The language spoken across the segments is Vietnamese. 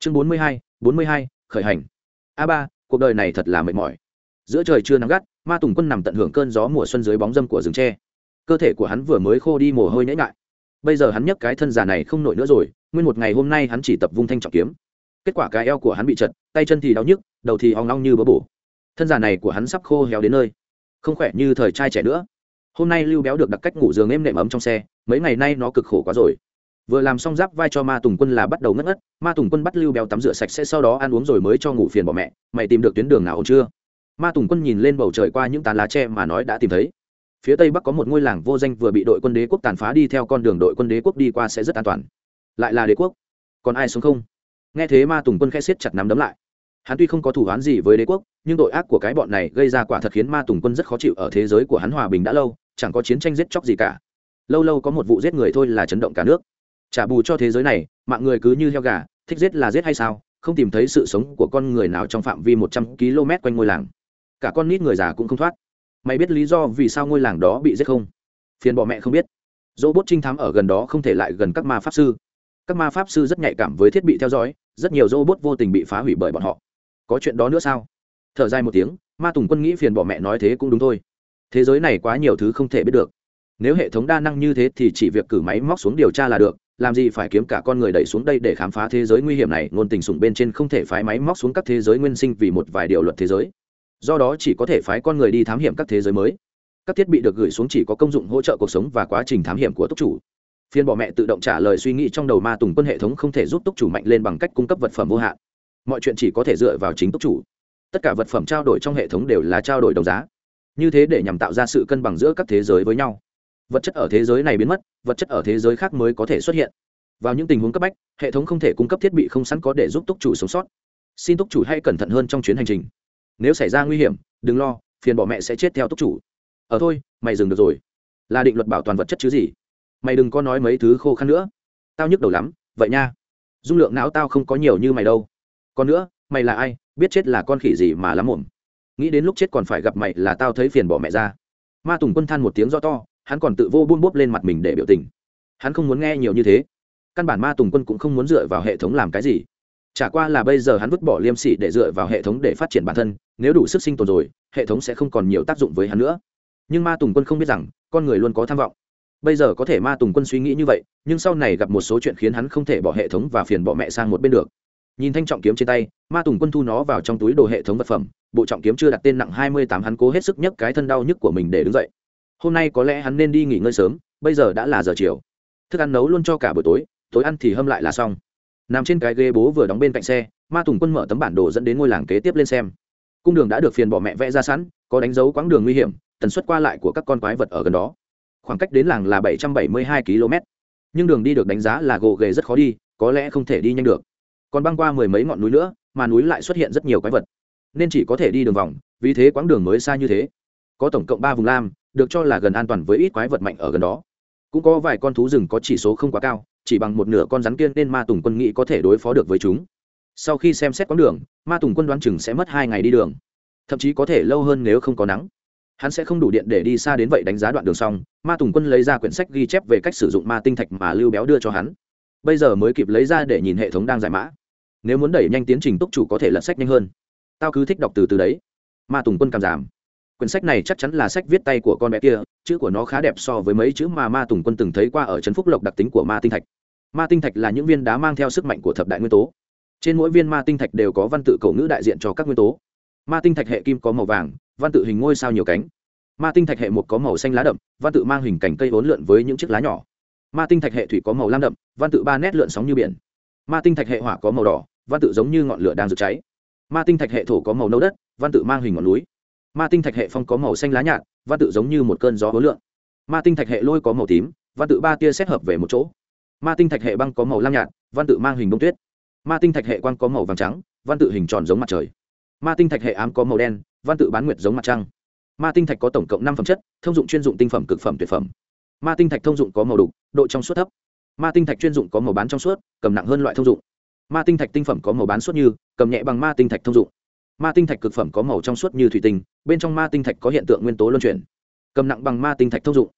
chương bốn mươi hai, bốn mươi hai, khởi hành. A ba, cuộc đời này thật là mệt mỏi. Giữa trời chưa nắng gắt, ma tùng quân nằm tận hưởng cơn gió mùa xuân dưới bóng dâm của rừng tre. Cơ thể của hắn vừa mới khô đi mồ hôi nhễ ngại bây giờ hắn nhấc cái thân già này không nổi nữa rồi, nguyên một ngày hôm nay hắn chỉ tập vung thanh trọng kiếm. Kết quả cái eo của hắn bị chật, tay chân thì đau nhức, đầu thì hoang long như bỡ bổ. Thân già này của hắn sắp khô héo đến nơi. Không khỏe như thời trai trẻ nữa. Hôm nay lưu béo được đặt cách ngủ giường êm nệm ấm trong xe, mấy ngày nay nó cực khổ quá rồi vừa làm xong giáp vai cho ma tùng quân là bắt đầu ngất ngất, ma tùng quân bắt lưu béo tắm rửa sạch sẽ sau đó ăn uống rồi mới cho ngủ phiền bỏ mẹ, mày tìm được tuyến đường nào chưa? Ma tùng quân nhìn lên bầu trời qua những tán lá tre mà nói đã tìm thấy. Phía tây bắc có một ngôi làng vô danh vừa bị đội quân đế quốc tàn phá đi theo con đường đội quân đế quốc đi qua sẽ rất an toàn. Lại là đế quốc. Còn ai xuống không? Nghe thế ma tùng quân khẽ siết chặt nắm đấm lại. Hắn tuy không có thủ án gì với đế quốc, nhưng tội ác của cái bọn này gây ra quả thật khiến ma tùng quân rất khó chịu ở thế giới của hắn hòa bình đã lâu, chẳng có chiến tranh giết chóc gì cả. Lâu lâu có một vụ giết người thôi là chấn động cả nước trả bù cho thế giới này, mạng người cứ như heo gà, thích giết là giết hay sao, không tìm thấy sự sống của con người nào trong phạm vi một trăm km quanh ngôi làng. Cả con nít người già cũng không thoát. Mày biết lý do vì sao ngôi làng đó bị giết không? Phiền bọ mẹ không biết. Dỗ bốt trinh thám ở gần đó không thể lại gần các ma pháp sư. Các ma pháp sư rất nhạy cảm với thiết bị theo dõi, rất nhiều robot vô tình bị phá hủy bởi bọn họ. Có chuyện đó nữa sao? Thở dài một tiếng, ma tùng quân nghĩ phiền bỏ mẹ nói thế cũng đúng thôi. Thế giới này quá nhiều thứ không thể biết được. Nếu hệ thống đa năng như thế thì chỉ việc cử máy móc xuống điều tra là được làm gì phải kiếm cả con người đẩy xuống đây để khám phá thế giới nguy hiểm này, ngôn tình sủng bên trên không thể phái máy móc xuống các thế giới nguyên sinh vì một vài điều luật thế giới. Do đó chỉ có thể phái con người đi thám hiểm các thế giới mới. Các thiết bị được gửi xuống chỉ có công dụng hỗ trợ cuộc sống và quá trình thám hiểm của túc chủ. Phiên bọ mẹ tự động trả lời suy nghĩ trong đầu ma tùng quân hệ thống không thể giúp túc chủ mạnh lên bằng cách cung cấp vật phẩm vô hạn. Mọi chuyện chỉ có thể dựa vào chính túc chủ. Tất cả vật phẩm trao đổi trong hệ thống đều là trao đổi đồng giá. Như thế để nhằm tạo ra sự cân bằng giữa các thế giới với nhau vật chất ở thế giới này biến mất, vật chất ở thế giới khác mới có thể xuất hiện. Vào những tình huống cấp bách, hệ thống không thể cung cấp thiết bị không sẵn có để giúp túc chủ sống sót. Xin túc chủ hãy cẩn thận hơn trong chuyến hành trình. Nếu xảy ra nguy hiểm, đừng lo, phiền bỏ mẹ sẽ chết theo túc chủ. Ở thôi, mày dừng được rồi. Là định luật bảo toàn vật chất chứ gì? Mày đừng có nói mấy thứ khô khăn nữa. Tao nhức đầu lắm, vậy nha. Dung lượng não tao không có nhiều như mày đâu. Còn nữa, mày là ai? Biết chết là con khỉ gì mà lắm mồm nghĩ đến lúc chết còn phải gặp mày là tao thấy phiền bỏ mẹ ra. Ma tùng quân than một tiếng rõ to hắn còn tự vô buôn bốp lên mặt mình để biểu tình. Hắn không muốn nghe nhiều như thế. Căn bản ma tùng quân cũng không muốn dựa vào hệ thống làm cái gì. Chả qua là bây giờ hắn vứt bỏ liêm sỉ để dựa vào hệ thống để phát triển bản thân, nếu đủ sức sinh tồn rồi, hệ thống sẽ không còn nhiều tác dụng với hắn nữa. Nhưng ma tùng quân không biết rằng, con người luôn có tham vọng. Bây giờ có thể ma tùng quân suy nghĩ như vậy, nhưng sau này gặp một số chuyện khiến hắn không thể bỏ hệ thống và phiền bỏ mẹ sang một bên được. Nhìn thanh trọng kiếm trên tay, ma tùng quân thu nó vào trong túi đồ hệ thống vật phẩm, bộ trọng kiếm chưa đặt tên nặng hai mươi tám hắn cố hết sức nhấc cái thân đau nhức của mình để đứng dậy hôm nay có lẽ hắn nên đi nghỉ ngơi sớm, bây giờ đã là giờ chiều. Thức ăn nấu luôn cho cả buổi tối tối ăn thì hâm lại là xong. Nằm trên cái ghế bố vừa đóng bên cạnh xe, ma tùng quân mở tấm bản đồ dẫn đến ngôi làng kế tiếp lên xem. Cung đường đã được phiền bỏ mẹ vẽ ra sẵn, có đánh dấu quãng đường nguy hiểm, tần suất qua lại của các con quái vật ở gần đó. Khoảng cách đến làng là bảy trăm bảy mươi hai km. Nhưng đường đi được đánh giá là gồ ghề rất khó đi, có lẽ không thể đi nhanh được. Còn băng qua mười mấy ngọn núi nữa, mà núi lại xuất hiện rất nhiều quái vật. Nên chỉ có thể đi đường vòng, vì thế quãng đường mới xa như thế. Có tổng cộng ba vùng lam được cho là gần an toàn với ít quái vật mạnh ở gần đó. Cũng có vài con thú rừng có chỉ số không quá cao, chỉ bằng một nửa con rắn kiên nên ma tùng quân nghĩ có thể đối phó được với chúng. Sau khi xem xét quãng đường, ma tùng quân đoán chừng sẽ mất hai ngày đi đường. Thậm chí có thể lâu hơn nếu không có nắng. Hắn sẽ không đủ điện để đi xa đến vậy đánh giá đoạn đường xong, ma tùng quân lấy ra quyển sách ghi chép về cách sử dụng ma tinh thạch mà lưu béo đưa cho hắn. Bây giờ mới kịp lấy ra để nhìn hệ thống đang giải mã. Nếu muốn đẩy nhanh tiến trình túc chủ có thể lật sách nhanh hơn. Tao cứ thích đọc từ từ đấy. Ma tùng quân cảm giảm quyển sách này chắc chắn là sách viết tay của con bé kia, chữ của nó khá đẹp so với mấy chữ mà ma tùng quân từng thấy qua ở trấn phúc lộc đặc tính của ma tinh thạch. Ma tinh thạch là những viên đá mang theo sức mạnh của thập đại nguyên tố. Trên mỗi viên ma tinh thạch đều có văn tự cổ ngữ đại diện cho các nguyên tố. Ma tinh thạch hệ kim có màu vàng, văn tự hình ngôi sao nhiều cánh. Ma tinh thạch hệ một có màu xanh lá đậm, văn tự mang hình cành cây vốn lượn với những chiếc lá nhỏ. Ma tinh thạch hệ thủy có màu lam đậm, văn tự ba nét lượn sóng như biển. Ma tinh thạch hệ hỏa có màu đỏ, văn tự giống như ngọn lửa đang rực cháy. Ma tinh thạch hệ thổ có màu nâu đất, văn tự mang hình ngọn núi ma tinh thạch hệ phong có màu xanh lá nhạt văn tự giống như một cơn gió hối lượng ma tinh thạch hệ lôi có màu tím văn tự ba tia xét hợp về một chỗ ma tinh thạch hệ băng có màu lam nhạt văn tự mang hình bông tuyết ma tinh thạch hệ quang có màu vàng trắng văn tự hình tròn giống mặt trời ma tinh thạch hệ ám có màu đen văn tự bán nguyệt giống mặt trăng ma tinh thạch có tổng cộng năm phẩm chất thông dụng chuyên dụng tinh phẩm cực phẩm tuyệt phẩm ma tinh thạch thông dụng có màu đục độ trong suốt thấp ma tinh thạch chuyên dụng có màu bán trong suốt cầm nặng hơn loại thông dụng ma tinh thạch tinh phẩm có màu bán suốt như cầm nhẹ bằng ma tinh thạch thông dụng ma tinh thạch cực phẩm có màu trong suốt như thủy tinh bên trong ma tinh thạch có hiện tượng nguyên tố luân chuyển. Cầm nặng bằng ma tinh thạch thông dụng.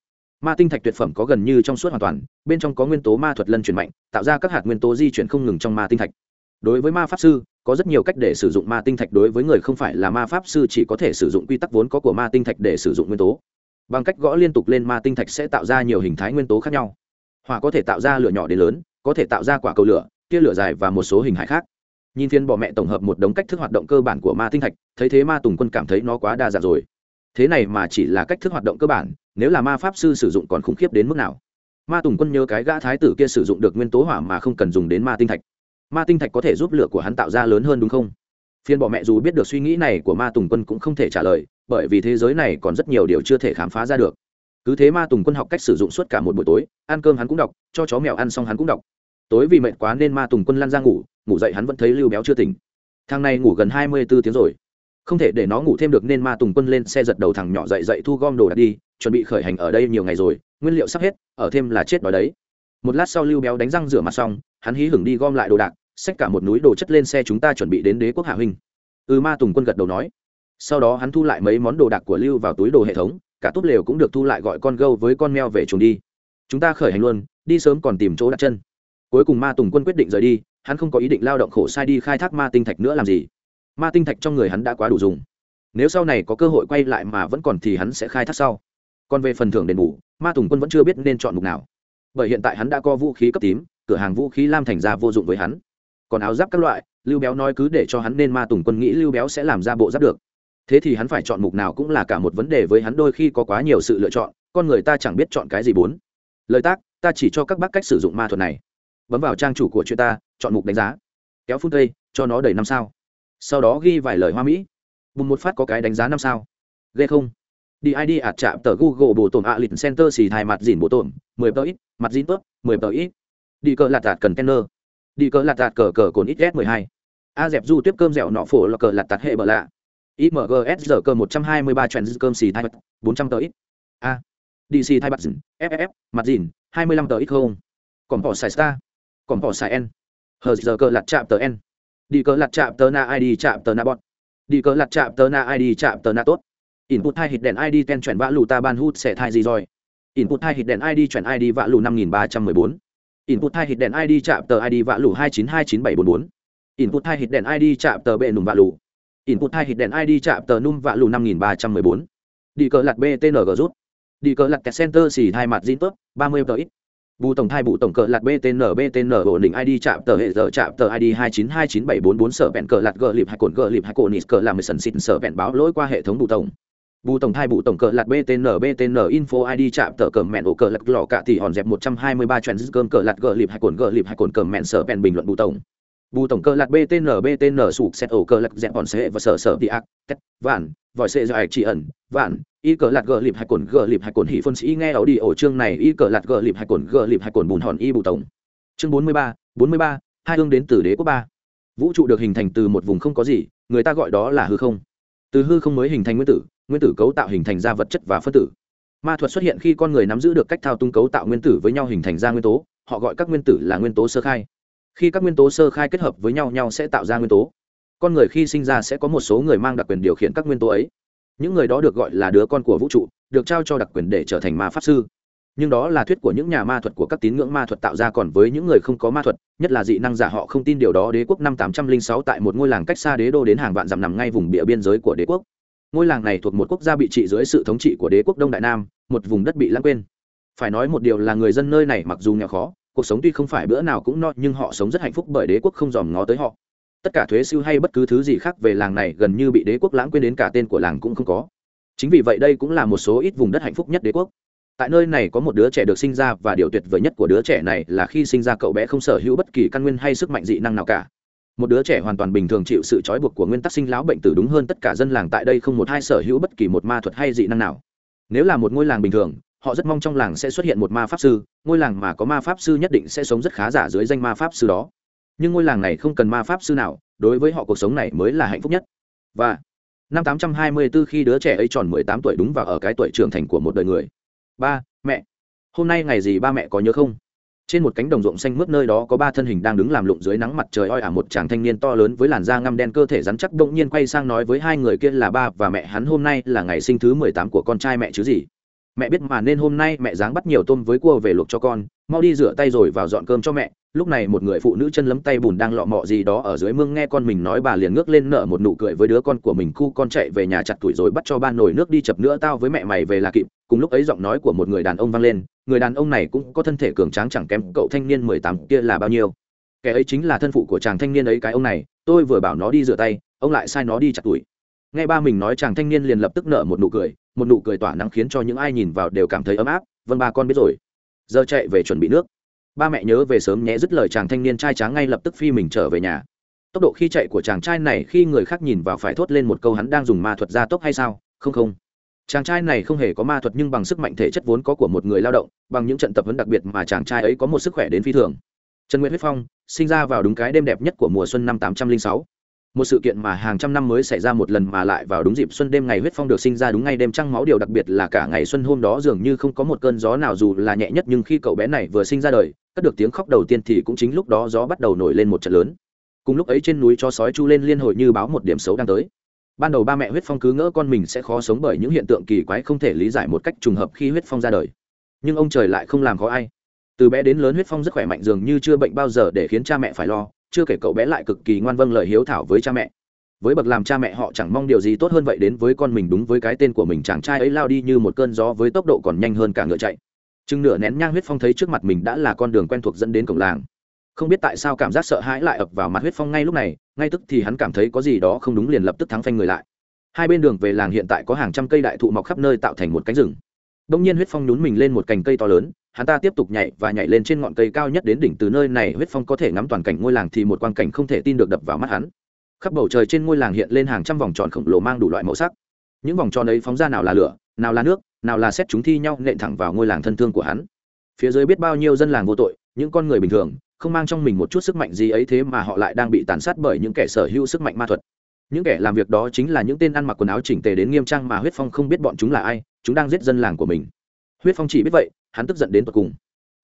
Ma tinh thạch tuyệt phẩm có gần như trong suốt hoàn toàn, bên trong có nguyên tố ma thuật lân chuyển mạnh, tạo ra các hạt nguyên tố di chuyển không ngừng trong ma tinh thạch. Đối với ma pháp sư, có rất nhiều cách để sử dụng ma tinh thạch, đối với người không phải là ma pháp sư chỉ có thể sử dụng quy tắc vốn có của ma tinh thạch để sử dụng nguyên tố. Bằng cách gõ liên tục lên ma tinh thạch sẽ tạo ra nhiều hình thái nguyên tố khác nhau. Hỏa có thể tạo ra lửa nhỏ đến lớn, có thể tạo ra quả cầu lửa, tia lửa dài và một số hình hài khác nhìn phiên bỏ mẹ tổng hợp một đống cách thức hoạt động cơ bản của ma tinh thạch, thấy thế ma tùng quân cảm thấy nó quá đa dạng rồi. Thế này mà chỉ là cách thức hoạt động cơ bản, nếu là ma pháp sư sử dụng còn khủng khiếp đến mức nào? Ma tùng quân nhớ cái gã thái tử kia sử dụng được nguyên tố hỏa mà không cần dùng đến ma tinh thạch. Ma tinh thạch có thể giúp lửa của hắn tạo ra lớn hơn đúng không? Phiên bỏ mẹ dù biết được suy nghĩ này của ma tùng quân cũng không thể trả lời, bởi vì thế giới này còn rất nhiều điều chưa thể khám phá ra được. Cứ thế ma tùng quân học cách sử dụng suốt cả một buổi tối, ăn cơm hắn cũng đọc, cho chó mèo ăn xong hắn cũng đọc tối vì mệt quá nên ma tùng quân lăn ra ngủ ngủ dậy hắn vẫn thấy lưu béo chưa tỉnh. Thằng này ngủ gần hai mươi bốn tiếng rồi. Không thể để nó ngủ thêm được nên ma tùng quân lên xe giật đầu thằng nhỏ dậy dậy thu gom đồ đạc đi, chuẩn bị khởi hành ở đây nhiều ngày rồi, nguyên liệu sắp hết, ở thêm là chết đói đấy. Một lát sau lưu béo đánh răng rửa mặt xong, hắn hí hửng đi gom lại đồ đạc, xách cả một núi đồ chất lên xe chúng ta chuẩn bị đến đế quốc hạ huynh. Ừ ma tùng quân gật đầu nói. Sau đó hắn thu lại mấy món đồ đạc của lưu vào túi đồ hệ thống, cả túp lều cũng được thu lại gọi con gâu với con meo về chuồng đi. Chúng ta khởi hành luôn, đi sớm còn tìm chỗ đặt chân cuối cùng ma tùng quân quyết định rời đi, hắn không có ý định lao động khổ sai đi khai thác ma tinh thạch nữa làm gì. Ma tinh thạch trong người hắn đã quá đủ dùng. Nếu sau này có cơ hội quay lại mà vẫn còn thì hắn sẽ khai thác sau. Còn về phần thưởng đền bù, ma tùng quân vẫn chưa biết nên chọn mục nào. Bởi hiện tại hắn đã có vũ khí cấp tím, cửa hàng vũ khí lam thành ra vô dụng với hắn. Còn áo giáp các loại, lưu béo nói cứ để cho hắn nên ma tùng quân nghĩ lưu béo sẽ làm ra bộ giáp được. Thế thì hắn phải chọn mục nào cũng là cả một vấn đề với hắn đôi khi có quá nhiều sự lựa chọn, con người ta chẳng biết chọn cái gì bốn. Lời tác, ta chỉ cho các bác cách sử dụng ma thuật này bấm vào trang chủ của chuyện ta, chọn mục đánh giá. Kéo phút tây cho nó đầy năm sao. Sau đó ghi vài lời hoa mỹ. Bùng một phát có cái đánh giá năm sao. Ghê không? Đi id ạt chạm tờ google bộ tổn ạ lịch center xì thai mặt dìn bộ tổn, mười tờ ít, mặt dìn tốt, mười tờ ít. Đi cờ lạt tạt cần kenner. Đi cờ lạt tạt cờ cờ cồn ít s mười hai. A dẹp du tiếp cơm dẻo nọ phổ là cờ lạt tạt hệ bờ lạ. Imgs giờ cơ một trăm hai mươi ba trend cơm xì thai bốn trăm tờ ít. A. Dc thai mặt dìn ff mặt dìn hai mươi lăm tờ ít không. Còn bỏ xài star còn bỏ xài n hờ giờ cơ lặt chạm tờ n đi cờ lặt chạm tờ na id chạm tờ na bọn đi cờ lặt chạm tờ na id chạm tờ na tốt. Input hai hit đèn id ten chuyển vã lù ta ban hút sẽ thai gì rồi? Input hai hit đèn id chuyển id vã lù năm nghìn ba trăm mười bốn. Input hai hit đèn id chạm tờ id vã lù hai chín hai chín bảy bốn bốn. Input hai hit đèn id chạm tờ bệ nùng vã lù. Input hai hit đèn id chạm tờ num vạ lù năm nghìn ba trăm mười bốn. Đi cờ lặt btng rút. Đi cờ lặt kẹt center xì hai mặt zin tốt, ba mươi tờ ít bù tổng thai bù tổng cờ lạt btn btn ổn định id chạm tờ hệ giờ chạm tờ id hai chín hai chín bảy bốn bốn sở bẹn cờ lạt gờ lịp hai cồn gờ lịp hai cồn nít cờ làm mười sần xịn sở bẹn báo lỗi qua hệ thống bù tổng. Bù tổng thai bù tổng cờ lạt btn btn info id chạm tờ cờ mẹn ổ cờ lạt lò cả thì hòn dẹp một trăm hai mươi ba cơm cờ lạt gờ lịp hai cồn gờ lịp hai cồn cờ mẹn sở bẹn bình luận bù tổng. Bù tổng cờ lạt btn btn sụp xét ổ cờ lạt dẹp bọn xe và sở sở đi ác, tét, vạn, vòi xe do chỉ ẩn, vạn y cờ lạt gờ lịp hai cồn, gờ lịp hai cồn hỉ phân sĩ nghe ảo đi ổ chương này. Y cờ lạt gờ lịp hai cồn, gờ lịp hai cồn bùn hòn y bù tổng. Chương bốn mươi ba, bốn mươi ba, hai hương đến từ đế quốc ba. Vũ trụ được hình thành từ một vùng không có gì, người ta gọi đó là hư không. Từ hư không mới hình thành nguyên tử nguyên tử cấu tạo hình thành ra vật chất và phân tử. Ma thuật xuất hiện khi con người nắm giữ được cách thao tung cấu tạo nguyên tử với nhau hình thành ra nguyên tố, họ gọi các nguyên tử là nguyên tố sơ khai. Khi các nguyên tố sơ khai kết hợp với nhau nhau sẽ tạo ra nguyên tố. Con người khi sinh ra sẽ có một số người mang đặc quyền điều khiển các nguyên tố ấy những người đó được gọi là đứa con của vũ trụ, được trao cho đặc quyền để trở thành ma pháp sư. Nhưng đó là thuyết của những nhà ma thuật của các tín ngưỡng ma thuật tạo ra còn với những người không có ma thuật, nhất là dị năng giả họ không tin điều đó đế quốc năm tám trăm linh sáu tại một ngôi làng cách xa đế đô đến hàng vạn dặm nằm ngay vùng địa biên giới của đế quốc. Ngôi làng này thuộc một quốc gia bị trị dưới sự thống trị của đế quốc đông đại nam, một vùng đất bị lãng quên. Phải nói một điều là người dân nơi này mặc dù nghèo khó, cuộc sống tuy không phải bữa nào cũng no, nhưng họ sống rất hạnh phúc bởi đế quốc không dòm ngó tới họ tất cả thuế siêu hay bất cứ thứ gì khác về làng này gần như bị đế quốc lãng quên đến cả tên của làng cũng không có. Chính vì vậy đây cũng là một số ít vùng đất hạnh phúc nhất đế quốc. Tại nơi này có một đứa trẻ được sinh ra và điều tuyệt vời nhất của đứa trẻ này là khi sinh ra cậu bé không sở hữu bất kỳ căn nguyên hay sức mạnh dị năng nào cả. Một đứa trẻ hoàn toàn bình thường chịu sự trói buộc của nguyên tắc sinh lão bệnh tử đúng hơn tất cả dân làng tại đây không một ai sở hữu bất kỳ một ma thuật hay dị năng nào. Nếu là một ngôi làng bình thường, họ rất mong trong làng sẽ xuất hiện một ma pháp sư, ngôi làng mà có ma pháp sư nhất định sẽ sống rất khá giả dưới danh ma pháp sư đó nhưng ngôi làng này không cần ma pháp sư nào, đối với họ cuộc sống này mới là hạnh phúc nhất. Và, năm 824 khi đứa trẻ ấy tròn 18 tuổi đúng vào ở cái tuổi trưởng thành của một đời người. Ba, mẹ. Hôm nay ngày gì ba mẹ có nhớ không? Trên một cánh đồng ruộng xanh mướt nơi đó có ba thân hình đang đứng làm lụng dưới nắng mặt trời oi ả một chàng thanh niên to lớn với làn da ngăm đen cơ thể rắn chắc bỗng nhiên quay sang nói với hai người kia là ba và mẹ hắn hôm nay là ngày sinh thứ mười tám của con trai mẹ chứ gì mẹ biết mà nên hôm nay mẹ dáng bắt nhiều tôm với cua về luộc cho con, mau đi rửa tay rồi vào dọn cơm cho mẹ. Lúc này một người phụ nữ chân lấm tay bùn đang lọ mọ gì đó ở dưới mương nghe con mình nói bà liền ngước lên nở một nụ cười với đứa con của mình, cu con chạy về nhà chặt tuổi rồi bắt cho ba nồi nước đi chập nữa tao với mẹ mày về là kịp. Cùng lúc ấy giọng nói của một người đàn ông vang lên, người đàn ông này cũng có thân thể cường tráng chẳng kém cậu thanh niên mười tám kia là bao nhiêu. Kẻ ấy chính là thân phụ của chàng thanh niên ấy, cái ông này, tôi vừa bảo nó đi rửa tay, ông lại sai nó đi chặt tuổi nghe ba mình nói chàng thanh niên liền lập tức nở một nụ cười một nụ cười tỏa nắng khiến cho những ai nhìn vào đều cảm thấy ấm áp vâng ba con biết rồi. Giờ chạy về chuẩn bị nước. Ba mẹ nhớ về sớm nhé, dứt lời chàng thanh niên trai tráng ngay lập tức phi mình trở về nhà. Tốc độ khi chạy của chàng trai này khi người khác nhìn vào phải thốt lên một câu hắn đang dùng ma thuật gia tốc hay sao? Không không. Chàng trai này không hề có ma thuật nhưng bằng sức mạnh thể chất vốn có của một người lao động, bằng những trận tập huấn đặc biệt mà chàng trai ấy có một sức khỏe đến phi thường. Trần nguyễn huyết phong, sinh ra vào đúng cái đêm đẹp nhất của mùa xuân năm tám trăm linh sáu một sự kiện mà hàng trăm năm mới xảy ra một lần mà lại vào đúng dịp xuân đêm ngày huyết phong được sinh ra đúng ngày đêm trăng máu điều đặc biệt là cả ngày xuân hôm đó dường như không có một cơn gió nào dù là nhẹ nhất nhưng khi cậu bé này vừa sinh ra đời, cất được tiếng khóc đầu tiên thì cũng chính lúc đó gió bắt đầu nổi lên một trận lớn. Cùng lúc ấy trên núi cho sói chu lên liên hồi như báo một điểm xấu đang tới. Ban đầu ba mẹ huyết phong cứ ngỡ con mình sẽ khó sống bởi những hiện tượng kỳ quái không thể lý giải một cách trùng hợp khi huyết phong ra đời. Nhưng ông trời lại không làm khó ai. Từ bé đến lớn huyết phong rất khỏe mạnh dường như chưa bệnh bao giờ để khiến cha mẹ phải lo chưa kể cậu bé lại cực kỳ ngoan vâng lời hiếu thảo với cha mẹ. Với bậc làm cha mẹ họ chẳng mong điều gì tốt hơn vậy đến với con mình đúng với cái tên của mình, chàng trai ấy lao đi như một cơn gió với tốc độ còn nhanh hơn cả ngựa chạy. Chừng nửa nén nhang huyết phong thấy trước mặt mình đã là con đường quen thuộc dẫn đến cổng làng. Không biết tại sao cảm giác sợ hãi lại ập vào mặt huyết phong ngay lúc này, ngay tức thì hắn cảm thấy có gì đó không đúng liền lập tức thắng phanh người lại. Hai bên đường về làng hiện tại có hàng trăm cây đại thụ mọc khắp nơi tạo thành một cánh rừng. Đông nhiên huyết phong nhún mình lên một cành cây to lớn hắn ta tiếp tục nhảy và nhảy lên trên ngọn cây cao nhất đến đỉnh từ nơi này, huyết phong có thể ngắm toàn cảnh ngôi làng thì một quang cảnh không thể tin được đập vào mắt hắn. Khắp bầu trời trên ngôi làng hiện lên hàng trăm vòng tròn khổng lồ mang đủ loại màu sắc. Những vòng tròn ấy phóng ra nào là lửa, nào là nước, nào là xét chúng thi nhau nện thẳng vào ngôi làng thân thương của hắn. Phía dưới biết bao nhiêu dân làng vô tội, những con người bình thường, không mang trong mình một chút sức mạnh gì ấy thế mà họ lại đang bị tàn sát bởi những kẻ sở hữu sức mạnh ma thuật. Những kẻ làm việc đó chính là những tên ăn mặc quần áo chỉnh tề đến nghiêm trang mà huyết phong không biết bọn chúng là ai, chúng đang giết dân làng của mình huyết phong chỉ biết vậy, hắn tức giận đến tột cùng.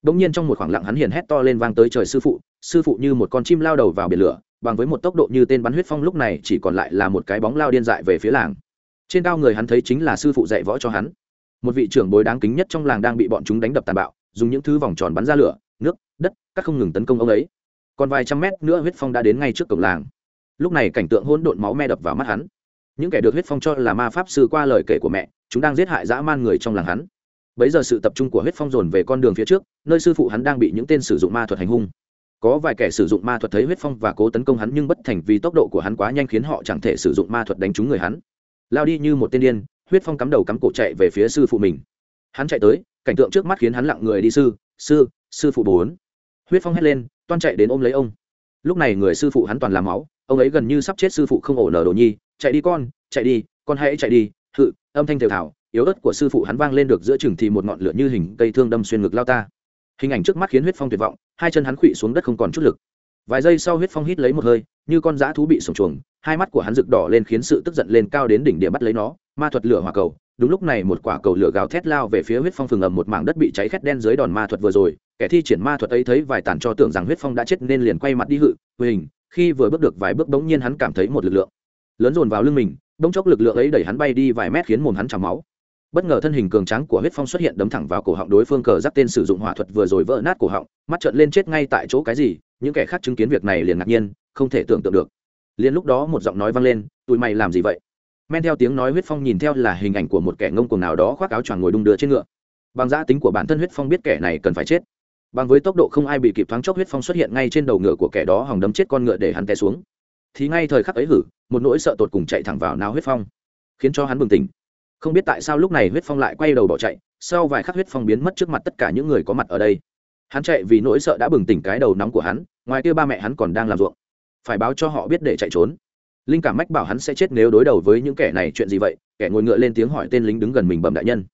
Đ ỗ n g nhiên trong một khoảng lặng hắn hiền hét to lên vang tới trời sư phụ sư phụ như một con chim lao đầu vào biển lửa, bằng với một tốc độ như tên bắn huyết phong lúc này chỉ còn lại là một cái bóng lao điên dại về phía làng. Trên cao người hắn thấy chính là sư phụ dạy võ cho hắn. Một vị trưởng bối đáng kính nhất trong làng đang bị bọn chúng đánh đập tàn bạo, dùng những thứ vòng tròn bắn ra lửa, nước, đất, các không ngừng tấn công ông ấy. Còn vài trăm mét nữa huyết phong đã đến ngay trước cổng làng. Lúc này cảnh tượng hỗn độn máu me đập vào mắt hắn. Những kẻ được huyết phong cho là ma pháp sư qua lời kể của mẹ, chúng đang giết hại dã man người trong làng hắn bấy giờ sự tập trung của huyết phong dồn về con đường phía trước, nơi sư phụ hắn đang bị những tên sử dụng ma thuật hành hung. Có vài kẻ sử dụng ma thuật thấy huyết phong và cố tấn công hắn nhưng bất thành vì tốc độ của hắn quá nhanh khiến họ chẳng thể sử dụng ma thuật đánh trúng người hắn. Lao đi như một tên điên, huyết phong cắm đầu cắm cổ chạy về phía sư phụ mình. Hắn chạy tới, cảnh tượng trước mắt khiến hắn lặng người đi sư sư sư phụ bốn. Huyết phong hét lên, toan chạy đến ôm lấy ông. Lúc này người sư phụ hắn toàn làm máu, ông ấy gần như sắp chết sư phụ không ổ nở đồ nhi, chạy đi con, chạy đi, con hãy chạy đi, hự, âm thanh thều thảo yếu ớt của sư phụ hắn vang lên được giữa chừng thì một ngọn lửa như hình cây thương đâm xuyên ngực lao ta. Hình ảnh trước mắt khiến huyết phong tuyệt vọng, hai chân hắn khuỵu xuống đất không còn chút lực. Vài giây sau huyết phong hít lấy một hơi, như con dã thú bị sổng chuồng, hai mắt của hắn rực đỏ lên khiến sự tức giận lên cao đến đỉnh điểm bắt lấy nó, ma thuật lửa hỏa cầu. Đúng lúc này một quả cầu lửa gào thét lao về phía huyết phong phừng ầm một mảng đất bị cháy khét đen dưới đòn ma thuật vừa rồi. Kẻ thi triển ma thuật ấy thấy vài tàn cho tưởng rằng huyết phong đã chết nên liền quay mặt đi hự hình khi vừa bước được vài bước bỗng nhiên hắn cảm thấy một lực lượng lớn dồn vào lưng mình, bỗng chốc lực lượng ấy đẩy hắn bay đi vài mét khiến mồm hắn trào máu bất ngờ thân hình cường tráng của huyết phong xuất hiện đấm thẳng vào cổ họng đối phương, cờ giáp tên sử dụng hỏa thuật vừa rồi vỡ nát cổ họng, mắt trợn lên chết ngay tại chỗ cái gì, những kẻ khác chứng kiến việc này liền ngạc nhiên, không thể tưởng tượng được. Liền lúc đó một giọng nói vang lên, tụi mày làm gì vậy? Men theo tiếng nói huyết phong nhìn theo là hình ảnh của một kẻ ngông cuồng nào đó khoác áo choàng ngồi đung đưa trên ngựa. Bằng giã tính của bản thân huyết phong biết kẻ này cần phải chết. Bằng với tốc độ không ai bị kịp thoáng chốc huyết phong xuất hiện ngay trên đầu ngựa của kẻ đó, hòng đấm chết con ngựa để hắn té xuống. Thì ngay thời khắc ấy hử, một nỗi sợ tột cùng chạy thẳng vào nào huyết phong, khiến cho hắn bừng tỉnh không biết tại sao lúc này huyết phong lại quay đầu bỏ chạy, sau vài khắc huyết phong biến mất trước mặt tất cả những người có mặt ở đây. Hắn chạy vì nỗi sợ đã bừng tỉnh cái đầu nóng của hắn, ngoài kia ba mẹ hắn còn đang làm ruộng. Phải báo cho họ biết để chạy trốn. Linh cảm mách bảo hắn sẽ chết nếu đối đầu với những kẻ này, chuyện gì vậy? Kẻ ngồi ngựa lên tiếng hỏi tên lính đứng gần mình bẩm đại nhân.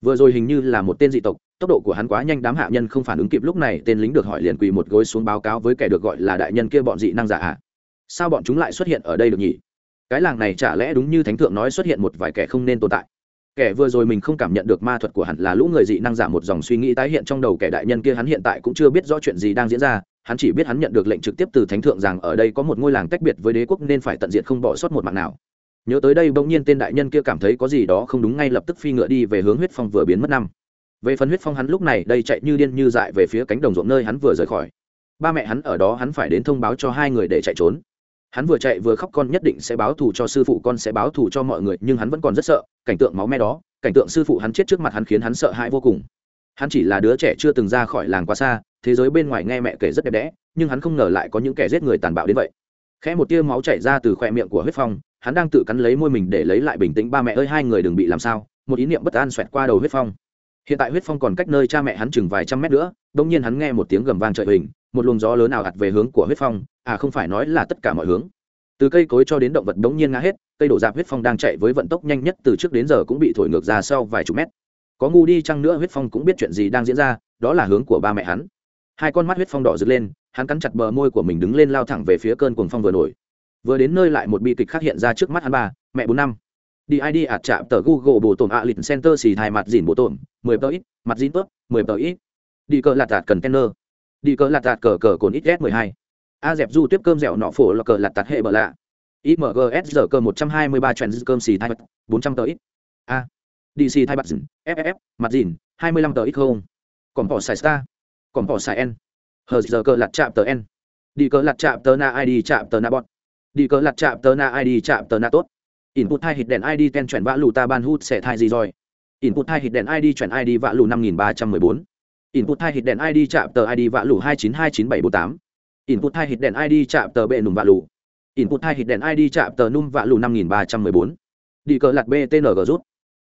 Vừa rồi hình như là một tên dị tộc, tốc độ của hắn quá nhanh, đám hạ nhân không phản ứng kịp lúc này, tên lính được hỏi liền quỳ một gối xuống báo cáo với kẻ được gọi là đại nhân kia bọn dị năng giả ạ. À? sao bọn chúng lại xuất hiện ở đây được nhỉ? Cái làng này chả lẽ đúng như thánh thượng nói xuất hiện một vài kẻ không nên tồn tại kẻ vừa rồi mình không cảm nhận được ma thuật của hắn là lũ người dị năng giả một dòng suy nghĩ tái hiện trong đầu kẻ đại nhân kia hắn hiện tại cũng chưa biết rõ chuyện gì đang diễn ra, hắn chỉ biết hắn nhận được lệnh trực tiếp từ thánh thượng rằng ở đây có một ngôi làng tách biệt với đế quốc nên phải tận diệt không bỏ sót một mạng nào. Nhớ tới đây bỗng nhiên tên đại nhân kia cảm thấy có gì đó không đúng ngay lập tức phi ngựa đi về hướng huyết phong vừa biến mất năm. Về phần huyết phong hắn lúc này đây chạy như điên như dại về phía cánh đồng ruộng nơi hắn vừa rời khỏi. Ba mẹ hắn ở đó hắn phải đến thông báo cho hai người để chạy trốn hắn vừa chạy vừa khóc con nhất định sẽ báo thù cho sư phụ, con sẽ báo thù cho mọi người, nhưng hắn vẫn còn rất sợ, cảnh tượng máu me đó, cảnh tượng sư phụ hắn chết trước mặt hắn khiến hắn sợ hãi vô cùng. Hắn chỉ là đứa trẻ chưa từng ra khỏi làng quá xa, thế giới bên ngoài nghe mẹ kể rất đẹp đẽ, nhưng hắn không ngờ lại có những kẻ giết người tàn bạo đến vậy. Khẽ một tia máu chảy ra từ khoe miệng của huyết phong, hắn đang tự cắn lấy môi mình để lấy lại bình tĩnh, ba mẹ ơi, hai người đừng bị làm sao. Một ý niệm bất an xoẹt qua đầu huyết phong. Hiện tại huyết phong còn cách nơi cha mẹ hắn chừng vài trăm mét nữa đông nhiên hắn nghe một tiếng gầm vang trời hình một luồng gió lớn nào ạt về hướng của huyết phong à không phải nói là tất cả mọi hướng. Từ cây cối cho đến động vật đống nhiên ngã hết, cây đổ dạp huyết phong đang chạy với vận tốc nhanh nhất từ trước đến giờ cũng bị thổi ngược ra sau vài chục mét. Có ngu đi chăng nữa huyết phong cũng biết chuyện gì đang diễn ra, đó là hướng của ba mẹ hắn. Hai con mắt huyết phong đỏ rực lên, hắn cắn chặt bờ môi của mình đứng lên lao thẳng về phía cơn cuồng phong vừa nổi. Vừa đến nơi lại một bi kịch khác hiện ra trước mắt hắn ba, mẹ bốn năm. Đi id ạt chạm tờ google bồ tổn ạ lịch center xì thai mặt dìn bồ tổn, mười tờ ít, mặt dìn tớp, mười tờ ít. Đi cờ lạt tạt cần tenner. đi cờ lạt tạt cờ cờ cồn ít s mười hai a dẹp du tiếp cơm dẻo nọ phổ là cờ lạt tạt hệ bờ lạ. Imgs giờ cờ một trăm hai mươi ba trend cơm xì thai bật, bốn trăm tờ ít. A. Dc thai bật ff mặt dìn, hai mươi lăm tờ ít không? Còn bỏ xài star. Còn bỏ xài n. Hờ giờ cơ lạt chạm tờ n. Đi cờ lạt chạm tờ na id chạm tờ na bọt đi cờ lạt chạm tờ na id chạm tờ na tốt. Input hai hit đèn id ten chuyển vã lù ta ban hút sẽ thai gì rồi? Input hai hit đèn id chuyển id vã lù năm nghìn ba trăm mười bốn. Input hai hit đèn id chạm tờ id vã lù hai chín hai chín bảy bốn tám input hai hit đèn id chạm tờ bệ nùm vạ lù. Input hai hit đèn id chạm tờ nùm vạ lù năm nghìn ba trăm mười bốn. Đi cờ lạt btng rút.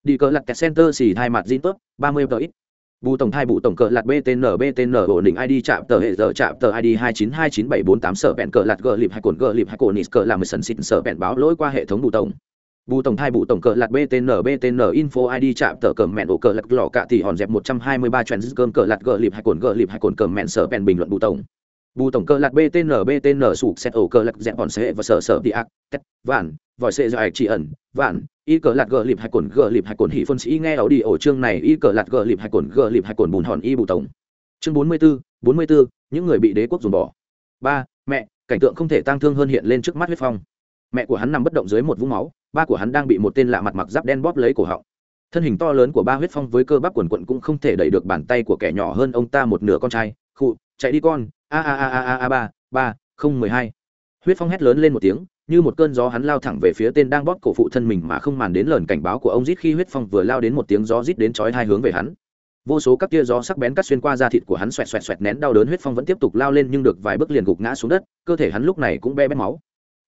Đi cờ lạt kẹt center xì hai mặt zin tốt ba mươi tờ ít. Bù tổng thai bù tổng cờ lạt btn btn ổn định id chạm tờ hệ giờ chạm tờ id hai chín hai chín bảy bốn tám sở bẹn cờ lạt gờ lịp hai cồn gờ lịp hai cồn nít cờ làm mười sần xịn sở bẹn báo lỗi qua hệ thống bù tổng. Bù tổng thai bù tổng cờ lạt btn btn info id chạm tờ cờ mẹn ổ cờ lạt lò cạ thì hòn dẹp một trăm hai mươi ba chuyện cơm cờ lạt gờ lịp hai cồn gờ lịp hai cồn cờ mẹn sở bẹn bình luận bù tổng bù tổng cơ lạc btn btn sụp xét ổ cơ lạc dẹp bọn xe và sở sở đi ác tét vạn vòi xe do ạch chỉ ẩn vạn y cờ lạc gờ lịp hai cồn gờ lịp hai cồn hỉ phân sĩ nghe ảo đi ổ chương này y cờ lạc gờ lịp hai cồn gờ lịp hai cồn bùn hòn y bù tổng. Chương bốn mươi 44, 44, những người bị đế quốc dùng bỏ. Ba mẹ cảnh tượng không thể tang thương hơn hiện lên trước mắt huyết phong. Mẹ của hắn nằm bất động dưới một vũng máu ba của hắn đang bị một tên lạ mặt mặc giáp đen bóp lấy cổ họng. Thân hình to lớn của ba huyết phong với cơ bắp quần quận cũng không thể đẩy được bàn tay của kẻ nhỏ hơn ông ta một nửa con trai khụ chạy đi con a a a a a a, ba ba, không mười hai. Huyết phong hét lớn lên một tiếng, như một cơn gió hắn lao thẳng về phía tên đang bóp cổ phụ thân mình mà không màn đến lời cảnh báo của ông rít khi huyết phong vừa lao đến một tiếng gió rít đến chói hai hướng về hắn. Vô số các tia gió sắc bén cắt xuyên qua da thịt của hắn xoẹt xoẹt xoẹt nén đau đớn huyết phong vẫn tiếp tục lao lên nhưng được vài bước liền gục ngã xuống đất, cơ thể hắn lúc này cũng be bét máu.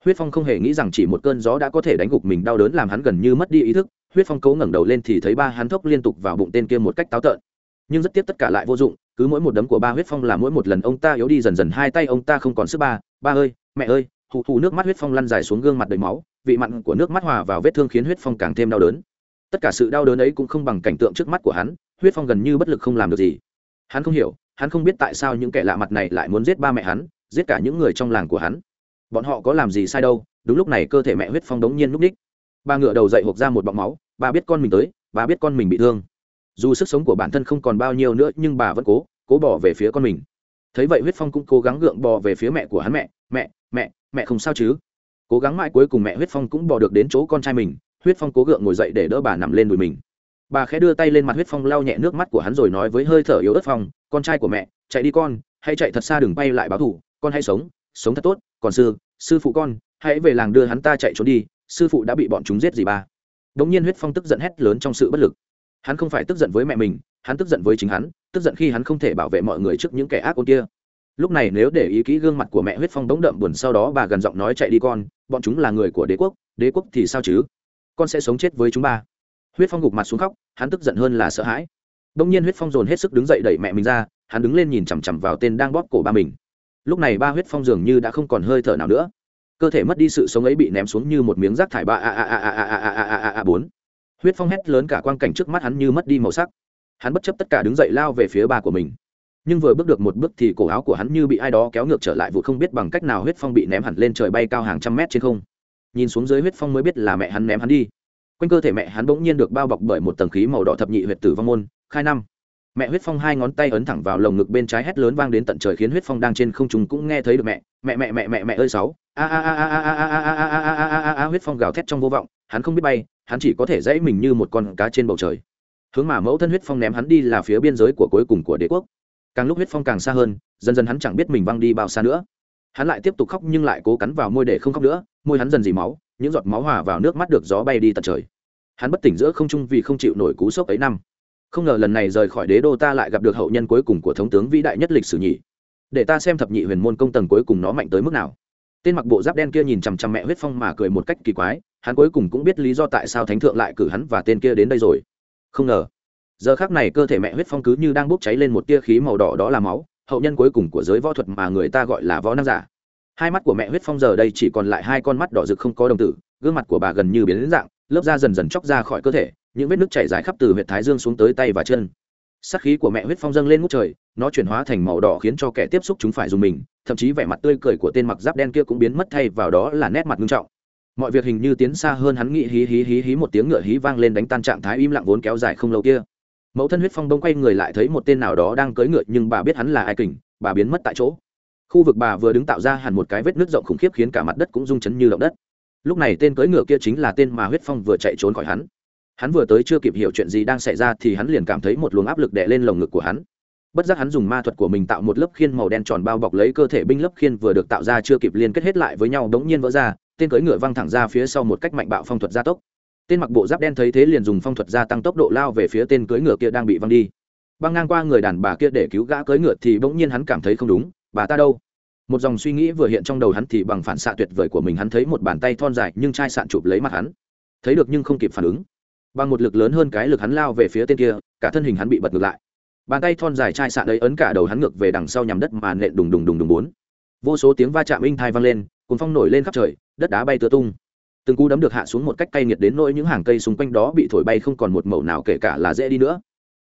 Huyết phong không hề nghĩ rằng chỉ một cơn gió đã có thể đánh gục mình đau đớn làm hắn gần như mất đi ý thức, huyết phong cố ngẩng đầu lên thì thấy ba hắn thốc liên tục vào bụng tên kia một cách táo tợn. Nhưng rất tiếc tất cả lại vô dụng cứ mỗi một đấm của ba huyết phong là mỗi một lần ông ta yếu đi dần dần hai tay ông ta không còn sức ba. Ba ơi, mẹ ơi hụ thù nước mắt huyết phong lăn dài xuống gương mặt đầy máu, vị mặn của nước mắt hòa vào vết thương khiến huyết phong càng thêm đau đớn. Tất cả sự đau đớn ấy cũng không bằng cảnh tượng trước mắt của hắn, huyết phong gần như bất lực không làm được gì. Hắn không hiểu, hắn không biết tại sao những kẻ lạ mặt này lại muốn giết ba mẹ hắn, giết cả những người trong làng của hắn. Bọn họ có làm gì sai đâu, đúng lúc này cơ thể mẹ huyết phong đống nhiên núp ních. Ba ngựa đầu dậy hộp ra một bọng máu, ba biết con mình tới, ba biết con mình bị thương dù sức sống của bản thân không còn bao nhiêu nữa, nhưng bà vẫn cố cố bỏ về phía con mình. Thấy vậy huyết phong cũng cố gắng gượng bò về phía mẹ của hắn, mẹ mẹ mẹ mẹ không sao chứ? Cố gắng mãi cuối cùng mẹ huyết phong cũng bò được đến chỗ con trai mình, huyết phong cố gượng ngồi dậy để đỡ bà nằm lên đùi mình. Bà khẽ đưa tay lên mặt huyết phong lau nhẹ nước mắt của hắn rồi nói với hơi thở yếu ớt phong, con trai của mẹ, chạy đi con, hãy chạy thật xa đừng bay lại báo thủ con hãy sống sống thật tốt, còn sư sư phụ con, hãy về làng đưa hắn ta chạy trốn đi, sư phụ đã bị bọn chúng giết gì ba? Đống nhiên huyết phong tức giận hét lớn trong sự bất lực hắn không phải tức giận với mẹ mình hắn tức giận với chính hắn tức giận khi hắn không thể bảo vệ mọi người trước những kẻ ác ôn kia lúc này nếu để ý kỹ gương mặt của mẹ huyết phong đống đậm buồn sau đó bà gần giọng nói chạy đi con bọn chúng là người của đế quốc đế quốc thì sao chứ con sẽ sống chết với chúng ba huyết phong gục mặt xuống khóc hắn tức giận hơn là sợ hãi đông nhiên huyết phong dồn hết sức đứng dậy đẩy mẹ mình ra hắn đứng lên nhìn chằm chằm vào tên đang bóp cổ ba mình lúc này ba huyết phong dường như đã không còn hơi thở nào nữa cơ thể mất đi sự sống ấy bị ném xuống như một miếng rác thải ba a a a a a a a a a a bốn huyết phong hét lớn cả quang cảnh trước mắt hắn như mất đi màu sắc hắn bất chấp tất cả đứng dậy lao về phía ba của mình nhưng vừa bước được một bước thì cổ áo của hắn như bị ai đó kéo ngược trở lại vụ không biết bằng cách nào huyết phong bị ném hẳn lên trời bay cao hàng trăm mét trên không nhìn xuống dưới huyết phong mới biết là mẹ hắn ném hắn đi quanh cơ thể mẹ hắn bỗng nhiên được bao bọc bởi một tầng khí màu đỏ thập nhị huyệt tử vong môn khai năm mẹ huyết phong hai ngón tay ấn thẳng vào lồng ngực bên trái hét lớn vang đến tận trời khiến huyết phong đang trên không trung cũng nghe thấy được mẹ mẹ mẹ mẹ mẹ mẹ ơi sáu a a a a a a a a a a a a a huyết phong gào thét trong vô vọng hắn không biết bay hắn chỉ có thể dãy mình như một con cá trên bầu trời. Hướng mà mẫu thân huyết phong ném hắn đi là phía biên giới của cuối cùng của đế quốc. Càng lúc huyết phong càng xa hơn, dần dần hắn chẳng biết mình văng đi bao xa nữa. Hắn lại tiếp tục khóc nhưng lại cố cắn vào môi để không khóc nữa, môi hắn dần dì máu, những giọt máu hòa vào nước mắt được gió bay đi tận trời. Hắn bất tỉnh giữa không trung vì không chịu nổi cú sốc ấy năm. Không ngờ lần này rời khỏi đế đô ta lại gặp được hậu nhân cuối cùng của thống tướng vĩ đại nhất lịch sử nhỉ. Để ta xem thập nhị huyền môn công tầng cuối cùng nó mạnh tới mức nào. Tên mặc bộ giáp đen kia nhìn chằm chằm mẹ huyết phong mà cười một cách kỳ quái hắn cuối cùng cũng biết lý do tại sao thánh thượng lại cử hắn và tên kia đến đây rồi. Không ngờ, giờ khác này cơ thể mẹ huyết phong cứ như đang bốc cháy lên một tia khí màu đỏ đó là máu, hậu nhân cuối cùng của giới võ thuật mà người ta gọi là võ năng giả. Hai mắt của mẹ huyết phong giờ đây chỉ còn lại hai con mắt đỏ rực không có đồng tử, gương mặt của bà gần như biến đến dạng, lớp da dần dần chóc ra khỏi cơ thể, những vết nước chảy dài khắp từ huyện thái dương xuống tới tay và chân. Sắc khí của mẹ huyết phong dâng lên ngút trời, nó chuyển hóa thành màu đỏ khiến cho kẻ tiếp xúc chúng phải dùng mình, thậm chí vẻ mặt tươi cười của tên mặc giáp đen kia cũng biến mất thay vào đó là nét mặt nghiêm trọng mọi việc hình như tiến xa hơn hắn nghĩ hí hí hí hí một tiếng ngựa hí vang lên đánh tan trạng thái im lặng vốn kéo dài không lâu kia. Mẫu thân huyết phong đông quay người lại thấy một tên nào đó đang cưỡi ngựa nhưng bà biết hắn là ai kình, bà biến mất tại chỗ. Khu vực bà vừa đứng tạo ra hẳn một cái vết nước rộng khủng khiếp khiến cả mặt đất cũng rung chấn như động đất. Lúc này tên cưỡi ngựa kia chính là tên mà huyết phong vừa chạy trốn khỏi hắn. Hắn vừa tới chưa kịp hiểu chuyện gì đang xảy ra thì hắn liền cảm thấy một luồng áp lực đè lên lồng ngực của hắn. Bất giác hắn dùng ma thuật của mình tạo một lớp khiên màu đen tròn bao bọc lấy cơ thể binh lớp khiên vừa được tạo ra chưa kịp liên kết hết lại với nhau đống nhiên vỡ ra tên cưỡi ngựa văng thẳng ra phía sau một cách mạnh bạo phong thuật gia tốc. Tên mặc bộ giáp đen thấy thế liền dùng phong thuật gia tăng tốc độ lao về phía tên cưỡi ngựa kia đang bị văng đi. Băng ngang qua người đàn bà kia để cứu gã cưỡi ngựa thì bỗng nhiên hắn cảm thấy không đúng, bà ta đâu? Một dòng suy nghĩ vừa hiện trong đầu hắn thì bằng phản xạ tuyệt vời của mình hắn thấy một bàn tay thon dài nhưng chai sạn chụp lấy mặt hắn. Thấy được nhưng không kịp phản ứng. Bằng một lực lớn hơn cái lực hắn lao về phía tên kia, cả thân hình hắn bị bật ngược lại. Bàn tay thon dài chai sạn ấy ấn cả đầu hắn ngược về đằng sau nhằm đất mà nện đùng đùng đùng đùng bốn. Vô số tiếng va chạm inh thai vang lên cuốn phong nổi lên khắp trời đất đá bay tựa tung. Từng cú đấm được hạ xuống một cách cay nghiệt đến nỗi những hàng cây xung quanh đó bị thổi bay không còn một mẩu nào kể cả là dễ đi nữa.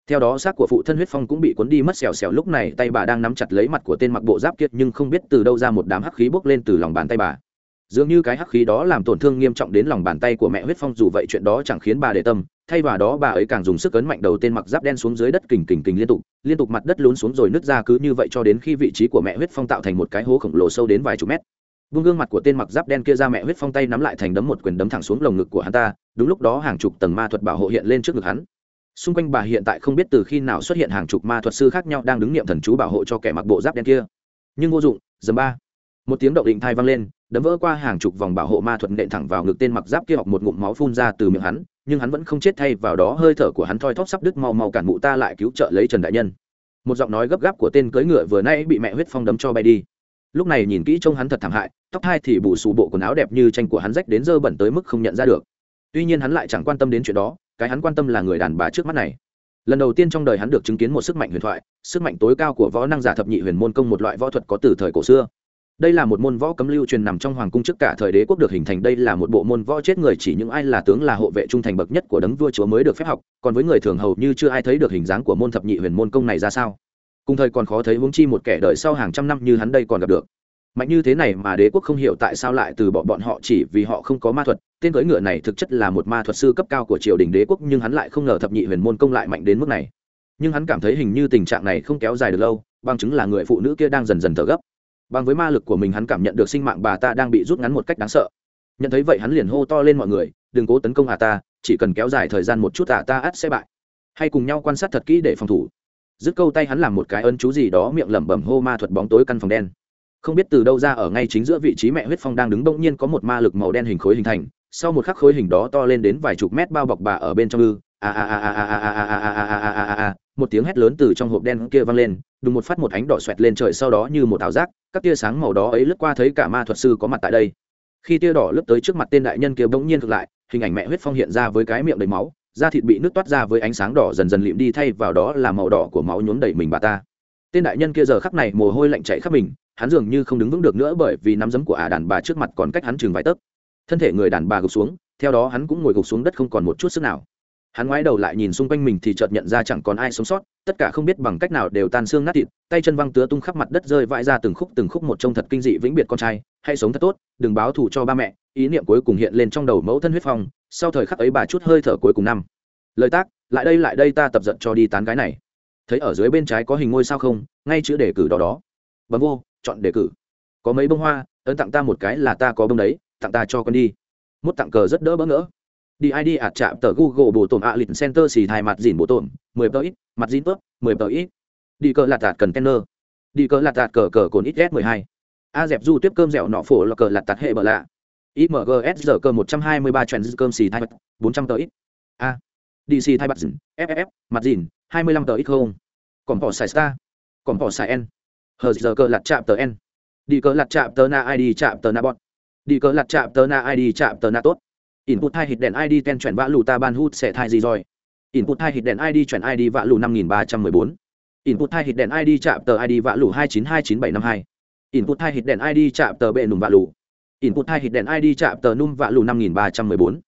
Theo đó xác của phụ thân huyết phong cũng bị cuốn đi mất xèo xèo, lúc này tay bà đang nắm chặt lấy mặt của tên mặc bộ giáp kiệt nhưng không biết từ đâu ra một đám hắc khí bốc lên từ lòng bàn tay bà. Dường như cái hắc khí đó làm tổn thương nghiêm trọng đến lòng bàn tay của mẹ huyết phong, dù vậy chuyện đó chẳng khiến bà để tâm. Thay vào đó bà ấy càng dùng sức ấn mạnh đầu tên mặc giáp đen xuống dưới đất kình kình kình liên tục liên tục mặt đất lún xuống rồi nứt ra cứ như vậy cho đến khi vị trí của mẹ huyết phong tạo thành một cái hố khổng lồ sâu đến vài chục mét vung gương mặt của tên mặc giáp đen kia ra mẹ huyết phong tay nắm lại thành đấm một quyền đấm thẳng xuống lồng ngực của hắn ta, đúng lúc đó hàng chục tầng ma thuật bảo hộ hiện lên trước ngực hắn. Xung quanh bà hiện tại không biết từ khi nào xuất hiện hàng chục ma thuật sư khác nhau đang đứng niệm thần chú bảo hộ cho kẻ mặc bộ giáp đen kia. Nhưng vô dụng, dầm ba. Một tiếng động định thai vang lên, đấm vỡ qua hàng chục vòng bảo hộ ma thuật nện thẳng vào ngực tên mặc giáp kia học một ngụm máu phun ra từ miệng hắn, nhưng hắn vẫn không chết thay vào đó hơi thở của hắn thoi thóp sắp đứt mau mau cản mụ ta lại cứu trợ lấy trần đại nhân. Một giọng nói gấp gáp của tên cưỡi ngựa vừa nãy bị mẹ huyết phong đấm cho bay đi lúc này nhìn kỹ trông hắn thật thảm hại, tóc hai thì bù xù bộ quần áo đẹp như tranh của hắn rách đến dơ bẩn tới mức không nhận ra được. Tuy nhiên hắn lại chẳng quan tâm đến chuyện đó, cái hắn quan tâm là người đàn bà trước mắt này. Lần đầu tiên trong đời hắn được chứng kiến một sức mạnh huyền thoại, sức mạnh tối cao của võ năng giả thập nhị huyền môn công một loại võ thuật có từ thời cổ xưa. Đây là một môn võ cấm lưu truyền nằm trong hoàng cung trước cả thời đế quốc được hình thành, đây là một bộ môn võ chết người chỉ những ai là tướng là hộ vệ trung thành bậc nhất của đấng vua chúa mới được phép học, còn với người thường hầu như chưa ai thấy được hình dáng của môn thập nhị huyền môn công này ra sao cùng thời còn khó thấy huống chi một kẻ đời sau hàng trăm năm như hắn đây còn gặp được. Mạnh như thế này mà đế quốc không hiểu tại sao lại từ bỏ bọn họ chỉ vì họ không có ma thuật, tên cưỡi ngựa này thực chất là một ma thuật sư cấp cao của triều đình đế quốc nhưng hắn lại không ngờ thập nhị huyền môn công lại mạnh đến mức này. Nhưng hắn cảm thấy hình như tình trạng này không kéo dài được lâu, bằng chứng là người phụ nữ kia đang dần dần thở gấp. Bằng với ma lực của mình hắn cảm nhận được sinh mạng bà ta đang bị rút ngắn một cách đáng sợ. Nhận thấy vậy hắn liền hô to lên mọi người, đừng cố tấn công à ta, chỉ cần kéo dài thời gian một chút à ta ắt sẽ bại. Hay cùng nhau quan sát thật kỹ để phòng thủ dứt câu tay hắn làm một cái ân chú gì đó miệng lẩm bẩm hô ma thuật bóng tối căn phòng đen không biết từ đâu ra ở ngay chính giữa vị trí mẹ huyết phong đang đứng bỗng nhiên có một ma lực màu đen hình khối hình thành sau một khắc khối hình đó to lên đến vài chục mét bao bọc bà ở bên trong ư a a a a a a a a a a a một tiếng hét lớn từ trong hộp đen kia vang lên đùng một phát một ánh đỏ xoẹt lên trời sau đó như một ảo giác các tia sáng màu đó ấy lướt qua thấy cả ma thuật sư có mặt tại đây khi tia đỏ lướt tới trước mặt tên đại nhân kia bỗng nhiên ngược lại hình ảnh mẹ huyết phong hiện ra với cái miệng đầy máu da thịt bị nước toát ra với ánh sáng đỏ dần dần lịm đi, thay vào đó là màu đỏ của máu nhuốm đầy mình bà ta. Tên đại nhân kia giờ khắc này mồ hôi lạnh chảy khắp mình, hắn dường như không đứng vững được nữa bởi vì nắm đấm của ả đàn bà trước mặt còn cách hắn chừng vài tấc. Thân thể người đàn bà gục xuống, theo đó hắn cũng ngồi gục xuống đất không còn một chút sức nào. Hắn ngoái đầu lại nhìn xung quanh mình thì chợt nhận ra chẳng còn ai sống sót, tất cả không biết bằng cách nào đều tan xương nát thịt, tay chân văng tứa tung khắp mặt đất rơi vãi ra từng khúc từng khúc một trông thật kinh dị vĩnh biệt con trai, hãy sống thật tốt, đừng báo thù cho ba mẹ, ý niệm cuối cùng hiện lên trong đầu mẫu thân huyết phong sau thời khắc ấy bà chút hơi thở cuối cùng năm. Lời tác, lại đây lại đây ta tập giận cho đi tán gái này. Thấy ở dưới bên trái có hình ngôi sao không, ngay chữ đề cử đó đó. Bấm vô, chọn đề cử. Có mấy bông hoa, ấn tặng ta một cái là ta có bông đấy, tặng ta cho con đi. Mút tặng cờ rất đỡ bỡ ngỡ. Đi id ạt chạm tờ google bổ tổn ạ lịch center xì thai mặt dìn bổ tổn, mười tờ ít, mặt dìn tớp, mười tờ ít. Đi cờ lạt tạt cần kenner đi cờ lạt tạt cờ cờ cồn ít s mười hai. A dẹp du tiếp cơm dẻo nọ phổ là cờ lạt tạt hệ bờ lạ imgs giờ cờ một trăm hai cơm xì thai bật bốn trăm tờ ít. A. Dc thai bật dừng, FFF, mặt dìn hai mươi lăm tờ ít không? Còn bỏ xài star còn bỏ xài n. Hờ giờ cơ lạt chạm tờ n. Đi cơ lạt chạm tờ na id chạm tờ na bọt đi cơ lạt chạm tờ na id chạm tờ na tốt. Input hai hit đèn id ten chuyển vã lù ta ban hút sẽ thai gì rồi? Input hai hit đèn id chuyển id vã lù năm nghìn ba trăm mười bốn. Input hai hit đèn id chạm tờ id vã lù hai chín hai chín bảy năm hai. Input hai hit đèn id chạm tờ bệ nùng vã lù input hai hit đèn id chạm tờ num vạ lù năm nghìn ba trăm mười bốn.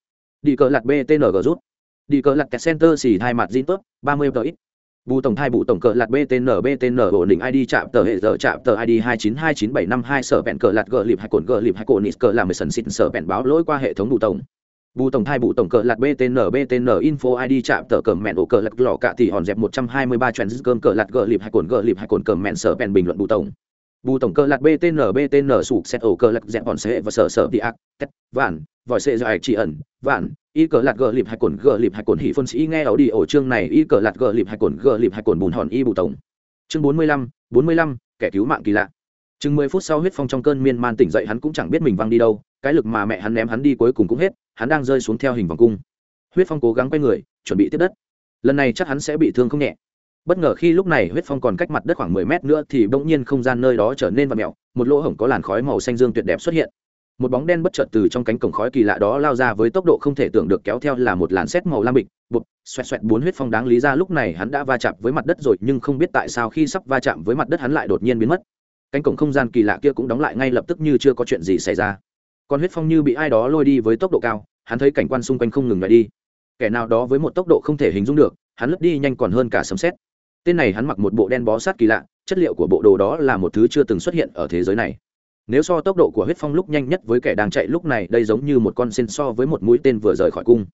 Đi cờ lạt btng rút. Đi cờ lạt center xì hai mặt zin tớp, ba mươi tờ ít. Bù tổng thai bù tổng cờ lạt btn btn ổn định id chạm tờ hệ giờ chạm tờ id hai chín hai chín bảy năm hai sở vẹn cờ lạt gờ lịp hai cồn gờ lịp hai cồn nít cờ làm mười sần xịn sở vẹn báo lỗi qua hệ thống bù tổng. Bù tổng thai bù tổng cờ lạt btn btn info id chạm tờ cờ mẹn ổ cờ lạt lò cạ thì hòn dẹp một trăm hai mươi ba trend cơm cờ lạt gờ lịp hai cồn gờ lịp hai cồn cờ mẹn sở vẹn bình luận bù tổng bù tổng cơ lạc btn btn sụp xét ổ cơ lạc dẹp bọn xe và sở sở đi ác, tét, vạn, vòi xe do ạch chỉ ẩn, vạn, y cờ lạc gờ lịp hai cồn, gờ lịp hai cồn hỉ phân sĩ nghe ảo đi ổ chương này, y cờ lạc gờ lịp hai cồn, gờ lịp hai cồn bùn hòn y bù tổng. Chương bốn mươi lăm, bốn mươi lăm, kẻ cứu mạng kỳ lạ. Chừng mười phút sau huyết phong trong cơn miên man tỉnh dậy hắn cũng chẳng biết mình văng đi đâu, cái lực mà mẹ hắn ném hắn đi cuối cùng cũng hết, hắn đang rơi xuống theo hình vòng cung. Huyết phong cố gắng quay người, chuẩn bị tiếp đất. Lần này chắc hắn sẽ bị thương không nhẹ bất ngờ khi lúc này huyết phong còn cách mặt đất khoảng mười mét nữa thì bỗng nhiên không gian nơi đó trở nên vặn mẹo một lỗ hổng có làn khói màu xanh dương tuyệt đẹp xuất hiện. Một bóng đen bất chợt từ trong cánh cổng khói kỳ lạ đó lao ra với tốc độ không thể tưởng được kéo theo là một làn xét màu lam bịch, bụp, xoẹt xoẹt bốn huyết phong đáng lý ra lúc này hắn đã va chạm với mặt đất rồi nhưng không biết tại sao khi sắp va chạm với mặt đất hắn lại đột nhiên biến mất. Cánh cổng không gian kỳ lạ kia cũng đóng lại ngay lập tức như chưa có chuyện gì xảy ra. Còn huyết phong như bị ai đó lôi đi với tốc độ cao, hắn thấy cảnh quan xung quanh không ngừng lại đi. Kẻ nào đó với một tốc độ không thể hình dung được, hắn lướt đi nhanh còn hơn cả sấm sét tên này hắn mặc một bộ đen bó sát kỳ lạ, chất liệu của bộ đồ đó là một thứ chưa từng xuất hiện ở thế giới này. Nếu so tốc độ của huyết phong lúc nhanh nhất với kẻ đang chạy lúc này, đây giống như một con sen so với một mũi tên vừa rời khỏi cung.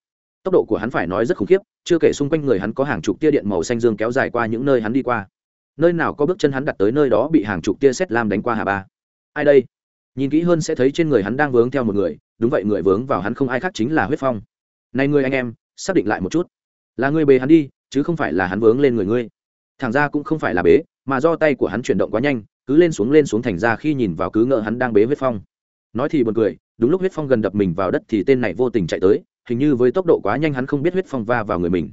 Tốc độ của hắn phải nói rất khủng khiếp, chưa kể xung quanh người hắn có hàng chục tia điện màu xanh dương kéo dài qua những nơi hắn đi qua. Nơi nào có bước chân hắn đặt tới nơi đó bị hàng chục tia xét lam đánh qua hà ba. Ai đây? Nhìn kỹ hơn sẽ thấy trên người hắn đang vướng theo một người, đúng vậy người vướng vào hắn không ai khác chính là huyết phong. Này ngươi anh em, xác định lại một chút. Là ngươi bề hắn đi, chứ không phải là hắn vướng lên người ngươi thẳng ra cũng không phải là bế, mà do tay của hắn chuyển động quá nhanh, cứ lên xuống lên xuống thành ra khi nhìn vào cứ ngỡ hắn đang bế huyết phong. Nói thì buồn cười, đúng lúc huyết phong gần đập mình vào đất thì tên này vô tình chạy tới, hình như với tốc độ quá nhanh hắn không biết huyết phong va vào người mình.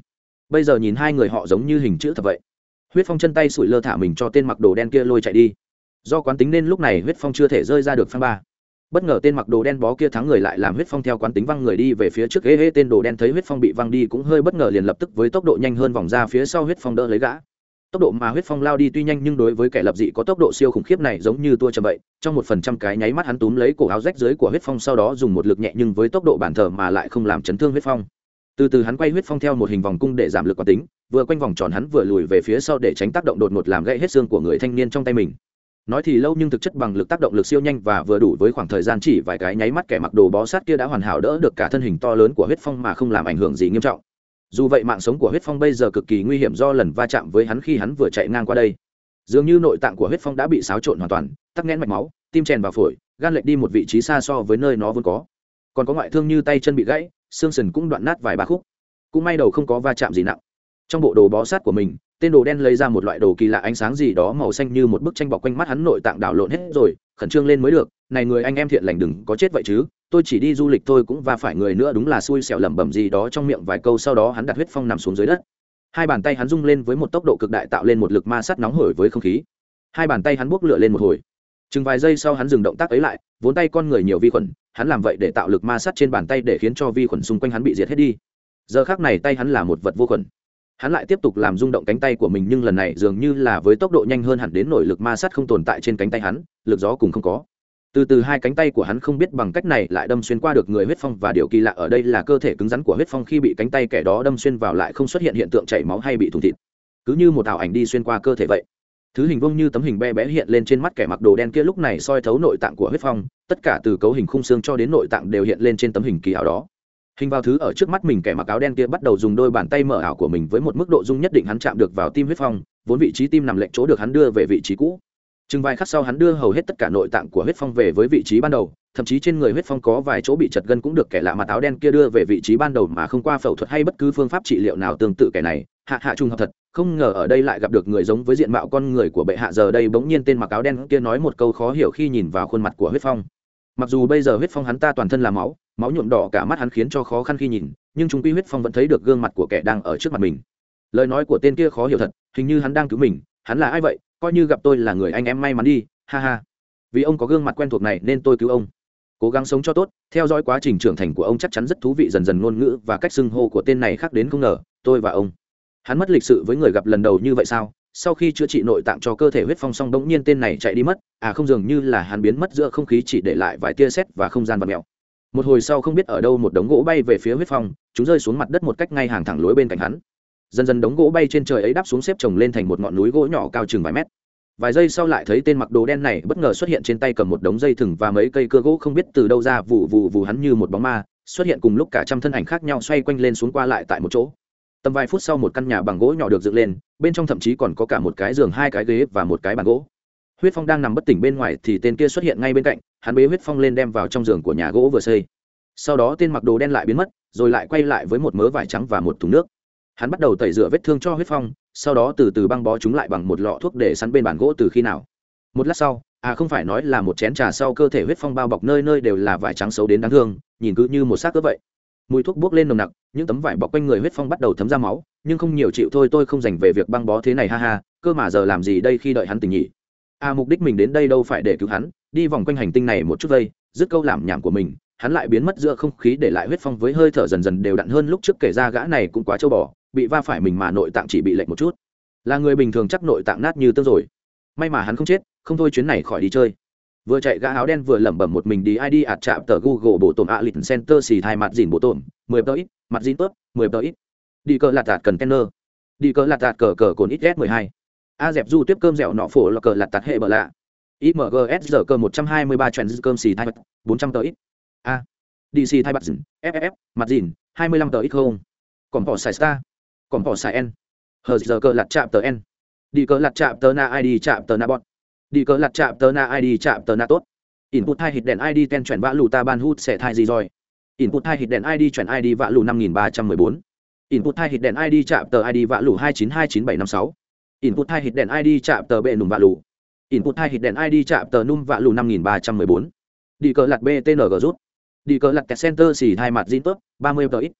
Bây giờ nhìn hai người họ giống như hình chữ thật vậy. Huyết phong chân tay sủi lơ thả mình cho tên mặc đồ đen kia lôi chạy đi. Do quán tính nên lúc này huyết phong chưa thể rơi ra được phăng ba. Bất ngờ tên mặc đồ đen bó kia thắng người lại làm huyết phong theo quán tính văng người đi về phía trước ghế hê tên đồ đen thấy huyết phong bị văng đi cũng hơi bất ngờ liền lập tức với tốc độ nhanh hơn vòng ra phía sau huyết phong đỡ lấy gã tốc độ mà huyết phong lao đi tuy nhanh nhưng đối với kẻ lập dị có tốc độ siêu khủng khiếp này giống như tua chậm vậy, trong một phần trăm cái nháy mắt hắn túm lấy cổ áo rách dưới của huyết phong sau đó dùng một lực nhẹ nhưng với tốc độ bản thờ mà lại không làm chấn thương huyết phong. Từ từ hắn quay huyết phong theo một hình vòng cung để giảm lực quán tính, vừa quanh vòng tròn hắn vừa lùi về phía sau để tránh tác động đột ngột làm gãy hết xương của người thanh niên trong tay mình. Nói thì lâu nhưng thực chất bằng lực tác động lực siêu nhanh và vừa đủ với khoảng thời gian chỉ vài cái nháy mắt kẻ mặc đồ bó sát kia đã hoàn hảo đỡ được cả thân hình to lớn của huyết phong mà không làm ảnh hưởng gì nghiêm trọng dù vậy mạng sống của huyết phong bây giờ cực kỳ nguy hiểm do lần va chạm với hắn khi hắn vừa chạy ngang qua đây. Dường như nội tạng của huyết phong đã bị xáo trộn hoàn toàn, tắc nghẽn mạch máu, tim chèn vào phổi, gan lệch đi một vị trí xa so với nơi nó vốn có. Còn có ngoại thương như tay chân bị gãy, xương sần cũng đoạn nát vài ba khúc. Cũng may đầu không có va chạm gì nặng. Trong bộ đồ bó sát của mình, tên đồ đen lấy ra một loại đồ kỳ lạ ánh sáng gì đó màu xanh như một bức tranh bọc quanh mắt hắn nội tạng đảo lộn hết rồi, khẩn trương lên mới được. Này người anh em thiện lành đừng có chết vậy chứ tôi chỉ đi du lịch thôi cũng va phải người nữa đúng là xui xẻo lẩm bẩm gì đó trong miệng vài câu sau đó hắn đặt huyết phong nằm xuống dưới đất. Hai bàn tay hắn rung lên với một tốc độ cực đại tạo lên một lực ma sát nóng hổi với không khí. Hai bàn tay hắn buốc lửa lên một hồi. Chừng vài giây sau hắn dừng động tác ấy lại, vốn tay con người nhiều vi khuẩn, hắn làm vậy để tạo lực ma sát trên bàn tay để khiến cho vi khuẩn xung quanh hắn bị diệt hết đi. Giờ khác này tay hắn là một vật vô khuẩn. Hắn lại tiếp tục làm rung động cánh tay của mình nhưng lần này dường như là với tốc độ nhanh hơn hẳn đến nổi lực ma sát không tồn tại trên cánh tay hắn, lực gió cùng không có từ từ hai cánh tay của hắn không biết bằng cách này lại đâm xuyên qua được người huyết phong và điều kỳ lạ ở đây là cơ thể cứng rắn của huyết phong khi bị cánh tay kẻ đó đâm xuyên vào lại không xuất hiện hiện tượng chảy máu hay bị thủng thịt. Cứ như một ảo ảnh đi xuyên qua cơ thể vậy. Thứ hình vông như tấm hình be bé hiện lên trên mắt kẻ mặc đồ đen kia lúc này soi thấu nội tạng của huyết phong, tất cả từ cấu hình khung xương cho đến nội tạng đều hiện lên trên tấm hình kỳ ảo đó. Hình vào thứ ở trước mắt mình kẻ mặc áo đen kia bắt đầu dùng đôi bàn tay mở ảo của mình với một mức độ dung nhất định hắn chạm được vào tim huyết phong, vốn vị trí tim nằm lệnh chỗ được hắn đưa về vị trí cũ chừng vài khắc sau hắn đưa hầu hết tất cả nội tạng của huyết phong về với vị trí ban đầu, thậm chí trên người huyết phong có vài chỗ bị chật gân cũng được kẻ lạ mặt áo đen kia đưa về vị trí ban đầu mà không qua phẫu thuật hay bất cứ phương pháp trị liệu nào tương tự kẻ này. Hạ hạ trùng hợp thật, không ngờ ở đây lại gặp được người giống với diện mạo con người của bệ hạ, giờ đây bỗng nhiên tên mặc áo đen kia nói một câu khó hiểu khi nhìn vào khuôn mặt của huyết phong. Mặc dù bây giờ huyết phong hắn ta toàn thân là máu máu nhuộm đỏ cả mắt hắn khiến cho khó khăn khi nhìn, nhưng chúng quy huyết phong vẫn thấy được gương mặt của kẻ đang ở trước mặt mình. Lời nói của tên kia khó hiểu thật, hình như hắn đang cứu mình, hắn là ai vậy? Coi như gặp tôi là người anh em may mắn đi, ha ha. Vì ông có gương mặt quen thuộc này nên tôi cứu ông. Cố gắng sống cho tốt, theo dõi quá trình trưởng thành của ông chắc chắn rất thú vị dần dần ngôn ngữ và cách xưng hô của tên này khác đến không ngờ, tôi và ông. Hắn mất lịch sự với người gặp lần đầu như vậy sao? Sau khi chữa trị nội tạng cho cơ thể huyết phong xong đống nhiên tên này chạy đi mất. À không dường như là hắn biến mất giữa không khí chỉ để lại vài tia sét và không gian và mèo. Một hồi sau không biết ở đâu một đống gỗ bay về phía huyết phong, chúng rơi xuống mặt đất một cách ngay hàng thẳng lối bên cạnh hắn dần dần đống gỗ bay trên trời ấy đáp xuống xếp chồng lên thành một ngọn núi gỗ nhỏ cao chừng vài mét. Vài giây sau lại thấy tên mặc đồ đen này bất ngờ xuất hiện trên tay cầm một đống dây thừng và mấy cây cưa gỗ không biết từ đâu ra vụ vụ vụ hắn như một bóng ma, xuất hiện cùng lúc cả trăm thân ảnh khác nhau xoay quanh lên xuống qua lại tại một chỗ. Tầm vài phút sau một căn nhà bằng gỗ nhỏ được dựng lên, bên trong thậm chí còn có cả một cái giường, hai cái ghế và một cái bàn gỗ. Huyết phong đang nằm bất tỉnh bên ngoài thì tên kia xuất hiện ngay bên cạnh, hắn bế huyết phong lên đem vào trong giường của nhà gỗ vừa xây. Sau đó tên mặc đồ đen lại biến mất, rồi lại quay lại với một mớ vải trắng và một thùng nước hắn bắt đầu tẩy rửa vết thương cho huyết phong, sau đó từ từ băng bó chúng lại bằng một lọ thuốc để sắn bên bàn gỗ từ khi nào. Một lát sau à không phải nói là một chén trà sau cơ thể huyết phong bao bọc nơi nơi đều là vải trắng xấu đến đáng thương, nhìn cứ như một xác cỡ vậy. Mùi thuốc bốc lên nồng nặc, những tấm vải bọc quanh người huyết phong bắt đầu thấm ra máu, nhưng không nhiều chịu thôi, tôi không dành về việc băng bó thế này, ha ha, cơ mà giờ làm gì đây khi đợi hắn tỉnh nhỉ? À mục đích mình đến đây đâu phải để cứu hắn, đi vòng quanh hành tinh này một chút vây dứt câu làm nhảm của mình, hắn lại biến mất giữa không khí để lại huyết phong với hơi thở dần dần đều đặn hơn lúc trước kể ra gã này cũng quá trâu bò bị va phải mình mà nội tạng chỉ bị lệch một chút. Là người bình thường chắc nội tạng nát như tương rồi. May mà hắn không chết, không thôi chuyến này khỏi đi chơi. Vừa chạy gã áo đen vừa lẩm bẩm một mình đi id ạt chạm tờ google bộ tổn ạ lịch center xì thai mặt dìn bộ tổn, mười tờ ít, mặt dìn tớp, mười tờ ít. Đi cờ lạt tạt cần tenner đi cờ lạt tạt cờ cờ cồn ít s mười hai. A dẹp du tiếp cơm dẻo nọ phổ là cờ lạt tạt hệ bờ lạ. Imgs giờ cơ một trăm hai mươi ba trend cơm xì thai mặt, bốn trăm tờ ít. A. Dc thai mặt dìn ff mặt dìn, hai mươi lăm tờ ít không? Còn bỏ xài star còn bỏ xài n hờ giờ cờ lạt chạm tờ n đi cờ lạt chạm tờ na id chạm tờ na bọt đi cờ lặt chạm tờ na id chạm tờ na tốt. Input hai hit đèn id ten chuyển vã lù ta ban hút sẽ thai gì rồi? Input hai hit đèn id chuyển id vã lù năm nghìn ba trăm mười bốn. Input hai hit đèn id chạm tờ id vã lù hai chín hai chín bảy năm sáu. Input hai hit đèn id chạm tờ bệ nùm vã lù. Input hai hit đèn id chạm tờ num vã lù năm nghìn ba trăm mười bốn. Đi cờ lặt btng rút. Đi cờ lặt kẹt center xì hai mặt zin tốt, ba mươi tờ ít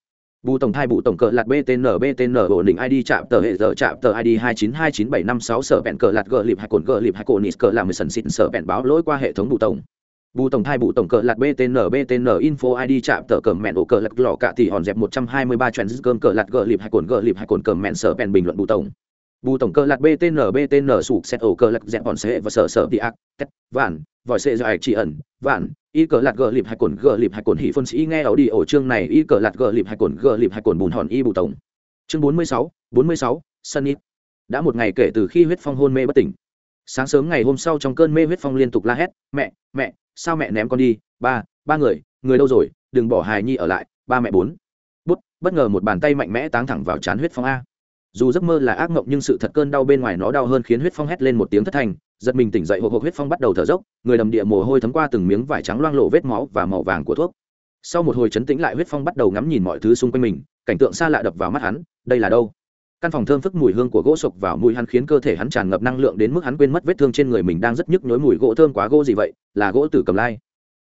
bù tổng thai bù tổng cờ lạt btn btn ổn định id chạm tờ hệ giờ chạm tờ id hai chín hai chín bảy năm sáu sở bẹn cờ lạt gờ lịp hai cồn gờ lịp hai cồn nít cờ làm mười sần xịn sở bẹn báo lỗi qua hệ thống bù tổng. Bù tổng thai bù tổng cờ lạt btn btn info id chạm tờ cờ mẹn ổ cờ lạt lọ cạ thì hòn dẹp một trăm hai mươi ba trend cơm cờ lạt gờ lịp hai cồn gờ lịp hai cồn cờ mẹn sở bẹn bình luận bù tổng bù tổng cơ lạt btn btn sụp xét ổ cơ lạc dẹp bọn xe và sở sở đi ác, tét, vạn, vòi xe dài chỉ ẩn, vạn, y cờ lạt gờ lịp hay cồn, gờ lịp hay cồn hỉ phân sĩ nghe ảo đi ổ chương này, y cờ lạt gờ lịp hay cồn, gờ lịp hay cồn bùn hòn y bù tổng. Chương bốn mươi sáu, bốn mươi sáu sân ít đã một ngày kể từ khi huyết phong hôn mê bất tỉnh. Sáng sớm ngày hôm sau trong cơn mê huyết phong liên tục la hét, mẹ mẹ, sao mẹ ném con đi? Ba ba người người đâu rồi? Đừng bỏ hài nhi ở lại, ba mẹ bốn. Bút, bất ngờ một bàn tay mạnh mẽ táng thẳng vào chán huyết phong a dù giấc mơ là ác mộng nhưng sự thật cơn đau bên ngoài nó đau hơn khiến huyết phong hét lên một tiếng thất thành, giật mình tỉnh dậy hộp hộp huyết phong bắt đầu thở dốc, người đầm địa mồ hôi thấm qua từng miếng vải trắng loang lộ vết máu và màu vàng của thuốc. Sau một hồi chấn tĩnh lại huyết phong bắt đầu ngắm nhìn mọi thứ xung quanh mình, cảnh tượng xa lạ đập vào mắt hắn, đây là đâu? Căn phòng thơm phức mùi hương của gỗ sộc vào mũi hắn khiến cơ thể hắn tràn ngập năng lượng đến mức hắn quên mất vết thương trên người mình đang rất nhức nhối mùi gỗ thơm quá gỗ gì vậy, là gỗ tử cầm lai.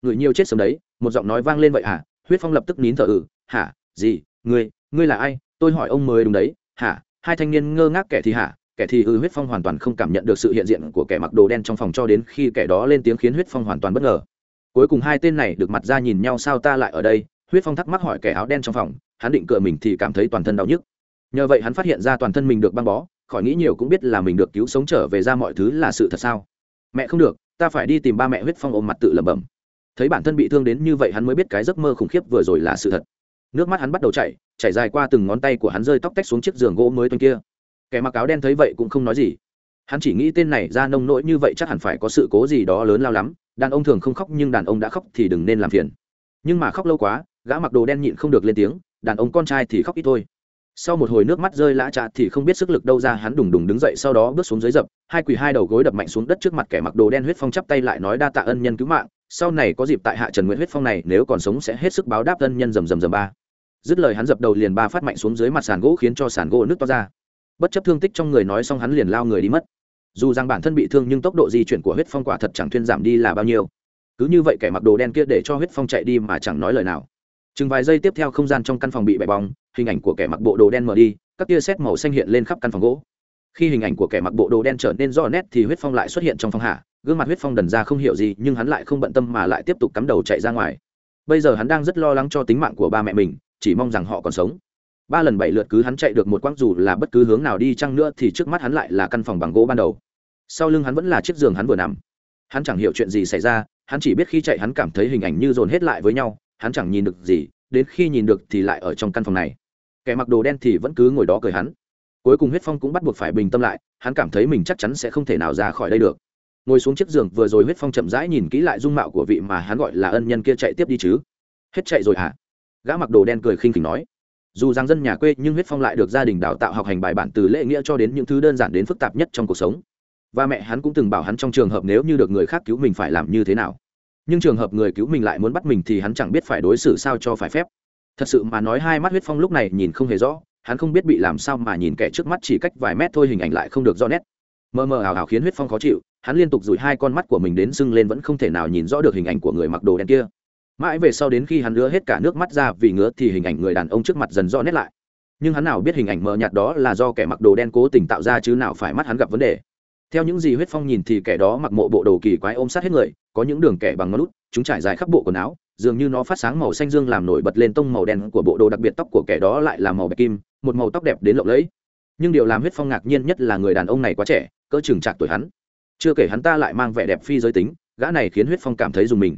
Người nhiều chết sớm đấy, một giọng nói vang lên vậy hả? Huyết phong lập tức nín thở ừ hả? Gì? Ngươi ngươi là ai? Tôi hỏi ông mới đúng đấy, hả? Hai thanh niên ngơ ngác kẻ thì hả kẻ thì ư huyết phong hoàn toàn không cảm nhận được sự hiện diện của kẻ mặc đồ đen trong phòng cho đến khi kẻ đó lên tiếng khiến huyết phong hoàn toàn bất ngờ. Cuối cùng hai tên này được mặt ra nhìn nhau sao ta lại ở đây? Huyết phong thắc mắc hỏi kẻ áo đen trong phòng, hắn định cựa mình thì cảm thấy toàn thân đau nhức. Nhờ vậy hắn phát hiện ra toàn thân mình được băng bó, khỏi nghĩ nhiều cũng biết là mình được cứu sống trở về ra mọi thứ là sự thật sao. Mẹ không được, ta phải đi tìm ba mẹ huyết phong ôm mặt tự lẩm bẩm. Thấy bản thân bị thương đến như vậy hắn mới biết cái giấc mơ khủng khiếp vừa rồi là sự thật nước mắt hắn bắt đầu chảy chảy dài qua từng ngón tay của hắn rơi tóc tách xuống chiếc giường gỗ mới tuần kia. Kẻ mặc áo đen thấy vậy cũng không nói gì. Hắn chỉ nghĩ tên này ra nông nỗi như vậy chắc hẳn phải có sự cố gì đó lớn lao lắm, đàn ông thường không khóc nhưng đàn ông đã khóc thì đừng nên làm phiền. Nhưng mà khóc lâu quá, gã mặc đồ đen nhịn không được lên tiếng, đàn ông con trai thì khóc ít thôi. Sau một hồi nước mắt rơi lã trạ thì không biết sức lực đâu ra, hắn đùng đùng đứng dậy sau đó bước xuống dưới dập, hai quỳ hai đầu gối đập mạnh xuống đất trước mặt kẻ mặc đồ đen huyết phong chắp tay lại nói đa tạ ân nhân cứu mạng, sau này có dịp tại hạ trần nguyễn huyết phong này, nếu còn sống sẽ hết sức báo đáp ân nhân rầm rầm rầm ba dứt lời hắn dập đầu liền ba phát mạnh xuống dưới mặt sàn gỗ khiến cho sàn gỗ nứt to ra. Bất chấp thương tích trong người nói xong hắn liền lao người đi mất. Dù rằng bản thân bị thương nhưng tốc độ di chuyển của huyết phong quả thật chẳng thuyên giảm đi là bao nhiêu. Cứ như vậy kẻ mặc đồ đen kia để cho huyết phong chạy đi mà chẳng nói lời nào. Chừng vài giây tiếp theo không gian trong căn phòng bị bẻ bóng hình ảnh của kẻ mặc bộ đồ đen mở đi, các tia sét màu xanh hiện lên khắp căn phòng gỗ. Khi hình ảnh của kẻ mặc bộ đồ đen trở nên rõ nét thì huyết phong lại xuất hiện trong phòng hạ, gương mặt huyết phong đần ra không hiểu gì nhưng hắn lại không bận tâm mà lại tiếp tục cắm đầu chạy ra ngoài. Bây giờ hắn đang rất lo lắng cho tính mạng của ba mẹ mình chỉ mong rằng họ còn sống. Ba lần bảy lượt cứ hắn chạy được một quãng dù là bất cứ hướng nào đi chăng nữa thì trước mắt hắn lại là căn phòng bằng gỗ ban đầu. Sau lưng hắn vẫn là chiếc giường hắn vừa nằm. Hắn chẳng hiểu chuyện gì xảy ra, hắn chỉ biết khi chạy hắn cảm thấy hình ảnh như dồn hết lại với nhau, hắn chẳng nhìn được gì, đến khi nhìn được thì lại ở trong căn phòng này. Kẻ mặc đồ đen thì vẫn cứ ngồi đó cười hắn. Cuối cùng huyết phong cũng bắt buộc phải bình tâm lại, hắn cảm thấy mình chắc chắn sẽ không thể nào ra khỏi đây được. Ngồi xuống chiếc giường vừa rồi huyết phong chậm rãi nhìn kỹ lại dung mạo của vị mà hắn gọi là ân nhân kia chạy tiếp đi chứ. Hết chạy rồi hả? Gã mặc đồ đen cười khinh khỉnh nói, dù rằng dân nhà quê nhưng huyết phong lại được gia đình đào tạo học hành bài bản từ lễ nghĩa cho đến những thứ đơn giản đến phức tạp nhất trong cuộc sống. Và mẹ hắn cũng từng bảo hắn trong trường hợp nếu như được người khác cứu mình phải làm như thế nào. Nhưng trường hợp người cứu mình lại muốn bắt mình thì hắn chẳng biết phải đối xử sao cho phải phép. Thật sự mà nói hai mắt huyết phong lúc này nhìn không hề rõ, hắn không biết bị làm sao mà nhìn kẻ trước mắt chỉ cách vài mét thôi hình ảnh lại không được rõ nét. Mờ mờ ảo ảo khiến huyết phong khó chịu, hắn liên tục dùi hai con mắt của mình đến sưng lên vẫn không thể nào nhìn rõ được hình ảnh của người mặc đồ đen kia mãi về sau đến khi hắn ngứa hết cả nước mắt ra vì ngứa thì hình ảnh người đàn ông trước mặt dần rõ nét lại. Nhưng hắn nào biết hình ảnh mờ nhạt đó là do kẻ mặc đồ đen cố tình tạo ra chứ nào phải mắt hắn gặp vấn đề. Theo những gì huyết phong nhìn thì kẻ đó mặc mộ bộ đồ kỳ quái ôm sát hết người, có những đường kẻ bằng ngón út, chúng trải dài khắp bộ quần áo, dường như nó phát sáng màu xanh dương làm nổi bật lên tông màu đen của bộ đồ đặc biệt tóc của kẻ đó lại là màu bạch kim, một màu tóc đẹp đến lộng lẫy. Nhưng điều làm huyết phong ngạc nhiên nhất là người đàn ông này quá trẻ, cỡ chừng trạc tuổi hắn. Chưa kể hắn ta lại mang vẻ đẹp phi giới tính, gã này khiến huyết phong cảm thấy dùng mình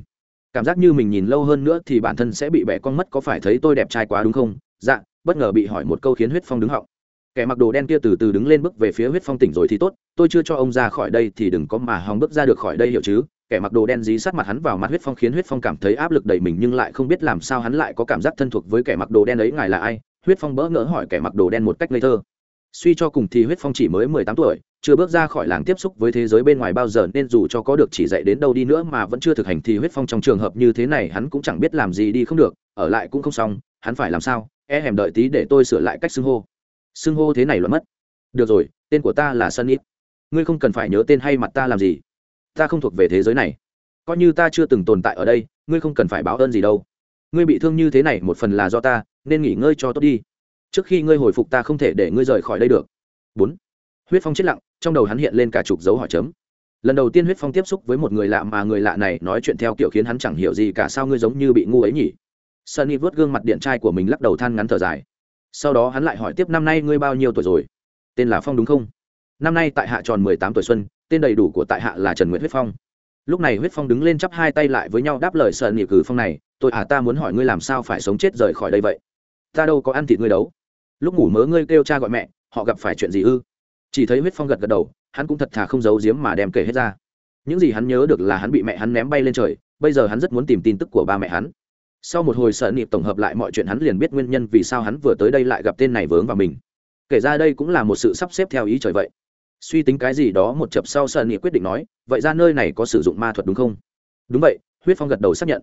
cảm giác như mình nhìn lâu hơn nữa thì bản thân sẽ bị bẻ con mất có phải thấy tôi đẹp trai quá đúng không? Dạ bất ngờ bị hỏi một câu khiến huyết phong đứng họng. Kẻ mặc đồ đen kia từ từ đứng lên bước về phía huyết phong tỉnh rồi thì tốt, tôi chưa cho ông ra khỏi đây thì đừng có mà hòng bước ra được khỏi đây hiểu chứ? Kẻ mặc đồ đen dí sát mặt hắn vào mặt huyết phong khiến huyết phong cảm thấy áp lực đầy mình nhưng lại không biết làm sao hắn lại có cảm giác thân thuộc với kẻ mặc đồ đen ấy ngài là ai? Huyết phong bỡ ngỡ hỏi kẻ mặc đồ đen một cách ngây thơ suy cho cùng thì huyết phong chỉ mới mười tám tuổi, chưa bước ra khỏi làng tiếp xúc với thế giới bên ngoài bao giờ, nên dù cho có được chỉ dạy đến đâu đi nữa mà vẫn chưa thực hành thì huyết phong trong trường hợp như thế này hắn cũng chẳng biết làm gì đi không được, ở lại cũng không xong, hắn phải làm sao? E hèm đợi tí để tôi sửa lại cách xưng hô. Xưng hô thế này luận mất. Được rồi, tên của ta là sunny. Ngươi không cần phải nhớ tên hay mặt ta làm gì. Ta không thuộc về thế giới này. Coi như ta chưa từng tồn tại ở đây, ngươi không cần phải báo ơn gì đâu. Ngươi bị thương như thế này một phần là do ta, nên nghỉ ngơi cho tốt đi trước khi ngươi hồi phục ta không thể để ngươi rời khỏi đây được. Bốn, huyết phong chết lặng, trong đầu hắn hiện lên cả chục dấu hỏi chấm. Lần đầu tiên huyết phong tiếp xúc với một người lạ mà người lạ này nói chuyện theo kiểu khiến hắn chẳng hiểu gì cả sao ngươi giống như bị ngu ấy nhỉ? Sunny vớt gương mặt điện trai của mình lắc đầu than ngắn thở dài. Sau đó hắn lại hỏi tiếp năm nay ngươi bao nhiêu tuổi rồi? Tên là phong đúng không? Năm nay tại hạ tròn mười tám tuổi xuân, tên đầy đủ của tại hạ là trần nguyễn huyết phong. Lúc này huyết phong đứng lên chắp hai tay lại với nhau đáp lời sợ nị cử phong này, tôi à ta muốn hỏi ngươi làm sao phải sống chết rời khỏi đây vậy? Ta đâu có ăn thịt ngươi đấu lúc ngủ mớ ngươi kêu cha gọi mẹ, họ gặp phải chuyện gì ư? Chỉ thấy huyết phong gật gật đầu, hắn cũng thật thà không giấu giếm mà đem kể hết ra. Những gì hắn nhớ được là hắn bị mẹ hắn ném bay lên trời, bây giờ hắn rất muốn tìm tin tức của ba mẹ hắn. Sau một hồi sợ nịp tổng hợp lại mọi chuyện hắn liền biết nguyên nhân vì sao hắn vừa tới đây lại gặp tên này vướng vào mình. Kể ra đây cũng là một sự sắp xếp theo ý trời vậy. Suy tính cái gì đó một chập sau sợ nịp quyết định nói, vậy ra nơi này có sử dụng ma thuật đúng không? Đúng vậy, huyết phong gật đầu xác nhận.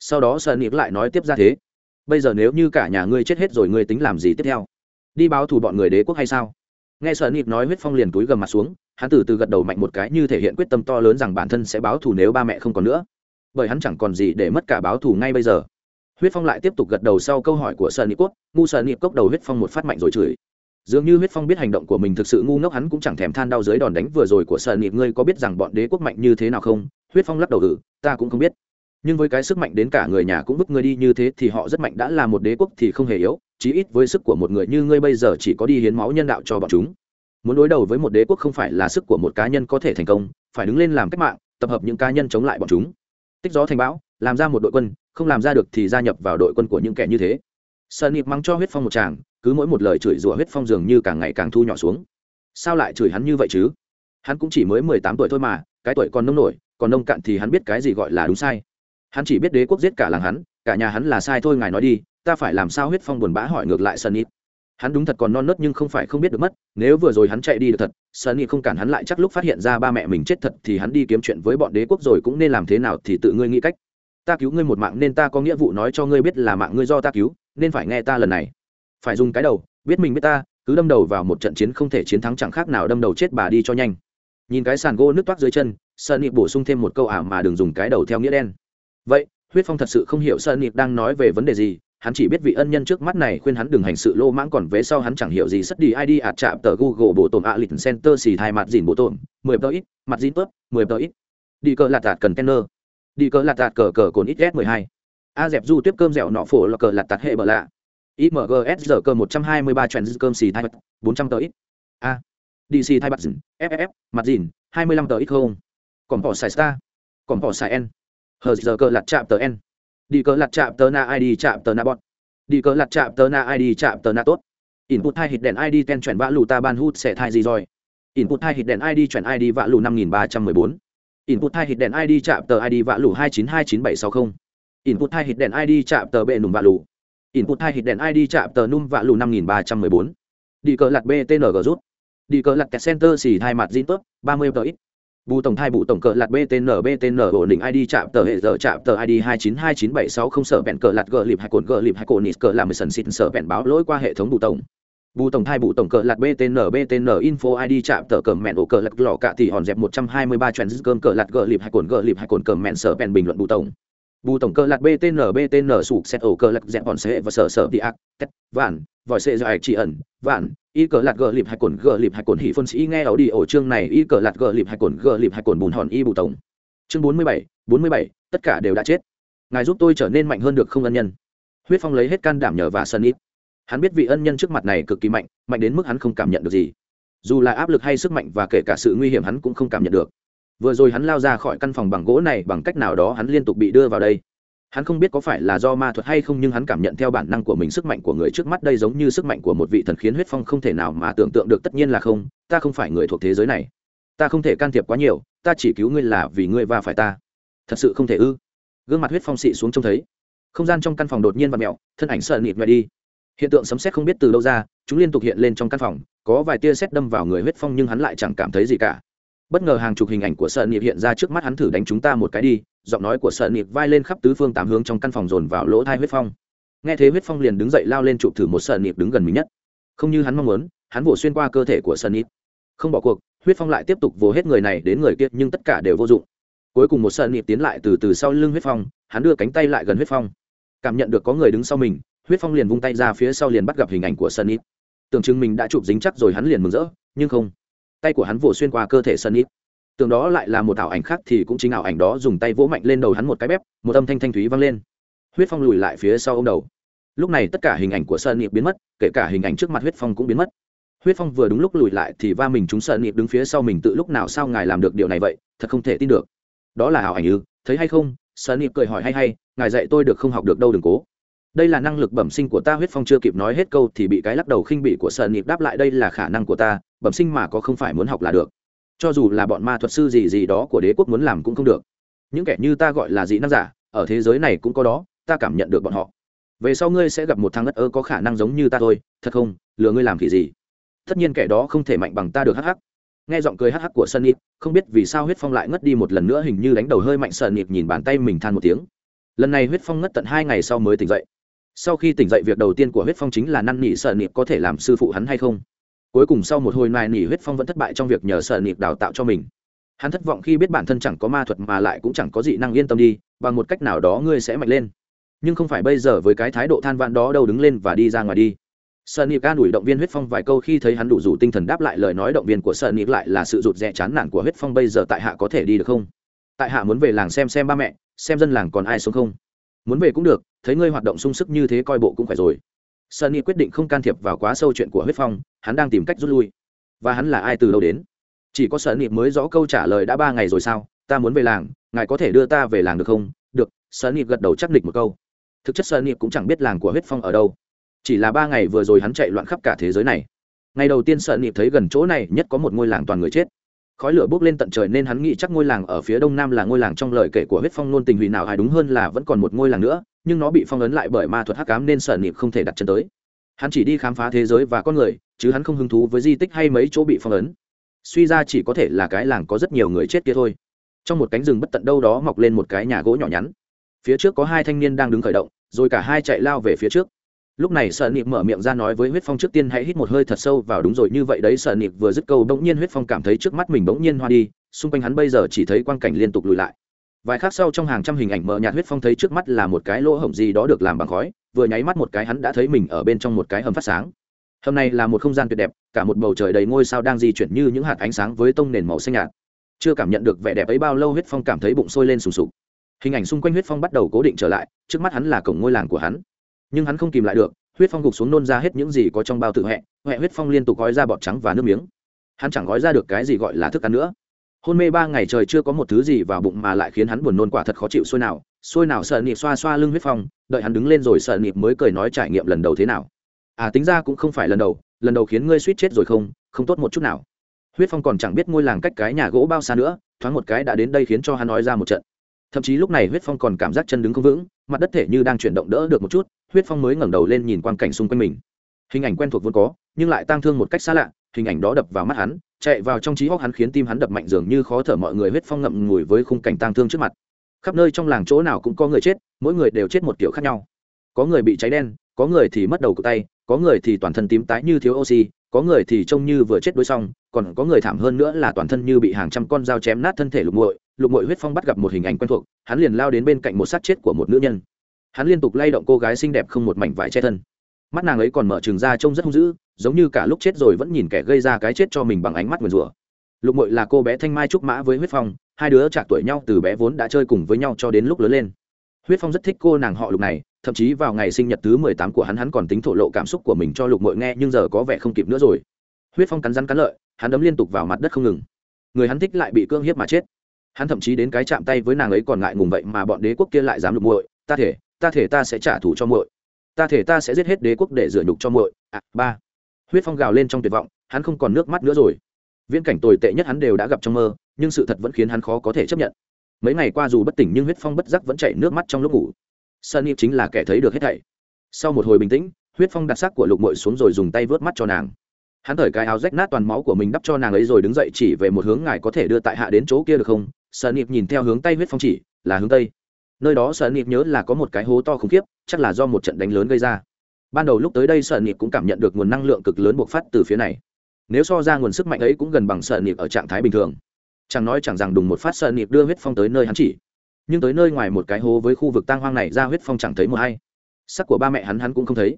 Sau đó sợ nịp lại nói tiếp ra thế. Bây giờ nếu như cả nhà ngươi chết hết rồi ngươi tính làm gì tiếp theo? Đi báo thù bọn người đế quốc hay sao? Nghe sợ nịp nói huyết phong liền túi gầm mặt xuống hắn từ từ gật đầu mạnh một cái như thể hiện quyết tâm to lớn rằng bản thân sẽ báo thù nếu ba mẹ không còn nữa. Bởi hắn chẳng còn gì để mất cả báo thù ngay bây giờ. Huyết phong lại tiếp tục gật đầu sau câu hỏi của sợ nịp quốc, ngu sợ nịp cốc đầu huyết phong một phát mạnh rồi chửi. Dường như huyết phong biết hành động của mình thực sự ngu ngốc hắn cũng chẳng thèm than đau dưới đòn đánh vừa rồi của sợ nịp. Ngươi có biết rằng bọn đế quốc mạnh như thế nào không? Huyết phong lắc đầu ừ ta cũng không biết. Nhưng với cái sức mạnh đến cả người nhà cũng bức ngươi đi như thế thì họ rất mạnh đã là một đế quốc thì không hề yếu chí ít với sức của một người như ngươi bây giờ chỉ có đi hiến máu nhân đạo cho bọn chúng. Muốn đối đầu với một đế quốc không phải là sức của một cá nhân có thể thành công, phải đứng lên làm cách mạng, tập hợp những cá nhân chống lại bọn chúng. Tích gió thành bão, làm ra một đội quân, không làm ra được thì gia nhập vào đội quân của những kẻ như thế. Sơn nịp mắng cho huyết phong một chàng cứ mỗi một lời chửi rủa huyết phong dường như càng ngày càng thu nhỏ xuống. Sao lại chửi hắn như vậy chứ? Hắn cũng chỉ mới mười tám tuổi thôi mà, cái tuổi còn nông nổi, còn nông cạn thì hắn biết cái gì gọi là đúng sai. Hắn chỉ biết đế quốc giết cả làng hắn, cả nhà hắn là sai thôi, ngài nói đi ta phải làm sao huyết phong buồn bã hỏi ngược lại sơn hắn đúng thật còn non nớt nhưng không phải không biết được mất, nếu vừa rồi hắn chạy đi được thật sơn không cản hắn lại chắc lúc phát hiện ra ba mẹ mình chết thật thì hắn đi kiếm chuyện với bọn đế quốc rồi cũng nên làm thế nào thì tự ngươi nghĩ cách. Ta cứu ngươi một mạng nên ta có nghĩa vụ nói cho ngươi biết là mạng ngươi do ta cứu, nên phải nghe ta lần này. Phải dùng cái đầu, biết mình biết ta, cứ đâm đầu vào một trận chiến không thể chiến thắng chẳng khác nào đâm đầu chết bà đi cho nhanh. Nhìn cái sàn gỗ nước toát dưới chân sơn nịp bổ sung thêm một câu ả mà đừng dùng cái đầu theo nghĩa đen. Vậy, huyết phong thật sự không hiểu sơn nịp đang nói về vấn đề gì hắn chỉ biết vị ân nhân trước mắt này khuyên hắn đừng hành sự lô mãng, còn vế sau hắn chẳng hiểu gì, sất đi id ạt chạm tờ google bộ tổn ạ lịch center xì thai mặt dìn bộ tổn mười tờ ít, mặt dìn tớp, mười tờ ít. Đi cờ lạt tạt cần tenner đi cờ lạt tạt cờ cờ cồn ít s mười hai. A dẹp du tiếp cơm dẻo nọ phổ là cờ lạt tạt hệ bờ lạ. Imgs giờ cơ một trăm hai mươi ba trend cơm xì thai mặt, bốn trăm tờ ít. A. Dc thai mặt dìn ff mặt dìn, hai mươi lăm tờ ít không. Còn bỏ xài star, còn bỏ xài n. Hờ giờ cơ lạt chạm tờ n đi cờ lặt chạm tờ na id chạm tờ na bọt. Đi cờ lặt chạm tờ na id chạm tờ na tốt. Input hai hít đèn id ten chuyển vã lù ta ban hút sẽ thai gì rồi? Input hai hít đèn id chuyển id vã lù năm nghìn ba trăm mười bốn. Input hai hít đèn id chạm tờ id vã lù hai chín hai chín bảy sáu không. Input hai hít đèn id chạm tờ bệ nùm vã lù. Input hai hít đèn id chạm tờ num vã lù năm nghìn ba trăm mười bốn. Đi cờ lặt btng rút. Đi cờ lặt center xì hai mặt zin tốt, ba mươi tờ ít bù tổng thai bù tổng cờ lạt btn btn ổn định id chạm tờ hệ giờ chạm tờ id hai chín hai chín bảy sáu không sở bẹn cờ lạt gờ lịp hai cồn gờ lịp hai cồn nít cờ làm sần xịt sở bẹn báo lỗi qua hệ thống bù tổng. Bù tổng thai bù tổng cờ lạt btn btn info id chạm tờ cờ mẹn ổ cờ lạt lò cạ thì hòn dẹp một trăm hai mươi ba trend cơm cờ lạt gờ lịp hai cồn gờ lịp hai cồn cờ mẹn sở bẹn bình luận bù tổng bù tổng cơ lạc btn btn sụp xét ổ cơ lạc dẹp bọn sẽ và sở sở đi ác kết vạn, vòi xe do ạch chỉ ẩn, vạn. Y cờ lạc gờ lịp hay cồn, gờ lịp hay cồn hỉ phân sĩ nghe ảo đi ổ chương này. Y cờ lạc gờ lịp hay cồn, gờ lịp hay cồn bùn hòn y bù tổng. Chương bốn mươi bảy, bốn mươi bảy, tất cả đều đã chết. Ngài giúp tôi trở nên mạnh hơn được không ân nhân? Huyết phong lấy hết can đảm nhờ và sân ít hắn biết vị ân nhân trước mặt này cực kỳ mạnh mạnh đến mức hắn không cảm nhận được gì. Dù là áp lực hay sức mạnh và kể cả sự nguy hiểm hắn cũng không cảm nhận được vừa rồi hắn lao ra khỏi căn phòng bằng gỗ này, bằng cách nào đó hắn liên tục bị đưa vào đây. Hắn không biết có phải là do ma thuật hay không, nhưng hắn cảm nhận theo bản năng của mình sức mạnh của người trước mắt đây giống như sức mạnh của một vị thần khiến huyết phong không thể nào mà tưởng tượng được, tất nhiên là không, ta không phải người thuộc thế giới này. Ta không thể can thiệp quá nhiều, ta chỉ cứu ngươi là vì ngươi và phải ta. Thật sự không thể ư? Gương mặt huyết phong xị xuống trông thấy. Không gian trong căn phòng đột nhiên và mẹo thân ảnh sợ nịt mẹ đi. Hiện tượng sấm xét không biết từ đâu ra, chúng liên tục hiện lên trong căn phòng, có vài tia xét đâm vào người huyết phong nhưng hắn lại chẳng cảm thấy gì cả bất ngờ hàng chục hình ảnh của sợ nịp hiện ra trước mắt hắn thử đánh chúng ta một cái đi, giọng nói của sợ nịp vai lên khắp tứ phương tám hướng trong căn phòng dồn vào lỗ thai huyết phong. Nghe thế huyết phong liền đứng dậy lao lên chụp thử một sợ nịp đứng gần mình nhất. Không như hắn mong muốn, hắn vỗ xuyên qua cơ thể của sợ nịp không bỏ cuộc, huyết phong lại tiếp tục vồ hết người này đến người kia, nhưng tất cả đều vô dụng. Cuối cùng một sợ nịp tiến lại từ từ sau lưng huyết phong, hắn đưa cánh tay lại gần huyết phong. Cảm nhận được có người đứng sau mình, huyết phong liền vung tay ra phía sau liền bắt gặp hình ảnh của sợ nịp tưởng chừng mình đã chụp dính chắc rồi hắn liền mừng rỡ, nhưng không tay của hắn vỗ xuyên qua cơ thể sân ít Tường đó lại là một ảo ảnh khác thì cũng chính ảo ảnh đó dùng tay vỗ mạnh lên đầu hắn một cái bép một âm thanh thanh thúy vang lên. Huyết phong lùi lại phía sau ô m đầu. Lúc này tất cả hình ảnh của sơn Nghiệp biến mất, kể cả hình ảnh trước mặt huyết phong cũng biến mất. Huyết phong vừa đúng lúc lùi lại thì va mình chúng sơn Nghiệp đứng phía sau mình tự lúc nào sao ngài làm được điều này vậy, thật không thể tin được. Đó là ảo ảnh ư? Thấy hay không? Sơn Nghiệp cười hỏi hay hay, ngài dạy tôi được không học được đâu đừng cố đây là năng lực bẩm sinh của ta, huyết phong chưa kịp nói hết câu thì bị cái lắc đầu khinh bị của sợ nịp đáp lại, đây là khả năng của ta, bẩm sinh mà có không phải muốn học là được. Cho dù là bọn ma thuật sư gì gì đó của đế quốc muốn làm cũng không được. Những kẻ như ta gọi là dị năng giả, ở thế giới này cũng có đó, ta cảm nhận được bọn họ. Về sau ngươi sẽ gặp một thằng đất ơ có khả năng giống như ta thôi, thật không? Lừa ngươi làm thì gì? Tất nhiên kẻ đó không thể mạnh bằng ta được, hắc hắc. Nghe giọng cười hắc hắc của sunny không biết vì sao huyết phong lại ngất đi một lần nữa, hình như đánh đầu hơi mạnh. Sợ nịp nhìn bàn tay mình than một tiếng. Lần này huyết phong ngất tận hai ngày sau mới tỉnh dậy sau khi tỉnh dậy, việc đầu tiên của huyết phong chính là năn nỉ sợ nịp có thể làm sư phụ hắn hay không. Cuối cùng sau một hồi nài nỉ, huyết phong vẫn thất bại trong việc nhờ sợ nịp đào tạo cho mình. Hắn thất vọng khi biết bản thân chẳng có ma thuật mà lại cũng chẳng có dị năng, yên tâm đi, bằng một cách nào đó ngươi sẽ mạnh lên. Nhưng không phải bây giờ với cái thái độ than vãn đó đâu, đứng lên và đi ra ngoài đi. Sợ nịp ca đuổi động viên huyết phong vài câu, khi thấy hắn đủ rủ tinh thần đáp lại lời nói động viên của sợ nịp lại là sự rụt rè chán nản của huyết phong, bây giờ tại hạ có thể đi được không? Tại hạ muốn về làng xem xem ba mẹ, xem dân làng còn ai sống không? Muốn về cũng được thấy ngươi hoạt động sung sức như thế coi bộ cũng phải rồi. Sunny quyết định không can thiệp vào quá sâu chuyện của huyết phong, hắn đang tìm cách rút lui. Và hắn là ai từ đâu đến? Chỉ có sunny mới rõ câu trả lời đã ba ngày rồi sao? Ta muốn về làng, ngài có thể đưa ta về làng được không? Được, sunny gật đầu chắc nịch một câu. Thực chất sunny cũng chẳng biết làng của huyết phong ở đâu. Chỉ là ba ngày vừa rồi hắn chạy loạn khắp cả thế giới này. Ngày đầu tiên sunny thấy gần chỗ này nhất có một ngôi làng toàn người chết khói lửa bốc lên tận trời nên hắn nghĩ chắc ngôi làng ở phía đông nam là ngôi làng trong lời kể của huyết phong nôn tình hủy nào hay đúng hơn là vẫn còn một ngôi làng nữa, nhưng nó bị phong ấn lại bởi ma thuật hắc cám nên sợ nịp không thể đặt chân tới. Hắn chỉ đi khám phá thế giới và con người, chứ hắn không hứng thú với di tích hay mấy chỗ bị phong ấn. Suy ra chỉ có thể là cái làng có rất nhiều người chết kia thôi. Trong một cánh rừng bất tận đâu đó mọc lên một cái nhà gỗ nhỏ nhắn. Phía trước có hai thanh niên đang đứng khởi động, rồi cả hai chạy lao về phía trước lúc này sợ nịp mở miệng ra nói với huyết phong trước tiên, hãy hít một hơi thật sâu vào. Đúng rồi, như vậy đấy sợ nịp vừa dứt câu, bỗng nhiên huyết phong cảm thấy trước mắt mình bỗng nhiên hoa đi, xung quanh hắn bây giờ chỉ thấy quang cảnh liên tục lùi lại. Vài khắc sau trong hàng trăm hình ảnh mờ nhạt, huyết phong thấy trước mắt là một cái lỗ hổng gì đó được làm bằng khói, vừa nháy mắt một cái hắn đã thấy mình ở bên trong một cái hầm phát sáng. Hầm này là một không gian tuyệt đẹp, cả một bầu trời đầy ngôi sao đang di chuyển như những hạt ánh sáng với tông nền màu xanh nhạt. Chưa cảm nhận được vẻ đẹp ấy bao lâu, huyết phong cảm thấy bụng sôi lên sùng sục. Hình ảnh xung quanh huyết phong bắt đầu cố định trở lại, trước mắt hắn là cổng ngôi làng của hắn nhưng hắn không kìm lại được, huyết phong gục xuống nôn ra hết những gì có trong bao tự huệ huệ huyết phong liên tục gói ra bọt trắng và nước miếng. Hắn chẳng gói ra được cái gì gọi là thức ăn nữa. Hôn mê ba ngày trời chưa có một thứ gì vào bụng mà lại khiến hắn buồn nôn quả thật khó chịu sôi nào sôi nào sợ nịp xoa xoa lưng huyết phong, đợi hắn đứng lên rồi sợ nịp mới cười nói trải nghiệm lần đầu thế nào. À tính ra cũng không phải lần đầu lần đầu khiến ngươi suýt chết rồi không không tốt một chút nào. Huyết phong còn chẳng biết ngôi làng cách cái nhà gỗ bao xa nữa, thoáng một cái đã đến đây khiến cho hắn nói ra một trận thậm chí lúc này huyết phong còn cảm giác chân đứng không vững, mặt đất thể như đang chuyển động đỡ được một chút, huyết phong mới ngẩng đầu lên nhìn quang cảnh xung quanh mình. Hình ảnh quen thuộc vốn có, nhưng lại tang thương một cách xa lạ, hình ảnh đó đập vào mắt hắn, chạy vào trong trí hóc hắn khiến tim hắn đập mạnh dường như khó thở mọi người huyết phong ngậm ngùi với khung cảnh tang thương trước mặt. Khắp nơi trong làng chỗ nào cũng có người chết, mỗi người đều chết một kiểu khác nhau. Có người bị cháy đen, có người thì mất đầu cụt tay, có người thì toàn thân tím tái như thiếu oxy, có người thì trông như vừa chết đuối xong, còn có người thảm hơn nữa là toàn thân như bị hàng trăm con dao chém nát thân thể lục muội lục Mội huyết phong bắt gặp một hình ảnh quen thuộc, hắn liền lao đến bên cạnh một sát chết của một nữ nhân. Hắn liên tục lay động cô gái xinh đẹp không một mảnh vải che thân. Mắt nàng ấy còn mở trường ra trông rất hung dữ, giống như cả lúc chết rồi vẫn nhìn kẻ gây ra cái chết cho mình bằng ánh mắt nguyền rủa. Lục Mội là cô bé thanh mai trúc mã với huyết phong, hai đứa trạc tuổi nhau từ bé vốn đã chơi cùng với nhau cho đến lúc lớn lên. Huyết phong rất thích cô nàng họ lục này, thậm chí vào ngày sinh nhật thứ mười tám của hắn hắn còn tính thổ lộ cảm xúc của mình cho lục Mội nghe nhưng giờ có vẻ không kịp nữa rồi. Huyết phong cắn rắn cắn lợi, hắn đấm liên tục vào mặt đất không ngừng. Người hắn thích lại bị cưỡng hiếp mà chết hắn thậm chí đến cái chạm tay với nàng ấy còn ngại ngùng vậy mà bọn đế quốc kia lại dám lục muội ta thể ta thể ta sẽ trả thù cho muội. Ta thể ta sẽ giết hết đế quốc để rửa nhục cho muội. À, ba. Huyết phong gào lên trong tuyệt vọng hắn không còn nước mắt nữa rồi. Viễn cảnh tồi tệ nhất hắn đều đã gặp trong mơ nhưng sự thật vẫn khiến hắn khó có thể chấp nhận. Mấy ngày qua dù bất tỉnh nhưng huyết phong bất giác vẫn chảy nước mắt trong lúc ngủ. Sunny chính là kẻ thấy được hết thảy. Sau một hồi bình tĩnh huyết phong đặt xác của lục mội xuống rồi dùng tay vớt mắt cho nàng. Hắn thở cái áo rách nát toàn máu của mình đắp cho nàng ấy rồi đứng dậy chỉ về một hướng ngài có thể đưa tại hạ đến chỗ kia được không? Sợ nịp nhìn theo hướng tay huyết phong chỉ, là hướng tây. Nơi đó sợ nịp nhớ là có một cái hố to khủng khiếp, chắc là do một trận đánh lớn gây ra. Ban đầu lúc tới đây sợ nịp cũng cảm nhận được nguồn năng lượng cực lớn bộc phát từ phía này. Nếu so ra nguồn sức mạnh ấy cũng gần bằng sợ nịp ở trạng thái bình thường. Chẳng nói chẳng rằng đùng một phát sợ nịp đưa huyết phong tới nơi hắn chỉ. Nhưng tới nơi ngoài một cái hố với khu vực tang hoang này ra huyết phong chẳng thấy một hay sắc của ba mẹ hắn hắn cũng không thấy.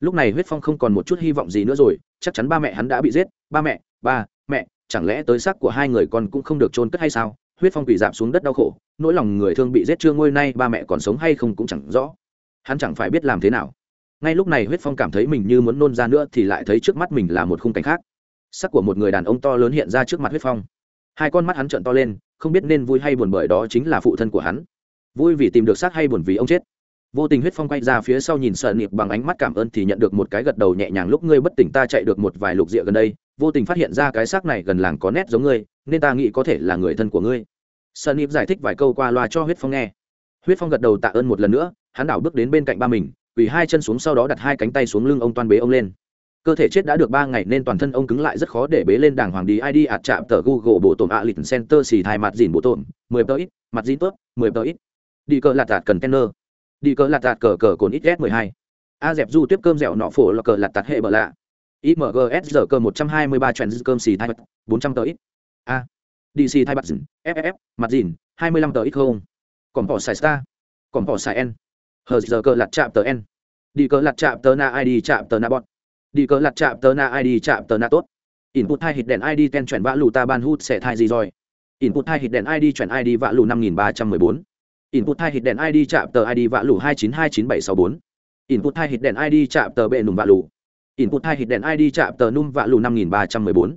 Lúc này huyết phong không còn một chút hy vọng gì nữa rồi, chắc chắn ba mẹ hắn đã bị giết. Ba mẹ ba, mẹ, chẳng lẽ tới xác của hai người con cũng không được trôn cất hay sao? Huyết phong quỷ giảm xuống đất đau khổ, nỗi lòng người thương bị giết chưa ngôi nay ba mẹ còn sống hay không cũng chẳng rõ. Hắn chẳng phải biết làm thế nào. Ngay lúc này huyết phong cảm thấy mình như muốn nôn ra nữa thì lại thấy trước mắt mình là một khung cảnh khác. Sắc của một người đàn ông to lớn hiện ra trước mặt huyết phong. Hai con mắt hắn trợn to lên, không biết nên vui hay buồn bởi đó chính là phụ thân của hắn. Vui vì tìm được xác hay buồn vì ông chết. Vô tình huyết phong quay ra phía sau nhìn sợ nịp bằng ánh mắt cảm ơn thì nhận được một cái gật đầu nhẹ nhàng, lúc ngươi bất tỉnh ta chạy được một vài lục địa gần đây, vô tình phát hiện ra cái xác này gần làng có nét giống ngươi nên ta nghĩ có thể là người thân của ngươi. Sợ nịp giải thích vài câu qua loa cho huyết phong nghe. Huyết phong gật đầu tạ ơn một lần nữa, hắn đảo bước đến bên cạnh ba mình, quỳ hai chân xuống sau đó đặt hai cánh tay xuống lưng ông toan bế ông lên. Cơ thể chết đã được ba ngày nên toàn thân ông cứng lại rất khó để bế lên Đảng hoàng đi. Id ạt chạm tờ google bộ tổn ạ lịch center xì thai mặt dìn bộ tổn, mười tờ ít, mặt dìn tốt, mười tờ ít. Đi cờ lạt tạt cần tenner đi cờ lạt tạt cờ cờ cồn ít s mười hai. A dẹp du tiếp cơm dẻo nọ phổ là cờ lạt tạt hệ bờ lạ. Imgs giờ cơ một trăm hai mươi ba trend cơm xì thai bốn trăm tờ ít a. Dc thai bắt dìn. Ff mặt dìn. hai mươi lăm tờ ít không. Còn bỏ xài star. Còn bỏ xài n. Hờ giờ cơ lạt chạm tờ n. Đi cờ lạt chạm tờ na id chạm tờ na bọt. Đi cờ lặt chạm tờ na id chạm tờ na tốt. Input hai hít đèn id ten chuyển vã lù ta ban hút sẽ thai gì rồi? Input hai hít đèn id chuyển id vã lù năm nghìn ba trăm mười bốn. Input hai hít đèn id chạm tờ id vã lù hai chín hai chín bảy sáu bốn. Input hai hít đèn id chạm tờ bệ nùm vã lù. Input hai hít đèn id chạm tờ num vã lù năm nghìn ba trăm mười bốn.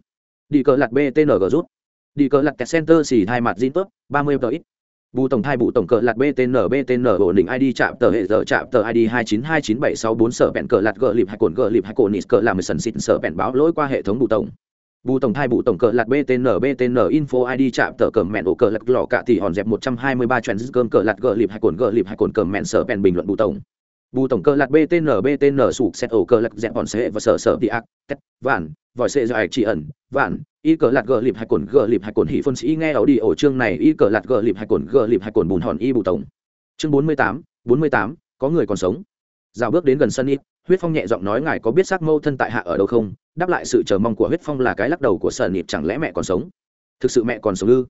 Đi cờ lặt btng rút đi cờ lặt center xì hai mặt zin tốt ba mươi tờ ít. Bù tổng thai bù tổng cờ lạt btn btn ổn định id chạm tờ hệ giờ, chạm tờ id hai chín hai chín bảy sáu bốn sở bẹn cờ lạt gờ lịp hai cồn gờ lịp hai cồn nít cờ làm sần xịt sở bẹn báo lỗi qua hệ thống bù tổng. Bù tổng thai bù tổng cờ lạt btn btn info id chạm tờ cờ mẹn ổ cờ lạt lò cạ thì hòn dẹp một trăm hai mươi ba chuyện cơm cờ lạt gờ lịp hai cồn gờ lịp hai cồn cờ mẹn sở bẹn bình luận bù tổng. Bù tổng cơ lạt btn btn sụp xét ổ cơ lạt dẹp bọn xe và sở sở đi ác, tét, vạn, vòi xe dài chỉ ẩn, vạn y cờ lạt gờ lịp hai cồn gờ lịp hai cồn hỉ phân sĩ nghe ảo đi ổ chương này y cờ lạt gờ lịp hai cồn gờ lịp hai cồn bùn hòn y bù tổng. Chương bốn mươi tám, bốn mươi tám, có người còn sống. Rào bước đến gần sân ít huyết phong nhẹ giọng nói ngài có biết xác mâu thân tại hạ ở đâu không? Đáp lại sự chờ mong của huyết phong là cái lắc đầu của sở nịp chẳng lẽ mẹ còn sống? Thực sự mẹ còn sống ư?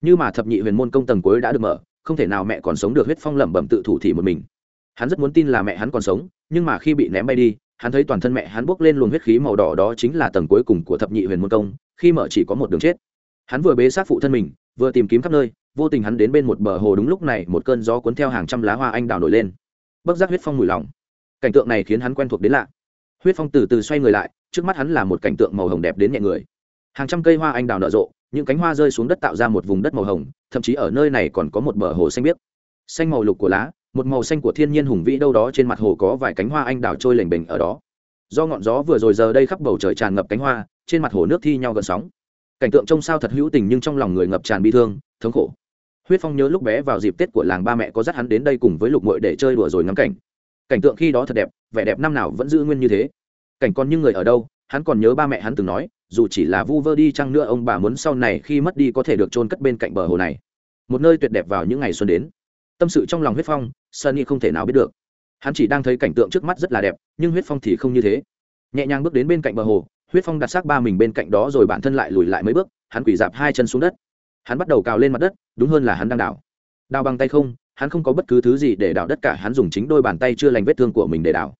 Như mà thập nhị huyền môn công tầng cuối đã được mở, không thể nào mẹ còn sống được huyết phong lẩm bẩm tự thủ thì một mình. Hắn rất muốn tin là mẹ hắn còn sống, nhưng mà khi bị ném bay đi, hắn thấy toàn thân mẹ hắn bốc lên luồng huyết khí màu đỏ đó chính là tầng cuối cùng của thập nhị huyền môn công khi mở chỉ có một đường chết. Hắn vừa bế sát phụ thân mình, vừa tìm kiếm khắp nơi, vô tình hắn đến bên một bờ hồ đúng lúc này, một cơn gió cuốn theo hàng trăm lá hoa anh đào nổi lên. Bất giác huyết phong mùi lòng. Cảnh tượng này khiến hắn quen thuộc đến lạ. Huyết phong từ từ xoay người lại, trước mắt hắn là một cảnh tượng màu hồng đẹp đến nhẹ người. Hàng trăm cây hoa anh đào nở rộ, những cánh hoa rơi xuống đất tạo ra một vùng đất màu hồng, thậm chí ở nơi này còn có một bờ hồ xanh biếc. Xanh màu lục của lá, một màu xanh của thiên nhiên hùng vĩ đâu đó trên mặt hồ có vài cánh hoa anh đào trôi lềnh bềnh ở đó. Do ngọn gió vừa rồi giờ đây khắp bầu trời tràn ngập cánh hoa trên mặt hồ nước thi nhau gần sóng. Cảnh tượng trông sao thật hữu tình nhưng trong lòng người ngập tràn bi thương, thống khổ. Huyết phong nhớ lúc bé vào dịp tết của làng ba mẹ có dắt hắn đến đây cùng với lục mội để chơi đùa rồi ngắm cảnh. Cảnh tượng khi đó thật đẹp, vẻ đẹp năm nào vẫn giữ nguyên như thế. Cảnh còn những người ở đâu, hắn còn nhớ ba mẹ hắn từng nói, dù chỉ là vu vơ đi chăng nữa ông bà muốn sau này khi mất đi có thể được chôn cất bên cạnh bờ hồ này. Một nơi tuyệt đẹp vào những ngày xuân đến. Tâm sự trong lòng huyết phong, sunny không thể nào biết được. Hắn chỉ đang thấy cảnh tượng trước mắt rất là đẹp, nhưng huyết phong thì không như thế. Nhẹ nhàng bước đến bên cạnh bờ hồ huyết phong đặt xác ba mình bên cạnh đó rồi bản thân lại lùi lại mấy bước, hắn quỳ dạp hai chân xuống đất. Hắn bắt đầu cào lên mặt đất, đúng hơn là hắn đang đào đào bằng tay không, hắn không có bất cứ thứ gì để đào đất cả, hắn dùng chính đôi bàn tay chưa lành vết thương của mình để đào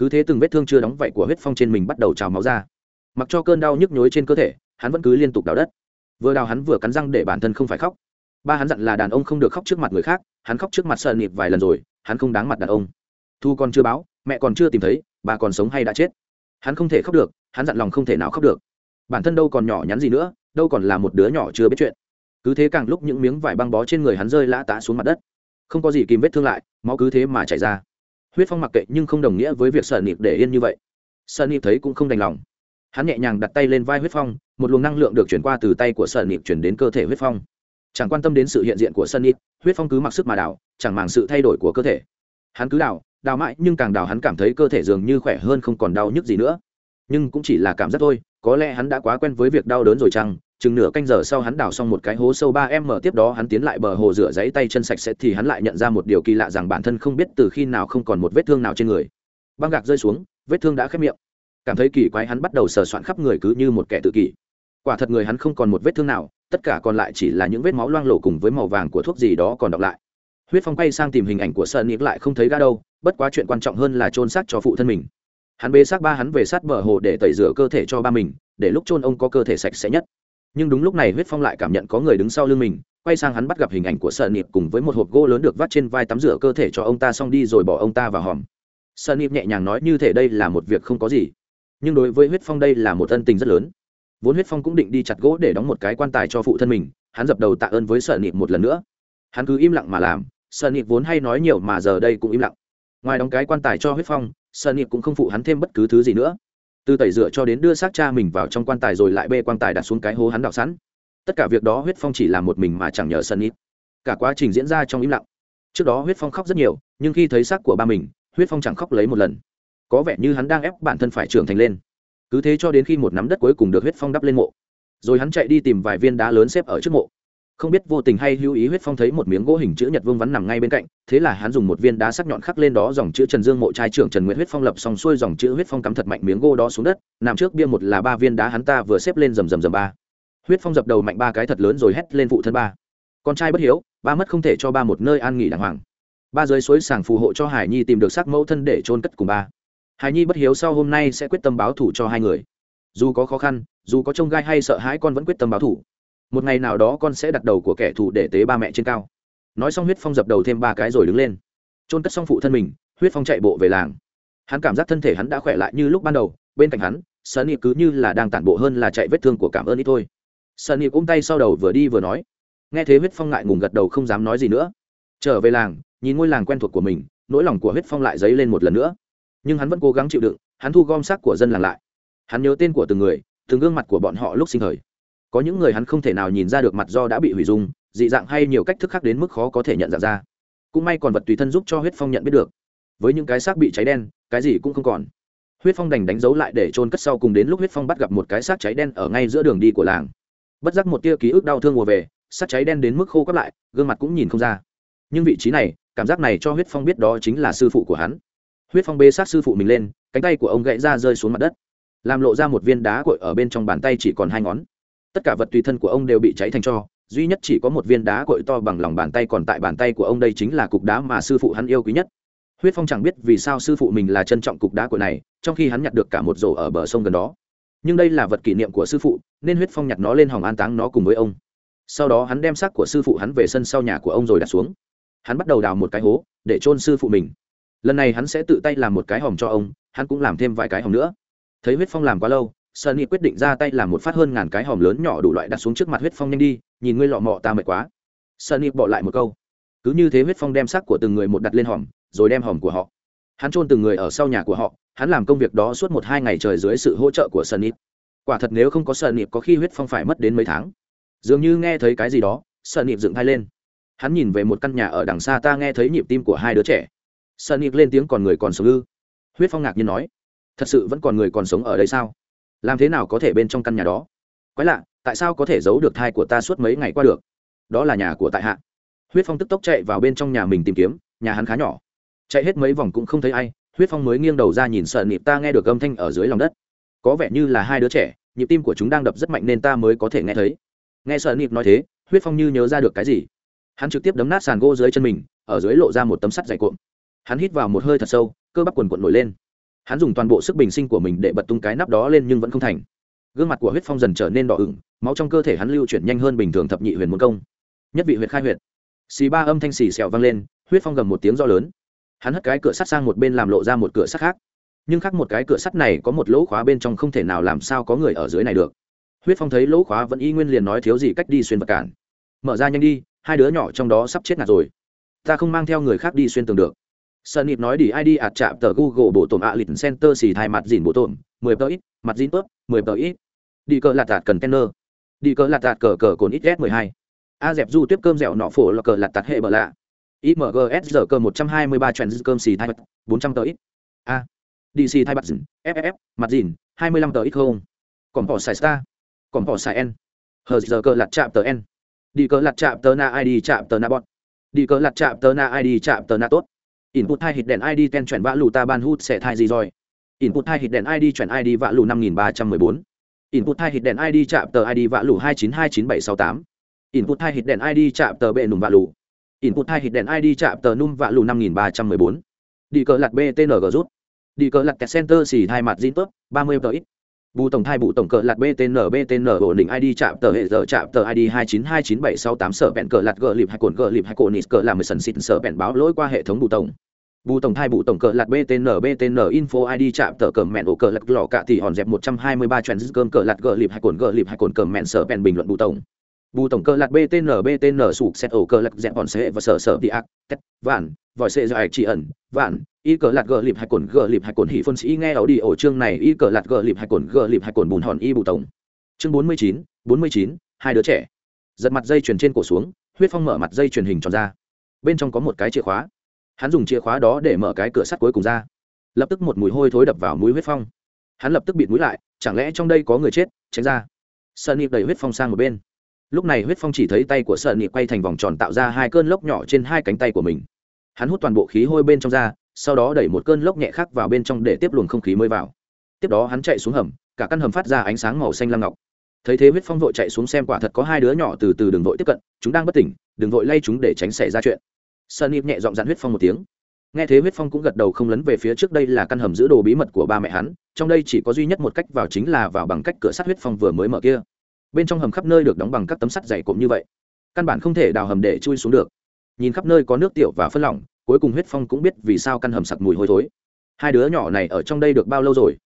cứ thế từng vết thương chưa đóng vậy của huyết phong trên mình bắt đầu trào máu ra. Mặc cho cơn đau nhức nhối trên cơ thể, hắn vẫn cứ liên tục đào đất. Vừa đào hắn vừa cắn răng để bản thân không phải khóc. Ba hắn dặn là đàn ông không được khóc trước mặt người khác, hắn khóc trước mặt sợ nịp vài lần rồi, hắn không đáng mặt đàn ông. Thu còn chưa báo, mẹ còn chưa tìm thấy, bà còn sống hay đã chết hắn không thể khóc được hắn dặn lòng không thể nào khóc được. Bản thân đâu còn nhỏ nhắn gì nữa đâu còn là một đứa nhỏ chưa biết chuyện. Cứ thế càng lúc những miếng vải băng bó trên người hắn rơi lã tả xuống mặt đất. Không có gì kìm vết thương lại máu cứ thế mà chảy ra. Huyết phong mặc kệ nhưng không đồng nghĩa với việc sợ nịp để yên như vậy. Sợ nịp thấy cũng không đành lòng. Hắn nhẹ nhàng đặt tay lên vai huyết phong một luồng năng lượng được chuyển qua từ tay của sợ nịp chuyển đến cơ thể huyết phong. Chẳng quan tâm đến sự hiện diện của sân nịp huyết phong cứ mặc sức mà đảo, chẳng màng sự thay đổi của cơ thể. Hắn cứ đảo đào mãi, nhưng càng đào hắn cảm thấy cơ thể dường như khỏe hơn không còn đau nhức gì nữa. Nhưng cũng chỉ là cảm giác thôi, có lẽ hắn đã quá quen với việc đau đớn rồi chăng? Chừng nửa canh giờ sau hắn đào xong một cái hố sâu ba em mở, tiếp đó hắn tiến lại bờ hồ rửa giấy tay chân sạch sẽ thì hắn lại nhận ra một điều kỳ lạ rằng bản thân không biết từ khi nào không còn một vết thương nào trên người. Băng gạc rơi xuống, vết thương đã khép miệng. Cảm thấy kỳ quái hắn bắt đầu sờ soạn khắp người cứ như một kẻ tự kỷ. Quả thật người hắn không còn một vết thương nào, tất cả còn lại chỉ là những vết máu loang lổ cùng với màu vàng của thuốc gì đó còn đọng lại. Huyết phong quay sang tìm hình ảnh của sơn nịp lại không thấy ga đâu bất quá chuyện quan trọng hơn là trôn xác cho phụ thân mình. Hắn bế xác ba, hắn về sát bờ hồ để tẩy rửa cơ thể cho ba mình, để lúc trôn ông có cơ thể sạch sẽ nhất. Nhưng đúng lúc này huyết phong lại cảm nhận có người đứng sau lưng mình, quay sang hắn bắt gặp hình ảnh của sợ nịp cùng với một hộp gỗ lớn được vắt trên vai tắm rửa cơ thể cho ông ta xong đi rồi bỏ ông ta vào hòm. Sợ nịp nhẹ nhàng nói như thể đây là một việc không có gì. Nhưng đối với huyết phong đây là một ân tình rất lớn. Vốn huyết phong cũng định đi chặt gỗ để đóng một cái quan tài cho phụ thân mình, hắn dập đầu tạ ơn với sợ nịp một lần nữa. Hắn cứ im lặng mà làm sợ nịp vốn hay nói nhiều mà giờ đây cũng im lặng ngoài đóng cái quan tài cho huyết phong sợ nịp cũng không phụ hắn thêm bất cứ thứ gì nữa. Từ tẩy rửa cho đến đưa xác cha mình vào trong quan tài rồi lại bê quan tài đặt xuống cái hố hắn đào sẵn. Tất cả việc đó huyết phong chỉ làm một mình mà chẳng nhờ sân niệm cả quá trình diễn ra trong im lặng. Trước đó huyết phong khóc rất nhiều, nhưng khi thấy xác của ba mình, huyết phong chẳng khóc lấy một lần. Có vẻ như hắn đang ép bản thân phải trưởng thành lên. Cứ thế cho đến khi một nắm đất cuối cùng được huyết phong đắp lên mộ. Rồi hắn chạy đi tìm vài viên đá lớn xếp ở trước mộ không biết vô tình hay hữu ý huyết phong thấy một miếng gỗ hình chữ nhật vương vắn nằm ngay bên cạnh, thế là hắn dùng một viên đá sắc nhọn khắc lên đó dòng chữ trần dương mộ trai trưởng trần nguyễn huyết phong lập xong xuôi dòng chữ huyết phong cắm thật mạnh miếng gỗ đó xuống đất, nằm trước bia một là ba viên đá hắn ta vừa xếp lên rầm rầm rầm ba. Huyết phong dập đầu mạnh ba cái thật lớn rồi hét lên phụ thân ba. Con trai bất hiếu, ba mất không thể cho ba một nơi an nghỉ đàng hoàng. Ba dưới suối sàng phù hộ cho hải nhi tìm được xác mẫu thân để trôn cất cùng ba. Hải nhi bất hiếu sau hôm nay sẽ quyết tâm báo thủ cho hai người. Dù có khó khăn, dù có trông gai hay sợ hãi con vẫn quyết tâm báo thủ một ngày nào đó con sẽ đặt đầu của kẻ thù để tế ba mẹ trên cao. Nói xong huyết phong dập đầu thêm ba cái rồi đứng lên. Trôn cất xong phụ thân mình, huyết phong chạy bộ về làng. Hắn cảm giác thân thể hắn đã khỏe lại như lúc ban đầu, bên cạnh hắn sơn nịp cứ như là đang tản bộ hơn là chạy vết thương của cảm ơn ít thôi. Sơn nịp ôm tay sau đầu vừa đi vừa nói. Nghe thế huyết phong ngại ngùng gật đầu không dám nói gì nữa. Trở về làng, nhìn ngôi làng quen thuộc của mình, nỗi lòng của huyết phong lại dấy lên một lần nữa. Nhưng hắn vẫn cố gắng chịu đựng, hắn thu gom xác của dân làng lại. Hắn nhớ tên của từng người, từng gương mặt của bọn họ lúc sinh thời có những người hắn không thể nào nhìn ra được mặt do đã bị hủy dung, dị dạng hay nhiều cách thức khác đến mức khó có thể nhận dạng ra. Cũng may còn vật tùy thân giúp cho huyết phong nhận biết được. Với những cái xác bị cháy đen, cái gì cũng không còn. Huyết phong đành đánh dấu lại để trôn cất sau cùng đến lúc huyết phong bắt gặp một cái xác cháy đen ở ngay giữa đường đi của làng. Bất giác một tia ký ức đau thương mùa về, xác cháy đen đến mức khô cắp lại, gương mặt cũng nhìn không ra. Nhưng vị trí này, cảm giác này cho huyết phong biết đó chính là sư phụ của hắn. Huyết phong bê sát sư phụ mình lên, cánh tay của ông gãy ra rơi xuống mặt đất. Làm lộ ra một viên đá cội ở bên trong bàn tay chỉ còn hai ngón tất cả vật tùy thân của ông đều bị cháy thành cho, duy nhất chỉ có một viên đá cội to bằng lòng bàn tay còn tại bàn tay của ông đây chính là cục đá mà sư phụ hắn yêu quý nhất. Huyết phong chẳng biết vì sao sư phụ mình là trân trọng cục đá cội này, trong khi hắn nhặt được cả một rổ ở bờ sông gần đó. Nhưng đây là vật kỷ niệm của sư phụ, nên huyết phong nhặt nó lên hòng an táng nó cùng với ông. Sau đó hắn đem xác của sư phụ hắn về sân sau nhà của ông rồi đặt xuống. Hắn bắt đầu đào một cái hố, để chôn sư phụ mình. Lần này hắn sẽ tự tay làm một cái hòm cho ông, hắn cũng làm thêm vài cái hòm nữa. Thấy huyết phong làm quá lâu sunny quyết định ra tay làm một phát hơn ngàn cái hòm lớn nhỏ đủ loại đặt xuống trước mặt huyết phong nhanh đi, nhìn ngươi lọ mọ ta mệt quá. Sunny bỏ lại một câu. Cứ như thế huyết phong đem xác của từng người một đặt lên hòm, rồi đem hòm của họ. Hắn trôn từng người ở sau nhà của họ, hắn làm công việc đó suốt một hai ngày trời dưới sự hỗ trợ của sunny. Quả thật nếu không có sunny, có khi huyết phong phải mất đến mấy tháng. Dường như nghe thấy cái gì đó, sunny dựng thai lên. Hắn nhìn về một căn nhà ở đằng xa ta nghe thấy nhịp tim của hai đứa trẻ. Sunny lên tiếng còn người còn sống ư. Huyết phong ngạc nhiên nói, thật sự vẫn còn người còn sống ở đây sao? Làm thế nào có thể bên trong căn nhà đó? Quái lạ, tại sao có thể giấu được thai của ta suốt mấy ngày qua được? Đó là nhà của tại hạ. Huyết phong tức tốc chạy vào bên trong nhà mình tìm kiếm, nhà hắn khá nhỏ. Chạy hết mấy vòng cũng không thấy ai, huyết phong mới nghiêng đầu ra nhìn sợ nịp ta nghe được âm thanh ở dưới lòng đất. Có vẻ như là hai đứa trẻ, nhịp tim của chúng đang đập rất mạnh nên ta mới có thể nghe thấy. Nghe sợ nịp nói thế, huyết phong như nhớ ra được cái gì? Hắn trực tiếp đấm nát sàn gỗ dưới chân mình, ở dưới lộ ra một tấm sắt dày cuộn. Hắn hít vào một hơi thật sâu, cơ bắp quần quận nổi lên hắn dùng toàn bộ sức bình sinh của mình để bật tung cái nắp đó lên nhưng vẫn không thành. Gương mặt của huyết phong dần trở nên đỏ ửng, máu trong cơ thể hắn lưu chuyển nhanh hơn bình thường thập nhị huyền môn công. Nhất vị huyệt khai huyệt. Xì ba âm thanh xì xẹo vang lên, huyết phong gầm một tiếng do lớn. Hắn hất cái cửa sắt sang một bên làm lộ ra một cửa sắt khác. Nhưng khác một cái cửa sắt này có một lỗ khóa bên trong không thể nào làm sao có người ở dưới này được. Huyết phong thấy lỗ khóa vẫn y nguyên liền nói thiếu gì cách đi xuyên vật cản. Mở ra nhanh đi, hai đứa nhỏ trong đó sắp chết ngạt rồi. Ta không mang theo người khác đi xuyên tường được. Sơn Nịp nói đi ID ạt chạm tờ Google bộ tổn ạ lịch center xì thai mặt dìn bộ tổn, 10 tờ ít, mặt dìn ướp, 10 tờ ít. Đi cờ lạt tạt cần. Đi cờ lạt tạt cờ cờ cồn ít S12. A dẹp du tiếp cơm dẻo nọ phổ là cờ lạt tạt hệ bờ lạ. IMGS giờ cờ 123 chuyển cơm xì thai mặt, 400 tờ ít. A. đi xì thai mặt dìn, FFF, mặt dìn, 25 tờ ít không. Còn bỏ xài star. Còn bỏ xài N. Hờ giờ cờ lạt chạm tờ N. Đi cờ lạt chạm tờ na ID chạm tờ na bot. Đi cờ lạt chạm tờ na ID chạm tờ na tốt input hai hit đèn id ten chuyển vạ lù ta ban hút sẽ thai gì rồi? Input hai hit đèn id chuyển id vạ lù năm nghìn ba trăm mười bốn. Input hai hit đèn id chạm tờ id vạ lù hai chín hai chín bảy sáu tám. Input hai hit đèn id chạm tờ bệ nùm vạ lù. Input hai hit đèn id chạm tờ num vạ lù năm nghìn ba trăm mười bốn. Đi cờ lặt btng rút. Đi cờ lặt kẹt center xì hai mặt zin tốt ba mươi tờ ít bù tổng thai bù tổng cờ lạt btn btn ổn định id chạm tờ hệ giờ, chạm tờ id hai chín hai chín bảy sáu tám, sở bẹn cờ lạt gờ lịp hai cồn gờ lịp hai cồn nít cờ làm mười sần xịt, sở bẹn báo lỗi qua hệ thống bù tổng. Bù tổng thai bù tổng cờ lạt btn btn info id chạm tờ cờ mẹn ổ cờ lạt lò cạ thì hòn dẹp một trăm hai mươi ba trend cơm cờ lạt gờ lịp hai cồn gờ lịp hai cồn cờ mẹn, sở bẹn bình luận bù tổng bù tổng cơ lạc btn btn sụp xét ổ cơ lạc dẹp bọn xe và sở sở đi ác, tét, vạn, vòi xe dài chỉ ẩn, vạn, y cờ lạc gờ lịp hai cồn, gờ lịp hai cồn hỉ phân sĩ nghe ảo đi ổ chương này, y cờ lạc gờ lịp hai cồn, gờ lịp hai cồn bùn hòn y bù tổng. Chương bốn mươi chín, bốn mươi chín, hai đứa trẻ. Giật mặt dây chuyền trên cổ xuống, huyết phong mở mặt dây truyền hình tròn ra. Bên trong có một cái chìa khóa. Hắn dùng chìa khóa đó để mở cái cửa sắt cuối cùng ra. Lập tức một mùi hôi thối đập vào mũi huyết phong. Hắn lập tức bịt mũi lại, chẳng lẽ trong đây có người chết? Tránh ra. Sợ nịp đẩy huyết phong sang một bên lúc này huyết phong chỉ thấy tay của sợ nị quay thành vòng tròn tạo ra hai cơn lốc nhỏ trên hai cánh tay của mình. Hắn hút toàn bộ khí hôi bên trong ra, sau đó đẩy một cơn lốc nhẹ khác vào bên trong để tiếp luồng không khí mới vào. Tiếp đó hắn chạy xuống hầm, cả căn hầm phát ra ánh sáng màu xanh lam ngọc. Thấy thế huyết phong vội chạy xuống xem quả thật có hai đứa nhỏ từ từ đường vội tiếp cận, chúng đang bất tỉnh, đừng vội lay chúng để tránh xảy ra chuyện. Sơn nhịp nhẹ dọn dặn huyết phong một tiếng. Nghe thế huyết phong cũng gật đầu không lấn về phía trước đây là căn hầm giữ đồ bí mật của ba mẹ hắn, trong đây chỉ có duy nhất một cách vào chính là vào bằng cách cửa sắt huyết phong vừa mới mở kia bên trong hầm khắp nơi được đóng bằng các tấm sắt dày cộm như vậy. Căn bản không thể đào hầm để chui xuống được. Nhìn khắp nơi có nước tiểu và phân lỏng, cuối cùng huyết phong cũng biết vì sao căn hầm sặc mùi hôi thối. Hai đứa nhỏ này ở trong đây được bao lâu rồi?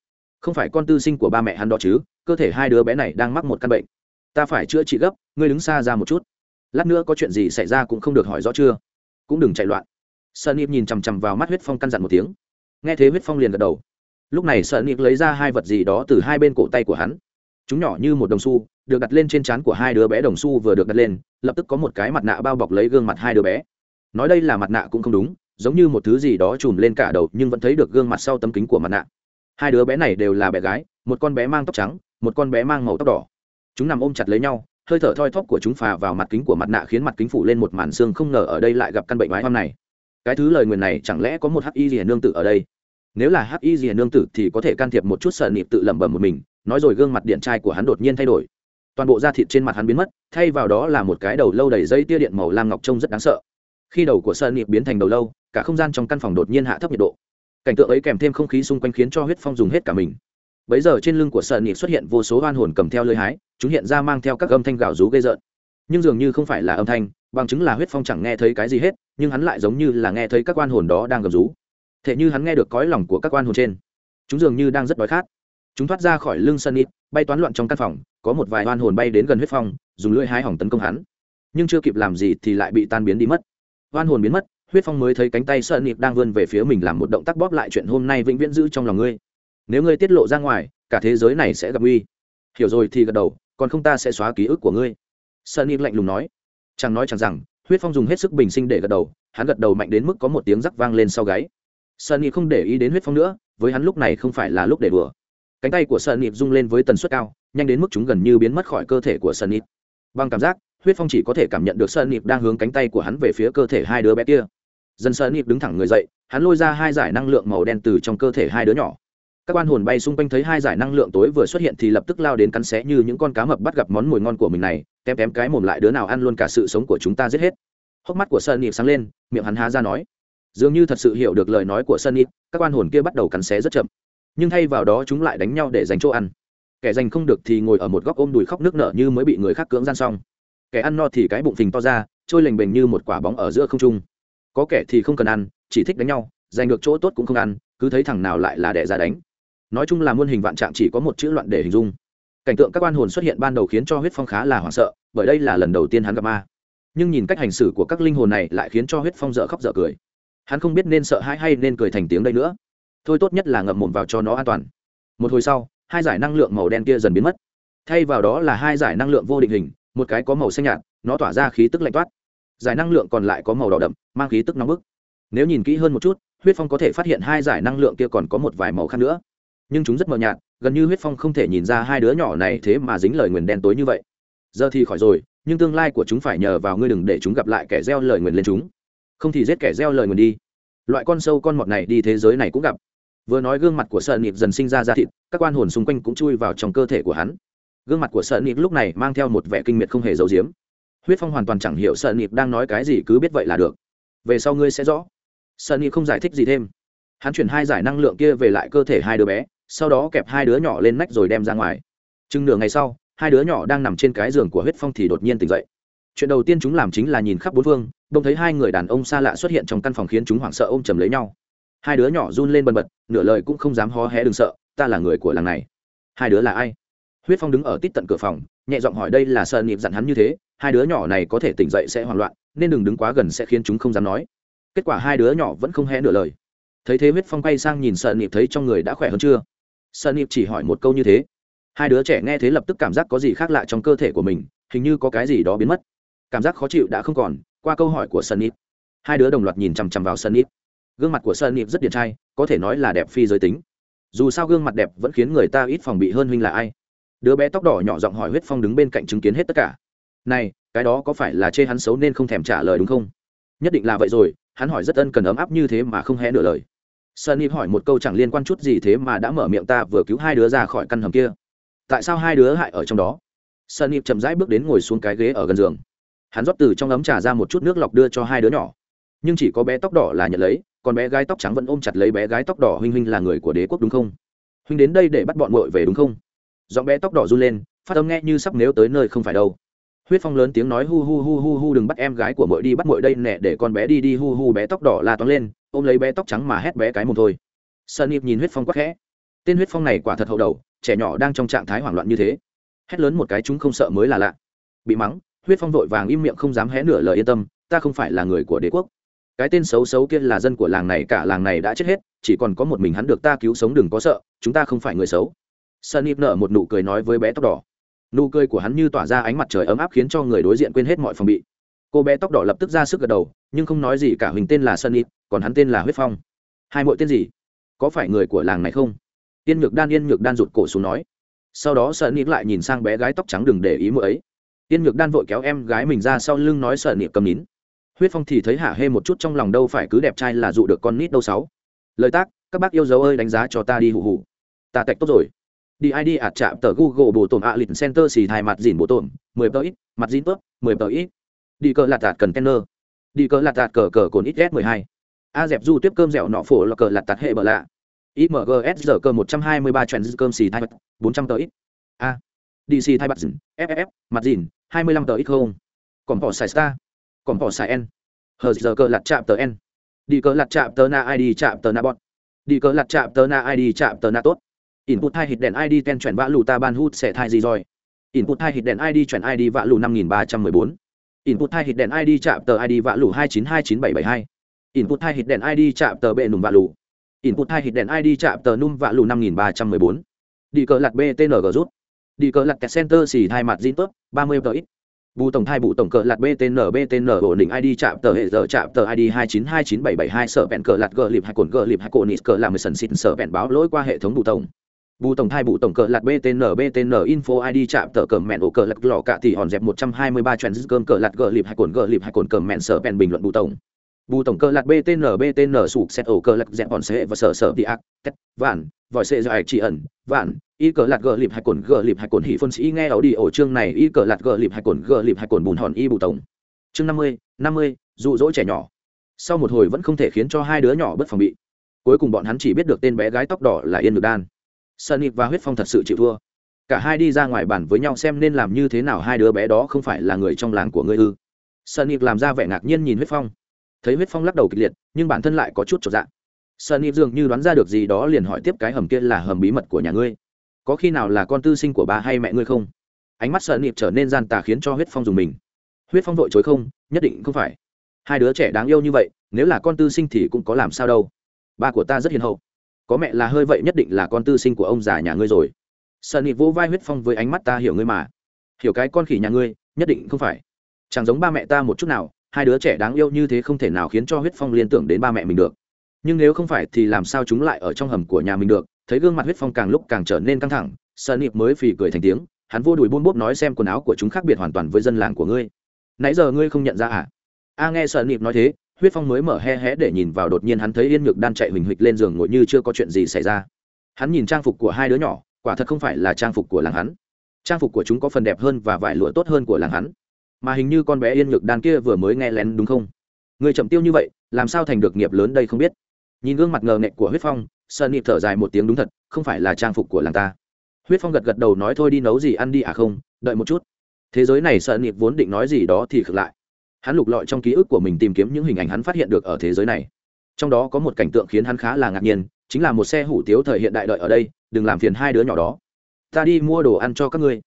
Không phải con tư sinh của ba mẹ hắn đó chứ, cơ thể hai đứa bé này đang mắc một căn bệnh. Ta phải chữa trị gấp, ngươi đứng xa ra một chút. Lát nữa có chuyện gì xảy ra cũng không được hỏi rõ chưa? Cũng đừng chạy loạn. Sợ nịp nhìn chằm chằm vào mắt huyết phong căn dặn một tiếng. Nghe thế huyết phong liền gật đầu. Lúc này sợ nịp lấy ra hai vật gì đó từ hai bên cổ tay của hắn chúng nhỏ như một đồng xu, được đặt lên trên trán của hai đứa bé đồng xu vừa được đặt lên, lập tức có một cái mặt nạ bao bọc lấy gương mặt hai đứa bé. Nói đây là mặt nạ cũng không đúng, giống như một thứ gì đó chùm lên cả đầu, nhưng vẫn thấy được gương mặt sau tấm kính của mặt nạ. Hai đứa bé này đều là bé gái, một con bé mang tóc trắng, một con bé mang màu tóc đỏ. Chúng nằm ôm chặt lấy nhau, hơi thở thoi thóp của chúng phà vào mặt kính của mặt nạ khiến mặt kính phủ lên một màn xương không ngờ ở đây lại gặp căn bệnh mái hoang này. Cái thứ lời nguyền này chẳng lẽ có một hắc y gì nương tử ở đây? Nếu là hắc y rìa nương tử thì có thể can thiệp một chút sợ nịp tự lẩm bẩm một mình nói rồi gương mặt điện trai của hắn đột nhiên thay đổi. Toàn bộ da thịt trên mặt hắn biến mất, thay vào đó là một cái đầu lâu đầy dây tia điện màu lam ngọc trông rất đáng sợ. Khi đầu của sơn nghiệp biến thành đầu lâu, cả không gian trong căn phòng đột nhiên hạ thấp nhiệt độ. Cảnh tượng ấy kèm thêm không khí xung quanh khiến cho huyết phong dùng hết cả mình. Bấy giờ trên lưng của sơn nghiệp xuất hiện vô số oan hồn cầm theo lưới hái, chúng hiện ra mang theo các âm thanh gào rú gây rợn. Nhưng dường như không phải là âm thanh, bằng chứng là huyết phong chẳng nghe thấy cái gì hết, nhưng hắn lại giống như là nghe thấy các oan hồn đó đang gầm rú. Thế như hắn nghe được cõi lòng của các oan hồn trên. Chúng dường như đang rất đói khát chúng thoát ra khỏi lưng sân ít bay toán loạn trong căn phòng, có một vài oan hồn bay đến gần huyết phong, dùng lưỡi hái hỏng tấn công hắn. Nhưng chưa kịp làm gì thì lại bị tan biến đi mất. Oan hồn biến mất, huyết phong mới thấy cánh tay sợ nịp đang vươn về phía mình làm một động tác bóp lại chuyện hôm nay vĩnh viễn giữ trong lòng ngươi. Nếu ngươi tiết lộ ra ngoài, cả thế giới này sẽ gặp nguy. Hiểu rồi thì gật đầu, còn không ta sẽ xóa ký ức của ngươi. Sợ nịp lạnh lùng nói. Chẳng nói chẳng rằng, huyết phong dùng hết sức bình sinh để gật đầu, hắn gật đầu mạnh đến mức có một tiếng rắc vang lên sau gáy. Sợ nịp không để ý đến huyết phong nữa, với hắn lúc này không phải là lúc để đùa cánh tay của sợ nịp rung lên với tần suất cao, nhanh đến mức chúng gần như biến mất khỏi cơ thể của sợ nịp. Bằng cảm giác, huyết phong chỉ có thể cảm nhận được sợ nịp đang hướng cánh tay của hắn về phía cơ thể hai đứa bé kia. Dần sợ nịp đứng thẳng người dậy, hắn lôi ra hai giải năng lượng màu đen từ trong cơ thể hai đứa nhỏ. Các quan hồn bay xung quanh thấy hai giải năng lượng tối vừa xuất hiện thì lập tức lao đến cắn xé như những con cá mập bắt gặp món mồi ngon của mình này, kém kém cái mồm lại đứa nào ăn luôn cả sự sống của chúng ta giết hết. Hốc mắt của sơn nịp sáng lên, miệng hắn há ra nói. Dường như thật sự hiểu được lời nói của sơn nịp, các quan hồn kia bắt đầu cắn xé rất chậm nhưng thay vào đó chúng lại đánh nhau để giành chỗ ăn. Kẻ giành không được thì ngồi ở một góc ôm đùi khóc nước nở như mới bị người khác cưỡng gian xong. Kẻ ăn no thì cái bụng phình to ra, trôi lềnh bềnh như một quả bóng ở giữa không trung. Có kẻ thì không cần ăn, chỉ thích đánh nhau, giành được chỗ tốt cũng không ăn, cứ thấy thằng nào lại là đẻ ra đánh. Nói chung là muôn hình vạn trạng chỉ có một chữ loạn để hình dung. Cảnh tượng các quan hồn xuất hiện ban đầu khiến cho huyết phong khá là hoảng sợ, bởi đây là lần đầu tiên hắn gặp ma. Nhưng nhìn cách hành xử của các linh hồn này lại khiến cho huyết phong dở khóc dở cười. Hắn không biết nên sợ hãi hay nên cười thành tiếng đây nữa thôi tốt nhất là ngậm mồm vào cho nó an toàn. Một hồi sau, hai giải năng lượng màu đen kia dần biến mất. Thay vào đó là hai giải năng lượng vô định hình, một cái có màu xanh nhạt, nó tỏa ra khí tức lạnh toát. Giải năng lượng còn lại có màu đỏ đậm, mang khí tức nóng bức. Nếu nhìn kỹ hơn một chút, huyết phong có thể phát hiện hai giải năng lượng kia còn có một vài màu khác nữa. Nhưng chúng rất mờ nhạt, gần như huyết phong không thể nhìn ra hai đứa nhỏ này thế mà dính lời nguyền đen tối như vậy. Giờ thì khỏi rồi, nhưng tương lai của chúng phải nhờ vào ngươi đừng để chúng gặp lại kẻ gieo lời nguyền lên chúng. Không thì giết kẻ gieo lời nguyền đi. Loại con sâu con mọt này đi thế giới này cũng gặp vừa nói gương mặt của sợ nịp dần sinh ra da thịt, các quan hồn xung quanh cũng chui vào trong cơ thể của hắn. Gương mặt của sợ nịp lúc này mang theo một vẻ kinh miệt không hề giấu giếm. Huyết phong hoàn toàn chẳng hiểu sợ nịp đang nói cái gì, cứ biết vậy là được. Về sau ngươi sẽ rõ. Sợ nịp không giải thích gì thêm. Hắn chuyển hai giải năng lượng kia về lại cơ thể hai đứa bé, sau đó kẹp hai đứa nhỏ lên nách rồi đem ra ngoài. Chừng nửa ngày sau, hai đứa nhỏ đang nằm trên cái giường của huyết phong thì đột nhiên tỉnh dậy. Chuyện đầu tiên chúng làm chính là nhìn khắp bốn phương đông thấy hai người đàn ông xa lạ xuất hiện trong căn phòng khiến chúng hoảng sợ ôm chầm lấy nhau hai đứa nhỏ run lên bần bật, nửa lời cũng không dám hó hé đừng sợ, ta là người của làng này. Hai đứa là ai? Huyết phong đứng ở tít tận cửa phòng, nhẹ giọng hỏi đây là sợ nịp dặn hắn như thế, hai đứa nhỏ này có thể tỉnh dậy sẽ hoảng loạn, nên đừng đứng quá gần sẽ khiến chúng không dám nói. Kết quả hai đứa nhỏ vẫn không hé nửa lời. Thấy thế huyết phong quay sang nhìn sợ nịp thấy trong người đã khỏe hơn chưa? Sợ nịp chỉ hỏi một câu như thế. Hai đứa trẻ nghe thế lập tức cảm giác có gì khác lạ trong cơ thể của mình, hình như có cái gì đó biến mất. Cảm giác khó chịu đã không còn, qua câu hỏi của sợ nịp. Hai đứa đồng loạt nhìn chằm chằm vào sợ nịp gương mặt của Sơn Nghiệp rất điện trai, có thể nói là đẹp phi giới tính. Dù sao gương mặt đẹp vẫn khiến người ta ít phòng bị hơn huynh là ai. Đứa bé tóc đỏ nhỏ giọng hỏi huyết phong đứng bên cạnh chứng kiến hết tất cả. Này, cái đó có phải là chê hắn xấu nên không thèm trả lời đúng không? Nhất định là vậy rồi, hắn hỏi rất ân cần ấm áp như thế mà không hé nửa lời. Sơn sunny hỏi một câu chẳng liên quan chút gì thế mà đã mở miệng ta vừa cứu hai đứa ra khỏi căn hầm kia. Tại sao hai đứa hại ở trong đó? Sơn sunny chậm rãi bước đến ngồi xuống cái ghế ở gần giường. Hắn rót từ trong ấm trà ra một chút nước lọc đưa cho hai đứa nhỏ. Nhưng chỉ có bé tóc đỏ là nhận lấy còn bé gái tóc trắng vẫn ôm chặt lấy bé gái tóc đỏ, huynh huynh là người của đế quốc đúng không? Huynh đến đây để bắt bọn mội về đúng không? Giọng bé tóc đỏ run lên, phát âm nghe như sắp nếu tới nơi không phải đâu. Huyết phong lớn tiếng nói hu hu hu hu hu, đừng bắt em gái của mội đi, bắt mội đây nè, để con bé đi đi, hu hu, bé tóc đỏ la toán lên, ôm lấy bé tóc trắng mà hét bé cái mồm thôi. Sơn nịp nhìn huyết phong quắc khẽ. Tên huyết phong này quả thật hậu đầu, trẻ nhỏ đang trong trạng thái hoảng loạn như thế. Hét lớn một cái chúng không sợ mới là lạ. Bị mắng, huyết phong vội vàng im miệng không dám hé nửa lời yên tâm, ta không phải là người của đế quốc cái tên xấu xấu kia là dân của làng này, cả làng này đã chết hết, chỉ còn có một mình hắn được ta cứu sống, đừng có sợ, chúng ta không phải người xấu. Sunny nở một nụ cười nói với bé tóc đỏ. Nụ cười của hắn như tỏa ra ánh mặt trời ấm áp khiến cho người đối diện quên hết mọi phòng bị. Cô bé tóc đỏ lập tức ra sức gật đầu, nhưng không nói gì, cả huỳnh tên là sunny còn hắn tên là huyết phong. Hai mỗi tên gì? Có phải người của làng này không? Yên nhược đan, yên nhược đan rụt cổ xuống nói. Sau đó sợ nịp lại nhìn sang bé gái tóc trắng đừng để ý mỗi ấy. Yên nhược đan vội kéo em gái mình ra sau lưng nói sợ nịp cầm nín huyết phong thì thấy hả hê một chút trong lòng đâu phải cứ đẹp trai là dụ được con nít đâu sáu. Lời tác, các bác yêu dấu ơi đánh giá cho ta đi hù hù. ta tạch tốt rồi. Đi id ạt chạm tờ google bộ tổn ạ lịch center xì thai mặt dìn bộ tổn, mười tờ ít, mặt dìn tớp mười tờ ít. Đi cờ lạt tạt cần kenner. Đi cờ lạt tạt cờ cờ cồn ít s mười hai. A dẹp du tiếp cơm dẻo nọ phổ là cờ lạt tạt hệ bờ lạ. Imgs giờ cơ một trăm hai mươi ba trend cơm xì thai mặt, bốn trăm tờ ít. A. Dc thai mặt dìn ff mặt dìn hai mươi lăm tờ ít không? Còn bỏ xài star còn bỏ xài n hờ giờ cờ lặt chạm tờ n đi cờ lặt chạm tờ na id chạm tờ na bọt đi cờ lặt chạm tờ na id chạm tờ na tốt. Input hai hit đèn id ten chuyển vã lù ta ban hút sẽ thai gì rồi? Input hai hit đèn id chuyển id vã lù năm nghìn ba trăm mười bốn. Input hai hit đèn id chạm tờ id vã lù hai chín hai chín bảy bảy hai. Input hai hit đèn id chạm tờ bệ nùm vã lù. Input hai hit đèn id chạm tờ num vã lù năm nghìn ba trăm mười bốn. Đi cờ lặt btng rút. Đi cờ lạt center xì thai mặt zin top ba mươi tờ ít bù tổng thai bù tổng cờ lạt btn btn ổn định id chạm tờ hệ giờ, chạm tờ id hai chín hai chín bảy bảy hai, sở bẹn cờ lạt gờ lịp hai cồn gờ lịp hai cồn nít cờ làm mười sần xịt, sở bẹn báo lỗi qua hệ thống bù tổng. Bù tổng thai bù tổng cờ lạt btn btn info id chạm tờ cờ mẹn ổ cờ lạt lò cạ thì hòn dẹp một trăm hai mươi ba cơm cờ lạt gờ lịp hai cồn gờ lịp hai cồn cờ mẹn, sở bẹn bình luận bù tổng. Bù tổng cờ lạt btn btn sụp xét ổ cờ lạt dẹp hòn sẽ và sở sở đi ác, tét, vạn, vòi sẽ dài chỉ ẩn, vạn y cờ lạt gờ lịp hai cồn, gờ lịp hai cồn hỉ phân sĩ nghe ảo đi ổ chương này. Y cờ lạt gờ lịp hai cồn, gờ lịp hai cồn bùn hòn y bù tổng. Chương năm mươi năm mươi, dụ dỗ trẻ nhỏ. Sau một hồi vẫn không thể khiến cho hai đứa nhỏ bất phòng bị. Cuối cùng bọn hắn chỉ biết được tên bé gái tóc đỏ là yên ngược đan. Sunny và huyết phong thật sự chịu thua. Cả hai đi ra ngoài bản với nhau xem nên làm như thế nào hai đứa bé đó không phải là người trong làng của ngươi ư. Sunny làm ra vẻ ngạc nhiên nhìn huyết phong. Thấy huyết phong lắc đầu kịch liệt, nhưng bản thân lại có chút trọn dạng sunny dường như đoán ra được gì đó liền hỏi tiếp cái hầm kia là hầm bí mật của nhà ngươi có khi nào là con tư sinh của ba hay mẹ ngươi không? Ánh mắt sunny trở nên gian tà khiến cho huyết phong dùng mình. Huyết phong vội chối không, nhất định không phải. Hai đứa trẻ đáng yêu như vậy, nếu là con tư sinh thì cũng có làm sao đâu. Ba của ta rất hiền hậu. Có mẹ là hơi vậy nhất định là con tư sinh của ông già nhà ngươi rồi. Sunny vỗ vai huyết phong với ánh mắt ta hiểu ngươi mà. Hiểu cái con khỉ nhà ngươi, nhất định không phải. Chẳng giống ba mẹ ta một chút nào, hai đứa trẻ đáng yêu như thế không thể nào khiến cho huyết phong liên tưởng đến ba mẹ mình được. Nhưng nếu không phải thì làm sao chúng lại ở trong hầm của nhà mình được? Thấy gương mặt huyết phong càng lúc càng trở nên căng thẳng sợ nịp mới phì cười thành tiếng, hắn vô đùi buôn bốp nói xem quần áo của chúng khác biệt hoàn toàn với dân làng của ngươi. Nãy giờ ngươi không nhận ra à? A, nghe sợ nịp nói thế, huyết phong mới mở he hé để nhìn vào đột nhiên hắn thấy yên ngực đan chạy huỳnh huỵch lên giường ngồi như chưa có chuyện gì xảy ra. Hắn nhìn trang phục của hai đứa nhỏ, quả thật không phải là trang phục của làng hắn. Trang phục của chúng có phần đẹp hơn và vải lụa tốt hơn của làng hắn. Mà hình như con bé yên ngực đan kia vừa mới nghe lén đúng không? Người chậm tiêu như vậy, làm sao thành được nghiệp lớn đây không biết? Nhìn gương mặt ngờ nghệch của huyết phong sợ nịp thở dài một tiếng đúng thật, không phải là trang phục của làng ta. Huyết phong gật gật đầu nói thôi đi nấu gì ăn đi à không, đợi một chút. Thế giới này sợ nịp vốn định nói gì đó thì ngược lại. Hắn lục lọi trong ký ức của mình tìm kiếm những hình ảnh hắn phát hiện được ở thế giới này. Trong đó có một cảnh tượng khiến hắn khá là ngạc nhiên, chính là một xe hủ tiếu thời hiện đại đợi ở đây, đừng làm phiền hai đứa nhỏ đó. Ta đi mua đồ ăn cho các ngươi.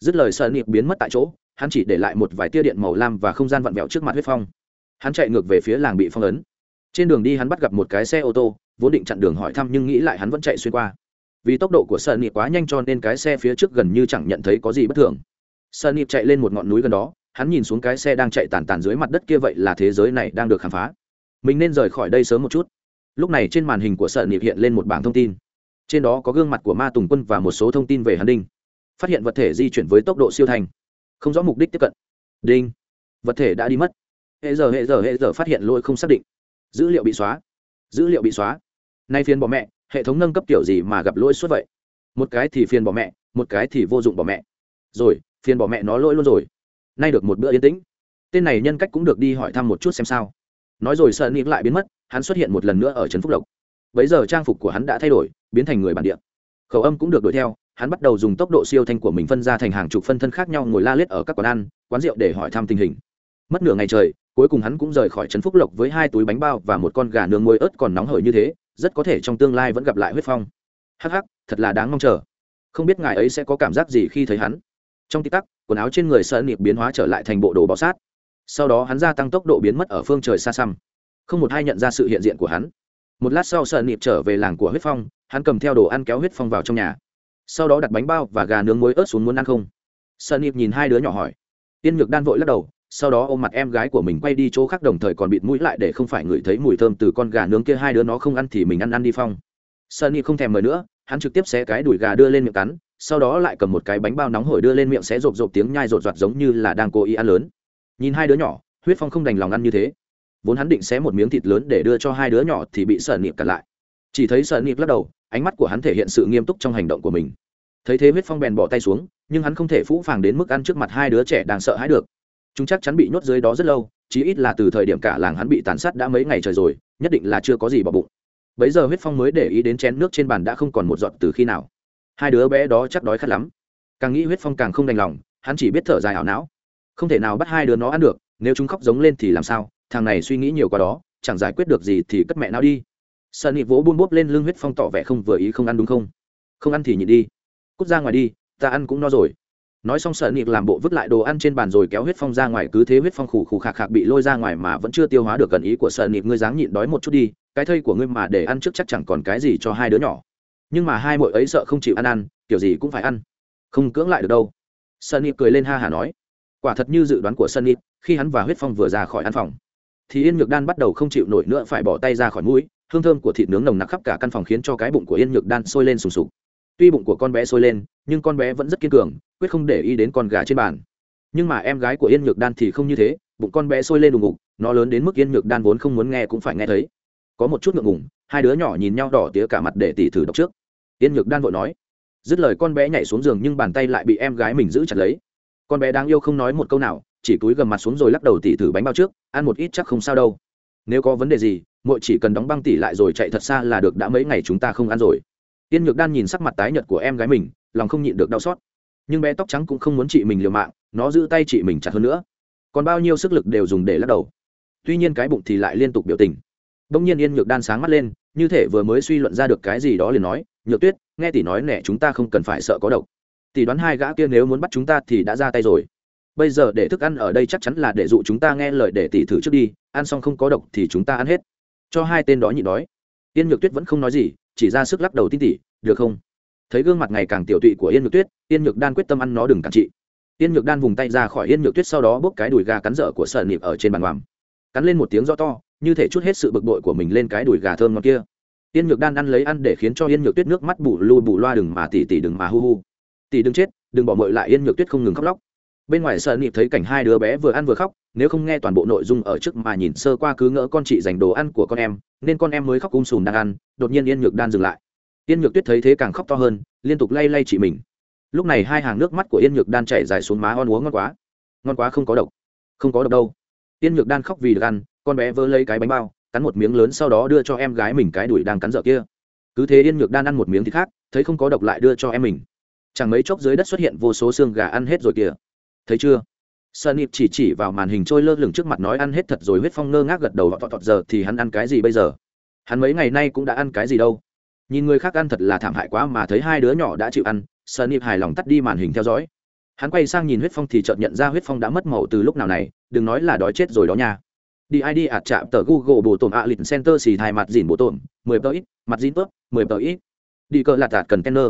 Dứt lời sợ nịp biến mất tại chỗ, hắn chỉ để lại một vài tia điện màu lam và không gian vặn vẹo trước mặt huyết phong. Hắn chạy ngược về phía làng bị phong ấn trên đường đi hắn bắt gặp một cái xe ô tô, vốn định chặn đường hỏi thăm nhưng nghĩ lại hắn vẫn chạy xuyên qua. Vì tốc độ của sợ nịp quá nhanh cho nên cái xe phía trước gần như chẳng nhận thấy có gì bất thường. Sợ nịp chạy lên một ngọn núi gần đó, hắn nhìn xuống cái xe đang chạy tàn tàn dưới mặt đất kia vậy là thế giới này đang được khám phá. Mình nên rời khỏi đây sớm một chút. Lúc này trên màn hình của sợ nịp hiện lên một bảng thông tin. Trên đó có gương mặt của ma tùng quân và một số thông tin về hắn đinh. Phát hiện vật thể di chuyển với tốc độ siêu thành. Không rõ mục đích tiếp cận. Đinh. Vật thể đã đi mất. Hệ giờ hệ giờ hệ giờ phát hiện lỗi không xác định dữ liệu bị xóa. Dữ liệu bị xóa. Nay phiền bỏ mẹ, hệ thống nâng cấp kiểu gì mà gặp lỗi suốt vậy? Một cái thì phiền bỏ mẹ, một cái thì vô dụng bỏ mẹ. Rồi, phiền bỏ mẹ nó lỗi luôn rồi. Nay được một bữa yên tĩnh. Tên này nhân cách cũng được đi hỏi thăm một chút xem sao. Nói rồi sợ nghĩ lại biến mất, hắn xuất hiện một lần nữa ở trấn phúc lộc. Bấy giờ trang phục của hắn đã thay đổi, biến thành người bản địa. Khẩu âm cũng được đuổi theo, hắn bắt đầu dùng tốc độ siêu thanh của mình phân ra thành hàng chục phân thân khác nhau ngồi la lết ở các quán ăn, quán rượu để hỏi thăm tình hình. Mất nửa ngày trời cuối cùng hắn cũng rời khỏi trấn phúc lộc với hai túi bánh bao và một con gà nướng muối ớt còn nóng hởi như thế, rất có thể trong tương lai vẫn gặp lại huyết phong. Hắc hắc, thật là đáng mong chờ. Không biết ngài ấy sẽ có cảm giác gì khi thấy hắn. Trong tích tắc, quần áo trên người sợ nịp biến hóa trở lại thành bộ đồ bọ sát. Sau đó hắn gia tăng tốc độ biến mất ở phương trời xa xăm. Không một ai nhận ra sự hiện diện của hắn. Một lát sau sợ nịp trở về làng của huyết phong, hắn cầm theo đồ ăn kéo huyết phong vào trong nhà. Sau đó đặt bánh bao và gà nướng muối ớt xuống muốn ăn không? Sợ nịp nhìn hai đứa nhỏ hỏi. Tiên nhược đan vội lắc đầu sau đó ôm mặt em gái của mình quay đi chỗ khác đồng thời còn bịt mũi lại để không phải ngửi thấy mùi thơm từ con gà nướng kia, hai đứa nó không ăn thì mình ăn ăn đi phong. Sunny không thèm mời nữa, hắn trực tiếp xé cái đùi gà đưa lên miệng cắn, sau đó lại cầm một cái bánh bao nóng hổi đưa lên miệng xé rộp rộp tiếng nhai rột rạt giống như là đang cố ý ăn lớn. Nhìn hai đứa nhỏ, huyết phong không đành lòng ăn như thế. Vốn hắn định xé một miếng thịt lớn để đưa cho hai đứa nhỏ thì bị sợ nịp cặn lại. Chỉ thấy sợ nịp lắc đầu, ánh mắt của hắn thể hiện sự nghiêm túc trong hành động của mình. Thấy thế huyết phong bèn bỏ tay xuống, nhưng hắn không thể phũ phàng đến mức ăn trước mặt hai đứa trẻ đang sợ hãi được chúng chắc chắn bị nhốt dưới đó rất lâu, chí ít là từ thời điểm cả làng hắn bị tàn sát đã mấy ngày trời rồi, nhất định là chưa có gì bỏ bụng. Bấy giờ huyết phong mới để ý đến chén nước trên bàn đã không còn một giọt từ khi nào. Hai đứa bé đó chắc đói khát lắm. Càng nghĩ huyết phong càng không đành lòng, hắn chỉ biết thở dài ảo não. Không thể nào bắt hai đứa nó ăn được, nếu chúng khóc giống lên thì làm sao? Thằng này suy nghĩ nhiều quá đó, chẳng giải quyết được gì thì cất mẹ nào đi. Sợ nị vỗ buôn bốp lên lưng huyết phong tỏ vẻ không vừa ý không ăn đúng không? Không ăn thì nhịn đi. Cút ra ngoài đi, ta ăn cũng no rồi nói xong sợ nịp làm bộ vứt lại đồ ăn trên bàn rồi kéo huyết phong ra ngoài, cứ thế huyết phong khủ khủ khạc khạc bị lôi ra ngoài mà vẫn chưa tiêu hóa được gần ý của sợ nịp ngươi dáng nhịn đói một chút đi, cái thây của ngươi mà để ăn trước chắc chẳng còn cái gì cho hai đứa nhỏ. Nhưng mà hai mội ấy sợ không chịu ăn ăn, kiểu gì cũng phải ăn. Không cưỡng lại được đâu. Sợ nịp cười lên ha hả nói. Quả thật như dự đoán của sợ nịp khi hắn và huyết phong vừa ra khỏi ăn phòng, thì yên nhược đan bắt đầu không chịu nổi nữa, phải bỏ tay ra khỏi mũi. Hương thơm của thịt nướng nồng nặc khắp cả căn phòng khiến cho cái bụng của yên nhược đan sôi lên sùng sục tuy bụng của con bé sôi lên, nhưng con bé vẫn rất kiên cường, quyết không để ý đến con gà trên bàn. Nhưng mà em gái của yên nhược đan thì không như thế, bụng con bé sôi lên đùng ngục, nó lớn đến mức yên nhược đan vốn không muốn nghe cũng phải nghe thấy. Có một chút ngượng ngùng, hai đứa nhỏ nhìn nhau đỏ tía cả mặt để tỉ thử đọc trước. Yên nhược đan vội nói, dứt lời con bé nhảy xuống giường nhưng bàn tay lại bị em gái mình giữ chặt lấy. Con bé đáng yêu không nói một câu nào, chỉ túi gầm mặt xuống rồi lắc đầu tỉ thử bánh bao trước, ăn một ít chắc không sao đâu. Nếu có vấn đề gì, muội chỉ cần đóng băng tỉ lại rồi chạy thật xa là được, đã mấy ngày chúng ta không ăn rồi tiên nhược đan nhìn sắc mặt tái nhợt của em gái mình, lòng không nhịn được đau xót. Nhưng bé tóc trắng cũng không muốn chị mình liều mạng, nó giữ tay chị mình chặt hơn nữa. Còn bao nhiêu sức lực đều dùng để lắc đầu. Tuy nhiên cái bụng thì lại liên tục biểu tình. Bỗng nhiên yên nhược đan sáng mắt lên, như thể vừa mới suy luận ra được cái gì đó liền nói, nhược tuyết, nghe tỷ nói nè, chúng ta không cần phải sợ có độc. Tỷ đoán hai gã kia nếu muốn bắt chúng ta thì đã ra tay rồi. Bây giờ để thức ăn ở đây chắc chắn là để dụ chúng ta nghe lời để tỷ thử trước đi, ăn xong không có độc thì chúng ta ăn hết. Cho hai tên đó nhịn đói. Yên nhược tuyết vẫn không nói gì chỉ ra sức lắc đầu tin tỉ, được không? Thấy gương mặt ngày càng tiểu tụy của yên nhược tuyết yên nhược đan quyết tâm ăn nó đừng cản trị. Yên nhược đan vùng tay ra khỏi yên nhược tuyết sau đó bốc cái đùi gà cắn dở của sợ nịp ở trên bàn ngoàm cắn lên một tiếng rõ to như thể chút hết sự bực bội của mình lên cái đùi gà thơm ngon kia. Yên nhược đan ăn lấy ăn để khiến cho yên nhược tuyết nước mắt bù lu bù loa đừng mà tỉ tỉ đừng mà hu hu. Tỉ đừng chết đừng bỏ mội lại yên nhược tuyết không ngừng khóc lóc bên ngoài sợ nịp thấy cảnh hai đứa bé vừa ăn vừa khóc, nếu không nghe toàn bộ nội dung ở trước mà nhìn sơ qua cứ ngỡ con chị dành đồ ăn của con em, nên con em mới khóc um sùm đang ăn, đột nhiên yên nhược đan dừng lại. Yên nhược tuyết thấy thế càng khóc to hơn, liên tục lay lay chị mình. Lúc này hai hàng nước mắt của yên nhược đan chảy dài xuống má on uống ngon quá. Ngon quá không có độc. Không có độc đâu. Yên nhược đan khóc vì được ăn, con bé vơ lấy cái bánh bao, cắn một miếng lớn sau đó đưa cho em gái mình cái đùi đang cắn dở kia. Cứ thế yên nhược đan ăn một miếng thì khác, thấy không có độc lại đưa cho em mình. Chẳng mấy chốc dưới đất xuất hiện vô số xương gà ăn hết rồi kìa thấy chưa? Sơn Nịp chỉ chỉ vào màn hình trôi lơ lửng trước mặt nói ăn hết thật rồi, huyết phong ngơ ngác gật đầu, tọt tọt, giờ thì hắn ăn cái gì bây giờ? Hắn mấy ngày nay cũng đã ăn cái gì đâu? Nhìn người khác ăn thật là thảm hại quá mà thấy hai đứa nhỏ đã chịu ăn, Sơn Nịp hài lòng tắt đi màn hình theo dõi. Hắn quay sang nhìn huyết phong thì chợt nhận ra huyết phong đã mất màu từ lúc nào này, đừng nói là đói chết rồi đó nha. Đi id ạt chạm tờ google bộ tổn ạ lịch center xì thai mặt dìn bộ tổn, mười tờ ít, mặt dìn tớp mười tờ ít. Đi cờ lạt tạt cần tenner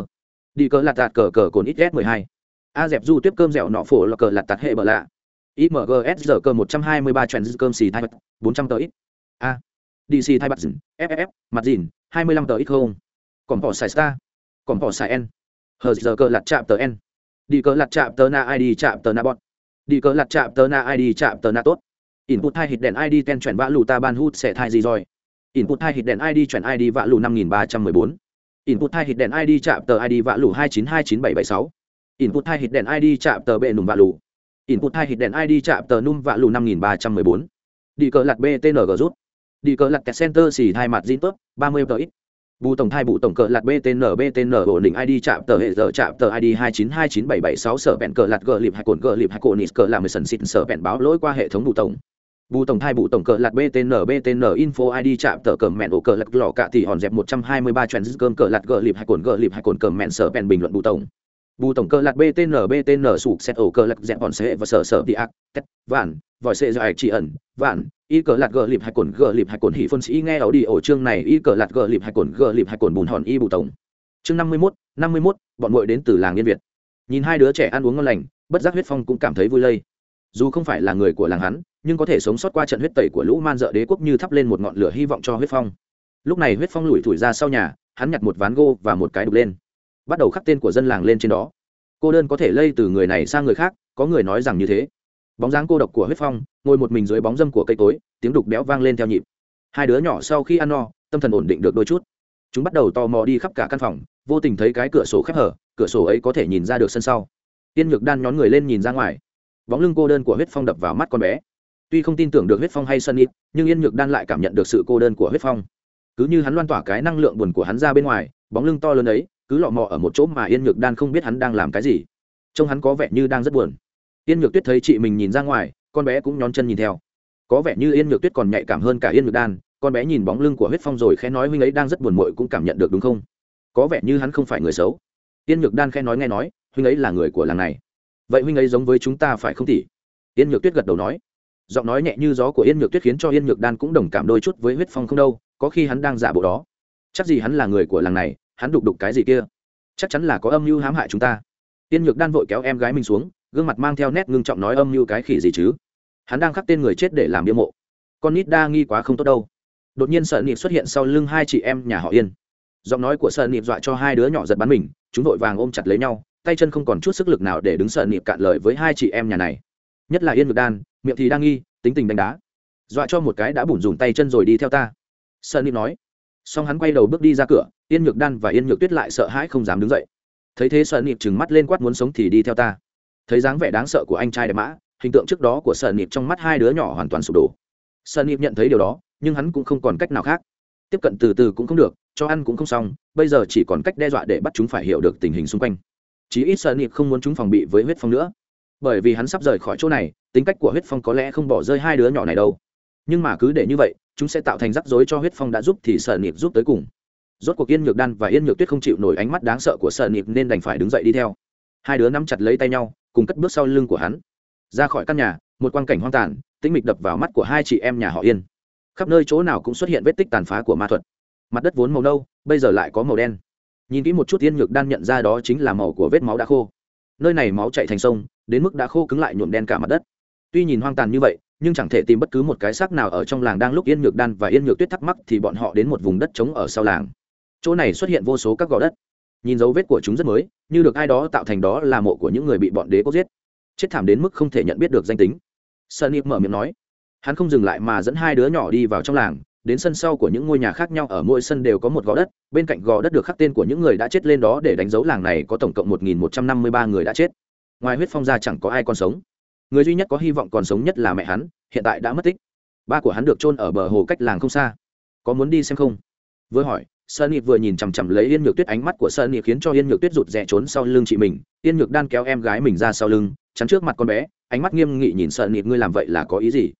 đi cờ lạt tạt cờ cờ cồn ít s mười hai a dẹp du tiếp cơm dẻo nọ phổ là cờ lạt tạt hệ bờ lạ. Imgs giờ cơ một trăm hai mươi ba trèn cơm xì thai bật bốn trăm tờ ít. A. Dc thai bật dìn ff mặt dìn, hai mươi lăm tờ ít không. Còn bỏ xài star. Còn bỏ xài n. Hờ giờ cơ lạt chạm tờ n. Đi cờ lạt chạm tờ na id chạm tờ na bọt đi cờ lạt chạm tờ na id chạm tờ na tốt. Input hai hit đèn id ten chuyển vã lù ta ban hút sẽ thai gì rồi? Input hai hit đèn id chuyển id vã lù năm nghìn ba trăm mười bốn. Input hai hit đèn id chạm tờ id vã lù hai chín hai chín bảy bảy sáu input hai hit đèn id chạm tờ bệ nùng vạ lù. Input hai hit đèn id chạm tờ nùm vạ lù năm nghìn ba trăm mười bốn. Đi cờ lặt btng rút. Đi cờ lặt kẹt center xì hai mặt zin tớp, ba mươi tờ ít. Bù tổng thai bù tổng cờ lạt btn btn ổn định id chạm tờ hệ giờ chạm tờ id hai chín hai chín bảy bảy sáu sở bẹn cờ lạt gờ lịp hai cồn gờ lịp hai cồn nít cờ làm mười sần xịt sở bẹn báo lỗi qua hệ thống bù tổng. Bù tổng thai bù tổng cờ lạt btn btn info id chạm tờ cờ mẹn ổ cờ lạt lò cạ thì hòn dẹp một trăm hai mươi ba trend cơm cờ lạt gờ lịp hai cồn gờ lịp hai cồn cờ mẹn sở bẹn bình luận bù tổng bù tổng cơ lạc btn btn sụp xét ổ cơ lạc dẹp bọn xe và sở sở đi ác, tét, vạn, vòi xe dài chỉ ẩn, vạn, y cờ lạc gờ lịp hai cồn, gờ lịp hai cồn hỉ phân sĩ nghe ảo đi ổ chương này, y cờ lạc gờ lịp hai cồn, gờ lịp hai cồn bùn hòn y bù tổng. Chương năm mươi mốt, năm mươi mốt, bọn muội đến từ làng liên việt. Nhìn hai đứa trẻ ăn uống ngon lành, bất giác huyết phong cũng cảm thấy vui lây. Dù không phải là người của làng hắn, nhưng có thể sống sót qua trận huyết tẩy của lũ man dợ đế quốc như thắp lên một ngọn lửa hy vọng cho huyết phong. Lúc này huyết phong lủi thủi ra sau nhà, hắn nhặt một ván gô và một cái đục lên bắt đầu khắc tên của dân làng lên trên đó. Cô đơn có thể lây từ người này sang người khác, có người nói rằng như thế. Bóng dáng cô độc của huyết phong, ngồi một mình dưới bóng dâm của cây tối tiếng đục béo vang lên theo nhịp. Hai đứa nhỏ sau khi ăn no, tâm thần ổn định được đôi chút. Chúng bắt đầu tò mò đi khắp cả căn phòng, vô tình thấy cái cửa sổ khép hở, cửa sổ ấy có thể nhìn ra được sân sau. Tiên nhược đan nhón người lên nhìn ra ngoài. Bóng lưng cô đơn của huyết phong đập vào mắt con bé. Tuy không tin tưởng được huyết phong hay sân ít nhưng yên nhược đan lại cảm nhận được sự cô đơn của huyết phong. Cứ như hắn loan tỏa cái năng lượng buồn của hắn ra bên ngoài, bóng lưng to lớn ấy cứ lọ mọ ở một chỗ mà yên nhược đan không biết hắn đang làm cái gì. Trông hắn có vẻ như đang rất buồn. Yên nhược tuyết thấy chị mình nhìn ra ngoài, con bé cũng nhón chân nhìn theo. Có vẻ như yên nhược tuyết còn nhạy cảm hơn cả yên nhược đan, con bé nhìn bóng lưng của huyết phong rồi khẽ nói huynh ấy đang rất buồn mội cũng cảm nhận được đúng không? Có vẻ như hắn không phải người xấu. Yên nhược đan khẽ nói nghe nói, huynh ấy là người của làng này. Vậy huynh ấy giống với chúng ta phải không tỷ yên nhược tuyết gật đầu nói. Giọng nói nhẹ như gió của yên nhược tuyết khiến cho yên nhược đan cũng đồng cảm đôi chút với huyết phong không đâu, có khi hắn đang giả bộ đó. Chắc gì hắn là người của làng này hắn đục đục cái gì kia? Chắc chắn là có âm mưu hãm hại chúng ta. Tiên nhược đan vội kéo em gái mình xuống, gương mặt mang theo nét ngưng trọng nói âm mưu cái khỉ gì chứ? Hắn đang khắc tên người chết để làm bia mộ. Con nít đa nghi quá không tốt đâu. Đột nhiên sợ nịp xuất hiện sau lưng hai chị em nhà họ yên. Giọng nói của sợ nịp dọa cho hai đứa nhỏ giật bắn mình, chúng vội vàng ôm chặt lấy nhau, tay chân không còn chút sức lực nào để đứng sợ nịp cạn lời với hai chị em nhà này. Nhất là yên ngược đan, miệng thì đang nghi, tính tình đánh đá. Dọa cho một cái đã bủn rủn tay chân rồi đi theo ta. Sợ nịp nói xong hắn quay đầu bước đi ra cửa, yên nhược đan và yên nhược tuyết lại sợ hãi không dám đứng dậy. Thấy thế sợ nịp trừng mắt lên quát muốn sống thì đi theo ta. Thấy dáng vẻ đáng sợ của anh trai đẹp mã, hình tượng trước đó của sợ nịp trong mắt hai đứa nhỏ hoàn toàn sụp đổ. Sợ nịp nhận thấy điều đó, nhưng hắn cũng không còn cách nào khác. Tiếp cận từ từ cũng không được, cho ăn cũng không xong, bây giờ chỉ còn cách đe dọa để bắt chúng phải hiểu được tình hình xung quanh. Chí ít sợ nịp không muốn chúng phòng bị với huyết phong nữa. Bởi vì hắn sắp rời khỏi chỗ này, tính cách của huyết phong có lẽ không bỏ rơi hai đứa nhỏ này đâu nhưng mà cứ để như vậy, chúng sẽ tạo thành rắc rối cho huyết phong đã giúp thì sợ nịp giúp tới cùng. Rốt cuộc yên nhược đan và yên nhược tuyết không chịu nổi ánh mắt đáng sợ của sợ nịp nên đành phải đứng dậy đi theo. Hai đứa nắm chặt lấy tay nhau, cùng cất bước sau lưng của hắn. Ra khỏi căn nhà, một quang cảnh hoang tàn, tĩnh mịch đập vào mắt của hai chị em nhà họ yên. Khắp nơi chỗ nào cũng xuất hiện vết tích tàn phá của ma thuật. Mặt đất vốn màu nâu, bây giờ lại có màu đen. Nhìn kỹ một chút yên nhược đan nhận ra đó chính là màu của vết máu đã khô. Nơi này máu chạy thành sông, đến mức đã khô cứng lại nhuộm đen cả mặt đất. Tuy nhìn hoang tàn như vậy nhưng chẳng thể tìm bất cứ một cái xác nào ở trong làng đang lúc yên nhược đan và yên nhược tuyết thắc mắc thì bọn họ đến một vùng đất trống ở sau làng. Chỗ này xuất hiện vô số các gò đất. Nhìn dấu vết của chúng rất mới, như được ai đó tạo thành đó là mộ của những người bị bọn đế cốt giết. Chết thảm đến mức không thể nhận biết được danh tính. Sunny mở miệng nói. Hắn không dừng lại mà dẫn hai đứa nhỏ đi vào trong làng. Đến sân sau của những ngôi nhà khác nhau ở mỗi sân đều có một gò đất. Bên cạnh gò đất được khắc tên của những người đã chết lên đó để đánh dấu làng này có tổng cộng một nghìn một trăm năm mươi ba người đã chết. Ngoài huyết phong ra chẳng có ai còn sống người duy nhất có hy vọng còn sống nhất là mẹ hắn hiện tại đã mất tích ba của hắn được chôn ở bờ hồ cách làng không xa có muốn đi xem không vừa hỏi Sơn Nhị vừa nhìn chằm chằm lấy Yên Nhược Tuyết ánh mắt của Sơn Nhị khiến cho Yên Nhược Tuyết rụt rè trốn sau lưng chị mình. Yên Nhược đan kéo em gái mình ra sau lưng, chắn trước mặt con bé, ánh mắt nghiêm nghị nhìn Sơn Nhị ngươi làm vậy là có ý gì?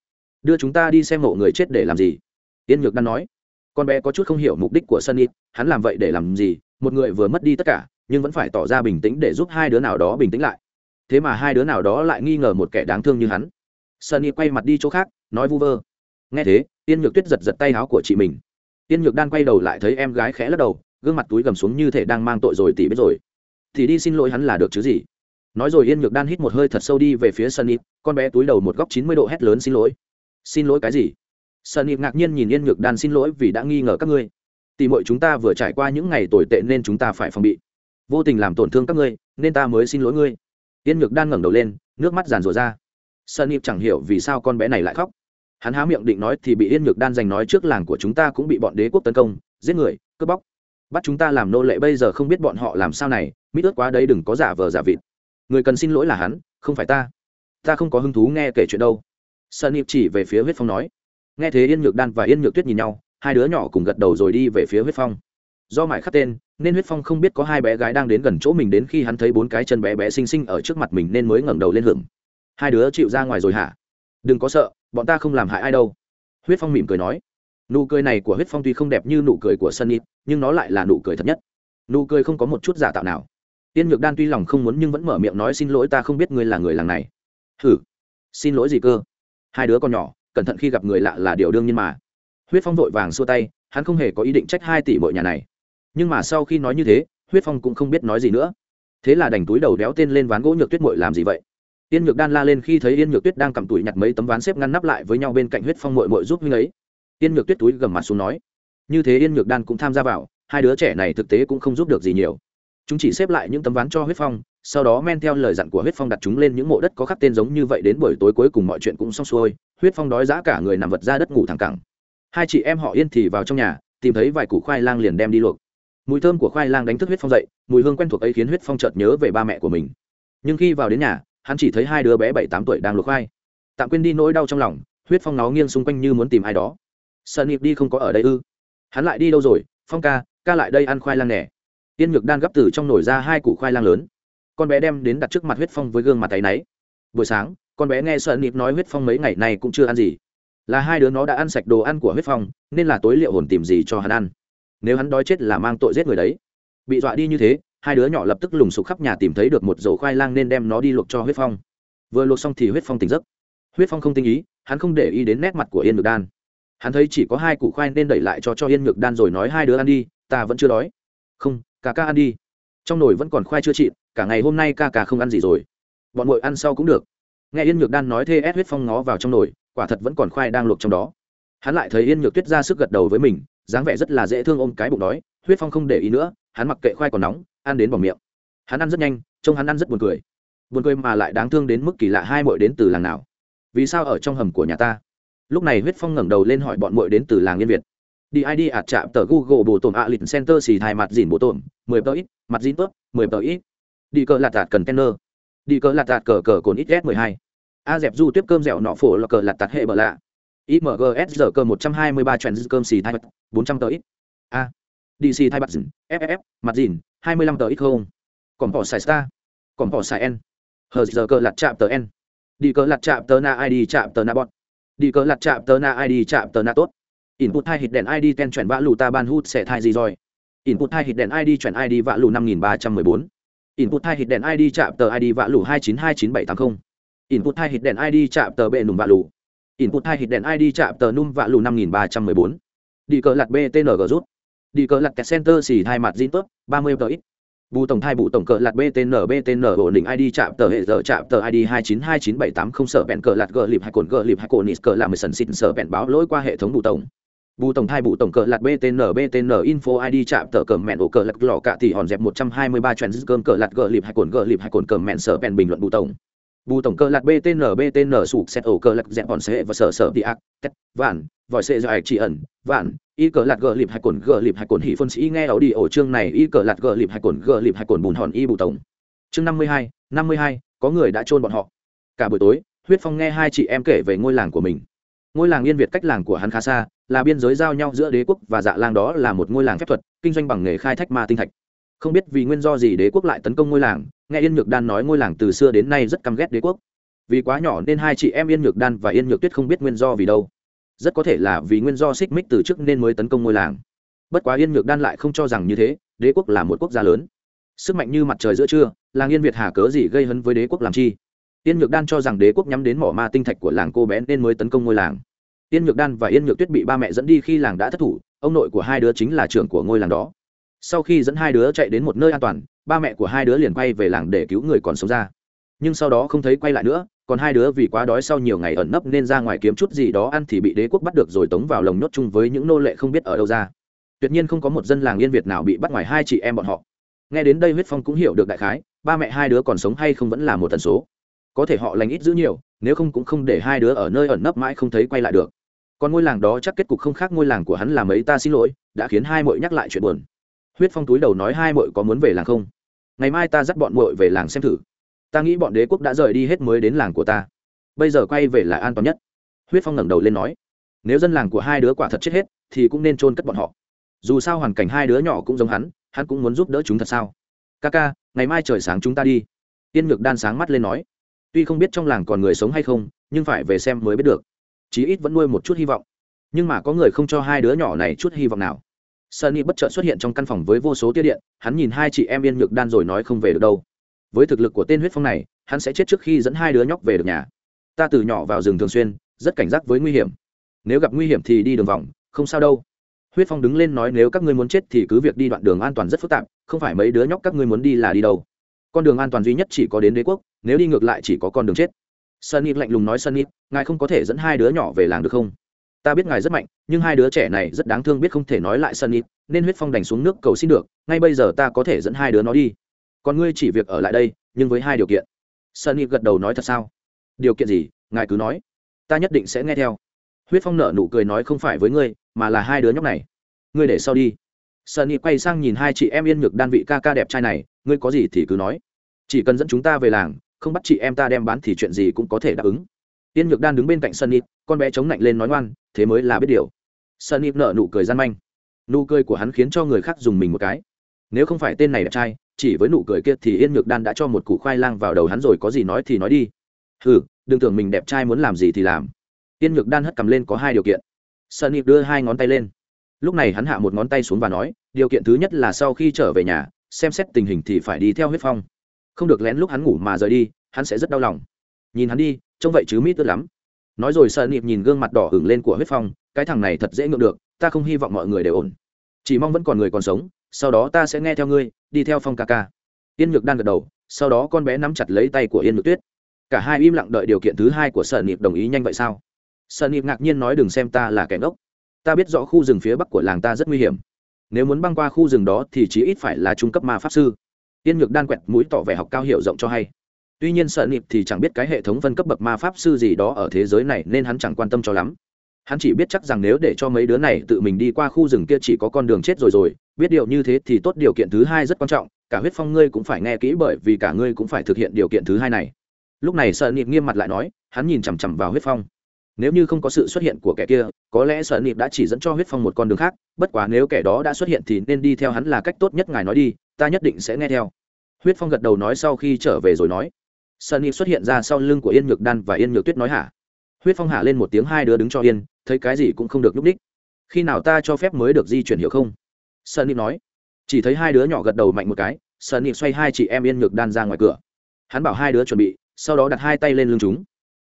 Đưa chúng ta đi xem mộ người chết để làm gì? Yên Nhược đan nói. Con bé có chút không hiểu mục đích của Sơn Nhị, hắn làm vậy để làm gì? Một người vừa mất đi tất cả, nhưng vẫn phải tỏ ra bình tĩnh để giúp hai đứa nào đó bình tĩnh lại. Thế mà hai đứa nào đó lại nghi ngờ một kẻ đáng thương như hắn. Sunny quay mặt đi chỗ khác, nói vu vơ. Nghe thế, tiên Nhược Tuyết giật giật tay áo của chị mình. Tiên nhược đan quay đầu lại thấy em gái khẽ lắc đầu gương mặt túi gầm xuống như thể đang mang tội rồi tỉ biết rồi. Thì đi xin lỗi hắn là được chứ gì? Nói rồi yên nhược đan hít một hơi thật sâu đi về phía sunny con bé túi đầu một góc chín mươi độ hét lớn xin lỗi. Xin lỗi cái gì? Sunny ngạc nhiên nhìn yên nhược đan xin lỗi vì đã nghi ngờ các ngươi. Tỉ mọi chúng ta vừa trải qua những ngày tồi tệ nên chúng ta phải phòng bị. Vô tình làm tổn thương các ngươi nên ta mới xin lỗi ngươi yên nhược đan ngẩng đầu lên, nước mắt giàn rùa ra. Sunny chẳng hiểu vì sao con bé này lại khóc. Hắn há miệng định nói thì bị yên nhược đan giành nói trước làng của chúng ta cũng bị bọn đế quốc tấn công, giết người, cướp bóc. Bắt chúng ta làm nô lệ bây giờ không biết bọn họ làm sao này, mít ướt quá đấy đừng có giả vờ giả vịt. Người cần xin lỗi là hắn, không phải ta. Ta không có hứng thú nghe kể chuyện đâu. Sơn nịp chỉ về phía huyết phong nói. Nghe thế yên nhược đan và yên nhược tuyết nhìn nhau, hai đứa nhỏ cùng gật đầu rồi đi về phía huyết phong do mải khắc tên, nên huyết phong không biết có hai bé gái đang đến gần chỗ mình đến khi hắn thấy bốn cái chân bé bé xinh xinh ở trước mặt mình nên mới ngẩng đầu lên hưởng. Hai đứa chịu ra ngoài rồi hả? Đừng có sợ, bọn ta không làm hại ai đâu. Huyết phong mỉm cười nói. Nụ cười này của huyết phong tuy không đẹp như nụ cười của sunny, nhưng nó lại là nụ cười thật nhất. Nụ cười không có một chút giả tạo nào. Tiên nhược đan tuy lòng không muốn nhưng vẫn mở miệng nói xin lỗi ta không biết ngươi là người làng này. Hử? Xin lỗi gì cơ? Hai đứa con nhỏ, cẩn thận khi gặp người lạ là điều đương nhiên mà. Huyết phong vội vàng xua tay, hắn không hề có ý định trách hai tỷ bội nhà này nhưng mà sau khi nói như thế, huyết phong cũng không biết nói gì nữa. Thế là đành túi đầu đéo tên lên ván gỗ nhược tuyết mội làm gì vậy? Yên nhược đan la lên khi thấy yên nhược tuyết đang cầm tủi nhặt mấy tấm ván xếp ngăn nắp lại với nhau bên cạnh huyết phong mội mội giúp huynh ấy. Yên nhược tuyết túi gầm mặt xuống nói, như thế yên nhược đan cũng tham gia vào, hai đứa trẻ này thực tế cũng không giúp được gì nhiều. Chúng chỉ xếp lại những tấm ván cho huyết phong, sau đó men theo lời dặn của huyết phong đặt chúng lên những mộ đất có khắc tên giống như vậy đến buổi tối cuối cùng mọi chuyện cũng xong xuôi, huyết phong đói giã cả người nằm vật ra đất ngủ thẳng cẳng. Hai chị em họ yên thì vào trong nhà, tìm thấy vài củ khoai lang liền đem đi luộc mùi thơm của khoai lang đánh thức huyết phong dậy, mùi hương quen thuộc ấy khiến huyết phong chợt nhớ về ba mẹ của mình. Nhưng khi vào đến nhà, hắn chỉ thấy hai đứa bé bảy, tám tuổi đang luộc khoai. Tạm quên đi nỗi đau trong lòng, huyết phong nó nghiêng xung quanh như muốn tìm ai đó. Sợ nịp đi không có ở đây ư? Hắn lại đi đâu rồi? Phong ca ca lại đây ăn khoai lang nè. tiên nhược đan gấp từ trong nồi ra hai củ khoai lang lớn. Con bé đem đến đặt trước mặt huyết phong với gương mặt tay náy. Buổi sáng, con bé nghe sợ nịp nói huyết phong mấy ngày này cũng chưa ăn gì. Là hai đứa nó đã ăn sạch đồ ăn của huyết phong, nên là tối liệu hồn tìm gì cho hắn ăn nếu hắn đói chết là mang tội giết người đấy. Bị dọa đi như thế, hai đứa nhỏ lập tức lùng sục khắp nhà tìm thấy được một dầu khoai lang nên đem nó đi luộc cho huyết phong. Vừa luộc xong thì huyết phong tỉnh giấc. Huyết phong không tinh ý, hắn không để ý đến nét mặt của yên ngược đan. Hắn thấy chỉ có hai củ khoai nên đẩy lại cho cho yên ngược đan rồi nói hai đứa ăn đi, ta vẫn chưa đói. Không, ca ca ăn đi. Trong nồi vẫn còn khoai chưa chị cả ngày hôm nay ca ca không ăn gì rồi. Bọn mội ăn sau cũng được. Nghe yên nhược đan nói thê ép huyết phong ngó vào trong nồi, quả thật vẫn còn khoai đang luộc trong đó. Hắn lại thấy yên nhược tuyết ra sức gật đầu với mình dáng vẻ rất là dễ thương ôm cái bụng đói, huyết phong không để ý nữa, hắn mặc kệ khoai còn nóng, ăn đến bỏ miệng. Hắn ăn rất nhanh, trông hắn ăn rất buồn cười. Buồn cười mà lại đáng thương đến mức kỳ lạ hai mội đến từ làng nào? Vì sao ở trong hầm của nhà ta? Lúc này huyết phong ngẩng đầu lên hỏi bọn mội đến từ làng yên việt. Đi id ạt chạm tờ google bổ tổn ạ lịch center xì thai mặt dìn bổ tổn, mười tờ ít, mặt dìn tớp, mười tờ ít. Đi cờ lạt tạt cần tenner. Đi cờ lạt tạt cờ cờ cồn ít s mười hai. A dẹp du tiếp cơm dẻo nọ phổ là cờ lạt tạt hệ bờ lạ imgs giờ cơ một trăm hai mươi ba cơm xì thai bốn trăm tờ ít. A. Dc thai bật dìn ff mặt dìn, hai mươi lăm tờ ít không? Còn bỏ xài star. Còn bỏ xài n. Hờ giờ cơ lạt chạm tờ n. Đi cơ lạt chạm tờ na id chạm tờ na bọn đi cơ lạt chạm tờ na id chạm tờ na tốt. Input hai hit đèn id ten chuyển vã lù ta ban hút sẽ thai gì rồi? Input hai hit đèn id chuyển id vã lù năm nghìn ba trăm mười bốn. Input hai hit đèn id chạm tờ id vã lù hai chín hai chín bảy tám mươi input hai hit đèn id chạm tờ bệ nùng vã lù input hai hit đèn id chạm tờ num vạ lù năm nghìn ba trăm mười bốn. Đi cờ lặt btng rút. Đi cờ lặt center xì hai mặt zin tốt ba mươi tờ ít. Bù tổng thai bù tổng cờ lạt btn btn ổn định id chạm tờ hệ giờ chạm tờ id hai chín hai chín bảy tám không sở bẹn cờ lạt gờ lịp hai cồn gờ lịp hai cồn nít cờ là mười sần xịt sở bẹn báo lỗi qua hệ thống bù tổng. Bù tổng thai bù tổng cờ lạt btn btn info id chạm tờ cờ mẹn ổ cờ lạt lò cạ thì hòn dẹp một trăm hai mươi ba trend cơm cờ lạt gờ lịp hai cồn gờ lịp hai cồn cờ mẹn sở bẹn bình luận bù tổng bù tổng cơ lạc btn btn sụp xét ổ cơ lạc dẹp bọn sệ và sở sở đi ác, tét, vạn, vòi sệ dài chỉ ẩn, vạn, y cờ lạc gờ lịp hai cồn, gờ lịp hai cồn hỉ phân sĩ nghe ảo đi ổ chương này, y cờ lạc gờ lịp hai cồn, gờ lịp hai cồn bùn hòn y bù tổng. Chương năm mươi hai, năm mươi hai, có người đã chôn bọn họ. Cả buổi tối, huyết phong nghe hai chị em kể về ngôi làng của mình. Ngôi làng yên việt cách làng của hắn khá xa, là biên giới giao nhau giữa đế quốc và dạ lang đó là một ngôi làng phép thuật, kinh doanh bằng nghề khai thách ma tinh thạch. Không biết vì nguyên do gì đế quốc lại tấn công ngôi làng nghe yên nhược đan nói ngôi làng từ xưa đến nay rất căm ghét đế quốc. Vì quá nhỏ nên hai chị em yên nhược đan và yên nhược tuyết không biết nguyên do vì đâu. Rất có thể là vì nguyên do xích mích từ trước nên mới tấn công ngôi làng. Bất quá yên nhược đan lại không cho rằng như thế, đế quốc là một quốc gia lớn. Sức mạnh như mặt trời giữa trưa, làng yên việt hà cớ gì gây hấn với đế quốc làm chi? Yên nhược đan cho rằng đế quốc nhắm đến mỏ ma tinh thạch của làng cô bé nên mới tấn công ngôi làng. Yên nhược đan và yên nhược tuyết bị ba mẹ dẫn đi khi làng đã thất thủ, ông nội của hai đứa chính là trưởng của ngôi làng đó sau khi dẫn hai đứa chạy đến một nơi an toàn, ba mẹ của hai đứa liền quay về làng để cứu người còn sống ra. Nhưng sau đó không thấy quay lại nữa, còn hai đứa vì quá đói sau nhiều ngày ẩn nấp nên ra ngoài kiếm chút gì đó ăn thì bị đế quốc bắt được rồi tống vào lồng nhốt chung với những nô lệ không biết ở đâu ra. Tuyệt nhiên không có một dân làng yên việt nào bị bắt ngoài hai chị em bọn họ. Nghe đến đây huyết phong cũng hiểu được đại khái, ba mẹ hai đứa còn sống hay không vẫn là một tần số. Có thể họ lành ít giữ nhiều, nếu không cũng không để hai đứa ở nơi ẩn nấp mãi không thấy quay lại được. Còn ngôi làng đó chắc kết cục không khác ngôi làng của hắn là mấy ta xin lỗi, đã khiến hai mội nhắc lại chuyện buồn huyết phong túi đầu nói hai mội có muốn về làng không? Ngày mai ta dắt bọn mội về làng xem thử. Ta nghĩ bọn đế quốc đã rời đi hết mới đến làng của ta. Bây giờ quay về là an toàn nhất. Huyết phong ngẩng đầu lên nói. Nếu dân làng của hai đứa quả thật chết hết, thì cũng nên chôn cất bọn họ. Dù sao hoàn cảnh hai đứa nhỏ cũng giống hắn hắn cũng muốn giúp đỡ chúng thật sao? Ca ca ngày mai trời sáng chúng ta đi. Tiên ngược đan sáng mắt lên nói. Tuy không biết trong làng còn người sống hay không, nhưng phải về xem mới biết được. Chí ít vẫn nuôi một chút hy vọng. Nhưng mà có người không cho hai đứa nhỏ này chút hy vọng nào. Sunny bất chợt xuất hiện trong căn phòng với vô số tia điện, hắn nhìn hai chị em Yên Nhược Đan rồi nói không về được đâu. Với thực lực của tên huyết phong này, hắn sẽ chết trước khi dẫn hai đứa nhóc về được nhà. Ta từ nhỏ vào rừng thường xuyên, rất cảnh giác với nguy hiểm. Nếu gặp nguy hiểm thì đi đường vòng, không sao đâu. Huyết Phong đứng lên nói nếu các ngươi muốn chết thì cứ việc đi đoạn đường an toàn rất phức tạp, không phải mấy đứa nhóc các ngươi muốn đi là đi đâu. Con đường an toàn duy nhất chỉ có đến đế quốc, nếu đi ngược lại chỉ có con đường chết. Sunny lạnh lùng nói Sunny, ngài không có thể dẫn hai đứa nhỏ về làng được không? Ta biết ngài rất mạnh, nhưng hai đứa trẻ này rất đáng thương biết không thể nói lại sân ít nên huyết phong đành xuống nước cầu xin được, ngay bây giờ ta có thể dẫn hai đứa nó đi. Còn ngươi chỉ việc ở lại đây, nhưng với hai điều kiện. Sân ít gật đầu nói thật sao? Điều kiện gì? Ngài cứ nói. Ta nhất định sẽ nghe theo. Huyết phong nở nụ cười nói không phải với ngươi, mà là hai đứa nhóc này. Ngươi để sau đi. Sunny quay sang nhìn hai chị em yên nhược đan vị ca ca đẹp trai này, ngươi có gì thì cứ nói. Chỉ cần dẫn chúng ta về làng, không bắt chị em ta đem bán thì chuyện gì cũng có thể đáp ứng. Tiên nhược đan đứng bên cạnh sunny, con bé chống lạnh lên nói ngoan, thế mới là biết điều. Sunny nở nụ cười gian manh. Nụ cười của hắn khiến cho người khác dùng mình một cái. Nếu không phải tên này đẹp trai, chỉ với nụ cười kia thì yên nhược đan đã cho một củ khoai lang vào đầu hắn rồi, có gì nói thì nói đi. Ừ đừng tưởng mình đẹp trai muốn làm gì thì làm. Yên nhược đan hất cầm lên có hai điều kiện. Sunny đưa hai ngón tay lên. Lúc này hắn hạ một ngón tay xuống và nói, điều kiện thứ nhất là sau khi trở về nhà, xem xét tình hình thì phải đi theo huyết phong. Không được lén lúc hắn ngủ mà rời đi, hắn sẽ rất đau lòng nhìn hắn đi, trông vậy chứ mít tức lắm. Nói rồi sợ nịp nhìn gương mặt đỏ hửng lên của huyết phong, cái thằng này thật dễ ngượng được, ta không hy vọng mọi người đều ổn. Chỉ mong vẫn còn người còn sống, sau đó ta sẽ nghe theo ngươi, đi theo phong ca ca. Yên nhược đang gật đầu, sau đó con bé nắm chặt lấy tay của yên nhược tuyết. Cả hai im lặng đợi điều kiện thứ hai của sợ nịp đồng ý nhanh vậy sao? Sợ nịp ngạc nhiên nói đừng xem ta là kẻ ngốc. Ta biết rõ khu rừng phía bắc của làng ta rất nguy hiểm. Nếu muốn băng qua khu rừng đó thì chí ít phải là trung cấp ma pháp sư. Yên nhược đan quẹt mũi tỏ vẻ học cao hiệu rộng cho hay tuy nhiên sợ nịp thì chẳng biết cái hệ thống phân cấp bậc ma pháp sư gì đó ở thế giới này nên hắn chẳng quan tâm cho lắm. Hắn chỉ biết chắc rằng nếu để cho mấy đứa này tự mình đi qua khu rừng kia chỉ có con đường chết rồi rồi, biết điều như thế thì tốt điều kiện thứ hai rất quan trọng, cả huyết phong ngươi cũng phải nghe kỹ bởi vì cả ngươi cũng phải thực hiện điều kiện thứ hai này. Lúc này sợ nịp nghiêm mặt lại nói, hắn nhìn chằm chằm vào huyết phong. Nếu như không có sự xuất hiện của kẻ kia, có lẽ sợ nịp đã chỉ dẫn cho huyết phong một con đường khác, bất quá nếu kẻ đó đã xuất hiện thì nên đi theo hắn là cách tốt nhất ngài nói đi, ta nhất định sẽ nghe theo. Huyết phong gật đầu nói sau khi trở về rồi nói sunny xuất hiện ra sau lưng của yên nhược đan và yên nhược tuyết nói hả? Huyết phong hạ lên một tiếng hai đứa đứng cho yên, thấy cái gì cũng không được nhúc ních khi nào ta cho phép mới được di chuyển hiểu không? Sunny nói. Chỉ thấy hai đứa nhỏ gật đầu mạnh một cái sunny xoay hai chị em yên nhược đan ra ngoài cửa. Hắn bảo hai đứa chuẩn bị, sau đó đặt hai tay lên lưng chúng.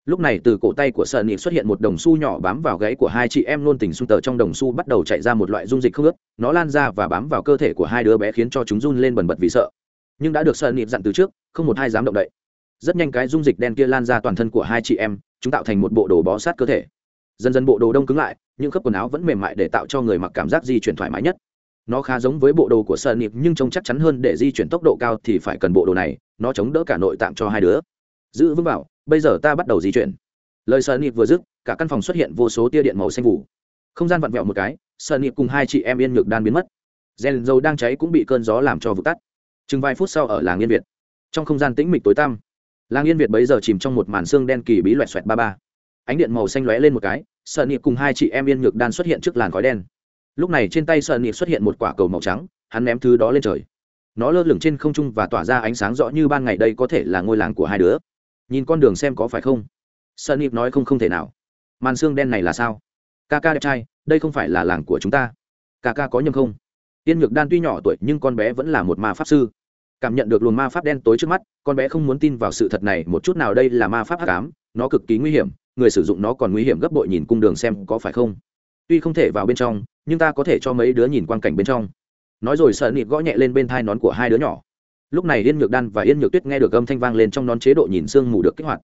Lúc này từ cổ tay của sợ nịp xuất hiện một đồng xu nhỏ bám vào gáy của hai chị em luôn tình xung tờ trong đồng xu bắt đầu chạy ra một loại dung dịch không ướt. Nó lan ra và bám vào cơ thể của hai đứa bé khiến cho chúng run lên bần bật vì sợ. Nhưng đã được sợ nịp dặn từ trước, không một ai dám động đậy rất nhanh cái dung dịch đen kia lan ra toàn thân của hai chị em, chúng tạo thành một bộ đồ bó sát cơ thể. Dần dần bộ đồ đông cứng lại nhưng khớp quần áo vẫn mềm mại để tạo cho người mặc cảm giác di chuyển thoải mái nhất. Nó khá giống với bộ đồ của sợ nịp nhưng trông chắc chắn hơn để di chuyển tốc độ cao thì phải cần bộ đồ này, nó chống đỡ cả nội tạng cho hai đứa. Giữ vững bảo bây giờ ta bắt đầu di chuyển. Lời sợ nịp vừa dứt, cả căn phòng xuất hiện vô số tia điện màu xanh phủ. Không gian vặn vẹo một cái sợ nịp cùng hai chị em yên ngược đan biến mất. Rèn dầu đang cháy cũng bị cơn gió làm cho vụt tắt. Chừng vài phút sau ở làng yên việt, trong không gian tĩnh mịch tối tăm Lang yên việt bấy giờ chìm trong một màn xương đen kỳ bí loẹt xoẹt ba ba. Ánh điện màu xanh lóe lên một cái sợ nịp cùng hai chị em yên nhược đan xuất hiện trước làn khói đen. Lúc này trên tay sợ nịp xuất hiện một quả cầu màu trắng, hắn ném thứ đó lên trời. Nó lơ lửng trên không trung và tỏa ra ánh sáng rõ như ban ngày đây có thể là ngôi làng của hai đứa. Nhìn con đường xem có phải không? Sợ nịp nói không không thể nào. Màn xương đen này là sao? Ca ca đẹp trai, đây không phải là làng của chúng ta. Ca ca có nhầm không? Yên nhược đan tuy nhỏ tuổi nhưng con bé vẫn là một ma pháp sư cảm nhận được luồng ma pháp đen tối trước mắt, con bé không muốn tin vào sự thật này, một chút nào đây là ma pháp hắc ám, nó cực kỳ nguy hiểm, người sử dụng nó còn nguy hiểm gấp bội nhìn cung đường xem có phải không. Tuy không thể vào bên trong, nhưng ta có thể cho mấy đứa nhìn quang cảnh bên trong. Nói rồi sợ nịt gõ nhẹ lên bên thai nón của hai đứa nhỏ. Lúc này yên nhược đan và yên nhược tuyết nghe được âm thanh vang lên trong nón chế độ nhìn sương mù được kích hoạt.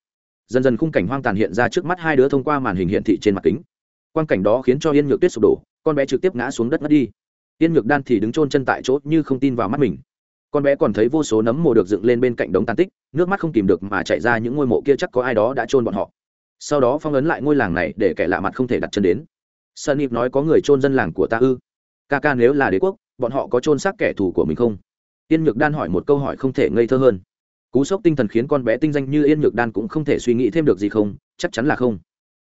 Dần dần khung cảnh hoang tàn hiện ra trước mắt hai đứa thông qua màn hình hiện thị trên mặt kính. Quang cảnh đó khiến cho yên nhược tuyết sụp đổ, con bé trực tiếp ngã xuống đất ngất đi. Yên nhược đan thì đứng chôn chân tại chỗ như không tin vào mắt mình con bé còn thấy vô số nấm mồ được dựng lên bên cạnh đống tàn tích, nước mắt không kìm được mà chạy ra những ngôi mộ kia chắc có ai đó đã chôn bọn họ. Sau đó phong ấn lại ngôi làng này để kẻ lạ mặt không thể đặt chân đến. Sunny nói có người chôn dân làng của ta ư? Ca ca nếu là đế quốc, bọn họ có chôn xác kẻ thù của mình không? Yên nhược đan hỏi một câu hỏi không thể ngây thơ hơn. Cú sốc tinh thần khiến con bé tinh danh như yên nhược đan cũng không thể suy nghĩ thêm được gì không, chắc chắn là không.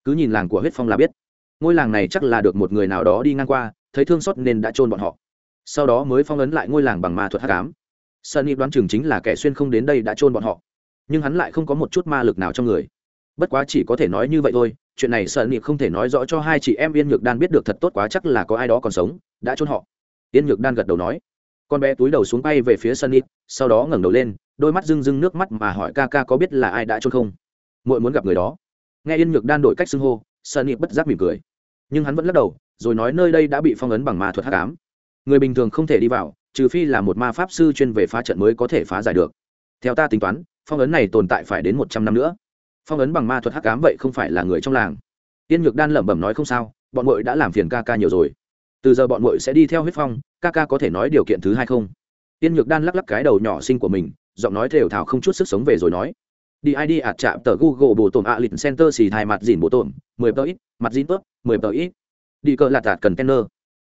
Cứ nhìn làng của huyết phong là biết. Ngôi làng này chắc là được một người nào đó đi ngang qua, thấy thương xót nên đã chôn bọn họ. Sau đó mới phong ấn lại ngôi làng bằng ma thuật hát cám sunny đoán chừng chính là kẻ xuyên không đến đây đã chôn bọn họ. Nhưng hắn lại không có một chút ma lực nào trong người. Bất quá chỉ có thể nói như vậy thôi, chuyện này sunny không thể nói rõ cho hai chị em yên nhược đan biết được thật tốt quá chắc là có ai đó còn sống, đã chôn họ. Yên nhược đan gật đầu nói. Con bé túi đầu xuống bay về phía sunny, sau đó ngẩng đầu lên, đôi mắt rưng rưng nước mắt mà hỏi ca ca có biết là ai đã chôn không? Muội muốn gặp người đó. Nghe yên nhược đan đổi cách xưng hô, sunny bất giác mỉm cười. Nhưng hắn vẫn lắc đầu, rồi nói nơi đây đã bị phong ấn bằng ma thuật hắc ám. Người bình thường không thể đi vào trừ phi là một ma pháp sư chuyên về phá trận mới có thể phá giải được. Theo ta tính toán, phong ấn này tồn tại phải đến một trăm năm nữa. Phong ấn bằng ma thuật hắc ám vậy không phải là người trong làng. Tiên nhược đan lẩm bẩm nói không sao, bọn mội đã làm phiền ca ca nhiều rồi. Từ giờ bọn mội sẽ đi theo huyết phong, ca ca có thể nói điều kiện thứ hai không? Tiên nhược đan lắc lắc cái đầu nhỏ xinh của mình, giọng nói thều thào không chút sức sống về rồi nói. Đi id ạt chạm tờ google bổ tổn ạ lịch center xì thai mặt dìn bổ tổn, mười tờ ít, mặt dìn tớp, mười tờ ít. Đi cờ lạt tạt cần tenner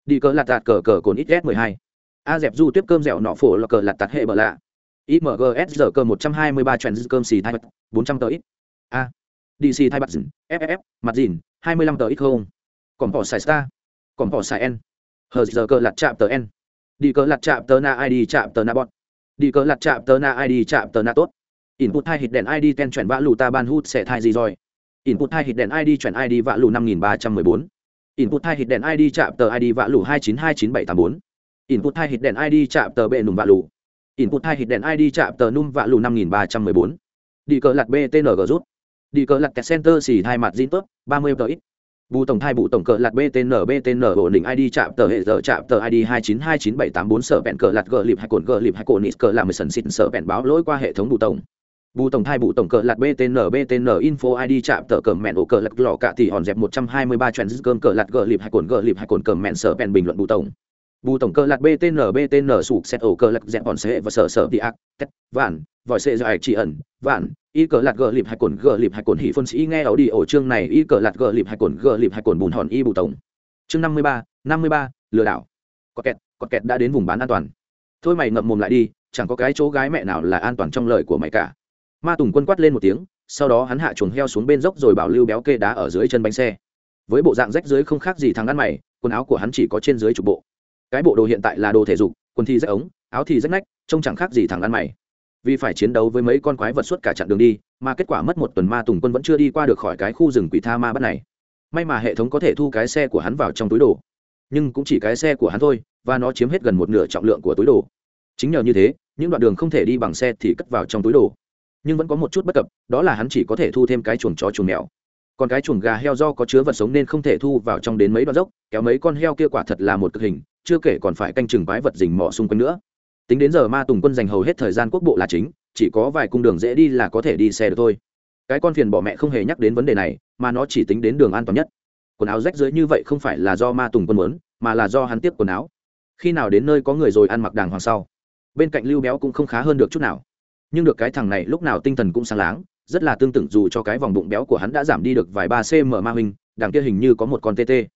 đi cờ lạt tạt cờ cờ cồn ít s mười hai a dẹp du tiếp cơm dẻo nọ phổ là cờ lặt tạt hệ bờ lạ. Imgs giờ cơ một trăm hai mươi ba trend cơm xì thai bật bốn trăm tờ ít. A. Dc thai bật dìn ff mặt dìn, hai mươi lăm tờ ít không. Còn bỏ xài star. Còn bỏ xài n. Hờ giờ cơ lặt chạm tờ n. Đi cờ lặt chạm tờ na id chạm tờ na bọt đi cờ lặt chạm tờ na id chạm tờ na tốt. Input hai hit đèn id ten chuyển vã lù ta ban hút sẽ thai gì rồi? Input hai hit đèn id chuyển id vã lù năm nghìn ba trăm mười bốn. Input hai hit đèn id chạm tờ id vã lù hai chín hai chín bảy tám bốn input hai hit đèn id chạm tờ bệ nùm vạ lù. Input hai hit đèn id chạm tờ num vạ lù năm nghìn ba trăm mười bốn. Đi cờ lặt btng rút. Đi cờ lặt kẹt center xì hai mặt zin tốt ba mươi tờ ít. Bù tổng thai bù tổng cờ lặt btn btn ổn định id chạm tờ hệ giờ chạm tờ id hai chín hai chín bảy tám bốn sở bẹn cờ lặt gờ lịp hai cồn gờ lịp hai cồn nít cờ làm sần xịn sở bẹn báo lỗi qua hệ thống bù tổng. Bù tổng thai bù tổng cờ lặt btn btn info id chạm tờ cờ mẹn ổ cờ lặt lò cả thì hòn dẹp một trăm hai mươi ba trend cơm cờ lặt gờ lịp hai cồn gờ lịp hai cồn cờ mẹn sở bẹn bình luận bù tổng bù tổng cơ lạc btn btn sụp xét ổ cơ lạc dẹp bọn xe và sở sở đi ác, tét, vạn, vòi xe ạch chỉ ẩn, vạn, y cờ lạc gờ lịp hay cồn, gờ lịp hay cồn hỉ phân sĩ nghe ảo đi ổ chương này, y cờ lạc gờ lịp hay cồn, gờ lịp hay cồn bùn hòn y bù tổng. Chương năm mươi ba, năm mươi ba, lừa đảo. Có kẹt có kẹt đã đến vùng bán an toàn. Thôi mày ngậm mồm lại đi, chẳng có cái chỗ gái mẹ nào là an toàn trong lời của mày cả. Ma tùng quân quát lên một tiếng, sau đó hắn hạ chuồng heo xuống bên dốc rồi bảo lưu béo kê đá ở dưới chân bánh xe. Với bộ dạng rách dưới không khác gì thằng ăn mày, quần áo của hắn chỉ có trên dưới chục bộ cái bộ đồ hiện tại là đồ thể dục, quần thi rách ống, áo thì rách nách, trông chẳng khác gì thằng ăn mày. Vì phải chiến đấu với mấy con quái vật suốt cả chặng đường đi, mà kết quả mất một tuần ma tùng quân vẫn chưa đi qua được khỏi cái khu rừng quỷ tha ma bắt này. May mà hệ thống có thể thu cái xe của hắn vào trong túi đồ. Nhưng cũng chỉ cái xe của hắn thôi, và nó chiếm hết gần một nửa trọng lượng của túi đồ. Chính nhờ như thế, những đoạn đường không thể đi bằng xe thì cất vào trong túi đồ. Nhưng vẫn có một chút bất cập, đó là hắn chỉ có thể thu thêm cái chuồng chó chuồng mèo. Còn cái chuồng gà heo do có chứa vật sống nên không thể thu vào trong đến mấy đoạn dốc, kéo mấy con heo kia quả thật là một cực hình chưa kể còn phải canh chừng quái vật rình mò xung quanh nữa. Tính đến giờ ma tùng quân dành hầu hết thời gian quốc bộ là chính, chỉ có vài cung đường dễ đi là có thể đi xe được thôi. Cái con phiền bỏ mẹ không hề nhắc đến vấn đề này, mà nó chỉ tính đến đường an toàn nhất. Quần áo rách dưới như vậy không phải là do ma tùng quân muốn, mà là do hắn tiếp quần áo. Khi nào đến nơi có người rồi ăn mặc đàng hoàng sau. Bên cạnh lưu béo cũng không khá hơn được chút nào. Nhưng được cái thằng này lúc nào tinh thần cũng sáng láng, rất là tương tự dù cho cái vòng bụng béo của hắn đã giảm đi được vài ba cm ma huynh, đằng kia hình như có một con tê tê.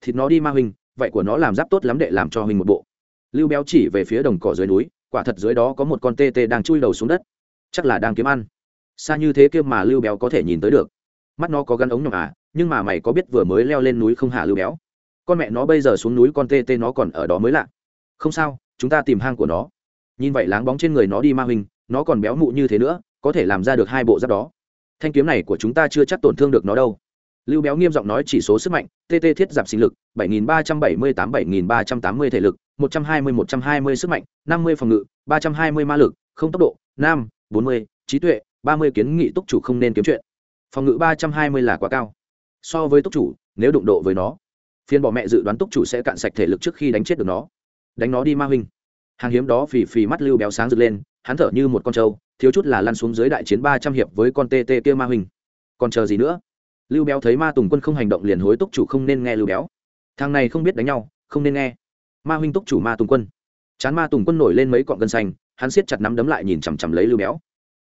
Thịt nó đi ma huynh vậy của nó làm giáp tốt lắm để làm cho huynh một bộ. Lưu béo chỉ về phía đồng cỏ dưới núi, quả thật dưới đó có một con tê tê đang chui đầu xuống đất. Chắc là đang kiếm ăn. Xa như thế kia mà lưu béo có thể nhìn tới được. Mắt nó có gắn ống nhỏ à nhưng mà mày có biết vừa mới leo lên núi không hả lưu béo? Con mẹ nó bây giờ xuống núi con tê tê nó còn ở đó mới lạ. Không sao, chúng ta tìm hang của nó. Nhìn vậy láng bóng trên người nó đi ma huynh, nó còn béo mụ như thế nữa, có thể làm ra được hai bộ giáp đó. Thanh kiếm này của chúng ta chưa chắc tổn thương được nó đâu lưu béo nghiêm giọng nói chỉ số sức mạnh tt thiết giảm sinh lực 7378 7380 thể lực 120 120 sức mạnh 50 phòng ngự 320 ma lực, không tốc độ, nam 40 trí tuệ 30 kiến nghị túc chủ không nên kiếm chuyện. Phòng ngự 320 là quá cao. So với túc chủ, nếu đụng độ với nó, phiên bỏ mẹ dự đoán túc chủ sẽ cạn sạch thể lực trước khi đánh chết được nó. Đánh nó đi ma huynh. Hàng hiếm đó phì phì mắt lưu béo sáng rực lên, hắn thở như một con trâu, thiếu chút là lăn xuống dưới đại chiến ba trăm hiệp với con tê tê kia ma huynh. Còn chờ gì nữa? Lưu béo thấy ma tùng quân không hành động liền hối túc chủ không nên nghe lưu béo. Thằng này không biết đánh nhau, không nên nghe. Ma huynh túc chủ ma tùng quân. Chán ma tùng quân nổi lên mấy cọn gân xanh, hắn siết chặt nắm đấm lại nhìn chằm chằm lấy lưu béo.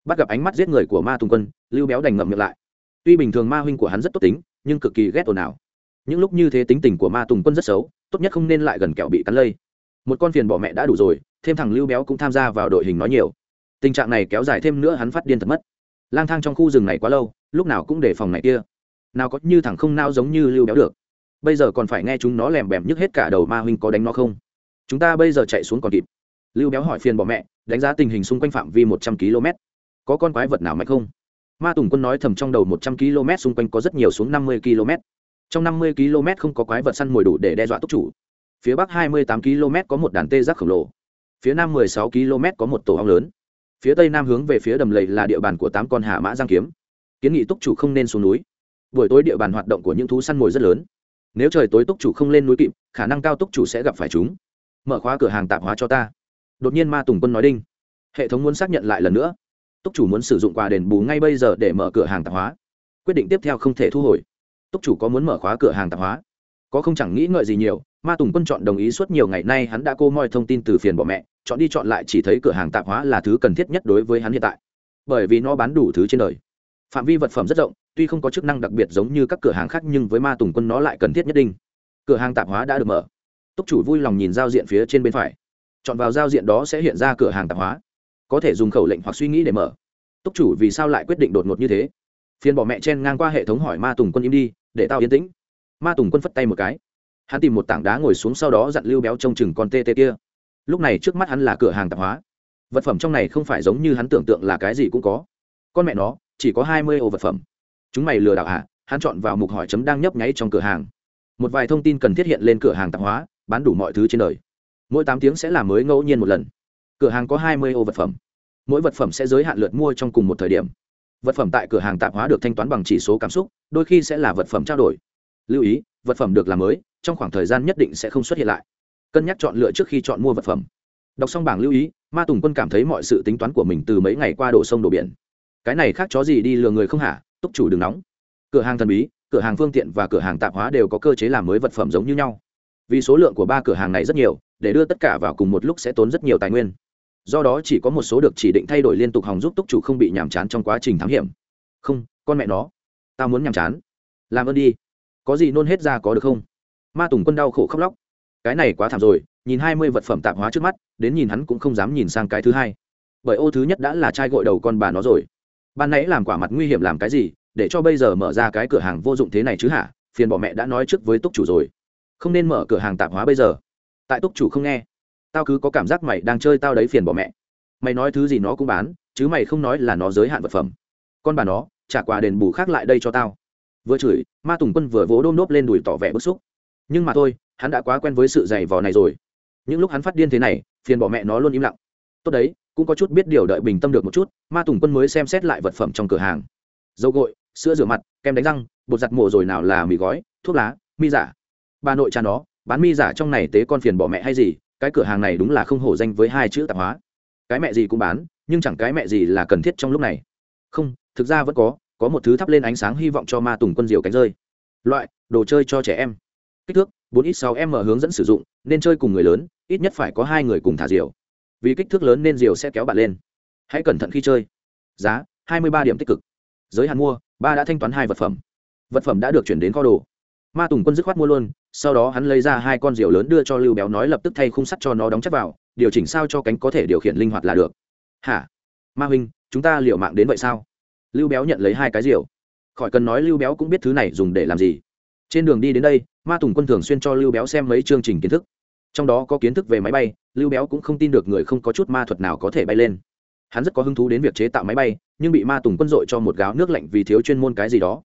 Bắt gặp ánh mắt giết người của ma tùng quân, lưu béo đành ngậm miệng lại. Tuy bình thường ma huynh của hắn rất tốt tính, nhưng cực kỳ ghét ồn ào. Những lúc như thế tính tình của ma tùng quân rất xấu, tốt nhất không nên lại gần kẹo bị cắn lây. Một con phiền bỏ mẹ đã đủ rồi, thêm thằng lưu béo cũng tham gia vào đội hình nói nhiều. Tình trạng này kéo dài thêm nữa hắn phát điên thật mất. Lang thang trong khu rừng này quá lâu, lúc nào cũng để phòng này kia nào có như thằng không nao giống như lưu béo được. Bây giờ còn phải nghe chúng nó lèm bèm nhức hết cả đầu ma huynh có đánh nó không? Chúng ta bây giờ chạy xuống còn kịp. Lưu béo hỏi phiền bỏ mẹ, đánh giá tình hình xung quanh phạm vi một trăm km. Có con quái vật nào mạnh không? Ma tùng quân nói thầm trong đầu một trăm km xung quanh có rất nhiều xuống năm mươi km. Trong năm mươi km không có quái vật săn mồi đủ để đe dọa túc chủ. Phía bắc hai mươi tám km có một đàn tê giác khổng lồ. Phía nam mười sáu km có một tổ ong lớn. Phía tây nam hướng về phía đầm lầy là địa bàn của tám con hà mã giang kiếm. Kiến nghị túc chủ không nên xuống núi buổi tối địa bàn hoạt động của những thú săn mồi rất lớn. Nếu trời tối túc chủ không lên núi kịp, khả năng cao túc chủ sẽ gặp phải chúng. Mở khóa cửa hàng tạp hóa cho ta. Đột nhiên ma tùng quân nói đinh. Hệ thống muốn xác nhận lại lần nữa. Túc chủ muốn sử dụng quà đền bù ngay bây giờ để mở cửa hàng tạp hóa. Quyết định tiếp theo không thể thu hồi. Túc chủ có muốn mở khóa cửa hàng tạp hóa? Có không chẳng nghĩ ngợi gì nhiều, ma tùng quân chọn đồng ý suốt nhiều ngày nay hắn đã cô moi thông tin từ phiền bỏ mẹ, chọn đi chọn lại chỉ thấy cửa hàng tạp hóa là thứ cần thiết nhất đối với hắn hiện tại. Bởi vì nó bán đủ thứ trên đời phạm vi vật phẩm rất rộng, tuy không có chức năng đặc biệt giống như các cửa hàng khác nhưng với ma tùng quân nó lại cần thiết nhất định cửa hàng tạp hóa đã được mở. Túc chủ vui lòng nhìn giao diện phía trên bên phải. Chọn vào giao diện đó sẽ hiện ra cửa hàng tạp hóa. Có thể dùng khẩu lệnh hoặc suy nghĩ để mở. Túc chủ vì sao lại quyết định đột ngột như thế? Phiền bỏ mẹ chen ngang qua hệ thống hỏi ma tùng quân im đi, để tao yên tĩnh. Ma tùng quân phất tay một cái. Hắn tìm một tảng đá ngồi xuống sau đó dặn lưu béo trông chừng con tê tê kia. Lúc này trước mắt hắn là cửa hàng tạp hóa. Vật phẩm trong này không phải giống như hắn tưởng tượng là cái gì cũng có. Con mẹ nó chỉ có hai mươi ô vật phẩm. Chúng mày lừa đảo hả hắn chọn vào mục hỏi chấm đang nhấp nháy trong cửa hàng. Một vài thông tin cần thiết hiện lên cửa hàng tạp hóa, bán đủ mọi thứ trên đời. Mỗi tám tiếng sẽ là mới ngẫu nhiên một lần. Cửa hàng có hai mươi ô vật phẩm. Mỗi vật phẩm sẽ giới hạn lượt mua trong cùng một thời điểm. Vật phẩm tại cửa hàng tạp hóa được thanh toán bằng chỉ số cảm xúc, đôi khi sẽ là vật phẩm trao đổi. Lưu ý, vật phẩm được làm mới, trong khoảng thời gian nhất định sẽ không xuất hiện lại. Cân nhắc chọn lựa trước khi chọn mua vật phẩm. Đọc xong bảng lưu ý, ma tùng quân cảm thấy mọi sự tính toán của mình từ mấy ngày qua đổ sông đổ biển cái này khác chó gì đi lừa người không hả? Túc chủ đừng nóng. Cửa hàng thần bí, cửa hàng phương tiện và cửa hàng tạp hóa đều có cơ chế làm mới vật phẩm giống như nhau. Vì số lượng của ba cửa hàng này rất nhiều, để đưa tất cả vào cùng một lúc sẽ tốn rất nhiều tài nguyên. Do đó chỉ có một số được chỉ định thay đổi liên tục hòng giúp túc chủ không bị nhàm chán trong quá trình thám hiểm. Không, con mẹ nó. Tao muốn nhàm chán. Làm ơn đi. Có gì nôn hết ra có được không? Ma tùng quân đau khổ khóc lóc. Cái này quá thảm rồi, nhìn hai mươi vật phẩm tạp hóa trước mắt, đến nhìn hắn cũng không dám nhìn sang cái thứ hai. Bởi ô thứ nhất đã là chai gội đầu con bà nó rồi ban nãy làm quả mặt nguy hiểm làm cái gì, để cho bây giờ mở ra cái cửa hàng vô dụng thế này chứ hả? Phiền bỏ mẹ đã nói trước với túc chủ rồi. Không nên mở cửa hàng tạp hóa bây giờ. Tại túc chủ không nghe. Tao cứ có cảm giác mày đang chơi tao đấy phiền bỏ mẹ. Mày nói thứ gì nó cũng bán, chứ mày không nói là nó giới hạn vật phẩm. Con bà nó, trả quà đền bù khác lại đây cho tao. Vừa chửi, ma tùng quân vừa vỗ đôm nốt lên đùi tỏ vẻ bức xúc. Nhưng mà thôi, hắn đã quá quen với sự giày vò này rồi. Những lúc hắn phát điên thế này, phiền bỏ mẹ nó luôn im lặng. Tốt đấy cũng có chút biết điều đợi bình tâm được một chút, ma tùng quân mới xem xét lại vật phẩm trong cửa hàng. Dầu gội, sữa rửa mặt, kem đánh răng, bột giặt mổ rồi nào là mì gói, thuốc lá, mi giả. Bà nội cha nó, bán mi giả trong này tế con phiền bỏ mẹ hay gì, cái cửa hàng này đúng là không hổ danh với hai chữ tạp hóa. Cái mẹ gì cũng bán, nhưng chẳng cái mẹ gì là cần thiết trong lúc này. Không, thực ra vẫn có có một thứ thắp lên ánh sáng hy vọng cho ma tùng quân diều cánh rơi. Loại, đồ chơi cho trẻ em. Kích thước 4 x 6 m hướng dẫn sử dụng, nên chơi cùng người lớn, ít nhất phải có hai người cùng thả diều vì kích thước lớn nên diều sẽ kéo bạn lên. Hãy cẩn thận khi chơi. Giá 23 điểm tích cực. Giới hạn mua, ba đã thanh toán hai vật phẩm. Vật phẩm đã được chuyển đến kho đồ. Ma tùng quân dứt khoát mua luôn, sau đó hắn lấy ra hai con diều lớn đưa cho lưu béo nói lập tức thay khung sắt cho nó đóng chắc vào, điều chỉnh sao cho cánh có thể điều khiển linh hoạt là được. Hả? Ma huynh, chúng ta liệu mạng đến vậy sao? Lưu béo nhận lấy hai cái diều. Khỏi cần nói lưu béo cũng biết thứ này dùng để làm gì. Trên đường đi đến đây, ma tùng quân thường xuyên cho lưu béo xem mấy chương trình kiến thức trong đó có kiến thức về máy bay, lưu béo cũng không tin được người không có chút ma thuật nào có thể bay lên. Hắn rất có hứng thú đến việc chế tạo máy bay, nhưng bị ma tùng quân dội cho một gáo nước lạnh vì thiếu chuyên môn cái gì đó.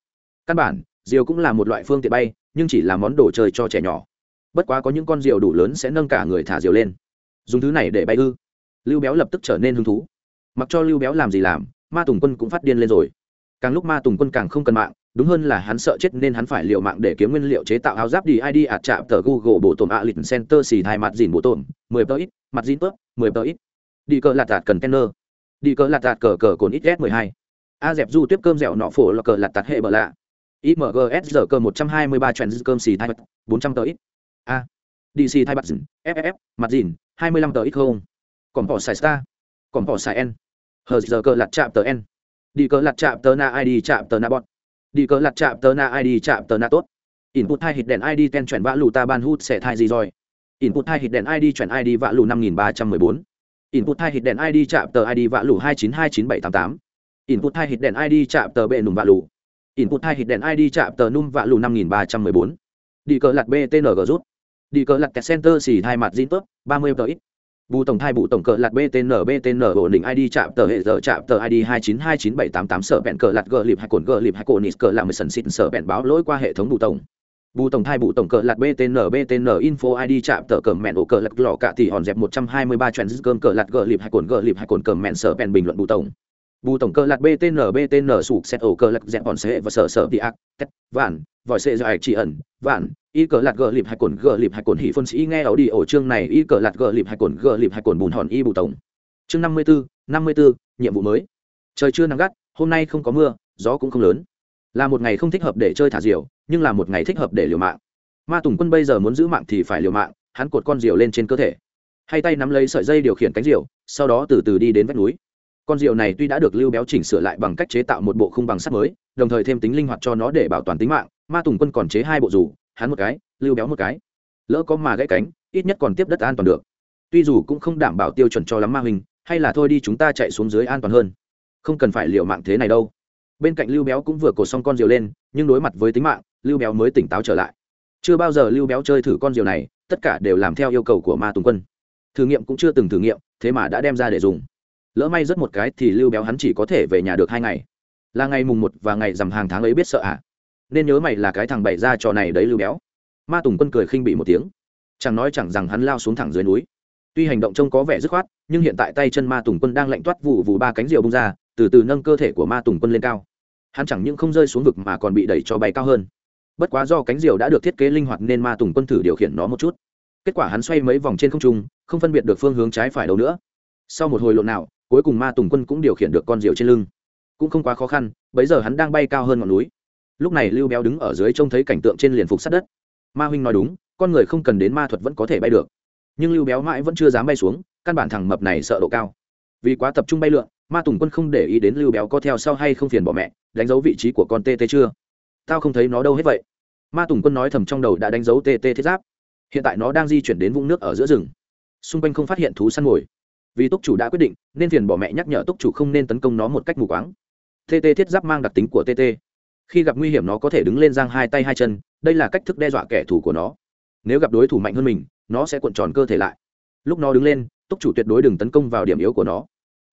Căn bản, diều cũng là một loại phương tiện bay, nhưng chỉ là món đồ chơi cho trẻ nhỏ. Bất quá có những con diều đủ lớn sẽ nâng cả người thả diều lên. Dùng thứ này để bay ư? Lưu béo lập tức trở nên hứng thú. Mặc cho lưu béo làm gì làm, ma tùng quân cũng phát điên lên rồi. Càng lúc ma tùng quân càng không cần mạng đúng hơn là hắn sợ chết nên hắn phải liều mạng để kiếm nguyên liệu chế tạo áo giáp đi id ạt chạm tờ google bộ tổn ạ lịch center xì thai mặt dìn bộ tổn mười tờ ít mặt dìn tớp mười tờ ít. Đi cờ lạt tạt cần tenner đi cờ lạt tạt cờ cờ cồn ít s mười hai. A dẹp du tiếp cơm dẻo nọ phổ là cờ lạt tạt hệ bờ lạ. Imgs giờ cơ một trăm hai mươi ba trend cơm xì thai bốn trăm tờ ít. A. Dc thai mặt dìn ff mặt dìn hai mươi lăm tờ ít không? Còn bỏ xài star. Còn bỏ xài n. Hờ giờ cơ lạt chạm tờ n. Đi cờ lạt chạm tờ na id chạm tờ na bọn, đi cờ lặt chạm tờ na id chạm tờ na tốt. Input hai hit đèn id ten chuyển vã lù ta ban hút sẽ thai gì rồi? Input hai hit đèn id chuyển id vã lù năm nghìn ba trăm mười bốn. Input hai hit đèn id chạm tờ id vã lù hai chín hai chín bảy tám tám. Input hai hit đèn id chạm tờ bệ nùm vã lù. Input hai hit đèn id chạm tờ num vã lù năm nghìn ba trăm mười bốn. Đi cờ lặt btng rút. Đi cờ lặt center xì hai mặt zin tốt, ba mươi tờ ít bù tổng thai bù tổng cờ lạt btn btn ổn định id chạm tờ hệ giờ chạm tờ id hai chín hai chín bảy tám tám sở bẹn cờ lạt gờ lịp hay cồn gờ lịp hay cồn nít cờ làm sần xịt sở bẹn báo lỗi qua hệ thống bù tổng. Bù tổng thai bù tổng cờ lạt btn btn info id chạm tờ cờ mẹn ổ cờ lạt lọ cả tỷ hòn dẹp một trăm hai mươi ba cơm cờ lạt gờ lịp hay cồn gờ lịp hay cồn cờ mẹn sở bẹn bình luận bù tổng. Bù tổng cờ lạt btn btn sụp xét ổ cờ lạt dẹp hòn xe và sở sở đi ác, tét, vạn, vòi xe dài chỉ ẩn, vạn y cờ lạt gờ lịp hai cồn gờ lịp hai cồn hỉ phân sĩ nghe ấu đi ổ chương này y cờ lạt gờ lịp hai cồn gờ lịp hai cồn bùn hòn y bù tổng. Chương năm mươi bốn năm mươi bốn nhiệm vụ mới. Trời chưa nắng gắt, hôm nay không có mưa, gió cũng không lớn. Là một ngày không thích hợp để chơi thả diều, nhưng là một ngày thích hợp để liều mạng. Ma tùng quân bây giờ muốn giữ mạng thì phải liều mạng, hắn cột con diều lên trên cơ thể. Hay tay nắm lấy sợi dây điều khiển cánh diều, sau đó từ từ đi đến vách núi. Con diều này tuy đã được lưu béo chỉnh sửa lại bằng cách chế tạo một bộ khung bằng sắt mới, đồng thời thêm tính linh hoạt cho nó để bảo toàn tính mạng, ma tùng quân còn chế hai bộ dù hắn một cái lưu béo một cái. Lỡ có mà gãy cánh ít nhất còn tiếp đất an toàn được. Tuy dù cũng không đảm bảo tiêu chuẩn cho lắm ma hình, hay là thôi đi chúng ta chạy xuống dưới an toàn hơn. Không cần phải liệu mạng thế này đâu. Bên cạnh lưu béo cũng vừa cột xong con diều lên nhưng đối mặt với tính mạng lưu béo mới tỉnh táo trở lại. Chưa bao giờ lưu béo chơi thử con diều này tất cả đều làm theo yêu cầu của ma tùng quân. Thử nghiệm cũng chưa từng thử nghiệm thế mà đã đem ra để dùng. Lỡ may rất một cái thì lưu béo hắn chỉ có thể về nhà được hai ngày. Là ngày mùng một và ngày rằm hàng tháng ấy biết sợ ạ. à? Nên nhớ mày là cái thằng bày ra trò này đấy lưu béo. Ma tùng quân cười khinh bị một tiếng. Chẳng nói chẳng rằng hắn lao xuống thẳng dưới núi. Tuy hành động trông có vẻ dứt khoát, nhưng hiện tại tay chân ma tùng quân đang lạnh toát vụ vụ ba cánh diều bung ra, từ từ nâng cơ thể của ma tùng quân lên cao. Hắn chẳng những không rơi xuống vực mà còn bị đẩy cho bay cao hơn. Bất quá do cánh diều đã được thiết kế linh hoạt nên ma tùng quân thử điều khiển nó một chút. Kết quả hắn xoay mấy vòng trên không trung, không phân biệt được phương hướng trái phải đâu nữa. Sau một hồi lộn nào, cuối cùng ma tùng quân cũng điều khiển được con diều trên lưng. Cũng không quá khó khăn, bấy giờ hắn đang bay cao hơn ngọn núi lúc này lưu béo đứng ở dưới trông thấy cảnh tượng trên liền phục sát đất. Ma huynh nói đúng, con người không cần đến ma thuật vẫn có thể bay được. Nhưng lưu béo mãi vẫn chưa dám bay xuống, căn bản thằng mập này sợ độ cao. Vì quá tập trung bay lượn, ma tùng quân không để ý đến lưu béo có theo sau hay không phiền bỏ mẹ, đánh dấu vị trí của con tt chưa? Tao không thấy nó đâu hết vậy. Ma tùng quân nói thầm trong đầu đã đánh dấu tt thiết giáp. Hiện tại nó đang di chuyển đến vũng nước ở giữa rừng. Xung quanh không phát hiện thú săn mồi. Vì túc chủ đã quyết định, nên phiền bỏ mẹ nhắc nhở túc chủ không nên tấn công nó một cách mù quáng. Tt thiết giáp mang đặc tính của tt khi gặp nguy hiểm nó có thể đứng lên giang hai tay hai chân, đây là cách thức đe dọa kẻ thù của nó. Nếu gặp đối thủ mạnh hơn mình, nó sẽ cuộn tròn cơ thể lại. Lúc nó đứng lên, túc chủ tuyệt đối đừng tấn công vào điểm yếu của nó.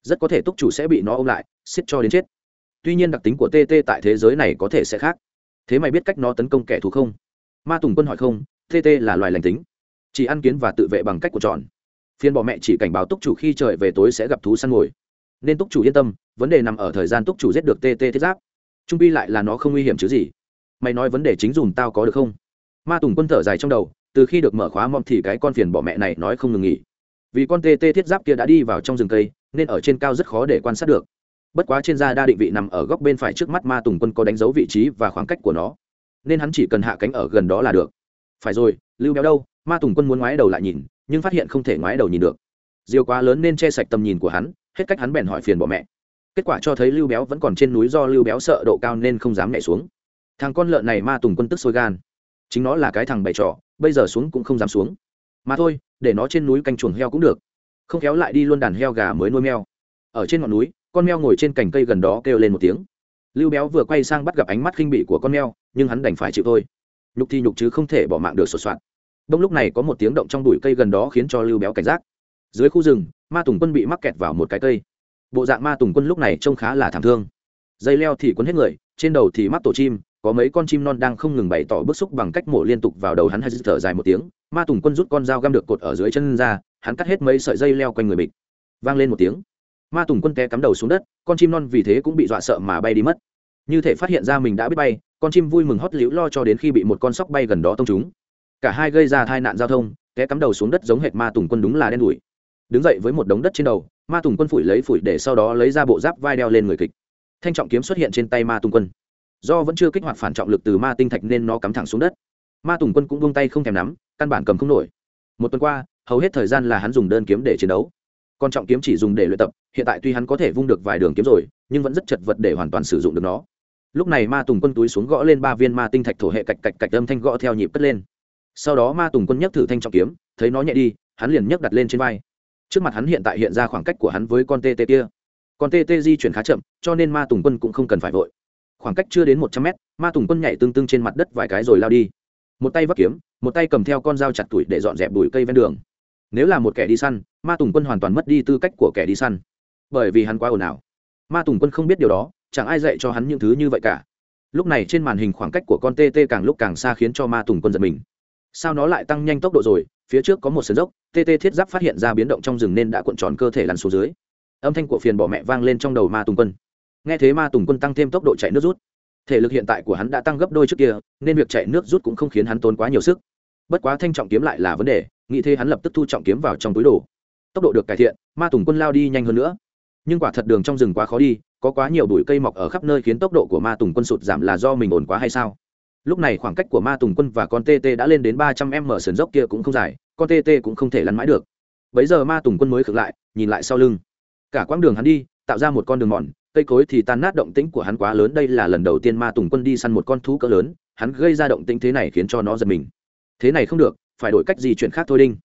Rất có thể túc chủ sẽ bị nó ôm lại, xiết cho đến chết. Tuy nhiên đặc tính của tt tại thế giới này có thể sẽ khác. Thế mày biết cách nó tấn công kẻ thù không? Ma tùng quân hỏi không tt là loài lành tính. Chỉ ăn kiến và tự vệ bằng cách của tròn. Phiên bọ mẹ chỉ cảnh báo túc chủ khi trời về tối sẽ gặp thú săn ngồi nên túc chủ yên tâm, vấn đề nằm ở thời gian túc chủ giết được tt thiết giáp trung pi lại là nó không nguy hiểm chứ gì. Mày nói vấn đề chính dùm tao có được không? Ma tùng quân thở dài trong đầu, từ khi được mở khóa mom thì cái con phiền bỏ mẹ này nói không ngừng nghỉ. Vì con tê tê thiết giáp kia đã đi vào trong rừng cây, nên ở trên cao rất khó để quan sát được. Bất quá trên da đa định vị nằm ở góc bên phải trước mắt ma tùng quân có đánh dấu vị trí và khoảng cách của nó. Nên hắn chỉ cần hạ cánh ở gần đó là được. Phải rồi, lưu béo đâu? Ma tùng quân muốn ngoái đầu lại nhìn, nhưng phát hiện không thể ngoái đầu nhìn được. Diều quá lớn nên che sạch tầm nhìn của hắn, hết cách hắn bèn hỏi phiền bỏ mẹ kết quả cho thấy lưu béo vẫn còn trên núi do lưu béo sợ độ cao nên không dám nhảy xuống. Thằng con lợn này ma tùng quân tức sôi gan. Chính nó là cái thằng bày trò, bây giờ xuống cũng không dám xuống. Mà thôi, để nó trên núi canh chuồng heo cũng được. Không khéo lại đi luôn đàn heo gà mới nuôi meo ở trên ngọn núi, con meo ngồi trên cành cây gần đó kêu lên một tiếng. Lưu béo vừa quay sang bắt gặp ánh mắt khinh bỉ của con meo nhưng hắn đành phải chịu thôi. Nhục thì nhục chứ không thể bỏ mạng được sột soạt đông lúc này có một tiếng động trong bụi cây gần đó khiến cho lưu béo cảnh giác. Dưới khu rừng, ma tùng quân bị mắc kẹt vào một cái cây bộ dạng ma tùng quân lúc này trông khá là thảm thương. Dây leo thì quấn hết người, trên đầu thì mắc tổ chim, có mấy con chim non đang không ngừng bày tỏ bức xúc bằng cách mổ liên tục vào đầu hắn hay thở dài một tiếng. Ma tùng quân rút con dao găm được cột ở dưới chân ra, hắn cắt hết mấy sợi dây leo quanh người bịch vang lên một tiếng. Ma tùng quân té cắm đầu xuống đất, con chim non vì thế cũng bị dọa sợ mà bay đi mất. Như thể phát hiện ra mình đã biết bay, con chim vui mừng hót liễu lo cho đến khi bị một con sóc bay gần đó tông chúng cả hai gây ra tai nạn giao thông, té cắm đầu xuống đất giống hệt ma tùng quân đúng là đen đủi. Đứng dậy với một đống đất trên đầu ma tùng quân phủi lấy phủi để sau đó lấy ra bộ giáp vai đeo lên người kịch. Thanh trọng kiếm xuất hiện trên tay ma tùng quân. Do vẫn chưa kích hoạt phản trọng lực từ ma tinh thạch nên nó cắm thẳng xuống đất. Ma tùng quân cũng vung tay không thèm nắm, căn bản cầm không nổi. Một tuần qua, hầu hết thời gian là hắn dùng đơn kiếm để chiến đấu. Còn trọng kiếm chỉ dùng để luyện tập, hiện tại tuy hắn có thể vung được vài đường kiếm rồi, nhưng vẫn rất chật vật để hoàn toàn sử dụng được nó. Lúc này ma tùng quân túi xuống gõ lên ba viên ma tinh thạch thổ hệ cạch cạch cạch âm thanh gõ theo nhịp cất lên. Sau đó ma tùng quân nhấc thử thanh trọng kiếm, thấy nó nhẹ đi, hắn liền nhấc đặt lên trên vai trước mặt hắn hiện tại hiện ra khoảng cách của hắn với con tt kia. Con tt di chuyển khá chậm, cho nên ma tùng quân cũng không cần phải vội. Khoảng cách chưa đến một trăm mét, ma tùng quân nhảy tương tương trên mặt đất vài cái rồi lao đi. Một tay vắt kiếm, một tay cầm theo con dao chặt tuổi để dọn dẹp bụi cây ven đường. Nếu là một kẻ đi săn, ma tùng quân hoàn toàn mất đi tư cách của kẻ đi săn. Bởi vì hắn quá ồn ào. Ma tùng quân không biết điều đó, chẳng ai dạy cho hắn những thứ như vậy cả. Lúc này trên màn hình khoảng cách của con tt càng lúc càng xa khiến cho ma tùng quân giật mình. Sao nó lại tăng nhanh tốc độ rồi? Phía trước có một sườn dốc tt thiết giáp phát hiện ra biến động trong rừng nên đã cuộn tròn cơ thể lăn xuống dưới. Âm thanh của phiền bỏ mẹ vang lên trong đầu ma tùng quân. Nghe thế ma tùng quân tăng thêm tốc độ chạy nước rút. Thể lực hiện tại của hắn đã tăng gấp đôi trước kia, nên việc chạy nước rút cũng không khiến hắn tốn quá nhiều sức. Bất quá thanh trọng kiếm lại là vấn đề, nghĩ thế hắn lập tức thu trọng kiếm vào trong túi đồ. Tốc độ được cải thiện, ma tùng quân lao đi nhanh hơn nữa. Nhưng quả thật đường trong rừng quá khó đi, có quá nhiều bụi cây mọc ở khắp nơi khiến tốc độ của ma tùng quân sụt giảm là do mình ổn quá hay sao? Lúc này khoảng cách của ma tùng quân và con tt đã lên đến ba trăm m sườn dốc kia cũng không dài con Tê cũng không thể lăn mãi được. Bấy giờ ma tùng quân mới khựng lại, nhìn lại sau lưng. Cả quãng đường hắn đi, tạo ra một con đường mòn, cây cối thì tan nát động tĩnh của hắn quá lớn, đây là lần đầu tiên ma tùng quân đi săn một con thú cỡ lớn, hắn gây ra động tĩnh thế này khiến cho nó giật mình. Thế này không được, phải đổi cách gì chuyện khác thôi đinh.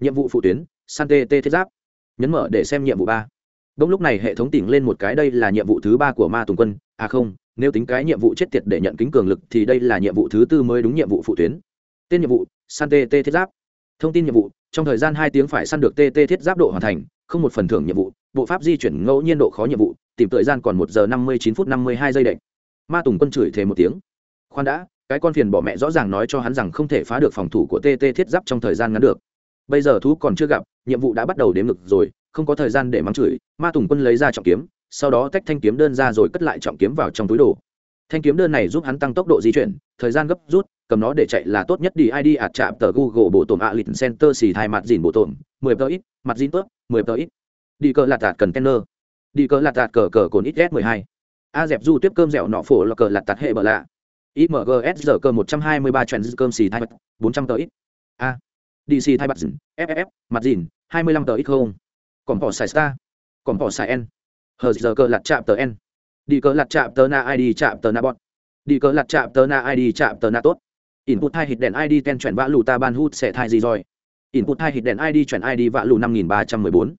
Nhiệm vụ phụ tuyến san tê tê thiết giáp. Nhấn mở để xem nhiệm vụ ba. Đông lúc này hệ thống tỉnh lên một cái, đây là nhiệm vụ thứ ba của ma tùng quân. À không, nếu tính cái nhiệm vụ chết tiệt để nhận kính cường lực thì đây là nhiệm vụ thứ tư mới đúng nhiệm vụ phụ tuyến. Tên nhiệm vụ san tê tê thiết giáp thông tin nhiệm vụ, trong thời gian hai tiếng phải săn được tt thiết giáp độ hoàn thành, không một phần thưởng nhiệm vụ, bộ pháp di chuyển ngẫu nhiên độ khó nhiệm vụ, tìm thời gian còn một giờ năm mươi chín phút năm mươi hai giây đệm. Ma tùng quân chửi thề một tiếng. Khoan đã, cái con phiền bỏ mẹ rõ ràng nói cho hắn rằng không thể phá được phòng thủ của tt thiết giáp trong thời gian ngắn được. Bây giờ thú còn chưa gặp, nhiệm vụ đã bắt đầu đếm ngực rồi, không có thời gian để mắng chửi. Ma tùng quân lấy ra trọng kiếm, sau đó tách thanh kiếm đơn ra rồi cất lại trọng kiếm vào trong túi đồ. Thanh kiếm đơn này giúp hắn tăng tốc độ di chuyển, thời gian gấp rút cầm nó để chạy là tốt nhất đi. Id ạt chạm tờ google bộ tổm ạ, lịch center xì thai mặt dìn bộ tổm mười tờ ít mặt dìn tốt, mười tờ ít. Đi cờ lạt tạt cần đi cờ lạt tạt cờ cờ cồn ít s mười hai. A dẹp du tiếp cơm dẻo nọ phổ là cờ lạt tạt hệ bờ lạ. Imgs giờ cơ một trăm hai mươi ba cơm xì thai bốn trăm tờ ít. A. Dc thai mặt dìn ff mặt dìn hai mươi lăm tờ ít không? Còn bỏ xài star. Còn bỏ xài n. Hờ giờ cơ lạt chạm tờ n. Đi cờ lạt chạm tờ na id chạm tờ na bọt đi cờ lạt chạm tờ na id chạm tờ na tốt input hai hit đèn id ten chuyển vã lù ta ban hút sẽ thai gì rồi? Input hai hit đèn id chuyển id vã lù năm nghìn ba trăm mười bốn.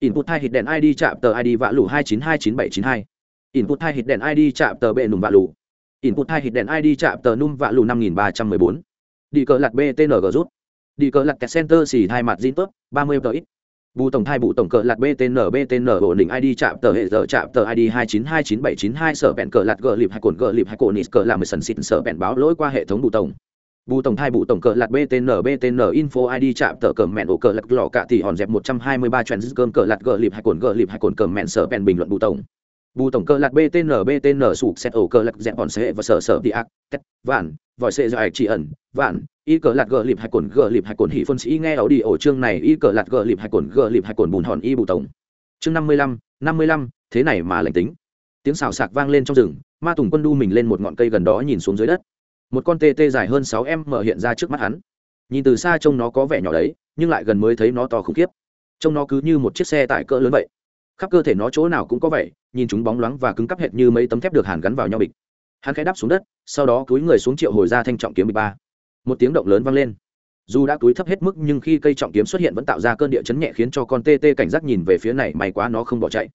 Input hai hit đèn id chạm tờ id vã lù hai chín hai chín bảy chín hai. Input hai hit đèn id chạm tờ bệ nùng vã lù. Input hai hit đèn id chạm tờ num vã lù năm nghìn ba trăm mười bốn. Đi cờ lạt btng rút. Đi cờ lạt center xì hai mặt zin tốt ba mươi tờ ít. Bù tổng thai bù tổng cờ lạt btn btn ổn định id chạm tờ hệ giờ chạm tờ id hai chín hai chín bảy chín hai, sở bẹn cờ lạt gờ lịp hai cồn gờ lịp hai cồn nít cờ làm mười sần xịt, sở bẹn báo lỗi qua hệ thống bù tổng bù tổng thai bù tổng cờ lạt btn btn info id chạm tờ cờ mẹn ổ cờ lật lọ cạ thì hòn dẹp một trăm hai mươi ba trend cơm cờ lạt gờ lịp hai cồn gờ lịp hai cồn cờ mẹn sở bèn bình luận bù tổng. Bù tổng cờ lạt btn btn sụp xét ổ cờ lạt dẹp hòn sệ và sở sở đi ác, tét, vạn, vòi sệ dài chỉ ẩn, vạn, y cờ lạt gờ lịp hai cồn gờ lịp hai cồn hỉ phân sĩ nghe ảo đi ổ chương này, y cờ lạt gờ lịp hai cồn gờ lịp hai cồn bùn hòn y bù tổng. Chương năm mươi lăm, năm mươi lăm, thế này mà lành tính. Tiếng xào sạc vang lên trong rừng, ma tùng quân đu mình lên một ngọn cây gần đó nhìn xuống dưới đất một con tê tê dài hơn sáu em mở hiện ra trước mắt hắn. Nhìn từ xa trông nó có vẻ nhỏ đấy, nhưng lại gần mới thấy nó to khủng khiếp. Trông nó cứ như một chiếc xe tải cỡ lớn vậy. Khắp cơ thể nó chỗ nào cũng có vậy nhìn chúng bóng loáng và cứng cắp hệt như mấy tấm thép được hàn gắn vào nhau bịch. Hắn khẽ đáp xuống đất, sau đó cúi người xuống triệu hồi ra thanh trọng kiếm bịch ba. Một tiếng động lớn vang lên. Dù đã túi thấp hết mức nhưng khi cây trọng kiếm xuất hiện vẫn tạo ra cơn địa chấn nhẹ khiến cho con tê tê cảnh giác nhìn về phía này, may quá nó không bỏ chạy.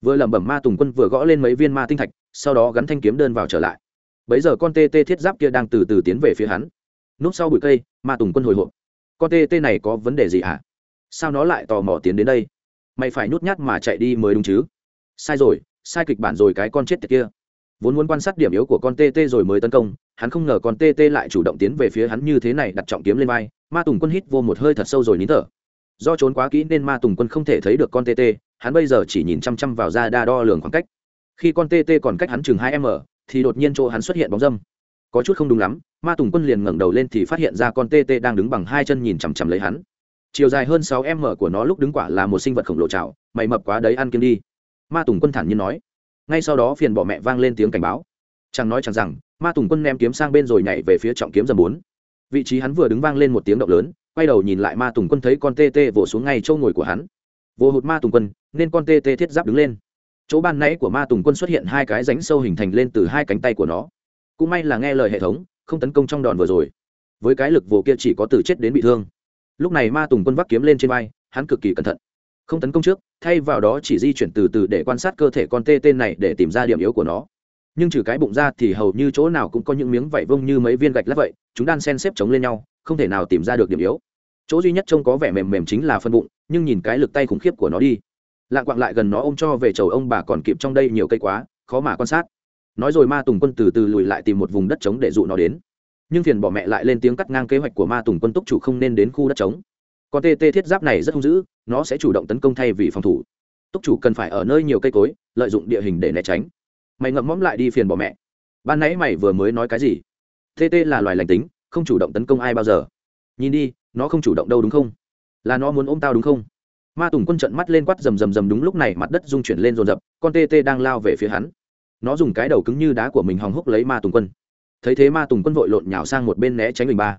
Vừa lẩm bẩm ma tùng quân vừa gõ lên mấy viên ma tinh thạch, sau đó gắn thanh kiếm đơn vào trở lại bấy giờ con tê tê thiết giáp kia đang từ từ tiến về phía hắn. Núp sau bụi cây, ma tùng quân hồi hộp. Con tê tê này có vấn đề gì hả? Sao nó lại tò mò tiến đến đây? Mày phải nhút nhát mà chạy đi mới đúng chứ? Sai rồi, sai kịch bản rồi cái con chết tiệt kia. Vốn muốn quan sát điểm yếu của con tt rồi mới tấn công, hắn không ngờ con tt lại chủ động tiến về phía hắn như thế này đặt trọng kiếm lên vai. Ma tùng quân hít vô một hơi thật sâu rồi nín thở. Do trốn quá kỹ nên ma tùng quân không thể thấy được con tt hắn bây giờ chỉ nhìn chăm chăm vào ra đa đo lường khoảng cách. Khi con tt còn cách hắn chừng hai m thì đột nhiên chỗ hắn xuất hiện bóng dâm. Có chút không đúng lắm, ma tùng quân liền ngẩng đầu lên thì phát hiện ra con tt đang đứng bằng hai chân nhìn chằm chằm lấy hắn. Chiều dài hơn sáu m của nó lúc đứng quả là một sinh vật khổng lồ trào mày mập quá đấy ăn kiếm đi. Ma tùng quân thản nhiên nói. Ngay sau đó phiền bỏ mẹ vang lên tiếng cảnh báo. Chẳng nói chẳng rằng, ma tùng quân ném kiếm sang bên rồi nhảy về phía trọng kiếm dầm bốn. Vị trí hắn vừa đứng vang lên một tiếng động lớn, quay đầu nhìn lại ma tùng quân thấy con tê tê vỗ xuống ngay châu ngồi của hắn. Vỗ hụt ma tùng quân, nên con tê tê thiết giáp đứng lên chỗ ban nãy của ma tùng quân xuất hiện hai cái ránh sâu hình thành lên từ hai cánh tay của nó. Cũng may là nghe lời hệ thống, không tấn công trong đòn vừa rồi. Với cái lực vồ kia chỉ có từ chết đến bị thương. Lúc này ma tùng quân vác kiếm lên trên vai, hắn cực kỳ cẩn thận. Không tấn công trước, thay vào đó chỉ di chuyển từ từ để quan sát cơ thể con tê tên này để tìm ra điểm yếu của nó. Nhưng trừ cái bụng ra thì hầu như chỗ nào cũng có những miếng vảy vông như mấy viên gạch lát vậy, chúng đan sen xếp chống lên nhau, không thể nào tìm ra được điểm yếu. Chỗ duy nhất trông có vẻ mềm mềm chính là phân bụng, nhưng nhìn cái lực tay khủng khiếp của nó đi lạng quạng lại gần nó ôm cho về chầu ông bà còn kịp trong đây nhiều cây quá, khó mà quan sát. Nói rồi ma tùng quân từ từ lùi lại tìm một vùng đất trống để dụ nó đến. Nhưng phiền bỏ mẹ lại lên tiếng cắt ngang kế hoạch của ma tùng quân túc chủ không nên đến khu đất trống. Con tê tê thiết giáp này rất hung dữ, nó sẽ chủ động tấn công thay vì phòng thủ. Túc chủ cần phải ở nơi nhiều cây cối, lợi dụng địa hình để né tránh. Mày ngậm mõm lại đi phiền bỏ mẹ. Ban nãy mày vừa mới nói cái gì? Tê tê là loài lành tính, không chủ động tấn công ai bao giờ. Nhìn đi, nó không chủ động đâu đúng không? Là nó muốn ôm tao đúng không? Ma tùng quân trận mắt lên quát rầm rầm rầm đúng lúc này mặt đất rung chuyển lên rồn rập, con tê tê đang lao về phía hắn. Nó dùng cái đầu cứng như đá của mình hòng húc lấy ma tùng quân. Thấy thế ma tùng quân vội lộn nhào sang một bên né tránh mình ba.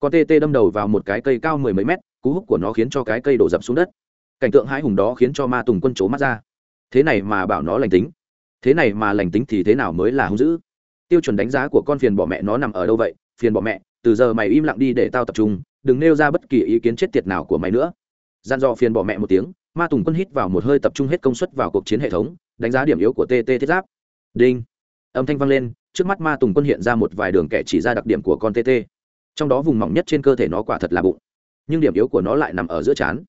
Con tê tê đâm đầu vào một cái cây cao mười mấy mét, cú húc của nó khiến cho cái cây đổ dập xuống đất. Cảnh tượng hãi hùng đó khiến cho ma tùng quân trố mắt ra. Thế này mà bảo nó lành tính. Thế này mà lành tính thì thế nào mới là hung dữ? Tiêu chuẩn đánh giá của con phiền bỏ mẹ nó nằm ở đâu vậy? Phiền bỏ mẹ, từ giờ mày im lặng đi để tao tập trung, đừng nêu ra bất kỳ ý kiến chết tiệt nào của mày nữa gian dò phiền bỏ mẹ một tiếng, ma tùng quân hít vào một hơi tập trung hết công suất vào cuộc chiến hệ thống, đánh giá điểm yếu của tt thiết giáp. Đinh. Âm thanh vang lên, trước mắt ma tùng quân hiện ra một vài đường kẻ chỉ ra đặc điểm của con tt trong đó vùng mỏng nhất trên cơ thể nó quả thật là bụng. Nhưng điểm yếu của nó lại nằm ở giữa trán.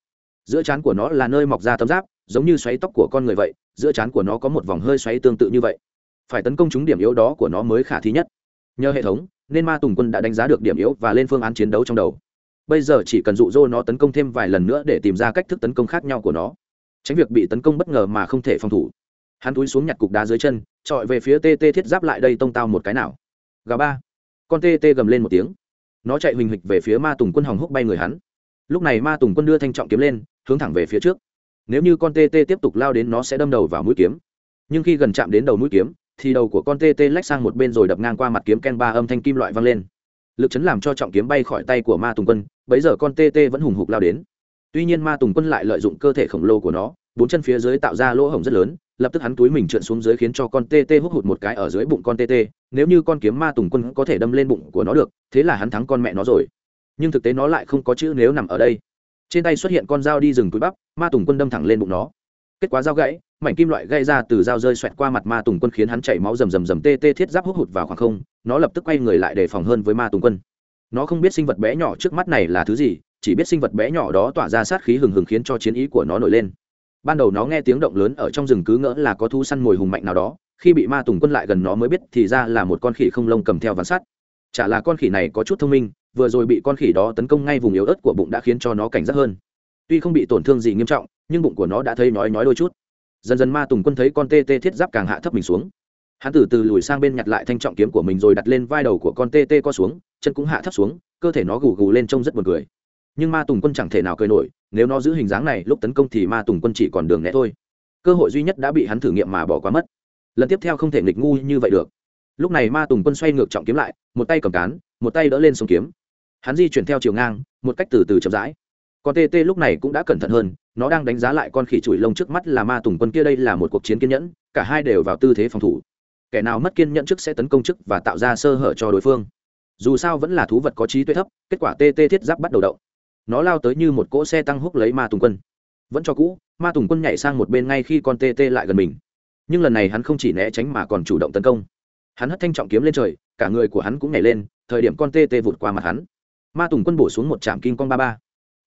Giữa trán của nó là nơi mọc ra tấm giáp, giống như xoáy tóc của con người vậy, giữa trán của nó có một vòng hơi xoáy tương tự như vậy. Phải tấn công chúng điểm yếu đó của nó mới khả thi nhất. Nhờ hệ thống, nên ma tùng quân đã đánh giá được điểm yếu và lên phương án chiến đấu trong đầu bây giờ chỉ cần dụ dỗ nó tấn công thêm vài lần nữa để tìm ra cách thức tấn công khác nhau của nó. Tránh việc bị tấn công bất ngờ mà không thể phòng thủ. Hắn túi xuống nhặt cục đá dưới chân, trọi về phía tt thiết giáp lại đây tông tao một cái nào. Gà ba. Con tt gầm lên một tiếng. Nó chạy huỳnh hịch về phía ma tùng quân hòng húc bay người hắn. Lúc này ma tùng quân đưa thanh trọng kiếm lên, hướng thẳng về phía trước. Nếu như con tt tiếp tục lao đến nó sẽ đâm đầu vào mũi kiếm. Nhưng khi gần chạm đến đầu mũi kiếm, thì đầu của con tt lách sang một bên rồi đập ngang qua mặt kiếm ken ba âm thanh kim loại vang lên lực chấn làm cho trọng kiếm bay khỏi tay của ma tùng quân, bấy giờ con tt vẫn hùng hục lao đến. Tuy nhiên ma tùng quân lại lợi dụng cơ thể khổng lồ của nó, bốn chân phía dưới tạo ra lỗ hổng rất lớn, lập tức hắn túi mình trượn xuống dưới khiến cho con tê tê hút hụt một cái ở dưới bụng con tê tê. Nếu như con kiếm ma tùng quân có thể đâm lên bụng của nó được, thế là hắn thắng con mẹ nó rồi. Nhưng thực tế nó lại không có chữ nếu nằm ở đây. Trên tay xuất hiện con dao đi rừng túi bắp, ma tùng quân đâm thẳng lên bụng nó. Kết quả dao gãy mảnh kim loại gây ra từ dao rơi xoẹt qua mặt ma tùng quân khiến hắn chảy máu rầm rầm rầm tê tê thiết giáp hút hụt vào khoảng không, nó lập tức quay người lại đề phòng hơn với ma tùng quân. Nó không biết sinh vật bé nhỏ trước mắt này là thứ gì, chỉ biết sinh vật bé nhỏ đó tỏa ra sát khí hừng hừng khiến cho chiến ý của nó nổi lên. Ban đầu nó nghe tiếng động lớn ở trong rừng cứ ngỡ là có thu săn mồi hùng mạnh nào đó, khi bị ma tùng quân lại gần nó mới biết thì ra là một con khỉ không lông cầm theo ván sắt. Chả là con khỉ này có chút thông minh, vừa rồi bị con khỉ đó tấn công ngay vùng yếu ớt của bụng đã khiến cho nó cảnh giác hơn. Tuy không bị tổn thương gì nghiêm trọng, nhưng bụng của nó đã thấy nói nói đôi chút dần dần ma tùng quân thấy con tê tê thiết giáp càng hạ thấp mình xuống. Hắn từ từ lùi sang bên nhặt lại thanh trọng kiếm của mình rồi đặt lên vai đầu của con tê tê co xuống, chân cũng hạ thấp xuống, cơ thể nó gù gù lên trông rất buồn cười. Nhưng ma tùng quân chẳng thể nào cười nổi, nếu nó giữ hình dáng này, lúc tấn công thì ma tùng quân chỉ còn đường né thôi. Cơ hội duy nhất đã bị hắn thử nghiệm mà bỏ qua mất. Lần tiếp theo không thể nghịch ngu như vậy được. Lúc này ma tùng quân xoay ngược trọng kiếm lại, một tay cầm cán, một tay đỡ lên sông kiếm. Hắn di chuyển theo chiều ngang, một cách từ từ chậm rãi con tt lúc này cũng đã cẩn thận hơn, nó đang đánh giá lại con khỉ chùi lông trước mắt là ma tùng quân kia đây là một cuộc chiến kiên nhẫn, cả hai đều vào tư thế phòng thủ. Kẻ nào mất kiên nhẫn trước sẽ tấn công trước và tạo ra sơ hở cho đối phương. Dù sao vẫn là thú vật có trí tuệ thấp, kết quả tt thiết giáp bắt đầu động. Nó lao tới như một cỗ xe tăng húc lấy ma tùng quân. Vẫn cho cũ, ma tùng quân nhảy sang một bên ngay khi con tê tê lại gần mình. Nhưng lần này hắn không chỉ né tránh mà còn chủ động tấn công. Hắn hất thanh trọng kiếm lên trời, cả người của hắn cũng nhảy lên, thời điểm con tê tê vụt qua mặt hắn. Ma tùng quân bổ xuống một trạm kim con ba ba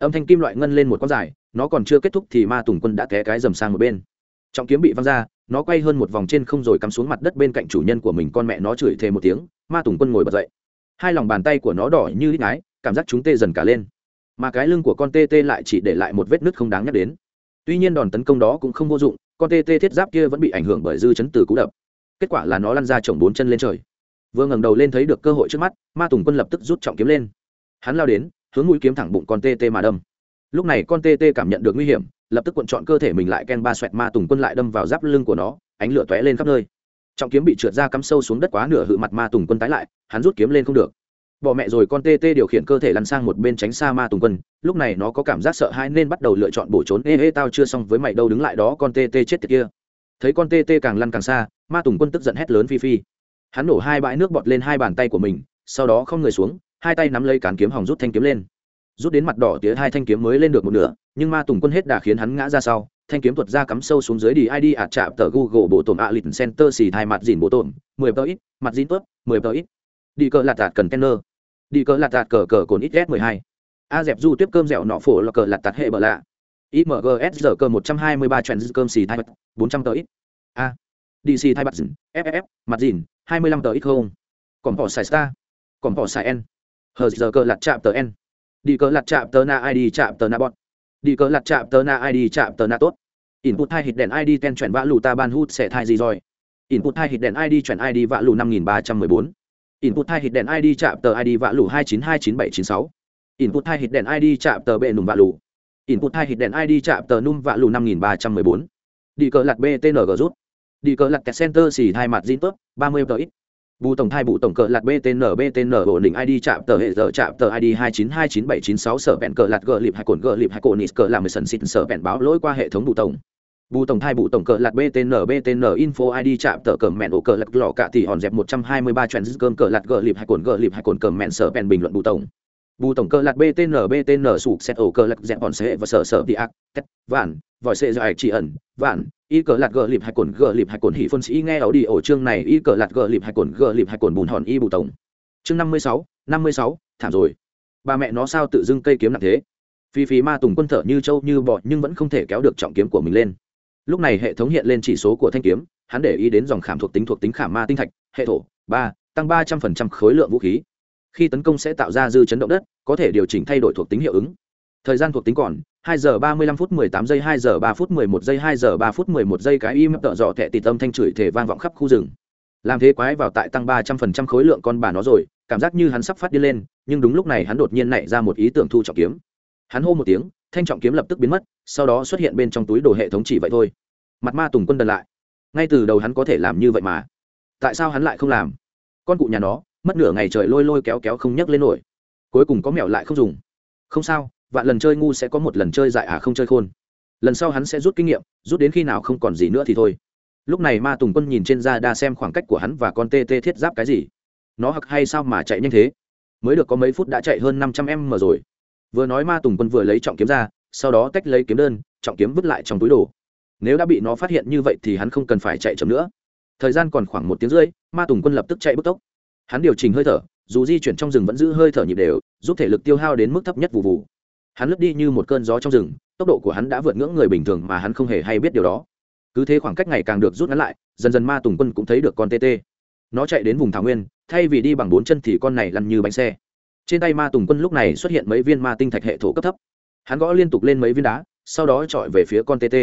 âm thanh kim loại ngân lên một con dài, nó còn chưa kết thúc thì ma tùng quân đã té cái dầm sang một bên. Trọng kiếm bị văng ra, nó quay hơn một vòng trên không rồi cắm xuống mặt đất bên cạnh chủ nhân của mình con mẹ nó chửi thề một tiếng, ma tùng quân ngồi bật dậy. Hai lòng bàn tay của nó đỏ như ít ngái, cảm giác chúng tê dần cả lên. Mà cái lưng của con tê tê lại chỉ để lại một vết nứt không đáng nhắc đến. Tuy nhiên đòn tấn công đó cũng không vô dụng, con tê tê thiết giáp kia vẫn bị ảnh hưởng bởi dư chấn từ cú đập. Kết quả là nó lăn ra chồng bốn chân lên trời. Vừa ngẩng đầu lên thấy được cơ hội trước mắt, ma tùng quân lập tức rút trọng kiếm lên. Hắn lao đến hướng mũi kiếm thẳng bụng con tê tê mà đâm. Lúc này con tê tê cảm nhận được nguy hiểm, lập tức cuộn trọn cơ thể mình lại ken ba xoẹt ma tùng quân lại đâm vào giáp lưng của nó, ánh lửa tóe lên khắp nơi. Trọng kiếm bị trượt ra cắm sâu xuống đất quá nửa hự mặt ma tùng quân tái lại, hắn rút kiếm lên không được. Bỏ mẹ rồi con tê tê điều khiển cơ thể lăn sang một bên tránh xa ma tùng quân, lúc này nó có cảm giác sợ hãi nên bắt đầu lựa chọn bổ trốn. Ê ê, tao chưa xong với mày đâu, đứng lại đó con tê tê chết tiệt kia. Thấy con tê tê càng lăn càng xa, ma tùng quân tức giận hét lớn phi phi. Hắn nổ hai bãi nước bọt lên hai bàn tay của mình, sau đó không người xuống hai tay nắm lấy cán kiếm hỏng rút thanh kiếm lên. Rút đến mặt đỏ tía hai thanh kiếm mới lên được một nửa, nhưng ma tùng quân hết đà khiến hắn ngã ra sau, thanh kiếm thuật ra cắm sâu xuống dưới đi id ạt chạm tờ google bộ tổn ạ lịch center xì thai mặt dìn bộ tổn, mười tờ ít, mặt dìn tớp mười tờ ít. Đi cờ lạt tạt cần tenner đi cờ lạt tạt cờ cờ cồn ít s mười hai. A dẹp du tiếp cơm dẻo nọ phổ là cờ lạt tạt hệ bờ lạ. Imgs giờ cơ một trăm hai mươi ba trend cơm xì thai mặt, bốn trăm tờ ít. A. Dc thai mặt dìn ff mặt dìn, hai mươi lăm tờ ít không? Còn bỏ xài star. Còn bỏ xài n hờ giờ cờ lạt chạm tờ n. Đi cờ lạt chạm tờ na id chạm tờ na bọt đi cờ lạt chạm tờ na id chạm tờ na tốt. Input hai hit đèn id ten chuyển vã lù ta ban hút sẽ thai gì rồi? Input hai hit đèn id chuyển id vã lù năm nghìn ba trăm mười bốn. Input hai hit đèn id chạm tờ id vạ lù hai chín hai chín bảy chín sáu. Input hai hit đèn id chạm tờ bệ nùm vạ lù. Input hai hit đèn id chạm tờ num vạ lù năm nghìn ba trăm mười bốn. Đi cờ lặt btng rút. Đi cờ lặt kẹt center xì hai mặt zin tớp ba mươi tờ ít bù tổng thai bù tổng cờ lạt btn btn ổn định id chạm tờ hệ giờ chạm tờ id hai chín hai chín bảy chín sáu, sở bẹn cờ lạt gờ lịp hai cồn gờ lịp hai cồn nít cờ làm mười sần xịt, sở bẹn báo lỗi qua hệ thống bù tổng. Bù tổng thai bù tổng cờ lạt btn btn info id chạm tờ cờ mẹn ổ cờ lạt lò cả thì hòn dẹp một trăm hai mươi ba trend cơm cờ lạt gờ lịp hai cồn gờ lịp hai cồn cờ mẹn sở bẹn bình luận bù tổng. Bù tổng cờ lạt btn btn sụp xét ổ cờ lạt dẹp hòn sẽ và sở sở đi ác, tét, vạn, vòi xe dài chỉ ẩn, vạn y cờ lạt gờ lịp hai cồn, gờ lịp hai cồn hỉ phân sĩ nghe ảo đi ổ chương này. Y cờ lạt gờ lịp hai cồn, gờ lịp hai cồn bùn hòn y bù tổng. Chương năm mươi sáu, năm mươi sáu, thảm rồi. Ba mẹ nó sao tự dưng cây kiếm nặng thế? Phi phí ma tùng quân thở như trâu như bọ nhưng vẫn không thể kéo được trọng kiếm của mình lên. Lúc này hệ thống hiện lên chỉ số của thanh kiếm, hắn để ý đến dòng khảm thuộc tính thuộc tính khảm ma tinh thạch, hệ thổ, ba, tăng ba trăm phần trăm khối lượng vũ khí. Khi tấn công sẽ tạo ra dư chấn động đất, có thể điều chỉnh thay đổi thuộc tính hiệu ứng thời gian thuộc tính còn 2 giờ ba mươi lăm phút mười tám giây 2 giờ 3 phút mười một giây 2 giờ 3 phút mười một giây, cái im tợ dọ thẻ tịt tâm thanh chửi thể vang vọng khắp khu rừng. Làm thế quái vào tại tăng ba trăm phần trăm khối lượng con bà nó rồi, cảm giác như hắn sắp phát đi lên, nhưng đúng lúc này hắn đột nhiên nảy ra một ý tưởng thu trọng kiếm. Hắn hô một tiếng, thanh trọng kiếm lập tức biến mất, sau đó xuất hiện bên trong túi đồ hệ thống chỉ vậy thôi. Mặt ma tùng quân đần lại. Ngay từ đầu hắn có thể làm như vậy mà. Tại sao hắn lại không làm? Con cụ nhà nó, mất nửa ngày trời lôi lôi kéo kéo không nhấc lên nổi. Cuối cùng có mẹo lại không dùng. Không sao vạn lần chơi ngu sẽ có một lần chơi dại à không chơi khôn lần sau hắn sẽ rút kinh nghiệm rút đến khi nào không còn gì nữa thì thôi lúc này ma tùng quân nhìn trên da đa xem khoảng cách của hắn và con tê tê thiết giáp cái gì nó hặc hay sao mà chạy nhanh thế mới được có mấy phút đã chạy hơn năm trăm em mà rồi vừa nói ma tùng quân vừa lấy trọng kiếm ra sau đó tách lấy kiếm đơn trọng kiếm vứt lại trong túi đồ nếu đã bị nó phát hiện như vậy thì hắn không cần phải chạy chậm nữa thời gian còn khoảng một tiếng rưỡi ma tùng quân lập tức chạy bức tốc hắn điều chỉnh hơi thở dù di chuyển trong rừng vẫn giữ hơi thở nhịp đều giúp thể lực tiêu hao đến mức thấp nhất vụ vụ hắn lướt đi như một cơn gió trong rừng, tốc độ của hắn đã vượt ngưỡng người bình thường mà hắn không hề hay biết điều đó cứ thế khoảng cách ngày càng được rút ngắn lại, dần dần ma tùng quân cũng thấy được con TT. nó chạy đến vùng thảo nguyên, thay vì đi bằng bốn chân thì con này lăn như bánh xe trên tay ma tùng quân lúc này xuất hiện mấy viên ma tinh thạch hệ thổ cấp thấp hắn gõ liên tục lên mấy viên đá, sau đó chọi về phía con TT.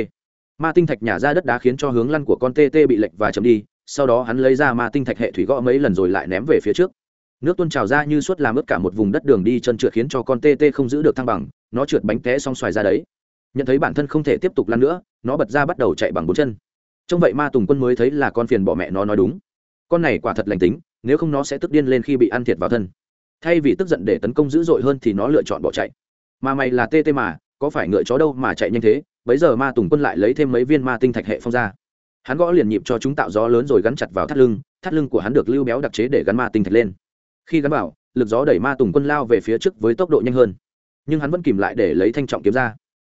ma tinh thạch nhả ra đất đá khiến cho hướng lăn của con TT bị lệch và chấm đi, sau đó hắn lấy ra ma tinh thạch hệ thủy gõ mấy lần rồi lại ném về phía trước nước tuôn trào ra như suốt làm ướt cả một vùng đất đường đi chân trượt khiến cho con tê tê không giữ được thăng bằng, nó trượt bánh té xong xoài ra đấy. Nhận thấy bản thân không thể tiếp tục lăn nữa, nó bật ra bắt đầu chạy bằng bốn chân. Trong vậy ma tùng quân mới thấy là con phiền bỏ mẹ nó nói đúng. Con này quả thật lành tính, nếu không nó sẽ tức điên lên khi bị ăn thiệt vào thân. Thay vì tức giận để tấn công dữ dội hơn thì nó lựa chọn bỏ chạy. Mà mày là tê tê mà, có phải ngựa chó đâu mà chạy nhanh thế? Bấy giờ ma tùng quân lại lấy thêm mấy viên ma tinh thạch hệ phong ra. Hắn gõ liền nhịp cho chúng tạo gió lớn rồi gắn chặt vào thắt lưng thắt lưng của hắn được lưu béo đặc chế để gắn ma tinh thạch lên khi gắn bảo, lực gió đẩy ma tùng quân lao về phía trước với tốc độ nhanh hơn. Nhưng hắn vẫn kìm lại để lấy thanh trọng kiếm ra.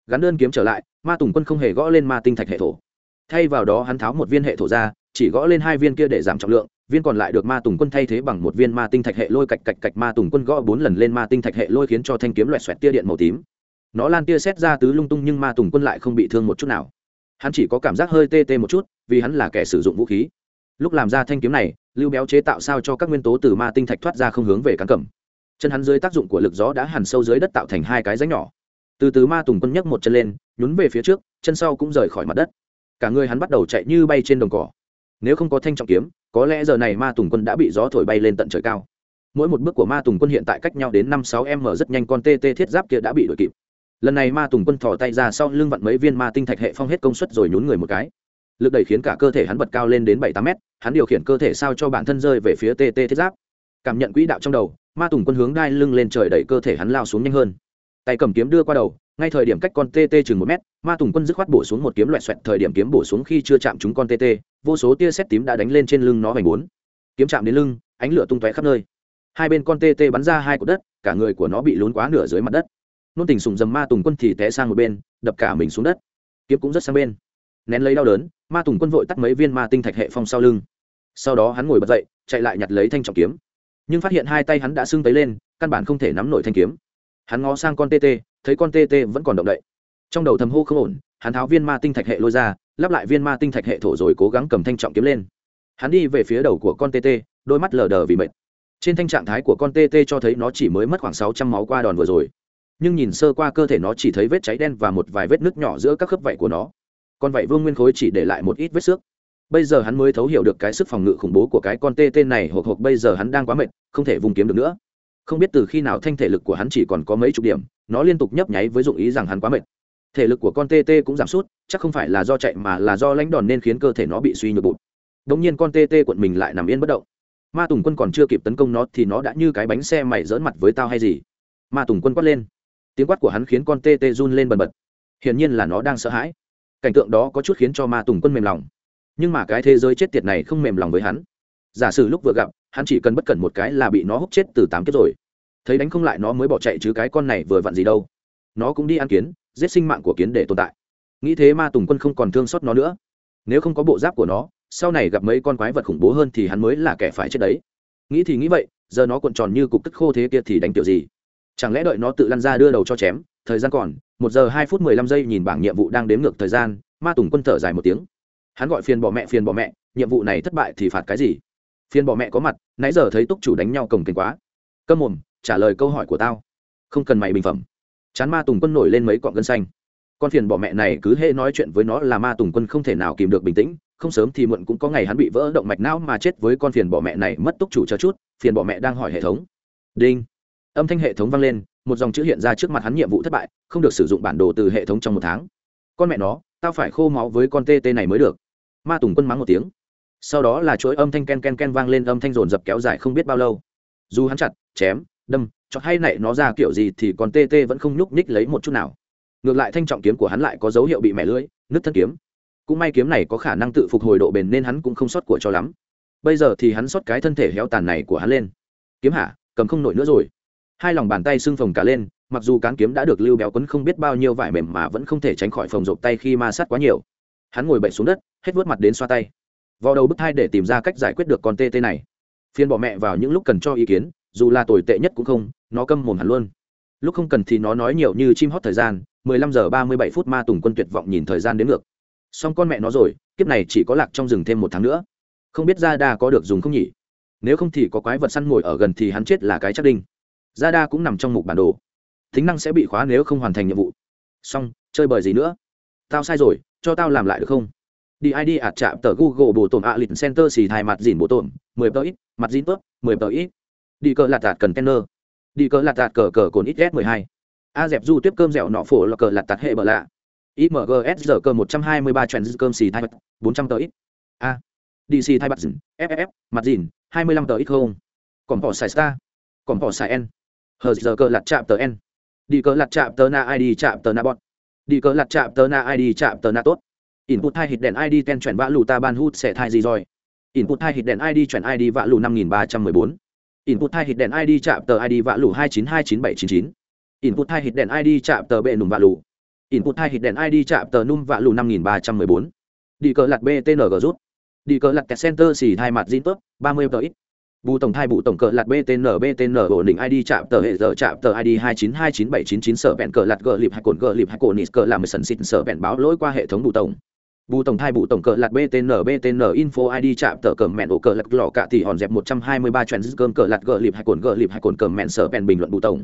Gắn đơn kiếm trở lại ma tùng quân không hề gõ lên ma tinh thạch hệ thổ. Thay vào đó hắn tháo một viên hệ thổ ra chỉ gõ lên hai viên kia để giảm trọng lượng viên còn lại được ma tùng quân thay thế bằng một viên ma tinh thạch hệ lôi cạch cạch cạch ma tùng quân gõ bốn lần lên ma tinh thạch hệ lôi khiến cho thanh kiếm loẹt xoẹt tia điện màu tím. Nó lan tia xét ra tứ lung tung nhưng ma tùng quân lại không bị thương một chút nào. Hắn chỉ có cảm giác hơi tê tê một chút vì hắn là kẻ sử dụng vũ khí lúc làm ra thanh kiếm này, lưu béo chế tạo sao cho các nguyên tố từ ma tinh thạch thoát ra không hướng về cán cầm. Chân hắn dưới tác dụng của lực gió đã hẳn sâu dưới đất tạo thành hai cái rãnh nhỏ. Từ từ ma tùng quân nhấc một chân lên, nhún về phía trước, chân sau cũng rời khỏi mặt đất. Cả người hắn bắt đầu chạy như bay trên đồng cỏ. Nếu không có thanh trọng kiếm, có lẽ giờ này ma tùng quân đã bị gió thổi bay lên tận trời cao. Mỗi một bước của ma tùng quân hiện tại cách nhau đến năm sáu m rất nhanh con tê tê thiết giáp kia đã bị đuổi kịp. Lần này ma tùng quân thò tay ra sau lưng vặn mấy viên ma tinh thạch hệ phong hết công suất rồi nhún người một cái lực đẩy khiến cả cơ thể hắn bật cao lên đến bảy tám mét hắn điều khiển cơ thể sao cho bản thân rơi về phía TT thiết giáp. Cảm nhận quỹ đạo trong đầu ma tùng quân hướng đai lưng lên trời đẩy cơ thể hắn lao xuống nhanh hơn. Tay cầm kiếm đưa qua đầu ngay thời điểm cách con TT chừng một mét ma tùng quân dứt khoát bổ xuống một kiếm loẹt xoẹt thời điểm kiếm bổ xuống khi chưa chạm chúng con TT, vô số tia xét tím đã đánh lên trên lưng nó vành bốn. Kiếm chạm đến lưng ánh lửa tung tóe khắp nơi. Hai bên con TT bắn ra hai cột đất cả người của nó bị lún quá nửa dưới mặt đất. Nôn tình sùng dầm ma tùng quân thì té sang một bên đập cả mình xuống đất. Kiếm cũng rất sang bên nén lấy đau đớn, ma tùng quân vội tắt mấy viên ma tinh thạch hệ phong sau lưng. Sau đó hắn ngồi bật dậy, chạy lại nhặt lấy thanh trọng kiếm. Nhưng phát hiện hai tay hắn đã sưng tấy lên, căn bản không thể nắm nổi thanh kiếm. Hắn ngó sang con tê tê thấy con tê tê vẫn còn động đậy. Trong đầu thầm hô không ổn, hắn tháo viên ma tinh thạch hệ lôi ra, lắp lại viên ma tinh thạch hệ thổ rồi cố gắng cầm thanh trọng kiếm lên. Hắn đi về phía đầu của con tê tê đôi mắt lờ đờ vì mệt. Trên thanh trạng thái của con tê tê cho thấy nó chỉ mới mất khoảng sáu trăm máu qua đòn vừa rồi. Nhưng nhìn sơ qua cơ thể nó chỉ thấy vết cháy đen và một vài vết nứt nhỏ giữa các khớp vảy của nó con vảy vương nguyên khối chỉ để lại một ít vết xước. Bây giờ hắn mới thấu hiểu được cái sức phòng ngự khủng bố của cái con tê tên này hộp hộp bây giờ hắn đang quá mệt, không thể vùng kiếm được nữa. Không biết từ khi nào thanh thể lực của hắn chỉ còn có mấy chục điểm, nó liên tục nhấp nháy với dụng ý rằng hắn quá mệt. Thể lực của con tê tê cũng giảm sút, chắc không phải là do chạy mà là do lãnh đòn nên khiến cơ thể nó bị suy nhược bụt. Đ ỗ n g nhiên con tê tê cuộn mình lại nằm yên bất động. Ma tùng quân còn chưa kịp tấn công nó thì nó đã như cái bánh xe mày dỡn mặt với tao hay gì? Ma tùng quân quát lên. Tiếng quát của hắn khiến con tê tê run lên bần bật. Hiển nhiên là nó đang sợ hãi cảnh tượng đó có chút khiến cho ma tùng quân mềm lòng. Nhưng mà cái thế giới chết tiệt này không mềm lòng với hắn. Giả sử lúc vừa gặp, hắn chỉ cần bất cẩn một cái là bị nó hút chết từ tám kiếp rồi. Thấy đánh không lại nó mới bỏ chạy chứ cái con này vừa vặn gì đâu. Nó cũng đi ăn kiến, giết sinh mạng của kiến để tồn tại. Nghĩ thế ma tùng quân không còn thương xót nó nữa. Nếu không có bộ giáp của nó, sau này gặp mấy con quái vật khủng bố hơn thì hắn mới là kẻ phải chết đấy. Nghĩ thì nghĩ vậy, giờ nó cuộn tròn như cục tức khô thế kia thì đánh kiểu gì? Chẳng lẽ đợi nó tự lăn ra đưa đầu cho chém, thời gian còn, một giờ hai phút mười lăm giây nhìn bảng nhiệm vụ đang đếm ngược thời gian, ma tùng quân thở dài một tiếng. Hắn gọi phiền bỏ mẹ, phiền bỏ mẹ, nhiệm vụ này thất bại thì phạt cái gì? Phiền bỏ mẹ có mặt, nãy giờ thấy túc chủ đánh nhau cồng kềnh quá. Cơm mồm, trả lời câu hỏi của tao. Không cần mày bình phẩm. Chán ma tùng quân nổi lên mấy cọn gân xanh. Con phiền bỏ mẹ này cứ hễ nói chuyện với nó là ma tùng quân không thể nào kìm được bình tĩnh, không sớm thì muộn cũng có ngày hắn bị vỡ động mạch não mà chết với con phiền bỏ mẹ này, mất túc chủ cho chút, phiền bỏ mẹ đang hỏi hệ thống. Đinh âm thanh hệ thống vang lên, một dòng chữ hiện ra trước mặt hắn nhiệm vụ thất bại, không được sử dụng bản đồ từ hệ thống trong một tháng. Con mẹ nó, tao phải khô máu với con tê tê này mới được. Ma tùng quân mắng một tiếng. Sau đó là chuỗi âm thanh ken ken ken vang lên, âm thanh rồn rập kéo dài không biết bao lâu. Dù hắn chặt, chém, đâm chọt hay nảy nó ra kiểu gì thì con tê tê vẫn không nhúc nhích lấy một chút nào. Ngược lại thanh trọng kiếm của hắn lại có dấu hiệu bị mẻ lưỡi, nứt thân kiếm. Cũng may kiếm này có khả năng tự phục hồi độ bền nên hắn cũng không sót của cho lắm. Bây giờ thì hắn sót cái thân thể héo tàn này của hắn lên. Kiếm hả? Cầm không nổi nữa rồi hai lòng bàn tay sưng phồng cả lên, mặc dù cán kiếm đã được lưu béo quấn không biết bao nhiêu vải mềm mà vẫn không thể tránh khỏi phồng rộp tay khi ma sát quá nhiều. Hắn ngồi bậy xuống đất, hết vớt mặt đến xoa tay. Vào đầu bức thai để tìm ra cách giải quyết được con tê tê này. Phiên bỏ mẹ vào những lúc cần cho ý kiến, dù là tồi tệ nhất cũng không, nó câm mồm hẳn luôn. Lúc không cần thì nó nói nhiều như chim hót thời gian 15 giờ 37 phút ma tùng quân tuyệt vọng nhìn thời gian đến ngược. Xong con mẹ nó rồi, kiếp này chỉ có lạc trong rừng thêm một tháng nữa. Không biết ra đa có được dùng không nhỉ? Nếu không thì có quái vật săn ngồi ở gần thì hắn chết là cái chắc đinh ra đa cũng nằm trong mục bản đồ. Tính năng sẽ bị khóa nếu không hoàn thành nhiệm vụ. Xong, chơi bời gì nữa? Tao sai rồi, cho tao làm lại được không? Đi id ạt chạm tờ google bộ tổn ạ, lịch center xì thai mặt dìn bộ tổn, mười tờ ít, mặt dìn tớp, mười tờ ít. Đi cờ lạt tạt cần kenner. Đi cờ lạt tạt cờ cờ cồn ít s mười hai. A dẹp du tiếp cơm dẻo nọ phổ là cờ lạt tạt hệ bờ lạ. Imgs giờ cơ một trăm hai mươi ba trend cơm xì thai bốn trăm tờ ít. A. Dc thai mặt dìn ff mặt dìn, hai mươi lăm tờ ít không? Còn bỏ xài star. Còn bỏ xài n hờ giờ cờ lặt chạm tờ n. Đi cờ lặt chạm tờ na id chạm tờ na bọn đi cờ lặt chạm tờ na id chạm tờ na tốt. Input hai hít đèn id ten chuyển vã lù ta ban hút sẽ thai gì rồi? Input hai hít đèn id chuyển id vã lù năm nghìn ba trăm mười bốn. Input hai hít đèn id chạm tờ id vã lù hai chín hai chín bảy chín chín. Input hai hít đèn id chạm tờ bệ nùm vã lù. Input hai hít đèn id chạm tờ num vã lù năm nghìn ba trăm mười bốn. Đi cờ lặt btng rút. Đi cờ lặt kẹt center xì hai mặt zin tốt ba mươi tờ ít bù tổng thai bù tổng cờ lạt btn btn ổn định id chạm tờ hệ giờ, chạm tờ id hai chín hai chín bảy chín chín, sở bẹn cờ lạt gờ lịp hai cồn gờ lịp hai cồn nít cờ làm sần xịt, sở bẹn báo lỗi qua hệ thống bù tổng. Bù tổng thai bù tổng cờ lạt btn btn info id chạm tờ cờ mẹn ổ cờ lạt lò cạ thì hòn dẹp một trăm hai mươi ba trend cơm cờ lạt gờ lịp hai cồn gờ lịp hai cồn cờ mẹn, sở bẹn bình luận bù tổng.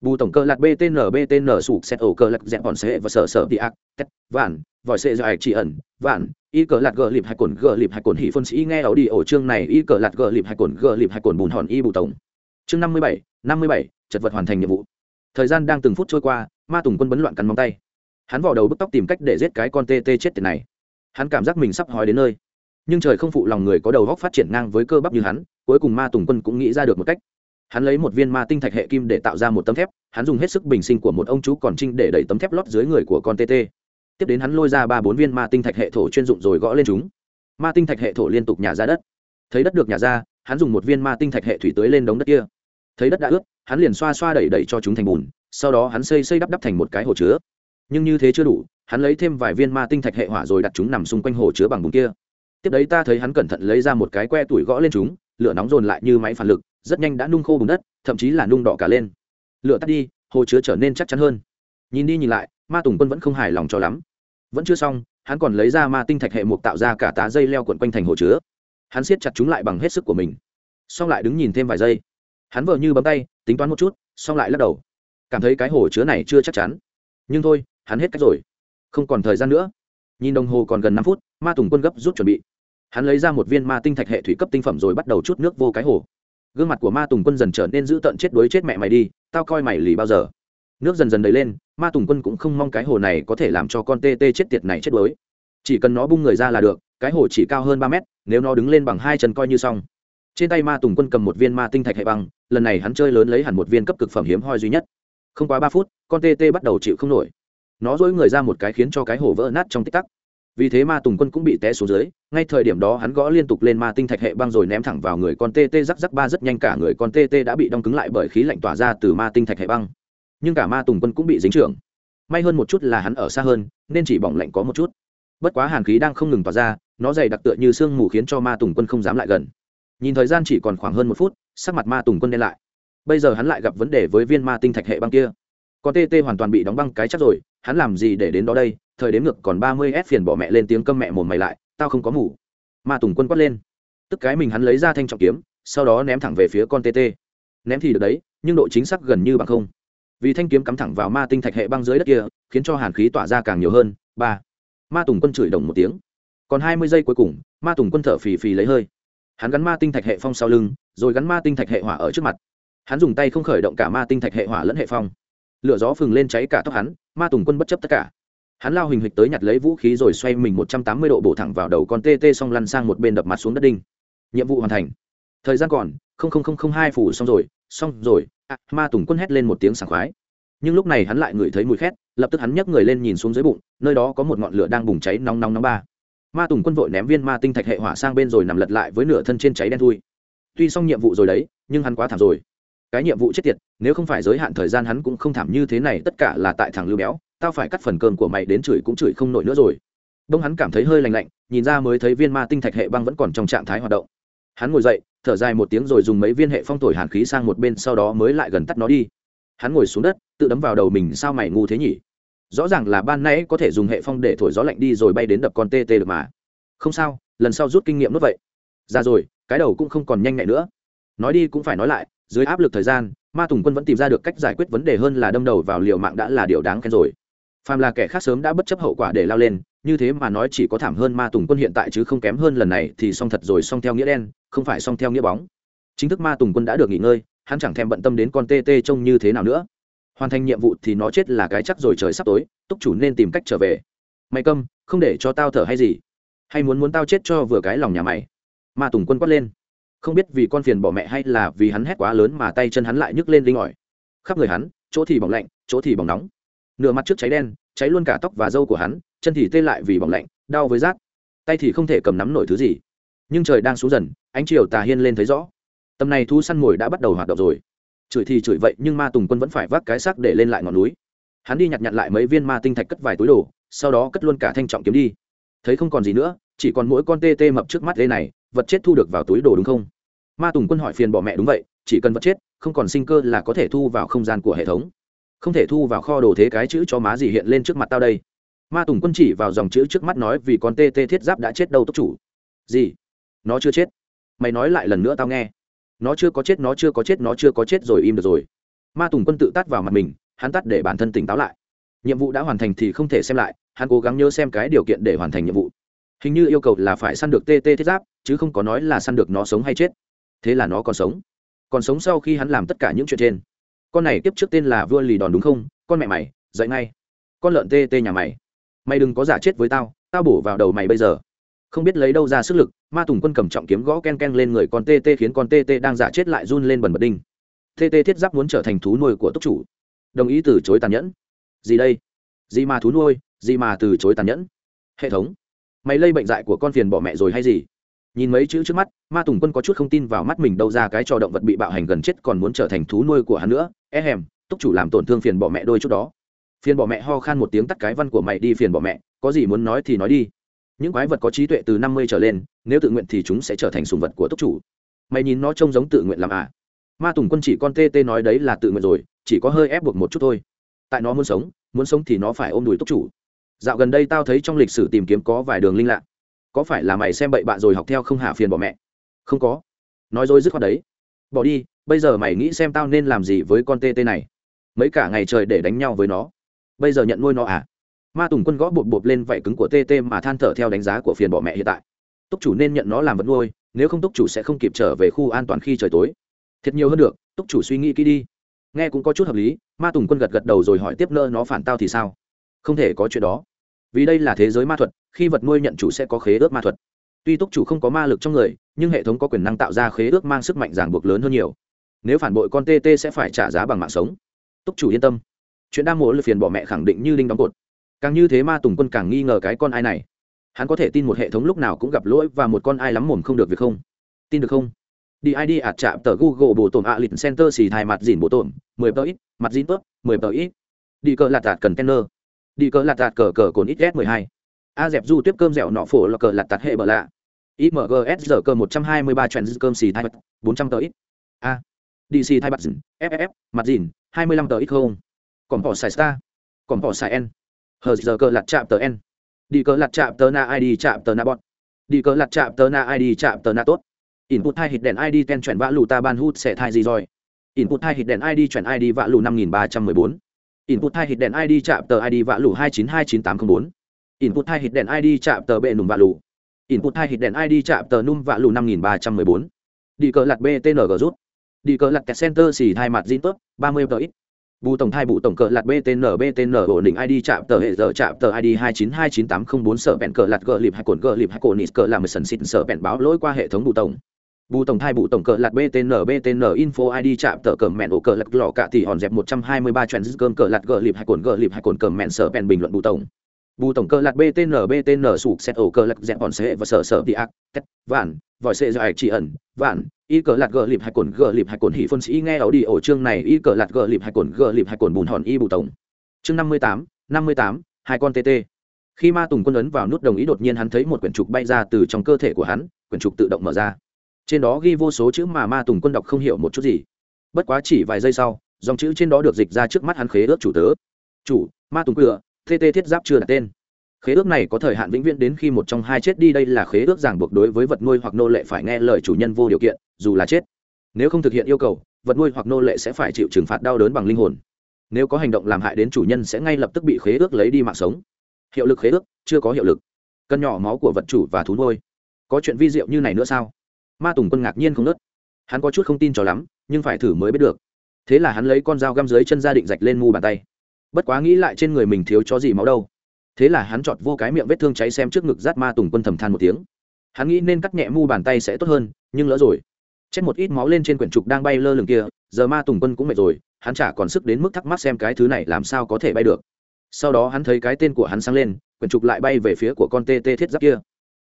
Bù tổng cờ lạt btn btn sụp xét ổ cờ lạt dẹp hòn sẽ và sở sở đi ác, tét, vạn, vòi xe do ạch chỉ ẩn, vạn y cờ lạt gờ lịp hai cồn, gờ lịp hai cồn hỉ phân sĩ nghe ảo đi ổ chương này, y cờ lạt gờ lịp hai cồn, gờ lịp hai cồn bùn hòn y bù tổng. Chương năm mươi bảy, năm mươi bảy, chật vật hoàn thành nhiệm vụ. Thời gian đang từng phút trôi qua, ma tùng quân bấn loạn cắn móng tay. Hắn vào đầu bức tóc tìm cách để giết cái con tê tê chết tiền này. Hắn cảm giác mình sắp hói đến nơi. Nhưng trời không phụ lòng người có đầu góc phát triển ngang với cơ bắp như hắn, cuối cùng ma tùng quân cũng nghĩ ra được một cách. Hắn lấy một viên ma tinh thạch hệ kim để tạo ra một tấm thép, hắn dùng hết sức bình sinh của một ông chú còn trinh để đẩy tấm thép lót dưới người của con tê tê tiếp đến hắn lôi ra ba bốn viên ma tinh thạch hệ thổ chuyên dụng rồi gõ lên chúng. Ma tinh thạch hệ thổ liên tục nhả ra đất. Thấy đất được nhả ra, hắn dùng một viên ma tinh thạch hệ thủy tưới lên đống đất kia. Thấy đất đã ướt, hắn liền xoa xoa đẩy đẩy cho chúng thành bùn, sau đó hắn xây xây đắp đắp thành một cái hồ chứa. Nhưng như thế chưa đủ, hắn lấy thêm vài viên ma tinh thạch hệ hỏa rồi đặt chúng nằm xung quanh hồ chứa bằng bùn kia. Tiếp đấy ta thấy hắn cẩn thận lấy ra một cái que tuổi gõ lên chúng, lửa nóng dồn lại như máy phản lực, rất nhanh đã nung khô bùn đất, thậm chí là nung đỏ cả lên. Lửa tắt đi, hồ chứa trở nên chắc chắn hơn. Nhìn đi nhìn lại ma tùng quân vẫn không hài lòng cho lắm. Vẫn chưa xong, hắn còn lấy ra ma tinh thạch hệ mục tạo ra cả tá dây leo quận quanh thành hồ chứa. Hắn siết chặt chúng lại bằng hết sức của mình. Xong lại đứng nhìn thêm vài giây. Hắn vờ như bấm tay, tính toán một chút, xong lại lắc đầu. Cảm thấy cái hồ chứa này chưa chắc chắn. Nhưng thôi, hắn hết cách rồi. Không còn thời gian nữa. Nhìn đồng hồ còn gần năm phút, ma tùng quân gấp rút chuẩn bị. Hắn lấy ra một viên ma tinh thạch hệ thủy cấp tinh phẩm rồi bắt đầu chút nước vô cái hồ. Gương mặt của ma tùng quân dần trở nên dữ tợn chết đuối chết mẹ mày đi, tao coi mày lì bao giờ nước dần dần đầy lên, ma tùng quân cũng không mong cái hồ này có thể làm cho con tê tê chết tiệt này chết đuối. Chỉ cần nó bung người ra là được, cái hồ chỉ cao hơn ba mét, nếu nó đứng lên bằng hai chân coi như xong. Trên tay ma tùng quân cầm một viên ma tinh thạch hệ băng, lần này hắn chơi lớn lấy hẳn một viên cấp cực phẩm hiếm hoi duy nhất. Không quá ba phút, con tê tê bắt đầu chịu không nổi. Nó dỗi người ra một cái khiến cho cái hồ vỡ nát trong tích tắc. Vì thế ma tùng quân cũng bị té xuống dưới, ngay thời điểm đó hắn gõ liên tục lên ma tinh thạch hệ băng rồi ném thẳng vào người con tê tê rắc rắc ba rất nhanh cả người con tê tê đã bị đong cứng lại bởi khí lạnh tỏa ra từ ma tinh thạch hệ băng nhưng cả ma tùng quân cũng bị dính trưởng. May hơn một chút là hắn ở xa hơn, nên chỉ bỏng lạnh có một chút. Bất quá hàn khí đang không ngừng tỏa ra, nó dày đặc tựa như sương mù khiến cho ma tùng quân không dám lại gần. Nhìn thời gian chỉ còn khoảng hơn một phút, sắc mặt ma tùng quân đen lại. Bây giờ hắn lại gặp vấn đề với viên ma tinh thạch hệ băng kia. Con tê tê hoàn toàn bị đóng băng cái chắc rồi, hắn làm gì để đến đó đây? Thời đếm ngược còn ba mươi s phiền bỏ mẹ lên tiếng câm mẹ mồm mày lại, tao không có ngủ ma tùng quân quát lên. Tức cái mình hắn lấy ra thanh trọng kiếm, sau đó ném thẳng về phía con tê tê. Ném thì được đấy, nhưng độ chính xác gần như bằng không vì thanh kiếm cắm thẳng vào ma tinh thạch hệ băng dưới đất kia, khiến cho hàn khí tỏa ra càng nhiều hơn. Ba. Ma tùng quân chửi đồng một tiếng. Còn hai mươi giây cuối cùng, ma tùng quân thở phì phì lấy hơi. Hắn gắn ma tinh thạch hệ phong sau lưng, rồi gắn ma tinh thạch hệ hỏa ở trước mặt. Hắn dùng tay không khởi động cả ma tinh thạch hệ hỏa lẫn hệ phong. Lửa gió phừng lên cháy cả tóc hắn, ma tùng quân bất chấp tất cả. Hắn lao hình hịch tới nhặt lấy vũ khí rồi xoay mình một trăm tám mươi độ bổ thẳng vào đầu con tê tê xong lăn sang một bên đập mặt xuống đất đinh. Nhiệm vụ hoàn thành. Thời gian còn, không không không không hai phủ xong rồi xong rồi à, ma tùng quân hét lên một tiếng sảng khoái. Nhưng lúc này hắn lại ngửi thấy mùi khét lập tức hắn nhấc người lên nhìn xuống dưới bụng nơi đó có một ngọn lửa đang bùng cháy nóng nóng nóng ba. Ma tùng quân vội ném viên ma tinh thạch hệ hỏa sang bên rồi nằm lật lại với nửa thân trên cháy đen thui. Tuy xong nhiệm vụ rồi đấy nhưng hắn quá thảm rồi. Cái nhiệm vụ chết tiệt nếu không phải giới hạn thời gian hắn cũng không thảm như thế này tất cả là tại thằng lưu béo tao phải cắt phần cơm của mày đến chửi cũng chửi không nổi nữa rồi. Đông hắn cảm thấy hơi lành lạnh nhìn ra mới thấy viên ma tinh thạch hệ băng vẫn còn trong trạng thái hoạt động. Hắn ngồi dậy thở dài một tiếng rồi dùng mấy viên hệ phong thổi hàn khí sang một bên, sau đó mới lại gần tắt nó đi. Hắn ngồi xuống đất, tự đấm vào đầu mình, sao mày ngu thế nhỉ? Rõ ràng là ban nãy có thể dùng hệ phong để thổi gió lạnh đi rồi bay đến đập con tê tê được mà. Không sao, lần sau rút kinh nghiệm nốt vậy. Ra rồi, cái đầu cũng không còn nhanh nhạy nữa. Nói đi cũng phải nói lại, dưới áp lực thời gian, ma tùng quân vẫn tìm ra được cách giải quyết vấn đề hơn là đâm đầu vào liều mạng đã là điều đáng khen rồi. Phàm là kẻ khác sớm đã bất chấp hậu quả để lao lên như thế mà nói chỉ có thảm hơn ma tùng quân hiện tại chứ không kém hơn lần này, thì song thật rồi song theo nghĩa đen, không phải song theo nghĩa bóng. Chính thức ma tùng quân đã được nghỉ ngơi, hắn chẳng thèm bận tâm đến con tê tê trông như thế nào nữa. Hoàn thành nhiệm vụ thì nó chết là cái chắc rồi, trời sắp tối, túc chủ nên tìm cách trở về. Mày câm, không để cho tao thở hay gì? Hay muốn muốn tao chết cho vừa cái lòng nhà mày? Ma tùng quân quát lên. Không biết vì con phiền bỏ mẹ hay là vì hắn hét quá lớn mà tay chân hắn lại nhức lên linh ỏi. Khắp người hắn, chỗ thì bỏng lạnh, chỗ thì bỏng nóng. Nửa mặt trước cháy đen, cháy luôn cả tóc và râu của hắn chân thì tê lại vì bỏng lạnh, đau với rát. Tay thì không thể cầm nắm nổi thứ gì. Nhưng trời đang xuống dần, ánh chiều tà hiên lên thấy rõ. Tầm này thu săn mồi đã bắt đầu hoạt động rồi. Chửi thì chửi vậy nhưng ma tùng quân vẫn phải vác cái xác để lên lại ngọn núi. Hắn đi nhặt nhặt lại mấy viên ma tinh thạch cất vài túi đồ, sau đó cất luôn cả thanh trọng kiếm đi. Thấy không còn gì nữa, chỉ còn mỗi con tê tê mập trước mắt đây này, vật chết thu được vào túi đồ đúng không? Ma tùng quân hỏi phiền bỏ mẹ đúng vậy, chỉ cần vật chết, không còn sinh cơ là có thể thu vào không gian của hệ thống. Không thể thu vào kho đồ thế cái chữ cho má gì hiện lên trước mặt tao đây ma tùng quân chỉ vào dòng chữ trước mắt nói vì con tê tê thiết giáp đã chết đâu tốc chủ. Gì? Nó chưa chết. Mày nói lại lần nữa tao nghe. Nó chưa có chết, nó chưa có chết, nó chưa có chết rồi, im được rồi. Ma tùng quân tự tắt vào mặt mình, hắn tắt để bản thân tỉnh táo lại. Nhiệm vụ đã hoàn thành thì không thể xem lại, hắn cố gắng nhớ xem cái điều kiện để hoàn thành nhiệm vụ. Hình như yêu cầu là phải săn được tê tê thiết giáp, chứ không có nói là săn được nó sống hay chết. Thế là nó còn sống. Còn sống sau khi hắn làm tất cả những chuyện trên. Con này tiếp trước tên là vua lì đòn đúng không? Con mẹ mày, dậy ngay. Con lợn tê tê nhà mày mày đừng có giả chết với tao tao bổ vào đầu mày bây giờ. Không biết lấy đâu ra sức lực, ma tùng quân cầm trọng kiếm gõ ken ken lên người con tê tê khiến con tê tê đang giả chết lại run lên bần bật đinh. Tê tê thiết giáp muốn trở thành thú nuôi của túc chủ. Đồng ý từ chối tàn nhẫn. Gì đây? Gì mà thú nuôi, gì mà từ chối tàn nhẫn? Hệ thống. Mày lây bệnh dại của con phiền bỏ mẹ rồi hay gì? Nhìn mấy chữ trước mắt, ma tùng quân có chút không tin vào mắt mình đâu ra cái trò động vật bị bạo hành gần chết còn muốn trở thành thú nuôi của hắn nữa. E hèm túc chủ làm tổn thương phiền bỏ mẹ đôi chút đó phiền bỏ mẹ ho khan một tiếng tắt cái văn của mày đi phiền bỏ mẹ, có gì muốn nói thì nói đi. Những quái vật có trí tuệ từ năm mươi trở lên, nếu tự nguyện thì chúng sẽ trở thành sùng vật của túc chủ. Mày nhìn nó trông giống tự nguyện làm à? Ma tùng quân chỉ con tê tê nói đấy là tự nguyện rồi, chỉ có hơi ép buộc một chút thôi. Tại nó muốn sống muốn sống thì nó phải ôm đùi túc chủ. Dạo gần đây tao thấy trong lịch sử tìm kiếm có vài đường linh lạ. Có phải là mày xem bậy bạ rồi học theo không hả phiền bỏ mẹ? Không có. Nói dối dứt khoát đấy. Bỏ đi, bây giờ mày nghĩ xem tao nên làm gì với con tê tê này. Mấy cả ngày trời để đánh nhau với nó bây giờ nhận nuôi nó à? Ma tùng quân gõ bột bột lên vảy cứng của tê tê mà than thở theo đánh giá của phiền bọ mẹ hiện tại. Túc chủ nên nhận nó làm vật nuôi, nếu không túc chủ sẽ không kịp trở về khu an toàn khi trời tối. Thiệt nhiều hơn được, túc chủ suy nghĩ kỹ đi. Nghe cũng có chút hợp lý, ma tùng quân gật gật đầu rồi hỏi tiếp nơ nó phản tao thì sao? Không thể có chuyện đó. Vì đây là thế giới ma thuật, khi vật nuôi nhận chủ sẽ có khế ước ma thuật. Tuy túc chủ không có ma lực trong người, nhưng hệ thống có quyền năng tạo ra khế ước mang sức mạnh ràng buộc lớn hơn nhiều. Nếu phản bội con tt sẽ phải trả giá bằng mạng sống. Túc chủ yên tâm chuyện đa mộ lực phiền bỏ mẹ khẳng định như đinh đóng cột. Càng như thế ma tùng quân càng nghi ngờ cái con ai này. Hắn có thể tin một hệ thống lúc nào cũng gặp lỗi và một con ai lắm mồm không được việc không? Tin được không? Đi id ạt chạm tờ google bộ tổn ạ lịch center xì thai mặt dìn bộ tổn, mười tờ ít, mặt dìn tớp, mười tờ ít. Đi cờ lạt tạt cần tenner đi cờ lạt tạt cờ cờ cồn ít s mười hai. A dẹp du tiếp cơm dẻo nọ phổ là cờ lạt tạt hệ bờ lạ. Imgs giờ cơ một trăm hai mươi ba trend cơm xì thai mặt, bốn trăm tờ ít. A. Dc thai mặt dìn ff mặt dìn hai mươi lăm tờ ít không? Còn bỏ xài star, còn bỏ xài n. Hờ giờ cờ lạt chạm tờ n. Đi cờ lạt chạm tờ na id chạm tờ na bọn đi cờ lạt chạm tờ na id chạm tờ na tốt. Input hai hit đèn id ten chuyển vã lù ta ban hút sẽ thai gì rồi? Input hai hit đèn id chuyển id vã lù năm nghìn ba trăm mười bốn. Input hai hit đèn id chạm tờ id vã lù hai chín hai chín tám không bốn. Input hai hit đèn id chạm tờ bệ nùm vã lù. Input hai hit đèn id chạm tờ num vã lù năm nghìn ba trăm mười bốn. Đi cờ lạt btng rút. Đi cờ lạt kẹt center xì hai mặt zin tốt ba mươi tờ ít bù tổng thai bù tổng cờ lạt btn btn ổn định id chạm tờ hệ giờ chạm tờ id hai chín hai chín tám không bốn sở bẹn cờ lạt gờ lịp hai cồn gờ lịp hai cồn nít cờ làm một sần xịt sở bẹn báo lỗi qua hệ thống bù tổng. Bù tổng thai bù tổng cờ lạt btn btn info id chạm tờ cờ mẹn ổ cờ lạt lọ cả tỷ hòn dẹp 123 chuyện dứt cơm cờ lạt gờ lịp hai cồn gờ lịp hai cồn cờ mẹn sở bẹn bình luận bù tổng bù tổng cơ lạt btn btn sụp xét ổ cơ lạc dẹp bọn sệ và sở sở bị ác, tét, vạn, vòi sệ dài chỉ ẩn, vạn, y cờ lạt gờ lịp hai cồn, gờ lịp hai cồn hỉ phân sĩ nghe ảo đi ổ chương này, y cờ lạt gờ lịp hai cồn, gờ lịp hai cồn bùn hòn y bù tổng. Chương năm mươi tám, năm mươi tám, hai con tt khi ma tùng quân ấn vào nút đồng ý đột nhiên hắn thấy một quyển trục bay ra từ trong cơ thể của hắn, quyển trục tự động mở ra. Trên đó ghi vô số chữ mà ma tùng quân đọc không hiểu một chút gì. Bất quá chỉ vài giây sau, dòng chữ trên đó được dịch ra trước mắt hắn khế ước chủ tớ. Chủ, ma tùng cửa tt thiết giáp chưa đặt tên. Khế ước này có thời hạn vĩnh viễn đến khi một trong hai chết đi đây là khế ước ràng buộc đối với vật nuôi hoặc nô lệ phải nghe lời chủ nhân vô điều kiện, dù là chết. Nếu không thực hiện yêu cầu, vật nuôi hoặc nô lệ sẽ phải chịu trừng phạt đau đớn bằng linh hồn. Nếu có hành động làm hại đến chủ nhân sẽ ngay lập tức bị khế ước lấy đi mạng sống. Hiệu lực khế ước, chưa có hiệu lực. Cân nhỏ máu của vật chủ và thú nuôi. Có chuyện vi diệu như này nữa sao? Ma tùng quân ngạc nhiên không nớt hắn có chút không tin cho lắm, nhưng phải thử mới biết được. Thế là hắn lấy con dao găm dưới chân gia định rạch lên mu bàn tay bất quá nghĩ lại trên người mình thiếu cho gì máu đâu. Thế là hắn chọt vô cái miệng vết thương cháy xem trước ngực rát ma tùng quân thầm than một tiếng. Hắn nghĩ nên cắt nhẹ mu bàn tay sẽ tốt hơn, nhưng lỡ rồi. Chết một ít máu lên trên quyển trục đang bay lơ lửng kia, giờ ma tùng quân cũng mệt rồi, hắn chả còn sức đến mức thắc mắc xem cái thứ này làm sao có thể bay được. Sau đó hắn thấy cái tên của hắn sáng lên, quyển trục lại bay về phía của con tê tê thiết giáp kia.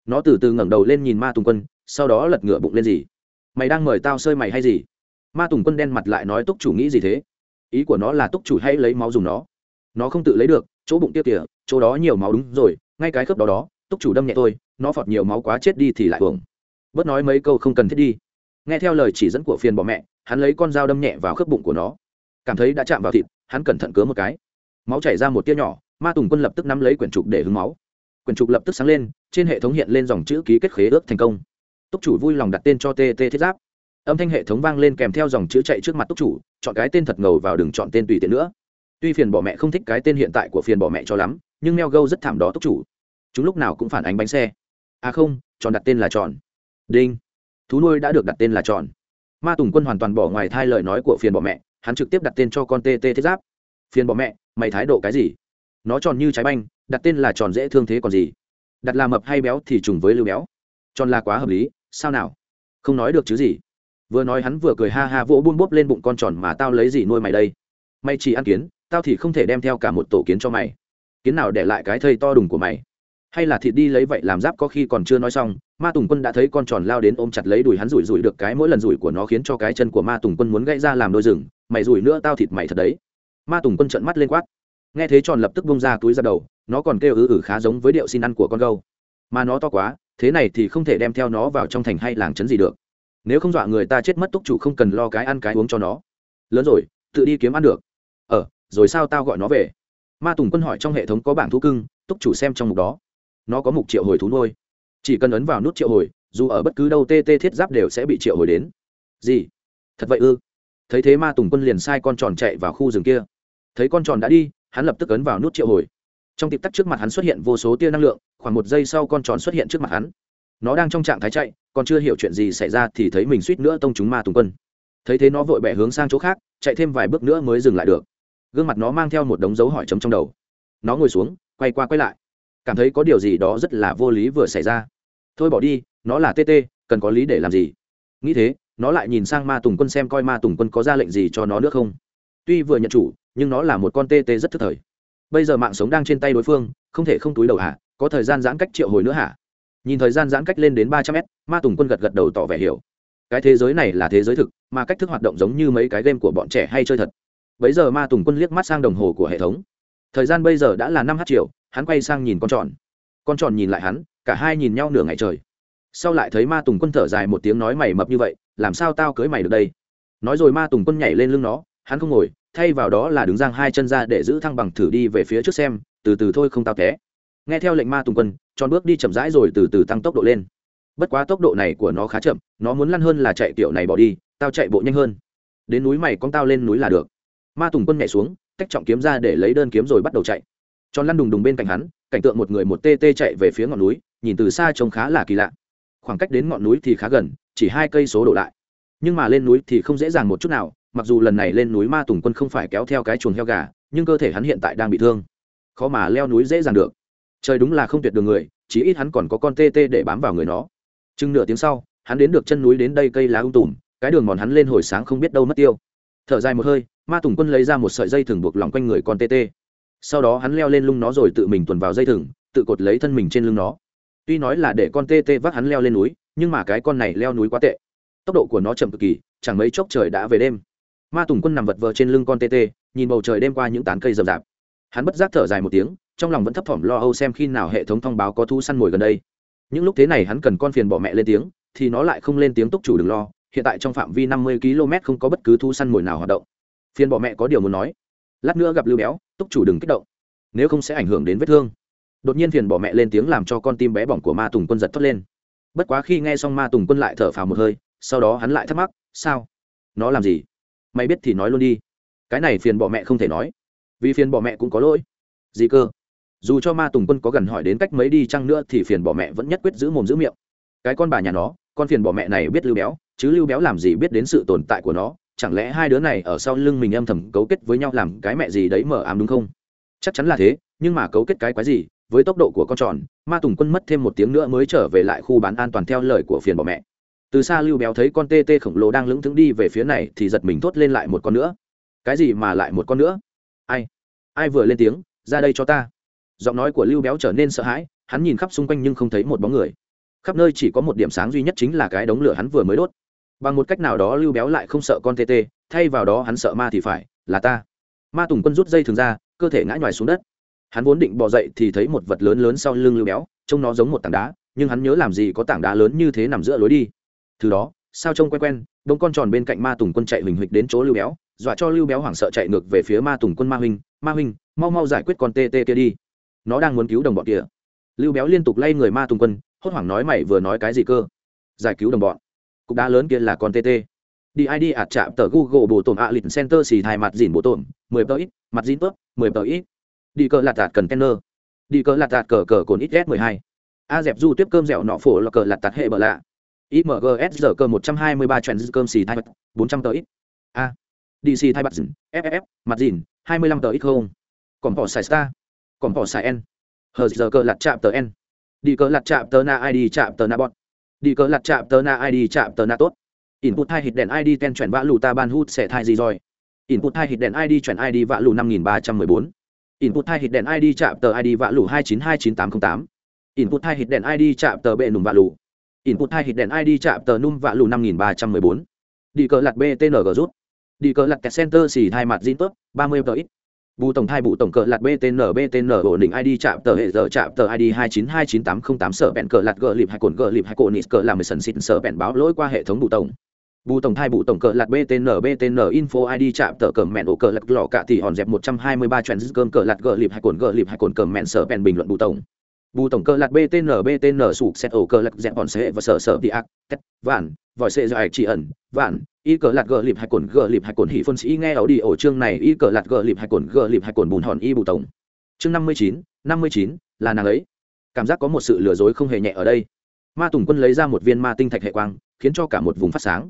Nó từ từ ngẩng đầu lên nhìn ma tùng quân, sau đó lật ngựa bụng lên gì. Mày đang mời tao sơi mày hay gì? Ma tùng quân đen mặt lại nói, túc chủ nghĩ gì thế? Ý của nó là túc chủ hay lấy máu dùng nó nó không tự lấy được, chỗ bụng kia kìa, chỗ đó nhiều máu đúng rồi, ngay cái khớp đó đó, túc chủ đâm nhẹ thôi, nó phọt nhiều máu quá chết đi thì lại hưởng bớt nói mấy câu không cần thiết đi. Nghe theo lời chỉ dẫn của phiền bỏ mẹ, hắn lấy con dao đâm nhẹ vào khớp bụng của nó. Cảm thấy đã chạm vào thịt, hắn cẩn thận cớ một cái. Máu chảy ra một tia nhỏ, ma tùng quân lập tức nắm lấy quyển trục để hứng máu. Quyển trục lập tức sáng lên, trên hệ thống hiện lên dòng chữ ký kết khế ước thành công. Túc chủ vui lòng đặt tên cho tt thiết giáp. Âm thanh hệ thống vang lên kèm theo dòng chữ chạy trước mặt túc chủ, chọn cái tên thật ngầu vào đừng chọn tên tùy tiện nữa tuy phiền bỏ mẹ không thích cái tên hiện tại của phiền bỏ mẹ cho lắm, nhưng meo gâu rất thảm đó túc chủ. Chúng lúc nào cũng phản ánh bánh xe. À không, tròn đặt tên là tròn. Đinh. Thú nuôi đã được đặt tên là tròn. Ma tùng quân hoàn toàn bỏ ngoài thai lời nói của phiền bỏ mẹ, hắn trực tiếp đặt tên cho con tê tê thiết giáp. Phiền bỏ mẹ, mày thái độ cái gì? Nó tròn như trái banh, đặt tên là tròn dễ thương thế còn gì? Đặt là mập hay béo thì trùng với lưu béo. Tròn là quá hợp lý, sao nào? Không nói được chứ gì. Vừa nói hắn vừa cười ha ha vỗ buôn bốp lên bụng con tròn mà tao lấy gì nuôi mày đây? Mày chỉ ăn kiến tao thì không thể đem theo cả một tổ kiến cho mày. Kiến nào để lại cái thây to đùng của mày? Hay là thịt đi lấy vậy làm giáp có khi còn chưa nói xong, ma tùng quân đã thấy con tròn lao đến ôm chặt lấy đùi hắn rủi rủi được cái mỗi lần rủi của nó khiến cho cái chân của ma tùng quân muốn gãy ra làm đôi rừng, mày rủi nữa tao thịt mày thật đấy. Ma tùng quân trợn mắt lên quát. Nghe thế tròn lập tức bông ra túi ra đầu, nó còn kêu ư ử khá giống với điệu xin ăn của con gâu. Mà nó to quá, thế này thì không thể đem theo nó vào trong thành hay làng trấn gì được. Nếu không dọa người ta chết mất túc chủ không cần lo cái ăn cái uống cho nó. Lớn rồi, tự đi kiếm ăn được rồi sao tao gọi nó về? Ma tùng quân hỏi trong hệ thống có bảng thú cưng, túc chủ xem trong mục đó. Nó có mục triệu hồi thú nuôi. Chỉ cần ấn vào nút triệu hồi, dù ở bất cứ đâu tê tê thiết giáp đều sẽ bị triệu hồi đến. Gì? Thật vậy ư? Thấy thế ma tùng quân liền sai con tròn chạy vào khu rừng kia. Thấy con tròn đã đi, hắn lập tức ấn vào nút triệu hồi. Trong tịp tắc trước mặt hắn xuất hiện vô số tia năng lượng, khoảng một giây sau con tròn xuất hiện trước mặt hắn. Nó đang trong trạng thái chạy, còn chưa hiểu chuyện gì xảy ra thì thấy mình suýt nữa tông chúng ma tùng quân. Thấy thế nó vội bẻ hướng sang chỗ khác, chạy thêm vài bước nữa mới dừng lại được gương mặt nó mang theo một đống dấu hỏi chấm trong đầu. Nó ngồi xuống, quay qua quay lại. Cảm thấy có điều gì đó rất là vô lý vừa xảy ra. Thôi bỏ đi, nó là tt cần có lý để làm gì? Nghĩ thế, nó lại nhìn sang ma tùng quân xem coi ma tùng quân có ra lệnh gì cho nó nữa không? Tuy vừa nhận chủ, nhưng nó là một con tt rất thức thời. Bây giờ mạng sống đang trên tay đối phương, không thể không túi đầu hả? có thời gian giãn cách triệu hồi nữa hả? Nhìn thời gian giãn cách lên đến ba trăm m ma tùng quân gật gật đầu tỏ vẻ hiểu. Cái thế giới này là thế giới thực, mà cách thức hoạt động giống như mấy cái game của bọn trẻ hay chơi thật bấy giờ ma tùng quân liếc mắt sang đồng hồ của hệ thống. Thời gian bây giờ đã là năm h triệu hắn quay sang nhìn con tròn. Con tròn nhìn lại hắn, cả hai nhìn nhau nửa ngày trời. Sau lại thấy ma tùng quân thở dài một tiếng nói mày mập như vậy, làm sao tao cưới mày được đây? Nói rồi ma tùng quân nhảy lên lưng nó, hắn không ngồi, thay vào đó là đứng giang hai chân ra để giữ thăng bằng thử đi về phía trước xem, từ từ thôi không tao té. Nghe theo lệnh ma tùng quân, tròn bước đi chậm rãi rồi từ từ tăng tốc độ lên. Bất quá tốc độ này của nó khá chậm, nó muốn lăn hơn là chạy tiểu này bỏ đi, tao chạy bộ nhanh hơn. Đến núi mày con tao lên núi là được ma tùng quân nhảy xuống, tách trọng kiếm ra để lấy đơn kiếm rồi bắt đầu chạy. Tròn lăn đùng đùng bên cạnh hắn, cảnh tượng một người một tê tê chạy về phía ngọn núi, nhìn từ xa trông khá là kỳ lạ. Khoảng cách đến ngọn núi thì khá gần, chỉ hai cây số đổ lại. Nhưng mà lên núi thì không dễ dàng một chút nào, mặc dù lần này lên núi ma tùng quân không phải kéo theo cái chuồng heo gà, nhưng cơ thể hắn hiện tại đang bị thương. Khó mà leo núi dễ dàng được. Trời đúng là không tuyệt đường người chỉ ít hắn còn có con tê tê để bám vào người nó. Chừng nửa tiếng sau, hắn đến được chân núi đến đây cây lá ung tùm, cái đường mòn hắn lên hồi sáng không biết đâu mất tiêu thở dài một hơi, ma tùng quân lấy ra một sợi dây thừng buộc lòng quanh người con tê tê. Sau đó hắn leo lên lưng nó rồi tự mình tuần vào dây thừng, tự cột lấy thân mình trên lưng nó. Tuy nói là để con tê tê vác hắn leo lên núi, nhưng mà cái con này leo núi quá tệ. Tốc độ của nó chậm cực kỳ, chẳng mấy chốc trời đã về đêm. Ma tùng quân nằm vật vờ trên lưng con tê tê, nhìn bầu trời đêm qua những tán cây rậm rạp. Hắn bất giác thở dài một tiếng, trong lòng vẫn thấp thỏm lo âu xem khi nào hệ thống thông báo có thu săn mồi gần đây. Những lúc thế này hắn cần con phiền bỏ mẹ lên tiếng, thì nó lại không lên tiếng túc chủ đừng lo hiện tại trong phạm vi năm mươi km không có bất cứ thu săn mồi nào hoạt động. Phiền bỏ mẹ có điều muốn nói. Lát nữa gặp lưu béo, túc chủ đừng kích động. Nếu không sẽ ảnh hưởng đến vết thương. Đột nhiên phiền bỏ mẹ lên tiếng làm cho con tim bé bỏng của ma tùng quân giật thoát lên. Bất quá khi nghe xong ma tùng quân lại thở phào một hơi, sau đó hắn lại thắc mắc, sao? Nó làm gì? Mày biết thì nói luôn đi. Cái này phiền bỏ mẹ không thể nói. Vì phiền bỏ mẹ cũng có lỗi. Gì cơ? Dù cho ma tùng quân có gần hỏi đến cách mấy đi chăng nữa thì phiền bỏ mẹ vẫn nhất quyết giữ mồm giữ miệng. Cái con bà nhà nó, con phiền bỏ mẹ này biết lưu béo chứ lưu béo làm gì biết đến sự tồn tại của nó? Chẳng lẽ hai đứa này ở sau lưng mình âm thầm cấu kết với nhau làm cái mẹ gì đấy mờ ám đúng không? Chắc chắn là thế, nhưng mà cấu kết cái quái gì? Với tốc độ của con tròn, ma tùng quân mất thêm một tiếng nữa mới trở về lại khu bán an toàn theo lời của phiền bỏ mẹ. Từ xa lưu béo thấy con tê tê khổng lồ đang lững thững đi về phía này thì giật mình thốt lên lại một con nữa. Cái gì mà lại một con nữa? Ai? Ai vừa lên tiếng? Ra đây cho ta. Giọng nói của lưu béo trở nên sợ hãi, hắn nhìn khắp xung quanh nhưng không thấy một bóng người. Khắp nơi chỉ có một điểm sáng duy nhất chính là cái đống lửa hắn vừa mới đốt bằng một cách nào đó lưu béo lại không sợ con tê tê, thay vào đó hắn sợ ma thì phải, là ta. Ma tùng quân rút dây thường ra, cơ thể ngã nhoài xuống đất. Hắn vốn định bỏ dậy thì thấy một vật lớn lớn sau lưng lưu béo, trông nó giống một tảng đá, nhưng hắn nhớ làm gì có tảng đá lớn như thế nằm giữa lối đi. Thứ đó, sao trông quen quen đống con tròn bên cạnh ma tùng quân chạy huỳnh huỵch đến chỗ lưu béo, dọa cho lưu béo hoảng sợ chạy ngược về phía ma tùng quân ma huynh ma huynh, mau mau giải quyết con tê tê kia đi. Nó đang muốn cứu đồng bọn kia lưu béo liên tục lay người ma tùng quân, hốt hoảng nói mày vừa nói cái gì cơ? Giải cứu đồng bọn cục đá lớn kia là con tt đi id ạt chạm tờ google bộ tổn ạ lịch center xì thai mặt dìn bộ tổn, mười tờ ít, mặt dìn tớp mười tờ ít. Đi cờ lạt tạt cần đi cờ lạt tạt cờ cờ cồn ít s mười hai. A dẹp du tiếp cơm dẻo nọ phổ là cờ lạt tạt hệ bờ lạ. Imgs giờ cơ một trăm hai mươi ba trend cơm xì thai mặt, bốn trăm tờ ít. A. Dc thai mặt dìn ff mặt dìn hai mươi lăm tờ ít không. Còn bỏ xài star. Còn bỏ xài n. Hờ giờ cơ lạt chạm tờ n. Đi cờ lạt chạm tờ na id chạm tờ na bọn đi cờ lặt chạm tờ na id chạm tờ na tốt. Input hai hít đèn id ten chuyển vã lù ta ban hút sẽ thai gì rồi. Input hai hít đèn id chuyển id vã lù năm nghìn ba trăm mười bốn. Input hai hít đèn id chạm tờ id vã lù hai chín hai chín tám không tám. Input hai hít đèn id chạm tờ bệ nùm vạ lù. Input hai hít đèn id chạm tờ num vạ lù năm nghìn ba trăm mười bốn. Đi cờ lặt btng rút. Đi cờ lặt center xì hai mặt zin tốt, ba mươi tờ ít bù tổng thai bù tổng cờ lạt btn btn ổn định id chạm tờ hệ giờ chạm tờ id hai chín hai chín tám không tám sở bẹn cờ lạt gờ lịp hai cồn gờ lịp hai cồn nít cờ làm mười sần xịt sở bẹn báo lỗi qua hệ thống bù tổng. Bù tổng thai bù tổng cờ lạt btn btn info id chạm tờ cờ mẹn ổ cờ lạt lọ cả tỷ hòn dẹp một trăm hai mươi ba trend cơm cờ lạt gờ lịp hai cồn gờ lịp hai cồn cờ mẹn sở bẹn bình luận bù tổng bù tổng cơ lạt btn btn sụp xét ổ cơ lạc dẹp bọn xe và sở sở đi ác, tét, vạn, vòi xe dài chỉ ẩn, vạn, y cờ lạt gờ lịp hay cồn, gờ lịp hay cồn hỉ phân sĩ nghe ảo đi ổ chương này, y cờ lạt gờ lịp hay cồn, gờ lịp hay cồn bùn hòn y bù tổng. Chương năm mươi chín, năm mươi chín, là nàng ấy. Cảm giác có một sự lừa dối không hề nhẹ ở đây. Ma tùng quân lấy ra một viên ma tinh thạch hệ quang, khiến cho cả một vùng phát sáng.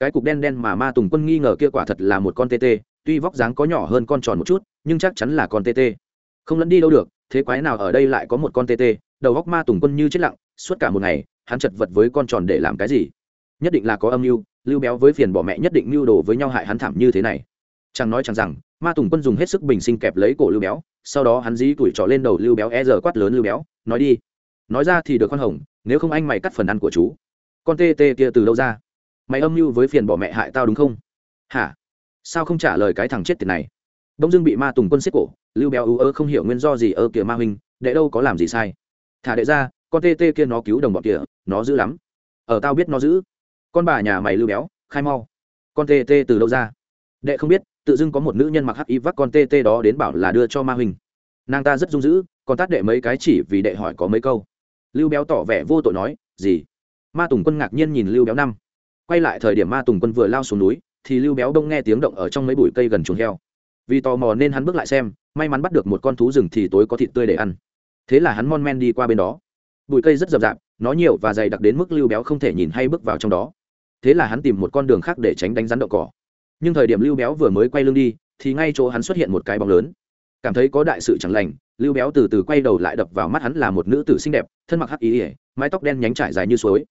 Cái cục đen đen mà ma tùng quân nghi ngờ kia quả thật là một con tt tuy vóc dáng có nhỏ hơn con tròn một chút, nhưng chắc chắn là con tt không lẫn đi đâu được thế quái nào ở đây lại có một con tê tê, đầu góc ma tùng quân như chết lặng suốt cả một ngày hắn chật vật với con tròn để làm cái gì? Nhất định là có âm mưu lưu béo với phiền bỏ mẹ nhất định mưu đồ với nhau hại hắn thảm như thế này. Chẳng nói chẳng rằng ma tùng quân dùng hết sức bình sinh kẹp lấy cổ lưu béo sau đó hắn dí tuổi trỏ lên đầu lưu béo e giờ quát lớn lưu béo nói đi. Nói ra thì được con hồng nếu không anh mày cắt phần ăn của chú. Con tê tê kia từ đâu ra? Mày âm mưu với phiền bỏ mẹ hại tao đúng không? Hả? Sao không trả lời cái thằng chết tiệt này? Đông dưng bị ma tùng quân xếp cổ lưu béo ưu ơ không hiểu nguyên do gì ơ kìa ma huynh, đệ đâu có làm gì sai. Thả đệ ra, con tê tê kia nó cứu đồng bọn kìa, nó giữ lắm. Ở tao biết nó giữ con bà nhà mày lưu béo, khai mau. Con tê tê từ đâu ra? Đệ không biết, tự dưng có một nữ nhân mặc hắc y vác con tê tê đó đến bảo là đưa cho ma huynh. Nàng ta rất dung dữ, còn tát đệ mấy cái chỉ vì đệ hỏi có mấy câu. Lưu béo tỏ vẻ vô tội nói, gì? Ma tùng quân ngạc nhiên nhìn lưu béo năm. Quay lại thời điểm ma tùng quân vừa lao xuống núi, thì lưu béo đông nghe tiếng động ở trong mấy bụi cây gần chuồng heo vì tò mò nên hắn bước lại xem, may mắn bắt được một con thú rừng thì tối có thịt tươi để ăn. Thế là hắn mon men đi qua bên đó. Bụi cây rất rậm rạp, nó nhiều và dày đặc đến mức lưu béo không thể nhìn hay bước vào trong đó. Thế là hắn tìm một con đường khác để tránh đánh rắn đậu cỏ. Nhưng thời điểm lưu béo vừa mới quay lưng đi, thì ngay chỗ hắn xuất hiện một cái bóng lớn. Cảm thấy có đại sự chẳng lành, lưu béo từ từ quay đầu lại đập vào mắt hắn là một nữ tử xinh đẹp, thân mặc hắc ý ỉa mái tóc đen nhánh trải dài như suối.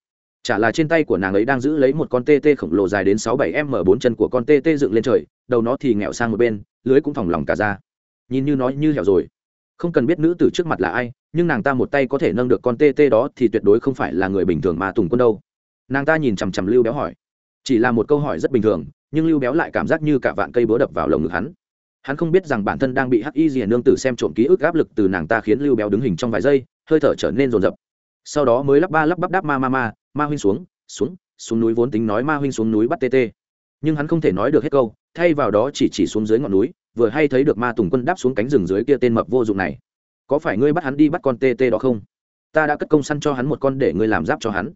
Chả là trên tay của nàng ấy đang giữ lấy một con tê tê khổng lồ dài đến sáu bảy m bốn chân của con tê tê dựng lên trời, đầu nó thì nghẹo sang một bên lưới cũng thòng lòng cả ra. Nhìn như nói như hẻo rồi. Không cần biết nữ tử trước mặt là ai, nhưng nàng ta một tay có thể nâng được con tê tê đó thì tuyệt đối không phải là người bình thường mà tùng quân đâu. Nàng ta nhìn chằm chằm lưu béo hỏi. Chỉ là một câu hỏi rất bình thường, nhưng lưu béo lại cảm giác như cả vạn cây búa đập vào lồng ngực hắn. Hắn không biết rằng bản thân đang bị hắc y rìa nương tử xem trộm ký ức áp lực từ nàng ta khiến lưu béo đứng hình trong vài giây, hơi thở trở nên rồn rập sau đó mới lắp ba lắp bắp đáp ma ma ma ma huynh xuống xuống xuống núi vốn tính nói ma huynh xuống núi bắt tê tê nhưng hắn không thể nói được hết câu, thay vào đó chỉ chỉ xuống dưới ngọn núi, vừa hay thấy được ma tùng quân đáp xuống cánh rừng dưới kia tên mập vô dụng này. Có phải ngươi bắt hắn đi bắt con tê tê đó không? Ta đã cất công săn cho hắn một con để ngươi làm giáp cho hắn.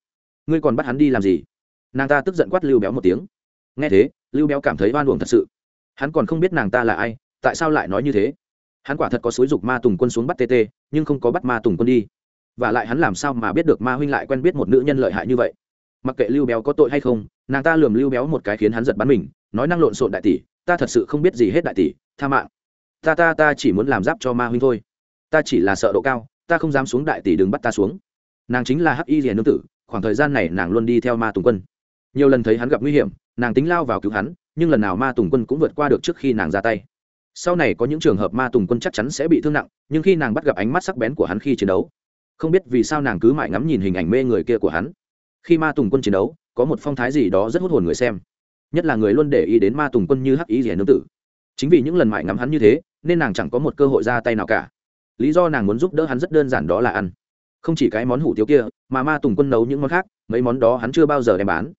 Ngươi còn bắt hắn đi làm gì? Nàng ta tức giận quát lưu béo một tiếng. Nghe thế, lưu béo cảm thấy oan uổng thật sự. Hắn còn không biết nàng ta là ai, tại sao lại nói như thế? Hắn quả thật có xúi dục ma tùng quân xuống bắt tê tê, nhưng không có bắt ma tùng quân đi. Và lại hắn làm sao mà biết được ma huynh lại quen biết một nữ nhân lợi hại như vậy? Mặc kệ lưu béo có tội hay không, nàng ta lườm lưu béo một cái khiến hắn giật bắn mình, nói năng lộn xộn đại tỷ, ta thật sự không biết gì hết đại tỷ, tha mạng. Ta ta ta chỉ muốn làm giáp cho ma huynh thôi. Ta chỉ là sợ độ cao, ta không dám xuống đại tỷ đừng bắt ta xuống. Nàng chính là hắc y rìa nương tử, khoảng thời gian này nàng luôn đi theo ma tùng quân. Nhiều lần thấy hắn gặp nguy hiểm, nàng tính lao vào cứu hắn, nhưng lần nào ma tùng quân cũng vượt qua được trước khi nàng ra tay. Sau này có những trường hợp ma tùng quân chắc chắn sẽ bị thương nặng, nhưng khi nàng bắt gặp ánh mắt sắc bén của hắn khi chiến đấu, không biết vì sao nàng cứ mãi ngắm nhìn hình ảnh mê người kia của hắn khi ma tùng quân chiến đấu, có một phong thái gì đó rất hút hồn người xem. Nhất là người luôn để ý đến ma tùng quân như hắc ý rẻ nương tử. Chính vì những lần mãi ngắm hắn như thế, nên nàng chẳng có một cơ hội ra tay nào cả. Lý do nàng muốn giúp đỡ hắn rất đơn giản đó là ăn. Không chỉ cái món hủ tiếu kia, mà ma tùng quân nấu những món khác, mấy món đó hắn chưa bao giờ đem bán.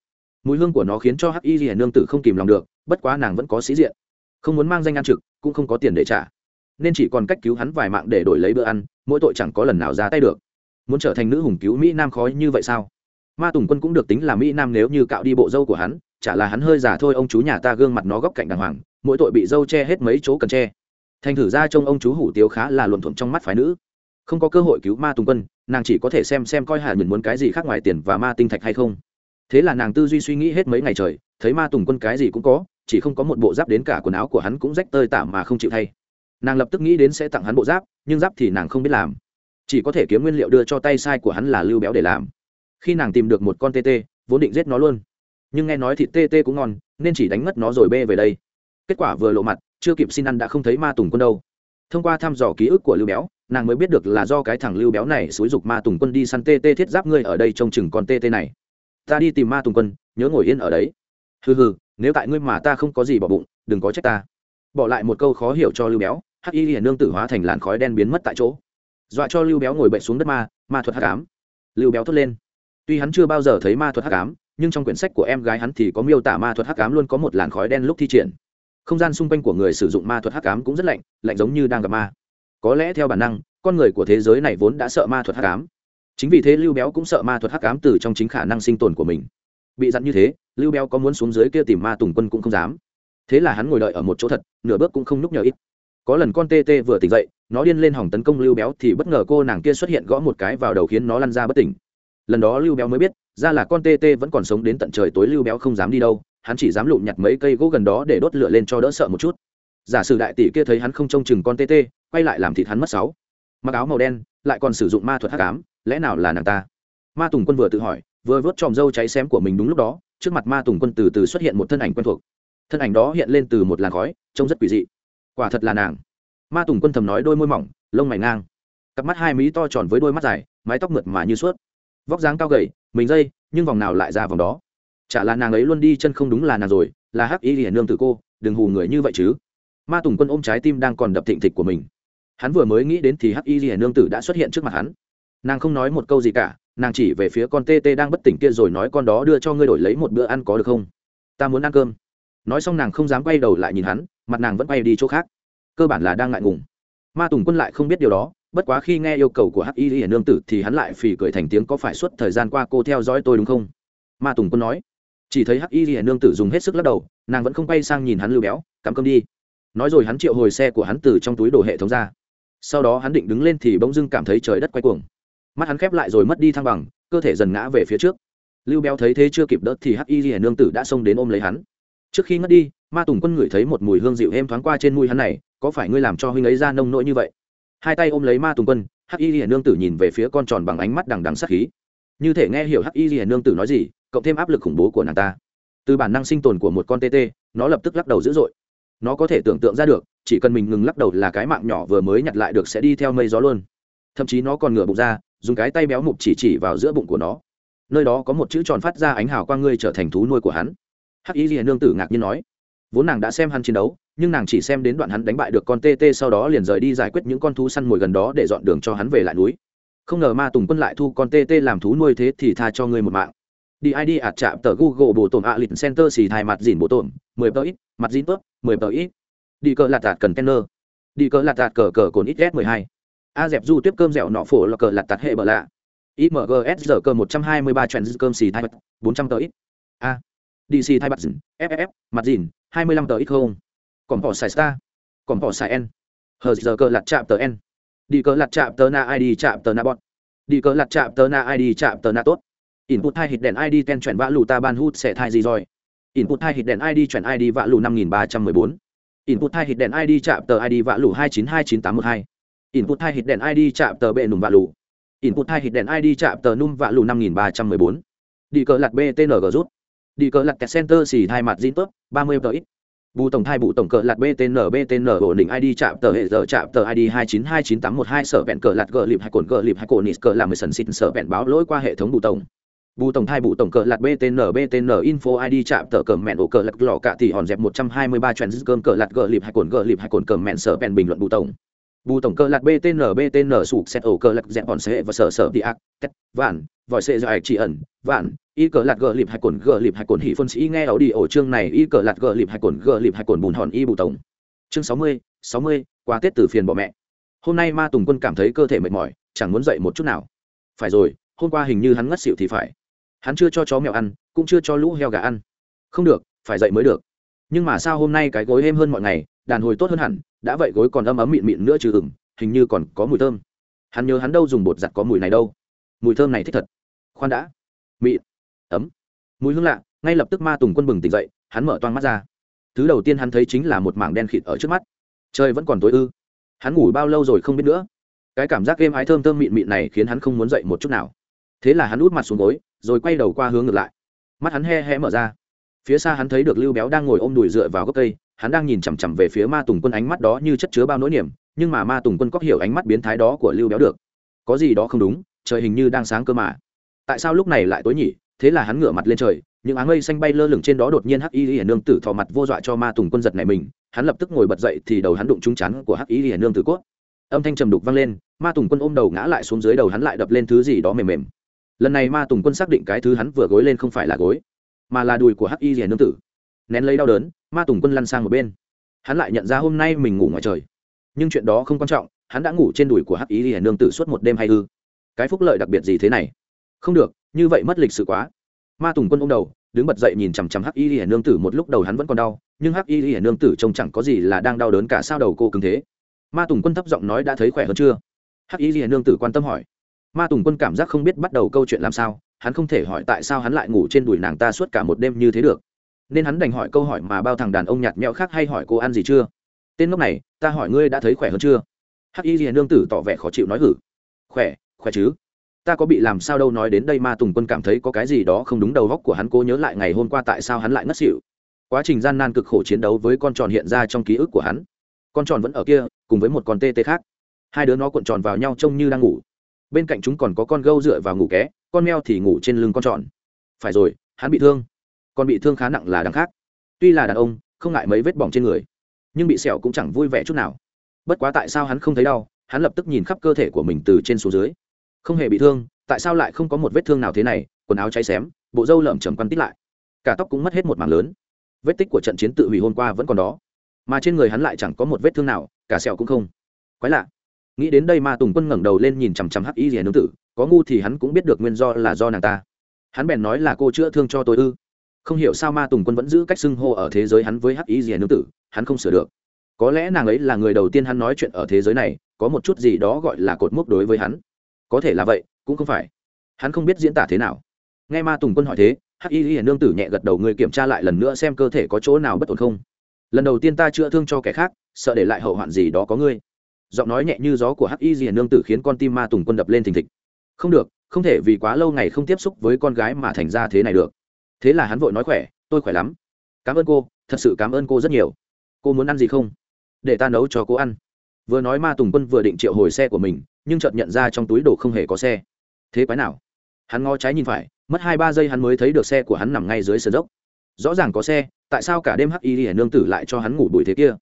Mùi hương của nó khiến cho hắc y rẻ nương tử không kìm lòng được, bất quá nàng vẫn có sĩ diện. Không muốn mang danh ăn trực, cũng không có tiền để trả. Nên chỉ còn cách cứu hắn vài mạng để đổi lấy bữa ăn, mỗi tội chẳng có lần nào ra tay được. Muốn trở thành nữ hùng cứu mỹ nam khói như vậy sao? Ma tùng quân cũng được tính là mỹ nam nếu như cạo đi bộ dâu của hắn, chả là hắn hơi già thôi, ông chú nhà ta gương mặt nó góc cạnh đàng hoàng, mỗi tội bị dâu che hết mấy chỗ cần che. Thành thử ra trông ông chú hủ tiếu khá là luồn thuận trong mắt phái nữ. Không có cơ hội cứu ma tùng quân, nàng chỉ có thể xem xem coi hà nhuần muốn cái gì khác ngoài tiền và ma tinh thạch hay không. Thế là nàng tư duy suy nghĩ hết mấy ngày trời, thấy ma tùng quân cái gì cũng có, chỉ không có một bộ giáp đến cả quần áo của hắn cũng rách tơi tả mà không chịu thay. Nàng lập tức nghĩ đến sẽ tặng hắn bộ giáp, nhưng giáp thì nàng không biết làm. Chỉ có thể kiếm nguyên liệu đưa cho tay sai của hắn là lưu béo để làm khi nàng tìm được một con tê tê, vốn định giết nó luôn. Nhưng nghe nói thịt tê tê cũng ngon, nên chỉ đánh mất nó rồi bê về đây. Kết quả vừa lộ mặt, chưa kịp xin ăn đã không thấy ma tùng quân đâu. Thông qua thăm dò ký ức của lưu béo, nàng mới biết được là do cái thằng lưu béo này xúi dục ma tùng quân đi săn tê tê thiết giáp ngươi ở đây trông chừng con tê tê này. Ta đi tìm ma tùng quân, nhớ ngồi yên ở đấy. Hừ hừ, nếu tại ngươi mà ta không có gì bỏ bụng, đừng có trách ta. Bỏ lại một câu khó hiểu cho lưu béo, hắc y hiển nương tử hóa thành làn khói đen biến mất tại chỗ. Dọa cho lưu béo ngồi bệnh xuống đất ma ma thuật hắc ám. Lưu béo thốt lên tuy hắn chưa bao giờ thấy ma thuật hắc ám, nhưng trong quyển sách của em gái hắn thì có miêu tả ma thuật hắc ám luôn có một làn khói đen lúc thi triển. Không gian xung quanh của người sử dụng ma thuật hắc ám cũng rất lạnh lạnh giống như đang gặp ma. Có lẽ theo bản năng, con người của thế giới này vốn đã sợ ma thuật hắc ám. Chính vì thế lưu béo cũng sợ ma thuật hắc ám từ trong chính khả năng sinh tồn của mình. Bị dặn như thế, lưu béo có muốn xuống dưới kia tìm ma tùng quân cũng không dám. Thế là hắn ngồi đợi ở một chỗ thật, nửa bước cũng không núp nhờ ít. Có lần con tê tê vừa tỉnh dậy, nó điên lên hỏng tấn công lưu béo thì bất ngờ cô nàng kia xuất hiện gõ một cái vào đầu khiến nó lăn ra bất tỉnh lần đó lưu béo mới biết, ra là con tê tê vẫn còn sống đến tận trời tối lưu béo không dám đi đâu, hắn chỉ dám lụm nhặt mấy cây gỗ gần đó để đốt lửa lên cho đỡ sợ một chút. Giả sử đại tỷ kia thấy hắn không trông chừng con tê tê, quay lại làm thịt hắn mất sáu. Mặc áo màu đen, lại còn sử dụng ma thuật hắc ám, lẽ nào là nàng ta? Ma tùng quân vừa tự hỏi, vừa vớt tròm râu cháy xém của mình đúng lúc đó, trước mặt ma tùng quân từ từ xuất hiện một thân ảnh quen thuộc. Thân ảnh đó hiện lên từ một làn khói, trông rất quỷ dị. Quả thật là nàng. Ma tùng quân thầm nói đôi môi mỏng, lông mày ngang. Cặp mắt hai mí to tròn với đôi mắt dài, mái tóc mượt mà như suốt vóc dáng cao gầy, mình dây, nhưng vòng nào lại ra vòng đó? Chả là nàng ấy luôn đi chân không đúng là nàng rồi, là hắc y hiển nương từ cô, đừng hù người như vậy chứ. Ma tùng quân ôm trái tim đang còn đập thịnh thịch của mình. Hắn vừa mới nghĩ đến thì hắc y hiển nương tử đã xuất hiện trước mặt hắn. Nàng không nói một câu gì cả, nàng chỉ về phía con tê tê đang bất tỉnh kia rồi nói con đó đưa cho ngươi đổi lấy một bữa ăn có được không? Ta muốn ăn cơm. Nói xong nàng không dám quay đầu lại nhìn hắn, mặt nàng vẫn quay đi chỗ khác. Cơ bản là đang ngại ngùng. Ma tùng quân lại không biết điều đó bất quá khi nghe yêu cầu của hắc y hiển nương tử thì hắn lại phì cười thành tiếng, có phải suốt thời gian qua cô theo dõi tôi đúng không? Ma tùng quân nói. Chỉ thấy hắc y hiển nương tử dùng hết sức lắc đầu, nàng vẫn không quay sang nhìn hắn lưu béo, cắm cơm đi. Nói rồi hắn triệu hồi xe của hắn từ trong túi đồ hệ thống ra. Sau đó hắn định đứng lên thì bỗng dưng cảm thấy trời đất quay cuồng. Mắt hắn khép lại rồi mất đi thăng bằng, cơ thể dần ngã về phía trước. Lưu béo thấy thế chưa kịp đỡ thì hắc y hiển nương tử đã xông đến ôm lấy hắn. Trước khi ngất đi, ma tùng quân ngửi thấy một mùi hương dịu êm thoáng qua trên mùi hắn này, có phải ngươi làm cho huynh ấy ra nông nỗi như vậy? Hai tay ôm lấy ma tùng quân, hắc y hiển nương tử nhìn về phía con tròn bằng ánh mắt đằng đằng sắc khí. Như thể nghe hiểu hắc y hiển nương tử nói gì, cộng thêm áp lực khủng bố của nàng ta. Từ bản năng sinh tồn của một con tê tê, nó lập tức lắc đầu dữ dội. Nó có thể tưởng tượng ra được, chỉ cần mình ngừng lắc đầu là cái mạng nhỏ vừa mới nhặt lại được sẽ đi theo mây gió luôn. Thậm chí nó còn ngửa bụng ra, dùng cái tay béo mục chỉ chỉ vào giữa bụng của nó. Nơi đó có một chữ tròn phát ra ánh hào quang ngươi trở thành thú nuôi của hắn. Hắc y liền nương tử ngạc nhiên nói vốn nàng đã xem hắn chiến đấu, nhưng nàng chỉ xem đến đoạn hắn đánh bại được con tê tê sau đó liền rời đi giải quyết những con thú săn mồi gần đó để dọn đường cho hắn về lại núi. Không ngờ ma tùng quân lại thu con tê tê làm thú nuôi thế thì tha cho ngươi một mạng. Đi id ạt chạm tờ google bộ tổn ạ lịch center xì thai mặt dìn bộ tổn, mười tờ ít, mặt dìn tớp mười tờ ít. Đi cờ lạt tạt cần tenner đi cờ lạt tạt cờ cờ cồn ít s mười hai. A dẹp du tiếp cơm dẻo nọ phổ là cờ lạt tạt hệ bờ lạ. Imgs giờ cơ một trăm hai mươi ba trend cơm xì thai bốn trăm tờ ít. A dc thai bạc dìn ff mặt dìn, hai mươi lăm tờ ít không. Còn bỏ xài star, còn bỏ xài n hờ giờ cờ lạt chạm tờ n đi cờ lạt chạm tờ na id chạm tờ na bọn đi cờ lạt chạm tờ na id chạm tờ na tốt. Input hai hít đèn id ten chuyển vã lù ta ban hút sẽ thai gì rồi? Input hai hít đèn id chuyển id vã lù năm nghìn ba trăm mười bốn. Input hai hít đèn id chạm tờ id vã lù hai chín hai chín tám một hai. Input hai hít đèn id chạm tờ bệ nùng vã lù. Input hai hít đèn id chạm tờ num vã lù năm nghìn ba trăm mười bốn. Đi cờ lạt btng rút đi cờ lạt kẹt center xì hai mặt zin tốt ba mươi tờ ít. Bù tổng thai bù tổng cờ lạt btn btn ổn định id chạm tờ hệ giờ chạm tờ id hai chín hai chín tám một hai sở vẹn cờ lạt gờ lịp hai cồn gờ lịp hai cồn nít cờ làm mười sần xịt sở vẹn báo lỗi qua hệ thống bù tổng. Bù tổng thai bù tổng cờ lạt btn btn info id chạm tờ cờ mẹn ổ cờ lạt lò cạ thì hòn dẹp một trăm hai mươi ba trend cơm cờ lạt gờ lịp hai cồn gờ lịp hai cồn cờ mẹn sở vẹn bình luận bù tổng. Bù tổng cờ lạt btn btn sụp xét ổ cờ lạt dẹp hòn xe và sở sở đi ác, tét, vạn, vòi xe dài chỉ ẩn, vạn y cờ lạt gờ lịp hai cồn gờ lịp hai cồn hỉ phân sĩ nghe ảo đi ổ chương này. Y cờ lạt gờ lịp hai cồn gờ lịp hai cồn bùn hòn y bù tổng. Chương sáu mươi sáu mươi qua tết từ phiền bọ mẹ. Hôm nay ma tùng quân cảm thấy cơ thể mệt mỏi, chẳng muốn dậy một chút nào. Phải rồi, hôm qua hình như hắn ngất xỉu thì phải. Hắn chưa cho chó mèo ăn, cũng chưa cho lũ heo gà ăn. Không được, phải dậy mới được. Nhưng mà sao hôm nay cái gối êm hơn mọi ngày, đàn hồi tốt hơn hẳn, đã vậy gối còn ấm ấm mịn mịn nữa trừ ửng, hình như còn có mùi thơm. Hắn nhớ hắn đâu dùng bột giặt có mùi này đâu. Mùi thơm này thích thật. Khoan đã. Mịn ấm. Mùi hương lạ, ngay lập tức ma tùng quân bừng tỉnh dậy, hắn mở toang mắt ra. Thứ đầu tiên hắn thấy chính là một mảng đen khịt ở trước mắt. Trời vẫn còn tối ư. Hắn ngủ bao lâu rồi không biết nữa. Cái cảm giác êm ái thơm thơm mịn mịn này khiến hắn không muốn dậy một chút nào. Thế là hắn út mặt xuống gối, rồi quay đầu qua hướng ngược lại. Mắt hắn he he mở ra. Phía xa hắn thấy được lưu béo đang ngồi ôm đùi dựa vào gốc cây, hắn đang nhìn chằm chằm về phía ma tùng quân ánh mắt đó như chất chứa bao nỗi niềm, nhưng mà ma tùng quân có hiểu ánh mắt biến thái đó của lưu béo được. Có gì đó không đúng, trời hình như đang sáng cơ mà. Tại sao lúc này lại tối nhỉ? Thế là hắn ngửa mặt lên trời, những áng mây xanh bay lơ lửng trên đó đột nhiên hắc y hiển nương tử thò mặt vô dọa cho ma tùng quân giật này mình, hắn lập tức ngồi bật dậy thì đầu hắn đụng trúng chắn của hắc y hiển nương tử cốt. Âm thanh trầm đục vang lên, ma tùng quân ôm đầu ngã lại xuống dưới đầu hắn lại đập lên thứ gì đó mềm mềm. Lần này ma tùng quân xác định cái thứ hắn vừa gối lên không phải là gối, mà là đùi của hắc y hiển nương tử. Nén lấy đau đớn, ma tùng quân lăn sang một bên. Hắn lại nhận ra hôm nay mình ngủ ngoài trời. Nhưng chuyện đó không quan trọng, hắn đã ngủ trên đùi của hắc y hiển nương tử suốt một đêm hay ư? Cái phúc lợi đặc biệt gì thế này? Không được như vậy mất lịch sự quá. Ma tùng quân ôm đầu, đứng bật dậy nhìn chằm chằm hắc y hiển nương tử, một lúc đầu hắn vẫn còn đau, nhưng hắc y hiển nương tử trông chẳng có gì là đang đau đớn cả sao đầu cô cứng thế. Ma tùng quân thấp giọng nói, đã thấy khỏe hơn chưa? Hắc y hiển nương tử quan tâm hỏi. Ma tùng quân cảm giác không biết bắt đầu câu chuyện làm sao, hắn không thể hỏi tại sao hắn lại ngủ trên đùi nàng ta suốt cả một đêm như thế được. Nên hắn đành hỏi câu hỏi mà bao thằng đàn ông nhạt nhẽo khác hay hỏi cô ăn gì chưa? Tên lúc này, ta hỏi ngươi đã thấy khỏe hơn chưa? Hắc y hiền nương tử tỏ vẻ khó chịu nói, hử? Khỏe khỏe chứ? Ta có bị làm sao đâu nói đến đây ma tùng quân cảm thấy có cái gì đó không đúng đầu góc của hắn cố nhớ lại ngày hôm qua tại sao hắn lại ngất xỉu. Quá trình gian nan cực khổ chiến đấu với con tròn hiện ra trong ký ức của hắn. Con tròn vẫn ở kia, cùng với một con tê tê khác. Hai đứa nó cuộn tròn vào nhau trông như đang ngủ. Bên cạnh chúng còn có con gâu dựa vào ngủ ké, con meo thì ngủ trên lưng con tròn. Phải rồi, hắn bị thương. Con bị thương khá nặng là đằng khác. Tuy là đàn ông, không ngại mấy vết bỏng trên người, nhưng bị sẹo cũng chẳng vui vẻ chút nào. Bất quá tại sao hắn không thấy đau, hắn lập tức nhìn khắp cơ thể của mình từ trên xuống dưới không hề bị thương, tại sao lại không có một vết thương nào thế này? Quần áo cháy xém, bộ râu lởm chầm quăn tít lại. Cả tóc cũng mất hết một mảng lớn. Vết tích của trận chiến tự hủy hôm qua vẫn còn đó. Mà trên người hắn lại chẳng có một vết thương nào, cả sẹo cũng không. Quái lạ. Nghĩ đến đây ma tùng quân ngẩng đầu lên nhìn chằm chằm hắc y rìa nương tử, có ngu thì hắn cũng biết được nguyên do là do nàng ta. Hắn bèn nói là cô chữa thương cho tôi ư. Không hiểu sao ma tùng quân vẫn giữ cách xưng hô ở thế giới hắn với hắc y rìa nương tử, hắn không sửa được. Có lẽ nàng ấy là người đầu tiên hắn nói chuyện ở thế giới này, có một chút gì đó gọi là cột mốc đối với hắn có thể là vậy, cũng không phải. Hắn không biết diễn tả thế nào. Nghe ma tùng quân hỏi thế hắc y y nương tử nhẹ gật đầu người kiểm tra lại lần nữa xem cơ thể có chỗ nào bất ổn không. Lần đầu tiên ta chữa thương cho kẻ khác, sợ để lại hậu hoạn gì đó có ngươi. Giọng nói nhẹ như gió của hắc y y nương tử khiến con tim ma tùng quân đập lên thình thịch. Không được, không thể vì quá lâu ngày không tiếp xúc với con gái mà thành ra thế này được. Thế là hắn vội nói khỏe, tôi khỏe lắm. Cảm ơn cô, thật sự cảm ơn cô rất nhiều. Cô muốn ăn gì không? Để ta nấu cho cô ăn. Vừa nói ma tùng quân vừa định triệu hồi xe của mình nhưng chợt nhận ra trong túi đồ không hề có xe. Thế quái nào? Hắn ngó trái nhìn phải, mất hai ba giây hắn mới thấy được xe của hắn nằm ngay dưới sườn dốc. Rõ ràng có xe, tại sao cả đêm hắc y hiển nương tử lại cho hắn ngủ bụi thế kia?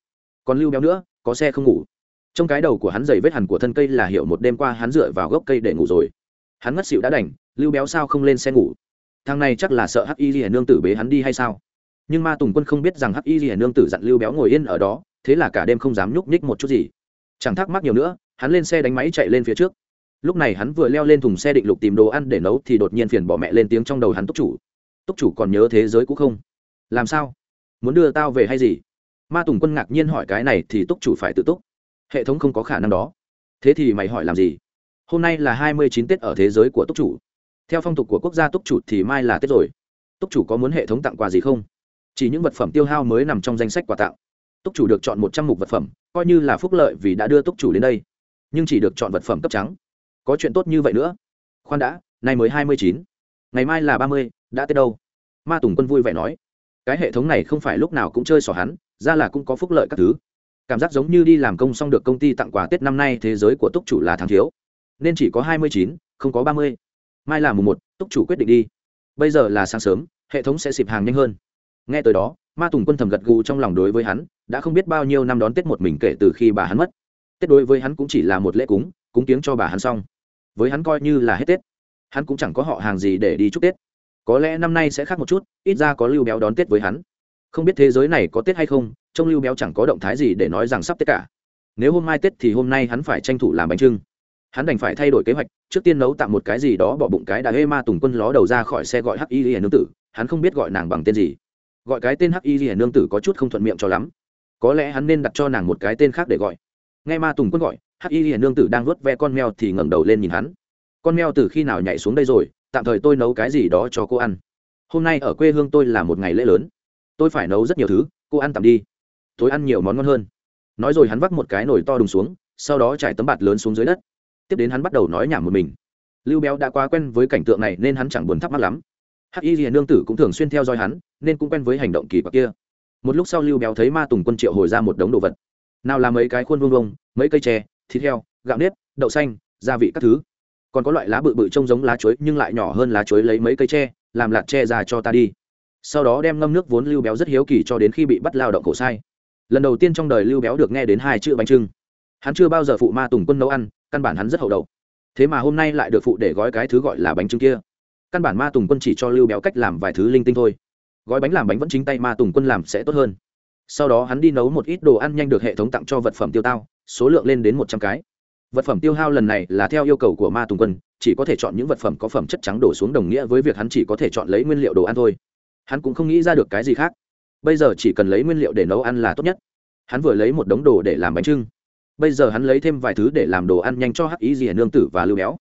Còn lưu béo nữa, có xe không ngủ? Trong cái đầu của hắn dày vết hẳn của thân cây là hiểu một đêm qua hắn dựa vào gốc cây để ngủ rồi. Hắn ngất xịu đã đành, lưu béo sao không lên xe ngủ? Thằng này chắc là sợ hắc y hiển nương tử bế hắn đi hay sao? Nhưng ma tùng quân không biết rằng hắc y hiển nương tử dặn lưu béo ngồi yên ở đó, thế là cả đêm không dám nhúc nhích một chút gì. Chẳng thắc mắc nhiều nữa hắn lên xe đánh máy chạy lên phía trước. Lúc này hắn vừa leo lên thùng xe định lục tìm đồ ăn để nấu thì đột nhiên phiền bỏ mẹ lên tiếng trong đầu hắn túc chủ. Túc chủ còn nhớ thế giới cũ không? Làm sao? Muốn đưa tao về hay gì? Ma tùng quân ngạc nhiên hỏi cái này thì túc chủ phải tự túc. Hệ thống không có khả năng đó. Thế thì mày hỏi làm gì? Hôm nay là hai mươi chín tết ở thế giới của túc chủ. Theo phong tục của quốc gia túc chủ thì mai là tết rồi. Túc chủ có muốn hệ thống tặng quà gì không? Chỉ những vật phẩm tiêu hao mới nằm trong danh sách quà tặng. Túc chủ được chọn một trăm mục vật phẩm, coi như là phúc lợi vì đã đưa túc chủ đến đây nhưng chỉ được chọn vật phẩm cấp trắng. Có chuyện tốt như vậy nữa. Khoan đã, nay mới hai mươi chín. Ngày mai là ba mươi, đã tới đâu? Ma tùng quân vui vẻ nói. Cái hệ thống này không phải lúc nào cũng chơi xỏ hắn, ra là cũng có phúc lợi các thứ. Cảm giác giống như đi làm công xong được công ty tặng quà tết năm nay thế giới của túc chủ là tháng thiếu. Nên chỉ có hai mươi chín, không có ba mươi. Mai là mùng một, túc chủ quyết định đi. Bây giờ là sáng sớm, hệ thống sẽ xịp hàng nhanh hơn. Nghe tới đó, ma tùng quân thầm gật gù trong lòng đối với hắn, đã không biết bao nhiêu năm đón tết một mình kể từ khi bà hắn mất tết đối với hắn cũng chỉ là một lễ cúng cúng tiếng cho bà hắn xong. Với hắn coi như là hết tết. Hắn cũng chẳng có họ hàng gì để đi chúc tết. Có lẽ năm nay sẽ khác một chút, ít ra có lưu béo đón tết với hắn. Không biết thế giới này có tết hay không, trông lưu béo chẳng có động thái gì để nói rằng sắp tết cả. Nếu hôm mai tết thì hôm nay hắn phải tranh thủ làm bánh trưng. Hắn đành phải thay đổi kế hoạch, trước tiên nấu tạm một cái gì đó bỏ bụng cái đã hê ma tùng quân ló đầu ra khỏi xe gọi hắc y hiền nương tử. Hắn không biết gọi nàng bằng tên gì. Gọi cái tên hắc y hiền nương tử có chút không thuận miệng cho lắm. Có lẽ hắn nên đặt cho nàng một cái tên khác để gọi nghe ma tùng quân gọi, hắc y hiền nương tử đang vuốt ve con mèo thì ngẩng đầu lên nhìn hắn. Con mèo từ khi nào nhảy xuống đây rồi, tạm thời tôi nấu cái gì đó cho cô ăn. Hôm nay ở quê hương tôi là một ngày lễ lớn. Tôi phải nấu rất nhiều thứ, cô ăn tạm đi. Tôi ăn nhiều món ngon hơn. Nói rồi hắn vắt một cái nồi to đùng xuống, sau đó trải tấm bạt lớn xuống dưới đất. Tiếp đến hắn bắt đầu nói nhảm một mình. Lưu béo đã quá quen với cảnh tượng này nên hắn chẳng buồn thắc mắc lắm. Hắc y hiền nương tử cũng thường xuyên theo dõi hắn, nên cũng quen với hành động kỳ quặc kia. Một lúc sau lưu béo thấy ma tùng quân triệu hồi ra một đống đồ vật nào là mấy cái khuôn vuông vuông, mấy cây tre, thịt heo, gạo nếp, đậu xanh, gia vị các thứ. Còn có loại lá bự bự trông giống lá chuối, nhưng lại nhỏ hơn lá chuối lấy mấy cây tre, làm lạt tre ra cho ta đi. Sau đó đem ngâm nước vốn lưu béo rất hiếu kỳ cho đến khi bị bắt lao động khổ sai. Lần đầu tiên trong đời lưu béo được nghe đến hai chữ bánh trưng. Hắn chưa bao giờ phụ ma tùng quân nấu ăn, căn bản hắn rất hậu đậu. Thế mà hôm nay lại được phụ để gói cái thứ gọi là bánh trưng kia. Căn bản ma tùng quân chỉ cho lưu béo cách làm vài thứ linh tinh thôi. Gói bánh làm bánh vẫn chính tay ma tùng quân làm sẽ tốt hơn sau đó hắn đi nấu một ít đồ ăn nhanh được hệ thống tặng cho vật phẩm tiêu tao, số lượng lên đến một trăm cái. Vật phẩm tiêu hao lần này là theo yêu cầu của ma tùng quân, chỉ có thể chọn những vật phẩm có phẩm chất trắng đổ xuống đồng nghĩa với việc hắn chỉ có thể chọn lấy nguyên liệu đồ ăn thôi. Hắn cũng không nghĩ ra được cái gì khác. Bây giờ chỉ cần lấy nguyên liệu để nấu ăn là tốt nhất. Hắn vừa lấy một đống đồ để làm bánh trưng. Bây giờ hắn lấy thêm vài thứ để làm đồ ăn nhanh cho hắc ý gì nương tử và lưu béo.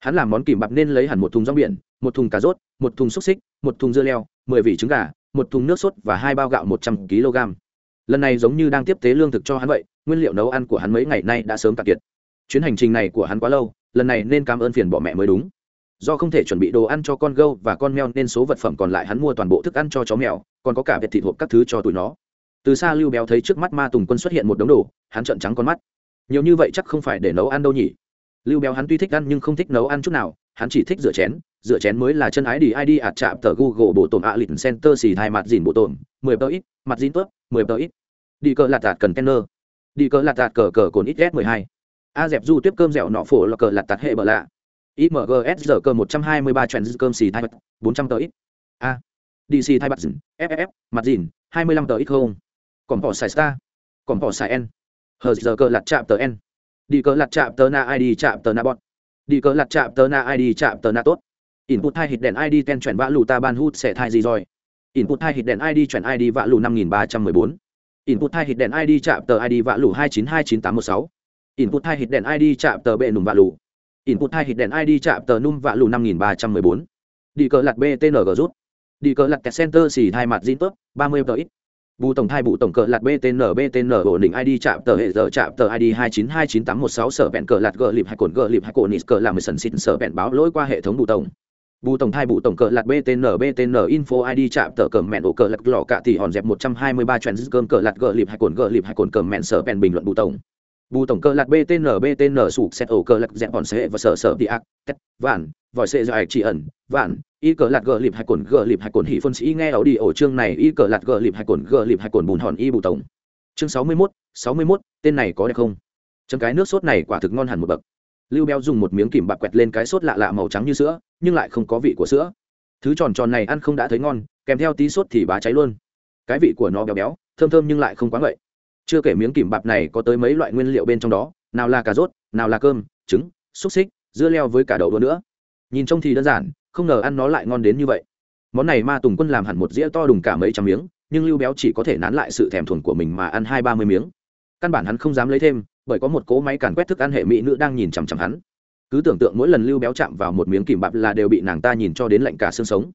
Hắn làm món kìm bắp nên lấy hẳn một thùng rong biển, một thùng cà rốt, một thùng xúc xích, một thùng dưa leo, mười vỉ trứng gà, một thùng nước sốt và hai bao gạo một trăm kg lần này giống như đang tiếp tế lương thực cho hắn vậy, nguyên liệu nấu ăn của hắn mấy ngày nay đã sớm cạn kiệt. Chuyến hành trình này của hắn quá lâu, lần này nên cảm ơn phiền bỏ mẹ mới đúng. Do không thể chuẩn bị đồ ăn cho con gâu và con mèo nên số vật phẩm còn lại hắn mua toàn bộ thức ăn cho chó mèo, còn có cả vẹt thịt hộp các thứ cho tụi nó. Từ xa lưu béo thấy trước mắt ma tùng quân xuất hiện một đống đồ, hắn trợn trắng con mắt. Nhiều như vậy chắc không phải để nấu ăn đâu nhỉ? Lưu béo hắn tuy thích ăn nhưng không thích nấu ăn chút nào, hắn chỉ thích rửa chén rửa chén mới là chân ái đi id ạt chạm tờ google bộ tổn ạ lịch center xì thai mặt dìn bộ tổn, mười tờ ít, mặt dìn tớp mười tờ ít. Đi cờ lạt tạt cần kenner. Đi cờ lạt tạt cờ cờ cồn ít s mười hai. A dẹp du tiếp cơm dẻo nọ phổ là cờ lạt tạt hệ bờ lạ. Imgs giờ cơ một trăm hai mươi ba trend cơm xì thai bật bốn trăm tờ ít. A. Dc thai bật dìn ff mặt dìn, hai mươi lăm tờ ít không? Còn bỏ xài star. Còn bỏ xài n. Hờ giờ cơ lạt chạm tờ n. Đi cờ lạt chạm tờ na id chạm tờ na bọt đi cờ lạt chạm tờ na id chạm tờ na tốt. Input hai hít đèn id ten chuyển vã lù ta ban hút sẽ thai gì rồi? Input hai hit đèn id chuyển id vạ lù năm nghìn ba trăm mười bốn. Input hai hit đèn id chạm tờ id vạ lù hai chín hai chín tám một sáu. Input hai hit đèn id chạm tờ bệ nùm vạ lù. Input hai hit đèn id chạm tờ num vạ lù năm nghìn ba trăm mười bốn. Đi cờ lạt btng rút. Đi cờ lạt kẹt center xì thai mặt zin tốt ba mươi tờ ít. Bù tổng thai bù tổng cờ lạt btn btn ổn định id chạm tờ hệ giờ chạm tờ id hai chín hai chín tám một sáu, sở vẹn cờ lạt gờ lịp hai cồn gờ lịp hai cồn nít cờ làm mười sần xịn sở vẹn báo lỗi qua hệ thống bù tổng bù tổng thai bù tổng cờ lạt btn btn info id chạm tờ cờ mẹn ổ cờ lật lò cạ thì hòn dẹp một trăm hai mươi ba trend cơm cờ lạt gờ lịp hay cồn gờ lịp hay cồn cờ mẹn sở bèn bình luận bù tổng. Bù tổng cờ lạt btn btn sụp xét ổ cờ lật dẹp hòn sẽ và sở sở đi ác, tét, vạn, vòi sẽ dài chỉ ẩn, vạn, y cờ lạt gờ lịp hay cồn gờ lịp hay cồn hỉ phân sĩ nghe ấu đi ổ chương này, y cờ lạt gờ lịp hay cồn gờ lịp hay cồn bùn hòn y bù tổng. Chương sáu mươi mốt, sáu mươi mốt, tên này có đẹp không? Chấm cái nước sốt này quả thực ngon hẳn một bậc. Lưu béo dùng một miếng kìm bạc quẹt lên cái sốt lạ lạ màu trắng như sữa nhưng lại không có vị của sữa. Thứ tròn tròn này ăn không đã thấy ngon, kèm theo tí sốt thì bá cháy luôn. Cái vị của nó béo béo, thơm thơm nhưng lại không quá ngậy. Chưa kể miếng kìm bạc này có tới mấy loại nguyên liệu bên trong đó, nào là cà rốt, nào là cơm, trứng, xúc xích, dưa leo với cả đậu đũa nữa. Nhìn trông thì đơn giản, không ngờ ăn nó lại ngon đến như vậy. Món này ma tùng quân làm hẳn một dĩa to đùng cả mấy trăm miếng, nhưng lưu béo chỉ có thể nán lại sự thèm thuồng của mình mà ăn hai ba mươi miếng. Căn bản hắn không dám lấy thêm, bởi có một cỗ máy càn quét thức ăn hệ mỹ nữ đang nhìn chằm chằm hắn cứ tưởng tượng mỗi lần lưu béo chạm vào một miếng kìm bạp là đều bị nàng ta nhìn cho đến lạnh cả xương sống.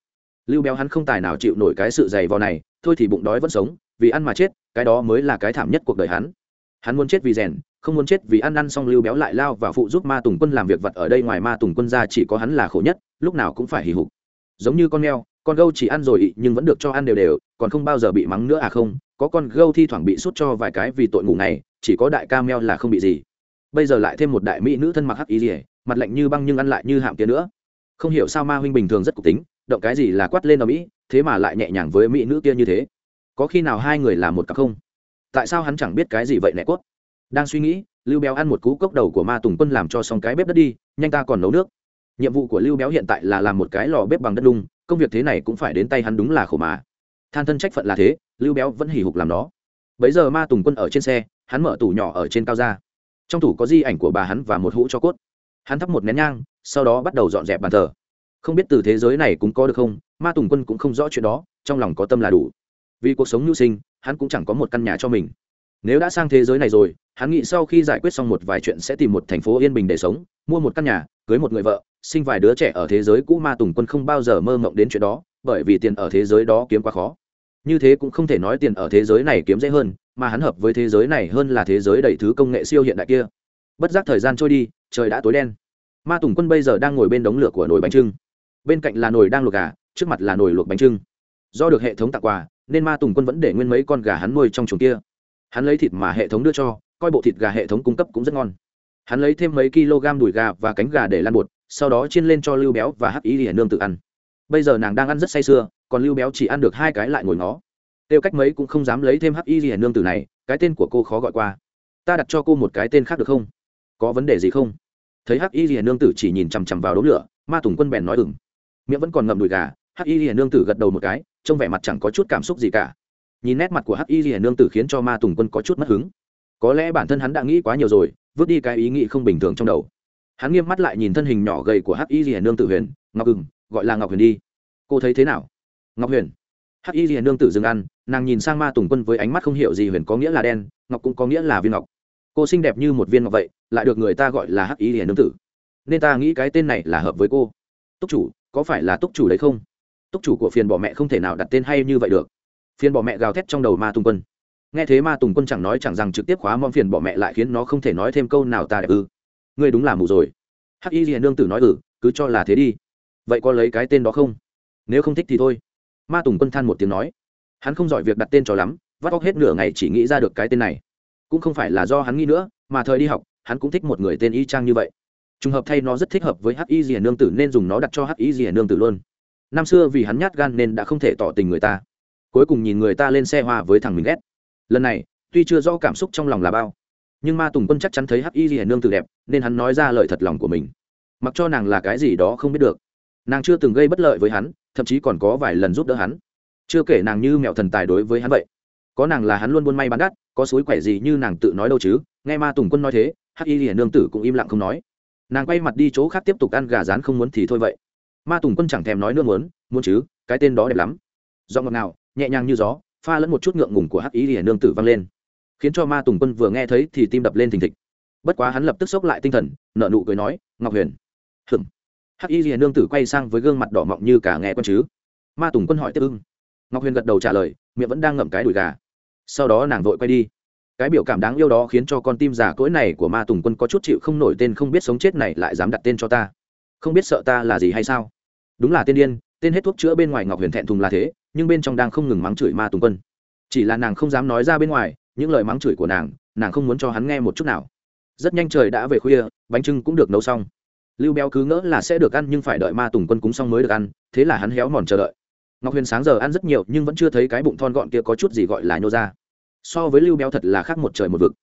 Lưu béo hắn không tài nào chịu nổi cái sự dày vò này, thôi thì bụng đói vẫn sống, vì ăn mà chết, cái đó mới là cái thảm nhất cuộc đời hắn. Hắn muốn chết vì rèn, không muốn chết vì ăn ăn xong lưu béo lại lao và phụ giúp ma tùng quân làm việc vật ở đây ngoài ma tùng quân ra chỉ có hắn là khổ nhất, lúc nào cũng phải hì hục. Giống như con mèo, con gâu chỉ ăn rồi nhưng vẫn được cho ăn đều đều, còn không bao giờ bị mắng nữa à không, có con gâu thi thoảng bị sút cho vài cái vì tội ngủ này chỉ có đại ca mèo là không bị gì. Bây giờ lại thêm một đại mỹ nữ thân mặc hắc ý rỉa mặt lạnh như băng nhưng ăn lại như hạm tía nữa. Không hiểu sao ma huynh bình thường rất cục tính, động cái gì là quát lên ở mỹ, thế mà lại nhẹ nhàng với mỹ nữ kia như thế. Có khi nào hai người là một cặp không? Tại sao hắn chẳng biết cái gì vậy nẹ cốt? Đang suy nghĩ, lưu béo ăn một cú cốc đầu của ma tùng quân làm cho xong cái bếp đất đi, nhanh ta còn nấu nước. Nhiệm vụ của lưu béo hiện tại là làm một cái lò bếp bằng đất đung, công việc thế này cũng phải đến tay hắn đúng là khổ mà. Than thân trách phận là thế, lưu béo vẫn hỉ hục làm nó. Bấy giờ ma tùng quân ở trên xe, hắn mở tủ nhỏ ở trên cao ra. Trong tủ có di ảnh của bà hắn và một hũ cho cốt hắn thắp một nén nhang, sau đó bắt đầu dọn dẹp bàn thờ. Không biết từ thế giới này cũng có được không, ma tùng quân cũng không rõ chuyện đó, trong lòng có tâm là đủ. Vì cuộc sống nhu sinh, hắn cũng chẳng có một căn nhà cho mình. Nếu đã sang thế giới này rồi, hắn nghĩ sau khi giải quyết xong một vài chuyện sẽ tìm một thành phố yên bình để sống, mua một căn nhà, cưới một người vợ, sinh vài đứa trẻ ở thế giới cũ. Ma tùng quân không bao giờ mơ mộng đến chuyện đó, bởi vì tiền ở thế giới đó kiếm quá khó. Như thế cũng không thể nói tiền ở thế giới này kiếm dễ hơn, mà hắn hợp với thế giới này hơn là thế giới đầy thứ công nghệ siêu hiện đại kia bất giác thời gian trôi đi, trời đã tối đen. Ma tùng quân bây giờ đang ngồi bên đống lửa của nồi bánh trưng. Bên cạnh là nồi đang luộc gà, trước mặt là nồi luộc bánh trưng. Do được hệ thống tặng quà, nên ma tùng quân vẫn để nguyên mấy con gà hắn nuôi trong chuồng kia. Hắn lấy thịt mà hệ thống đưa cho, coi bộ thịt gà hệ thống cung cấp cũng rất ngon. Hắn lấy thêm mấy kg đùi gà và cánh gà để lan bột, sau đó chiên lên cho lưu béo và hắc ý hiển nương tự ăn. Bây giờ nàng đang ăn rất say sưa, còn lưu béo chỉ ăn được hai cái lại ngồi ngó. Tiêu cách mấy cũng không dám lấy thêm hắc y hiển nương tử này, cái tên của cô khó gọi qua. Ta đặt cho cô một cái tên khác được không? Có vấn đề gì không? Thấy hắc y hiển nương tử chỉ nhìn chằm chằm vào đống lửa, ma tùng quân bèn nói ừng miệng vẫn còn ngậm đùi gà, hắc y hiển nương tử gật đầu một cái, trông vẻ mặt chẳng có chút cảm xúc gì cả. Nhìn nét mặt của hắc y hiển nương tử khiến cho ma tùng quân có chút mất hứng. Có lẽ bản thân hắn đã nghĩ quá nhiều rồi, vứt đi cái ý nghĩ không bình thường trong đầu. Hắn nghiêm mắt lại nhìn thân hình nhỏ gầy của hắc y hiển nương tử huyền, ngọc ừng gọi là ngọc huyền đi. Cô thấy thế nào? Ngọc huyền. Hắc y hiển nương tử dừng ăn, nàng nhìn sang ma tùng quân với ánh mắt không hiểu gì huyền có nghĩa là đen, ngọc cũng có nghĩa là viên ngọc cô xinh đẹp như một viên ngọc vậy, lại được người ta gọi là hắc y hiền nương tử. Nên ta nghĩ cái tên này là hợp với cô. Túc chủ, có phải là túc chủ đấy không? Túc chủ của phiền bỏ mẹ không thể nào đặt tên hay như vậy được. Phiền bỏ mẹ gào thét trong đầu ma tùng quân. Nghe thế ma tùng quân chẳng nói chẳng rằng trực tiếp khóa mong phiền bỏ mẹ lại khiến nó không thể nói thêm câu nào ta đẹp ư. Ngươi đúng là mù rồi. Hắc y hiền nương tử nói ừ cứ cho là thế đi. Vậy có lấy cái tên đó không? Nếu không thích thì thôi. Ma tùng quân than một tiếng nói. Hắn không giỏi việc đặt tên cho lắm, vắt óc hết nửa ngày chỉ nghĩ ra được cái tên này cũng không phải là do hắn nghĩ nữa, mà thời đi học, hắn cũng thích một người tên y trang như vậy. Trùng hợp thay nó rất thích hợp với hắc y dìa nương tử nên dùng nó đặt cho hắc y dìa nương tử luôn. Năm xưa vì hắn nhát gan nên đã không thể tỏ tình người ta. Cuối cùng nhìn người ta lên xe hoa với thằng mình ghét. Lần này, tuy chưa rõ cảm xúc trong lòng là bao, nhưng ma tùng quân chắc chắn thấy hắc y dìa nương tử đẹp, nên hắn nói ra lời thật lòng của mình. Mặc cho nàng là cái gì đó không biết được. Nàng chưa từng gây bất lợi với hắn, thậm chí còn có vài lần giúp đỡ hắn. Chưa kể nàng như mẹo thần tài đối với hắn vậy có nàng là hắn luôn buôn may bán đắt có suối quẻ gì như nàng tự nói đâu chứ? Nghe ma tùng quân nói thế hắc y hiển nương tử cũng im lặng không nói. Nàng quay mặt đi chỗ khác tiếp tục ăn gà rán không muốn thì thôi vậy. Ma tùng quân chẳng thèm nói nữa muốn muốn chứ cái tên đó đẹp lắm. Do ngọt nào, nhẹ nhàng như gió pha lẫn một chút ngượng ngùng của hắc y hiển nương tử vang lên. Khiến cho ma tùng quân vừa nghe thấy thì tim đập lên thình thịch. Bất quá hắn lập tức sốc lại tinh thần nợ nụ cười nói ngọc huyền. Hừm hắc y hiển nương tử quay sang với gương mặt đỏ mọng như cả nghe con chứ. Ma tùng quân hỏi tiếp ưng ngọc huyền gật đầu trả lời, miệng vẫn đang ngậm cái đùi gà. Sau đó nàng vội quay đi. Cái biểu cảm đáng yêu đó khiến cho con tim già cỗi này của ma tùng quân có chút chịu không nổi tên không biết sống chết này lại dám đặt tên cho ta. Không biết sợ ta là gì hay sao? Đúng là tên điên, tên hết thuốc chữa bên ngoài ngọc huyền thẹn thùng là thế, nhưng bên trong đang không ngừng mắng chửi ma tùng quân. Chỉ là nàng không dám nói ra bên ngoài, những lời mắng chửi của nàng nàng không muốn cho hắn nghe một chút nào. Rất nhanh trời đã về khuya, bánh trưng cũng được nấu xong. Lưu béo cứ ngỡ là sẽ được ăn nhưng phải đợi ma tùng quân cúng xong mới được ăn, thế là hắn héo mòn chờ đợi ngọc huyền sáng giờ ăn rất nhiều nhưng vẫn chưa thấy cái bụng thon gọn kia có chút gì gọi là nhô ra. So với lưu béo thật là khác một trời một vực.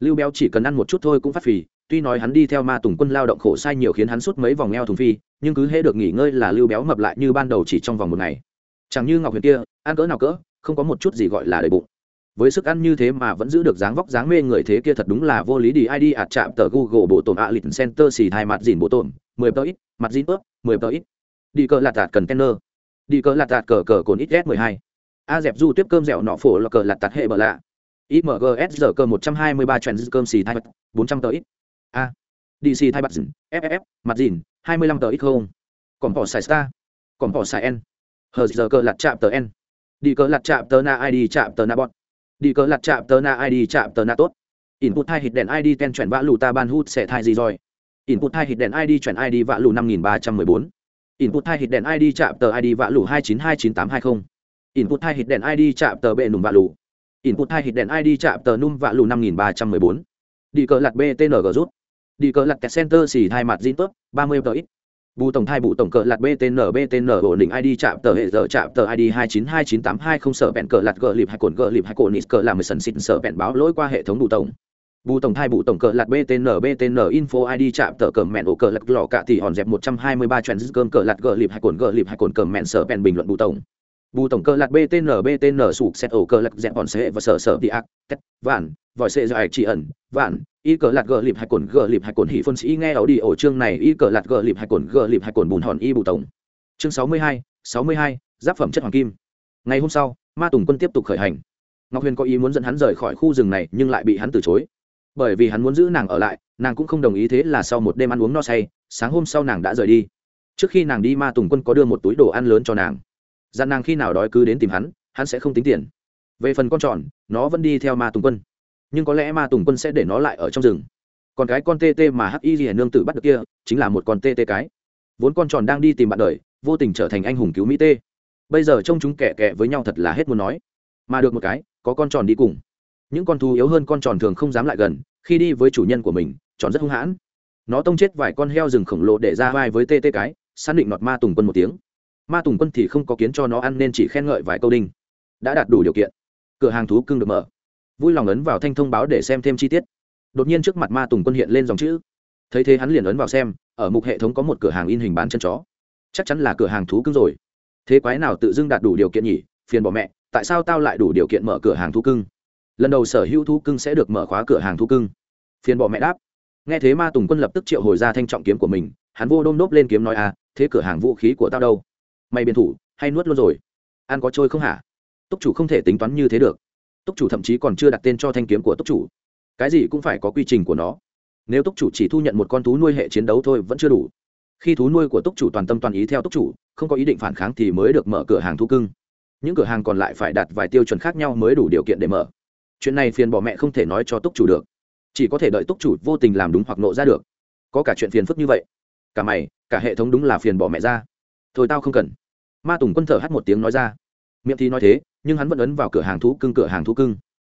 Lưu béo chỉ cần ăn một chút thôi cũng phát phì, tuy nói hắn đi theo ma tùng quân lao động khổ sai nhiều khiến hắn suốt mấy vòng eo thùng phi, nhưng cứ hễ được nghỉ ngơi là lưu béo mập lại như ban đầu chỉ trong vòng một ngày. Chẳng như ngọc huyền kia, ăn cỡ nào cỡ, không có một chút gì gọi là đầy bụng. Với sức ăn như thế mà vẫn giữ được dáng vóc dáng mê người thế kia thật đúng là vô lý đi id ạt chạm tờ google bộ tổn ạ lịch center xì thai mặt dìn bộ tổn, mười tờ ít, mặt dìn ướp, mười tờ ít. Đi cỡ lạt tạt cần tenner đi cờ lạt tạt cờ cờ cồn ít s mười hai. A dẹp du tiếp cơm dẻo nọ phổ là cờ lạt tạt hệ bờ lạ. Imgs giờ cơ một trăm hai mươi ba trèn cơm xì thai bật, bốn trăm tờ ít. A. Dc thai bật dìn ff mặt dìn, hai mươi lăm tờ ít không. Còn bỏ xài star. Còn bỏ xài n. Hờ giờ cơ lạt chạm tờ n. Đi cờ lạt chạm tờ na id chạm tờ na bọt đi cờ lạt chạm tờ na id chạm tờ na tốt. Input hai hít đèn id ten chuyển vã lù ta ban hút sẽ thai gì rồi? Input hai hít đèn id chuyển id vã lù năm nghìn ba trăm mười bốn input hai hit đèn id chạm tờ id vạ lù hai chín hai chín tám hai không. Input hai hit đèn id chạm tờ bệ nùng vạ lù. Input hai hit đèn id chạm tờ num vạ lù năm nghìn ba trăm mười bốn. Đi cờ lặt btng rút. Đi cờ lặt center xỉ hai mặt zin tớp, ba mươi tờ ít. Bù tổng thai bù tổng cờ lạt btn btn ổn định id chạm tờ hệ giờ chạm tờ id hai chín hai chín tám hai không sợ bẹn cờ lạt gờ lịp hai cồn gờ lịp hai cồn nít cờ làm mười sần xịn sợ bẹn báo lỗi qua hệ thống bù tổng bù tổng thai bù tổng cờ lạt btn btn info id chạm tờ cờ mẹn ổ cờ lạt lò cả thì hòn dẹp một trăm hai mươi ba trend cơm cờ lạt gờ lịp hay cồn gờ lịp hay cồn cờ mẹn sợ bẹn bình luận bù tổng. Bù tổng cờ lạt btn btn sụp xét ổ cờ lạt dẹp hòn sẽ và sở sở đi ác, tét, vạn, vòi sẽ dài chỉ ẩn, vạn, y cờ lạt gờ lịp hay cồn gờ lịp hay cồn hỉ phân sĩ nghe ấu đi ổ chương này, y cờ lạt gờ lịp hay cồn gờ lịp hay cồn bùn hòn y bù tổng. Chương sáu mươi hai, sáu mươi hai, giáp phẩm chất hoàng kim. Ngày hôm sau, ma tùng quân tiếp tục khởi hành. Ngọc huyền có ý muốn dẫn hắn rời khỏi khu rừng này, nhưng lại bị hắn từ chối bởi vì hắn muốn giữ nàng ở lại, nàng cũng không đồng ý thế là sau một đêm ăn uống no say, sáng hôm sau nàng đã rời đi. Trước khi nàng đi, ma tùng quân có đưa một túi đồ ăn lớn cho nàng. Dặn nàng khi nào đói cứ đến tìm hắn hắn sẽ không tính tiền. Về phần con tròn, nó vẫn đi theo ma tùng quân. Nhưng có lẽ ma tùng quân sẽ để nó lại ở trong rừng. Còn cái con tê tê mà hắc y rìa nương tử bắt được kia, chính là một con tê tê cái. Vốn con tròn đang đi tìm bạn đời, vô tình trở thành anh hùng cứu mỹ tê bây giờ trông chúng kẻ kẹ với nhau thật là hết muốn nói. Mà được một cái, có con tròn đi cùng những con thú yếu hơn con tròn thường không dám lại gần, khi đi với chủ nhân của mình, tròn rất hung hãn. Nó tông chết vài con heo rừng khổng lồ để ra vai với tê tê cái, xác định nọt ma tùng quân một tiếng. Ma tùng quân thì không có kiến cho nó ăn nên chỉ khen ngợi vài câu đinh. Đã đạt đủ điều kiện. Cửa hàng thú cưng được mở. Vui lòng ấn vào thanh thông báo để xem thêm chi tiết. Đột nhiên trước mặt ma tùng quân hiện lên dòng chữ. Thấy thế hắn liền ấn vào xem, ở mục hệ thống có một cửa hàng in hình bán chân chó. Chắc chắn là cửa hàng thú cưng rồi. Thế quái nào tự dưng đạt đủ điều kiện nhỉ? Phiền bỏ mẹ, tại sao tao lại đủ điều kiện mở cửa hàng thú cưng? Lần đầu sở hữu thú cưng sẽ được mở khóa cửa hàng thú cưng. Phiền bỏ mẹ đáp. Nghe thế ma tùng quân lập tức triệu hồi ra thanh trọng kiếm của mình, hắn vô đôm đốp lên kiếm nói à thế cửa hàng vũ khí của tao đâu? Mày biển thủ, hay nuốt luôn rồi? Ăn có trôi không hả? Túc chủ không thể tính toán như thế được. Túc chủ thậm chí còn chưa đặt tên cho thanh kiếm của túc chủ. Cái gì cũng phải có quy trình của nó. Nếu túc chủ chỉ thu nhận một con thú nuôi hệ chiến đấu thôi vẫn chưa đủ. Khi thú nuôi của túc chủ toàn tâm toàn ý theo túc chủ, không có ý định phản kháng thì mới được mở cửa hàng thú cưng. Những cửa hàng còn lại phải đặt vài tiêu chuẩn khác nhau mới đủ điều kiện để mở chuyện này phiền bỏ mẹ không thể nói cho túc chủ được. Chỉ có thể đợi túc chủ vô tình làm đúng hoặc nộ ra được. Có cả chuyện phiền phức như vậy. Cả mày, cả hệ thống đúng là phiền bỏ mẹ ra. Thôi tao không cần. Ma tùng quân thở hắt một tiếng nói ra. Miệng thì nói thế, nhưng hắn vẫn ấn vào cửa hàng thú cưng, cửa hàng thú cưng.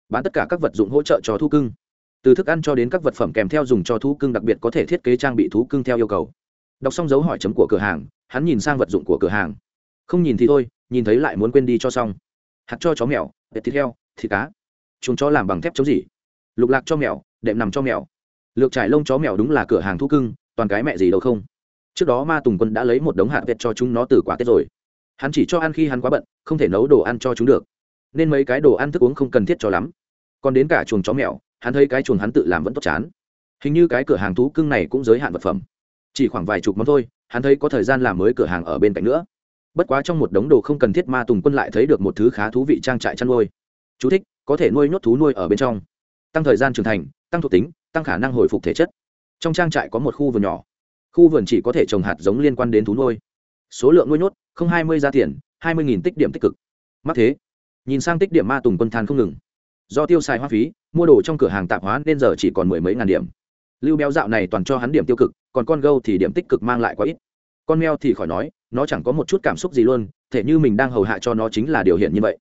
Bán tất cả các vật dụng hỗ trợ cho thú cưng. Từ thức ăn cho đến các vật phẩm kèm theo dùng cho thú cưng, đặc biệt có thể thiết kế trang bị thú cưng theo yêu cầu. Đọc xong dấu hỏi chấm của cửa hàng, hắn nhìn sang vật dụng của cửa hàng. Không nhìn thì thôi, nhìn thấy lại muốn quên đi cho xong. Hạt cho chó mèo, thịt heo, thịt cá chúng chó làm bằng thép chống gì? Lục lạc cho mèo, đệm nằm cho mèo. Lược trải lông chó mèo đúng là cửa hàng thú cưng, toàn cái mẹ gì đâu không? Trước đó ma tùng quân đã lấy một đống hạt vẹt cho chúng nó từ quả tết rồi. Hắn chỉ cho ăn khi hắn quá bận, không thể nấu đồ ăn cho chúng được. Nên mấy cái đồ ăn thức uống không cần thiết cho lắm. Còn đến cả chuồng chó mèo, hắn thấy cái chuồng hắn tự làm vẫn tốt chán. Hình như cái cửa hàng thú cưng này cũng giới hạn vật phẩm. Chỉ khoảng vài chục món thôi, hắn thấy có thời gian làm mới cửa hàng ở bên cạnh nữa. Bất quá trong một đống đồ không cần thiết ma tùng quân lại thấy được một thứ khá thú vị trang trại chăn nuôi. Chú thích có thể nuôi nhốt thú nuôi ở bên trong. Tăng thời gian trưởng thành, tăng thuộc tính, tăng khả năng hồi phục thể chất. Trong trang trại có một khu vườn nhỏ. Khu vườn chỉ có thể trồng hạt giống liên quan đến thú nuôi. Số lượng nuôi nhốt, không hai mươi giá tiền, hai mươi nghìn tích điểm tích cực. Mắc thế, nhìn sang tích điểm ma tùng quân than không ngừng. Do tiêu xài hoa phí, mua đồ trong cửa hàng tạp hóa nên giờ chỉ còn mười mấy ngàn điểm. Lưu béo dạo này toàn cho hắn điểm tiêu cực, còn con gâu thì điểm tích cực mang lại quá ít. Con mèo thì khỏi nói, nó chẳng có một chút cảm xúc gì luôn thể như mình đang hầu hạ cho nó chính là điều hiện như vậy.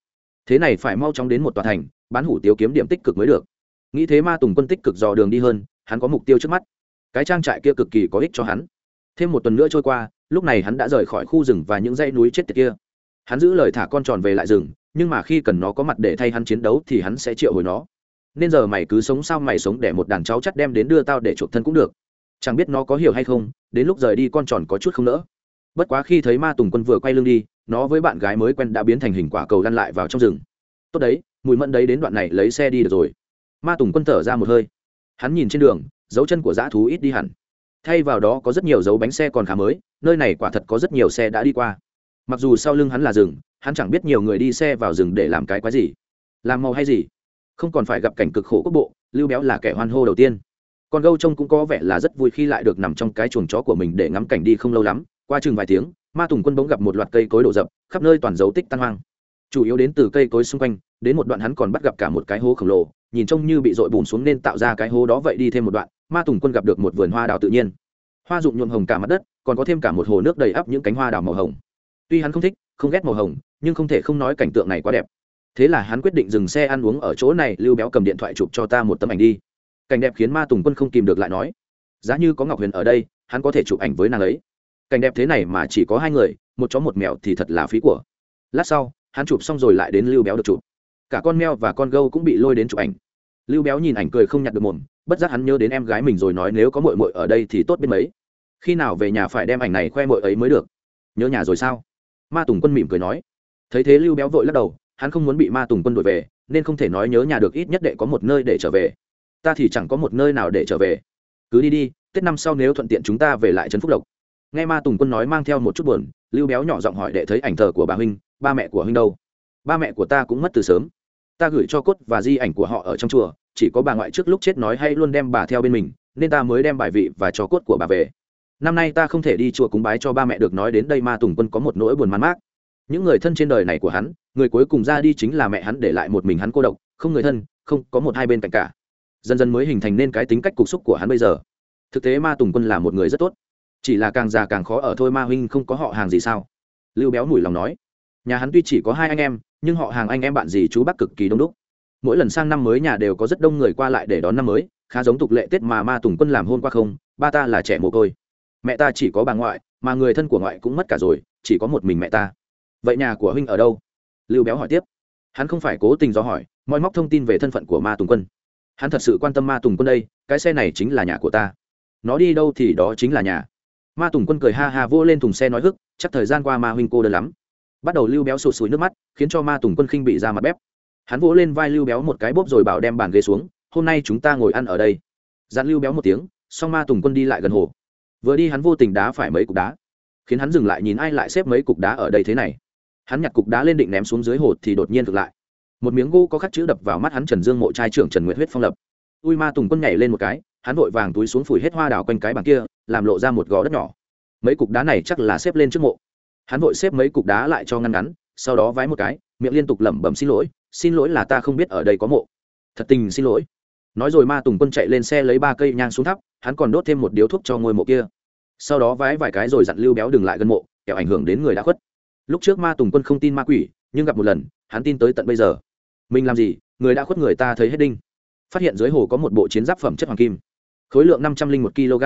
Thế này phải mau chóng đến một tòa thành bán hủ tiếu kiếm điểm tích cực mới được. Nghĩ thế ma tùng quân tích cực dò đường đi hơn, hắn có mục tiêu trước mắt. Cái trang trại kia cực kỳ có ích cho hắn. Thêm một tuần nữa trôi qua, lúc này hắn đã rời khỏi khu rừng và những dãy núi chết tiệt kia. Hắn giữ lời thả con tròn về lại rừng, nhưng mà khi cần nó có mặt để thay hắn chiến đấu thì hắn sẽ triệu hồi nó. Nên giờ mày cứ sống sao mày sống để một đàn cháu chắt đem đến đưa tao để chuộc thân cũng được. Chẳng biết nó có hiểu hay không, đến lúc rời đi con tròn có chút không nỡ. Bất quá khi thấy ma tùng quân vừa quay lưng đi, nó với bạn gái mới quen đã biến thành hình quả cầu lăn lại vào trong rừng. Tốt đấy mùi mẫn đấy đến đoạn này lấy xe đi được rồi. Ma tùng quân thở ra một hơi. Hắn nhìn trên đường, dấu chân của dã thú ít đi hẳn. Thay vào đó có rất nhiều dấu bánh xe còn khá mới, nơi này quả thật có rất nhiều xe đã đi qua. Mặc dù sau lưng hắn là rừng, hắn chẳng biết nhiều người đi xe vào rừng để làm cái quái gì. Làm màu hay gì? Không còn phải gặp cảnh cực khổ quốc bộ, lưu béo là kẻ hoan hô đầu tiên. Còn gâu trông cũng có vẻ là rất vui khi lại được nằm trong cái chuồng chó của mình để ngắm cảnh đi không lâu lắm. Qua chừng vài tiếng, ma tùng quân bỗng gặp một loạt cây cối đổ rập, khắp nơi toàn dấu tích tan hoang chủ yếu đến từ cây cối xung quanh, đến một đoạn hắn còn bắt gặp cả một cái hố khổng lồ, nhìn trông như bị dội bùn xuống nên tạo ra cái hố đó vậy đi thêm một đoạn, ma tùng quân gặp được một vườn hoa đào tự nhiên. Hoa rụng nhuộm hồng cả mặt đất, còn có thêm cả một hồ nước đầy ắp những cánh hoa đào màu hồng. Tuy hắn không thích, không ghét màu hồng, nhưng không thể không nói cảnh tượng này quá đẹp. Thế là hắn quyết định dừng xe ăn uống ở chỗ này, lưu béo cầm điện thoại chụp cho ta một tấm ảnh đi. Cảnh đẹp khiến ma tùng quân không kìm được lại nói, giá như có ngọc huyền ở đây, hắn có thể chụp ảnh với nàng ấy. Cảnh đẹp thế này mà chỉ có hai người, một chó một mèo thì thật là phí của. Lát sau hắn chụp xong rồi lại đến lưu béo được chụp. Cả con meo và con gâu cũng bị lôi đến chụp ảnh. Lưu béo nhìn ảnh cười không nhặt được mồm, bất giác hắn nhớ đến em gái mình rồi nói nếu có mội mội ở đây thì tốt biết mấy. Khi nào về nhà phải đem ảnh này khoe mội ấy mới được. Nhớ nhà rồi sao? Ma tùng quân mỉm cười nói. Thấy thế lưu béo vội lắc đầu, hắn không muốn bị ma tùng quân đuổi về, nên không thể nói nhớ nhà được ít nhất để có một nơi để trở về. Ta thì chẳng có một nơi nào để trở về. Cứ đi đi, tết năm sau nếu thuận tiện chúng ta về lại trấn phúc lộc. Nghe ma tùng quân nói mang theo một chút buồn, lưu béo nhỏ giọng hỏi để thấy ảnh thờ của bà huynh ba mẹ của huynh đâu? Ba mẹ của ta cũng mất từ sớm. Ta gửi cho cốt và di ảnh của họ ở trong chùa, chỉ có bà ngoại trước lúc chết nói hay luôn đem bà theo bên mình, nên ta mới đem bài vị và cho cốt của bà về. Năm nay ta không thể đi chùa cúng bái cho ba mẹ được nói đến đây ma tùng quân có một nỗi buồn man mác. Những người thân trên đời này của hắn, người cuối cùng ra đi chính là mẹ hắn để lại một mình hắn cô độc, không người thân, không có một hai bên cạnh cả. Dần dần mới hình thành nên cái tính cách cục xúc của hắn bây giờ. Thực tế ma tùng quân là một người rất tốt. Chỉ là càng già càng khó ở thôi ma huynh không có họ hàng gì sao? Lưu béo mùi lòng nói nhà hắn tuy chỉ có hai anh em, nhưng họ hàng anh em bạn gì chú bác cực kỳ đông đúc. Mỗi lần sang năm mới nhà đều có rất đông người qua lại để đón năm mới, khá giống tục lệ tết mà ma tùng quân làm hôn qua không, ba ta là trẻ mồ côi. Mẹ ta chỉ có bà ngoại, mà người thân của ngoại cũng mất cả rồi, chỉ có một mình mẹ ta. Vậy nhà của huynh ở đâu? Lưu béo hỏi tiếp. Hắn không phải cố tình do hỏi mọi móc thông tin về thân phận của ma tùng quân. Hắn thật sự quan tâm ma tùng quân đây, cái xe này chính là nhà của ta. Nó đi đâu thì đó chính là nhà. Ma tùng quân cười ha ha vô lên thùng xe nói hức, chắc thời gian qua ma huynh cô đơn lắm bắt đầu lưu béo sụt sùi nước mắt, khiến cho ma tùng quân khinh bị ra mặt bếp. Hắn vỗ lên vai lưu béo một cái bốp rồi bảo đem bàn ghế xuống, hôm nay chúng ta ngồi ăn ở đây. Dặn lưu béo một tiếng, xong ma tùng quân đi lại gần hồ. Vừa đi hắn vô tình đá phải mấy cục đá, khiến hắn dừng lại nhìn ai lại xếp mấy cục đá ở đây thế này. Hắn nhặt cục đá lên định ném xuống dưới hồ thì đột nhiên thực lại. Một miếng gỗ có khắc chữ đập vào mắt hắn trần dương mộ trai trưởng trần nguyễn huyết phong lập. Ui ma tùng quân nhảy lên một cái, hắn vội vàng túi xuống phủi hết hoa đào quanh cái bằng kia, làm lộ ra một gò đất nhỏ. Mấy cục đá này chắc là xếp lên trước mộ hắn vội xếp mấy cục đá lại cho ngăn ngắn, sau đó vái một cái, miệng liên tục lẩm bẩm, xin lỗi xin lỗi là ta không biết ở đây có mộ. Thật tình xin lỗi. Nói rồi ma tùng quân chạy lên xe lấy ba cây nhang xuống thắp hắn còn đốt thêm một điếu thuốc cho ngôi mộ kia. Sau đó vái vài cái rồi dặn lưu béo đừng lại gần mộ, kẻo ảnh hưởng đến người đã khuất. Lúc trước ma tùng quân không tin ma quỷ, nhưng gặp một lần, hắn tin tới tận bây giờ. Mình làm gì? Người đã khuất người ta thấy hết đinh. Phát hiện dưới hồ có một bộ chiến giáp phẩm chất hoàng kim, khối lượng năm trăm linh một kg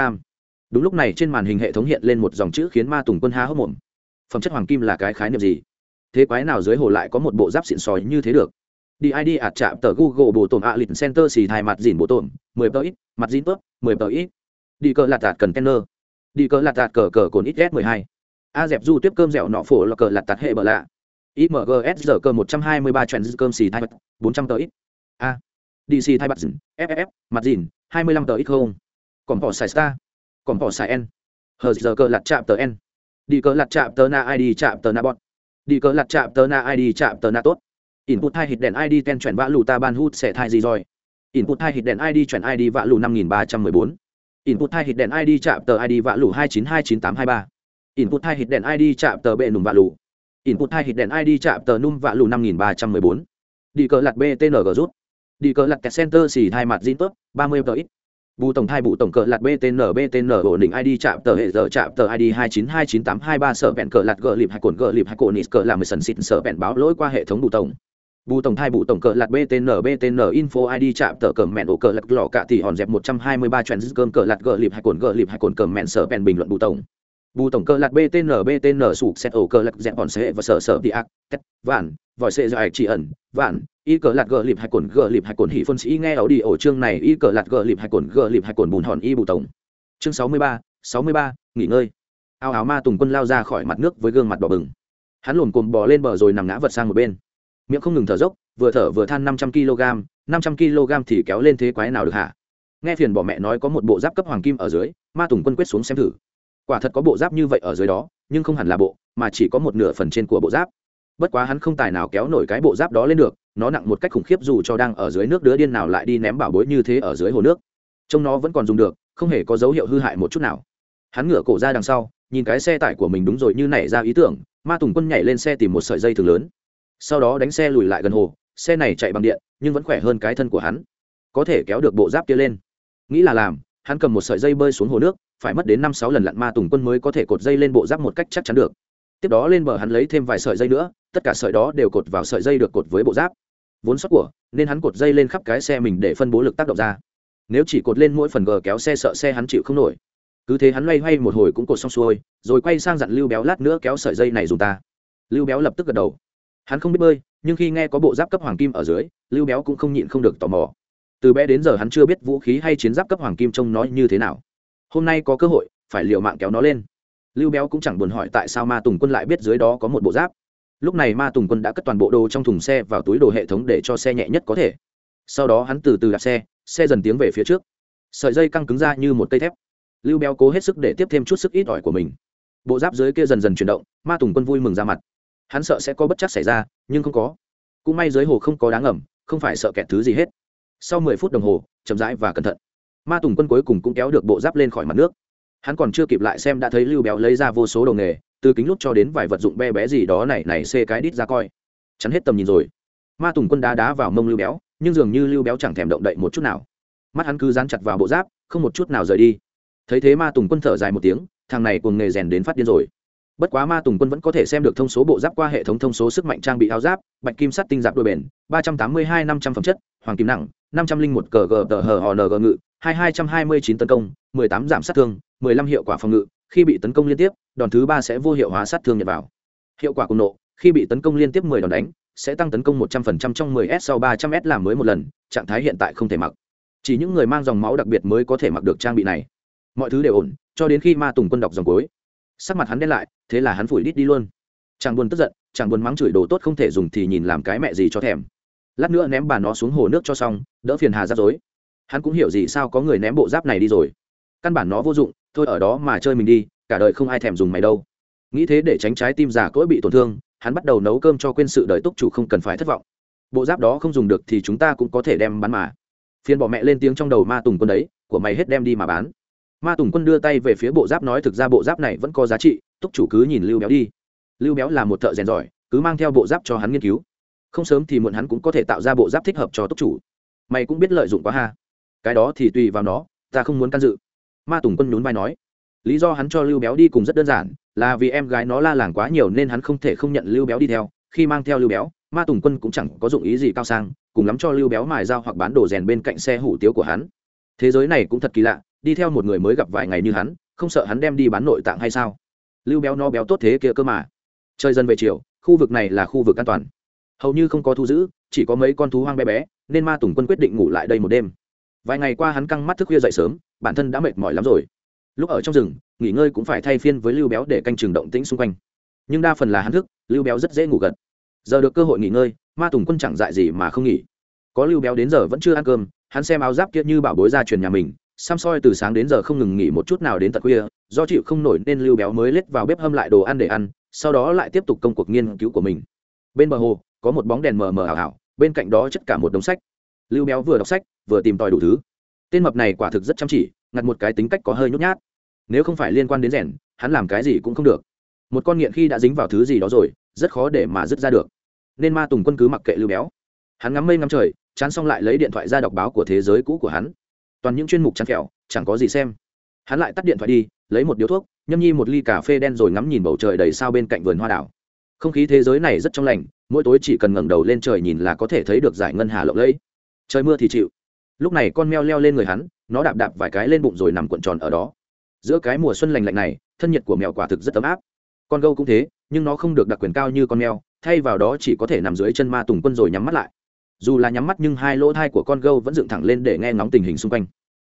đúng lúc này trên màn hình hệ thống hiện lên một dòng chữ khiến ma tùng quân há hốc mồm phẩm chất hoàng kim là cái khái niệm gì? Thế quái nào dưới hồ lại có một bộ giáp xịn sòi như thế được? Đi id ạt chạm tờ google bộ tổn ạ lịch center xì thai mặt dìn bộ tổn, mười tờ ít, mặt dìn tớp mười tờ ít. Đi cờ lạt tạt cần tenner. Đi cờ lạt tạt cờ cờ cồn ít s mười hai. A dẹp du tiếp cơm dẻo nọ phổ là cờ lạt tạt hệ bờ lạ. Imgs giờ cơ một trăm hai mươi ba trend cơm xì thai bốn trăm tờ ít. A. Dc thai mặt dìn ff mặt dìn hai mươi lăm tờ ít không. Còn bỏ xài star. Còn bỏ xài n. Hờ giờ cơ lạt chạm tờ n đi cờ lạt chạm tờ na id chạm tờ na bọt đi cờ lạt chạm tờ na id chạm tờ na tốt. Input hai hít đèn id ten chuyển vã lù ta ban hút sẽ thai gì rồi? Input hai hít đèn id chuyển id vã lù năm nghìn ba trăm mười bốn. Input hai hít đèn id chạm tờ id vã lù hai chín hai chín tám hai ba. Input hai hít đèn id chạm tờ bệ nùm vã lù. Input hai hít đèn id chạm tờ num vã lù năm nghìn ba trăm mười bốn. Đi cờ lạt btng rút. Đi cờ lạt kẹt center xì hai mặt zin tốt ba mươi tờ ít bù tổng thai bù tổng cờ lạt btn btn ổn định id chạm tờ hệ giờ chạm tờ id hai chín hai chín tám hai ba sở bẹn cờ lạt gờ lịp hay cồn gờ lịp hay cồn nít cờ làm mười sần xịt sở bẹn báo lỗi qua hệ thống bù tổng. Bù tổng thai bù tổng cờ lạt btn btn info id chạm tờ cờ mẹn ổ cờ lạt lò cả tỷ hòn dẹp một trăm hai mươi ba cơm cờ lạt gờ lịp hay cồn gờ lịp hay cồn cờ mẹn sở bẹn bình luận bù tổng. Bù tổng cờ lạt btn btn sụp xét ổ cờ lạt dẹp hòn xe và sở sở đi ác, tét, vạn vòi xệ dài chỉ ẩn, vạn, y cờ lạt gờ lịp hai cồn, gờ lịp hai cồn hỉ phân sĩ nghe ấu đi ổ chương này, y cờ lạt gờ lịp hai cồn, gờ lịp hai cồn bùn hòn y bù tổng. Chương sáu mươi ba, sáu mươi ba, nghỉ ngơi. Ao áo ma tùng quân lao ra khỏi mặt nước với gương mặt đỏ bừng. Hắn lồn cồn bò lên bờ rồi nằm ngã vật sang một bên. Miệng không ngừng thở dốc, vừa thở vừa than năm trăm kg năm trăm kg thì kéo lên thế quái nào được hả? Nghe phiền bỏ mẹ nói có một bộ giáp cấp hoàng kim ở dưới, ma tùng quân quyết xuống xem thử. Quả thật có bộ giáp như vậy ở dưới đó, nhưng không hẳn là bộ, mà chỉ có một nửa phần trên của bộ giáp bất quá hắn không tài nào kéo nổi cái bộ giáp đó lên được, nó nặng một cách khủng khiếp dù cho đang ở dưới nước đứa điên nào lại đi ném bảo bối như thế ở dưới hồ nước. Trông nó vẫn còn dùng được, không hề có dấu hiệu hư hại một chút nào. Hắn ngửa cổ ra đằng sau, nhìn cái xe tải của mình đúng rồi như nảy ra ý tưởng, ma tùng quân nhảy lên xe tìm một sợi dây thường lớn. Sau đó đánh xe lùi lại gần hồ, xe này chạy bằng điện, nhưng vẫn khỏe hơn cái thân của hắn. Có thể kéo được bộ giáp kia lên. Nghĩ là làm, hắn cầm một sợi dây bơi xuống hồ nước, phải mất đến năm sáu lần lặn ma tùng quân mới có thể cột dây lên bộ giáp một cách chắc chắn được tiếp đó lên bờ hắn lấy thêm vài sợi dây nữa, tất cả sợi đó đều cột vào sợi dây được cột với bộ giáp. Vốn sót của, nên hắn cột dây lên khắp cái xe mình để phân bố lực tác động ra. Nếu chỉ cột lên mỗi phần gờ kéo xe sợ xe hắn chịu không nổi. Cứ thế hắn loay hoay một hồi cũng cột xong xuôi, rồi quay sang dặn lưu béo lát nữa kéo sợi dây này dùng ta. Lưu béo lập tức gật đầu. Hắn không biết bơi, nhưng khi nghe có bộ giáp cấp hoàng kim ở dưới, lưu béo cũng không nhịn không được tò mò. Từ bé đến giờ hắn chưa biết vũ khí hay chiến giáp cấp hoàng kim trông nó như thế nào. Hôm nay có cơ hội, phải liều mạng kéo nó lên lưu béo cũng chẳng buồn hỏi tại sao ma tùng quân lại biết dưới đó có một bộ giáp. Lúc này ma tùng quân đã cất toàn bộ đồ trong thùng xe vào túi đồ hệ thống để cho xe nhẹ nhất có thể. Sau đó hắn từ từ đạp xe xe dần tiến về phía trước. Sợi dây căng cứng ra như một cây thép. Lưu béo cố hết sức để tiếp thêm chút sức ít ỏi của mình. Bộ giáp dưới kia dần dần chuyển động, ma tùng quân vui mừng ra mặt. Hắn sợ sẽ có bất chắc xảy ra, nhưng không có. Cũng may dưới hồ không có đáng ẩm, không phải sợ kẹt thứ gì hết. Sau mười phút đồng hồ, chậm rãi và cẩn thận, ma tùng quân cuối cùng cũng kéo được bộ giáp lên khỏi mặt nước hắn còn chưa kịp lại xem đã thấy lưu béo lấy ra vô số đồ nghề, từ kính lút cho đến vài vật dụng be bé gì đó này này xê cái đít ra coi. Chắn hết tầm nhìn rồi. Ma tùng quân đá đá vào mông lưu béo, nhưng dường như lưu béo chẳng thèm động đậy một chút nào. Mắt hắn cứ dán chặt vào bộ giáp, không một chút nào rời đi. Thấy thế ma tùng quân thở dài một tiếng, thằng này cùng nghề rèn đến phát điên rồi. Bất quá ma tùng quân vẫn có thể xem được thông số bộ giáp qua hệ thống thông số sức mạnh trang bị áo giáp, bạch kim sắt tinh giáp đôi bền, ba trăm tám mươi hai năm trăm phẩm chất, hoàng kim nặng, năm trăm linh một cờ gờ tờ hờ hò ng ngự, hai hai trăm hai mươi chín tấn công, mười tám giảm sát thương mười lăm hiệu quả phòng ngự, khi bị tấn công liên tiếp, đòn thứ ba sẽ vô hiệu hóa sát thương nhận vào. Hiệu quả cùng nộ, khi bị tấn công liên tiếp mười đòn đánh, sẽ tăng tấn công một trăm phần trăm trong mười s sau ba trăm s làm mới một lần, trạng thái hiện tại không thể mặc. Chỉ những người mang dòng máu đặc biệt mới có thể mặc được trang bị này. Mọi thứ đều ổn, cho đến khi ma tùng quân đọc dòng cuối. Sắc mặt hắn đen lại, thế là hắn phủi đít đi luôn. Chẳng buồn tức giận chẳng buồn mắng chửi đồ tốt không thể dùng thì nhìn làm cái mẹ gì cho thèm. Lát nữa ném bà nó xuống hồ nước cho xong, đỡ phiền hà ra dối hắn cũng hiểu gì sao có người ném bộ giáp này đi rồi. Căn bản nó vô dụng thôi ở đó mà chơi mình đi, cả đời không ai thèm dùng mày đâu. Nghĩ thế để tránh trái tim giả cỗi bị tổn thương, hắn bắt đầu nấu cơm cho quên sự đời túc chủ không cần phải thất vọng. Bộ giáp đó không dùng được thì chúng ta cũng có thể đem bán mà. Phiên bỏ mẹ lên tiếng trong đầu ma tùng quân đấy, của mày hết đem đi mà bán. Ma tùng quân đưa tay về phía bộ giáp nói thực ra bộ giáp này vẫn có giá trị, túc chủ cứ nhìn lưu béo đi. Lưu béo là một thợ rèn giỏi, cứ mang theo bộ giáp cho hắn nghiên cứu. Không sớm thì muộn hắn cũng có thể tạo ra bộ giáp thích hợp cho túc chủ. Mày cũng biết lợi dụng quá ha. Cái đó thì tùy vào nó, ta không muốn can dự ma tùng quân nhún vai nói, lý do hắn cho lưu béo đi cùng rất đơn giản, là vì em gái nó la làng quá nhiều nên hắn không thể không nhận lưu béo đi theo. Khi mang theo lưu béo, ma tùng quân cũng chẳng có dụng ý gì cao sang, cùng lắm cho lưu béo mài dao hoặc bán đồ rèn bên cạnh xe hủ tiếu của hắn. Thế giới này cũng thật kỳ lạ, đi theo một người mới gặp vài ngày như hắn, không sợ hắn đem đi bán nội tạng hay sao? Lưu béo no béo tốt thế kia cơ mà. Chơi dân về chiều, khu vực này là khu vực an toàn. Hầu như không có thu giữ chỉ có mấy con thú hoang bé bé, nên ma tùng quân quyết định ngủ lại đây một đêm vài ngày qua hắn căng mắt thức khuya dậy sớm, bản thân đã mệt mỏi lắm rồi. Lúc ở trong rừng, nghỉ ngơi cũng phải thay phiên với lưu béo để canh chừng động tĩnh xung quanh. Nhưng đa phần là hắn thức, lưu béo rất dễ ngủ gật. Giờ được cơ hội nghỉ ngơi, ma tùng quân chẳng dại gì mà không nghỉ. Có lưu béo đến giờ vẫn chưa ăn cơm, hắn xem áo giáp kia như bảo bối ra truyền nhà mình, xăm soi từ sáng đến giờ không ngừng nghỉ một chút nào đến tận khuya, do chịu không nổi nên lưu béo mới lết vào bếp hâm lại đồ ăn để ăn, sau đó lại tiếp tục công cuộc nghiên cứu của mình. Bên bờ hồ, có một bóng đèn mờ mờ ảo ảo, bên cạnh đó chất cả một đống sách lưu béo vừa đọc sách, vừa tìm tòi đủ thứ. Tên mập này quả thực rất chăm chỉ, ngặt một cái tính cách có hơi nhút nhát. Nếu không phải liên quan đến rèn, hắn làm cái gì cũng không được. Một con nghiện khi đã dính vào thứ gì đó rồi, rất khó để mà dứt ra được. Nên ma tùng quân cứ mặc kệ lưu béo. Hắn ngắm mây ngắm trời, chán xong lại lấy điện thoại ra đọc báo của thế giới cũ của hắn. Toàn những chuyên mục chăn kẹo chẳng có gì xem. Hắn lại tắt điện thoại đi, lấy một điếu thuốc, nhâm nhi một ly cà phê đen rồi ngắm nhìn bầu trời đầy sao bên cạnh vườn hoa đảo. Không khí thế giới này rất trong lành, mỗi tối chỉ cần ngẩng đầu lên trời nhìn là có thể thấy được giải ngân hà lộng lẫy trời mưa thì chịu. Lúc này con meo leo lên người hắn, nó đạp đạp vài cái lên bụng rồi nằm cuộn tròn ở đó. Giữa cái mùa xuân lành lạnh này, thân nhiệt của mèo quả thực rất ấm áp. Con gâu cũng thế, nhưng nó không được đặc quyền cao như con mèo thay vào đó chỉ có thể nằm dưới chân ma tùng quân rồi nhắm mắt lại. Dù là nhắm mắt nhưng hai lỗ thai của con gâu vẫn dựng thẳng lên để nghe ngóng tình hình xung quanh.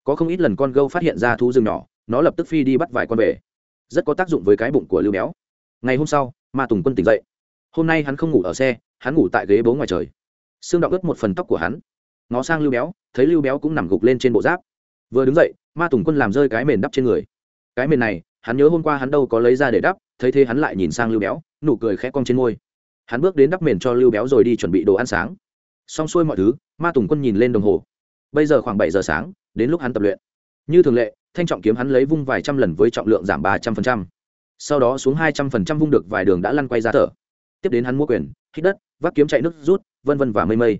Có không ít lần con gâu phát hiện ra thú rừng nhỏ, nó lập tức phi đi bắt vài con về rất có tác dụng với cái bụng của lưu béo. Ngày hôm sau, ma tùng quân tỉnh dậy. Hôm nay hắn không ngủ ở xe, hắn ngủ tại ghế bố ngoài trời. Xương đọng ướt một phần tóc của hắn ngó sang lưu béo, thấy lưu béo cũng nằm gục lên trên bộ giáp. Vừa đứng dậy, ma tùng quân làm rơi cái mền đắp trên người. Cái mền này, hắn nhớ hôm qua hắn đâu có lấy ra để đắp, thấy thế hắn lại nhìn sang lưu béo, nụ cười khẽ cong trên môi. Hắn bước đến đắp mền cho lưu béo rồi đi chuẩn bị đồ ăn sáng. Xong xuôi mọi thứ, ma tùng quân nhìn lên đồng hồ. Bây giờ khoảng bảy giờ sáng, đến lúc hắn tập luyện. Như thường lệ, thanh trọng kiếm hắn lấy vung vài trăm lần với trọng lượng giảm ba trăm phần trăm. Sau đó xuống hai trăm phần trăm vung được vài đường đã lăn quay ra thở. Tiếp đến hắn mua quyền, hít đất, vác kiếm chạy nước rút, vân vân và mây mây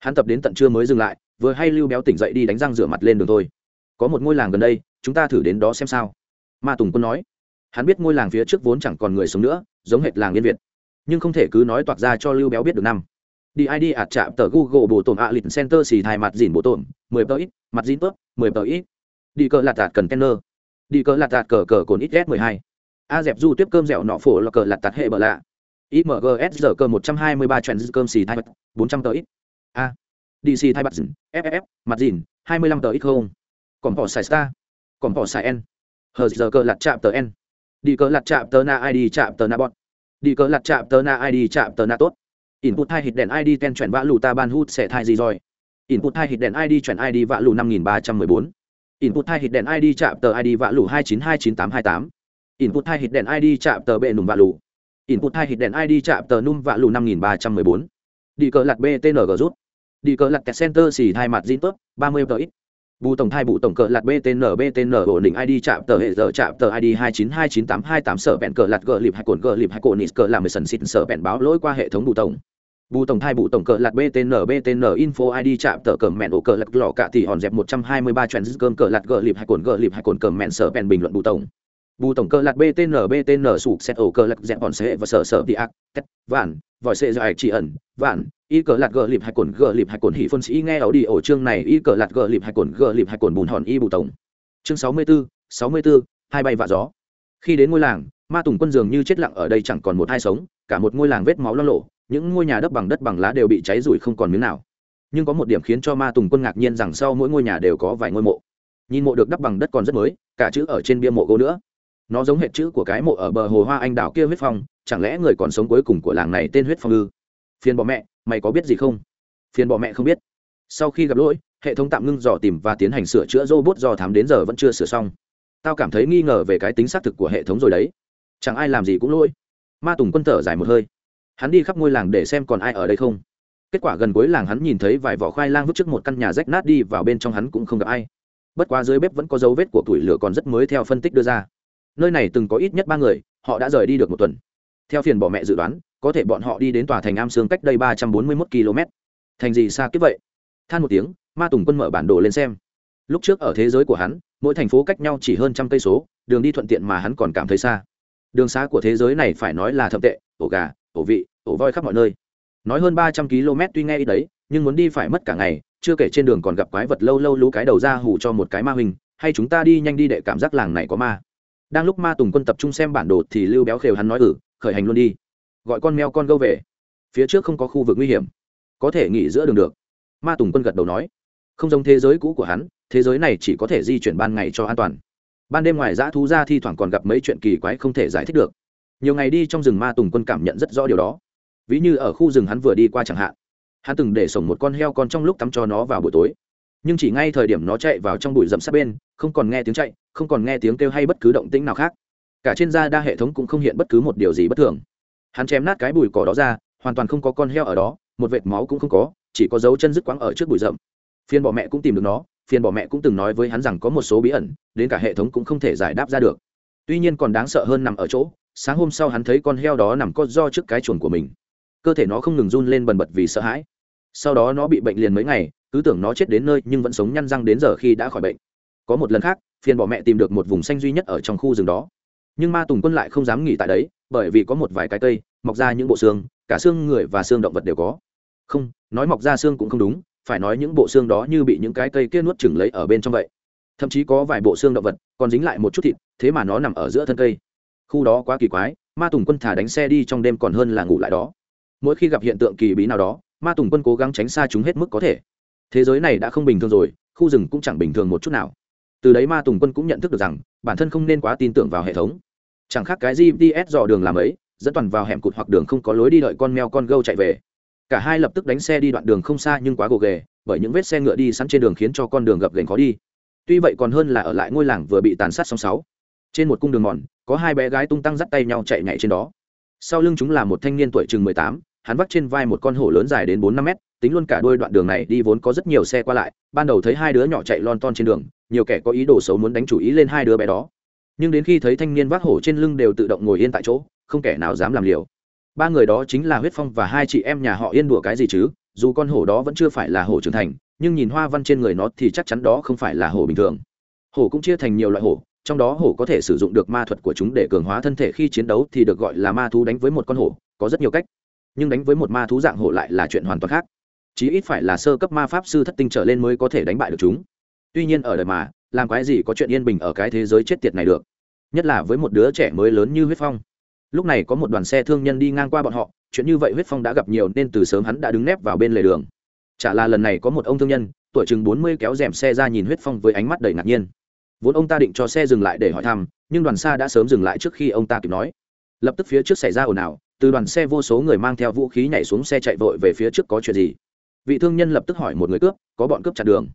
hắn tập đến tận trưa mới dừng lại, vừa hay lưu béo tỉnh dậy đi đánh răng rửa mặt lên đường thôi. Có một ngôi làng gần đây, chúng ta thử đến đó xem sao. Ma tùng quân nói. Hắn biết ngôi làng phía trước vốn chẳng còn người sống nữa, giống hệt làng Liên việt. Nhưng không thể cứ nói toạc ra cho lưu béo biết được năm. Đi id ạt chạm tờ google bộ tổn ạ lịch center xì thai mặt dìn bộ tổn, mười tờ ít, mặt dìn tớp, mười tờ ít. Đi cờ lạt tạt cần tenner. Đi cờ lạt tạt cờ cờ cồn ít s mười hai. A dẹp du tiếp cơm dẻo nọ phổ là cờ lạt tạt hệ bờ lạ. Imgs giờ cơ một trăm hai mươi ba trend cơm xì thai bốn trăm tờ ít a. Dc thai bắt dìn. Ff mặt dìn. hai mươi lăm tờ ít không. Còn bỏ xài star. Còn bỏ xài n. Hờ giờ cờ lặt chạm tờ n. Đi cờ lặt chạm tờ na id chạm tờ na bọn đi cờ lặt chạm tờ na id chạm tờ na tốt. Input hai hít đèn id ten chuyển vã lù ta ban hút sẽ thai gì rồi? Input hai hít đèn id chuyển id vã lù năm nghìn ba trăm mười bốn. Input hai hít đèn id chạm tờ id vã lù hai chín hai chín tám hai tám. Input hai hít đèn id chạm tờ bệ nùm vã lù. Input hai hít đèn id chạm tờ num vã lù năm nghìn ba trăm mười bốn. Đi cờ lặt btng rút đi cờ lạt kẹt center xì hai mặt zin tốt ba mươi tờ ít. Bù tổng thai bù tổng cờ lạt btn btn ổn định id chạm tờ hệ giờ, chạm tờ id hai chín hai chín tám hai tám, sở bẹn cờ lạt gờ lịp hai cồn gờ lịp hai cồn nít cờ làm mười sần xịt, sở bẹn báo lỗi qua hệ thống bù tổng. Bù tổng thai bù tổng cờ lạt btn btn info id chạm tờ cờ mẹn ổ cờ lạt lò cả thì hòn dẹp một trăm hai mươi ba trend cơm cờ lạt gờ lịp hai cồn gờ lịp hai cồn cờ mẹn, sở bẹn bình luận bù tổng. Bù tổng cờ lạt btn btn sụp xét ổ cờ lạt dẹp hòn sệ và sở sở đi ác, tét, vạn, vòi sệ dài chỉ ẩn, vạn y cờ lạt gờ lịp hai cồn, gờ lịp hai cồn hỉ phân sĩ nghe ảo đi ổ chương này. Y cờ lạt gờ lịp hai cồn, gờ lịp hai cồn bùn hòn y bù tổng. Chương sáu mươi bốn sáu mươi bốn hai bay vạ gió. Khi đến ngôi làng, ma tùng quân dường như chết lặng ở đây chẳng còn một hai sống, cả một ngôi làng vết máu lo lộ, những ngôi nhà đất bằng đất bằng lá đều bị cháy rủi không còn miếng nào. Nhưng có một điểm khiến cho ma tùng quân ngạc nhiên rằng sau mỗi ngôi nhà đều có vài ngôi mộ. Nhìn mộ được đắp bằng đất còn rất mới, cả chữ ở trên bia mộ gỗ nữa. Nó giống hệ chữ của cái mộ ở bờ hồ hoa anh đào kia huyết phong, chẳng lẽ người còn sống cuối cùng của làng này tên huyết phong ư? Phiền bỏ mẹ mày có biết gì không? Phiền bỏ mẹ không biết. Sau khi gặp lỗi, hệ thống tạm ngưng dò tìm và tiến hành sửa chữa robot do thám đến giờ vẫn chưa sửa xong. Tao cảm thấy nghi ngờ về cái tính xác thực của hệ thống rồi đấy. Chẳng ai làm gì cũng lỗi. Ma tùng quân thở dài một hơi. Hắn đi khắp ngôi làng để xem còn ai ở đây không. Kết quả gần cuối làng hắn nhìn thấy vài vỏ khoai lang vứt trước một căn nhà rách nát đi vào bên trong hắn cũng không gặp ai. Bất quá dưới bếp vẫn có dấu vết của tuổi lửa còn rất mới theo phân tích đưa ra. Nơi này từng có ít nhất ba người, họ đã rời đi được một tuần theo phiền bỏ mẹ dự đoán, có thể bọn họ đi đến tòa thành am sương cách đây ba trăm bốn mươi mốt km. Thành gì xa kiếp vậy? Than một tiếng, ma tùng quân mở bản đồ lên xem. Lúc trước ở thế giới của hắn, mỗi thành phố cách nhau chỉ hơn trăm cây số, đường đi thuận tiện mà hắn còn cảm thấy xa. Đường xá của thế giới này phải nói là thậm tệ, ổ gà, ổ vị, ổ voi khắp mọi nơi. Nói hơn ba trăm km tuy nghe ít đấy, nhưng muốn đi phải mất cả ngày, chưa kể trên đường còn gặp quái vật lâu lâu lú cái đầu ra hủ cho một cái ma hình hay chúng ta đi nhanh đi để cảm giác làng này có ma. Đang lúc ma tùng quân tập trung xem bản đồ thì lưu béo khều hắn nói ừ khởi hành luôn đi. Gọi con mèo con gâu về. Phía trước không có khu vực nguy hiểm. Có thể nghỉ giữa đường được. Ma tùng quân gật đầu nói. Không giống thế giới cũ của hắn, thế giới này chỉ có thể di chuyển ban ngày cho an toàn. Ban đêm ngoài dã thú ra thi thoảng còn gặp mấy chuyện kỳ quái không thể giải thích được. Nhiều ngày đi trong rừng ma tùng quân cảm nhận rất rõ điều đó. Ví như ở khu rừng hắn vừa đi qua chẳng hạn. Hắn từng để sổng một con heo con trong lúc tắm cho nó vào buổi tối. Nhưng chỉ ngay thời điểm nó chạy vào trong bụi rậm sát bên, không còn nghe tiếng chạy, không còn nghe tiếng kêu hay bất cứ động tĩnh nào khác cả trên da đa hệ thống cũng không hiện bất cứ một điều gì bất thường. Hắn chém nát cái bùi cỏ đó ra, hoàn toàn không có con heo ở đó, một vệt máu cũng không có, chỉ có dấu chân dứt quãng ở trước bụi rậm. Phiên bỏ mẹ cũng tìm được nó, phiên bỏ mẹ cũng từng nói với hắn rằng có một số bí ẩn, đến cả hệ thống cũng không thể giải đáp ra được. Tuy nhiên còn đáng sợ hơn nằm ở chỗ, sáng hôm sau hắn thấy con heo đó nằm co do trước cái chuồng của mình. Cơ thể nó không ngừng run lên bần bật vì sợ hãi. Sau đó nó bị bệnh liền mấy ngày, cứ tưởng nó chết đến nơi nhưng vẫn sống nhăn răng đến giờ khi đã khỏi bệnh. Có một lần khác phiền bỏ mẹ tìm được một vùng xanh duy nhất ở trong khu rừng đó nhưng ma tùng quân lại không dám nghỉ tại đấy, bởi vì có một vài cái cây, mọc ra những bộ xương, cả xương người và xương động vật đều có. Không, nói mọc ra xương cũng không đúng, phải nói những bộ xương đó như bị những cái cây kia nuốt chừng lấy ở bên trong vậy. Thậm chí có vài bộ xương động vật, còn dính lại một chút thịt, thế mà nó nằm ở giữa thân cây. Khu đó quá kỳ quái, ma tùng quân thả đánh xe đi trong đêm còn hơn là ngủ lại đó. Mỗi khi gặp hiện tượng kỳ bí nào đó, ma tùng quân cố gắng tránh xa chúng hết mức có thể. Thế giới này đã không bình thường rồi, khu rừng cũng chẳng bình thường một chút nào. Từ đấy ma tùng quân cũng nhận thức được rằng, bản thân không nên quá tin tưởng vào hệ thống chẳng khác cái gps dò đường làm ấy, dẫn toàn vào hẻm cụt hoặc đường không có lối đi đợi con mèo con gâu chạy về. Cả hai lập tức đánh xe đi đoạn đường không xa nhưng quá gồ ghề, bởi những vết xe ngựa đi sẵn trên đường khiến cho con đường gập ghềnh khó đi. Tuy vậy còn hơn là ở lại ngôi làng vừa bị tàn sát song sáu. Trên một cung đường mòn, có hai bé gái tung tăng dắt tay nhau chạy nhảy trên đó. Sau lưng chúng là một thanh niên tuổi chừng mười tám, hắn vắt trên vai một con hổ lớn dài đến bốn năm mét, tính luôn cả đôi đoạn đường này đi vốn có rất nhiều xe qua lại, ban đầu thấy hai đứa nhỏ chạy lon ton trên đường, nhiều kẻ có ý đồ xấu muốn đánh chủ ý lên hai đứa bé đó nhưng đến khi thấy thanh niên vác hổ trên lưng đều tự động ngồi yên tại chỗ, không kẻ nào dám làm liều. Ba người đó chính là huyết phong và hai chị em nhà họ yên đùa cái gì chứ? Dù con hổ đó vẫn chưa phải là hổ trưởng thành, nhưng nhìn hoa văn trên người nó thì chắc chắn đó không phải là hổ bình thường. Hổ cũng chia thành nhiều loại hổ, trong đó hổ có thể sử dụng được ma thuật của chúng để cường hóa thân thể khi chiến đấu thì được gọi là ma thú đánh với một con hổ, có rất nhiều cách. Nhưng đánh với một ma thú dạng hổ lại là chuyện hoàn toàn khác. Chí ít phải là sơ cấp ma pháp sư thất tinh trở lên mới có thể đánh bại được chúng. Tuy nhiên ở đời mà làm cái gì có chuyện yên bình ở cái thế giới chết tiệt này được? Nhất là với một đứa trẻ mới lớn như huyết phong. Lúc này có một đoàn xe thương nhân đi ngang qua bọn họ, chuyện như vậy huyết phong đã gặp nhiều nên từ sớm hắn đã đứng nép vào bên lề đường. Chả là lần này có một ông thương nhân, tuổi chừng bốn mươi kéo rèm xe ra nhìn huyết phong với ánh mắt đầy ngạc nhiên. Vốn ông ta định cho xe dừng lại để hỏi thăm, nhưng đoàn xa đã sớm dừng lại trước khi ông ta kịp nói. Lập tức phía trước xảy ra ồn ào, từ đoàn xe vô số người mang theo vũ khí nhảy xuống xe chạy vội về phía trước có chuyện gì? Vị thương nhân lập tức hỏi một người cướp, có bọn cướp chặn đường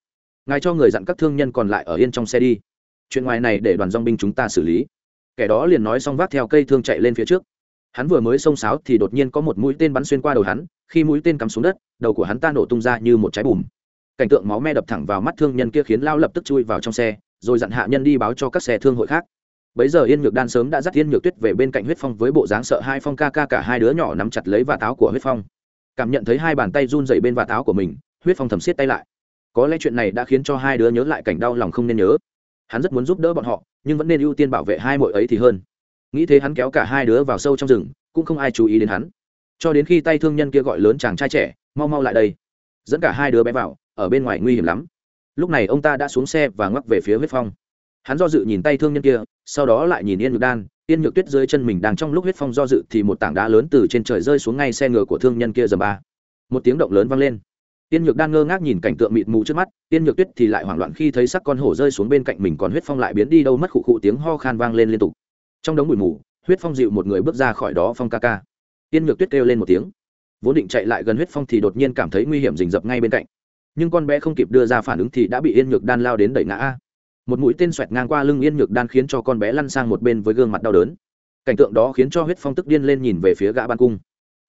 ngài cho người dặn các thương nhân còn lại ở yên trong xe đi. Chuyện ngoài này để đoàn dong binh chúng ta xử lý. Kẻ đó liền nói xong vác theo cây thương chạy lên phía trước. Hắn vừa mới xông sáo thì đột nhiên có một mũi tên bắn xuyên qua đầu hắn, khi mũi tên cắm xuống đất, đầu của hắn ta nổ tung ra như một trái bùm. Cảnh tượng máu me đập thẳng vào mắt thương nhân kia khiến lao lập tức chui vào trong xe, rồi dặn hạ nhân đi báo cho các xe thương hội khác. Bấy giờ yên nhược đan sớm đã dắt yên nhược tuyết về bên cạnh huyết phong với bộ dáng sợ hai phong ca ca cả hai đứa nhỏ nắm chặt lấy và táo của huyết phong. Cảm nhận thấy hai bàn tay run dậy bên và táo của mình, huyết phong thầm xiết tay lại có lẽ chuyện này đã khiến cho hai đứa nhớ lại cảnh đau lòng không nên nhớ. Hắn rất muốn giúp đỡ bọn họ, nhưng vẫn nên ưu tiên bảo vệ hai mội ấy thì hơn. Nghĩ thế hắn kéo cả hai đứa vào sâu trong rừng, cũng không ai chú ý đến hắn. Cho đến khi tay thương nhân kia gọi lớn chàng trai trẻ, mau mau lại đây. Dẫn cả hai đứa bé vào, ở bên ngoài nguy hiểm lắm. Lúc này ông ta đã xuống xe và ngoắc về phía huyết phong. Hắn do dự nhìn tay thương nhân kia, sau đó lại nhìn yên nhược đan. Yên nhược tuyết dưới chân mình đang trong lúc huyết phong do dự thì một tảng đá lớn từ trên trời rơi xuống ngay xe ngựa của thương nhân kia dầm ba. Một tiếng động lớn vang lên. Tiên nhược đan ngơ ngác nhìn cảnh tượng mịt mù trước mắt, Tiên nhược tuyết thì lại hoảng loạn khi thấy sắc con hổ rơi xuống bên cạnh mình còn huyết phong lại biến đi đâu mất khụ khụ tiếng ho khan vang lên liên tục. Trong đống bụi mù, huyết phong dịu một người bước ra khỏi đó phong ca ca. Tiên nhược tuyết kêu lên một tiếng. Vốn định chạy lại gần huyết phong thì đột nhiên cảm thấy nguy hiểm rình rập ngay bên cạnh. Nhưng con bé không kịp đưa ra phản ứng thì đã bị yên nhược đan lao đến đẩy ngã. Một mũi tên xoẹt ngang qua lưng yên nhược đan khiến cho con bé lăn sang một bên với gương mặt đau đớn. Cảnh tượng đó khiến cho huyết phong tức điên lên nhìn về phía gã ban cung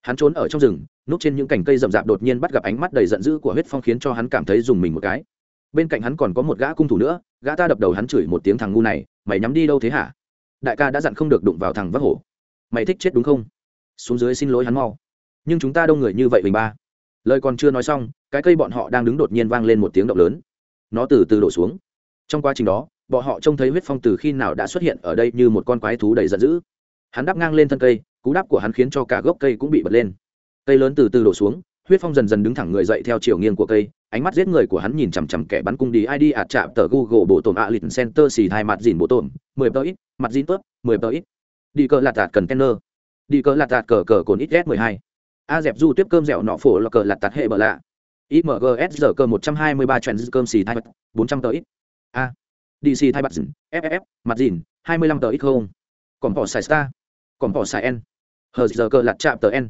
hắn trốn ở trong rừng, núp trên những cành cây rậm rạp đột nhiên bắt gặp ánh mắt đầy giận dữ của huyết phong khiến cho hắn cảm thấy dùng mình một cái. Bên cạnh hắn còn có một gã cung thủ nữa, gã ta đập đầu hắn chửi một tiếng thằng ngu này, mày nhắm đi đâu thế hả? Đại ca đã dặn không được đụng vào thằng vác hổ. Mày thích chết đúng không? Xuống dưới xin lỗi hắn mau. Nhưng chúng ta đông người như vậy bình ba. Lời còn chưa nói xong, cái cây bọn họ đang đứng đột nhiên vang lên một tiếng động lớn. Nó từ từ đổ xuống. Trong quá trình đó, bọn họ trông thấy huyết phong từ khi nào đã xuất hiện ở đây như một con quái thú đầy giận dữ hắn đáp ngang lên thân cây, cú đáp của hắn khiến cho cả gốc cây cũng bị bật lên. Cây lớn từ từ đổ xuống, huyết phong dần dần đứng thẳng người dậy theo chiều nghiêng của cây, ánh mắt giết người của hắn nhìn chằm chằm kẻ bắn cung đi id ạt chạm tờ google bộ tổn ạ lịch center xì hai mặt dìn bộ tổn, mười tờ ít, mặt dìn tớp, mười tờ ít. Đi cờ lạt tạt cần tenner đi cờ lạt tạt cờ cờ cồn ít s mười hai. A dẹp du tiếp cơm dẻo nọ phổ là cờ lạt tạt hệ bờ lạ. Imgs giờ cơ một trăm hai mươi ba trend cơm xì hai bốn trăm tờ ít. A. Dc thay mặt dìn ff mặt dìn, hai mươi lăm tờ ít không. Còn bỏ xài star còn bỏ xài n hờ, giờ cờ lặt chạm tờ n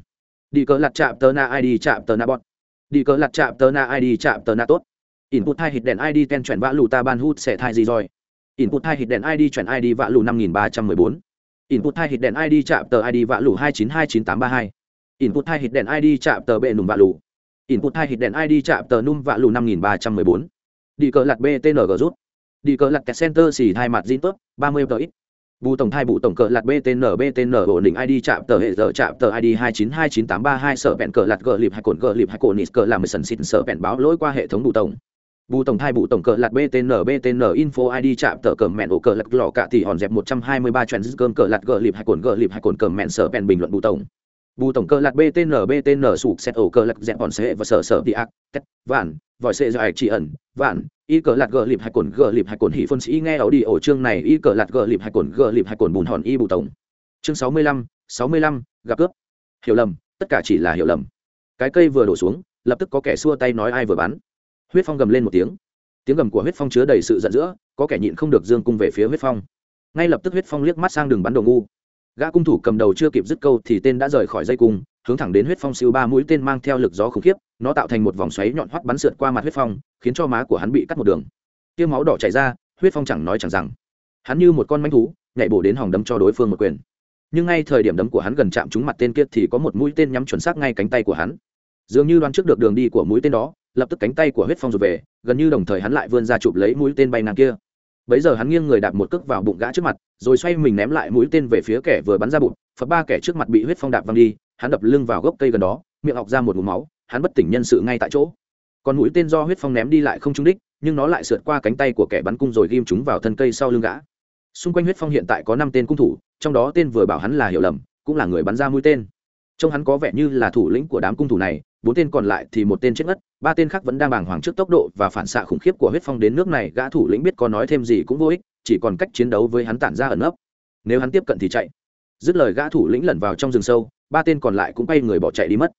đi cờ lặt chạm tờ na id chạm tờ na bọn đi cờ lặt chạm tờ na id chạm tờ na tốt. Input hai hit đèn id ten chuyển vã lù ta ban hút sẽ thai gì rồi. Input hai hit đèn id chuyển id vã lù năm nghìn ba trăm mười bốn. Input hai hit đèn id chạm tờ id vã lù hai chín hai chín tám ba hai. Input hai hit đèn id chạm tờ bệ nùng vã lù. Input hai hit đèn id chạm tờ num vã lù năm nghìn ba trăm mười bốn. Đi cờ lặt btng rút. Đi cờ lặt center xì hai mặt zin tốt, ba mươi tờ ít bù tổng thai bù tổng cờ lạt btn btn ổn định id chạm tờ hệ giờ chạm tờ id hai chín hai chín tám ba hai sở bẹn cờ lạt gờ lịp hai cồn gờ lịp hai cồn nít cờ làm mười sần xịt sở bẹn báo lỗi qua hệ thống bù tổng. Bù tổng thai bù tổng cờ lạt btn btn info id chạm tờ cờ mẹn ổ cờ lạt lò cạ thì hòn dẹp một trăm hai mươi ba cơm cờ lạt gờ lịp hai cồn gờ lịp hai cồn cờ mẹn sở bẹn bình luận bù tổng. Bù tổng cờ lạt btn btn sụp xét ổ cờ lạt dẹp hòn sẽ và sở sở đi ác, tét, vạn, vòi sẽ dài chỉ ẩn, vạn y cờ lạt gờ lịp hai cồn, gờ lịp hai cồn hỉ phân sĩ nghe ảo đi ổ chương này. Y cờ lạt gờ lịp hai cồn, gờ lịp hai cồn bùn hòn y bù tổng. Chương sáu mươi lăm, sáu mươi lăm, gặp cướp. Hiểu lầm, tất cả chỉ là hiểu lầm. Cái cây vừa đổ xuống, lập tức có kẻ xua tay nói ai vừa bắn. Huyết phong gầm lên một tiếng. Tiếng gầm của huyết phong chứa đầy sự giận dữ, có kẻ nhịn không được dương cung về phía huyết phong. Ngay lập tức huyết phong liếc mắt sang đường bắn đồ ngu. Gã cung thủ cầm đầu chưa kịp dứt câu thì tên đã rời khỏi dây cung hướng thẳng đến huyết phong siêu ba mũi tên mang theo lực gió khủng khiếp, nó tạo thành một vòng xoáy nhọn hoắt bắn sượt qua mặt huyết phong, khiến cho má của hắn bị cắt một đường. Tiêu máu đỏ chảy ra, huyết phong chẳng nói chẳng rằng. Hắn như một con manh thú, nhảy bổ đến hòng đấm cho đối phương một quyền. Nhưng ngay thời điểm đấm của hắn gần chạm trúng mặt tên kia thì có một mũi tên nhắm chuẩn xác ngay cánh tay của hắn. Dường như đoán trước được đường đi của mũi tên đó, lập tức cánh tay của huyết phong rụt về, gần như đồng thời hắn lại vươn ra chụp lấy mũi tên bay nàng kia. Bấy giờ hắn nghiêng người đạp một cước vào bụng gã trước mặt, rồi xoay mình ném lại mũi tên về phía kẻ vừa bắn ra bụng phật ba kẻ trước mặt bị huyết phong đạp văng đi hắn đập lưng vào gốc cây gần đó, miệng học ra một mụm máu, hắn bất tỉnh nhân sự ngay tại chỗ. Còn mũi tên do huyết phong ném đi lại không trúng đích, nhưng nó lại sượt qua cánh tay của kẻ bắn cung rồi ghim chúng vào thân cây sau lưng gã. Xung quanh huyết phong hiện tại có năm tên cung thủ, trong đó tên vừa bảo hắn là hiểu lầm, cũng là người bắn ra mũi tên. Trông hắn có vẻ như là thủ lĩnh của đám cung thủ này, bốn tên còn lại thì một tên chết ngất ba tên khác vẫn đang bàng hoàng trước tốc độ và phản xạ khủng khiếp của huyết phong đến nước này, gã thủ lĩnh biết có nói thêm gì cũng vô ích, chỉ còn cách chiến đấu với hắn tản ra ẩn ấp nếu hắn tiếp cận thì chạy. Dứt lời gã thủ lĩnh lẩn vào trong rừng sâu ba tên còn lại cũng bay người bỏ chạy đi mất.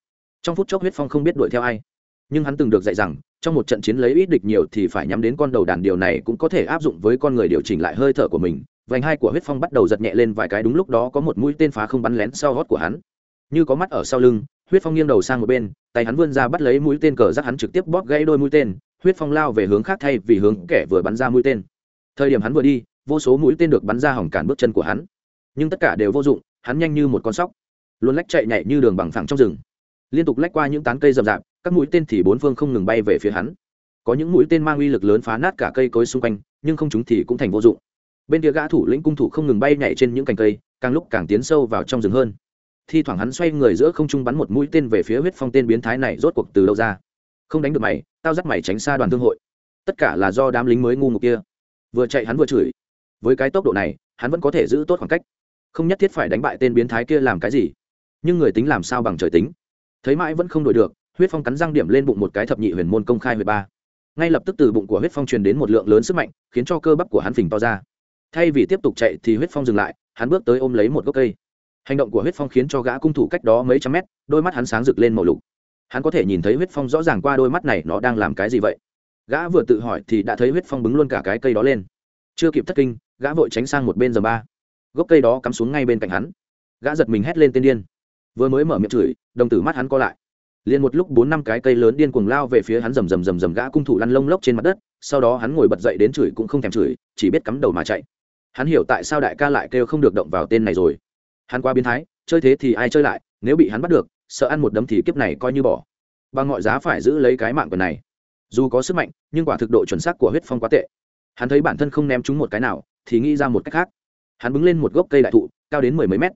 Trong phút chốc huyết phong không biết đuổi theo ai. Nhưng hắn từng được dạy rằng, trong một trận chiến lấy ít địch nhiều thì phải nhắm đến con đầu đàn điều này cũng có thể áp dụng với con người điều chỉnh lại hơi thở của mình. Vành hai của huyết phong bắt đầu giật nhẹ lên vài cái đúng lúc đó có một mũi tên phá không bắn lén sau gót của hắn. Như có mắt ở sau lưng, huyết phong nghiêng đầu sang một bên, tay hắn vươn ra bắt lấy mũi tên cờ rắc hắn trực tiếp bóp gãy đôi mũi tên. Huyết phong lao về hướng khác thay vì hướng kẻ vừa bắn ra mũi tên. Thời điểm hắn vừa đi, vô số mũi tên được bắn ra hỏng cản bước chân của hắn. Nhưng tất cả đều vô dụng, hắn nhanh như một con sóc luôn lách chạy nhảy như đường bằng phẳng trong rừng. Liên tục lách qua những tán cây rậm rạp, các mũi tên thì bốn phương không ngừng bay về phía hắn. Có những mũi tên mang uy lực lớn phá nát cả cây cối xung quanh, nhưng không chúng thì cũng thành vô dụng. Bên kia gã thủ lĩnh cung thủ không ngừng bay nhảy trên những cành cây, càng lúc càng tiến sâu vào trong rừng hơn. Thi thoảng hắn xoay người giữa không trung bắn một mũi tên về phía huyết phong tên biến thái này, rốt cuộc từ đâu ra? Không đánh được mày, tao dắt mày tránh xa đoàn thương hội. Tất cả là do đám lính mới ngu ngục kia. Vừa chạy hắn vừa chửi. Với cái tốc độ này, hắn vẫn có thể giữ tốt khoảng cách. Không nhất thiết phải đánh bại tên biến thái kia làm cái gì nhưng người tính làm sao bằng trời tính? Thấy mãi vẫn không đổi được, huyết phong cắn răng điểm lên bụng một cái thập nhị huyền môn công khai huyết ba. Ngay lập tức từ bụng của huyết phong truyền đến một lượng lớn sức mạnh, khiến cho cơ bắp của hắn phình to ra. Thay vì tiếp tục chạy thì huyết phong dừng lại, hắn bước tới ôm lấy một gốc cây. Hành động của huyết phong khiến cho gã cung thủ cách đó mấy trăm mét, đôi mắt hắn sáng rực lên màu lục. Hắn có thể nhìn thấy huyết phong rõ ràng qua đôi mắt này nó đang làm cái gì vậy? Gã vừa tự hỏi thì đã thấy huyết phong bứng luôn cả cái cây đó lên. Chưa kịp thất kinh, gã vội tránh sang một bên giờ ba. Gốc cây đó cắm xuống ngay bên cạnh hắn. Gã giật mình hét lên tên điên vừa mới mở miệng chửi, đồng tử mắt hắn co lại. Liền một lúc bốn năm cái cây lớn điên cuồng lao về phía hắn rầm rầm rầm rầm gã cung thủ lăn lông lốc trên mặt đất, sau đó hắn ngồi bật dậy đến chửi cũng không thèm chửi, chỉ biết cắm đầu mà chạy. Hắn hiểu tại sao đại ca lại kêu không được động vào tên này rồi. Hắn qua biến thái, chơi thế thì ai chơi lại, nếu bị hắn bắt được, sợ ăn một đấm thì kiếp này coi như bỏ. Bằng mọi giá phải giữ lấy cái mạng quần này. Dù có sức mạnh, nhưng quả thực độ chuẩn xác của huyết phong quá tệ. Hắn thấy bản thân không ném chúng một cái nào, thì nghĩ ra một cách khác. Hắn bứng lên một gốc cây đại thụ, cao đến mười mấy mét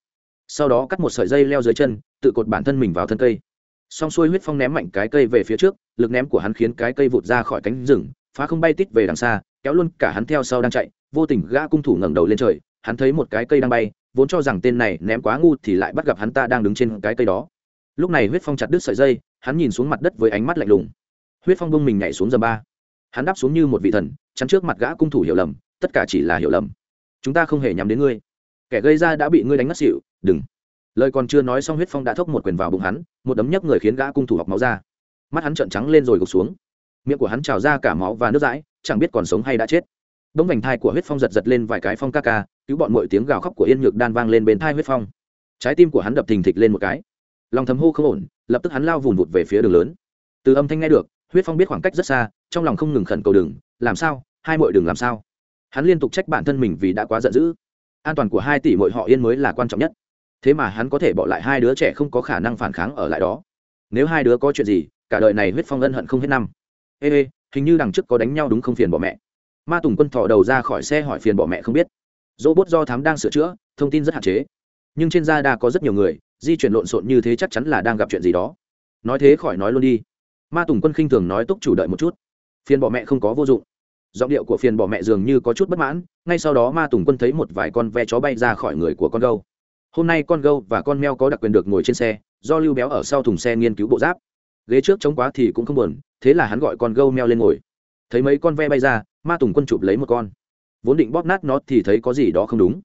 sau đó cắt một sợi dây leo dưới chân, tự cột bản thân mình vào thân cây. Xong xuôi huyết phong ném mạnh cái cây về phía trước, lực ném của hắn khiến cái cây vụt ra khỏi cánh rừng, phá không bay tít về đằng xa, kéo luôn cả hắn theo sau đang chạy, vô tình gã cung thủ ngẩng đầu lên trời, hắn thấy một cái cây đang bay, vốn cho rằng tên này ném quá ngu thì lại bắt gặp hắn ta đang đứng trên cái cây đó. Lúc này huyết phong chặt đứt sợi dây, hắn nhìn xuống mặt đất với ánh mắt lạnh lùng. Huyết phong bông mình nhảy xuống dầm ba. Hắn đáp xuống như một vị thần, chắn trước mặt gã cung thủ hiểu lầm, tất cả chỉ là hiểu lầm. Chúng ta không hề nhắm đến ngươi. Kẻ gây ra đã bị ngươi đánh ngất xỉu đừng. Lời còn chưa nói xong huyết phong đã thốc một quyền vào bụng hắn, một đấm nhấc người khiến gã cung thủ học máu ra. Mắt hắn trợn trắng lên rồi gục xuống. Miệng của hắn trào ra cả máu và nước dãi, chẳng biết còn sống hay đã chết. Đống vành thai của huyết phong giật giật lên vài cái phong ca ca, cứu bọn mọi tiếng gào khóc của yên nhược đan vang lên bên thai huyết phong. Trái tim của hắn đập thình thịch lên một cái. Lòng thầm hô không ổn, lập tức hắn lao vùn vụt về phía đường lớn. Từ âm thanh nghe được, huyết phong biết khoảng cách rất xa, trong lòng không ngừng khẩn cầu đừng, làm sao, hai mội đừng làm sao. Hắn liên tục trách bản thân mình vì đã quá giận dữ. An toàn của hai tỷ mội họ yên mới là quan trọng nhất thế mà hắn có thể bỏ lại hai đứa trẻ không có khả năng phản kháng ở lại đó. Nếu hai đứa có chuyện gì, cả đời này huyết phong ân hận không hết năm. Ê ê, hình như đằng trước có đánh nhau đúng không phiền bỏ mẹ. Ma tùng quân thỏ đầu ra khỏi xe hỏi phiền bỏ mẹ không biết. Dỗ bốt do thám đang sửa chữa, thông tin rất hạn chế. Nhưng trên da đa có rất nhiều người, di chuyển lộn xộn như thế chắc chắn là đang gặp chuyện gì đó. Nói thế khỏi nói luôn đi. Ma tùng quân khinh thường nói túc chủ đợi một chút. Phiền bỏ mẹ không có vô dụng. Giọng điệu của phiền bỏ mẹ dường như có chút bất mãn, ngay sau đó ma tùng quân thấy một vài con ve chó bay ra khỏi người của con gâu hôm nay con gâu và con meo có đặc quyền được ngồi trên xe, do lưu béo ở sau thùng xe nghiên cứu bộ giáp. Ghế trước chống quá thì cũng không buồn, thế là hắn gọi con gâu meo lên ngồi. Thấy mấy con ve bay ra, ma tùng quân chụp lấy một con. Vốn định bóp nát nó thì thấy có gì đó không đúng.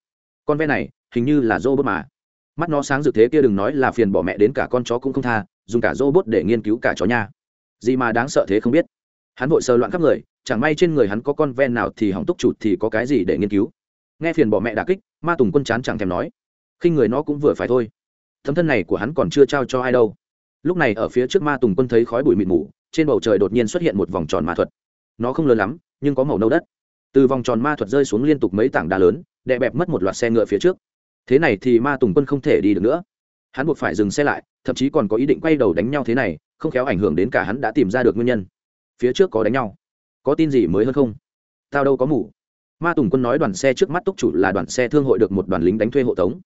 Con ve này, hình như là robot mà. Mắt nó sáng rực thế kia đừng nói là phiền bỏ mẹ đến cả con chó cũng không tha, dùng cả robot để nghiên cứu cả chó nha. Gì mà đáng sợ thế không biết. Hắn vội sờ loạn khắp người, chẳng may trên người hắn có con ven nào thì hỏng túc chụt thì có cái gì để nghiên cứu. Nghe phiền bỏ mẹ đà kích, ma tùng quân chán chẳng thèm nói khi người nó cũng vừa phải thôi. Thấm thân này của hắn còn chưa trao cho ai đâu. Lúc này ở phía trước ma tùng quân thấy khói bụi mịt mù, trên bầu trời đột nhiên xuất hiện một vòng tròn ma thuật. Nó không lớn lắm, nhưng có màu nâu đất. Từ vòng tròn ma thuật rơi xuống liên tục mấy tảng đá lớn, đè bẹp mất một loạt xe ngựa phía trước. Thế này thì ma tùng quân không thể đi được nữa. Hắn buộc phải dừng xe lại, thậm chí còn có ý định quay đầu đánh nhau thế này, không khéo ảnh hưởng đến cả hắn đã tìm ra được nguyên nhân. Phía trước có đánh nhau. Có tin gì mới hơn không? Tao đâu có mủ ma tùng quân nói đoàn xe trước mắt túc chủ là đoàn xe thương hội được một đoàn lính đánh thuê hộ tống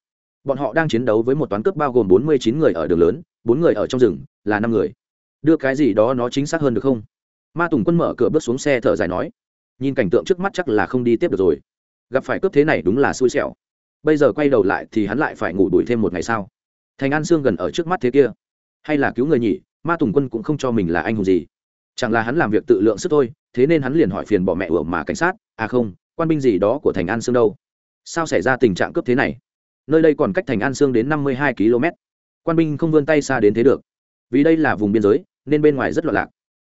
bọn họ đang chiến đấu với một toán cướp bao gồm bốn mươi chín người ở đường lớn, bốn người ở trong rừng, là năm người. Đưa cái gì đó nó chính xác hơn được không? Ma tùng quân mở cửa bước xuống xe thở dài nói. Nhìn cảnh tượng trước mắt chắc là không đi tiếp được rồi. Gặp phải cướp thế này đúng là xui xẻo. Bây giờ quay đầu lại thì hắn lại phải ngủ đuổi thêm một ngày sao? thành an sương gần ở trước mắt thế kia. Hay là cứu người nhỉ? Ma tùng quân cũng không cho mình là anh hùng gì. Chẳng là hắn làm việc tự lượng sức thôi, thế nên hắn liền hỏi phiền bỏ mẹ ủa mà cảnh sát. À không, quan binh gì đó của thành an sương đâu? Sao xảy ra tình trạng cướp thế này? Nơi đây còn cách thành an sương đến năm mươi hai km. Quan binh không vươn tay xa đến thế được. Vì đây là vùng biên giới, nên bên ngoài rất loạn lạc.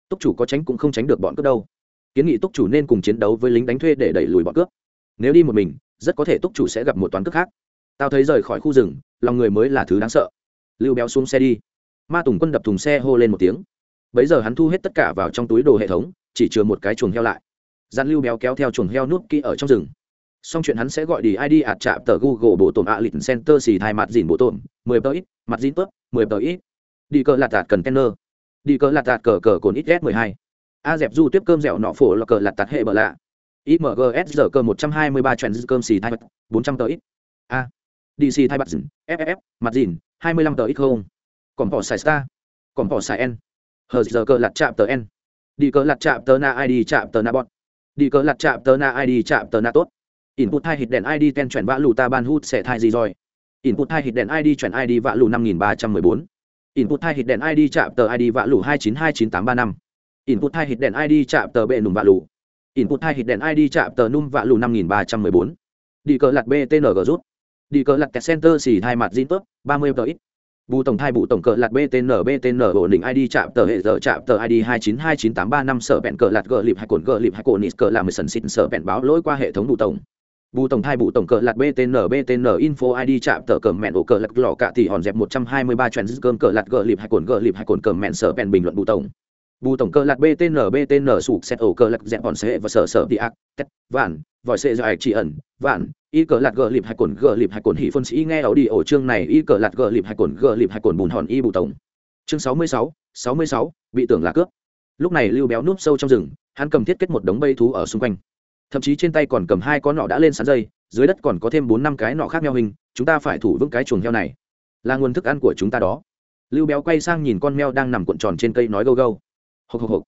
Túc chủ có tránh cũng không tránh được bọn cướp đâu. Kiến nghị túc chủ nên cùng chiến đấu với lính đánh thuê để đẩy lùi bọn cướp. Nếu đi một mình, rất có thể túc chủ sẽ gặp một toán cướp khác. Tao thấy rời khỏi khu rừng, lòng người mới là thứ đáng sợ. Lưu béo xuống xe đi. Ma tùng quân đập thùng xe hô lên một tiếng. Bấy giờ hắn thu hết tất cả vào trong túi đồ hệ thống, chỉ chừa một cái chuồng heo lại. Dặn lưu béo kéo theo chuồng heo nút kỹ ở trong rừng xong chuyện hắn sẽ gọi đi id ạt chạm tờ google bộ tổn ạ lịch center xì thai mặt dìn bộ tổn, mười tờ ít, mặt dìn tớp, mười tờ ít. Đi cờ lạt tạt cần tenner. Đi cờ lạt tạt cờ cờ cồn ít s mười hai. A dẹp du tiếp cơm dẻo nọ phổ là cờ lạt tạt hệ bờ lạ. Imgs giờ cơ một trăm hai mươi ba trend cơm xì thai bốn trăm tờ ít. A. Dc thai mặt dìn ff mặt dìn hai mươi lăm tờ ít không. Còn bỏ xài star. Còn bỏ xài n. Hờ giờ cơ lạt chạm tờ n. Đi cờ lạt chạm tờ na id chạm tờ na bọt đi cờ lạt chạm tờ na id chạm tờ na tốt input hai hit đèn id ten chuyển vã lù ta ban hút sẽ thai gì rồi? Input hai hit đèn id chuyển id vã lù năm nghìn ba trăm mười bốn. Input hai hit đèn id chạm tờ id vã lù hai chín hai chín tám ba năm. Input hai hit đèn id chạm tờ bệ nùng vã lù. Input hai hit đèn id chạm tờ num vã lù năm nghìn ba trăm mười bốn. Đi cờ lạt btng rút. Đi cờ lạt center xỉ hai mặt zin tớp, ba mươi tờ ít. Bù tổng thai bù tổng cờ lạt btn btn ổn định id chạm tờ hệ giờ chạm tờ id hai chín hai chín tám ba năm. Sở bẹn cờ lạt gờ lịp hai cồn gờ lịp hai cồn nít cờ làm mười sần xịt. Sở bẹn báo lỗi qua hệ thống bù tổng bù tổng thai bù tổng cờ lạt btn btn info id chạm tờ cờ mẹn ổ cờ lạt lò cạ thì hòn dẹp một trăm hai mươi ba trend cơm cờ lạt gờ lịp hai cồn gờ lịp hai cồn cờ mẹn sở bèn bình luận bù tổng. Bù tổng cờ lạt btn btn sụp xét ổ cờ lạt dẹp hòn sệ và sở sở đi ác, tét, vạn, vòi sệ dài chỉ ẩn, vạn, y cờ lạt gờ lịp hai cồn gờ lịp hai cồn hỉ phân sĩ nghe ảo đi ổ chương này, y cờ lạt gờ lịp hai cồn gờ lịp hai cồn bùn hòn y bù tổng. Chương sáu mươi sáu sáu mươi sáu, bị tưởng là cướp. Lúc này lưu béo núp sâu trong rừng, hắn cầm thiết kết một đống bây thú ở xung quanh thậm chí trên tay còn cầm hai con nọ đã lên sán dây, dưới đất còn có thêm bốn năm cái nọ khác nhau hình, chúng ta phải thủ vững cái chuồng heo này. Là nguồn thức ăn của chúng ta đó. Lưu béo quay sang nhìn con meo đang nằm cuộn tròn trên cây nói gâu gâu. Hộc hộc hộc.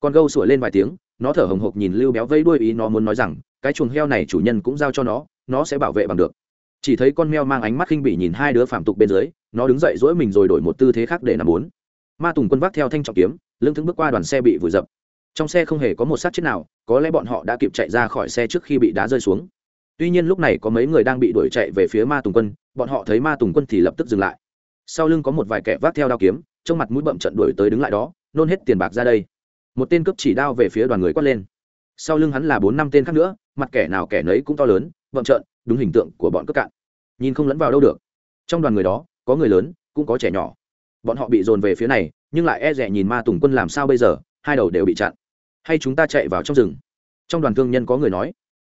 Con gâu sủa lên vài tiếng, nó thở hồng hộc nhìn lưu béo vây đuôi ý nó muốn nói rằng, cái chuồng heo này chủ nhân cũng giao cho nó nó sẽ bảo vệ bằng được. Chỉ thấy con meo mang ánh mắt khinh bỉ nhìn hai đứa phạm tục bên dưới, nó đứng dậy dỗi mình rồi đổi một tư thế khác để nằm bốn ma tùng quân vác theo thanh trọng kiếm, lưng thững bước qua đoàn xe bị vùi dập trong xe không hề có một sát chết nào có lẽ bọn họ đã kịp chạy ra khỏi xe trước khi bị đá rơi xuống. Tuy nhiên lúc này có mấy người đang bị đuổi chạy về phía ma tùng quân bọn họ thấy ma tùng quân thì lập tức dừng lại. Sau lưng có một vài kẻ vác theo đao kiếm trong mặt mũi bậm trận đuổi tới đứng lại đó nôn hết tiền bạc ra đây. Một tên cướp chỉ đao về phía đoàn người quát lên. Sau lưng hắn là bốn năm tên khác nữa mặt kẻ nào kẻ nấy cũng to lớn bậm trợn, đúng hình tượng của bọn cướp cạn. Nhìn không lẫn vào đâu được. Trong đoàn người đó có người lớn cũng có trẻ nhỏ. Bọn họ bị dồn về phía này nhưng lại e rẻ nhìn ma tùng quân làm sao bây giờ hai đầu đều bị chặn hay chúng ta chạy vào trong rừng? Trong đoàn thương nhân có người nói,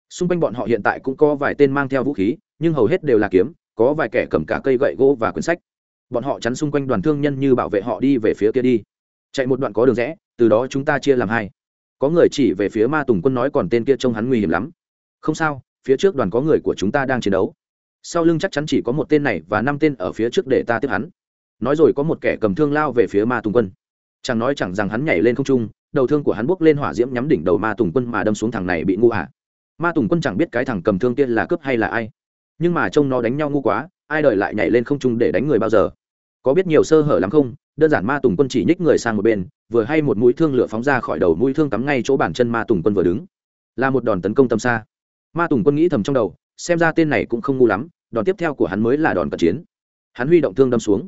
xung quanh bọn họ hiện tại cũng có vài tên mang theo vũ khí, nhưng hầu hết đều là kiếm, có vài kẻ cầm cả cây gậy gỗ và quyển sách. Bọn họ chắn xung quanh đoàn thương nhân như bảo vệ họ đi về phía kia đi. Chạy một đoạn có đường rẽ, từ đó chúng ta chia làm hai. Có người chỉ về phía ma tùng quân nói còn tên kia trông hắn nguy hiểm lắm. Không sao, phía trước đoàn có người của chúng ta đang chiến đấu. Sau lưng chắc chắn chỉ có một tên này và năm tên ở phía trước để ta tiếp hắn. Nói rồi có một kẻ cầm thương lao về phía ma tùng quân. Chẳng nói chẳng rằng hắn nhảy lên không trung đầu thương của hắn buốc lên hỏa diễm nhắm đỉnh đầu ma tùng quân mà đâm xuống thằng này bị ngu à? ma tùng quân chẳng biết cái thằng cầm thương kia là cướp hay là ai. Nhưng mà trông nó đánh nhau ngu quá, ai đợi lại nhảy lên không trung để đánh người bao giờ. Có biết nhiều sơ hở lắm không? Đơn giản ma tùng quân chỉ nhích người sang một bên, vừa hay một mũi thương lửa phóng ra khỏi đầu mũi thương cắm ngay chỗ bàn chân ma tùng quân vừa đứng. Là một đòn tấn công tầm xa. Ma tùng quân nghĩ thầm trong đầu, xem ra tên này cũng không ngu lắm, đòn tiếp theo của hắn mới là đòn cận chiến. Hắn huy động thương đâm xuống.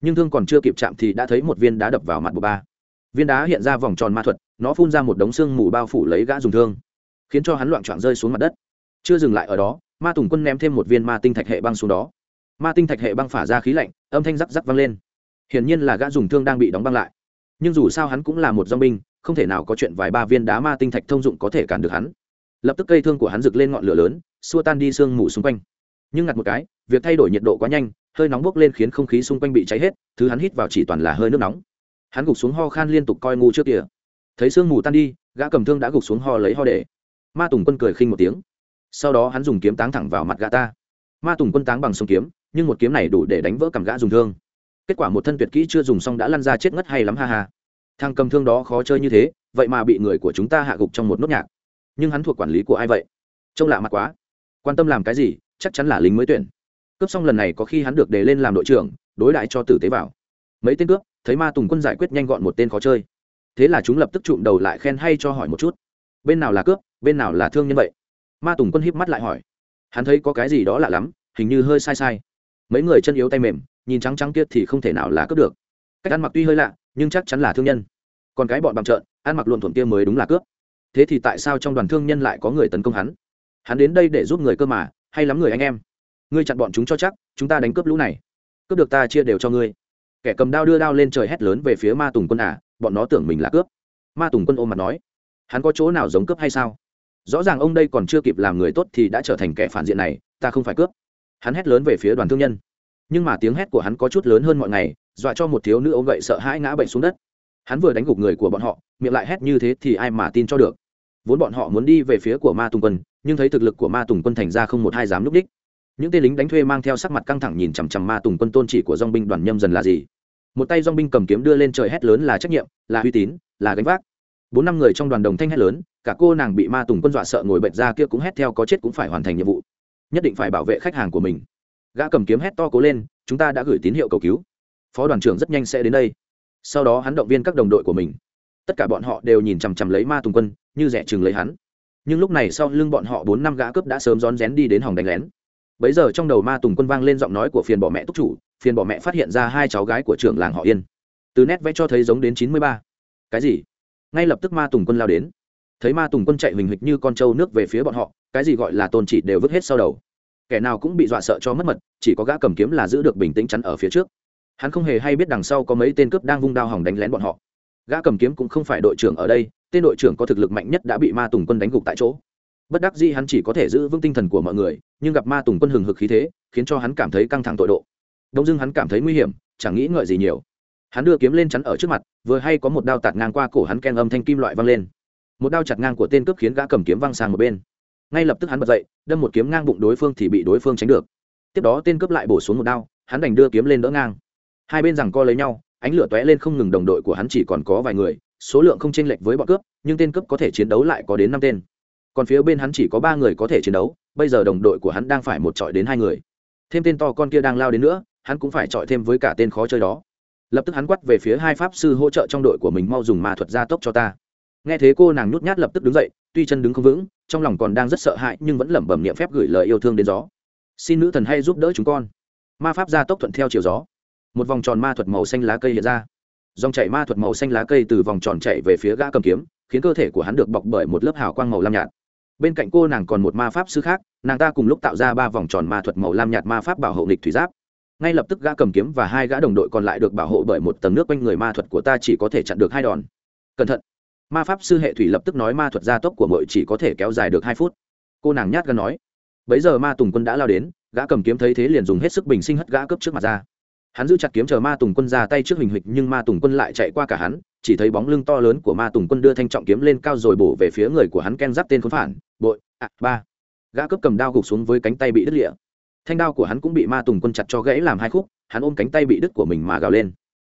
Nhưng thương còn chưa kịp chạm thì đã thấy một viên đá đập vào mặt bộ ba viên đá hiện ra vòng tròn ma thuật, nó phun ra một đống xương mù bao phủ lấy gã dùng thương, khiến cho hắn loạn trọn rơi xuống mặt đất. Chưa dừng lại ở đó, ma tùng quân ném thêm một viên ma tinh thạch hệ băng xuống đó. Ma tinh thạch hệ băng phả ra khí lạnh, âm thanh rắc rắc vang lên. Hiển nhiên là gã dùng thương đang bị đóng băng lại. Nhưng dù sao hắn cũng là một dong binh, không thể nào có chuyện vài ba viên đá ma tinh thạch thông dụng có thể cản được hắn. Lập tức cây thương của hắn rực lên ngọn lửa lớn, xua tan đi sương mù xung quanh. Nhưng ngặt một cái, việc thay đổi nhiệt độ quá nhanh, hơi nóng bốc lên khiến không khí xung quanh bị cháy hết, thứ hắn hít vào chỉ toàn là hơi nước nóng hắn gục xuống ho khan liên tục coi ngu trước kia. Thấy sương mù tan đi, gã cầm thương đã gục xuống ho lấy ho để. Ma tùng quân cười khinh một tiếng. Sau đó hắn dùng kiếm táng thẳng vào mặt gã ta. Ma tùng quân táng bằng sông kiếm, nhưng một kiếm này đủ để đánh vỡ cầm gã dùng thương. Kết quả một thân tuyệt kỹ chưa dùng xong đã lăn ra chết ngất hay lắm, ha ha. Thằng cầm thương đó khó chơi như thế, vậy mà bị người của chúng ta hạ gục trong một nốt nhạc. Nhưng hắn thuộc quản lý của ai vậy? Trông lạ mặt quá. Quan tâm làm cái gì, chắc chắn là lính mới tuyển. Cướp xong lần này có khi hắn được đề lên làm đội trưởng, đối đại cho tử tế vào. Mấy tên cướp thấy ma tùng quân giải quyết nhanh gọn một tên khó chơi. Thế là chúng lập tức trụm đầu lại khen hay cho hỏi một chút. Bên nào là cướp, bên nào là thương nhân vậy? Ma tùng quân híp mắt lại hỏi. Hắn thấy có cái gì đó lạ lắm, hình như hơi sai sai. Mấy người chân yếu tay mềm, nhìn trắng trắng kia thì không thể nào là cướp được. Cách ăn mặc tuy hơi lạ, nhưng chắc chắn là thương nhân. Còn cái bọn bằng trợn, ăn mặc luồn thuận kia mới đúng là cướp. Thế thì tại sao trong đoàn thương nhân lại có người tấn công hắn? Hắn đến đây để giúp người cơ mà, hay lắm người anh em? Ngươi chặn bọn chúng cho chắc, chúng ta đánh cướp lũ này. Cướp được ta chia đều cho ngươi kẻ cầm đao đưa đao lên trời hét lớn về phía ma tùng quân à bọn nó tưởng mình là cướp. Ma tùng quân ôm mặt nói, hắn có chỗ nào giống cướp hay sao? Rõ ràng ông đây còn chưa kịp làm người tốt thì đã trở thành kẻ phản diện này, ta không phải cướp. Hắn hét lớn về phía đoàn thương nhân. Nhưng mà tiếng hét của hắn có chút lớn hơn mọi ngày, dọa cho một thiếu nữ ôm gậy sợ hãi ngã bệnh xuống đất. Hắn vừa đánh gục người của bọn họ, miệng lại hét như thế thì ai mà tin cho được. Vốn bọn họ muốn đi về phía của ma tùng quân, nhưng thấy thực lực của ma tùng quân thành ra không một hai dám núp đích. Những tên lính đánh thuê mang theo sắc mặt căng thẳng nhìn chằm chằm ma tùng quân tôn chỉ của dong binh đoàn nhâm dần là gì? Một tay dong binh cầm kiếm đưa lên trời hét lớn là trách nhiệm, là uy tín, là gánh vác. Bốn năm người trong đoàn đồng thanh hét lớn, cả cô nàng bị ma tùng quân dọa sợ ngồi bệnh ra kia cũng hét theo có chết cũng phải hoàn thành nhiệm vụ. Nhất định phải bảo vệ khách hàng của mình. Gã cầm kiếm hét to cố lên, chúng ta đã gửi tín hiệu cầu cứu. Phó đoàn trưởng rất nhanh sẽ đến đây. Sau đó hắn động viên các đồng đội của mình. Tất cả bọn họ đều nhìn chằm chằm lấy ma tùng quân, như rẻ chừng lấy hắn. Nhưng lúc này sau lưng bọn họ bốn năm gã cướp đã sớm rón rén đi đến hòng đánh lén bấy giờ trong đầu ma tùng quân vang lên giọng nói của phiền bỏ mẹ túc chủ, phiền bỏ mẹ phát hiện ra hai cháu gái của trưởng làng họ yên. Từ nét vẽ cho thấy giống đến chín mươi ba. Cái gì? Ngay lập tức ma tùng quân lao đến. Thấy ma tùng quân chạy huỳnh hịch như con trâu nước về phía bọn họ, cái gì gọi là tôn chỉ đều vứt hết sau đầu. Kẻ nào cũng bị dọa sợ cho mất mật, chỉ có gã cầm kiếm là giữ được bình tĩnh chắn ở phía trước. Hắn không hề hay biết đằng sau có mấy tên cướp đang vung đao hỏng đánh lén bọn họ. Gã cầm kiếm cũng không phải đội trưởng ở đây, tên đội trưởng có thực lực mạnh nhất đã bị ma tùng quân đánh gục tại chỗ bất đắc dĩ hắn chỉ có thể giữ vững tinh thần của mọi người, nhưng gặp ma tùng quân hừng hực khí thế, khiến cho hắn cảm thấy căng thẳng tội độ. Đông dưng hắn cảm thấy nguy hiểm, chẳng nghĩ ngợi gì nhiều. Hắn đưa kiếm lên chắn ở trước mặt, vừa hay có một đao tạt ngang qua cổ hắn ken âm thanh kim loại văng lên. Một đao chặt ngang của tên cướp khiến gã cầm kiếm văng sang một bên. Ngay lập tức hắn bật dậy, đâm một kiếm ngang bụng đối phương thì bị đối phương tránh được. Tiếp đó tên cướp lại bổ xuống một đao, hắn đành đưa kiếm lên đỡ ngang. Hai bên rằng co lấy nhau, ánh lửa tóe lên không ngừng đồng đội của hắn chỉ còn có vài người, số lượng không chênh lệch với bọn cướp, nhưng tên cướp có thể chiến đấu lại có đến năm tên còn phía bên hắn chỉ có ba người có thể chiến đấu, bây giờ đồng đội của hắn đang phải một trọi đến hai người. Thêm tên to con kia đang lao đến nữa, hắn cũng phải trọi thêm với cả tên khó chơi đó. Lập tức hắn quắt về phía hai pháp sư hỗ trợ trong đội của mình mau dùng ma thuật gia tốc cho ta. Nghe thế cô nàng nhút nhát lập tức đứng dậy, tuy chân đứng không vững, trong lòng còn đang rất sợ hãi, nhưng vẫn lẩm bẩm niệm phép gửi lời yêu thương đến gió. Xin nữ thần hay giúp đỡ chúng con. Ma pháp gia tốc thuận theo chiều gió. Một vòng tròn ma thuật màu xanh lá cây hiện ra. Dòng chảy ma thuật màu xanh lá cây từ vòng tròn chạy về phía gã cầm kiếm, khiến cơ thể của hắn được bọc bởi một lớp hào quang màu lam nhạt bên cạnh cô nàng còn một ma pháp sư khác, nàng ta cùng lúc tạo ra ba vòng tròn ma thuật màu lam nhạt ma pháp bảo hộ nghịch thủy giáp. Ngay lập tức gã cầm kiếm và hai gã đồng đội còn lại được bảo hộ bởi một tầng nước quanh người ma thuật của ta chỉ có thể chặn được hai đòn. Cẩn thận. Ma pháp sư hệ thủy lập tức nói ma thuật gia tốc của mội chỉ có thể kéo dài được hai phút. Cô nàng nhát gan nói. Bấy giờ ma tùng quân đã lao đến, gã cầm kiếm thấy thế liền dùng hết sức bình sinh hất gã cướp trước mặt ra hắn giữ chặt kiếm chờ ma tùng quân ra tay trước hình hịch nhưng ma tùng quân lại chạy qua cả hắn, chỉ thấy bóng lưng to lớn của ma tùng quân đưa thanh trọng kiếm lên cao rồi bổ về phía người của hắn ken giáp tên khốn phản, bội, ạ, ba. Gã cướp cầm đao gục xuống với cánh tay bị đứt lịa thanh đao của hắn cũng bị ma tùng quân chặt cho gãy làm hai khúc, hắn ôm cánh tay bị đứt của mình mà gào lên.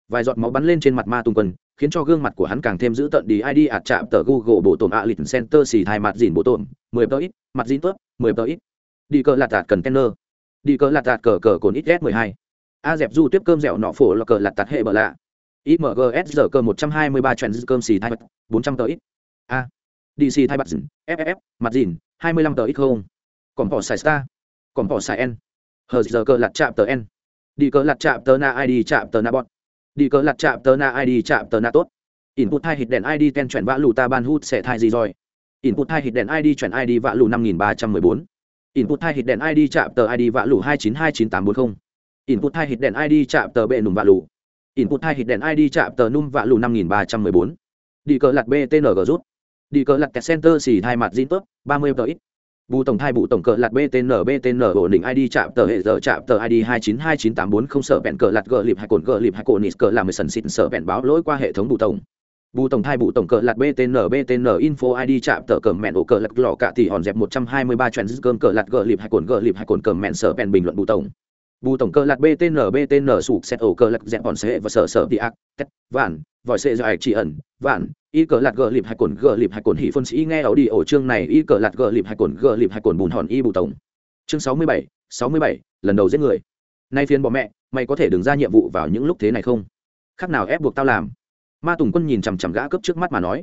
Vài giọt máu bắn lên trên mặt ma tùng quân, khiến cho gương mặt của hắn càng thêm dữ tợn đi. Id ạt chạm tờ google bộ tổn ạ lịch center xì thai mặt dìn bộ tổn, mười tờ ít, mặt dìn tớp mười tờ ít. Đi cờ lạt tạt cần tenner đi cờ lạt tạt cờ cờ cồn ít s mười hai a dẹp du tiếp cơm dẻo nọ phổ là cờ lạt tạt hệ bờ lạ. Imgs giờ cơ một trăm hai mươi ba chuyện cơm xì thai bốn trăm tờ ít. A. Dc thai bật dìn ff mặt dìn, hai mươi lăm tờ ít không? Còn bỏ xài star. Còn bỏ xài n. Hờ giờ cơ lạt chạm tờ n. Đi cờ lạt chạm tờ na id chạm tờ na bọn đi cờ lặt chạm tờ na id chạm tờ na tốt. Input hai hit đèn id ten chuyển vã lù ta ban hút sẽ thai gì rồi? Input hai hit đèn id chuyển id vã lù năm nghìn ba trăm mười bốn. Input hai hit đèn id chạm tờ id vã lù hai chín hai chín tám bốn không input hai hit đèn id chạm tờ bệ nùm vạ lù. Input hai hit đèn id chạm tờ nùm vạ lù năm nghìn ba trăm mười bốn. Đi cờ lặt btng rút. Đi cờ lặt center xì hai mặt zin tốt ba mươi tờ ít. Bù tổng thai bù tổng cờ lạt btn btn ổn định id chạm tờ hệ giờ chạm tờ id hai chín hai chín tám bốn không sợ bẹn cờ lạt gờ lịp hai cồn gờ lịp hai cồn nít cờ làm mười sần xịn sợ bẹn báo lỗi qua hệ thống bù tổng. Bù tổng thai bù tổng cờ lạt btn btn info id chạm tờ cờ mẹn ổ cờ lạt lọ cả thì hòn dẹp một trăm hai mươi ba chuyện cơm cờ lạt gờ lịp hai cồn gờ lịp hai cồn cờ mẹn sợ bẹn bình luận bù tổng bù tổng cơ lạt btn btn sụp xét ổ cơ lạc dẹp bọn sệ và sở sở đi ác, tét, vạn, vòi sệ dài chỉ ẩn, vạn. Y cờ lạt gờ lịp hai cồn, gờ lịp hai cồn hỉ phân sĩ nghe ảo đi ổ chương này, y cờ lạt gờ lịp hai cồn, gờ lịp hai cồn bùn hòn y bù tổng. Chương sáu mươi bảy, sáu mươi bảy, lần đầu giết người. Nay phiền bỏ mẹ, mày có thể đứng ra nhiệm vụ vào những lúc thế này không? Khác nào ép buộc tao làm? Ma tùng quân nhìn chằm chằm gã cướp trước mắt mà nói.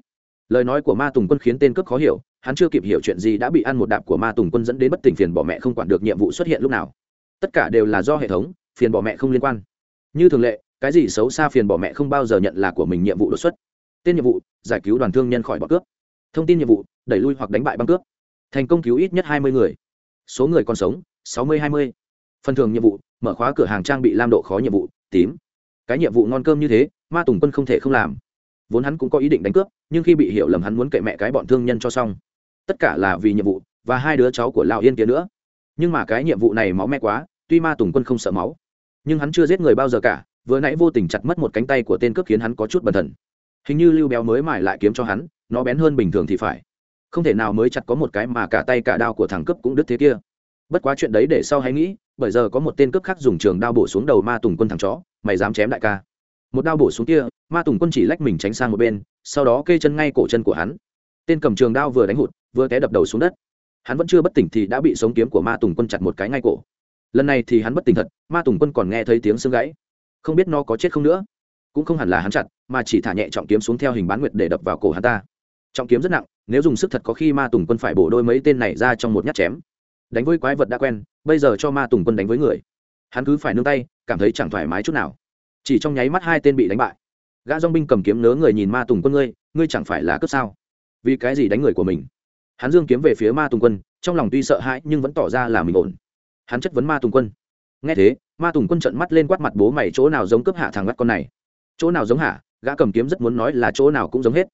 Lời nói của ma tùng quân khiến tên cướp khó hiểu, hắn chưa kịp hiểu chuyện gì đã bị ăn một đạp của ma tùng quân dẫn đến bất tỉnh phiền bỏ mẹ không quản được nhiệm vụ xuất hiện lúc nào tất cả đều là do hệ thống, phiền bỏ mẹ không liên quan. Như thường lệ, cái gì xấu xa phiền bỏ mẹ không bao giờ nhận là của mình nhiệm vụ đột xuất. Tên nhiệm vụ, giải cứu đoàn thương nhân khỏi bọn cướp. Thông tin nhiệm vụ, đẩy lui hoặc đánh bại băng cướp. Thành công cứu ít nhất hai mươi người. Số người còn sống, sáu mươi hai mươi. Phần thường nhiệm vụ, mở khóa cửa hàng trang bị lam độ khó nhiệm vụ, tím. Cái nhiệm vụ ngon cơm như thế, ma tùng quân không thể không làm. Vốn hắn cũng có ý định đánh cướp, nhưng khi bị hiểu lầm hắn muốn kệ mẹ cái bọn thương nhân cho xong. Tất cả là vì nhiệm vụ, và hai đứa cháu của lão yên kia nữa nhưng mà cái nhiệm vụ này máu me quá, tuy ma tùng quân không sợ máu, nhưng hắn chưa giết người bao giờ cả, vừa nãy vô tình chặt mất một cánh tay của tên cướp khiến hắn có chút bần thần. Hình như lưu béo mới mải lại kiếm cho hắn, nó bén hơn bình thường thì phải. Không thể nào mới chặt có một cái mà cả tay cả đao của thằng cướp cũng đứt thế kia. Bất quá chuyện đấy để sau hãy nghĩ, bởi giờ có một tên cướp khác dùng trường đao bổ xuống đầu ma tùng quân thằng chó, mày dám chém đại ca. Một đao bổ xuống kia, ma tùng quân chỉ lách mình tránh sang một bên, sau đó kê chân ngay cổ chân của hắn. Tên cầm trường đao vừa đánh hụt, vừa té đập đầu xuống đất hắn vẫn chưa bất tỉnh thì đã bị sống kiếm của ma tùng quân chặt một cái ngay cổ. Lần này thì hắn bất tỉnh thật, ma tùng quân còn nghe thấy tiếng xương gãy. Không biết nó có chết không nữa. Cũng không hẳn là hắn chặt, mà chỉ thả nhẹ trọng kiếm xuống theo hình bán nguyệt để đập vào cổ hắn ta. Trọng kiếm rất nặng, nếu dùng sức thật có khi ma tùng quân phải bổ đôi mấy tên này ra trong một nhát chém. Đánh với quái vật đã quen, bây giờ cho ma tùng quân đánh với người. Hắn cứ phải nương tay, cảm thấy chẳng thoải mái chút nào. Chỉ trong nháy mắt hai tên bị đánh bại. Gã dong binh cầm kiếm nớ người nhìn ma tùng quân ngươi ngươi chẳng phải là cướp sao? Vì cái gì đánh người của mình? Hắn dương kiếm về phía ma tùng quân, trong lòng tuy sợ hãi nhưng vẫn tỏ ra là mình ổn. Hắn chất vấn ma tùng quân. Nghe thế, ma tùng quân trận mắt lên quát mặt bố mày chỗ nào giống cướp hạ thằng ngắt con này? Chỗ nào giống hả gã cầm kiếm rất muốn nói là chỗ nào cũng giống hết.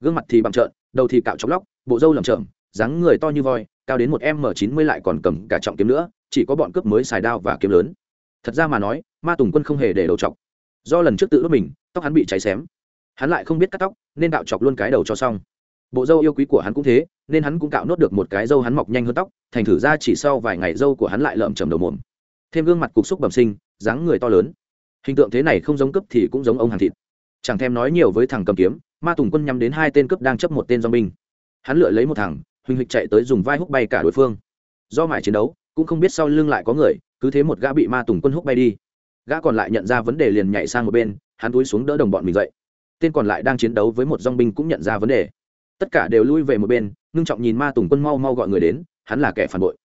Gương mặt thì bằng trợn, đầu thì cạo chóc lóc, bộ râu lầm chởm, dáng người to như voi, cao đến một m chín mươi lại còn cầm cả trọng kiếm nữa, chỉ có bọn cướp mới xài đao và kiếm lớn. Thật ra mà nói, ma tùng quân không hề để đầu chọc. Do lần trước tự đốt mình, tóc hắn bị cháy xém. Hắn lại không biết cắt tóc, nên đạo chọc luôn cái đầu cho xong bộ dâu yêu quý của hắn cũng thế, nên hắn cũng cạo nốt được một cái dâu hắn mọc nhanh hơn tóc, thành thử ra chỉ sau vài ngày dâu của hắn lại lợm chầm đầu mồm. Thêm gương mặt cục xúc bẩm sinh, dáng người to lớn. Hình tượng thế này không giống cấp thì cũng giống ông hàng thịt. Chẳng thèm nói nhiều với thằng cầm kiếm, ma tùng quân nhắm đến hai tên cướp đang chấp một tên do binh hắn lựa lấy một thằng, huỳnh huỳnh chạy tới dùng vai húc bay cả đối phương. Do mải chiến đấu, cũng không biết sau lưng lại có người, cứ thế một gã bị ma tùng quân húc bay đi. Gã còn lại nhận ra vấn đề liền nhảy sang một bên, hắn túi xuống đỡ đồng bọn mình dậy. Tên còn lại đang chiến đấu với một dong binh cũng nhận ra vấn đề tất cả đều lui về một bên, ngưng trọng nhìn ma tùng quân mau mau gọi người đến, hắn là kẻ phản bội.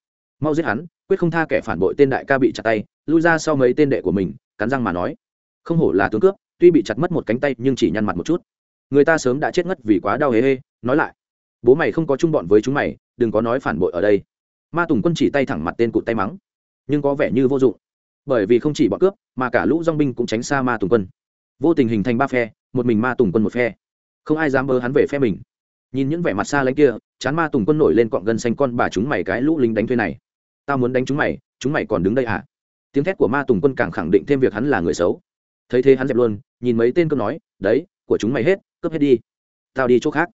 Mau giết hắn, quyết không tha kẻ phản bội tên đại ca bị chặt tay, lui ra sau mấy tên đệ của mình, cắn răng mà nói. Không hổ là tướng cướp, tuy bị chặt mất một cánh tay nhưng chỉ nhăn mặt một chút. Người ta sớm đã chết ngất vì quá đau hề hê, nói lại. Bố mày không có chung bọn với chúng mày, đừng có nói phản bội ở đây. Ma tùng quân chỉ tay thẳng mặt tên cụt tay mắng. Nhưng có vẻ như vô dụng. Bởi vì không chỉ bọn cướp, mà cả lũ dong binh cũng tránh xa ma tùng quân. Vô tình hình thành ba phe, một mình ma tùng quân một phe. Không ai dám bơ hắn về phe mình nhìn những vẻ mặt xa lánh kia, chán ma tùng quân nổi lên cọn gân xanh con bà chúng mày cái lũ lính đánh thuê này. Tao muốn đánh chúng mày chúng mày còn đứng đây à? Tiếng thét của ma tùng quân càng khẳng định thêm việc hắn là người xấu. Thấy thế hắn dẹp luôn, nhìn mấy tên cướp nói, đấy, của chúng mày hết, cướp hết đi. Tao đi chỗ khác.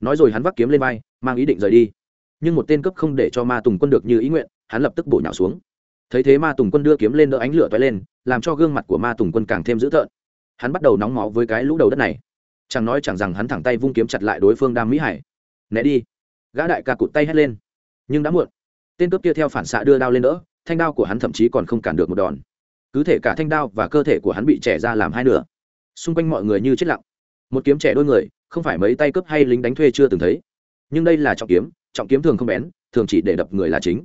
Nói rồi hắn vác kiếm lên vai, mang ý định rời đi. Nhưng một tên cướp không để cho ma tùng quân được như ý nguyện, hắn lập tức bổ nhào xuống. Thấy thế ma tùng quân đưa kiếm lên đỡ ánh lửa toay lên, làm cho gương mặt của ma tùng quân càng thêm dữ tợn. Hắn bắt đầu nóng máu với cái lũ đầu đất này chẳng nói chẳng rằng hắn thẳng tay vung kiếm chặt lại đối phương đam mỹ hải. Né đi. Gã đại ca cụt tay hét lên. Nhưng đã muộn. Tên cướp kia theo phản xạ đưa đao lên đỡ, thanh đao của hắn thậm chí còn không cản được một đòn. Cứ thể cả thanh đao và cơ thể của hắn bị trẻ ra làm hai nửa. Xung quanh mọi người như chết lặng. Một kiếm trẻ đôi người, không phải mấy tay cướp hay lính đánh thuê chưa từng thấy. Nhưng đây là trọng kiếm trọng kiếm thường không bén, thường chỉ để đập người là chính.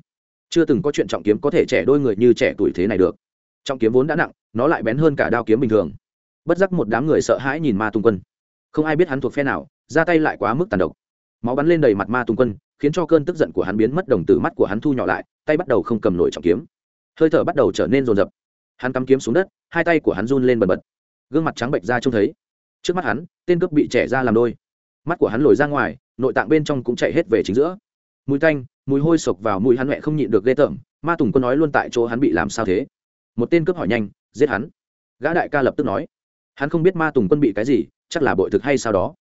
Chưa từng có chuyện trọng kiếm có thể trẻ đôi người như trẻ tuổi thế này được. Trọng kiếm vốn đã nặng, nó lại bén hơn cả đao kiếm bình thường. Bất giác một đám người sợ hãi nhìn ma tung quân không ai biết hắn thuộc phe nào, ra tay lại quá mức tàn độc. Máu bắn lên đầy mặt ma tùng quân, khiến cho cơn tức giận của hắn biến mất, đồng từ mắt của hắn thu nhỏ lại, tay bắt đầu không cầm nổi trọng kiếm. Hơi thở bắt đầu trở nên rồn rập. Hắn cắm kiếm xuống đất, hai tay của hắn run lên bần bật. Gương mặt trắng bệnh ra trông thấy. Trước mắt hắn, tên cướp bị trẻ ra làm đôi. Mắt của hắn lồi ra ngoài, nội tạng bên trong cũng chạy hết về chính giữa. Mùi tanh, mùi hôi sộc vào mùi hắn mẹ không nhịn được ghê tởm, ma tùng quân nói luôn tại chỗ hắn bị làm sao thế? Một tên cướp hỏi nhanh, giết hắn. Gã đại ca lập tức nói. Hắn không biết ma tùng quân bị cái gì chắc là bội thực hay sao đó.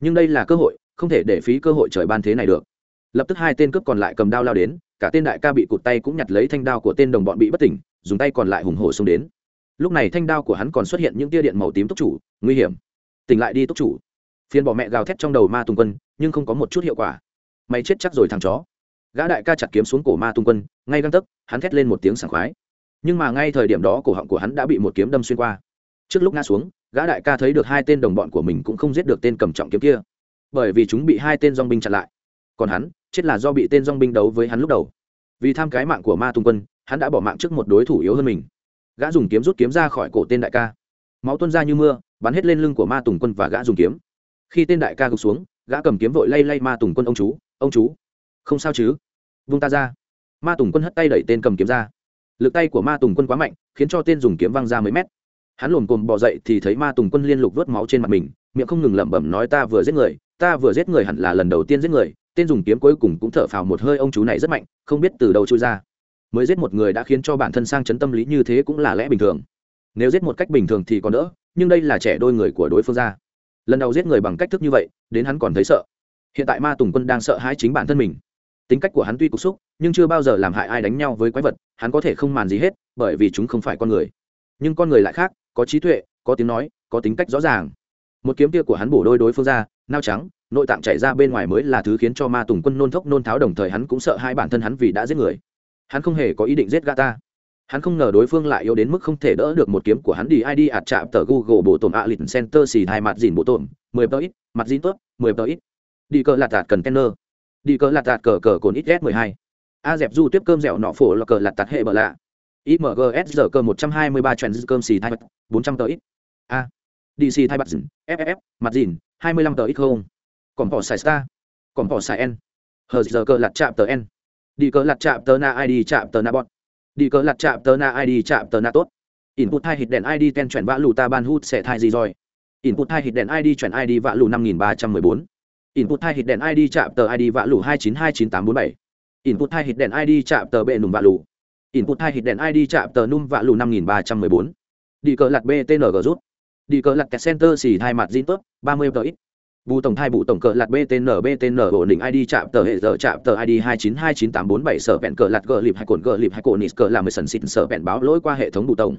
Nhưng đây là cơ hội, không thể để phí cơ hội trời ban thế này được. Lập tức hai tên cướp còn lại cầm đao lao đến, cả tên đại ca bị cụt tay cũng nhặt lấy thanh đao của tên đồng bọn bị bất tỉnh, dùng tay còn lại hùng hổ xông đến. Lúc này thanh đao của hắn còn xuất hiện những tia điện màu tím túc chủ, nguy hiểm. Tỉnh lại đi túc chủ. Phiền bỏ mẹ gào thét trong đầu ma tùng quân, nhưng không có một chút hiệu quả. Mày chết chắc rồi thằng chó. Gã đại ca chặt kiếm xuống cổ ma tung quân, ngay găng tấc, hắn thét lên một tiếng sảng khoái. Nhưng mà ngay thời điểm đó cổ họng của hắn đã bị một kiếm đâm xuyên qua. Trước lúc ngã xuống gã đại ca thấy được hai tên đồng bọn của mình cũng không giết được tên cầm trọng kiếm kia, bởi vì chúng bị hai tên dong binh chặn lại. Còn hắn, chết là do bị tên dong binh đấu với hắn lúc đầu. Vì tham cái mạng của ma tung quân, hắn đã bỏ mạng trước một đối thủ yếu hơn mình. Gã dùng kiếm rút kiếm ra khỏi cổ tên đại ca. Máu tuôn ra như mưa, bắn hết lên lưng của ma tùng quân và gã dùng kiếm. Khi tên đại ca gục xuống, gã cầm kiếm vội lay lay ma tùng quân ông chú ông chú, không sao chứ? Vung ta ra. Ma tùng quân hất tay đẩy tên cầm kiếm ra. Lực tay của ma tùng quân quá mạnh, khiến cho tên dùng kiếm văng ra mấy mét hắn lồm cồm bỏ dậy thì thấy ma tùng quân liên lục vớt máu trên mặt mình, miệng không ngừng lẩm bẩm nói ta vừa giết người, ta vừa giết người hẳn là lần đầu tiên giết người, tên dùng kiếm cuối cùng cũng thở phào một hơi, ông chú này rất mạnh, không biết từ đâu trôi ra. Mới giết một người đã khiến cho bản thân sang chấn tâm lý như thế cũng là lẽ bình thường. Nếu giết một cách bình thường thì còn đỡ, nhưng đây là trẻ đôi người của đối phương ra. Lần đầu giết người bằng cách thức như vậy, đến hắn còn thấy sợ. Hiện tại ma tùng quân đang sợ hãi chính bản thân mình. Tính cách của hắn tuy cục xúc, nhưng chưa bao giờ làm hại ai đánh nhau với quái vật, hắn có thể không màn gì hết, bởi vì chúng không phải con người. Nhưng con người lại khác có trí tuệ, có tiếng nói, có tính cách rõ ràng. Một kiếm tia của hắn bổ đôi đối phương ra, nao trắng, nội tạng chảy ra bên ngoài mới là thứ khiến cho ma tùng quân nôn thốc nôn tháo đồng thời hắn cũng sợ hai bản thân hắn vì đã giết người. Hắn không hề có ý định giết gà ta. Hắn không ngờ đối phương lại yếu đến mức không thể đỡ được một kiếm của hắn đi id ạt chạm tờ google bộ tổn ạ lịch center xì hai mặt dìn bộ tổn, mười tờ ít, mặt dìn tốt, mười tờ ít. Đi cờ lạt tạt cần kenner. Đi cờ lạt tạt cờ cờ cồn ít s mười hai. A dẹp du tiếp cơm dẻo nọ phổ là cờ lạt tạt hệ bờ lạ imgs giờ cờ một trăm hai mươi ba trend cơm xì thai bật 400 tờ ít. A. Dc thai bật dừng, FFF, mặt dìn hai mươi lăm tờ ít không? Còn bỏ xài star. Còn bỏ xài n. Hờ giờ cơ lặt chạm tờ n. Đi cơ lặt chạm tờ na id chạm tờ na bọn đi cơ lặt chạm tờ na id chạm tờ na tốt. Input hai hit đèn id ten chuyển vã lù ta ban hút sẽ thai gì rồi? Input hai hit đèn id chuyển id vã lù năm nghìn ba trăm mười bốn. Input hai hit đèn id chạm tờ id vã lù hai chín hai chín tám bốn bảy. Input hai hit đèn id chạm tờ bệ nùng vã lù input hai hit đèn id chạm tờ num vạ lù năm nghìn ba trăm mười bốn. Đi cờ lạt btng rút. Đi cờ lạt kẹt center xì hai mặt zin tốt ba mươi tờ ít. Bù tổng thai bù tổng cờ lạt btn btn ổn định id chạm tờ hệ giờ chạm tờ id hai chín hai chín tám bốn bảy, sở vẹn cờ lạt gờ lịp hai cồn gờ lịp hai cồn nít cờ làm mười sần xịt, sở vẹn báo lỗi qua hệ thống bù tổng.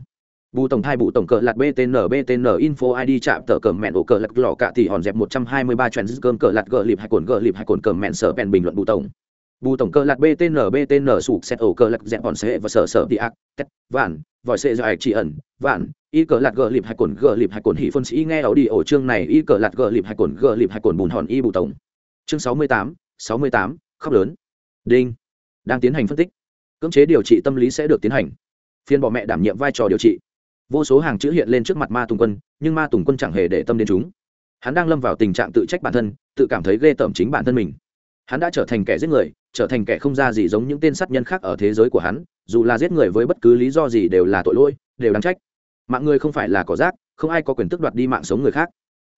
Bù tổng thai bù tổng cờ lạt btn btn info id chạm tờ cờ mẹn ổ cờ lạt lò cạ thì hòn dẹp một trăm hai mươi ba trend cơm cờ lạt gờ lịp hai cồn gờ lịp hai cồn cờ mẹn sở vẹn bình luận bù tổng bù tổng cơ lạc btn btn sụp xét ổ cơ lạc dẹp bọn xe và sở sở đi ác, tét, vạn, vòi xe dài chỉ ẩn, vạn, y cờ lạc gờ lịp hai cồn, gờ lịp hai cồn hỉ phân sĩ nghe ảo đi ổ chương này, y cờ lạc gờ lịp hai cồn, gờ lịp hai cồn bùn hòn y bù tổng. Chương sáu mươi tám, sáu mươi tám, khóc lớn. Đinh. Đang tiến hành phân tích. Cưỡng chế điều trị tâm lý sẽ được tiến hành. Phiên bọ mẹ đảm nhiệm vai trò điều trị. Vô số hàng chữ hiện lên trước mặt ma tùng quân, nhưng ma tùng quân chẳng hề để tâm đến chúng. Hắn đang lâm vào tình trạng tự trách bản thân, tự cảm thấy ghê tởm chính bản thân mình hắn đã trở thành kẻ giết người, trở thành kẻ không ra gì giống những tên sát nhân khác ở thế giới của hắn, dù là giết người với bất cứ lý do gì đều là tội lỗi, đều đáng trách. Mạng người không phải là cỏ rác, không ai có quyền tước đoạt đi mạng sống người khác.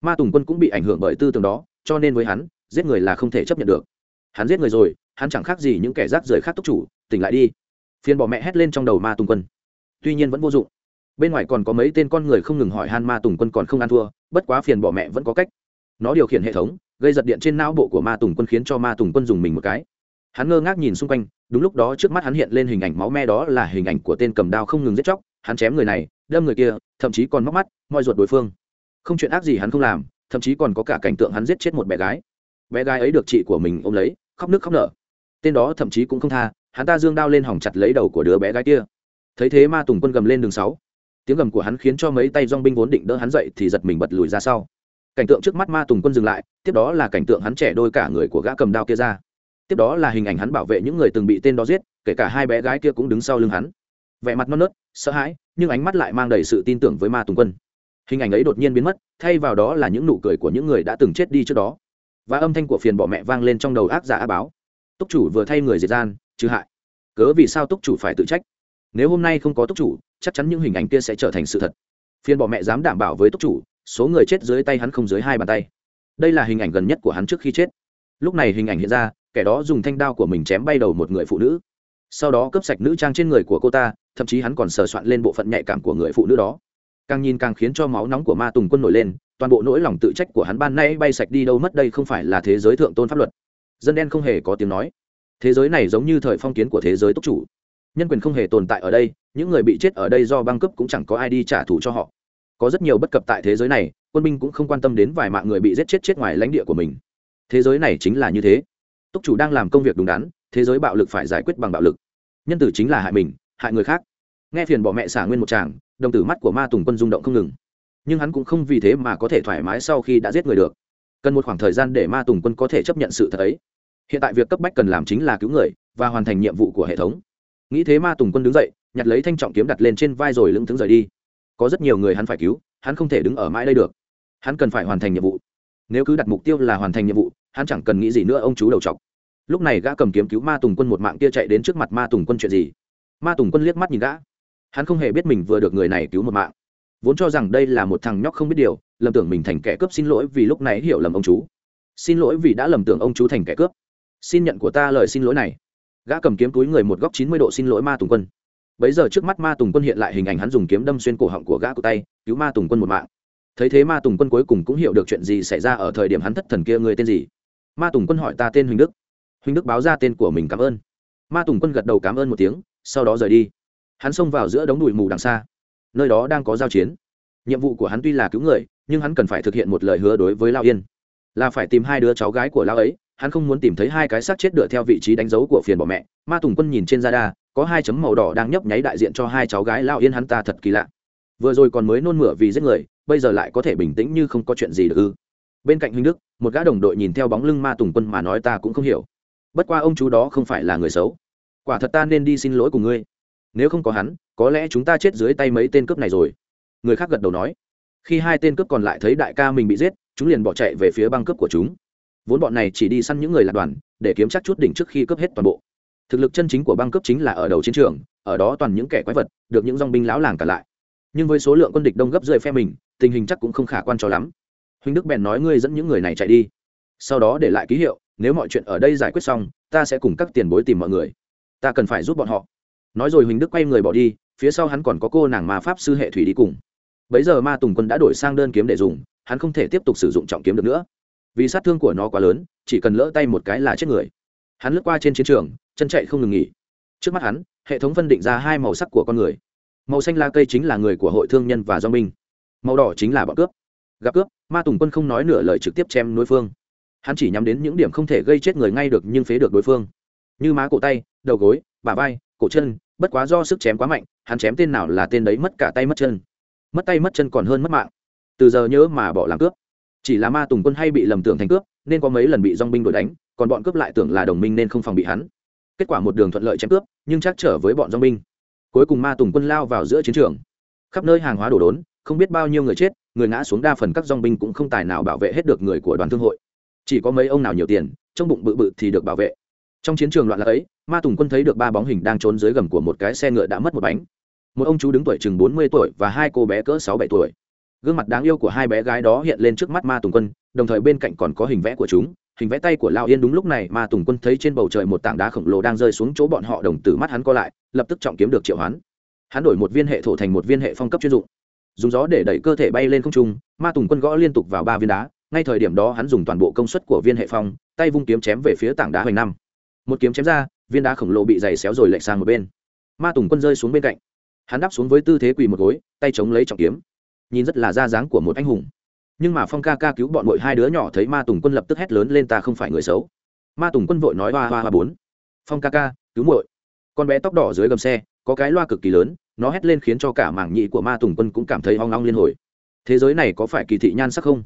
Ma tùng quân cũng bị ảnh hưởng bởi tư tưởng đó, cho nên với hắn, giết người là không thể chấp nhận được. Hắn giết người rồi, hắn chẳng khác gì những kẻ rác rưởi khác túc chủ, tỉnh lại đi. Phiền bỏ mẹ hét lên trong đầu ma tùng quân. Tuy nhiên vẫn vô dụng. Bên ngoài còn có mấy tên con người không ngừng hỏi han ma tùng quân còn không ăn thua, bất quá phiền bỏ mẹ vẫn có cách. Nó điều khiển hệ thống gây giật điện trên não bộ của ma tùng quân khiến cho ma tùng quân dùng mình một cái. Hắn ngơ ngác nhìn xung quanh, đúng lúc đó trước mắt hắn hiện lên hình ảnh máu me đó là hình ảnh của tên cầm đao không ngừng giết chóc, hắn chém người này, đâm người kia, thậm chí còn móc mắt, moi ruột đối phương. Không chuyện ác gì hắn không làm, thậm chí còn có cả cảnh tượng hắn giết chết một bé gái. Bé gái ấy được chị của mình ôm lấy, khóc nước khóc nở. Tên đó thậm chí cũng không tha, hắn ta dương đao lên hỏng chặt lấy đầu của đứa bé gái kia. Thấy thế ma tùng quân gầm lên đường sáu. Tiếng gầm của hắn khiến cho mấy tay dong binh vốn định đỡ hắn dậy thì giật mình bật lùi ra sau cảnh tượng trước mắt ma tùng quân dừng lại, tiếp đó là cảnh tượng hắn trẻ đôi cả người của gã cầm đao kia ra. Tiếp đó là hình ảnh hắn bảo vệ những người từng bị tên đó giết, kể cả hai bé gái kia cũng đứng sau lưng hắn. Vẻ mặt non nớt, sợ hãi, nhưng ánh mắt lại mang đầy sự tin tưởng với ma tùng quân. Hình ảnh ấy đột nhiên biến mất, thay vào đó là những nụ cười của những người đã từng chết đi trước đó. Và âm thanh của phiền bỏ mẹ vang lên trong đầu ác giả á báo. Túc chủ vừa thay người diệt gian chứ hại. Cớ vì sao túc chủ phải tự trách? Nếu hôm nay không có túc chủ, chắc chắn những hình ảnh kia sẽ trở thành sự thật. Phiền bỏ mẹ dám đảm bảo với túc chủ số người chết dưới tay hắn không dưới hai bàn tay. Đây là hình ảnh gần nhất của hắn trước khi chết. Lúc này hình ảnh hiện ra, kẻ đó dùng thanh đao của mình chém bay đầu một người phụ nữ. Sau đó cướp sạch nữ trang trên người của cô ta, thậm chí hắn còn sờ soạn lên bộ phận nhạy cảm của người phụ nữ đó. Càng nhìn càng khiến cho máu nóng của ma tùng quân nổi lên, toàn bộ nỗi lòng tự trách của hắn ban nay bay sạch đi đâu mất đây không phải là thế giới thượng tôn pháp luật. Dân đen không hề có tiếng nói. Thế giới này giống như thời phong kiến của thế giới túc chủ. Nhân quyền không hề tồn tại ở đây, những người bị chết ở đây do băng cướp cũng chẳng có ai đi trả thù cho họ có rất nhiều bất cập tại thế giới này, quân binh cũng không quan tâm đến vài mạng người bị giết chết chết ngoài lãnh địa của mình. Thế giới này chính là như thế. Túc chủ đang làm công việc đúng đắn, thế giới bạo lực phải giải quyết bằng bạo lực. Nhân tử chính là hại mình, hại người khác. Nghe phiền bỏ mẹ xả nguyên một chàng đồng tử mắt của ma tùng quân rung động không ngừng. Nhưng hắn cũng không vì thế mà có thể thoải mái sau khi đã giết người được. Cần một khoảng thời gian để ma tùng quân có thể chấp nhận sự thật ấy. Hiện tại việc cấp bách cần làm chính là cứu người và hoàn thành nhiệm vụ của hệ thống. Nghĩ thế ma tùng quân đứng dậy, nhặt lấy thanh trọng kiếm đặt lên trên vai rồi lững thững rời đi có rất nhiều người hắn phải cứu, hắn không thể đứng ở mãi đây được. Hắn cần phải hoàn thành nhiệm vụ. Nếu cứ đặt mục tiêu là hoàn thành nhiệm vụ, hắn chẳng cần nghĩ gì nữa, ông chú đầu chọc. Lúc này gã cầm kiếm cứu ma tùng quân một mạng kia chạy đến trước mặt ma tùng quân chuyện gì? Ma tùng quân liếc mắt nhìn gã. Hắn không hề biết mình vừa được người này cứu một mạng. Vốn cho rằng đây là một thằng nhóc không biết điều, lầm tưởng mình thành kẻ cướp xin lỗi vì lúc này hiểu lầm ông chú. Xin lỗi vì đã lầm tưởng ông chú thành kẻ cướp. Xin nhận của ta lời xin lỗi này. Gã cầm kiếm túi người một góc chín mươi độ xin lỗi ma tùng quân bấy giờ trước mắt ma tùng quân hiện lại hình ảnh hắn dùng kiếm đâm xuyên cổ họng của gã cụ tay, cứu ma tùng quân một mạng. Thấy thế ma tùng quân cuối cùng cũng hiểu được chuyện gì xảy ra ở thời điểm hắn thất thần kia, người tên gì? Ma tùng quân hỏi ta tên huỳnh đức. Huỳnh đức báo ra tên của mình cảm ơn. Ma tùng quân gật đầu cảm ơn một tiếng, sau đó rời đi. Hắn xông vào giữa đống đùi mù đằng xa. Nơi đó đang có giao chiến. Nhiệm vụ của hắn tuy là cứu người, nhưng hắn cần phải thực hiện một lời hứa đối với lao yên. Là phải tìm hai đứa cháu gái của lao ấy, hắn không muốn tìm thấy hai cái xác chết đựa theo vị trí đánh dấu của phiền bỏ mẹ. Ma tùng quân nhìn trên da đa có hai chấm màu đỏ đang nhấp nháy đại diện cho hai cháu gái lao yên hắn ta thật kỳ lạ. Vừa rồi còn mới nôn mửa vì giết người, bây giờ lại có thể bình tĩnh như không có chuyện gì được ư. Bên cạnh huynh đức, một gã đồng đội nhìn theo bóng lưng ma tùng quân mà nói ta cũng không hiểu. Bất qua ông chú đó không phải là người xấu. Quả thật ta nên đi xin lỗi cùng ngươi. Nếu không có hắn, có lẽ chúng ta chết dưới tay mấy tên cướp này rồi. Người khác gật đầu nói. Khi hai tên cướp còn lại thấy đại ca mình bị giết, chúng liền bỏ chạy về phía băng cướp của chúng. Vốn bọn này chỉ đi săn những người lạc đoàn, để kiếm chắc chút đỉnh trước khi cướp hết toàn bộ thực lực chân chính của băng cướp chính là ở đầu chiến trường, ở đó toàn những kẻ quái vật, được những dong binh lão làng cả lại. Nhưng với số lượng quân địch đông gấp rơi phe mình, tình hình chắc cũng không khả quan cho lắm. Huỳnh đức bèn nói ngươi dẫn những người này chạy đi. Sau đó để lại ký hiệu, nếu mọi chuyện ở đây giải quyết xong, ta sẽ cùng các tiền bối tìm mọi người. Ta cần phải giúp bọn họ. Nói rồi huỳnh đức quay người bỏ đi, phía sau hắn còn có cô nàng ma pháp sư hệ thủy đi cùng. Bấy giờ ma tùng quân đã đổi sang đơn kiếm để dùng, hắn không thể tiếp tục sử dụng trọng kiếm được nữa. Vì sát thương của nó quá lớn, chỉ cần lỡ tay một cái là chết người hắn lướt qua trên chiến trường, chân chạy không ngừng nghỉ. Trước mắt hắn, hệ thống phân định ra hai màu sắc của con người. Màu xanh lá cây chính là người của hội thương nhân và do minh; màu đỏ chính là bọn cướp. Gặp cướp, ma tùng quân không nói nửa lời trực tiếp chém đối phương. Hắn chỉ nhắm đến những điểm không thể gây chết người ngay được nhưng phế được đối phương. Như má cổ tay, đầu gối, bả vai, cổ chân, bất quá do sức chém quá mạnh, hắn chém tên nào là tên đấy mất cả tay mất chân. Mất tay mất chân còn hơn mất mạng. Từ giờ nhớ mà bỏ làm cướp. Chỉ là ma tùng quân hay bị lầm tưởng thành cướp, nên có mấy lần bị dong binh đuổi đánh còn bọn cướp lại tưởng là đồng minh nên không phòng bị hắn. Kết quả một đường thuận lợi chém cướp, nhưng chắc trở với bọn dong binh. Cuối cùng ma tùng quân lao vào giữa chiến trường. Khắp nơi hàng hóa đổ đốn, không biết bao nhiêu người chết, người ngã xuống đa phần các dong binh cũng không tài nào bảo vệ hết được người của đoàn thương hội. Chỉ có mấy ông nào nhiều tiền, trong bụng bự bự thì được bảo vệ. Trong chiến trường loạn lạc ấy, ma tùng quân thấy được ba bóng hình đang trốn dưới gầm của một cái xe ngựa đã mất một bánh. Một ông chú đứng tuổi chừng bốn mươi tuổi và hai cô bé cỡ sáu bảy tuổi. Gương mặt đáng yêu của hai bé gái đó hiện lên trước mắt ma tùng quân, đồng thời bên cạnh còn có hình vẽ của chúng hình vẽ tay của Lão yên đúng lúc này ma tùng quân thấy trên bầu trời một tảng đá khổng lồ đang rơi xuống chỗ bọn họ đồng tử mắt hắn co lại, lập tức trọng kiếm được triệu hoán. Hắn đổi một viên hệ thổ thành một viên hệ phong cấp chuyên dụng. Dùng gió để đẩy cơ thể bay lên không trung ma tùng quân gõ liên tục vào ba viên đá, ngay thời điểm đó hắn dùng toàn bộ công suất của viên hệ phong, tay vung kiếm chém về phía tảng đá hoành năm. Một kiếm chém ra, viên đá khổng lồ bị dày xéo rồi lệch sang một bên. Ma tùng quân rơi xuống bên cạnh. Hắn đáp xuống với tư thế quỳ một gối, tay chống lấy trọng kiếm. Nhìn rất là da dáng của một anh hùng nhưng mà phong ca ca cứu bọn mội hai đứa nhỏ thấy ma tùng quân lập tức hét lớn lên ta không phải người xấu. Ma tùng quân vội nói hoa hoa hoa bốn. Phong ca ca, cứu mội con bé tóc đỏ dưới gầm xe, có cái loa cực kỳ lớn, nó hét lên khiến cho cả mảng nhị của ma tùng quân cũng cảm thấy hoang long liên hồi. Thế giới này có phải kỳ thị nhan sắc không?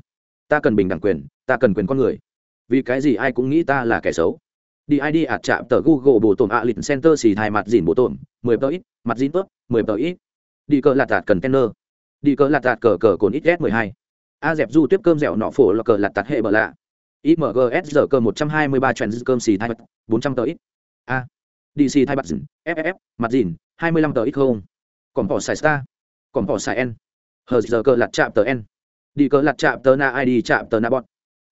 Ta cần bình đẳng quyền, ta cần quyền con người. Vì cái gì ai cũng nghĩ ta là kẻ xấu? Đi id ạt chạm tờ google bổ tổn ạ, lịch center xì thai mặt dìn bổ tổn, mười tờ ít, mặt dìn tớp mười tờ ít. Đi cờ lạt tạt cần tenner đi cờ lạt tạt cờ cờ cồn ít s mười hai a dẹp du tiếp cơm dẻo nọ phổ là cờ lạt tạt hệ bờ lạ. Imgs giờ cơ một trăm hai mươi ba trend cơm xì thai bốn trăm tờ ít. A. Dc thai bật dìn ff mặt dìn hai mươi lăm tờ ít không? Còn bỏ xài star. Còn bỏ xài n. Hờ giờ cơ lạt chạm tờ n. Đi cờ lạt chạm tờ na id chạm tờ na bọn.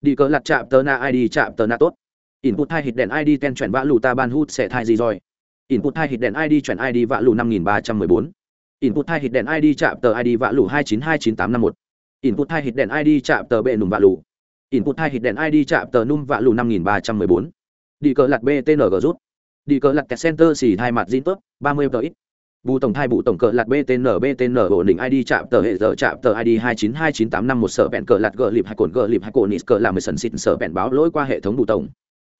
Đi cờ lạt chạm tờ na id chạm tờ na tốt. Input hai hit đèn id ten chuyển vã lù ta ban hút sẽ thai gì rồi? Input hai hit đèn id chuyển id vã lù năm nghìn ba trăm mười bốn. Input hai hit đèn id chạm tờ id vã lù hai chín hai chín tám năm một input hai hit đèn id chạm tờ bệ nùm vạ lù. Input hai hit đèn id chạm tờ nùm vạ lù năm nghìn ba trăm mười bốn. Đi cờ lạt btng rút. Đi cờ lạt center xì hai mặt zin tốt ba mươi tờ ít. Bù tổng thai bù tổng cờ lạt btn btn ổn định id chạm tờ hệ giờ chạm tờ id hai chín hai chín tám năm một sở bẹn cờ lạt gờ lịp hai cồn gờ lịp hai cồn nít cờ làm mười sần xịn sở bẹn báo lỗi qua hệ thống bù tổng.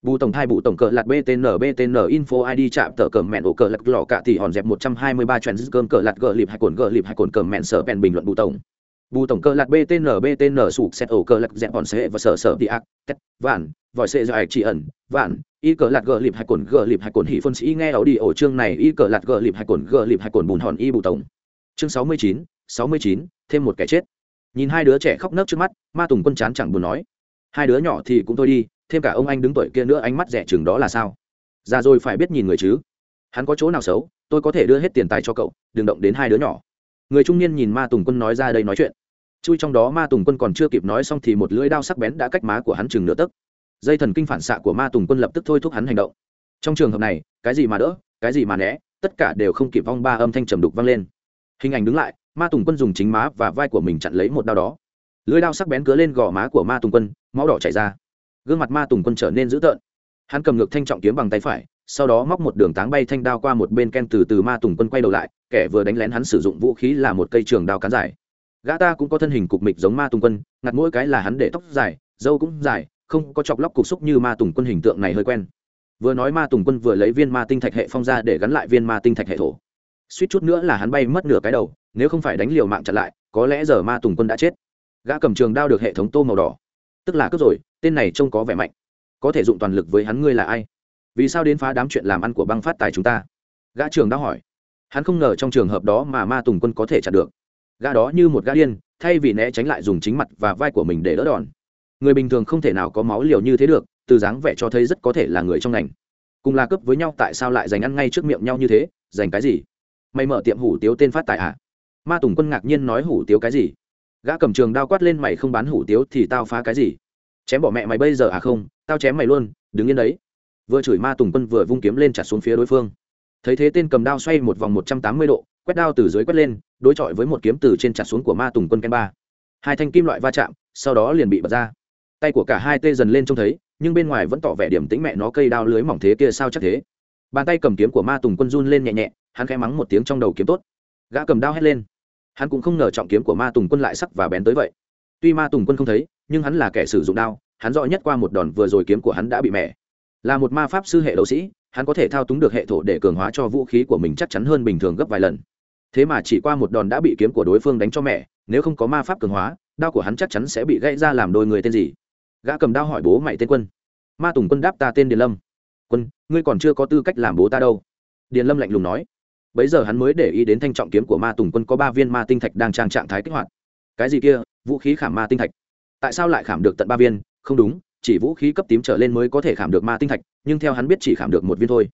Bù tổng thai bù tổng cờ lạt btn btn info id chạm tờ cờ mẹn ổ cờ lạt lò cạ thì hòn dẹp một trăm hai mươi ba trend cơm cờ lạt gờ lịp hai cồn gờ lịp hai cồn cờ mẹn sở bẹn bình luận bù tổng bù tổng cơ lạt btn btn sụp xét ổ cơ lạc dẹp bọn xe và sở sở đi ác, tét, vạn, vòi xe dài chỉ ẩn, vạn, y cờ lạt gờ lịp hay cồn, gờ lịp hay cồn hỉ phân sĩ nghe ấu đi ổ chương này, y cờ lạt gờ lịp hay cồn, gờ lịp hay cồn bùn hòn y bù tổng. Chương sáu mươi chín, sáu mươi chín, thêm một kẻ chết. Nhìn hai đứa trẻ khóc nấc trước mắt, ma tùng quân chán chẳng buồn nói. Hai đứa nhỏ thì cũng thôi đi, thêm cả ông anh đứng tuổi kia nữa ánh mắt rẻ chừng đó là sao? Ra rồi phải biết nhìn người chứ. Hắn có chỗ nào xấu, tôi có thể đưa hết tiền tài cho cậu, đừng động đến hai đứa nhỏ. Người trung niên nhìn ma tùng quân nói ra đây nói chuyện chui trong đó ma tùng quân còn chưa kịp nói xong thì một lưỡi đao sắc bén đã cách má của hắn chừng nửa tấc. Dây thần kinh phản xạ của ma tùng quân lập tức thôi thúc hắn hành động. Trong trường hợp này, cái gì mà đỡ, cái gì mà né, tất cả đều không kịp vong ba âm thanh trầm đục vang lên. Hình ảnh đứng lại, ma tùng quân dùng chính má và vai của mình chặn lấy một đao đó. Lưỡi đao sắc bén cứa lên gò má của ma tùng quân, máu đỏ chảy ra. Gương mặt ma tùng quân trở nên dữ tợn. Hắn cầm ngược thanh trọng kiếm bằng tay phải, sau đó móc một đường táng bay thanh đao qua một bên ken từ từ ma tùng quân quay đầu lại, kẻ vừa đánh lén hắn sử dụng vũ khí là một cây trường đao cán dài gã ta cũng có thân hình cục mịch giống ma tùng quân, ngặt mỗi cái là hắn để tóc dài dâu cũng dài, không có chọc lóc cục xúc như ma tùng quân hình tượng này hơi quen. Vừa nói ma tùng quân vừa lấy viên ma tinh thạch hệ phong ra để gắn lại viên ma tinh thạch hệ thổ. Suýt chút nữa là hắn bay mất nửa cái đầu, nếu không phải đánh liều mạng chặn lại, có lẽ giờ ma tùng quân đã chết. Gã cầm trường đao được hệ thống tô màu đỏ. Tức là cướp rồi, tên này trông có vẻ mạnh. Có thể dụng toàn lực với hắn ngươi là ai? Vì sao đến phá đám chuyện làm ăn của băng phát tài chúng ta? Gã trường đao hỏi. Hắn không ngờ trong trường hợp đó mà ma tùng quân có thể chặn được gã đó như một gã điên, thay vì né tránh lại dùng chính mặt và vai của mình để đỡ đòn. Người bình thường không thể nào có máu liều như thế được, từ dáng vẻ cho thấy rất có thể là người trong ngành. Cùng là cướp với nhau, tại sao lại giành ăn ngay trước miệng nhau như thế? Giành cái gì? Mày mở tiệm hủ tiếu tên phát tài à? Ma tùng quân ngạc nhiên nói hủ tiếu cái gì? Gã cầm trường đao quát lên, mày không bán hủ tiếu thì tao phá cái gì? Chém bỏ mẹ mày bây giờ à không? Tao chém mày luôn, đứng yên đấy. Vừa chửi ma tùng quân vừa vung kiếm lên chặt xuống phía đối phương. Thấy thế tên cầm đao xoay một vòng một trăm tám mươi độ quét đao từ dưới quét lên, đối chọi với một kiếm từ trên chặt xuống của ma tùng quân ken ba. Hai thanh kim loại va chạm, sau đó liền bị bật ra. Tay của cả hai tê dần lên trông thấy, nhưng bên ngoài vẫn tỏ vẻ điểm tính mẹ nó cây đao lưới mỏng thế kia sao chắc thế. Bàn tay cầm kiếm của ma tùng quân run lên nhẹ nhẹ, hắn khẽ mắng một tiếng trong đầu kiếm tốt. Gã cầm đao hét lên. Hắn cũng không ngờ trọng kiếm của ma tùng quân lại sắc và bén tới vậy. Tuy ma tùng quân không thấy, nhưng hắn là kẻ sử dụng đao, hắn rõ nhất qua một đòn vừa rồi kiếm của hắn đã bị mẹ. là một ma pháp sư hệ đấu sĩ, hắn có thể thao túng được hệ thổ để cường hóa cho vũ khí của mình chắc chắn hơn bình thường gấp vài lần thế mà chỉ qua một đòn đã bị kiếm của đối phương đánh cho mẹ, nếu không có ma pháp cường hóa, đao của hắn chắc chắn sẽ bị gãy ra làm đôi người tên gì? Gã cầm đao hỏi bố mày tên quân. Ma tùng quân đáp ta tên điền lâm. Quân, ngươi còn chưa có tư cách làm bố ta đâu. Điền lâm lạnh lùng nói. Bấy giờ hắn mới để ý đến thanh trọng kiếm của ma tùng quân có ba viên ma tinh thạch đang trang trạng thái kích hoạt. Cái gì kia? Vũ khí khảm ma tinh thạch. Tại sao lại khảm được tận ba viên? Không đúng, chỉ vũ khí cấp tím trở lên mới có thể khảm được ma tinh thạch, nhưng theo hắn biết chỉ khảm được một viên thôi.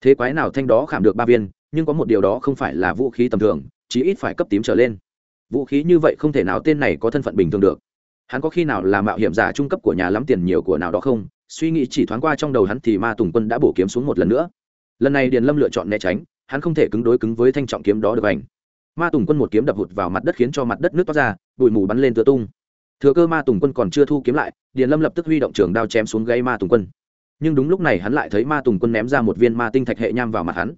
Thế quái nào thanh đó khảm được ba viên? Nhưng có một điều đó không phải là vũ khí tầm thường, chí ít phải cấp tím trở lên. Vũ khí như vậy không thể nào tên này có thân phận bình thường được. Hắn có khi nào là mạo hiểm giả trung cấp của nhà lắm tiền nhiều của nào đó không? Suy nghĩ chỉ thoáng qua trong đầu hắn thì ma tùng quân đã bổ kiếm xuống một lần nữa. Lần này điền lâm lựa chọn né tránh, hắn không thể cứng đối cứng với thanh trọng kiếm đó được ảnh. Ma tùng quân một kiếm đập hụt vào mặt đất khiến cho mặt đất nước toát ra, bụi mù bắn lên tựa tung. Thừa cơ ma tùng quân còn chưa thu kiếm lại, điền lâm lập tức huy động trường đao chém xuống gây ma tùng quân. Nhưng đúng lúc này hắn lại thấy ma tùng quân ném ra một viên ma tinh thạch hệ nham vào mặt hắn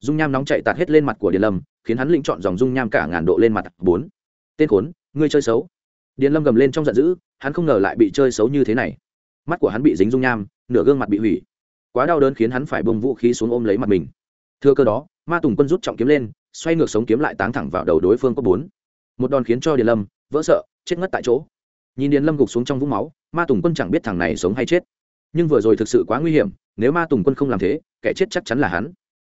dung nham nóng chạy tạt hết lên mặt của điền lâm, khiến hắn lĩnh chọn dòng dung nham cả ngàn độ lên mặt. Bốn. Tên khốn, ngươi chơi xấu. Điền lâm gầm lên trong giận dữ, hắn không ngờ lại bị chơi xấu như thế này. Mắt của hắn bị dính dung nham, nửa gương mặt bị hủy. Quá đau đớn khiến hắn phải bông vũ khí xuống ôm lấy mặt mình. Thưa cơ đó, ma tùng quân rút trọng kiếm lên, xoay ngược sống kiếm lại táng thẳng vào đầu đối phương có bốn. Một đòn khiến cho điền lâm, vỡ sợ, chết ngất tại chỗ. Nhìn điền lâm gục xuống trong vũng máu, ma tùng quân chẳng biết thằng này sống hay chết. Nhưng vừa rồi thực sự quá nguy hiểm, nếu ma tùng quân không làm thế, kẻ chết chắc chắn là hắn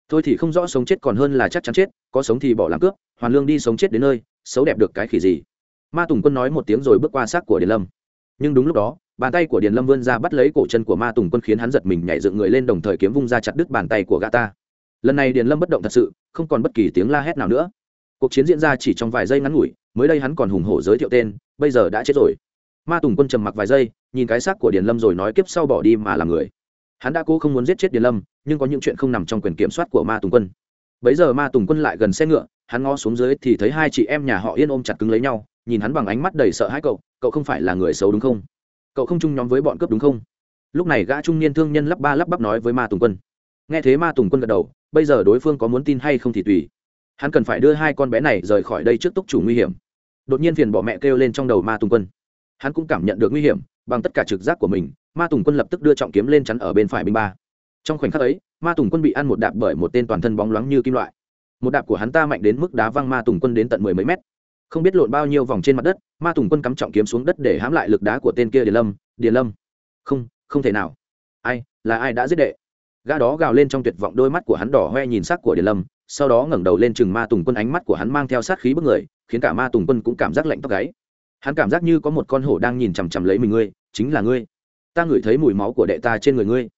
thôi thì không rõ sống chết còn hơn là chắc chắn chết, có sống thì bỏ làm cướp, hoàn lương đi sống chết đến nơi, xấu đẹp được cái khỉ gì. Ma tùng quân nói một tiếng rồi bước qua xác của điền lâm. Nhưng đúng lúc đó, bàn tay của điền lâm vươn ra bắt lấy cổ chân của ma tùng quân khiến hắn giật mình nhảy dựng người lên đồng thời kiếm vung ra chặt đứt bàn tay của gã ta. Lần này điền lâm bất động thật sự, không còn bất kỳ tiếng la hét nào nữa. Cuộc chiến diễn ra chỉ trong vài giây ngắn ngủi, mới đây hắn còn hùng hổ giới thiệu tên, bây giờ đã chết rồi. Ma tùng quân trầm mặc vài giây, nhìn cái xác của điền lâm rồi nói kiếp sau bỏ đi mà làm người hắn đã cố không muốn giết chết điền lâm, nhưng có những chuyện không nằm trong quyền kiểm soát của ma tùng quân. Bấy giờ ma tùng quân lại gần xe ngựa, hắn ngó xuống dưới thì thấy hai chị em nhà họ yên ôm chặt cứng lấy nhau, nhìn hắn bằng ánh mắt đầy sợ hãi cậu cậu không phải là người xấu đúng không? Cậu không chung nhóm với bọn cướp đúng không? Lúc này gã trung niên thương nhân lắp ba lắp bắp nói với ma tùng quân. Nghe thế ma tùng quân gật đầu, bây giờ đối phương có muốn tin hay không thì tùy. Hắn cần phải đưa hai con bé này rời khỏi đây trước túc chủ nguy hiểm. Đột nhiên phiền bỏ mẹ kêu lên trong đầu ma tùng quân. Hắn cũng cảm nhận được nguy hiểm, bằng tất cả trực giác của mình ma tùng quân lập tức đưa trọng kiếm lên chắn ở bên phải binh ba. Trong khoảnh khắc ấy, ma tùng quân bị ăn một đạp bởi một tên toàn thân bóng loáng như kim loại. Một đạp của hắn ta mạnh đến mức đá văng ma tùng quân đến tận mười mấy mét. Không biết lộn bao nhiêu vòng trên mặt đất, ma tùng quân cắm trọng kiếm xuống đất để hãm lại lực đá của tên kia điền lâm. Điền lâm. Không không thể nào. Ai, là ai đã giết đệ? Gã đó gào lên trong tuyệt vọng, đôi mắt của hắn đỏ hoe nhìn sắc của điền lâm, sau đó ngẩng đầu lên chừng ma tùng quân, ánh mắt của hắn mang theo sát khí bức người, khiến cả ma tùng quân cũng cảm giác lạnh tóc gáy. Hắn cảm giác như có một con hổ đang nhìn chằm chằm lấy mình ngươi, chính là ngươi ta ngửi thấy mùi máu của đệ ta trên người ngươi.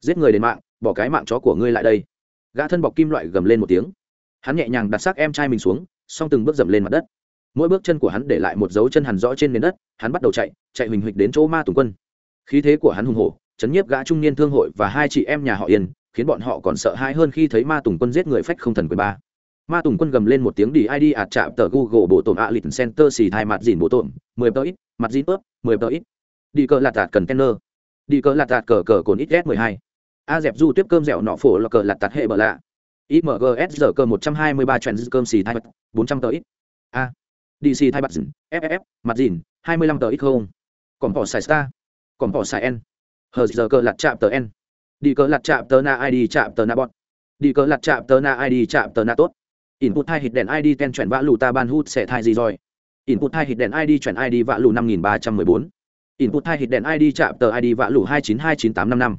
Giết người đến mạng, bỏ cái mạng chó của ngươi lại đây. Gã thân bọc kim loại gầm lên một tiếng. Hắn nhẹ nhàng đặt xác em trai mình xuống xong từng bước dầm lên mặt đất. Mỗi bước chân của hắn để lại một dấu chân hằn rõ trên nền đất, hắn bắt đầu chạy chạy huỳnh huỳnh đến chỗ ma tùng quân. Khí thế của hắn hùng hổ, chấn nhiếp gã trung niên thương hội và hai chị em nhà họ yên, khiến bọn họ còn sợ hãi hơn khi thấy ma tùng quân giết người phách không thần quyền ba. Ma tùng quân gầm lên một tiếng đi id ạt chạm tờ google bộ tổn ạ lịch center xì thai mặt dìn bộ tổn, mười tờ ít, mặt dìn ướp, mười tờ ít. Đi cờ lạt tạt cần tenner đi cờ lạt tạt cờ cờ cồn ít s mười hai. A dẹp du tiếp cơm dẻo nọ phổ là cờ lạt tạt hệ bờ lạ. Imgs giờ cơ một trăm hai mươi ba trend cơm xì thai bật, bốn trăm tờ ít. A. Dc thai bật ff mặt dìn, hai mươi lăm tờ ít không? Còn bỏ xài star. Còn bỏ xài n. Hờ giờ cơ lạt chạm tờ n. Đi cờ lạt chạm tờ na id chạm tờ na bọt đi cờ lạt chạm tờ na id chạm tờ na tốt. Input hai hít đèn id ten chuyển vã lù ta ban hút sẽ thai gì rồi? Input hai hít đèn id chuyển id vã lù năm nghìn ba trăm mười bốn input hai hit đèn id chạm tờ id vạ lù hai chín hai chín tám năm năm.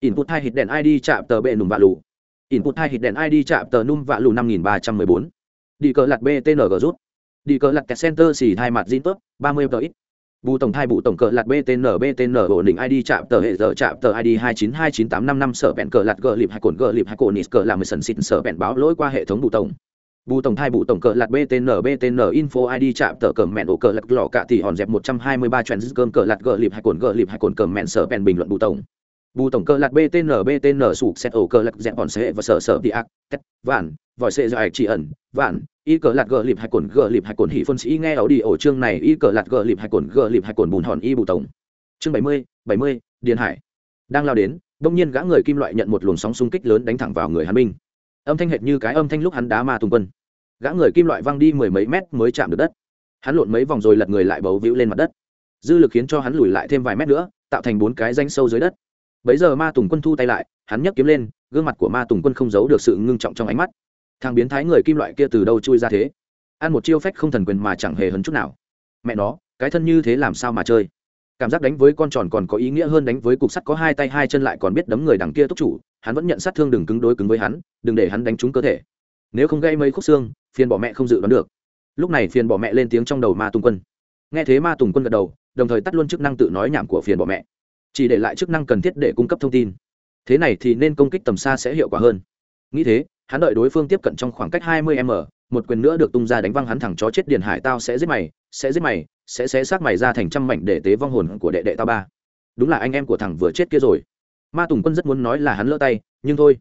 Input hai hit đèn id chạm tờ bệ nùm vạ lù. Input hai hit đèn id chạm tờ num vạ lù năm nghìn ba trăm mười bốn. Đi cờ lạt btng rút. Đi cờ lạt center xỉ hai mặt zin tốt ba mươi tờ ít. Bù tổng thai bù tổng cờ lạt btn btn ổn định id chạm tờ hệ giờ chạm tờ id hai chín hai chín tám năm năm, sở bẹn cờ lạt gờ lịp hai cồn gờ lịp hai cồn nít cờ làm mười sần xịt, sở bẹn báo lỗi qua hệ thống bù tổng bù tổng thai bù tổng cờ lạt btn btn info id chạm tờ cờ mẹn ổ cờ lạt lò cạ tỷ hòn dẹp một trăm hai mươi ba trend cơm cờ lạt gờ lịp hai cồn gờ lịp hai cồn cờ mẹn sở bèn bình luận bù tổng. Bù tổng cờ lạt btn btn sụp xét ổ cờ lạt dẹp hòn xe và sở sở đi ác, tét, vạn, vòi xe dài chỉ ẩn, vạn, y cờ lạt gờ lịp hai cồn gờ lịp hai cồn hỉ phân sĩ nghe ảo đi ổ chương này, y cờ lạt gờ lịp hai cồn gờ lịp hai cồn bùn hòn y bù tổng. Chương bảy mươi bảy mươi, điền hải. Đang lao đến, đông nhiên gã người kim loại nhận một luồng sóng xung kích lớn đánh thẳng vào người hắn minh âm thanh hệt như cái âm thanh lúc hắn đá ma tùng quân. Gã người kim loại văng đi mười mấy mét mới chạm được đất. Hắn lộn mấy vòng rồi lật người lại bấu víu lên mặt đất. Dư lực khiến cho hắn lùi lại thêm vài mét nữa, tạo thành bốn cái danh sâu dưới đất. Bấy giờ ma tùng quân thu tay lại, hắn nhấc kiếm lên, gương mặt của ma tùng quân không giấu được sự ngưng trọng trong ánh mắt. Thằng biến thái người kim loại kia từ đâu chui ra thế? Ăn một chiêu phách không thần quyền mà chẳng hề hấn chút nào. Mẹ nó, cái thân như thế làm sao mà chơi? Cảm giác đánh với con tròn còn có ý nghĩa hơn đánh với cục sắt có hai tay hai chân lại còn biết đấm người đằng kia túc chủ hắn vẫn nhận sát thương đừng cứng đối cứng với hắn, đừng để hắn đánh trúng cơ thể. Nếu không gây mấy khúc xương, phiền bỏ mẹ không dự đoán được. Lúc này phiền bỏ mẹ lên tiếng trong đầu ma tùng quân. Nghe thế ma tùng quân gật đầu, đồng thời tắt luôn chức năng tự nói nhảm của phiền bỏ mẹ. Chỉ để lại chức năng cần thiết để cung cấp thông tin. Thế này thì nên công kích tầm xa sẽ hiệu quả hơn. Nghĩ thế, hắn đợi đối phương tiếp cận trong khoảng cách 20 m, một quyền nữa được tung ra đánh văng hắn thẳng chó chết điền hải tao sẽ giết mày, sẽ giết mày, sẽ xé xác mày ra thành trăm mảnh để tế vong hồn của đệ đệ tao ba. Đúng là anh em của thằng vừa chết kia rồi ma tùng quân rất muốn nói là hắn lỡ tay, nhưng thôi.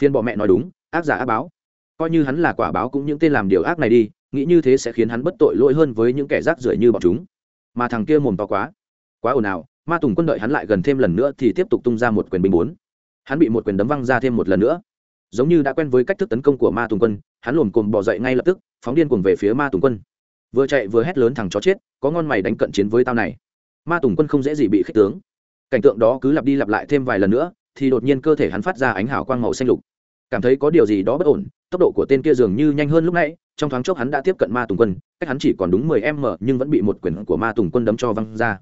Phiên bọ mẹ nói đúng, ác giả ác báo. Coi như hắn là quả báo cũng những tên làm điều ác này đi, nghĩ như thế sẽ khiến hắn bất tội lỗi hơn với những kẻ rác rưởi như bọn chúng. Mà thằng kia mồm to quá. Quá ồn ào, ma tùng quân đợi hắn lại gần thêm lần nữa thì tiếp tục tung ra một quyền binh bốn. Hắn bị một quyền đấm văng ra thêm một lần nữa. Giống như đã quen với cách thức tấn công của ma tùng quân, hắn lồm cồm bỏ dậy ngay lập tức, phóng điên cuồng về phía ma tùng quân. Vừa chạy vừa hét lớn thằng chó chết, có ngon mày đánh cận chiến với tao này. Ma tùng quân không dễ gì bị khích tướng cảnh tượng đó cứ lặp đi lặp lại thêm vài lần nữa, thì đột nhiên cơ thể hắn phát ra ánh hào quang màu xanh lục. Cảm thấy có điều gì đó bất ổn, tốc độ của tên kia dường như nhanh hơn lúc nãy, trong thoáng chốc hắn đã tiếp cận ma tùng quân, cách hắn chỉ còn đúng mười m nhưng vẫn bị một quyền của ma tùng quân đấm cho văng ra.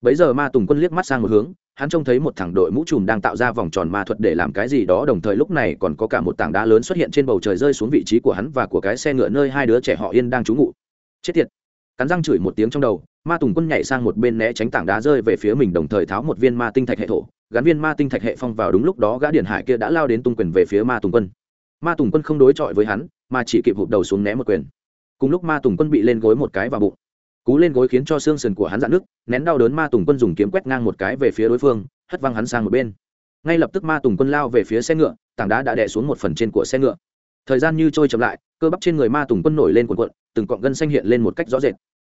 Bấy giờ ma tùng quân liếc mắt sang một hướng, hắn trông thấy một thằng đội mũ trùm đang tạo ra vòng tròn ma thuật để làm cái gì đó, đồng thời lúc này còn có cả một tảng đá lớn xuất hiện trên bầu trời rơi xuống vị trí của hắn và của cái xe ngựa nơi hai đứa trẻ họ yên đang trú ngụ. Chết tiệt! Cắn răng chửi một tiếng trong đầu, ma tùng quân nhảy sang một bên né tránh tảng đá rơi về phía mình đồng thời tháo một viên ma tinh thạch hệ thổ, gắn viên ma tinh thạch hệ phong vào đúng lúc đó gã điện hải kia đã lao đến tung quyền về phía ma tùng quân. Ma tùng quân không đối chọi với hắn, mà chỉ kịp hụt đầu xuống né một quyền. Cùng lúc ma tùng quân bị lên gối một cái vào bụng. Cú lên gối khiến cho xương sườn của hắn dạn nứt, nén đau đớn ma tùng quân dùng kiếm quét ngang một cái về phía đối phương, hất văng hắn sang một bên. Ngay lập tức ma tùng quân lao về phía xe ngựa, tảng đá đã đè xuống một phần trên của xe ngựa. Thời gian như trôi chậm lại, cơ bắp trên người ma tùng quân nổi lên cuộn cuộn, từng cọng gân xanh hiện lên một cách rõ rệt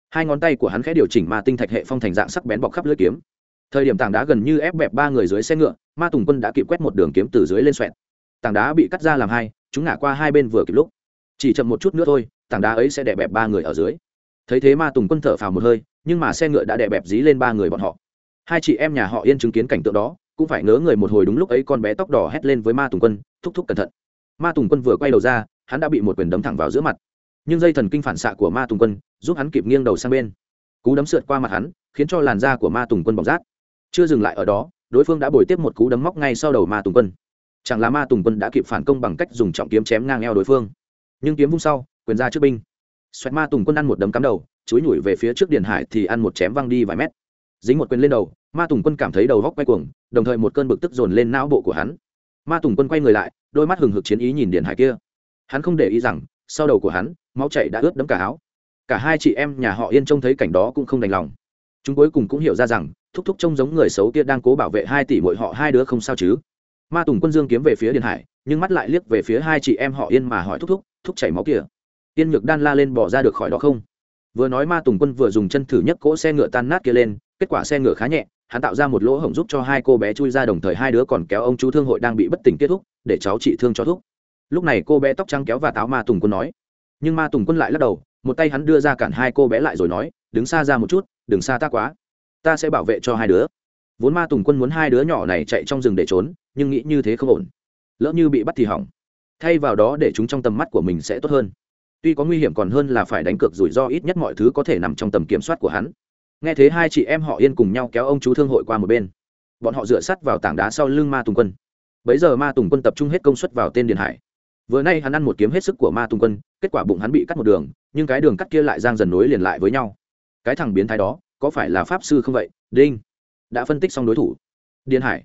hai ngón tay của hắn khẽ điều chỉnh ma tinh thạch hệ phong thành dạng sắc bén bọc khắp lưỡi kiếm. Thời điểm tảng đá gần như ép bẹp ba người dưới xe ngựa, ma tùng quân đã kịp quét một đường kiếm từ dưới lên xoẹt. Tảng đá bị cắt ra làm hai, chúng ngả qua hai bên vừa kịp lúc. Chỉ chậm một chút nữa thôi, tảng đá ấy sẽ đè bẹp ba người ở dưới. Thấy thế ma tùng quân thở phào một hơi, nhưng mà xe ngựa đã đè bẹp dí lên ba người bọn họ. Hai chị em nhà họ yên chứng kiến cảnh tượng đó, cũng phải ngớ người một hồi đúng lúc ấy con bé tóc đỏ hét lên với ma tùng quân, thúc thúc cẩn thận. Ma tùng quân vừa quay đầu ra, hắn đã bị một quyền đấm thẳng vào giữa mặt nhưng dây thần kinh phản xạ của ma tùng quân giúp hắn kịp nghiêng đầu sang bên. Cú đấm sượt qua mặt hắn, khiến cho làn da của ma tùng quân bọc rát. Chưa dừng lại ở đó, đối phương đã bồi tiếp một cú đấm móc ngay sau đầu ma tùng quân. Chẳng là ma tùng quân đã kịp phản công bằng cách dùng trọng kiếm chém ngang eo đối phương. Nhưng kiếm vung sau, quyền ra trước binh. Xoẹt ma tùng quân ăn một đấm cắm đầu chối nhủi về phía trước điền hải thì ăn một chém văng đi vài mét. Dính một quyền lên đầu, ma tùng quân cảm thấy đầu góc quay cuồng, đồng thời một cơn bực tức dồn lên não bộ của hắn. Ma tùng quân quay người lại, đôi mắt hừng hực chiến ý nhìn điền hải kia. Hắn không để ý rằng, sau đầu của hắn máu chảy đã ướt đẫm cả áo. Cả hai chị em nhà họ yên trông thấy cảnh đó cũng không đành lòng. Chúng cuối cùng cũng hiểu ra rằng, thúc thúc trông giống người xấu kia đang cố bảo vệ hai tỷ mỗi họ hai đứa không sao chứ. Ma tùng quân dương kiếm về phía điền hải, nhưng mắt lại liếc về phía hai chị em họ yên mà hỏi thúc thúc thúc chảy máu kìa yên nhược đan la lên bỏ ra được khỏi đó không? Vừa nói ma tùng quân vừa dùng chân thử nhấc cỗ xe ngựa tan nát kia lên, kết quả xe ngựa khá nhẹ, hắn tạo ra một lỗ hổng giúp cho hai cô bé chui ra đồng thời hai đứa còn kéo ông chú thương hội đang bị bất tỉnh kết thúc, để cháu trị thương cho thúc. lúc này cô bé tóc trắng kéo và táo ma tùng quân nói nhưng ma tùng quân lại lắc đầu, một tay hắn đưa ra cản hai cô bé lại rồi nói, đứng xa ra một chút, đừng xa ta quá. Ta sẽ bảo vệ cho hai đứa. Vốn ma tùng quân muốn hai đứa nhỏ này chạy trong rừng để trốn, nhưng nghĩ như thế không ổn. Lỡ như bị bắt thì hỏng. Thay vào đó để chúng trong tầm mắt của mình sẽ tốt hơn. Tuy có nguy hiểm còn hơn là phải đánh cược rủi ro ít nhất mọi thứ có thể nằm trong tầm kiểm soát của hắn. Nghe thế hai chị em họ yên cùng nhau kéo ông chú thương hội qua một bên. Bọn họ dựa sắt vào tảng đá sau lưng ma tùng quân. Bấy giờ ma tùng quân tập trung hết công suất vào tên điền hải vừa nay hắn ăn một kiếm hết sức của ma Tung quân kết quả bụng hắn bị cắt một đường nhưng cái đường cắt kia lại giang dần nối liền lại với nhau. Cái thằng biến thái đó có phải là pháp sư không vậy? Đinh. Đã phân tích xong đối thủ. Điền hải.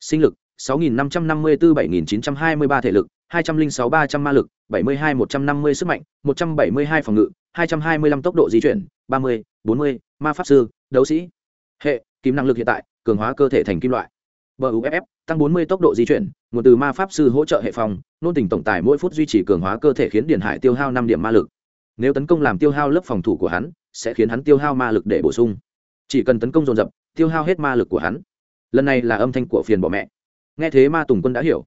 Sinh lực 6.554-7.923 thể lực 206-300 ma lực 72-150 sức mạnh 172 phòng ngự 225 tốc độ di chuyển 30, 40, ma pháp sư đấu sĩ. Hệ kim năng lực hiện tại cường hóa cơ thể thành kim loại buff tăng 40 tốc độ di chuyển, nguồn từ ma pháp sư hỗ trợ hệ phòng, nôn tình tổng tài mỗi phút duy trì cường hóa cơ thể khiến điền hải tiêu hao năm điểm ma lực. Nếu tấn công làm tiêu hao lớp phòng thủ của hắn, sẽ khiến hắn tiêu hao ma lực để bổ sung. Chỉ cần tấn công dồn dập, tiêu hao hết ma lực của hắn. Lần này là âm thanh của phiền bỏ mẹ. Nghe thế ma tùng quân đã hiểu.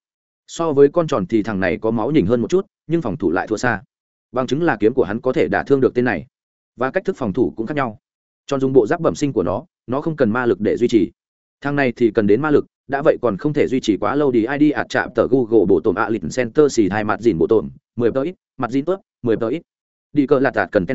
So với con tròn thì thằng này có máu nhỉnh hơn một chút, nhưng phòng thủ lại thua xa. Bằng chứng là kiếm của hắn có thể đả thương được tên này. Và cách thức phòng thủ cũng khác nhau. Tròn dùng bộ giáp bẩm sinh của nó nó không cần ma lực để duy trì. Thằng này thì cần đến ma lực đã vậy còn không thể duy trì quá lâu đi id ạt chạm tờ google bộ tổn ạ lịch center xì thai mặt dìn bộ tổn mười tờ ít mặt dìn tớp mười tờ ít. Đi cờ lạt tạt cần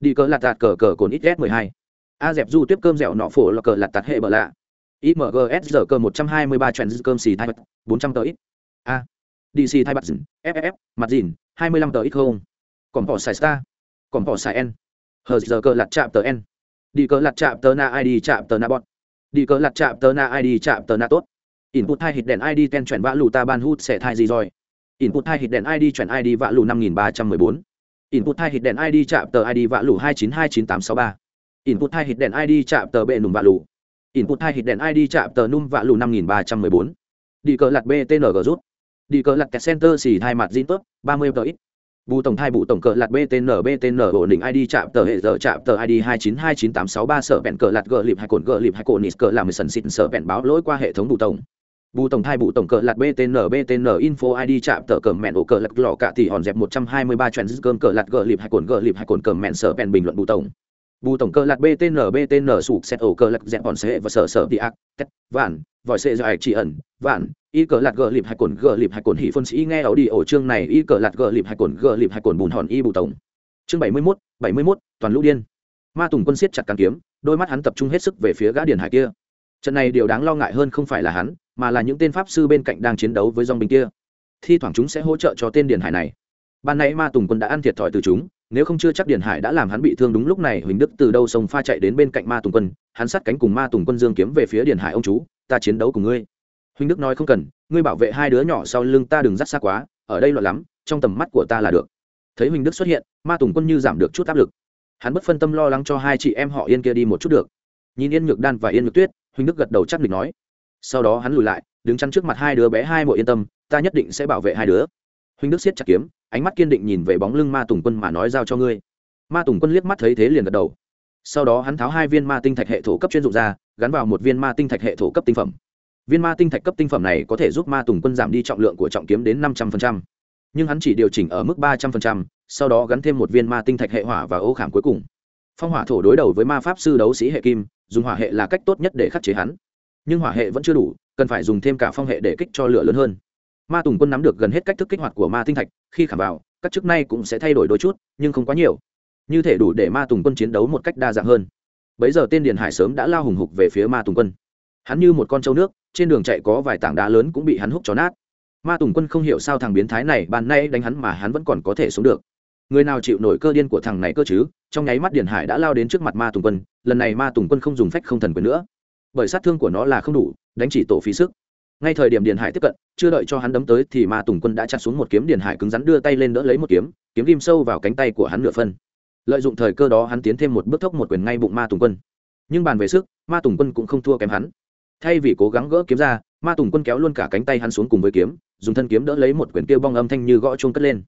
đi cờ lạt tạt cờ cờ cồn ít s mười hai. A dẹp du tiếp cơm dẻo nọ phổ là cờ lạt tạt hệ bờ lạ. Imgs giờ cơ một trăm hai mươi ba cơm xì thai mặt bốn trăm tờ ít. A. Dc thai mặt dìn FFF, mặt dìn hai mươi lăm tờ ít không. Còn bỏ xài star. Còn bỏ xài n. Hờ giờ cơ lạt chạm tờ n. Đi cờ lạt chạm tờ na id chạm tờ na bọn đi cờ lặt chạm tờ na id chạm tờ na tốt. Input hai hit đèn id ten chuyển vã lù ta ban hút sẽ thai gì rồi? Input hai hit đèn id chuyển id vã lù năm nghìn ba trăm mười bốn. Input hai hit đèn id chạm tờ id vã lù hai chín hai chín tám sáu ba. Input hai hit đèn id chạm tờ bệ nùng vã lù. Input hai hit đèn id chạm tờ num vã lù năm nghìn ba trăm mười bốn. Đi cờ lặt btng rút. Đi cờ lặt center xì hai mặt zin tốt, ba mươi tờ ít bù tổng thai bù tổng cờ lạt btn btn ổn định id chạm tờ hệ giờ chạm tờ id hai chín hai chín tám sáu ba sở bẹn cờ lạt gờ lịp hai cồn gờ lịp hai cồn nít cờ làm sần xịn sở bẹn báo lỗi qua hệ thống bù tổng. Bù tổng thai bù tổng cờ lạt btn btn info id chạm tờ cờ mẹn ổ cờ lạt lọ cả tỷ hòn dẹp một trăm hai mươi ba cơm cờ lạt gờ lịp hai cồn gờ lịp hai cồn cờ mẹn sở bẹn bình luận bù tổng. Bù tổng cờ lạt btn btn sụp xét ổ cờ lạt dẹp hòn sẽ và sở sở đi ác, tét, vạn, vòi sẽ dài chỉ ẩn, vạn y cờ lạt gờ lịp hai cồn, gờ lịp hai cồn hỉ phân sĩ nghe ảo đi ổ chương này. Y cờ lạt gờ lịp hai cồn, gờ lịp hai cồn bùn hòn y bù tổng. Chương bảy mươi mốt, bảy mươi mốt, toàn lũ điên. Ma tùng quân siết chặt càng kiếm, đôi mắt hắn tập trung hết sức về phía gã điền hải kia. Trận này điều đáng lo ngại hơn không phải là hắn, mà là những tên pháp sư bên cạnh đang chiến đấu với dòng binh kia. Thi thoảng chúng sẽ hỗ trợ cho tên điền hải này. Ban nãy ma tùng quân đã ăn thiệt thòi từ chúng, nếu không chưa chắc điền hải đã làm hắn bị thương đúng lúc này, huỳnh đức từ đâu sông pha chạy đến bên cạnh ma tùng quân, hắn sát cánh cùng ma tùng quân dương kiếm về phía điền hải ông chú, ta chiến đấu cùng ngươi huỳnh đức nói không cần, ngươi bảo vệ hai đứa nhỏ sau lưng ta đừng dắt xa quá, ở đây loạn lắm, trong tầm mắt của ta là được. Thấy huỳnh đức xuất hiện, ma tùng quân như giảm được chút áp lực. Hắn bất phân tâm lo lắng cho hai chị em họ yên kia đi một chút được. Nhìn yên nhược đan và yên nhược tuyết huỳnh đức gật đầu chắc địch nói. Sau đó hắn lùi lại, đứng chắn trước mặt hai đứa bé hai mội yên tâm, ta nhất định sẽ bảo vệ hai đứa. Huỳnh đức siết chặt kiếm, ánh mắt kiên định nhìn về bóng lưng ma tùng quân mà nói giao cho ngươi. Ma tùng quân liếc mắt thấy thế liền gật đầu. Sau đó hắn tháo hai viên ma tinh thạch hệ thổ cấp chuyên dụng ra, gắn vào một viên ma tinh thạch hệ thổ cấp tinh phẩm viên ma tinh thạch cấp tinh phẩm này có thể giúp ma tùng quân giảm đi trọng lượng của trọng kiếm đến năm trăm linh nhưng hắn chỉ điều chỉnh ở mức ba trăm linh sau đó gắn thêm một viên ma tinh thạch hệ hỏa và ô khảm cuối cùng. Phong hỏa thổ đối đầu với ma pháp sư đấu sĩ hệ kim, dùng hỏa hệ là cách tốt nhất để khắc chế hắn. Nhưng hỏa hệ vẫn chưa đủ, cần phải dùng thêm cả phong hệ để kích cho lửa lớn hơn. Ma tùng quân nắm được gần hết cách thức kích hoạt của ma tinh thạch, khi khảm vào, các chức này cũng sẽ thay đổi đôi chút, nhưng không quá nhiều. Như thể đủ để ma tùng quân chiến đấu một cách đa dạng hơn. Bấy giờ tên điền hải sớm đã lao hùng hục về phía ma tùng quân hắn như một con trâu nước, trên đường chạy có vài tảng đá lớn cũng bị hắn hút cho nát. Ma tùng quân không hiểu sao thằng biến thái này ban nay đánh hắn mà hắn vẫn còn có thể sống được. Người nào chịu nổi cơ điên của thằng này cơ chứ? Trong nháy mắt điền hải đã lao đến trước mặt ma tùng quân, lần này ma tùng quân không dùng phách không thần quyền nữa. Bởi sát thương của nó là không đủ, đánh chỉ tổ phí sức. Ngay thời điểm điền hải tiếp cận, chưa đợi cho hắn đấm tới thì ma tùng quân đã chặt xuống một kiếm, điền hải cứng rắn đưa tay lên đỡ lấy một kiếm kiếm ghim sâu vào cánh tay của hắn nửa phân. Lợi dụng thời cơ đó hắn tiến thêm một bước thốc một quyền ngay bụng ma tùng quân. Nhưng bàn về sức, ma tùng quân cũng không thua kém hắn thay vì cố gắng gỡ kiếm ra, ma tùng quân kéo luôn cả cánh tay hắn xuống cùng với kiếm, dùng thân kiếm đỡ lấy một quyển kêu bong âm thanh như gõ chuông cất lên.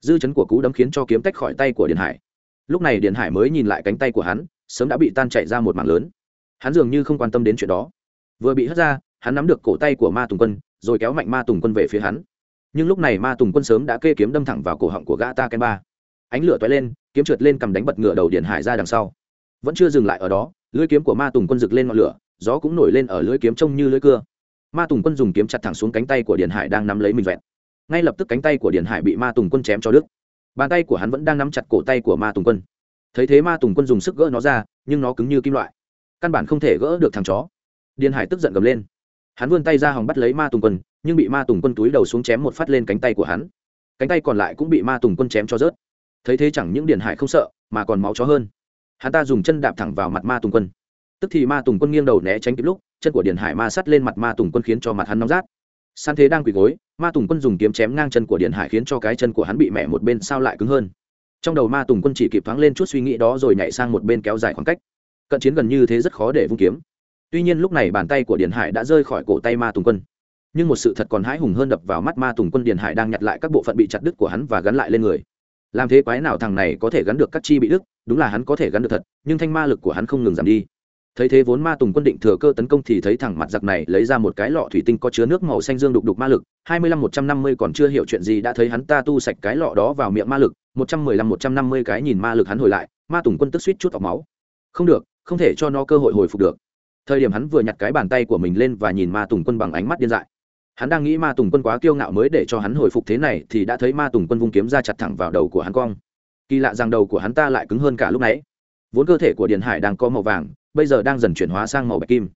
Dư chấn của cú đấm khiến cho kiếm tách khỏi tay của điện hải. Lúc này điện hải mới nhìn lại cánh tay của hắn, sớm đã bị tan chạy ra một mảng lớn. Hắn dường như không quan tâm đến chuyện đó. Vừa bị hất ra, hắn nắm được cổ tay của ma tùng quân, rồi kéo mạnh ma tùng quân về phía hắn. Nhưng lúc này ma tùng quân sớm đã kê kiếm đâm thẳng vào cổ họng của gã ta ken ba. Ánh lửa toay lên, kiếm trượt lên cầm đánh bật ngựa đầu điện hải ra đằng sau. Vẫn chưa dừng lại ở đó, lưỡi kiếm của ma tùng quân rực lên ngọn lửa gió cũng nổi lên ở lưỡi kiếm trông như lưỡi cưa. Ma tùng quân dùng kiếm chặt thẳng xuống cánh tay của điện hải đang nắm lấy mình vẹn. Ngay lập tức cánh tay của điện hải bị ma tùng quân chém cho đứt. Bàn tay của hắn vẫn đang nắm chặt cổ tay của ma tùng quân. Thấy thế ma tùng quân dùng sức gỡ nó ra, nhưng nó cứng như kim loại. Căn bản không thể gỡ được thằng chó. Điện hải tức giận gầm lên. Hắn vươn tay ra hòng bắt lấy ma tùng quân, nhưng bị ma tùng quân túi đầu xuống chém một phát lên cánh tay của hắn. Cánh tay còn lại cũng bị ma tùng quân chém cho rớt. Thấy thế chẳng những điện hải không sợ, mà còn máu chó hơn. Hắn ta dùng chân đạp thẳng vào mặt ma tùng quân tức thì ma tùng quân nghiêng đầu né tránh kịp lúc, chân của điện hải ma sắt lên mặt ma tùng quân khiến cho mặt hắn nóng rát. San thế đang quỳ gối, ma tùng quân dùng kiếm chém ngang chân của điện hải khiến cho cái chân của hắn bị mẹ một bên sao lại cứng hơn. Trong đầu ma tùng quân chỉ kịp thoáng lên chút suy nghĩ đó rồi nhảy sang một bên kéo dài khoảng cách. Cận chiến gần như thế rất khó để vung kiếm. Tuy nhiên lúc này bàn tay của điện hải đã rơi khỏi cổ tay ma tùng quân. Nhưng một sự thật còn hãi hùng hơn đập vào mắt ma tùng quân điện hải đang nhặt lại các bộ phận bị chặt đứt của hắn và gắn lại lên người. Làm thế quái nào thằng này có thể gắn được các chi bị đứt, đúng là hắn có thể gắn được thật, nhưng thanh ma lực của hắn không ngừng giảm đi thấy thế vốn ma tùng quân định thừa cơ tấn công thì thấy thẳng mặt giặc này lấy ra một cái lọ thủy tinh có chứa nước màu xanh dương đục đục ma lực, hai mươi lăm một trăm năm mươi còn chưa hiểu chuyện gì đã thấy hắn ta tu sạch cái lọ đó vào miệng ma lực, một trăm mười lăm một trăm năm mươi cái nhìn ma lực hắn hồi lại, ma tùng quân tức suýt chút tọc máu. Không được, không thể cho nó cơ hội hồi phục được. Thời điểm hắn vừa nhặt cái bàn tay của mình lên và nhìn ma tùng quân bằng ánh mắt điên dại. Hắn đang nghĩ ma tùng quân quá kiêu ngạo mới để cho hắn hồi phục thế này thì đã thấy ma tùng quân vung kiếm ra chặt thẳng vào đầu của hắn cong. Kỳ lạ rằng đầu của hắn ta lại cứng hơn cả lúc nãy. Vốn cơ thể của điền hải đang có màu vàng bây giờ đang dần chuyển hóa sang màu bạch kim.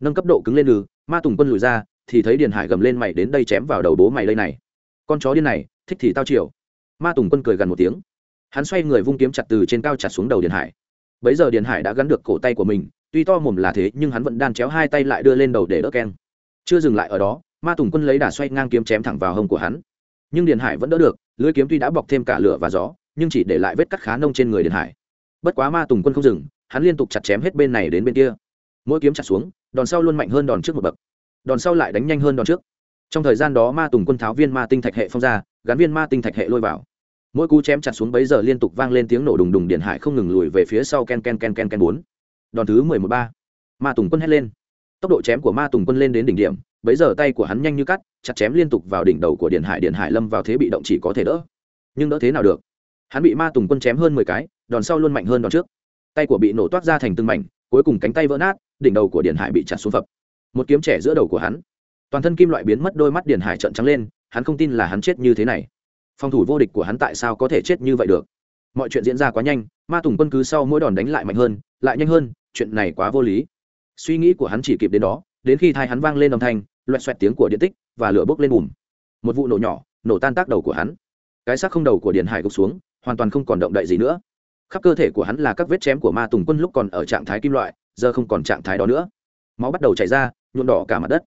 Nâng cấp độ cứng lên lừ ma tùng quân lùi ra, thì thấy điền hải gầm lên mày đến đây chém vào đầu bố mày đây này. Con chó điên này, thích thì tao chiều ma tùng quân cười gần một tiếng. Hắn xoay người vung kiếm chặt từ trên cao chặt xuống đầu điền hải. Bấy giờ điền hải đã gắn được cổ tay của mình, tuy to mồm là thế, nhưng hắn vẫn đan chéo hai tay lại đưa lên đầu để đỡ keng. Chưa dừng lại ở đó, ma tùng quân lấy đà xoay ngang kiếm chém thẳng vào hông của hắn. Nhưng điền hải vẫn đỡ được, lưỡi kiếm tuy đã bọc thêm cả lửa và gió, nhưng chỉ để lại vết cắt khá nông trên người điền hải. Bất quá ma tùng quân không dừng hắn liên tục chặt chém hết bên này đến bên kia. Mỗi kiếm chặt xuống, đòn sau luôn mạnh hơn đòn trước một bậc, đòn sau lại đánh nhanh hơn đòn trước. Trong thời gian đó ma tùng quân tháo viên ma tinh thạch hệ phong ra, gắn viên ma tinh thạch hệ lôi vào. Mỗi cú chém chặt xuống bấy giờ liên tục vang lên tiếng nổ đùng đùng điện hải không ngừng lùi về phía sau ken ken ken ken ken bốn. Đòn thứ mười một ba. Ma tùng quân hét lên. Tốc độ chém của ma tùng quân lên đến đỉnh điểm, bấy giờ tay của hắn nhanh như cắt, chặt chém liên tục vào đỉnh đầu của điện hải điện hải lâm vào thế bị động chỉ có thể đỡ. Nhưng đỡ thế nào được? Hắn bị ma tùng quân chém hơn mười cái, đòn sau luôn mạnh hơn đòn trước tay của bị nổ toát ra thành từng mảnh, cuối cùng cánh tay vỡ nát, đỉnh đầu của điện hải bị chặt xuống phập. Một kiếm trẻ giữa đầu của hắn. Toàn thân kim loại biến mất, đôi mắt điện hải trợn trắng lên, hắn không tin là hắn chết như thế này. Phòng thủ vô địch của hắn tại sao có thể chết như vậy được? Mọi chuyện diễn ra quá nhanh, ma tùng quân cứ sau mỗi đòn đánh lại mạnh hơn, lại nhanh hơn, chuyện này quá vô lý. Suy nghĩ của hắn chỉ kịp đến đó, đến khi thai hắn vang lên âm thanh, loẹt xoẹt tiếng của điện tích và lửa bốc lên bùm. Một vụ nổ nhỏ, nổ tan tác đầu của hắn. Cái xác không đầu của điện hải gục xuống, hoàn toàn không còn động đậy gì nữa khắp cơ thể của hắn là các vết chém của ma tùng quân lúc còn ở trạng thái kim loại, giờ không còn trạng thái đó nữa. Máu bắt đầu chảy ra, nhuộm đỏ cả mặt đất.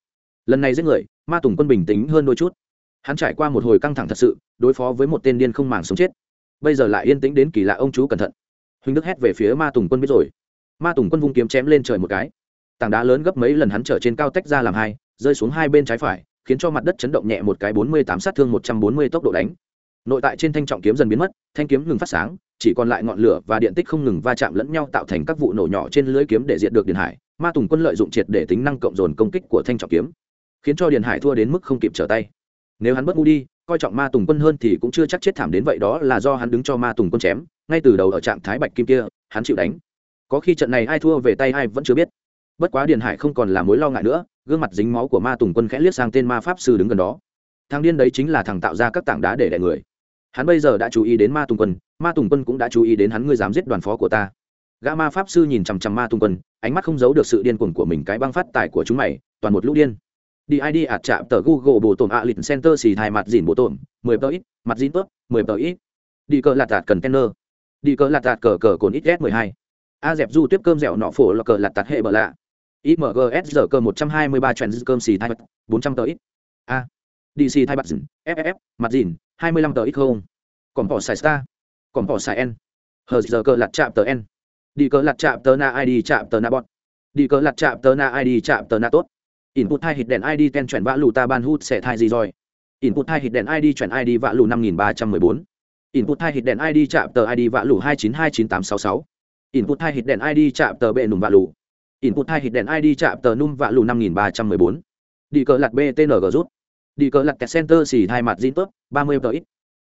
Lần này giết người, ma tùng quân bình tĩnh hơn đôi chút. Hắn trải qua một hồi căng thẳng thật sự, đối phó với một tên điên không màng sống chết. Bây giờ lại yên tĩnh đến kỳ lạ ông chú cẩn thận. Huỳnh đức hét về phía ma tùng quân biết rồi. Ma tùng quân vung kiếm chém lên trời một cái. Tảng đá lớn gấp mấy lần hắn trở trên cao tách ra làm hai, rơi xuống hai bên trái phải, khiến cho mặt đất chấn động nhẹ một cái bốn mươi tám sát thương một trăm bốn mươi tốc độ đánh. Nội tại trên thanh trọng kiếm dần biến mất, thanh kiếm ngừng phát sáng chỉ còn lại ngọn lửa và điện tích không ngừng va chạm lẫn nhau tạo thành các vụ nổ nhỏ trên lưới kiếm để diệt được điện hải. Ma tùng quân lợi dụng triệt để tính năng cộng dồn công kích của thanh trọng kiếm, khiến cho điện hải thua đến mức không kịp trở tay. Nếu hắn bất ngu đi, coi trọng ma tùng quân hơn thì cũng chưa chắc chết thảm đến vậy, đó là do hắn đứng cho ma tùng quân chém, ngay từ đầu ở trạng thái bạch kim kia, hắn chịu đánh. Có khi trận này ai thua về tay ai vẫn chưa biết. Bất quá điền hải không còn là mối lo ngại nữa, gương mặt dính máu của ma tùng quân khẽ liếc sang tên ma pháp sư đứng gần đó. Thằng điên đấy chính là thằng tạo ra các tảng đá để đẻ người. Hắn bây giờ đã chú ý đến ma tùng quân ma tùng quân cũng đã chú ý đến hắn, ngươi dám giết đoàn phó của ta. Gã ma pháp sư nhìn chằm chằm ma tùng quân, ánh mắt không giấu được sự điên cuồng của mình, cái băng phát tài của chúng mày, toàn một lũ điên. Đi id ạt chạm tờ google bộ tổn a lịch center xì thai mặt dìn bộ tổn, mười tờ ít, mặt dìn tớp, mười tờ ít. Đi cờ lạt tạt cần kenner. Đi cờ lạt tạt cờ cờ cồn ít s mười hai. A dẹp du tiếp cơm dẻo nọ phổ là cờ lạt tạt hệ bờ lạ. Imgs giờ cơ một trăm hai mươi ba trend cơm xì thai bốn trăm tờ ít. A. Dc thai mặt dìn ff mặt dìn hai mươi lăm tờ ít không. Còn bỏ xài star còn bỏ xài n hờ, giờ cờ lặt chạm tờ n đi cờ lặt chạm tờ na id chạm tờ na bọt đi cờ lặt chạm tờ na id chạm tờ na tốt. Input hai hit đèn id ten chuyển vã lù ta ban hút sẽ thai gì rồi? Input hai hit đèn id chuyển id vã lù năm nghìn ba trăm mười bốn. Input hai hit đèn id chạm tờ id vã lù hai chín hai chín tám sáu sáu. Input hai hit đèn id chạm tờ bệ nùm vã lù. Input hai hit đèn id chạm tờ num vã lù năm nghìn ba trăm mười bốn. Đi cờ lặt btng rút. Đi cờ lặt center xì hai mặt zin tốt, ba mươi tờ ít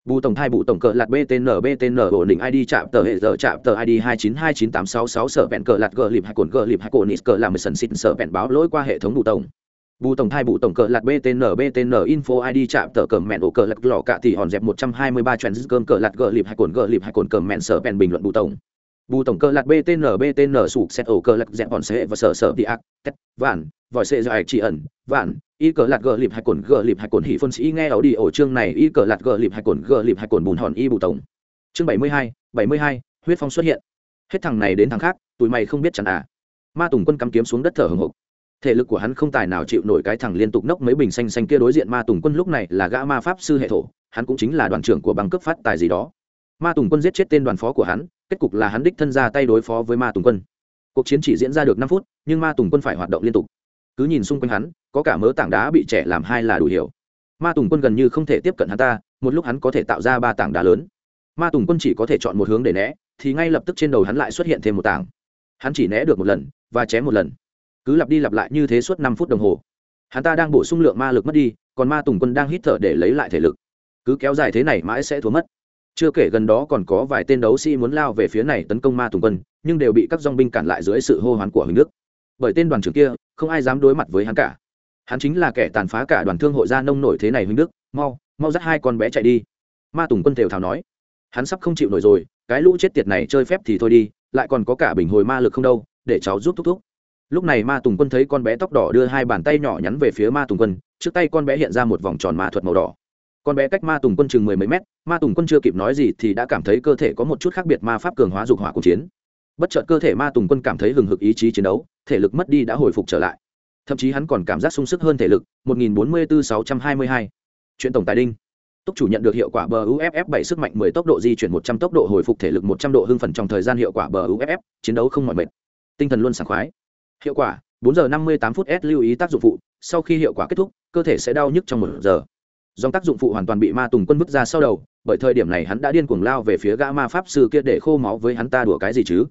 bù tổng thai bù tổng cờ lạt btn btn ổn định id chạm tờ hệ giờ chạm tờ id hai chín hai chín tám sáu sáu, sở bẹn cờ lạt gờ lịp hai cồn gờ lịp hai cồn nít cờ làm mười sần xịt, sở bẹn báo lỗi qua hệ thống bù tổng. Bù tổng thai bù tổng cờ lạt btn btn info id chạm tờ cờ mẹn ổ cờ lạt lò cạ thì hòn dẹp một trăm hai mươi ba trend cơm cờ lạt gờ lịp hai cồn gờ lịp hai cồn cờ mẹn, sở bẹn bình luận bù tổng. Bù tổng cờ lạt btn btn sụp xét ổ cờ lạt dẹp hòn sệ và sở sở đi ác, tét, vạn, vòi xe dài chỉ ẩn, vạn y cờ lạt gờ lịp hai cồn gờ lịp hai cồn hỉ phân sĩ nghe ảo đi ổ chương này, y cờ lạt gờ lịp hai cồn gờ lịp hai cồn bùn hòn y bù tổng. Chương bảy mươi hai, bảy mươi hai, huyết phong xuất hiện. Hết thằng này đến thằng khác, tụi mày không biết chẳng à. Ma tùng quân cắm kiếm xuống đất thở hồng hộc thể lực của hắn không tài nào chịu nổi cái thằng liên tục nốc mấy bình xanh xanh kia đối diện ma tùng quân lúc này là gã ma pháp sư hệ thổ, hắn cũng chính là đoàn trưởng của băng cấp phát tài gì đó. Ma tùng quân giết chết tên đoàn phó của hắn, kết cục là hắn đích thân ra tay đối phó với ma tùng quân. Cuộc chiến chỉ diễn ra được năm phút, nhưng ma tùng quân phải hoạt động liên tục. Cứ nhìn xung quanh hắn có cả mớ tảng đá bị trẻ làm hai là đủ hiểu. Ma tùng quân gần như không thể tiếp cận hắn ta, một lúc hắn có thể tạo ra ba tảng đá lớn. Ma tùng quân chỉ có thể chọn một hướng để né, thì ngay lập tức trên đầu hắn lại xuất hiện thêm một tảng. Hắn chỉ né được một lần, và chém một lần. Cứ lặp đi lặp lại như thế suốt năm phút đồng hồ. Hắn ta đang bổ sung lượng ma lực mất đi, còn ma tùng quân đang hít thở để lấy lại thể lực. Cứ kéo dài thế này mãi sẽ thua mất. Chưa kể gần đó còn có vài tên đấu sĩ muốn lao về phía này tấn công ma tùng quân, nhưng đều bị các dong binh cản lại dưới sự hô hoán của huỳnh đức. Bởi tên đoàn trưởng kia, không ai dám đối mặt với hắn cả hắn chính là kẻ tàn phá cả đoàn thương hội gia nông nổi thế này huynh đức, mau mau dắt hai con bé chạy đi. Ma tùng quân thều thào nói. Hắn sắp không chịu nổi rồi, cái lũ chết tiệt này chơi phép thì thôi đi, lại còn có cả bình hồi ma lực không đâu, để cháu giúp thúc thúc. Lúc này ma tùng quân thấy con bé tóc đỏ đưa hai bàn tay nhỏ nhắn về phía ma tùng quân, trước tay con bé hiện ra một vòng tròn ma thuật màu đỏ. Con bé cách ma tùng quân chừng mười mấy mét, ma tùng quân chưa kịp nói gì thì đã cảm thấy cơ thể có một chút khác biệt ma pháp cường hóa dục hỏa cuộc chiến. Bất chợt cơ thể ma tùng quân cảm thấy hừng hực ý chí chiến đấu, thể lực mất đi đã hồi phục trở lại thậm chí hắn còn cảm giác sung sức hơn thể lực 144622. chuyện tổng tài đinh. Túc chủ nhận được hiệu quả bờ uff 7 sức mạnh 10 tốc độ di chuyển 100 tốc độ hồi phục thể lực 100 độ hưng phần trong thời gian hiệu quả bờ uff chiến đấu không mỏi mệt. Tinh thần luôn sảng khoái. Hiệu quả 4 giờ 58 phút s lưu ý tác dụng phụ, sau khi hiệu quả kết thúc, cơ thể sẽ đau nhức trong một giờ. Dòng tác dụng phụ hoàn toàn bị ma tùng quân vứt ra sau đầu, bởi thời điểm này hắn đã điên cuồng lao về phía gã ma pháp sư kia để khô máu với hắn ta đùa cái gì chứ?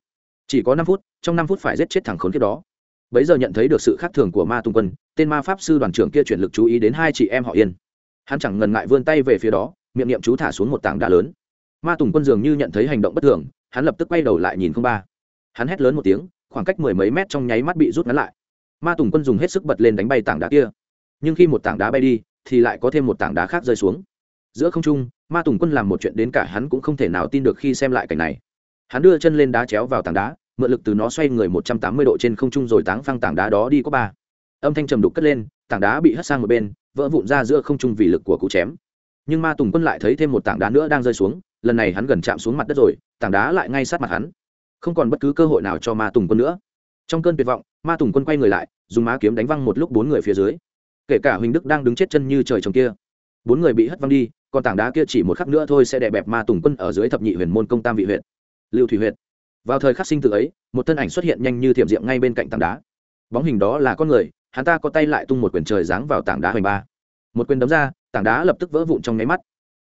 Chỉ có năm phút, trong năm phút phải giết chết thằng khốn kiếp đó bấy giờ nhận thấy được sự khác thường của ma tùng quân, tên ma pháp sư đoàn trưởng kia chuyển lực chú ý đến hai chị em họ yên. Hắn chẳng ngần ngại vươn tay về phía đó, miệng niệm chú thả xuống một tảng đá lớn. Ma tùng quân dường như nhận thấy hành động bất thường, hắn lập tức quay đầu lại nhìn không ba. Hắn hét lớn một tiếng, khoảng cách mười mấy mét trong nháy mắt bị rút ngắn lại. Ma tùng quân dùng hết sức bật lên đánh bay tảng đá kia. Nhưng khi một tảng đá bay đi, thì lại có thêm một tảng đá khác rơi xuống. Giữa không trung, ma tùng quân làm một chuyện đến cả hắn cũng không thể nào tin được khi xem lại cảnh này. Hắn đưa chân lên đá chéo vào tảng đá mượn lực từ nó xoay người một trăm tám mươi độ trên không trung rồi táng phăng tảng đá đó đi có ba. Âm thanh trầm đục cất lên, tảng đá bị hất sang một bên, vỡ vụn ra giữa không trung vì lực của cú chém. Nhưng ma tùng quân lại thấy thêm một tảng đá nữa đang rơi xuống, lần này hắn gần chạm xuống mặt đất rồi, tảng đá lại ngay sát mặt hắn. Không còn bất cứ cơ hội nào cho ma tùng quân nữa. Trong cơn tuyệt vọng, ma tùng quân quay người lại, dùng má kiếm đánh văng một lúc bốn người phía dưới. Kể cả huỳnh đức đang đứng chết chân như trời trồng kia, bốn người bị hất văng đi, còn tảng đá kia chỉ một khắc nữa thôi sẽ đè bẹp ma tùng quân ở dưới thập nhị huyền môn công tam vị huyện. Lưu thủy huyện vào thời khắc sinh tử ấy, một thân ảnh xuất hiện nhanh như thiểm diệm ngay bên cạnh tảng đá. Bóng hình đó là con người, hắn ta có tay lại tung một quyền trời giáng vào tảng đá hoành ba. Một quyền đấm ra, tảng đá lập tức vỡ vụn trong nháy mắt.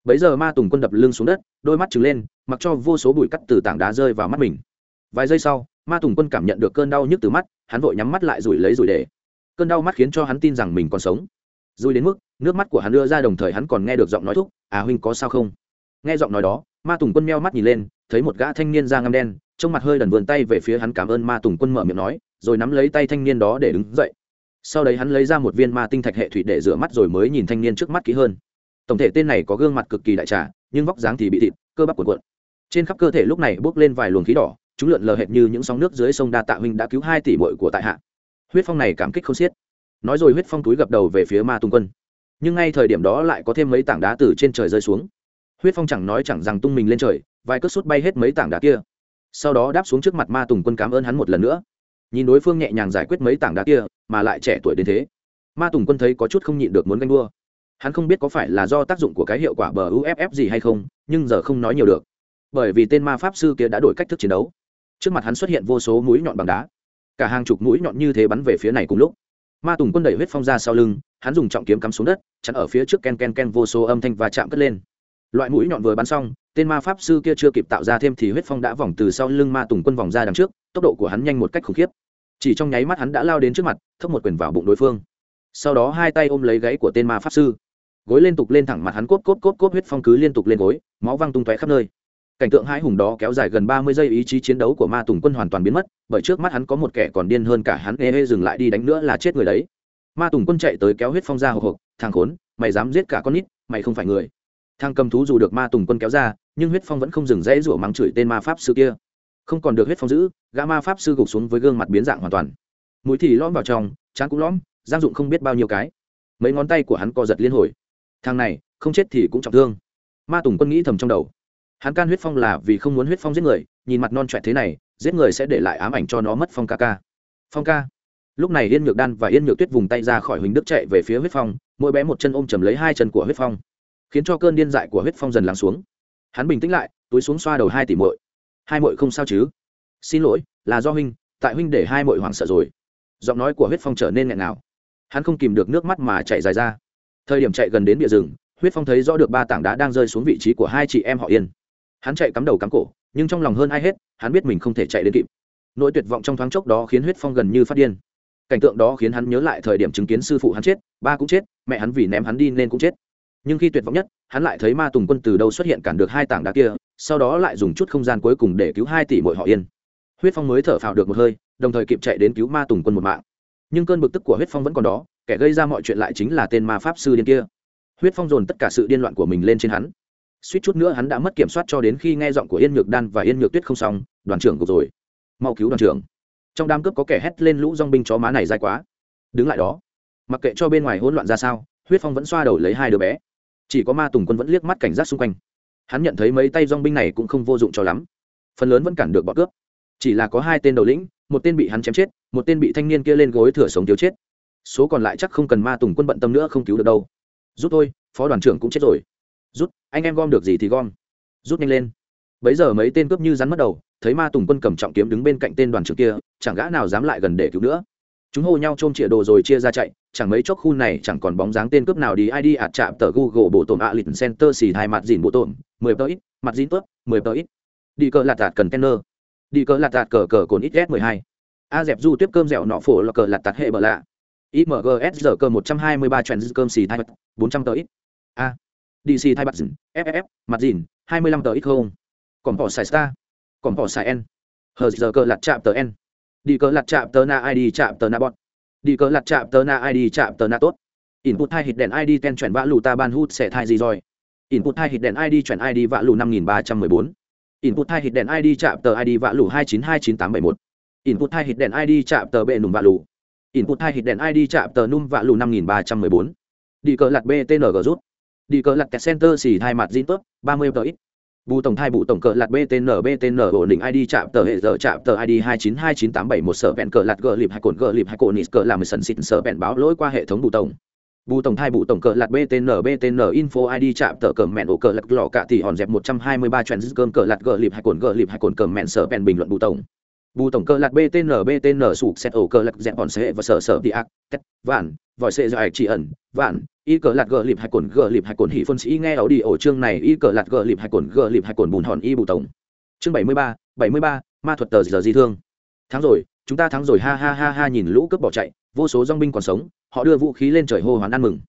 Bấy giờ ma tùng quân đập lưng xuống đất, đôi mắt trừng lên, mặc cho vô số bụi cắt từ tảng đá rơi vào mắt mình. Vài giây sau, ma tùng quân cảm nhận được cơn đau nhức từ mắt, hắn vội nhắm mắt lại rủi lấy rủi để. Cơn đau mắt khiến cho hắn tin rằng mình còn sống. Rủi đến mức, nước mắt của hắn đưa ra đồng thời hắn còn nghe được giọng nói thúc à huynh có sao không? Nghe giọng nói đó, ma tùng quân meo mắt nhìn lên, thấy một gã thanh niên da ngăm đen trong mặt hơi đần vườn tay về phía hắn cảm ơn ma tùng quân mở miệng nói, rồi nắm lấy tay thanh niên đó để đứng dậy. Sau đấy hắn lấy ra một viên ma tinh thạch hệ thủy để rửa mắt rồi mới nhìn thanh niên trước mắt kỹ hơn. Tổng thể tên này có gương mặt cực kỳ đại trà, nhưng vóc dáng thì bị thịt, cơ bắp cuộn cuộn. Trên khắp cơ thể lúc này bốc lên vài luồng khí đỏ, chúng lượn lờ hệt như những sóng nước dưới sông đa tạ huynh đã cứu hai tỷ bội của tại hạ. Huyết phong này cảm kích không xiết. Nói rồi huyết phong túi gập đầu về phía ma tùng quân. Nhưng ngay thời điểm đó lại có thêm mấy tảng đá từ trên trời rơi xuống. Huyết phong chẳng nói chẳng rằng tung mình lên trời, vài cất sút bay hết mấy tảng đá kia sau đó đáp xuống trước mặt ma tùng quân cảm ơn hắn một lần nữa. Nhìn đối phương nhẹ nhàng giải quyết mấy tảng đá kia, mà lại trẻ tuổi đến thế. Ma tùng quân thấy có chút không nhịn được muốn ganh đua. Hắn không biết có phải là do tác dụng của cái hiệu quả bờ uff gì hay không, nhưng giờ không nói nhiều được. Bởi vì tên ma pháp sư kia đã đổi cách thức chiến đấu. Trước mặt hắn xuất hiện vô số mũi nhọn bằng đá. Cả hàng chục mũi nhọn như thế bắn về phía này cùng lúc. Ma tùng quân đẩy huyết phong ra sau lưng, hắn dùng trọng kiếm cắm xuống đất chắn ở phía trước ken ken ken vô số âm thanh và chạm cất lên. Loại mũi nhọn vừa bắn xong tên ma pháp sư kia chưa kịp tạo ra thêm thì huyết phong đã vòng từ sau lưng ma tùng quân vòng ra đằng trước, tốc độ của hắn nhanh một cách khủng khiếp. Chỉ trong nháy mắt hắn đã lao đến trước mặt, thấp một quyền vào bụng đối phương. Sau đó hai tay ôm lấy gáy của tên ma pháp sư. Gối liên tục lên thẳng mặt hắn cốt cốt cốt cốt huyết phong cứ liên tục lên gối, máu văng tung tóe khắp nơi. Cảnh tượng hai hùng đó kéo dài gần ba mươi giây, ý chí chiến đấu của ma tùng quân hoàn toàn biến mất, bởi trước mắt hắn có một kẻ còn điên hơn cả hắn, ê ê dừng lại đi đánh nữa là chết người đấy. Ma tùng quân chạy tới kéo huyết phong ra hộp hộp thằng khốn, mày dám giết cả con nít, mày không phải người. Thang cầm thú dù được ma tùng quân kéo ra, nhưng huyết phong vẫn không dừng dãy rủa mắng chửi tên ma pháp sư kia. Không còn được huyết phong giữ, gã ma pháp sư gục xuống với gương mặt biến dạng hoàn toàn. Mũi thì lõm vào trong chán cũng lõm, giang dụng không biết bao nhiêu cái. Mấy ngón tay của hắn co giật liên hồi. Thằng này, không chết thì cũng trọng thương. Ma tùng quân nghĩ thầm trong đầu. Hắn can huyết phong là vì không muốn huyết phong giết người, nhìn mặt non trẹt thế này, giết người sẽ để lại ám ảnh cho nó mất phong ca ca. Phong ca. Lúc này yên nhược đan và yên nhược tuyết vùng tay ra khỏi huỳnh đức chạy về phía huyết phong, mỗi bé một chân ôm chầm lấy hai chân của huyết phong khiến cho cơn điên dại của huyết phong dần lắng xuống. Hắn bình tĩnh lại, túi xuống xoa đầu hai tỷ mội hai mội không sao chứ? Xin lỗi, là do huynh, tại huynh để hai mội hoảng sợ rồi. Giọng nói của huyết phong trở nên nghẹn ngào. Hắn không kìm được nước mắt mà chạy dài ra. Thời điểm chạy gần đến bìa rừng, huyết phong thấy rõ được ba tảng đá đang rơi xuống vị trí của hai chị em họ yên. Hắn chạy cắm đầu cắm cổ, nhưng trong lòng hơn ai hết, hắn biết mình không thể chạy đến kịp. Nỗi tuyệt vọng trong thoáng chốc đó khiến huyết phong gần như phát điên. Cảnh tượng đó khiến hắn nhớ lại thời điểm chứng kiến sư phụ hắn chết, ba cũng chết, mẹ hắn vì ném hắn đi nên cũng chết nhưng khi tuyệt vọng nhất, hắn lại thấy ma tùng quân từ đâu xuất hiện cản được hai tảng đá kia, sau đó lại dùng chút không gian cuối cùng để cứu hai tỷ bội họ yên. Huyết phong mới thở phào được một hơi, đồng thời kịp chạy đến cứu ma tùng quân một mạng. Nhưng cơn bực tức của huyết phong vẫn còn đó, kẻ gây ra mọi chuyện lại chính là tên ma pháp sư điên kia. Huyết phong dồn tất cả sự điên loạn của mình lên trên hắn. Suýt chút nữa hắn đã mất kiểm soát cho đến khi nghe giọng của yên nhược đan và yên nhược tuyết không xong, đoàn trưởng gục rồi. Mau cứu đoàn trưởng. Trong đám cướp có kẻ hét lên lũ dong binh chó má này dai quá. Đứng lại đó. Mặc kệ cho bên ngoài hỗn loạn ra sao, huyết phong vẫn xoa đầu lấy hai đứa bé chỉ có ma tùng quân vẫn liếc mắt cảnh giác xung quanh. Hắn nhận thấy mấy tay dong binh này cũng không vô dụng cho lắm. Phần lớn vẫn cản được bọn cướp. Chỉ là có hai tên đầu lĩnh, một tên bị hắn chém chết, một tên bị thanh niên kia lên gối thửa sống thiếu chết. Số còn lại chắc không cần ma tùng quân bận tâm nữa không cứu được đâu. Rút thôi, phó đoàn trưởng cũng chết rồi. Rút, anh em gom được gì thì gom. Rút nhanh lên. Bấy giờ mấy tên cướp như rắn mất đầu, thấy ma tùng quân cầm trọng kiếm đứng bên cạnh tên đoàn trưởng kia, chẳng gã nào dám lại gần để cứu nữa. Chúng hô nhau chôm chĩa đồ rồi chia ra chạy chẳng mấy chốc khu này chẳng còn bóng dáng tên cướp nào đi. Id ạt chạm tờ google bộ tổn ạ lịch center, xì hai mặt dìn bộ tổn, mười tờ ít, mặt dìn tớp, mười tờ ít. Đi cờ lạt tạt cần đi cờ lạt tạt cờ cờ cồn ít s mười hai. A dẹp du tiếp cơm dẻo nọ phổ là cờ lạt tạt hệ bờ lạ. Imgs giờ cơ một trăm hai mươi ba cơm xì thai mặt bốn trăm tờ ít. A. Dc thai bạc dìn fff mặt dìn, hai mươi lăm tờ ít không. Còn bỏ xài star. Còn bỏ xài n. Hờ giờ cơ lạt chạm tờ n. Đi cờ lạt chạm tờ na id chạm tờ na bọn đi cờ lặt chạm tờ na id chạm tờ na tốt. Input hai hit đèn id ten chuyển vã lù ta ban hút sẽ thai gì rồi? Input hai hit đèn id chuyển id vã lù năm nghìn ba trăm mười bốn. Input hai hit đèn id chạm tờ id vã lù hai chín hai chín tám bảy một. Input hai hit đèn id chạm tờ bệ nùm vã lù. Input hai hit đèn id chạm tờ num vã lù năm nghìn ba trăm mười bốn. Đi cờ lặt btng rút. Đi cờ lặt center xì hai mặt zin tốt, ba mươi tờ ít bù tổng thai bù tổng cờ lạt btn btn ổn định id chạm tờ hệ giờ chạm tờ id hai chín hai chín tám bảy một sở vẹn cờ lạt gờ lịp hai cồn gờ lịp hai cồn nít cờ làm sần xịn sở vẹn báo lỗi qua hệ thống bù tổng. Bù tổng thai bù tổng cờ lạt btn btn info id chạm tờ cờ mẹn ổ cờ lạt lọ cả thì hòn dẹp một trăm hai mươi ba cơm cờ lạt gờ lịp hai cồn gờ lịp hai cồn cờ mẹn sở vẹn bình luận bù tổng. Bù tổng cờ lạt btn btn sụp xét ổ cờ lạt dẹp hòn xe và sở sở đi ác, tét, vạn, vòi xe dài chỉ ẩn, vạn y cờ lạt gờ lịp hai cồn gờ lịp hai cồn hỉ phân sĩ nghe ấu đi ổ chương này, y cờ lạt gờ lịp hai cồn gờ lịp hai cồn bùn hòn y bù tổng. Chương bảy mươi ba, bảy mươi ba, ma thuật tờ giờ di thương. Thắng rồi, chúng ta thắng rồi, ha ha ha ha, nhìn lũ cướp bỏ chạy, vô số dong binh còn sống, họ đưa vũ khí lên trời hô hoán ăn mừng.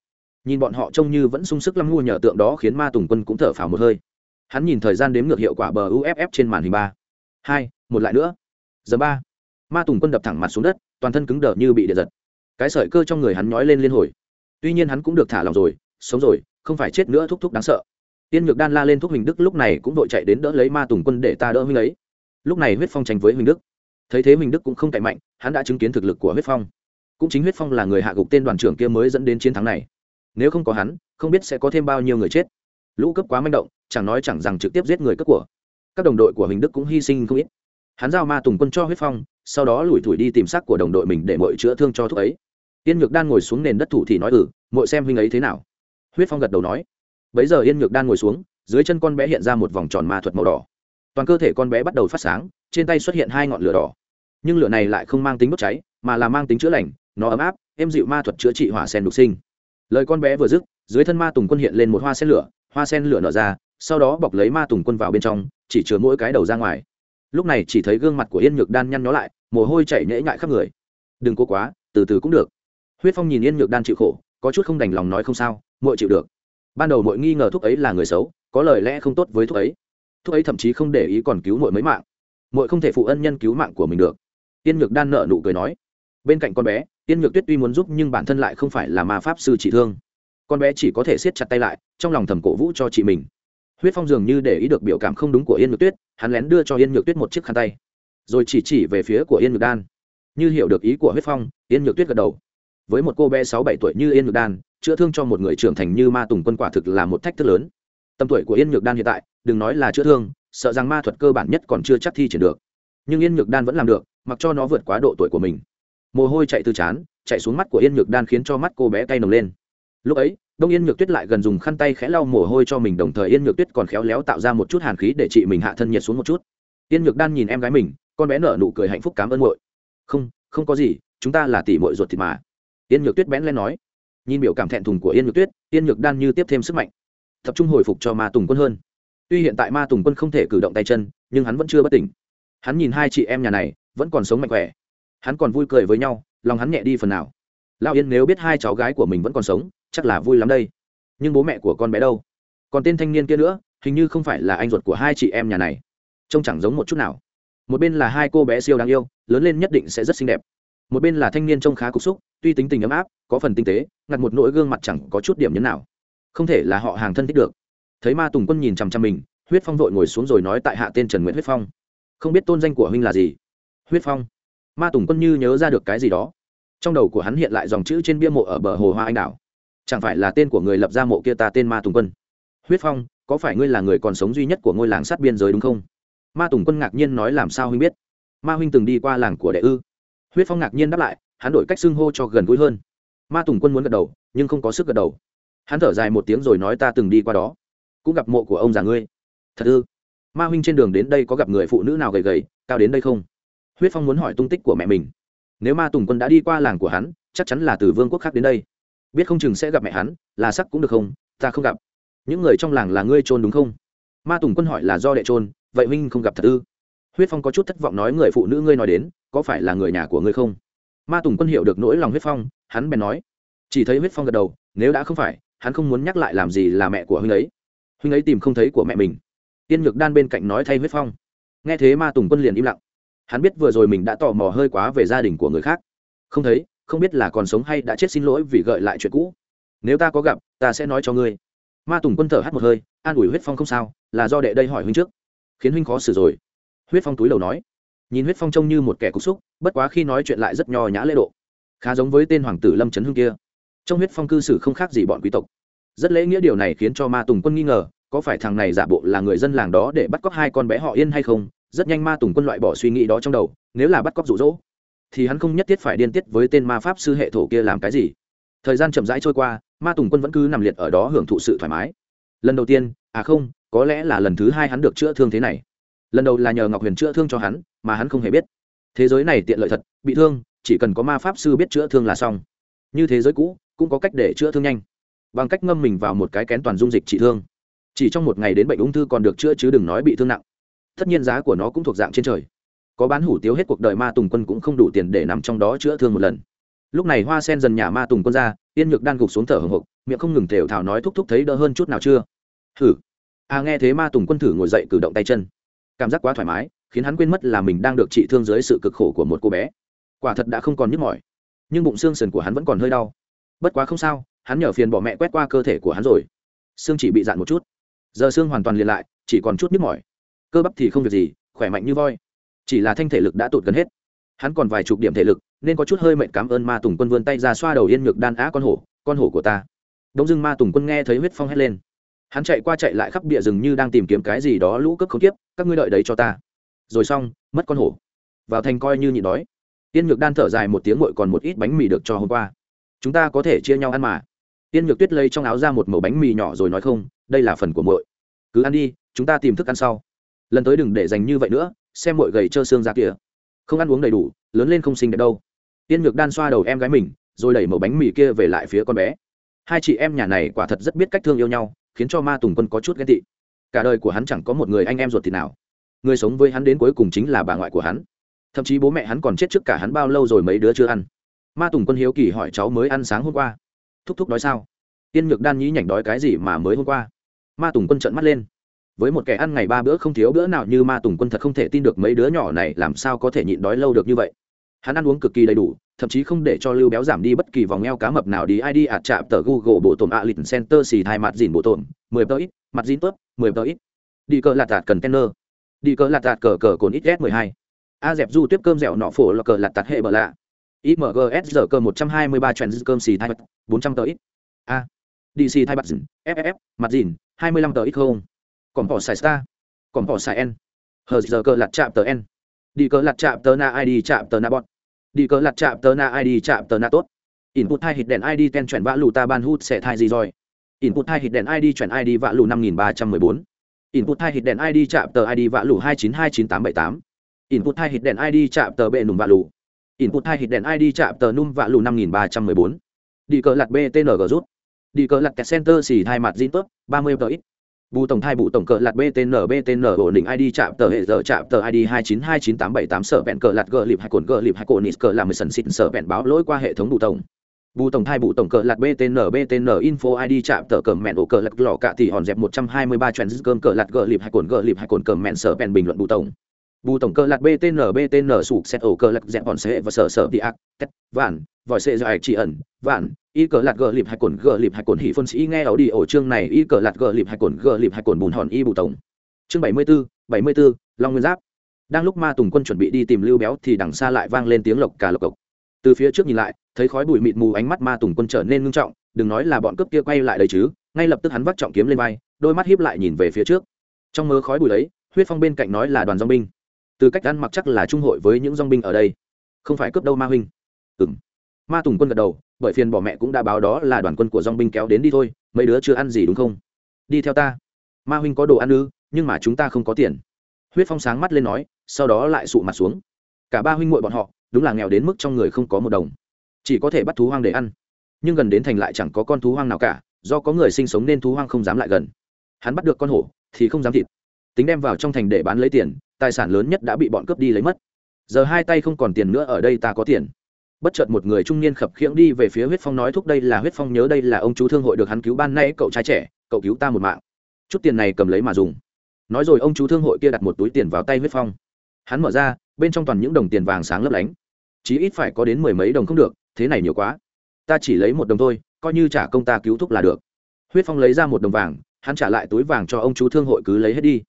Nhìn bọn họ trông như vẫn sung sức lắm, mua nhờ tượng đó khiến ma tùng quân cũng thở phào một hơi. Hắn nhìn thời gian đếm ngược hiệu quả bờ uff trên màn hình ba. Hai, một lại nữa. Giờ ba. Ma tùng quân đập thẳng mặt xuống đất, toàn thân cứng đờ như bị điện giật. Cái sợi cơ trong người hắn nhói lên liên hồi tuy nhiên hắn cũng được thả lòng rồi, sống rồi, không phải chết nữa thúc thúc đáng sợ. Tiên nhược đan la lên thúc huỳnh đức lúc này cũng vội chạy đến đỡ lấy ma tùng quân để ta đỡ huynh ấy. Lúc này huyết phong tranh với huỳnh đức. Thấy thế huỳnh đức cũng không cậy mạnh, hắn đã chứng kiến thực lực của huyết phong. Cũng chính huyết phong là người hạ gục tên đoàn trưởng kia mới dẫn đến chiến thắng này. Nếu không có hắn, không biết sẽ có thêm bao nhiêu người chết. Lũ cấp quá manh động, chẳng nói chẳng rằng trực tiếp giết người cấp của. Các đồng đội của huỳnh đức cũng hy sinh không ít. Hắn giao ma tùng quân cho huyết phong, sau đó lủi thủi đi tìm xác của đồng đội mình để mọi chữa thương cho thuốc ấy yên nhược đan ngồi xuống nền đất thủ thì nói ừ mội xem huynh ấy thế nào. Huyết phong gật đầu nói, bấy giờ yên nhược đan ngồi xuống, dưới chân con bé hiện ra một vòng tròn ma thuật màu đỏ. Toàn cơ thể con bé bắt đầu phát sáng, trên tay xuất hiện hai ngọn lửa đỏ. Nhưng lửa này lại không mang tính đốt cháy, mà là mang tính chữa lành, nó ấm áp, êm dịu ma thuật chữa trị hỏa sen đục sinh. Lời con bé vừa dứt, dưới thân ma tùng quân hiện lên một hoa sen lửa, hoa sen lửa nở ra, sau đó bọc lấy ma tùng quân vào bên trong, chỉ chứa mỗi cái đầu ra ngoài. Lúc này chỉ thấy gương mặt của yên nhược đan nhăn nhó lại, mồ hôi chảy nhễ nhại khắp người. Đừng cố quá, từ từ cũng được huyết phong nhìn yên nhược đan chịu khổ, có chút không đành lòng nói không sao, muội chịu được. Ban đầu muội nghi ngờ thúc ấy là người xấu, có lời lẽ không tốt với thúc ấy. Thúc ấy thậm chí không để ý còn cứu muội mấy mạng. Muội không thể phụ ân nhân cứu mạng của mình được. Yên nhược đan nợ nụ cười nói. Bên cạnh con bé, yên nhược tuyết tuy muốn giúp nhưng bản thân lại không phải là ma pháp sư trị thương. Con bé chỉ có thể siết chặt tay lại, trong lòng thầm cổ vũ cho chị mình. Huyết phong dường như để ý được biểu cảm không đúng của yên nhược tuyết, hắn lén đưa cho yên nhược tuyết một chiếc khăn tay. Rồi chỉ chỉ về phía của yên nhược đan. Như hiểu được ý của huyết phong, yên nhược tuyết gật đầu với một cô bé sáu bảy tuổi như yên nhược đan chữa thương cho một người trưởng thành như ma tùng quân quả thực là một thách thức lớn tầm tuổi của yên nhược đan hiện tại đừng nói là chữa thương sợ rằng ma thuật cơ bản nhất còn chưa chắc thi triển được nhưng yên nhược đan vẫn làm được mặc cho nó vượt quá độ tuổi của mình mồ hôi chạy từ chán chạy xuống mắt của yên nhược đan khiến cho mắt cô bé cay nồng lên lúc ấy đông yên nhược tuyết lại gần dùng khăn tay khẽ lau mồ hôi cho mình đồng thời yên nhược tuyết còn khéo léo tạo ra một chút hàn khí để chị mình hạ thân nhiệt xuống một chút yên nhược đan nhìn em gái mình con bé nở nụ cười hạnh phúc cảm ơn muội không không có gì chúng ta là tỷ muội ruột thịt mà yên nhược tuyết bén lên nói. Nhìn biểu cảm thẹn thùng của yên nhược tuyết, yên nhược đan như tiếp thêm sức mạnh. Tập trung hồi phục cho ma tùng quân hơn. Tuy hiện tại ma tùng quân không thể cử động tay chân, nhưng hắn vẫn chưa bất tỉnh. Hắn nhìn hai chị em nhà này, vẫn còn sống mạnh khỏe. Hắn còn vui cười với nhau, lòng hắn nhẹ đi phần nào. Lao yên nếu biết hai cháu gái của mình vẫn còn sống, chắc là vui lắm đây. Nhưng bố mẹ của con bé đâu? Còn tên thanh niên kia nữa, hình như không phải là anh ruột của hai chị em nhà này. Trông chẳng giống một chút nào. Một bên là hai cô bé siêu đáng yêu, lớn lên nhất định sẽ rất xinh đẹp một bên là thanh niên trông khá cục xúc, tuy tính tình ấm áp, có phần tinh tế, ngặt một nỗi gương mặt chẳng có chút điểm nhấn nào. Không thể là họ hàng thân thích được. Thấy ma tùng quân nhìn chằm chằm mình, huyết phong vội ngồi xuống rồi nói tại hạ tên trần nguyễn huyết phong. Không biết tôn danh của huynh là gì? Huyết phong. Ma tùng quân như nhớ ra được cái gì đó. Trong đầu của hắn hiện lại dòng chữ trên bia mộ ở bờ hồ hoa anh đảo. Chẳng phải là tên của người lập ra mộ kia ta tên ma tùng quân? Huyết phong, có phải ngươi là người còn sống duy nhất của ngôi làng sát biên giới đúng không? Ma tùng quân ngạc nhiên nói làm sao huynh biết? Ma huynh từng đi qua làng của đệ ư? Huyết phong ngạc nhiên đáp lại, hắn đổi cách xưng hô cho gần gũi hơn. Ma tùng quân muốn gật đầu, nhưng không có sức gật đầu. Hắn thở dài một tiếng rồi nói ta từng đi qua đó. Cũng gặp mộ của ông già ngươi. Thật ư? Ma huynh trên đường đến đây có gặp người phụ nữ nào gầy gầy, cao đến đây không? Huyết phong muốn hỏi tung tích của mẹ mình. Nếu ma tùng quân đã đi qua làng của hắn, chắc chắn là từ vương quốc khác đến đây. Biết không chừng sẽ gặp mẹ hắn, là sắc cũng được không? Ta không gặp. Những người trong làng là ngươi trôn đúng không? Ma tùng quân hỏi là do đệ trôn vậy huynh không gặp thật ư? Huyết phong có chút thất vọng nói người phụ nữ ngươi nói đến, có phải là người nhà của ngươi không? Ma tùng quân hiểu được nỗi lòng huyết phong, hắn bèn nói. Chỉ thấy huyết phong gật đầu, nếu đã không phải, hắn không muốn nhắc lại làm gì là mẹ của huynh ấy. Huynh ấy tìm không thấy của mẹ mình. Tiên nhược đan bên cạnh nói thay huyết phong. Nghe thế ma tùng quân liền im lặng. Hắn biết vừa rồi mình đã tò mò hơi quá về gia đình của người khác. Không thấy, không biết là còn sống hay đã chết xin lỗi vì gợi lại chuyện cũ. Nếu ta có gặp, ta sẽ nói cho ngươi. Ma tùng quân thở hắt một hơi, an ủi huyết phong không sao, là do đệ đây hỏi huynh trước. Khiến huynh khó xử rồi huyết phong túi đầu nói. Nhìn huyết phong trông như một kẻ cục xúc, bất quá khi nói chuyện lại rất nho nhã lễ độ. Khá giống với tên hoàng tử lâm trấn hưng kia. Trong huyết phong cư xử không khác gì bọn quý tộc. Rất lễ nghĩa điều này khiến cho ma tùng quân nghi ngờ, có phải thằng này giả bộ là người dân làng đó để bắt cóc hai con bé họ yên hay không? Rất nhanh ma tùng quân loại bỏ suy nghĩ đó trong đầu, nếu là bắt cóc rụ rỗ thì hắn không nhất thiết phải điên tiết với tên ma pháp sư hệ thổ kia làm cái gì. Thời gian chậm rãi trôi qua, ma tùng quân vẫn cứ nằm liệt ở đó hưởng thụ sự thoải mái. Lần đầu tiên à không, có lẽ là lần thứ hai hắn được chữa thương thế này lần đầu là nhờ ngọc huyền chữa thương cho hắn mà hắn không hề biết thế giới này tiện lợi thật bị thương chỉ cần có ma pháp sư biết chữa thương là xong như thế giới cũ cũng có cách để chữa thương nhanh bằng cách ngâm mình vào một cái kén toàn dung dịch trị thương chỉ trong một ngày đến bệnh ung thư còn được chữa chứ đừng nói bị thương nặng tất nhiên giá của nó cũng thuộc dạng trên trời có bán hủ tiếu hết cuộc đời ma tùng quân cũng không đủ tiền để nằm trong đó chữa thương một lần lúc này hoa sen dần nhà ma tùng quân ra yên nhược đang gục xuống thở hồng hộc miệng không ngừng thều thào nói thúc thúc thấy đỡ hơn chút nào chưa thử à nghe thế ma tùng quân thử ngồi dậy cử động tay chân cảm giác quá thoải mái, khiến hắn quên mất là mình đang được trị thương dưới sự cực khổ của một cô bé. Quả thật đã không còn nhức mỏi, nhưng bụng xương sườn của hắn vẫn còn hơi đau. Bất quá không sao, hắn nhờ phiền bỏ mẹ quét qua cơ thể của hắn rồi. Xương chỉ bị dạn một chút. Giờ xương hoàn toàn liền lại, chỉ còn chút nhức mỏi. Cơ bắp thì không việc gì, khỏe mạnh như voi. Chỉ là thanh thể lực đã tụt gần hết. Hắn còn vài chục điểm thể lực, nên có chút hơi mệnh cảm ơn ma tùng quân vươn tay ra xoa đầu yên ngược đan á con hổ con hổ của ta. Đông dưng ma tùng quân nghe thấy huyết phong hét lên hắn chạy qua chạy lại khắp địa rừng như đang tìm kiếm cái gì đó lũ cướp không tiếp các ngươi đợi đấy cho ta. Rồi xong, mất con hổ. Vào thành coi như nhịn đói. Tiên nhược đan thở dài một tiếng ngội còn một ít bánh mì được cho hôm qua. Chúng ta có thể chia nhau ăn mà. Tiên nhược tuyết lấy trong áo ra một mẩu bánh mì nhỏ rồi nói không, đây là phần của muội. Cứ ăn đi, chúng ta tìm thức ăn sau. Lần tới đừng để dành như vậy nữa, xem muội gầy trơ xương ra kìa. Không ăn uống đầy đủ, lớn lên không sinh đẹp đâu. Tiên nhược đan xoa đầu em gái mình, rồi đẩy mẩu bánh mì kia về lại phía con bé. Hai chị em nhà này quả thật rất biết cách thương yêu nhau khiến cho ma tùng quân có chút ghét tị. Cả đời của hắn chẳng có một người anh em ruột thịt nào. Người sống với hắn đến cuối cùng chính là bà ngoại của hắn. Thậm chí bố mẹ hắn còn chết trước cả hắn bao lâu rồi mấy đứa chưa ăn. Ma tùng quân hiếu kỳ hỏi cháu mới ăn sáng hôm qua. Thúc thúc nói sao? Tiên nhược đan nhí nhảnh đói cái gì mà mới hôm qua? Ma tùng quân trợn mắt lên. Với một kẻ ăn ngày ba bữa không thiếu bữa nào như ma tùng quân thật không thể tin được mấy đứa nhỏ này làm sao có thể nhịn đói lâu được như vậy. Hắn ăn uống cực kỳ đầy đủ thậm chí không để cho lưu béo giảm đi bất kỳ vòng eo cá mập nào đi id ạt chạm tờ google bộ tổn ạ lịch center xì thai mặt dìn bộ tổn, mười tờ ít, mặt dìn tớp, mười tờ ít. Đi cờ lạt tạt cần đi cờ lạt tạt cờ cờ cồn ít s mười hai. A dẹp du tiếp cơm dẻo nọ phổ là cờ lạt tạt hệ bờ lạ. Imgs giờ cơ một trăm hai mươi ba trend cơm xì thai mặt, bốn trăm tờ ít. A. Dc thai mặt dìn ff mặt dìn, hai mươi lăm tờ ít không. Còn bỏ xài star. Còn bỏ xài n. Hờ giờ cơ lạt chạm tờ n. Đi cờ lạt chạm tờ na id chạm tờ na bọn đi cờ lặt chạm tờ na id chạm tờ na tốt. Input hai hit đèn id ten chuyển vã lù ta ban hút sẽ thai gì rồi? Input hai hit đèn id chuyển id vã lù năm nghìn ba trăm mười bốn. Input hai hit đèn id chạm tờ id vã lù hai chín hai chín tám bảy tám. Input hai hit đèn id chạm tờ bệ nùm vã lù. Input hai hit đèn id chạm tờ num vã lù năm nghìn ba trăm mười bốn. Đi cờ lặt btng rút. Đi cờ lặt center xì hai mặt zin tốt, ba mươi tờ ít bù tổng thai bù tổng cờ lạt btn btn ổn định id chạm tờ hệ giờ, chạm tờ id hai chín hai chín tám bảy tám, sở vẹn cờ lạt gờ lịp hai cồn, gờ lịp hai cồn nít cờ làm mười sần xịt, sở vẹn báo lỗi qua hệ thống bù tổng. Bù tổng thai bù tổng cờ lạt btn btn info id chạm tờ cờ mẹn ổ cờ lạt lọ cạ thì hòn dẹp một trăm hai mươi ba trend cơm cờ lạt gờ lịp hai cồn, gờ lịp hai cồn cờ mẹn sở vẹn bình luận bù tổng bù tổng cơ lạc btn btn sụp xét ổ cơ lạc dẹp bọn sệ và sở sở đi ác, tét, vạn, vòi sệ dài chỉ ẩn, vạn, y cờ lạt gờ lịp hay cồn gờ lịp hay cồn hỉ phân sĩ nghe ảo đi ổ chương này, y cờ lạt gờ lịp hay cồn gờ lịp hay cồn bùn hòn y bù tổng. Chương bảy mươi bốn bảy mươi bốn long nguyên giáp. Đang lúc ma tùng quân chuẩn bị đi tìm lưu béo thì đằng xa lại vang lên tiếng lộc cà lộc cộc. Từ phía trước nhìn lại, thấy khói bụi mịt mù ánh mắt ma tùng quân trở nên ngưng trọng, đừng nói là bọn cướp kia quay lại đấy chứ, ngay lập tức hắn vắt trọng kiếm lên vai, đôi mắt hiếp lại nhìn về phía trước. Trong mớ khói bụi đấy huyết phong bên cạnh nói là đoàn dong binh từ cách ăn mặc chắc là trung hội với những dong binh ở đây. Không phải cướp đâu ma huynh. Ừng ma tùng quân gật đầu, bởi phiền bỏ mẹ cũng đã báo đó là đoàn quân của dong binh kéo đến đi thôi, mấy đứa chưa ăn gì đúng không? Đi theo ta. Ma huynh có đồ ăn ư, nhưng mà chúng ta không có tiền. Huyết phong sáng mắt lên nói, sau đó lại sụ mặt xuống. Cả ba huynh muội bọn họ, đúng là nghèo đến mức trong người không có một đồng. Chỉ có thể bắt thú hoang để ăn. Nhưng gần đến thành lại chẳng có con thú hoang nào cả, do có người sinh sống nên thú hoang không dám lại gần. Hắn bắt được con hổ, thì không dám thịt. Tính đem vào trong thành để bán lấy tiền tài sản lớn nhất đã bị bọn cướp đi lấy mất. Giờ hai tay không còn tiền nữa, ở đây ta có tiền. Bất chợt một người trung niên khập khiễng đi về phía huyết phong nói thúc đây là huyết phong nhớ đây là ông chú thương hội được hắn cứu ban nay, cậu trai trẻ, cậu cứu ta một mạng. Chút tiền này cầm lấy mà dùng. Nói rồi ông chú thương hội kia đặt một túi tiền vào tay huyết phong. Hắn mở ra, bên trong toàn những đồng tiền vàng sáng lấp lánh. Chí ít phải có đến mười mấy đồng không được, thế này nhiều quá. Ta chỉ lấy một đồng thôi, coi như trả công ta cứu thúc là được. Huyết phong lấy ra một đồng vàng, hắn trả lại túi vàng cho ông chú thương hội cứ lấy hết đi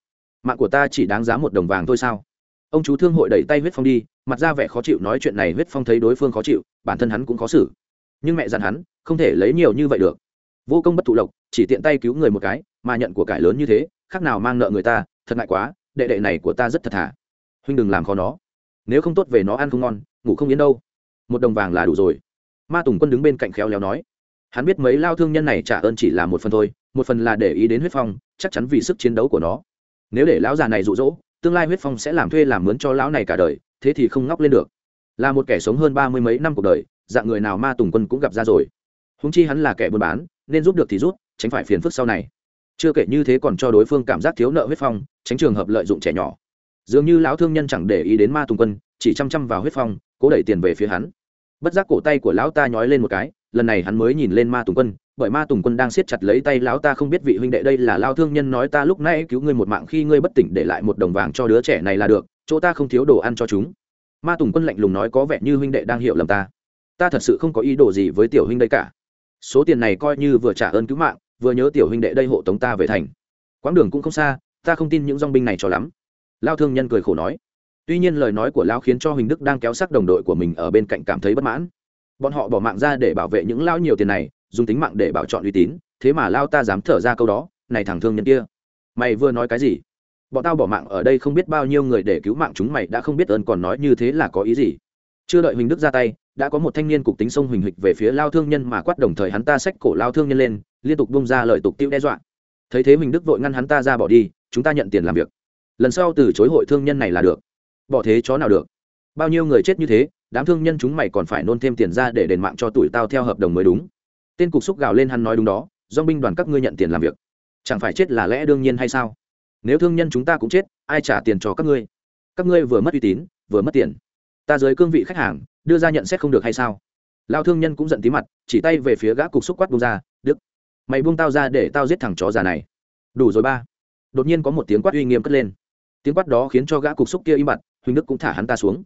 mạng của ta chỉ đáng giá một đồng vàng thôi sao? Ông chú thương hội đẩy tay huyết phong đi, mặt ra vẻ khó chịu nói chuyện này huyết phong thấy đối phương khó chịu, bản thân hắn cũng khó xử. Nhưng mẹ dặn hắn, không thể lấy nhiều như vậy được. Vô công bất thụ lộc, chỉ tiện tay cứu người một cái, mà nhận của cải lớn như thế, khác nào mang nợ người ta, thật ngại quá, đệ đệ này của ta rất thật thà huynh đừng làm khó nó. Nếu không tốt về nó ăn không ngon, ngủ không yên đâu. Một đồng vàng là đủ rồi. Ma tùng quân đứng bên cạnh khéo léo nói. Hắn biết mấy lao thương nhân này trả ơn chỉ là một phần thôi, một phần là để ý đến huyết phong, chắc chắn vì sức chiến đấu của nó nếu để lão già này rụ rỗ tương lai huyết phong sẽ làm thuê làm mướn cho lão này cả đời, thế thì không ngóc lên được. Là một kẻ sống hơn ba mươi mấy năm cuộc đời, dạng người nào ma tùng quân cũng gặp ra rồi. Húng chi hắn là kẻ buôn bán, nên giúp được thì rút tránh phải phiền phức sau này. Chưa kể như thế còn cho đối phương cảm giác thiếu nợ huyết phong, tránh trường hợp lợi dụng trẻ nhỏ. Dường như lão thương nhân chẳng để ý đến ma tùng quân, chỉ chăm chăm vào huyết phong, cố đẩy tiền về phía hắn. Bất giác cổ tay của lão ta nhói lên một cái, lần này hắn mới nhìn lên ma tùng quân bởi ma tùng quân đang siết chặt lấy tay lão ta không biết vị huynh đệ đây là lao thương nhân nói ta lúc nãy cứu ngươi một mạng khi ngươi bất tỉnh để lại một đồng vàng cho đứa trẻ này là được, chỗ ta không thiếu đồ ăn cho chúng. Ma tùng quân lạnh lùng nói có vẻ như huynh đệ đang hiểu lầm ta. Ta thật sự không có ý đồ gì với tiểu huynh đây cả. Số tiền này coi như vừa trả ơn cứu mạng, vừa nhớ tiểu huynh đệ đây hộ tống ta về thành. Quãng đường cũng không xa, ta không tin những dong binh này cho lắm. Lao thương nhân cười khổ nói. Tuy nhiên lời nói của lao khiến cho huỳnh đức đang kéo sắc đồng đội của mình ở bên cạnh cảm thấy bất mãn. Bọn họ bỏ mạng ra để bảo vệ những lao nhiều tiền này dùng tính mạng để bảo chọn uy tín, thế mà lao ta dám thở ra câu đó, này thằng thương nhân kia. Mày vừa nói cái gì? Bọn tao bỏ mạng ở đây không biết bao nhiêu người để cứu mạng chúng mày đã không biết ơn còn nói như thế là có ý gì. Chưa đợi huỳnh đức ra tay, đã có một thanh niên cục tính sông huỳnh hịch về phía lao thương nhân mà quát đồng thời hắn ta xách cổ lao thương nhân lên, liên tục bung ra lời tục tiêu đe dọa. Thấy thế huỳnh đức vội ngăn hắn ta ra bỏ đi, chúng ta nhận tiền làm việc. Lần sau từ chối hội thương nhân này là được. Bỏ thế chó nào được? Bao nhiêu người chết như thế, đám thương nhân chúng mày còn phải nôn thêm tiền ra để đền mạng cho tuổi tao theo hợp đồng mới đúng tên cục xúc gào lên hắn nói đúng đó do binh đoàn các ngươi nhận tiền làm việc, chẳng phải chết là lẽ đương nhiên hay sao? Nếu thương nhân chúng ta cũng chết, ai trả tiền cho các ngươi? Các ngươi vừa mất uy tín, vừa mất tiền. Ta dưới cương vị khách hàng, đưa ra nhận xét không được hay sao? Lao thương nhân cũng giận tí mặt, chỉ tay về phía gã cục xúc quát bung ra, đức, mày buông tao ra để tao giết thằng chó già này. Đủ rồi ba. Đột nhiên có một tiếng quát uy nghiêm cất lên. Tiếng quát đó khiến cho gã cục xúc kia im bặt, huỳnh đức cũng thả hắn ta xuống.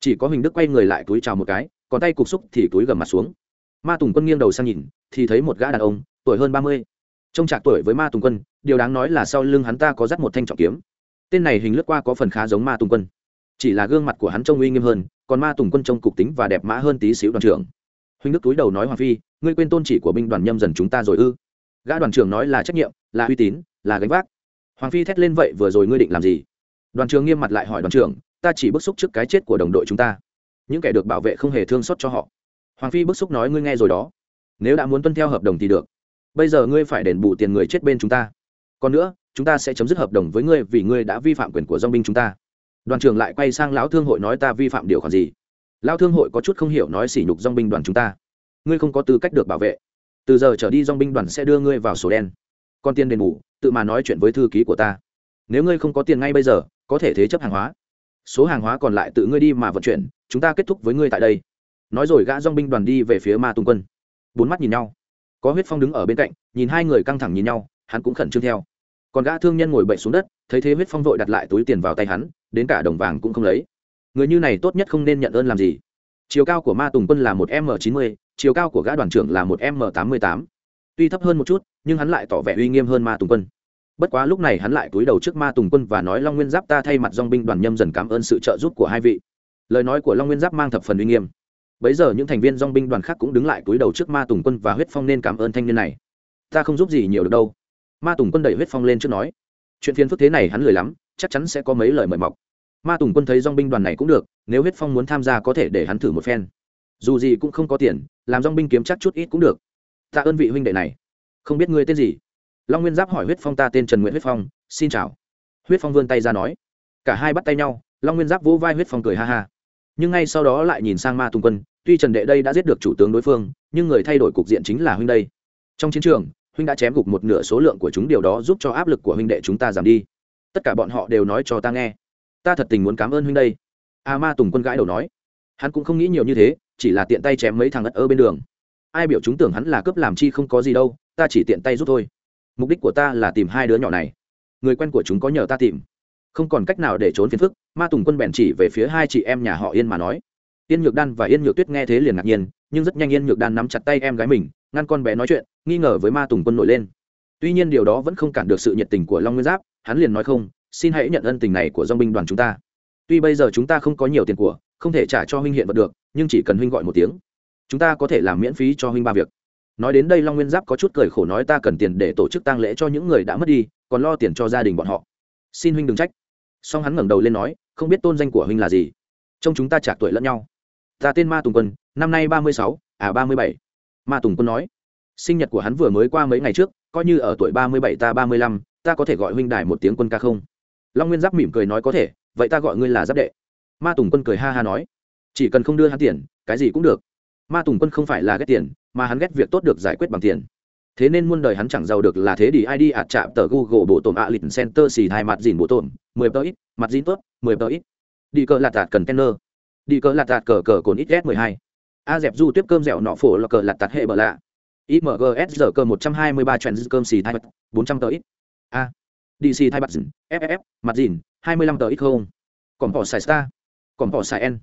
Chỉ có huỳnh đức quay người lại túi chào một cái, còn tay cục xúc thì túi gầm mặt xuống ma tùng quân nghiêng đầu sang nhìn, thì thấy một gã đàn ông, tuổi hơn ba mươi. Trông trạc tuổi với ma tùng quân, điều đáng nói là sau lưng hắn ta có dắt một thanh trọng kiếm. Tên này hình lướt qua có phần khá giống ma tùng quân. Chỉ là gương mặt của hắn trông uy nghiêm hơn, còn ma tùng quân trông cục tính và đẹp mã hơn tí xíu đoàn trưởng. Huỳnh đức túi đầu nói hoàng phi, ngươi quên tôn chỉ của binh đoàn nhâm dần chúng ta rồi ư? Gã đoàn trưởng nói là trách nhiệm, là uy tín, là gánh vác. Hoàng phi thét lên vậy vừa rồi ngươi định làm gì? Đoàn trưởng nghiêm mặt lại hỏi đoàn trưởng, ta chỉ bức xúc trước cái chết của đồng đội chúng ta. Những kẻ được bảo vệ không hề thương xót cho họ hoàng phi bức xúc nói, ngươi nghe rồi đó. Nếu đã muốn tuân theo hợp đồng thì được. Bây giờ ngươi phải đền bù tiền người chết bên chúng ta. Còn nữa, chúng ta sẽ chấm dứt hợp đồng với ngươi vì ngươi đã vi phạm quyền của dong binh chúng ta. Đoàn trưởng lại quay sang lão thương hội nói, ta vi phạm điều khoản gì? Lão thương hội có chút không hiểu nói, sỉ nhục dong binh đoàn chúng ta. Ngươi không có tư cách được bảo vệ. Từ giờ trở đi dong binh đoàn sẽ đưa ngươi vào sổ đen. Còn tiền đền bù, tự mà nói chuyện với thư ký của ta. Nếu ngươi không có tiền ngay bây giờ, có thể thế chấp hàng hóa. Số hàng hóa còn lại tự ngươi đi mà vận chuyển, chúng ta kết thúc với ngươi tại đây nói rồi gã dong binh đoàn đi về phía ma tùng quân. Bốn mắt nhìn nhau. Có huyết phong đứng ở bên cạnh, nhìn hai người căng thẳng nhìn nhau, hắn cũng khẩn trương theo. Còn gã thương nhân ngồi bệnh xuống đất, thấy thế huyết phong vội đặt lại túi tiền vào tay hắn, đến cả đồng vàng cũng không lấy. Người như này tốt nhất không nên nhận ơn làm gì. Chiều cao của ma tùng quân là một m chín mươi, chiều cao của gã đoàn trưởng là một m tám mươi tám. Tuy thấp hơn một chút, nhưng hắn lại tỏ vẻ uy nghiêm hơn ma tùng quân. Bất quá lúc này hắn lại cúi đầu trước ma tùng quân và nói long nguyên giáp ta thay mặt dong binh đoàn nhâm dần cảm ơn sự trợ giúp của hai vị. Lời nói của long nguyên giáp mang thập phần uy nghiêm bấy giờ những thành viên dong binh đoàn khác cũng đứng lại cúi đầu trước ma tùng quân và huyết phong nên cảm ơn thanh niên này. Ta không giúp gì nhiều được đâu. Ma tùng quân đẩy huyết phong lên trước nói. Chuyện phiền phức thế này hắn lười lắm, chắc chắn sẽ có mấy lời mời mọc. Ma tùng quân thấy dong binh đoàn này cũng được, nếu huyết phong muốn tham gia có thể để hắn thử một phen. Dù gì cũng không có tiền, làm dong binh kiếm chắc chút ít cũng được. Tạ ơn vị huynh đệ này. Không biết ngươi tên gì? Long nguyên giáp hỏi huyết phong ta tên trần nguyễn huyết phong, xin chào. Huyết phong vươn tay ra nói. Cả hai bắt tay nhau, long nguyên giáp vỗ vai huyết phong cười ha ha nhưng ngay sau đó lại nhìn sang ma tùng quân, tuy trần đệ đây đã giết được chủ tướng đối phương, nhưng người thay đổi cục diện chính là huynh đây. Trong chiến trường, huynh đã chém gục một nửa số lượng của chúng, điều đó giúp cho áp lực của huynh đệ chúng ta giảm đi. Tất cả bọn họ đều nói cho ta nghe. Ta thật tình muốn cảm ơn huynh đây. A ma tùng quân gãi đầu nói. Hắn cũng không nghĩ nhiều như thế, chỉ là tiện tay chém mấy thằng ất ơ bên đường. Ai biểu chúng tưởng hắn là cướp làm chi không có gì đâu, ta chỉ tiện tay giúp thôi. Mục đích của ta là tìm hai đứa nhỏ này. Người quen của chúng có nhờ ta tìm không còn cách nào để trốn phiền phức, ma tùng quân bèn chỉ về phía hai chị em nhà họ yên mà nói. Yên nhược đan và yên nhược tuyết nghe thế liền ngạc nhiên, nhưng rất nhanh yên nhược đan nắm chặt tay em gái mình, ngăn con bé nói chuyện, nghi ngờ với ma tùng quân nổi lên. Tuy nhiên điều đó vẫn không cản được sự nhiệt tình của long nguyên giáp, hắn liền nói không, xin hãy nhận ân tình này của dong binh đoàn chúng ta. Tuy bây giờ chúng ta không có nhiều tiền của, không thể trả cho huynh hiện vật được, nhưng chỉ cần huynh gọi một tiếng, chúng ta có thể làm miễn phí cho huynh ba việc. Nói đến đây long nguyên giáp có chút cười khổ nói ta cần tiền để tổ chức tang lễ cho những người đã mất đi, còn lo tiền cho gia đình bọn họ xin huynh đừng trách. Song hắn ngẩng đầu lên nói, không biết tôn danh của huynh là gì. Trông chúng ta chạc tuổi lẫn nhau. Ta tên ma tùng quân, năm nay ba mươi sáu à ba mươi bảy. Ma tùng quân nói, sinh nhật của hắn vừa mới qua mấy ngày trước, coi như ở tuổi ba mươi bảy ta ba mươi lăm, ta có thể gọi huynh đài một tiếng quân ca không? Long nguyên giáp mỉm cười nói có thể, vậy ta gọi ngươi là giáp đệ. Ma tùng quân cười ha ha nói, chỉ cần không đưa hắn tiền, cái gì cũng được. Ma tùng quân không phải là ghét tiền, mà hắn ghét việc tốt được giải quyết bằng tiền thế nên muôn đời hắn chẳng giàu được là thế đi id ạt chạm tờ google bộ tổn ạ lịch center xì hai mặt dìn bộ tổn, mười tờ ít, mặt dìn tốt, mười tờ ít. Đi cờ lạt tạt container đi cờ lạt tạt cờ cờ cồn ít s mười hai. A dẹp du tiếp cơm dẻo nọ phổ là cờ lạt tạt hệ bờ lạ. Imgs giờ cơ một trăm hai mươi ba trend cơm xì thai bật bốn trăm tờ ít. A. Dc thai bật dìn ff mặt dìn, hai mươi lăm tờ ít không. Còn bỏ xài star. Còn bỏ xài n.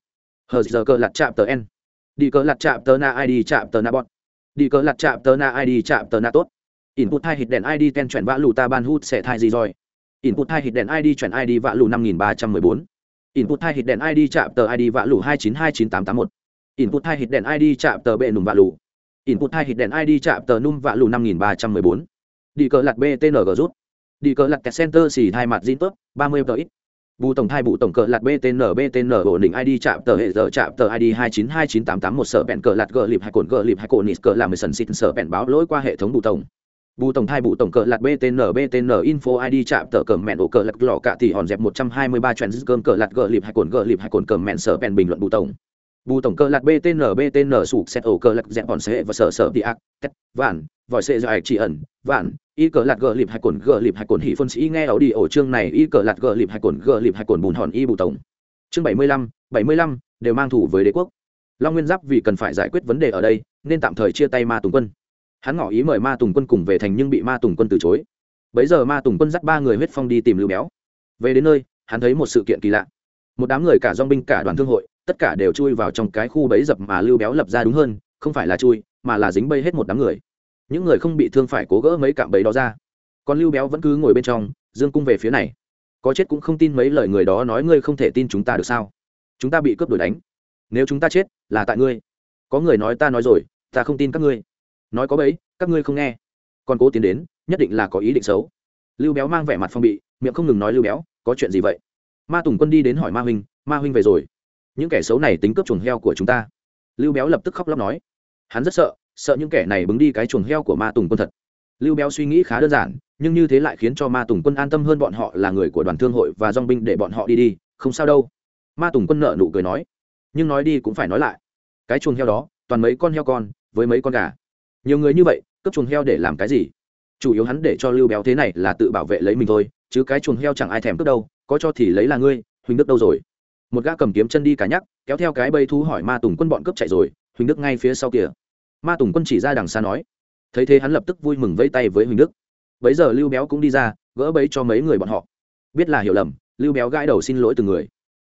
Hờ giờ cơ lạt chạm tờ n. Đi cờ lạt chạm tờ na id chạm tờ na bọt đi cờ lặt chạm tờ na id chạm tờ na tốt. Input hai hít đèn id ten chuyển vã lù ta ban hút sẽ thai gì rồi. Input hai hít đèn id chuyển id vã lù năm nghìn ba trăm mười bốn. Input hai hít đèn id chạm tờ id vã lù hai chín hai chín tám tám một. Input hai hít đèn id chạm tờ bệ nùm vã lù. Input hai hít đèn id chạm tờ num vã lù năm nghìn ba trăm mười bốn. Đi cờ lặt btng rút. Đi cờ lặt kẹt center xì hai mặt zin tốt, ba mươi tờ ít bù tổng thai bù tổng cờ lạt btn btn ổn định id chạm tờ hệ giờ chạm tờ id hai chín hai chín tám tám một sở bẹn cờ lạt gờ lịp hai cồn gờ lịp hai cồn nít cờ làm mười sần xịt sở bẹn báo lỗi qua hệ thống bù tổng. Bù tổng thai bù tổng cờ lạt btn btn info id chạm tờ cờ mẹn ổ cờ lạt lọ cả tỷ hòn dẹp một trăm hai mươi ba chuyện cơm cờ lạt gờ lịp hai cồn gờ lịp hai cồn cờ mẹn sở bẹn bình luận bù tổng bù tổng cơ lạc btn btn sụp xét ổ cơ lạc dẹp bọn xe và sở sở đi ác tét vạn, vòi xe dài chỉ ẩn, vạn, y cờ lạc gờ lịp hai cồn gờ lịp hai cồn hỉ phân sĩ nghe ảo đi ổ chương này, y cờ lạc gờ lịp hai cồn gờ lịp hai cồn bùn hòn y bù tổng. Chương bảy mươi lăm, bảy mươi lăm, đều mang thủ với đế quốc. Long nguyên giáp vì cần phải giải quyết vấn đề ở đây, nên tạm thời chia tay ma tùng quân. Hắn ngỏ ý mời ma tùng quân cùng về thành nhưng bị ma tùng quân từ chối. Bấy giờ ma tùng quân dắt ba người huyết phong đi tìm lưu béo. Về đến nơi, hắn thấy một sự kiện kỳ lạ. Một đám người cả dong binh cả đoàn thương hội tất cả đều chui vào trong cái khu bẫy dập mà lưu béo lập ra đúng hơn, không phải là chui, mà là dính bây hết một đám người. Những người không bị thương phải cố gỡ mấy cạm bẫy đó ra. Còn lưu béo vẫn cứ ngồi bên trong, dương cung về phía này. Có chết cũng không tin mấy lời người đó nói ngươi không thể tin chúng ta được sao? Chúng ta bị cướp đuổi đánh. Nếu chúng ta chết, là tại ngươi. Có người nói ta nói rồi, ta không tin các ngươi. Nói có bẫy, các ngươi không nghe. Còn cố tiến đến, nhất định là có ý định xấu. Lưu béo mang vẻ mặt phong bị, miệng không ngừng nói lưu béo, có chuyện gì vậy? Ma tùng quân đi đến hỏi ma huynh ma huynh về rồi những kẻ xấu này tính cướp chuồng heo của chúng ta. Lưu béo lập tức khóc lóc nói. Hắn rất sợ sợ những kẻ này bứng đi cái chuồng heo của ma tùng quân thật. Lưu béo suy nghĩ khá đơn giản, nhưng như thế lại khiến cho ma tùng quân an tâm hơn bọn họ là người của đoàn thương hội và dong binh để bọn họ đi đi, không sao đâu. Ma tùng quân nợ nụ cười nói. Nhưng nói đi cũng phải nói lại. Cái chuồng heo đó, toàn mấy con heo con, với mấy con gà. Nhiều người như vậy, cướp chuồng heo để làm cái gì? Chủ yếu hắn để cho lưu béo thế này là tự bảo vệ lấy mình thôi, chứ cái chuồng heo chẳng ai thèm cướp đâu, có cho thì lấy là ngươi huỳnh đức đâu rồi? Một gã cầm kiếm chân đi cả nhắc kéo theo cái bây thú hỏi ma tùng quân bọn cướp chạy rồi huỳnh đức ngay phía sau kia, ma tùng quân chỉ ra đằng xa nói. Thấy thế hắn lập tức vui mừng vẫy tay với huỳnh đức. Bấy giờ lưu béo cũng đi ra gỡ bấy cho mấy người bọn họ. Biết là hiểu lầm lưu béo gãi đầu xin lỗi từng người.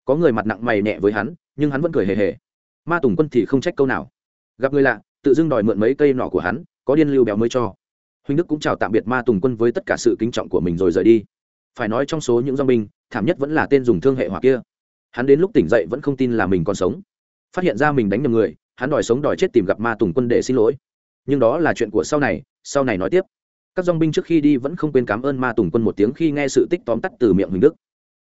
Có người mặt nặng mày nhẹ với hắn nhưng hắn vẫn cười hề hề. Ma tùng quân thì không trách câu nào. Gặp người lạ tự dưng đòi mượn mấy cây nọ của hắn có điên lưu béo mới cho. Huynh đức cũng chào tạm biệt ma tùng quân với tất cả sự kính trọng của mình rồi rời đi. Phải nói trong số những dong binh thảm nhất vẫn là tên dùng thương hệ hỏa kia hắn đến lúc tỉnh dậy vẫn không tin là mình còn sống. Phát hiện ra mình đánh nhầm người, hắn đòi sống đòi chết tìm gặp ma tùng quân để xin lỗi. Nhưng đó là chuyện của sau này sau này nói tiếp. Các dong binh trước khi đi vẫn không quên cảm ơn ma tùng quân một tiếng khi nghe sự tích tóm tắt từ miệng huỳnh đức.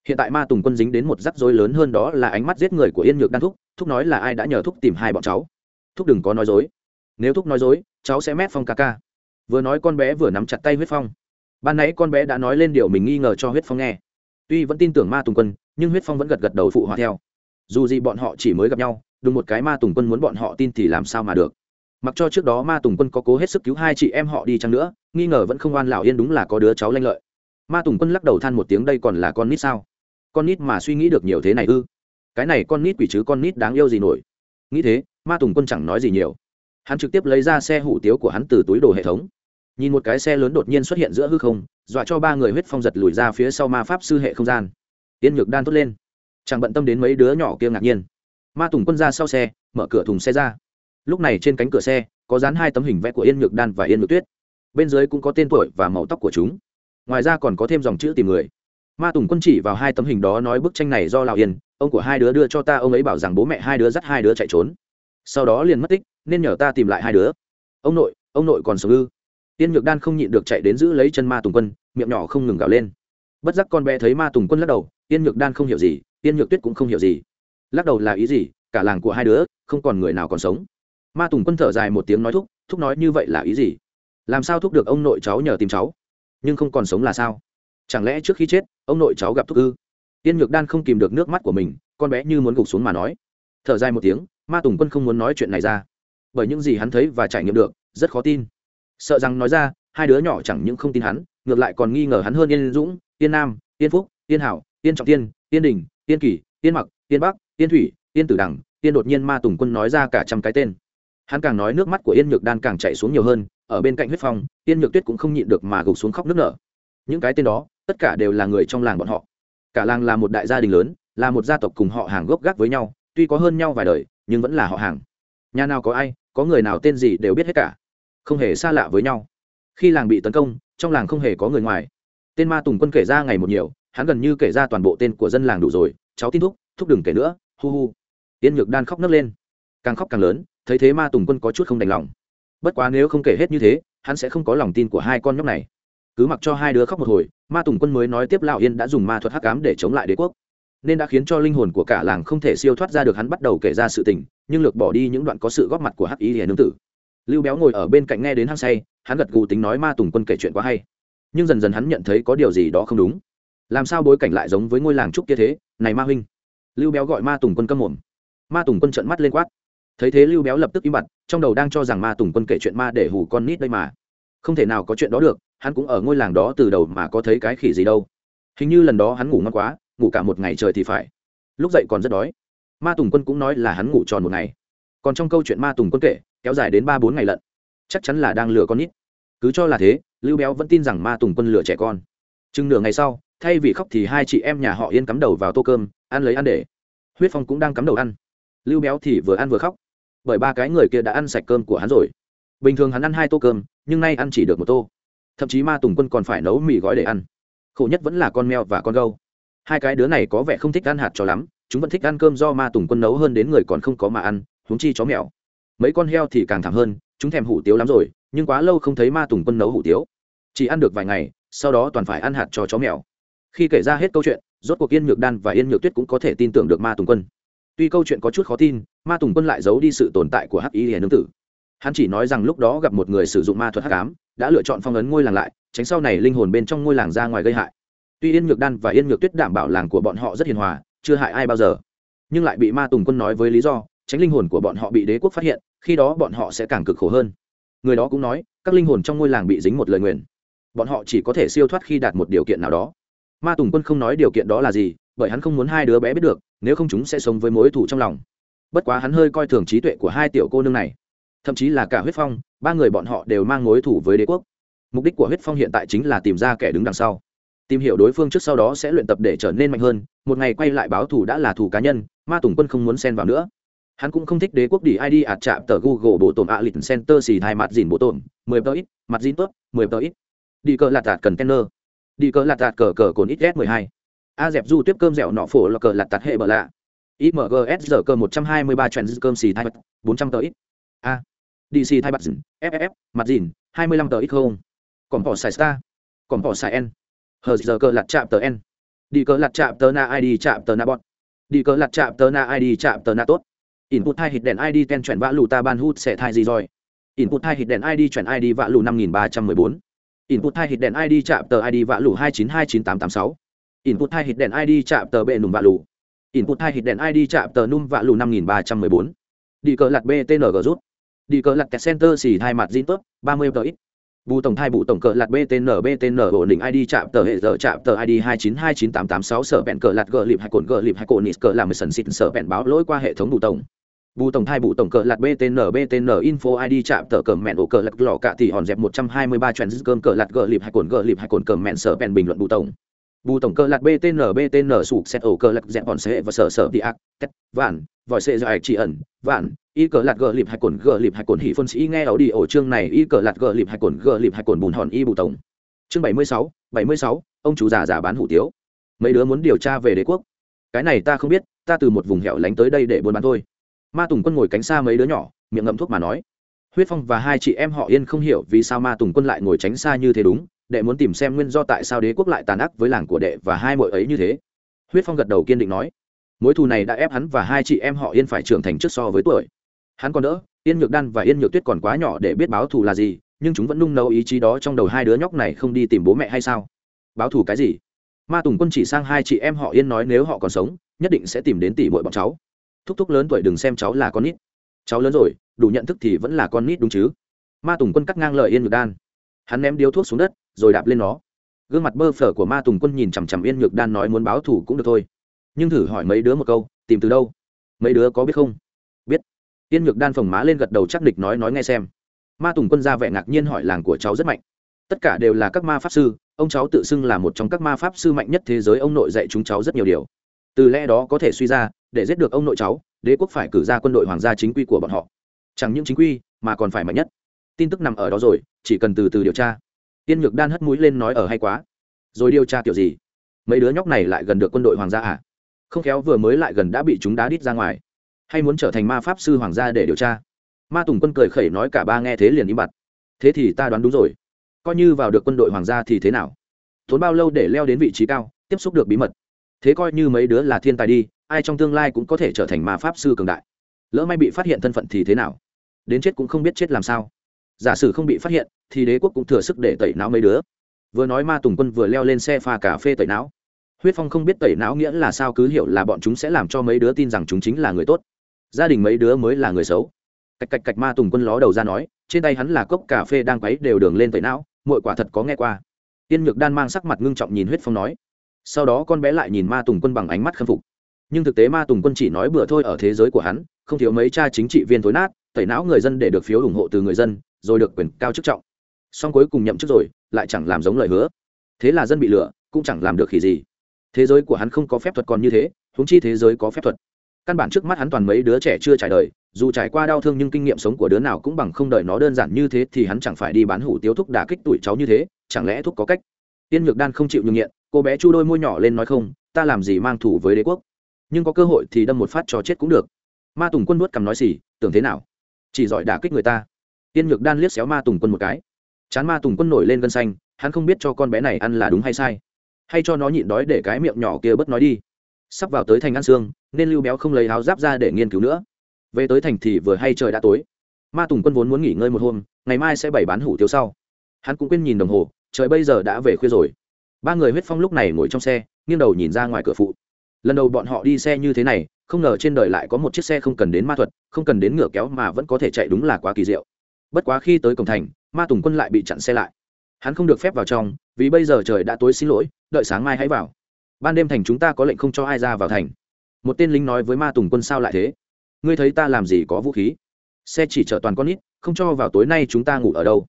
Hiện tại ma tùng quân dính đến một rắc rối lớn hơn đó là ánh mắt giết người của yên nhược đan thúc thúc nói là ai đã nhờ thúc tìm hai bọn cháu. Thúc đừng có nói dối. Nếu thúc nói dối, cháu sẽ mét phong ca ca. Vừa nói con bé vừa nắm chặt tay huyết phong. Ban nãy con bé đã nói lên điều mình nghi ngờ cho huyết phong nghe. Tuy vẫn tin tưởng ma tùng quân nhưng huyết phong vẫn gật gật đầu phụ họa theo. Dù gì bọn họ chỉ mới gặp nhau đúng một cái ma tùng quân muốn bọn họ tin thì làm sao mà được. Mặc cho trước đó ma tùng quân có cố hết sức cứu hai chị em họ đi chăng nữa, nghi ngờ vẫn không oan lão yên đúng là có đứa cháu lanh lợi. Ma tùng quân lắc đầu than một tiếng, đây còn là con nít sao? Con nít mà suy nghĩ được nhiều thế này ư? Cái này con nít quỷ chứ con nít đáng yêu gì nổi? Nghĩ thế, ma tùng quân chẳng nói gì nhiều. Hắn trực tiếp lấy ra xe hủ tiếu của hắn từ túi đồ hệ thống. Nhìn một cái xe lớn đột nhiên xuất hiện giữa hư không, dọa cho ba người huyết phong giật lùi ra phía sau ma pháp sư hệ không gian tiên nhược đan tốt lên. Chẳng bận tâm đến mấy đứa nhỏ kia ngạc nhiên. Ma tùng quân ra sau xe, mở cửa thùng xe ra. Lúc này trên cánh cửa xe, có dán hai tấm hình vẽ của yên nhược đan và yên nhược tuyết. Bên dưới cũng có tên tuổi và màu tóc của chúng. Ngoài ra còn có thêm dòng chữ tìm người. Ma tùng quân chỉ vào hai tấm hình đó nói bức tranh này do lào yên, ông của hai đứa đưa cho ta, ông ấy bảo rằng bố mẹ hai đứa dắt hai đứa chạy trốn. Sau đó liền mất tích, nên nhờ ta tìm lại hai đứa. Ông nội ông nội còn sống ư? Tiên nhược đan không nhịn được chạy đến giữ lấy chân ma tùng quân, miệng nhỏ không ngừng gào lên. Bất giác con bé thấy ma tùng quân lắc đầu tiên nhược đan không hiểu gì, tiên nhược tuyết cũng không hiểu gì. Lắc đầu là ý gì, cả làng của hai đứa, không còn người nào còn sống. Ma tùng quân thở dài một tiếng nói thúc thúc nói như vậy là ý gì? Làm sao thúc được ông nội cháu nhờ tìm cháu? Nhưng không còn sống là sao? Chẳng lẽ trước khi chết, ông nội cháu gặp thúc ư? Tiên nhược đan không kìm được nước mắt của mình, con bé như muốn gục xuống mà nói. Thở dài một tiếng, ma tùng quân không muốn nói chuyện này ra. Bởi những gì hắn thấy và trải nghiệm được, rất khó tin. Sợ rằng nói ra, hai đứa nhỏ chẳng những không tin hắn, ngược lại còn nghi ngờ hắn hơn yên dũng, yên nam, yên phúc, yên hảo yên trọng tiên yên đình yên kỳ yên mặc yên bắc yên thủy yên tử đằng yên đột nhiên ma tùng quân nói ra cả trăm cái tên. Hắn càng nói nước mắt của yên nhược đan càng chạy xuống nhiều hơn, ở bên cạnh huyết phong, yên nhược tuyết cũng không nhịn được mà gục xuống khóc nước nở. Những cái tên đó, tất cả đều là người trong làng bọn họ. Cả làng là một đại gia đình lớn, là một gia tộc cùng họ hàng gốc gác với nhau, tuy có hơn nhau vài đời, nhưng vẫn là họ hàng. Nhà nào có ai, có người nào tên gì đều biết hết cả. Không hề xa lạ với nhau. Khi làng bị tấn công, trong làng không hề có người ngoài. Tên ma tùng quân kể ra ngày một nhiều hắn gần như kể ra toàn bộ tên của dân làng đủ rồi, cháu tin thúc thúc đừng kể nữa, hu hu. Yên nhược đan khóc nấc lên. Càng khóc càng lớn, thấy thế ma tùng quân có chút không đành lòng. Bất quá nếu không kể hết như thế, hắn sẽ không có lòng tin của hai con nhóc này. Cứ mặc cho hai đứa khóc một hồi, ma tùng quân mới nói tiếp lão yên đã dùng ma thuật hắc ám để chống lại đế quốc. Nên đã khiến cho linh hồn của cả làng không thể siêu thoát ra được, hắn bắt đầu kể ra sự tình, nhưng lược bỏ đi những đoạn có sự góp mặt của hắc ý hiền nương tử. Lưu béo ngồi ở bên cạnh nghe đến hăng say, hắn gật gù tính nói ma tùng quân kể chuyện quá hay. Nhưng dần dần hắn nhận thấy có điều gì đó không đúng làm sao bối cảnh lại giống với ngôi làng trúc kia thế? Này ma huynh. Lưu béo gọi ma tùng quân câm mồm. Ma tùng quân trợn mắt lên quát. Thấy thế lưu béo lập tức im bặt, trong đầu đang cho rằng ma tùng quân kể chuyện ma để hù con nít đây mà. Không thể nào có chuyện đó được, hắn cũng ở ngôi làng đó từ đầu mà có thấy cái khỉ gì đâu. Hình như lần đó hắn ngủ ngon quá, ngủ cả một ngày trời thì phải. Lúc dậy còn rất đói. Ma tùng quân cũng nói là hắn ngủ tròn một ngày. Còn trong câu chuyện ma tùng quân kể, kéo dài đến ba bốn ngày lận. Chắc chắn là đang lừa con nít. Cứ cho là thế, lưu béo vẫn tin rằng ma tùng quân lừa trẻ con. Chừng nửa ngày sau thay vì khóc thì hai chị em nhà họ yên cắm đầu vào tô cơm, ăn lấy ăn để. Huyết phong cũng đang cắm đầu ăn. Lưu béo thì vừa ăn vừa khóc. Bởi ba cái người kia đã ăn sạch cơm của hắn rồi. Bình thường hắn ăn hai tô cơm, nhưng nay ăn chỉ được một tô. Thậm chí ma tùng quân còn phải nấu mì gói để ăn. Khổ nhất vẫn là con mèo và con gâu. Hai cái đứa này có vẻ không thích ăn hạt cho lắm, chúng vẫn thích ăn cơm do ma tùng quân nấu hơn đến người còn không có mà ăn, huống chi chó mèo. Mấy con heo thì càng thảm hơn, chúng thèm hủ tiếu lắm rồi, nhưng quá lâu không thấy ma tùng quân nấu hủ tiếu. Chỉ ăn được vài ngày, sau đó toàn phải ăn hạt cho chó mèo khi kể ra hết câu chuyện, rốt cuộc yên nhược đan và yên nhược tuyết cũng có thể tin tưởng được ma tùng quân. Tuy câu chuyện có chút khó tin, ma tùng quân lại giấu đi sự tồn tại của hắc y hiền nương tử. Hắn chỉ nói rằng lúc đó gặp một người sử dụng ma thuật hắc ám, đã lựa chọn phong ấn ngôi làng lại, tránh sau này linh hồn bên trong ngôi làng ra ngoài gây hại. Tuy yên nhược đan và yên nhược tuyết đảm bảo làng của bọn họ rất hiền hòa, chưa hại ai bao giờ, nhưng lại bị ma tùng quân nói với lý do, tránh linh hồn của bọn họ bị đế quốc phát hiện, khi đó bọn họ sẽ càng cực khổ hơn. Người đó cũng nói, các linh hồn trong ngôi làng bị dính một lời nguyền. Bọn họ chỉ có thể siêu thoát khi đạt một điều kiện nào đó ma tùng quân không nói điều kiện đó là gì, bởi hắn không muốn hai đứa bé biết được, nếu không chúng sẽ sống với mối thủ trong lòng. Bất quá hắn hơi coi thường trí tuệ của hai tiểu cô nương này. Thậm chí là cả huyết phong, ba người bọn họ đều mang mối thủ với đế quốc. Mục đích của huyết phong hiện tại chính là tìm ra kẻ đứng đằng sau. Tìm hiểu đối phương trước sau đó sẽ luyện tập để trở nên mạnh hơn, một ngày quay lại báo thù đã là thù cá nhân, ma tùng quân không muốn xen vào nữa. Hắn cũng không thích đế quốc đi id ạt chạm tờ google bộ tổn ạ lịch center xì hai mặt dìn bộ tổn, mười tờ ít, mặt dìn tốt, mười tờ ít. Đi cờ lạt tạt cần kenner đi cờ lạt tạt cờ cờ cồn ít s mười hai. A dẹp du tiếp cơm dẻo nọ phổ là cờ lạt tạt hệ bờ lạ. Imgs giờ cơ một trăm hai mươi ba trend cơm xì hai bốn trăm tờ ít. A. Dc thay bật dìn ff mặt dìn, hai mươi lăm tờ ít không. Còn bỏ xài star. Còn bỏ xài n. Hờ giờ cơ lạt chạm tờ n. Đi cờ lạt chạm tờ na id chạm tờ na bọn đi cờ lạt chạm tờ na id chạm tờ na tốt. Input hai hít đèn id ten chuyển vã lù ta ban hút sẽ thai gì rồi? Input hai hít đèn id chuyển id vã lù năm nghìn ba trăm mười bốn input hai hit đèn id chạm tờ id vạ lù hai chín hai chín tám tám sáu. Input hai hit đèn id chạm tờ bệ nùm vạ lù. Input hai hit đèn id chạm tờ num vạ lù năm nghìn ba trăm mười bốn. Đi cờ lặt btng rút. Đi cờ lặt kẹt center xỉ hai mặt zin tốt ba mươi tờ ít. Bù tổng thai bù tổng cờ lạt btn btn ổn định id chạm tờ hệ giờ chạm tờ id hai chín hai chín tám tám sáu. Sở bẹn cờ lạt gờ lịp hai cồn gờ lịp hai cồn nít cờ làm sần xịt. Sở bẹn báo lỗi qua hệ thống bù tổng bù tổng thai bù tổng cờ lạt btn btn info id chạm tờ cờ mẹn ổ cờ lạt lò cạ thì hòn dẹp một trăm hai mươi ba trend cơm cờ lạt gờ lịp hai cồn gờ lịp hai cồn cờ mẹn sở bèn bình luận bù tổng. Bù tổng cờ lạt btn btn sụp xét ổ cờ lạt dẹp hòn sệ và sở sở đi ác, tét, vạn, vòi sệ dài chỉ ẩn, vạn, y cờ lạt gờ lịp hai cồn gờ lịp hai cồn hỉ phân sĩ nghe ảo đi ổ chương này, y cờ lạt gờ lịp hai cồn gờ lịp hai cồn bùn hòn y bù tổng. Chương bảy mươi sáu, bảy mươi sáu, ông chú già già bán hủ tiếu. Mấy đứa muốn điều tra về đế quốc. Cái này ta không biết, ta từ một vùng hẻo lánh tới đây để buôn bán thôi ma tùng quân ngồi cánh xa mấy đứa nhỏ, miệng ngậm thuốc mà nói. Huyết phong và hai chị em họ yên không hiểu vì sao ma tùng quân lại ngồi tránh xa như thế đúng, đệ muốn tìm xem nguyên do tại sao đế quốc lại tàn ác với làng của đệ và hai mội ấy như thế. Huyết phong gật đầu kiên định nói, mối thù này đã ép hắn và hai chị em họ yên phải trưởng thành trước so với tuổi. Hắn còn đỡ, yên nhược đan và yên nhược tuyết còn quá nhỏ để biết báo thù là gì, nhưng chúng vẫn nung nấu ý chí đó trong đầu hai đứa nhóc này không đi tìm bố mẹ hay sao? Báo thù cái gì? Ma tùng quân chỉ sang hai chị em họ yên nói, nếu họ còn sống, nhất định sẽ tìm đến tỷ bội bọn cháu thúc thúc lớn tuổi đừng xem cháu là con nít. Cháu lớn rồi, đủ nhận thức thì vẫn là con nít đúng chứ? Ma tùng quân cắt ngang lời yên nhược đan. Hắn ném điếu thuốc xuống đất, rồi đạp lên nó. Gương mặt bơ phở của ma tùng quân nhìn chằm chằm yên nhược đan nói muốn báo thủ cũng được thôi. Nhưng thử hỏi mấy đứa một câu, tìm từ đâu? Mấy đứa có biết không? Biết. Yên nhược đan phồng má lên gật đầu chắc địch nói nói nghe xem. Ma tùng quân ra vẻ ngạc nhiên hỏi làng của cháu rất mạnh. Tất cả đều là các ma pháp sư, ông cháu tự xưng là một trong các ma pháp sư mạnh nhất thế giới, ông nội dạy chúng cháu rất nhiều điều từ lẽ đó có thể suy ra, để giết được ông nội cháu, đế quốc phải cử ra quân đội hoàng gia chính quy của bọn họ. Chẳng những chính quy, mà còn phải mạnh nhất. Tin tức nằm ở đó rồi, chỉ cần từ từ điều tra. Tiên nhược đan hất mũi lên nói ở hay quá. Rồi điều tra kiểu gì? Mấy đứa nhóc này lại gần được quân đội hoàng gia à? Không khéo vừa mới lại gần đã bị chúng đá đít ra ngoài. Hay muốn trở thành ma pháp sư hoàng gia để điều tra? Ma tùng quân cười khẩy nói cả ba nghe thế liền im bặt. Thế thì ta đoán đúng rồi. Coi như vào được quân đội hoàng gia thì thế nào? Tốn bao lâu để leo đến vị trí cao, tiếp xúc được bí mật? Thế coi như mấy đứa là thiên tài đi, ai trong tương lai cũng có thể trở thành ma pháp sư cường đại. Lỡ may bị phát hiện thân phận thì thế nào? Đến chết cũng không biết chết làm sao. Giả sử không bị phát hiện, thì đế quốc cũng thừa sức để tẩy não mấy đứa. Vừa nói ma tùng quân vừa leo lên xe pha cà phê tẩy não. Huyết phong không biết tẩy não nghĩa là sao cứ hiểu là bọn chúng sẽ làm cho mấy đứa tin rằng chúng chính là người tốt. Gia đình mấy đứa mới là người xấu. Cạch cạch cạch ma tùng quân ló đầu ra nói, trên tay hắn là cốc cà phê đang quấy đều đường lên tẩy não mọi quả thật có nghe qua. Tiên nhược đan mang sắc mặt ngưng trọng nhìn huyết phong nói sau đó con bé lại nhìn ma tùng quân bằng ánh mắt khâm phục. Nhưng thực tế ma tùng quân chỉ nói bừa thôi ở thế giới của hắn, không thiếu mấy cha chính trị viên thối nát, tẩy não người dân để được phiếu ủng hộ từ người dân, rồi được quyền cao chức trọng. Song cuối cùng nhậm chức rồi, lại chẳng làm giống lời hứa. Thế là dân bị lừa, cũng chẳng làm được khỉ gì. Thế giới của hắn không có phép thuật còn như thế húng chi thế giới có phép thuật. Căn bản trước mắt hắn toàn mấy đứa trẻ chưa trải đời, dù trải qua đau thương nhưng kinh nghiệm sống của đứa nào cũng bằng không đợi nó đơn giản như thế thì hắn chẳng phải đi bán hủ tiếu thúc đà kích tuổi cháu như thế, chẳng lẽ thuốc có cách? Tiên nhược đan không chịu nhường nghiện cô bé chu đôi môi nhỏ lên nói không ta làm gì mang thủ với đế quốc. Nhưng có cơ hội thì đâm một phát cho chết cũng được. Ma tùng quân nuốt cằm nói gì, tưởng thế nào? Chỉ giỏi đả kích người ta. Tiên nhược đan liếc xéo ma tùng quân một cái. Chán ma tùng quân nổi lên gân xanh hắn không biết cho con bé này ăn là đúng hay sai. Hay cho nó nhịn đói để cái miệng nhỏ kia bớt nói đi. Sắp vào tới thành ăn xương nên lưu béo không lấy áo giáp ra để nghiên cứu nữa. Về tới thành thì vừa hay trời đã tối. Ma tùng quân vốn muốn nghỉ ngơi một hôm ngày mai sẽ bày bán hủ tiếu sau. Hắn cũng quên nhìn đồng hồ trời bây giờ đã về khuya rồi. Ba người huyết phong lúc này ngồi trong xe, nghiêng đầu nhìn ra ngoài cửa phụ. Lần đầu bọn họ đi xe như thế này, không ngờ trên đời lại có một chiếc xe không cần đến ma thuật, không cần đến ngựa kéo mà vẫn có thể chạy đúng là quá kỳ diệu. Bất quá khi tới cổng thành, ma tùng quân lại bị chặn xe lại. Hắn không được phép vào trong, vì bây giờ trời đã tối xin lỗi, đợi sáng mai hãy vào. Ban đêm thành chúng ta có lệnh không cho ai ra vào thành. Một tên lính nói với ma tùng quân sao lại thế? Ngươi thấy ta làm gì có vũ khí? Xe chỉ chở toàn con nít, không cho vào tối nay chúng ta ngủ ở đâu?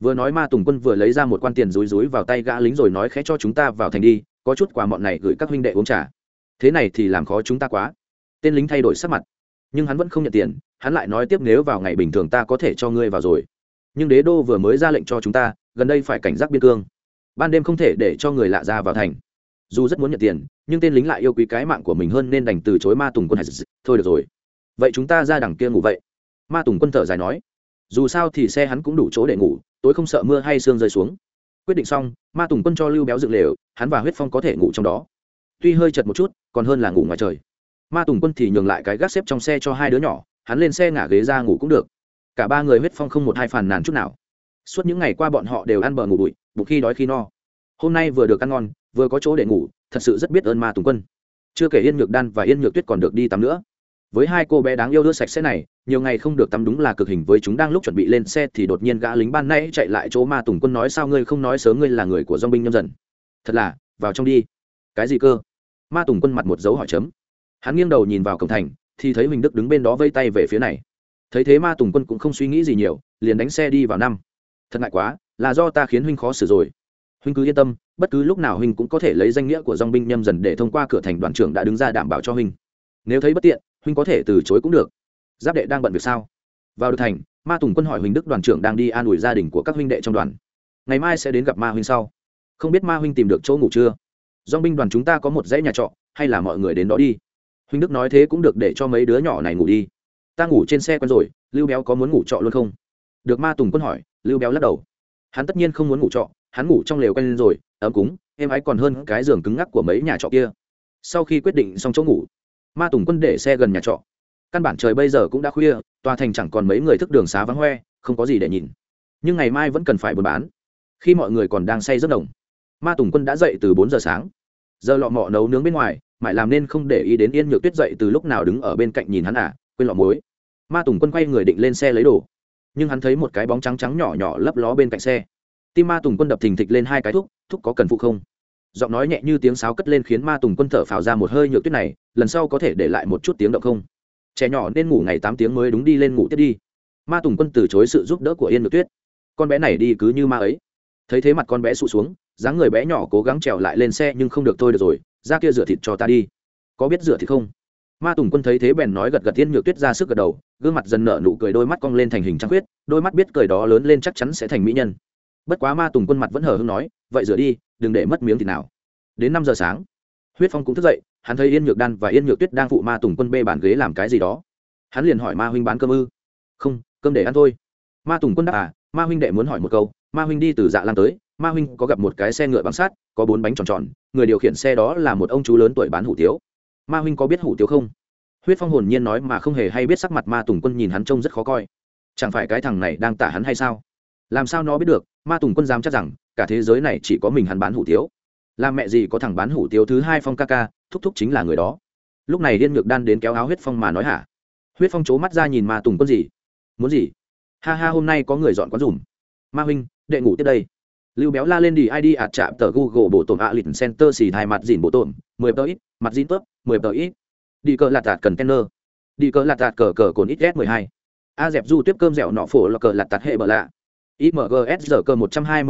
Vừa nói ma tùng quân vừa lấy ra một quan tiền rúi rúi vào tay gã lính rồi nói khẽ cho chúng ta vào thành đi, có chút quà mọn này gửi các huynh đệ uống trà. Thế này thì làm khó chúng ta quá. Tên lính thay đổi sắc mặt. Nhưng hắn vẫn không nhận tiền, hắn lại nói tiếp nếu vào ngày bình thường ta có thể cho ngươi vào rồi. Nhưng đế đô vừa mới ra lệnh cho chúng ta, gần đây phải cảnh giác biên cương. Ban đêm không thể để cho người lạ ra vào thành. Dù rất muốn nhận tiền, nhưng tên lính lại yêu quý cái mạng của mình hơn nên đành từ chối ma tùng quân hải thôi được rồi. Vậy chúng ta ra đằng kia ngủ vậy. Ma tùng quân thở dài nói dù sao thì xe hắn cũng đủ chỗ để ngủ, tối không sợ mưa hay sương rơi xuống. Quyết định xong, ma tùng quân cho lưu béo dựng lều, hắn và huyết phong có thể ngủ trong đó. Tuy hơi chật một chút, còn hơn là ngủ ngoài trời. Ma tùng quân thì nhường lại cái gác xếp trong xe cho hai đứa nhỏ, hắn lên xe ngả ghế ra ngủ cũng được. Cả ba người huyết phong không một hai phàn nàn chút nào. Suốt những ngày qua bọn họ đều ăn bờ ngủ bụi, bụng khi đói khi no. Hôm nay vừa được ăn ngon, vừa có chỗ để ngủ, thật sự rất biết ơn ma tùng quân. Chưa kể yên nhược đan và yên nhược tuyết còn được đi tắm nữa với hai cô bé đáng yêu đưa sạch sẽ này, nhiều ngày không được tắm đúng là cực hình với chúng đang lúc chuẩn bị lên xe thì đột nhiên gã lính ban nay chạy lại chỗ ma tùng quân nói sao ngươi không nói sớm ngươi là người của dong binh nhâm dần. Thật là, vào trong đi. Cái gì cơ? Ma tùng quân mặt một dấu hỏi chấm. Hắn nghiêng đầu nhìn vào cổng thành, thì thấy huỳnh đức đứng bên đó vây tay về phía này. Thấy thế ma tùng quân cũng không suy nghĩ gì nhiều, liền đánh xe đi vào năm. Thật ngại quá, là do ta khiến huynh khó xử rồi. Huynh cứ yên tâm, bất cứ lúc nào huynh cũng có thể lấy danh nghĩa của dong binh nhâm dần để thông qua cửa thành đoàn trưởng đã đứng ra đảm bảo cho huynh nếu thấy bất tiện huynh có thể từ chối cũng được. Giáp đệ đang bận việc sao? Vào được thành, ma tùng quân hỏi huỳnh đức đoàn trưởng đang đi an ủi gia đình của các huynh đệ trong đoàn. Ngày mai sẽ đến gặp ma huynh sau. Không biết ma huynh tìm được chỗ ngủ chưa? Dong binh đoàn chúng ta có một dãy nhà trọ, hay là mọi người đến đó đi? Huynh đức nói thế cũng được để cho mấy đứa nhỏ này ngủ đi. Ta ngủ trên xe quen rồi, lưu béo có muốn ngủ trọ luôn không? Được ma tùng quân hỏi, lưu béo lắc đầu. Hắn tất nhiên không muốn ngủ trọ, hắn ngủ trong lều quen rồi, ấm cúng, em ấy còn hơn cái giường cứng ngắc của mấy nhà trọ kia. Sau khi quyết định xong chỗ ngủ ma tùng quân để xe gần nhà trọ. Căn bản trời bây giờ cũng đã khuya, tòa thành chẳng còn mấy người thức đường xá vắng hoe, không có gì để nhìn. Nhưng ngày mai vẫn cần phải buôn bán. Khi mọi người còn đang say rất đồng, ma tùng quân đã dậy từ bốn giờ sáng. Giờ lọ mọ nấu nướng bên ngoài, mãi làm nên không để ý đến yên nhược tuyết dậy từ lúc nào đứng ở bên cạnh nhìn hắn à quên lọ muối. Ma tùng quân quay người định lên xe lấy đồ, nhưng hắn thấy một cái bóng trắng trắng nhỏ nhỏ lấp ló bên cạnh xe. Tim ma tùng quân đập thình thịch lên hai cái thuốc thuốc có cần phụ không? Giọng nói nhẹ như tiếng sáo cất lên khiến ma tùng quân thở phào ra một hơi nhược tuyết này, lần sau có thể để lại một chút tiếng động không? Trẻ nhỏ nên ngủ ngày tám tiếng mới đúng đi lên ngủ tiếp đi. Ma tùng quân từ chối sự giúp đỡ của yên nhược tuyết. Con bé này đi cứ như ma ấy. Thấy thế mặt con bé sụ xuống, dáng người bé nhỏ cố gắng trèo lại lên xe nhưng không được thôi được rồi, ra kia rửa thịt cho ta đi. Có biết rửa thịt không? Ma tùng quân thấy thế bèn nói gật gật tiên nhược tuyết ra sức gật đầu, gương mặt dần nở nụ cười, đôi mắt cong lên thành hình trăng huyết đôi mắt biết cười đó lớn lên chắc chắn sẽ thành mỹ nhân. Bất quá ma tùng quân mặt vẫn hờ hưng nói, vậy rửa đi đừng để mất miếng thịt nào. Đến năm giờ sáng, huyết phong cũng thức dậy, hắn thấy yên nhược đan và yên nhược tuyết đang phụ ma tùng quân bê bàn ghế làm cái gì đó. Hắn liền hỏi ma huynh bán cơm ư? Không, cơm để ăn thôi. Ma tùng quân đáp à ma huynh đệ muốn hỏi một câu, ma huynh đi từ dạ lan tới, ma huynh có gặp một cái xe ngựa bằng sát, có bốn bánh tròn tròn, người điều khiển xe đó là một ông chú lớn tuổi bán hủ tiếu. Ma huynh có biết hủ tiếu không? Huyết phong hồn nhiên nói mà không hề hay biết sắc mặt ma tùng quân nhìn hắn trông rất khó coi. Chẳng phải cái thằng này đang tả hắn hay sao? Làm sao nó biết được? Ma tùng quân dám chắc rằng cả thế giới này chỉ có mình hắn bán hủ tiếu. Làm mẹ gì có thằng bán hủ tiếu thứ hai phong ca ca, thúc thúc chính là người đó. Lúc này điên ngược đan đến kéo áo huyết phong mà nói hả? Huyết phong c mắt ra nhìn ma tùng quân gì? Muốn gì? Ha ha, hôm nay có người dọn quán dùm. Ma huynh, đệ ngủ tiếp đây. Lưu béo la lên đi id ạt chạm tờ google bộ tổn ạ lịch center xì thai mặt dìn bộ tổn, mười tờ ít, mặt dìn tớp, mười tờ ít. Đi cờ lạt tạt cần kenner. Đi cờ lạt tạt cờ cờ cồn ít s mười hai. A dẹp du tiếp cơm dẻo nọ phổ là cờ lạt tạt hệ bờ lạ imgs giờ cơ một trăm hai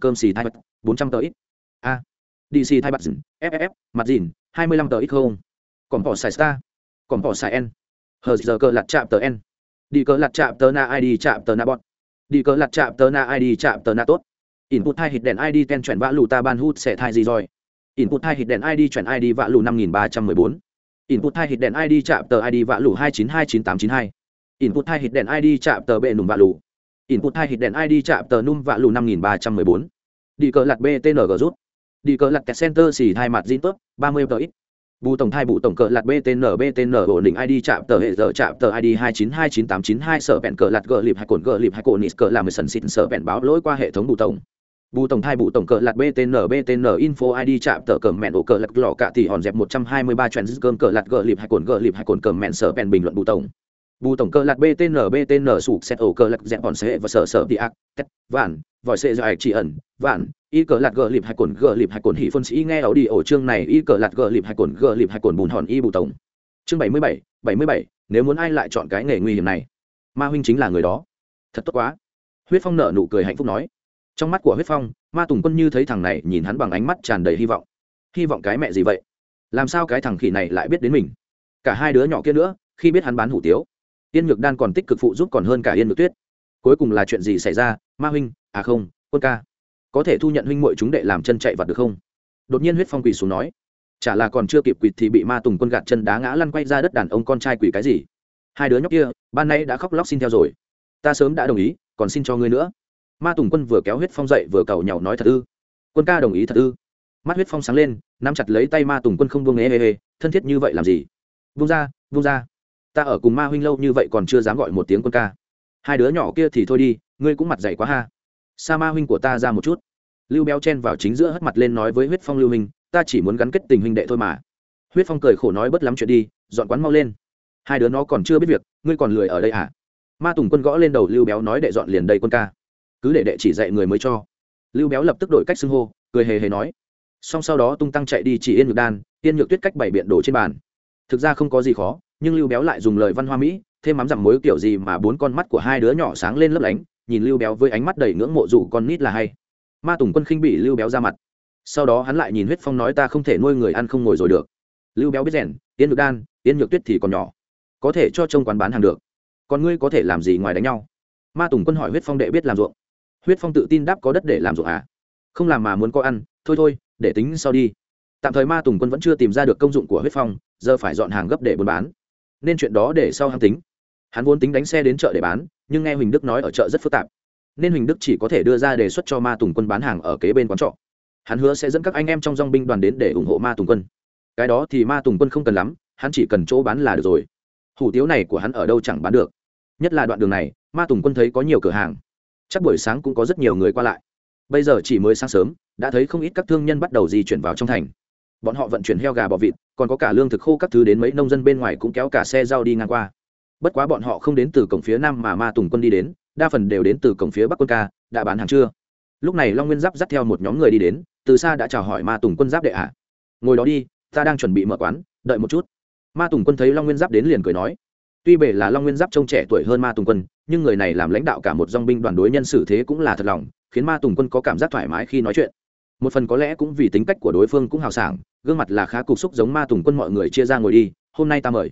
cơm xì thai bật, 400 tờ ít. A. Dc thai bật dìn ff mặt dìn hai mươi lăm tờ ít không? Còn bỏ xài star. Còn bỏ xài n. Hờ giờ cơ lặt chạm tờ n. Đi cơ lặt chạm tờ na id chạm tờ na Bọn đi cơ lặt chạm tờ na id chạm tờ na tốt. Input thai hit đèn id ten chuyển vã lù ta ban hút sẽ thai gì rồi? Input thai hit đèn id chuyển id vã lù năm nghìn ba trăm mười bốn. Input thai hit đèn id chạm tờ id vã lù hai chín hai chín tám chín hai. Input thai hit đèn id chạm tờ bệ nùm vã lù input hai hit đèn id chạm tờ num vạ lù năm nghìn ba trăm mười bốn. Đi cờ lặt btng rút. Đi cờ lặt kẹt center xì hai mặt zin tốt ba mươi tờ ít. Bù tổng thai bù tổng cờ lạt btn btn ổn định id chạm tờ hệ giờ chạm tờ id hai chín hai chín tám chín hai sở bẹn cờ lạt gờ lịp hai cồn gờ lịp hai cồn nít cờ làm sần xịt sở bẹn báo lỗi qua hệ thống bù tổng. Bù tổng thai bù tổng cờ lạt btn btn info id chạm tờ cờ mẹn ổ cờ lạt lò cả tỷ hòn dẹp một trăm hai mươi ba cơm cờ lạt gờ lịp hai cồn gờ lịp hai cồn cờ mẹn sở bẹn bình luận bù tổng bù tổng cơ lạt btn btn sụp xét ổ cơ lạc dẹp bọn xe và sở sở đi ác, tét, vạn, vòi xe dài chỉ ẩn, vạn, y cờ lạt gờ lịp hai cồn, gờ lịp hai cồn, hỉ phân sĩ nghe ấu đi ổ chương này, y cờ lạt gờ lịp hai cồn, gờ lịp hai cồn bùn hòn y bù tổng. Chương bảy mươi bảy bảy mươi bảy, nếu muốn ai lại chọn cái nghề nguy hiểm này? Ma huynh chính là người đó. Thật tốt quá. Huyết phong nở nụ cười hạnh phúc nói. Trong mắt của huyết phong, ma tùng quân như thấy thằng này nhìn hắn bằng ánh mắt tràn đầy hy vọng. Hy vọng cái mẹ gì vậy? Làm sao cái thằng khỉ này lại biết đến mình? Cả hai đứa nhỏ kia nữa, khi biết hắn bán hủ tiếu yên nhược đan còn tích cực phụ giúp còn hơn cả yên nhược tuyết. Cuối cùng là chuyện gì xảy ra? Ma huynh à không, quân ca. Có thể thu nhận huynh muội chúng đệ làm chân chạy vặt được không? Đột nhiên huyết phong quỳ xuống nói. Chả là còn chưa kịp quỳ thì bị ma tùng quân gạt chân đá ngã lăn quay ra đất đàn ông con trai quỳ cái gì? Hai đứa nhóc kia, ban nay đã khóc lóc xin theo rồi. Ta sớm đã đồng ý, còn xin cho ngươi nữa. Ma tùng quân vừa kéo huyết phong dậy vừa cầu nhau nói thật ư. Quân ca đồng ý thật ư. Mắt huyết phong sáng lên, nắm chặt lấy tay ma tùng quân không buông ê ê ê thân thiết như vậy làm gì? Vung ra vung ra ta ở cùng ma huynh lâu như vậy còn chưa dám gọi một tiếng quân ca. Hai đứa nhỏ kia thì thôi đi, ngươi cũng mặt dày quá ha. Sa ma huynh của ta ra một chút. Lưu béo chen vào chính giữa hất mặt lên nói với huyết phong lưu huynh ta chỉ muốn gắn kết tình huynh đệ thôi mà. Huyết phong cười khổ nói bất lắm chuyện đi, dọn quán mau lên. Hai đứa nó còn chưa biết việc, ngươi còn lười ở đây à? Ma tùng quân gõ lên đầu lưu béo nói đệ dọn liền đây quân ca. Cứ để đệ chỉ dạy người mới cho. Lưu béo lập tức đổi cách xưng hô, cười hề hề nói. Xong sau đó tung tăng chạy đi chỉ yên nhược đan, yên nhược tuyết cách bảy biện đổ trên bàn. Thực ra không có gì khó nhưng lưu béo lại dùng lời văn hoa mỹ, thêm mắm dặm mối kiểu gì mà bốn con mắt của hai đứa nhỏ sáng lên lấp lánh, nhìn lưu béo với ánh mắt đầy ngưỡng mộ dù con nít là hay. Ma tùng quân khinh bị lưu béo ra mặt. Sau đó hắn lại nhìn huyết phong nói ta không thể nuôi người ăn không ngồi rồi được. Lưu béo biết rèn, yên được đan, yên nhược tuyết thì còn nhỏ. Có thể cho trông quán bán hàng được. Còn ngươi có thể làm gì ngoài đánh nhau? Ma tùng quân hỏi huyết phong đệ biết làm ruộng. Huyết phong tự tin đáp có đất để làm ruộng à? Không làm mà muốn có ăn, thôi thôi, để tính sau đi. Tạm thời ma tùng quân vẫn chưa tìm ra được công dụng của huyết phong, giờ phải dọn hàng gấp để buôn bán nên chuyện đó để sau hắn tính. Hắn vốn tính đánh xe đến chợ để bán, nhưng nghe huỳnh đức nói ở chợ rất phức tạp. Nên huỳnh đức chỉ có thể đưa ra đề xuất cho ma tùng quân bán hàng ở kế bên quán trọ. Hắn hứa sẽ dẫn các anh em trong dong binh đoàn đến để ủng hộ ma tùng quân. Cái đó thì ma tùng quân không cần lắm, hắn chỉ cần chỗ bán là được rồi. Hủ tiếu này của hắn ở đâu chẳng bán được. Nhất là đoạn đường này, ma tùng quân thấy có nhiều cửa hàng. Chắc buổi sáng cũng có rất nhiều người qua lại. Bây giờ chỉ mới sáng sớm, đã thấy không ít các thương nhân bắt đầu di chuyển vào trong thành bọn họ vận chuyển heo gà bò vịt, còn có cả lương thực khô các thứ đến mấy nông dân bên ngoài cũng kéo cả xe rau đi ngang qua. Bất quá bọn họ không đến từ cổng phía nam mà ma tùng quân đi đến, đa phần đều đến từ cổng phía bắc quân ca, đã bán hàng chưa? Lúc này long nguyên giáp dắt theo một nhóm người đi đến, từ xa đã chào hỏi ma tùng quân giáp đệ ạ. À. ngồi đó đi, ta đang chuẩn bị mở quán, đợi một chút. Ma tùng quân thấy long nguyên giáp đến liền cười nói. Tuy bể là long nguyên giáp trông trẻ tuổi hơn ma tùng quân, nhưng người này làm lãnh đạo cả một dong binh đoàn đối nhân xử thế cũng là thật lòng, khiến ma tùng quân có cảm giác thoải mái khi nói chuyện một phần có lẽ cũng vì tính cách của đối phương cũng hào sảng, gương mặt là khá cục xúc giống ma tùng quân mọi người chia ra ngồi đi, hôm nay ta mời.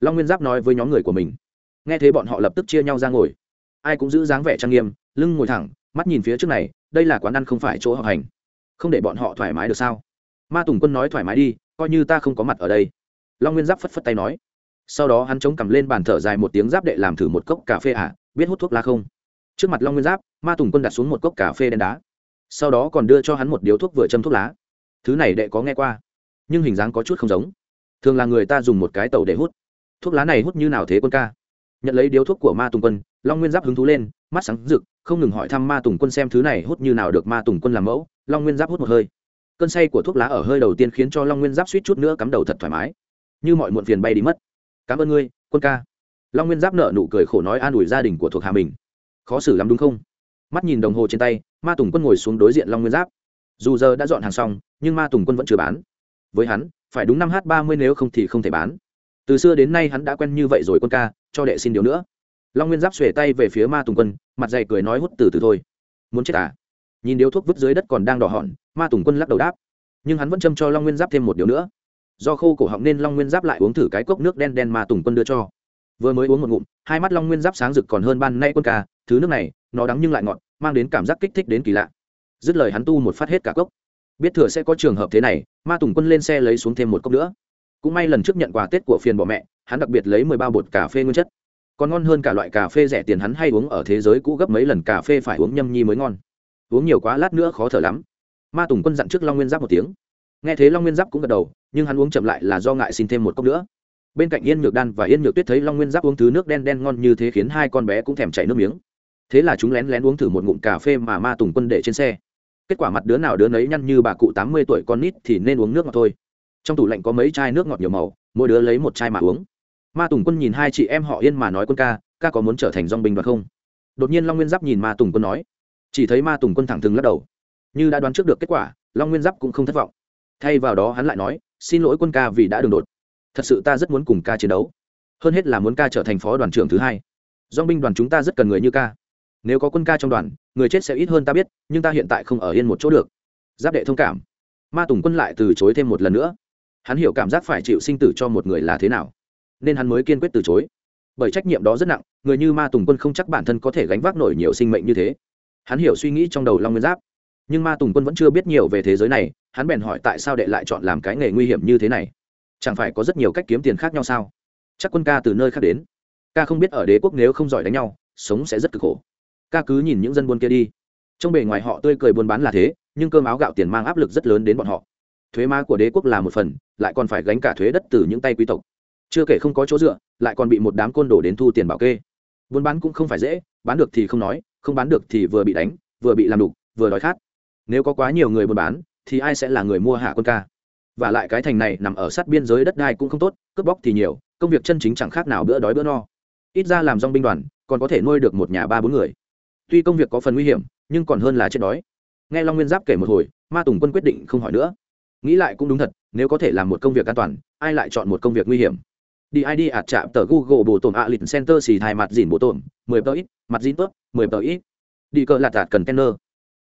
Long nguyên giáp nói với nhóm người của mình. Nghe thế bọn họ lập tức chia nhau ra ngồi. Ai cũng giữ dáng vẻ trang nghiêm, lưng ngồi thẳng, mắt nhìn phía trước này, đây là quán ăn không phải chỗ học hành. Không để bọn họ thoải mái được sao? Ma tùng quân nói thoải mái đi, coi như ta không có mặt ở đây. Long nguyên giáp phất phất tay nói. Sau đó hắn chống cầm lên bàn thở dài một tiếng giáp đệ làm thử một cốc cà phê à biết hút thuốc lá không? Trước mặt long nguyên giáp, ma tùng quân đặt xuống một cốc cà phê đen đá sau đó còn đưa cho hắn một điếu thuốc vừa châm thuốc lá. Thứ này đệ có nghe qua, nhưng hình dáng có chút không giống. Thường là người ta dùng một cái tàu để hút. Thuốc lá này hút như nào thế quân ca? Nhận lấy điếu thuốc của ma tùng quân, long nguyên giáp hứng thú lên, mắt sáng rực, không ngừng hỏi thăm ma tùng quân xem thứ này hút như nào được ma tùng quân làm mẫu. Long nguyên giáp hút một hơi. Cơn say của thuốc lá ở hơi đầu tiên khiến cho long nguyên giáp suýt chút nữa cắm đầu thật thoải mái. Như mọi muộn phiền bay đi mất. Cảm ơn ngươi, quân ca. Long nguyên giáp nợ nụ cười khổ nói an ủi gia đình của thuộc hà mình. Khó xử lắm đúng không? Mắt nhìn đồng hồ trên tay ma tùng quân ngồi xuống đối diện long nguyên giáp dù giờ đã dọn hàng xong nhưng ma tùng quân vẫn chưa bán với hắn phải đúng năm h ba mươi nếu không thì không thể bán từ xưa đến nay hắn đã quen như vậy rồi quân ca cho đệ xin điều nữa long nguyên giáp xuề tay về phía ma tùng quân mặt dày cười nói hút từ từ thôi muốn chết à? nhìn điếu thuốc vứt dưới đất còn đang đỏ hòn, ma tùng quân lắc đầu đáp nhưng hắn vẫn châm cho long nguyên giáp thêm một điều nữa do khô cổ họng nên long nguyên giáp lại uống thử cái cốc nước đen đen Ma tùng quân đưa cho vừa mới uống một ngụm, hai mắt long nguyên giáp sáng rực còn hơn ban nay quân ca thứ nước này, nó đắng nhưng lại ngọt, mang đến cảm giác kích thích đến kỳ lạ. Dứt lời hắn tu một phát hết cả cốc. Biết thừa sẽ có trường hợp thế này, ma tùng quân lên xe lấy xuống thêm một cốc nữa. Cũng may lần trước nhận quà tết của phiền bọ mẹ, hắn đặc biệt lấy mười bao bột cà phê nguyên chất. Còn ngon hơn cả loại cà phê rẻ tiền hắn hay uống ở thế giới cũ gấp mấy lần cà phê phải uống nhâm nhi mới ngon. Uống nhiều quá lát nữa khó thở lắm. Ma tùng quân dặn trước long nguyên giáp một tiếng. Nghe thế long nguyên giáp cũng gật đầu, nhưng hắn uống chậm lại là do ngại xin thêm một cốc nữa. Bên cạnh yên nhược đan và yên nhược tuyết thấy long nguyên giáp uống thứ nước đen đen ngon như thế khiến hai con bé cũng thèm chảy nước miếng thế là chúng lén lén uống thử một ngụm cà phê mà ma tùng quân để trên xe. Kết quả mặt đứa nào đứa nấy nhăn như bà cụ tám mươi tuổi con nít thì nên uống nước ngọt thôi. Trong tủ lạnh có mấy chai nước ngọt nhiều màu, mỗi đứa lấy một chai mà uống. Ma tùng quân nhìn hai chị em họ yên mà nói quân ca ca có muốn trở thành dong binh đoạt không? Đột nhiên long nguyên giáp nhìn ma tùng quân nói. Chỉ thấy ma tùng quân thẳng thừng lắc đầu. Như đã đoán trước được kết quả, long nguyên giáp cũng không thất vọng. Thay vào đó hắn lại nói, xin lỗi quân ca vì đã đường đột. Thật sự ta rất muốn cùng ca chiến đấu. Hơn hết là muốn ca trở thành phó đoàn trưởng thứ hai. Dong binh đoàn chúng ta rất cần người như ca nếu có quân ca trong đoàn, người chết sẽ ít hơn ta biết, nhưng ta hiện tại không ở yên một chỗ được. Giáp đệ thông cảm. Ma tùng quân lại từ chối thêm một lần nữa. Hắn hiểu cảm giác phải chịu sinh tử cho một người là thế nào, nên hắn mới kiên quyết từ chối. Bởi trách nhiệm đó rất nặng, người như ma tùng quân không chắc bản thân có thể gánh vác nổi nhiều sinh mệnh như thế. Hắn hiểu suy nghĩ trong đầu long nguyên giáp. Nhưng ma tùng quân vẫn chưa biết nhiều về thế giới này, hắn bèn hỏi tại sao đệ lại chọn làm cái nghề nguy hiểm như thế này. Chẳng phải có rất nhiều cách kiếm tiền khác nhau sao? Chắc quân ca từ nơi khác đến. Ca không biết ở đế quốc nếu không giỏi đánh nhau, sống sẽ rất cực khổ ca cứ nhìn những dân buôn kia đi. Trong bề ngoài họ tươi cười buôn bán là thế, nhưng cơm áo gạo tiền mang áp lực rất lớn đến bọn họ. Thuế má của đế quốc là một phần, lại còn phải gánh cả thuế đất từ những tay quý tộc. Chưa kể không có chỗ dựa, lại còn bị một đám côn đồ đến thu tiền bảo kê. Buôn bán cũng không phải dễ, bán được thì không nói, không bán được thì vừa bị đánh, vừa bị làm đục, vừa đói khát. Nếu có quá nhiều người buôn bán, thì ai sẽ là người mua hạ quân ca? Và lại cái thành này nằm ở sát biên giới đất đai cũng không tốt, cướp bóc thì nhiều, công việc chân chính chẳng khác nào bữa đói bữa no. Ít ra làm dong binh đoàn, còn có thể nuôi được một nhà ba bốn người tuy công việc có phần nguy hiểm, nhưng còn hơn là chết đói. Nghe long nguyên giáp kể một hồi, ma tùng quân quyết định không hỏi nữa. Nghĩ lại cũng đúng thật, nếu có thể làm một công việc an toàn, ai lại chọn một công việc nguy hiểm? Đi id ạt chạm tờ google bộ tổn ạ lịch center xì thai mặt dìn bộ tổn, mười tờ ít, mặt dìn tớp mười tờ ít. Đi cờ lạt tạt cần kenner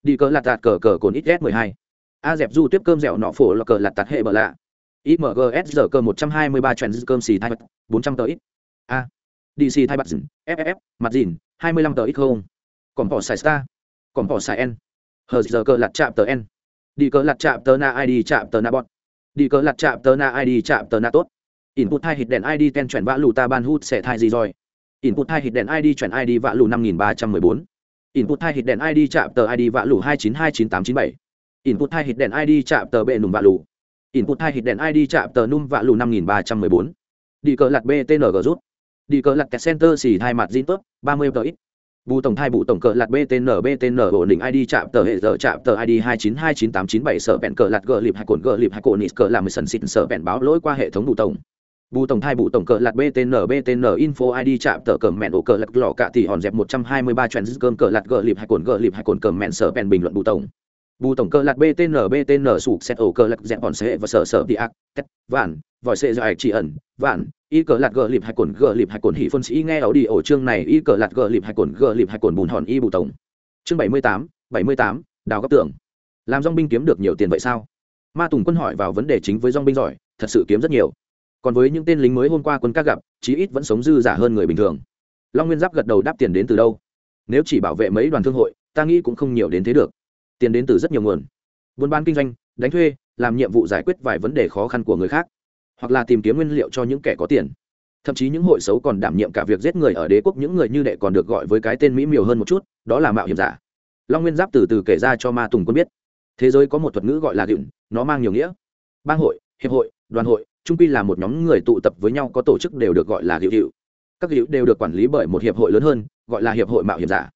đi cờ lạt tạt cờ cờ cồn ít s mười hai. A dẹp du tiếp cơm dẻo nọ phổ là cờ lạt tạt hệ bờ lạ. Imgs giờ cơ một trăm hai mươi ba trèn cơm xì thai bốn trăm tờ ít. A. Dc thai mặt dìn ff mặt dìn hai mươi lăm tờ ít không? Còn bỏ xài star. Còn bỏ xài n. Hờ, giờ cờ lạt chạm tờ n. Đi cờ lạt chạm tờ na id chạm tờ na bọn đi cờ lạt chạm tờ na id chạm tờ na tốt. Input hai hit đèn id ten chuyển vã lù ta ban hút sẽ thai gì rồi? Input hai hit đèn id chuyển id vã lù năm nghìn ba trăm mười bốn. Input hai hit đèn id chạm tờ id vã lù hai chín hai chín tám chín bảy. Input hai hit đèn id chạm tờ bệ nùng vã lù. Input hai hit đèn id chạm tờ num vã lù năm nghìn ba trăm mười bốn. Đi cờ lạt btng rút. Đi cờ lạt kẹt center xì hai mặt zin tốt, ba mươi tờ ít bù tổng thai bù tổng cờ lạt btn btn ổn định id chạm tờ hệ giờ chạm tờ id hai chín hai chín tám chín bảy sở bẹn cờ lạt gờ lịp hai cồn gờ lịp hai cồn nịt cờ làm mười sần xịn sở bẹn báo lỗi qua hệ thống bù tổng. Bù tổng thai bù tổng cờ lạt btn btn info id chạm tờ cờ mẹn ổ cờ lạt lò cả tỷ hòn dẹp một trăm hai mươi ba cơm cờ lạt gờ lịp hai cồn gờ lịp hai cồn cờ mẹn sở bẹn bình luận bù tổng. Bù tổng cờ lạt btn btn sụp xét ổ cờ lạt dẹp hòn sẽ và sở sở đi ác, tét, vạn, vòi sẽ dài chỉ ẩn, vạn y cờ lạt gờ lịp hai cồn, gờ lịp hai cồn hỉ phân sĩ nghe ảo đi ổ chương này. Y cờ lạt gờ lịp hai cồn, gờ lịp hai cồn bùn hòn y bù tổng. Chương bảy mươi tám, bảy mươi tám, đào góc tưởng làm dong binh kiếm được nhiều tiền vậy sao? Ma tùng quân hỏi vào vấn đề chính với dong binh giỏi, thật sự kiếm rất nhiều. Còn với những tên lính mới hôm qua quân các gặp, chí ít vẫn sống dư giả hơn người bình thường. Long nguyên giáp gật đầu đáp tiền đến từ đâu? Nếu chỉ bảo vệ mấy đoàn thương hội, ta nghĩ cũng không nhiều đến thế được. Tiền đến từ rất nhiều nguồn. Buôn bán kinh doanh, đánh thuê, làm nhiệm vụ giải quyết vài vấn đề khó khăn của người khác hoặc là tìm kiếm nguyên liệu cho những kẻ có tiền. Thậm chí những hội xấu còn đảm nhiệm cả việc giết người ở đế quốc những người như đệ còn được gọi với cái tên mỹ miều hơn một chút, đó là mạo hiểm giả. Long nguyên giáp từ từ kể ra cho ma tùng quân biết. Thế giới có một thuật ngữ gọi là gịu nó mang nhiều nghĩa. Bang hội, hiệp hội, đoàn hội trung quy là một nhóm người tụ tập với nhau có tổ chức đều được gọi là gịu hiệu các gịu đều được quản lý bởi một hiệp hội lớn hơn, gọi là hiệp hội mạo hiểm giả.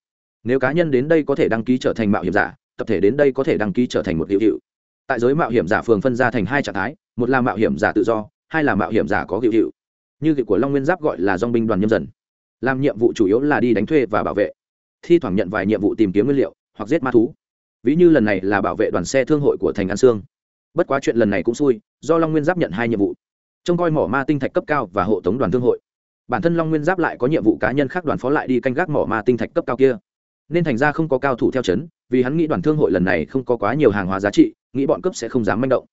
Nếu cá nhân đến đây có thể đăng ký trở thành mạo hiểm giả, tập thể đến đây có thể đăng ký trở thành một hiệu hiệu tại giới mạo hiểm giả phường phân ra thành hai trạng thái, một là mạo hiểm giả tự do hai là mạo hiểm giả có hiệu hiệu. Như hiệu của long nguyên giáp gọi là dong binh đoàn nhâm dần. Làm nhiệm vụ chủ yếu là đi đánh thuê và bảo vệ. Thi thoảng nhận vài nhiệm vụ tìm kiếm nguyên liệu, hoặc giết ma thú. Ví như lần này là bảo vệ đoàn xe thương hội của thành an sương. Bất quá chuyện lần này cũng xui, do long nguyên giáp nhận hai nhiệm vụ. Trông coi mỏ ma tinh thạch cấp cao và hộ tống đoàn thương hội. Bản thân long nguyên giáp lại có nhiệm vụ cá nhân khác đoàn phó lại đi canh gác mỏ ma tinh thạch cấp cao kia. Nên thành ra không có cao thủ theo chấn, vì hắn nghĩ đoàn thương hội lần này không có quá nhiều hàng hóa giá trị, nghĩ bọn cướp sẽ không dám manh động.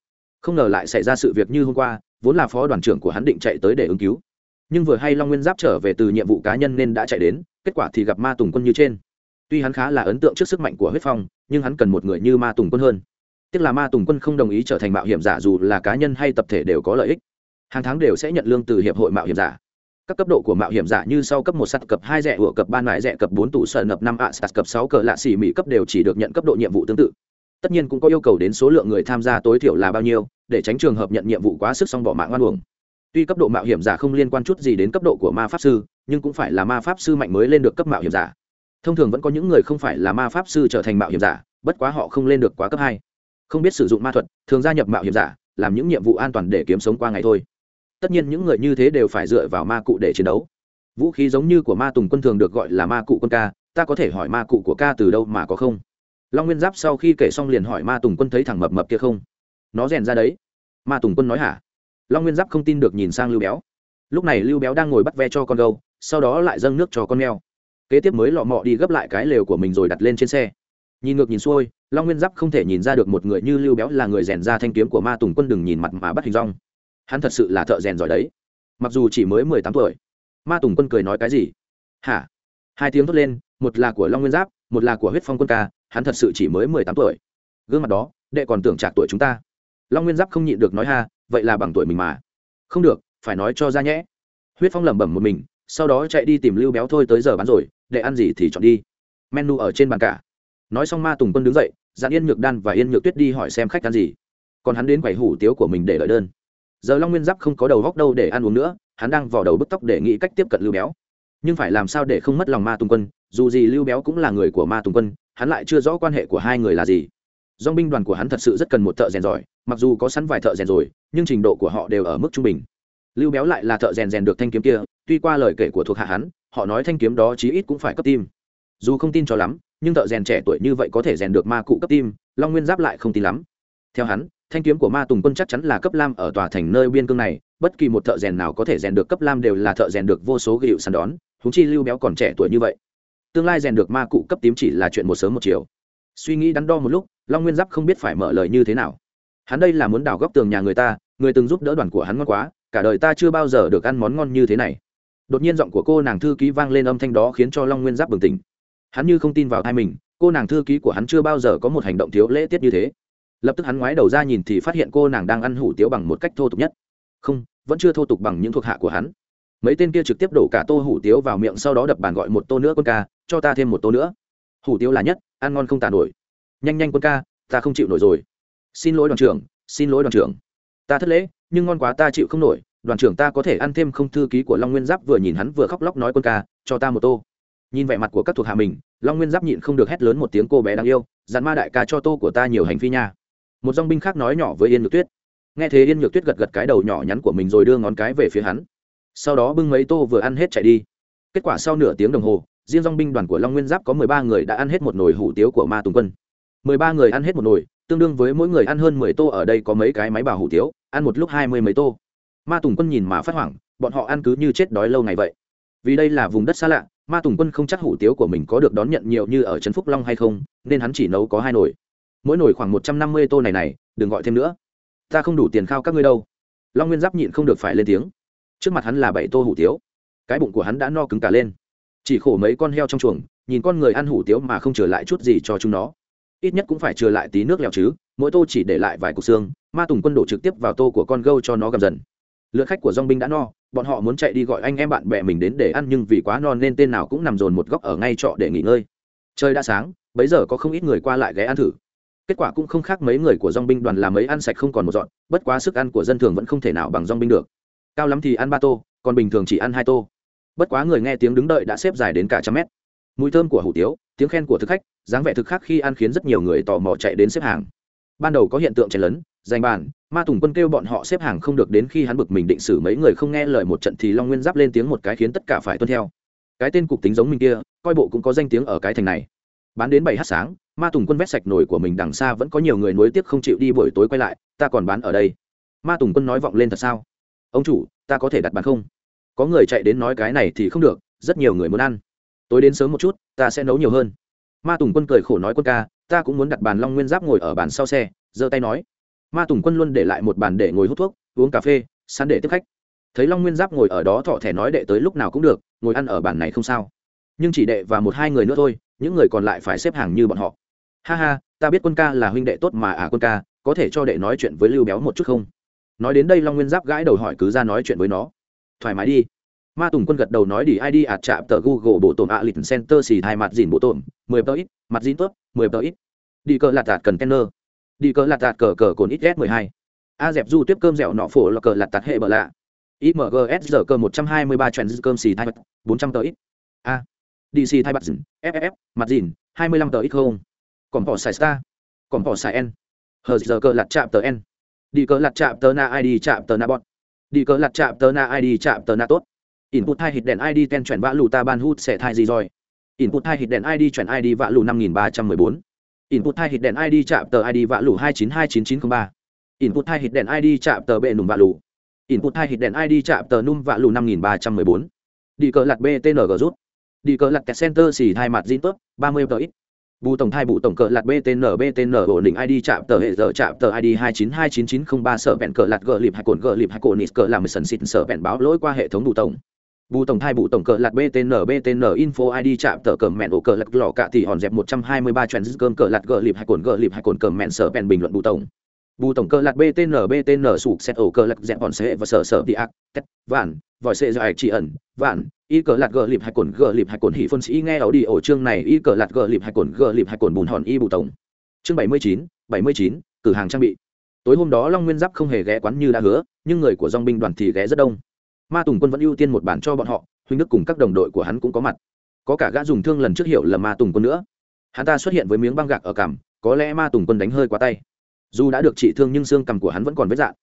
Không ngờ lại xảy ra sự việc như hôm qua vốn là phó đoàn trưởng của hắn định chạy tới để ứng cứu. Nhưng vừa hay long nguyên giáp trở về từ nhiệm vụ cá nhân nên đã chạy đến, kết quả thì gặp ma tùng quân như trên. Tuy hắn khá là ấn tượng trước sức mạnh của huyết phong, nhưng hắn cần một người như ma tùng quân hơn. Tức là ma tùng quân không đồng ý trở thành mạo hiểm giả dù là cá nhân hay tập thể đều có lợi ích. Hàng tháng đều sẽ nhận lương từ hiệp hội mạo hiểm giả. Các cấp độ của mạo hiểm giả như sau cấp một sắt cập hai rẻ ủa cập ba nại rẻ cập bốn tủ sợ nập năm ạ sạt cập sáu cờ lạ xỉ mỹ cấp đều chỉ được nhận cấp độ nhiệm vụ tương tự tất nhiên cũng có yêu cầu đến số lượng người tham gia tối thiểu là bao nhiêu, để tránh trường hợp nhận nhiệm vụ quá sức xong bỏ mạng oan uổng. Tuy cấp độ mạo hiểm giả không liên quan chút gì đến cấp độ của ma pháp sư, nhưng cũng phải là ma pháp sư mạnh mới lên được cấp mạo hiểm giả. Thông thường vẫn có những người không phải là ma pháp sư trở thành mạo hiểm giả, bất quá họ không lên được quá cấp hai. Không biết sử dụng ma thuật, thường gia nhập mạo hiểm giả, làm những nhiệm vụ an toàn để kiếm sống qua ngày thôi. Tất nhiên những người như thế đều phải dựa vào ma cụ để chiến đấu. Vũ khí giống như của ma tùng quân thường được gọi là ma cụ quân ca, ta có thể hỏi ma cụ của ca từ đâu mà có không? Long nguyên giáp sau khi kể xong liền hỏi ma tùng quân thấy thằng mập mập kia không? Nó rèn ra đấy. Ma tùng quân nói hả? Long nguyên giáp không tin được nhìn sang lưu béo. Lúc này lưu béo đang ngồi bắt ve cho con gâu, sau đó lại dâng nước cho con mèo. Kế tiếp mới lọ mọ đi gấp lại cái lều của mình rồi đặt lên trên xe. Nhìn ngược nhìn xuôi, long nguyên giáp không thể nhìn ra được một người như lưu béo là người rèn ra thanh kiếm của ma tùng quân đừng nhìn mặt mà bắt hình rong. Hắn thật sự là thợ rèn giỏi đấy. Mặc dù chỉ mới mười tám tuổi, ma tùng quân cười nói cái gì? Hả? Hai tiếng thốt lên, một là của long nguyên giáp, một là của huyết phong quân ca hắn thật sự chỉ mới mười tám tuổi. Gương mặt đó, đệ còn tưởng trạc tuổi chúng ta. Long nguyên giáp không nhịn được nói ha, vậy là bằng tuổi mình mà. Không được, phải nói cho ra nhẽ. Huyết phong lẩm bẩm một mình, sau đó chạy đi tìm lưu béo thôi tới giờ bán rồi, để ăn gì thì chọn đi. Menu ở trên bàn cả. Nói xong ma tùng quân đứng dậy, dặn yên nhược đan và yên nhược tuyết đi hỏi xem khách ăn gì. Còn hắn đến quầy hủ tiếu của mình để lợi đơn. Giờ long nguyên giáp không có đầu góc đâu để ăn uống nữa, hắn đang vò đầu bức tóc để nghĩ cách tiếp cận lưu béo. Nhưng phải làm sao để không mất lòng ma tùng quân, dù gì lưu béo cũng là người của ma tùng quân hắn lại chưa rõ quan hệ của hai người là gì. Dong binh đoàn của hắn thật sự rất cần một thợ rèn giỏi, mặc dù có sẵn vài thợ rèn rồi, nhưng trình độ của họ đều ở mức trung bình. Lưu béo lại là thợ rèn rèn được thanh kiếm kia, tuy qua lời kể của thuộc hạ hắn, họ nói thanh kiếm đó chí ít cũng phải cấp tim. Dù không tin cho lắm, nhưng thợ rèn trẻ tuổi như vậy có thể rèn được ma cụ cấp tim, long nguyên giáp lại không tin lắm. Theo hắn, thanh kiếm của ma tùng quân chắc chắn là cấp lam ở tòa thành nơi biên cương này, bất kỳ một thợ rèn nào có thể rèn được cấp lam đều là thợ rèn được vô số gịu săn đón húng chi lưu béo còn trẻ tuổi như vậy tương lai rèn được ma cụ cấp tím chỉ là chuyện một sớm một chiều. Suy nghĩ đắn đo một lúc, long nguyên giáp không biết phải mở lời như thế nào. Hắn đây là muốn đào góc tường nhà người ta, người từng giúp đỡ đoàn của hắn ngon quá, cả đời ta chưa bao giờ được ăn món ngon như thế này. Đột nhiên giọng của cô nàng thư ký vang lên âm thanh đó khiến cho long nguyên giáp bừng tỉnh. Hắn như không tin vào thai mình, cô nàng thư ký của hắn chưa bao giờ có một hành động thiếu lễ tiết như thế. Lập tức hắn ngoái đầu ra nhìn thì phát hiện cô nàng đang ăn hủ tiếu bằng một cách thô tục nhất. Không, vẫn chưa thô tục bằng những thuộc hạ của hắn. Mấy tên kia trực tiếp đổ cả tô hủ tiếu vào miệng, sau đó đập bàn gọi một tô nữa con ca cho ta thêm một tô nữa. Hủ tiếu là nhất, ăn ngon không tàn nổi. Nhanh nhanh quân ca, ta không chịu nổi rồi. Xin lỗi đoàn trưởng, xin lỗi đoàn trưởng. Ta thất lễ, nhưng ngon quá ta chịu không nổi. Đoàn trưởng ta có thể ăn thêm không thư ký của long nguyên giáp vừa nhìn hắn vừa khóc lóc nói quân ca, cho ta một tô. Nhìn vẻ mặt của các thuộc hạ mình, long nguyên giáp nhịn không được hét lớn một tiếng cô bé đáng yêu dàn ma đại ca cho tô của ta nhiều hành phi nha. Một dong binh khác nói nhỏ với yên nhược tuyết. Nghe thế yên nhược tuyết gật gật cái đầu nhỏ nhắn của mình rồi đưa ngón cái về phía hắn. Sau đó bưng mấy tô vừa ăn hết chạy đi. Kết quả sau nửa tiếng đồng hồ riêng dong binh đoàn của long nguyên giáp có mười ba người đã ăn hết một nồi hủ tiếu của ma tùng quân. Mười ba người ăn hết một nồi, tương đương với mỗi người ăn hơn mười tô ở đây có mấy cái máy bào hủ tiếu, ăn một lúc hai mươi mấy tô. Ma tùng quân nhìn mà phát hoảng, bọn họ ăn cứ như chết đói lâu ngày vậy. Vì đây là vùng đất xa lạ, ma tùng quân không chắc hủ tiếu của mình có được đón nhận nhiều như ở trấn phúc long hay không, nên hắn chỉ nấu có hai nồi. Mỗi nồi khoảng một trăm năm mươi tô này này, đừng gọi thêm nữa. Ta không đủ tiền khao các ngươi đâu. Long nguyên giáp nhịn không được phải lên tiếng. Trước mặt hắn là bảy tô hủ tiếu. Cái bụng của hắn đã no cứng cả lên chỉ khổ mấy con heo trong chuồng, nhìn con người ăn hủ tiếu mà không trở lại chút gì cho chúng nó. Ít nhất cũng phải trở lại tí nước lèo chứ, mỗi tô chỉ để lại vài cục xương, ma tùng quân đổ trực tiếp vào tô của con gâu cho nó gầm dần. Lượt khách của dong binh đã no, bọn họ muốn chạy đi gọi anh em bạn bè mình đến để ăn nhưng vì quá no nên tên nào cũng nằm dồn một góc ở ngay trọ để nghỉ ngơi. Trời đã sáng, bấy giờ có không ít người qua lại ghé ăn thử. Kết quả cũng không khác mấy người của dong binh đoàn làm ấy ăn sạch không còn một dọn, bất quá sức ăn của dân thường vẫn không thể nào bằng dong binh được. Cao lắm thì ăn ba tô, còn bình thường chỉ ăn hai tô bất quá người nghe tiếng đứng đợi đã xếp dài đến cả trăm mét. Mùi thơm của hủ tiếu, tiếng khen của thực khách, dáng vẻ thực khác khi ăn khiến rất nhiều người tò mò chạy đến xếp hàng. Ban đầu có hiện tượng chen lấn, giành bàn, ma tùng quân kêu bọn họ xếp hàng không được đến khi hắn bực mình định xử mấy người không nghe lời một trận thì long nguyên giáp lên tiếng một cái khiến tất cả phải tuân theo. Cái tên cục tính giống mình kia, coi bộ cũng có danh tiếng ở cái thành này. Bán đến bảy h sáng, ma tùng quân vét sạch nổi của mình đằng xa vẫn có nhiều người nối tiếc không chịu đi buổi tối quay lại, ta còn bán ở đây. Ma tùng quân nói vọng lên thật sao? Ông chủ, ta có thể đặt bàn không? Có người chạy đến nói cái này thì không được, rất nhiều người muốn ăn. Tối đến sớm một chút, ta sẽ nấu nhiều hơn. Ma tùng quân cười khổ nói quân ca, ta cũng muốn đặt bàn long nguyên giáp ngồi ở bàn sau xe, giơ tay nói. Ma tùng quân luôn để lại một bàn để ngồi hút thuốc, uống cà phê săn để tiếp khách. Thấy long nguyên giáp ngồi ở đó thọ thẻ nói đệ tới lúc nào cũng được, ngồi ăn ở bàn này không sao. Nhưng chỉ đệ và một hai người nữa thôi, những người còn lại phải xếp hàng như bọn họ. Ha ha, ta biết quân ca là huynh đệ tốt mà à quân ca, có thể cho đệ nói chuyện với lưu béo một chút không? Nói đến đây long nguyên giáp gãi đầu hỏi cứ ra nói chuyện với nó thoải mái đi. Ma tùng quân gật đầu nói đi id ạt chạm tờ google bộ tổn ạ lịch center xì hai mặt dìn bộ tổn, mười tờ ít, mặt dìn tốt mười tờ ít. Đi cờ lạt tạt cần đi cờ lạt tạt cờ cờ cồn ít s mười hai. A dẹp du tiếp cơm dẻo nọ phổ là cờ lạt tạt hệ bờ lạ. Imgs giờ cơ một trăm hai mươi ba trend cơm xì hai bốn trăm tờ ít. A. Dc thay mặt dìn ff mặt dìn, hai mươi lăm tờ ít không. Còn bỏ xài star. Còn bỏ xài n. Hờ giờ cơ lạt chạm tờ n. Đi cờ lạt chạm tờ na id chạm tờ na bọt đi cờ lạt chạm tờ na id chạm tờ na tốt. Input hai hít đèn id ten chuyển vã lù ta ban hút sẽ thai gì rồi. Input hai hít đèn id chuyển id vã lù năm nghìn ba trăm mười bốn. Input hai hít đèn id chạm tờ id vã lù hai chín hai chín chín không ba. Input hai hít đèn id chạm tờ bệ nùm vạ lù. Input hai hít đèn id chạm tờ num vạ lù năm nghìn ba trăm mười bốn. Đi cờ lạt btng rút. Đi cờ lặt kẹt center xì hai mặt zin tốt, ba mươi tờ ít bù tổng thai bù tổng cờ lạt btn btn ổn định id chạm tờ hệ giờ chạm tờ id hai chín hai chín chín không ba sở bẹn cờ lạt gờ lịp hay cồn gờ lịp hay cồn nít cờ làm sần xịt sở bẹn báo lỗi qua hệ thống bù tổng. Bù tổng thai bù tổng cờ lạt btn btn info id chạm tờ cờ mẹn ổ cờ lạt lò cạ thì hòn dẹp một trăm hai mươi ba cơm cờ lạt gờ lịp hay cồn gờ lịp hay cồn cờ mẹn sở bẹn bình luận bù tổng. Bù tổng cờ lạt btn btn sụp xét ổ cờ lạt dẹp hòn xe và sở sở đi ác cách vạn, vòi xe do ạch chỉ ẩn, vạn y cờ lạt gờ lịp hai cồn gờ lịp hai cồn hỉ phân sĩ nghe ảo đi ổ chương này. Y cờ lạt gờ lịp hai cồn gờ lịp hai cồn bùn hòn y bù tổng. Chương bảy mươi chín, bảy mươi chín cửa hàng trang bị. Tối hôm đó long nguyên giáp không hề ghé quán như đã hứa, nhưng người của dong binh đoàn thì ghé rất đông. Ma tùng quân vẫn ưu tiên một bản cho bọn họ, huynh đức cùng các đồng đội của hắn cũng có mặt. Có cả gã dùng thương lần trước hiểu là ma tùng quân nữa. Hắn ta xuất hiện với miếng băng gạc ở cằm, có lẽ ma tùng quân đánh hơi quá tay. Dù đã được trị thương nhưng xương cằm của hắn vẫn còn vết dạn.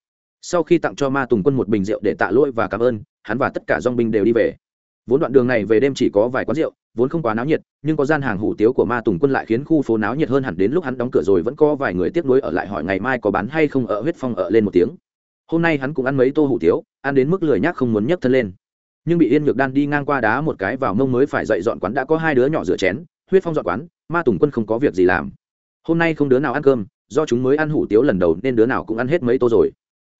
Sau khi tặng cho ma tùng quân một bình rượu để tạ lỗi và cảm ơn, hắn và tất cả dong binh đều đi về vốn đoạn đường này về đêm chỉ có vài quán rượu, vốn không quá náo nhiệt, nhưng có gian hàng hủ tiếu của ma tùng quân lại khiến khu phố náo nhiệt hơn hẳn đến lúc hắn đóng cửa rồi vẫn có vài người tiếp nối ở lại hỏi ngày mai có bán hay không ở huyết phong ở lên một tiếng. Hôm nay hắn cũng ăn mấy tô hủ tiếu, ăn đến mức lười nhác không muốn nhấc thân lên. Nhưng bị yên nhược đan đi ngang qua đá một cái vào mông mới phải dậy dọn quán đã có hai đứa nhỏ rửa chén, huyết phong dọn quán, ma tùng quân không có việc gì làm. Hôm nay không đứa nào ăn cơm, do chúng mới ăn hủ tiếu lần đầu nên đứa nào cũng ăn hết mấy tô rồi.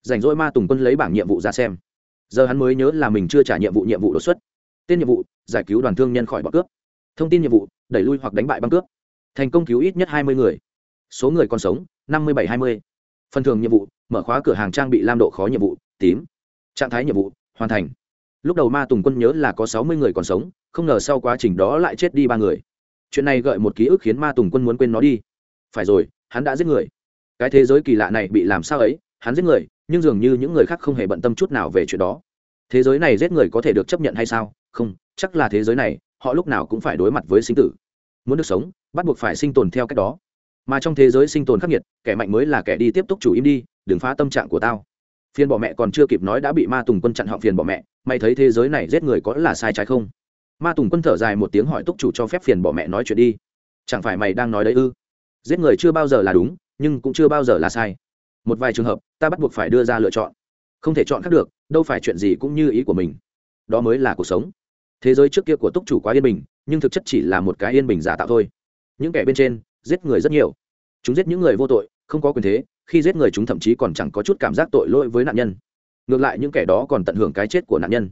Rảnh rỗi ma tùng quân lấy bảng nhiệm vụ ra xem. Giờ hắn mới nhớ là mình chưa trả nhiệm vụ nhiệm vụ đột xuất tên nhiệm vụ, giải cứu đoàn thương nhân khỏi bọn cướp. Thông tin nhiệm vụ, đẩy lui hoặc đánh bại băng cướp. Thành công cứu ít nhất hai mươi người. Số người còn sống, năm mươi bảy hai mươi. Phần thường nhiệm vụ, mở khóa cửa hàng trang bị lam độ khó nhiệm vụ, tím. Trạng thái nhiệm vụ, hoàn thành. Lúc đầu ma tùng quân nhớ là có sáu mươi người còn sống, không ngờ sau quá trình đó lại chết đi ba người. Chuyện này gợi một ký ức khiến ma tùng quân muốn quên nó đi. Phải rồi, hắn đã giết người. Cái thế giới kỳ lạ này bị làm sao ấy, hắn giết người, nhưng dường như những người khác không hề bận tâm chút nào về chuyện đó thế giới này giết người có thể được chấp nhận hay sao? Không, chắc là thế giới này, họ lúc nào cũng phải đối mặt với sinh tử. Muốn được sống, bắt buộc phải sinh tồn theo cách đó. Mà trong thế giới sinh tồn khắc nghiệt, kẻ mạnh mới là kẻ đi tiếp tục chủ im đi, đừng phá tâm trạng của tao. Phiền bỏ mẹ còn chưa kịp nói đã bị ma tùng quân chặn họng phiền bỏ mẹ, mày thấy thế giới này giết người có là sai trái không? Ma tùng quân thở dài một tiếng hỏi túc chủ cho phép phiền bỏ mẹ nói chuyện đi. Chẳng phải mày đang nói đấy ư? Giết người chưa bao giờ là đúng, nhưng cũng chưa bao giờ là sai. Một vài trường hợp, ta bắt buộc phải đưa ra lựa chọn. Không thể chọn khác được đâu phải chuyện gì cũng như ý của mình. Đó mới là cuộc sống. Thế giới trước kia của túc chủ quá yên bình, nhưng thực chất chỉ là một cái yên bình giả tạo thôi. Những kẻ bên trên, giết người rất nhiều. Chúng giết những người vô tội, không có quyền thế, khi giết người chúng thậm chí còn chẳng có chút cảm giác tội lỗi với nạn nhân. Ngược lại những kẻ đó còn tận hưởng cái chết của nạn nhân.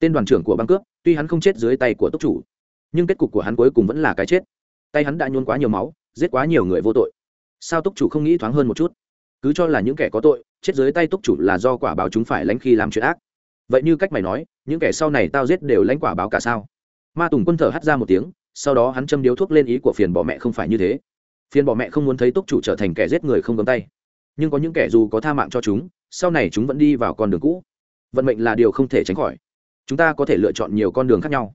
Tên đoàn trưởng của băng cướp, tuy hắn không chết dưới tay của túc chủ, nhưng kết cục của hắn cuối cùng vẫn là cái chết. Tay hắn đã nhôn quá nhiều máu, giết quá nhiều người vô tội. Sao túc chủ không nghĩ thoáng hơn một chút? Cứ cho là những kẻ có tội, chết dưới tay túc chủ là do quả báo chúng phải lãnh khi làm chuyện ác. Vậy như cách mày nói, những kẻ sau này tao giết đều lãnh quả báo cả sao? Ma tùng quân thở hắt ra một tiếng, sau đó hắn châm điếu thuốc lên ý của phiền bỏ mẹ không phải như thế. Phiền bỏ mẹ không muốn thấy túc chủ trở thành kẻ giết người không cấm tay. Nhưng có những kẻ dù có tha mạng cho chúng, sau này chúng vẫn đi vào con đường cũ. Vận mệnh là điều không thể tránh khỏi. Chúng ta có thể lựa chọn nhiều con đường khác nhau.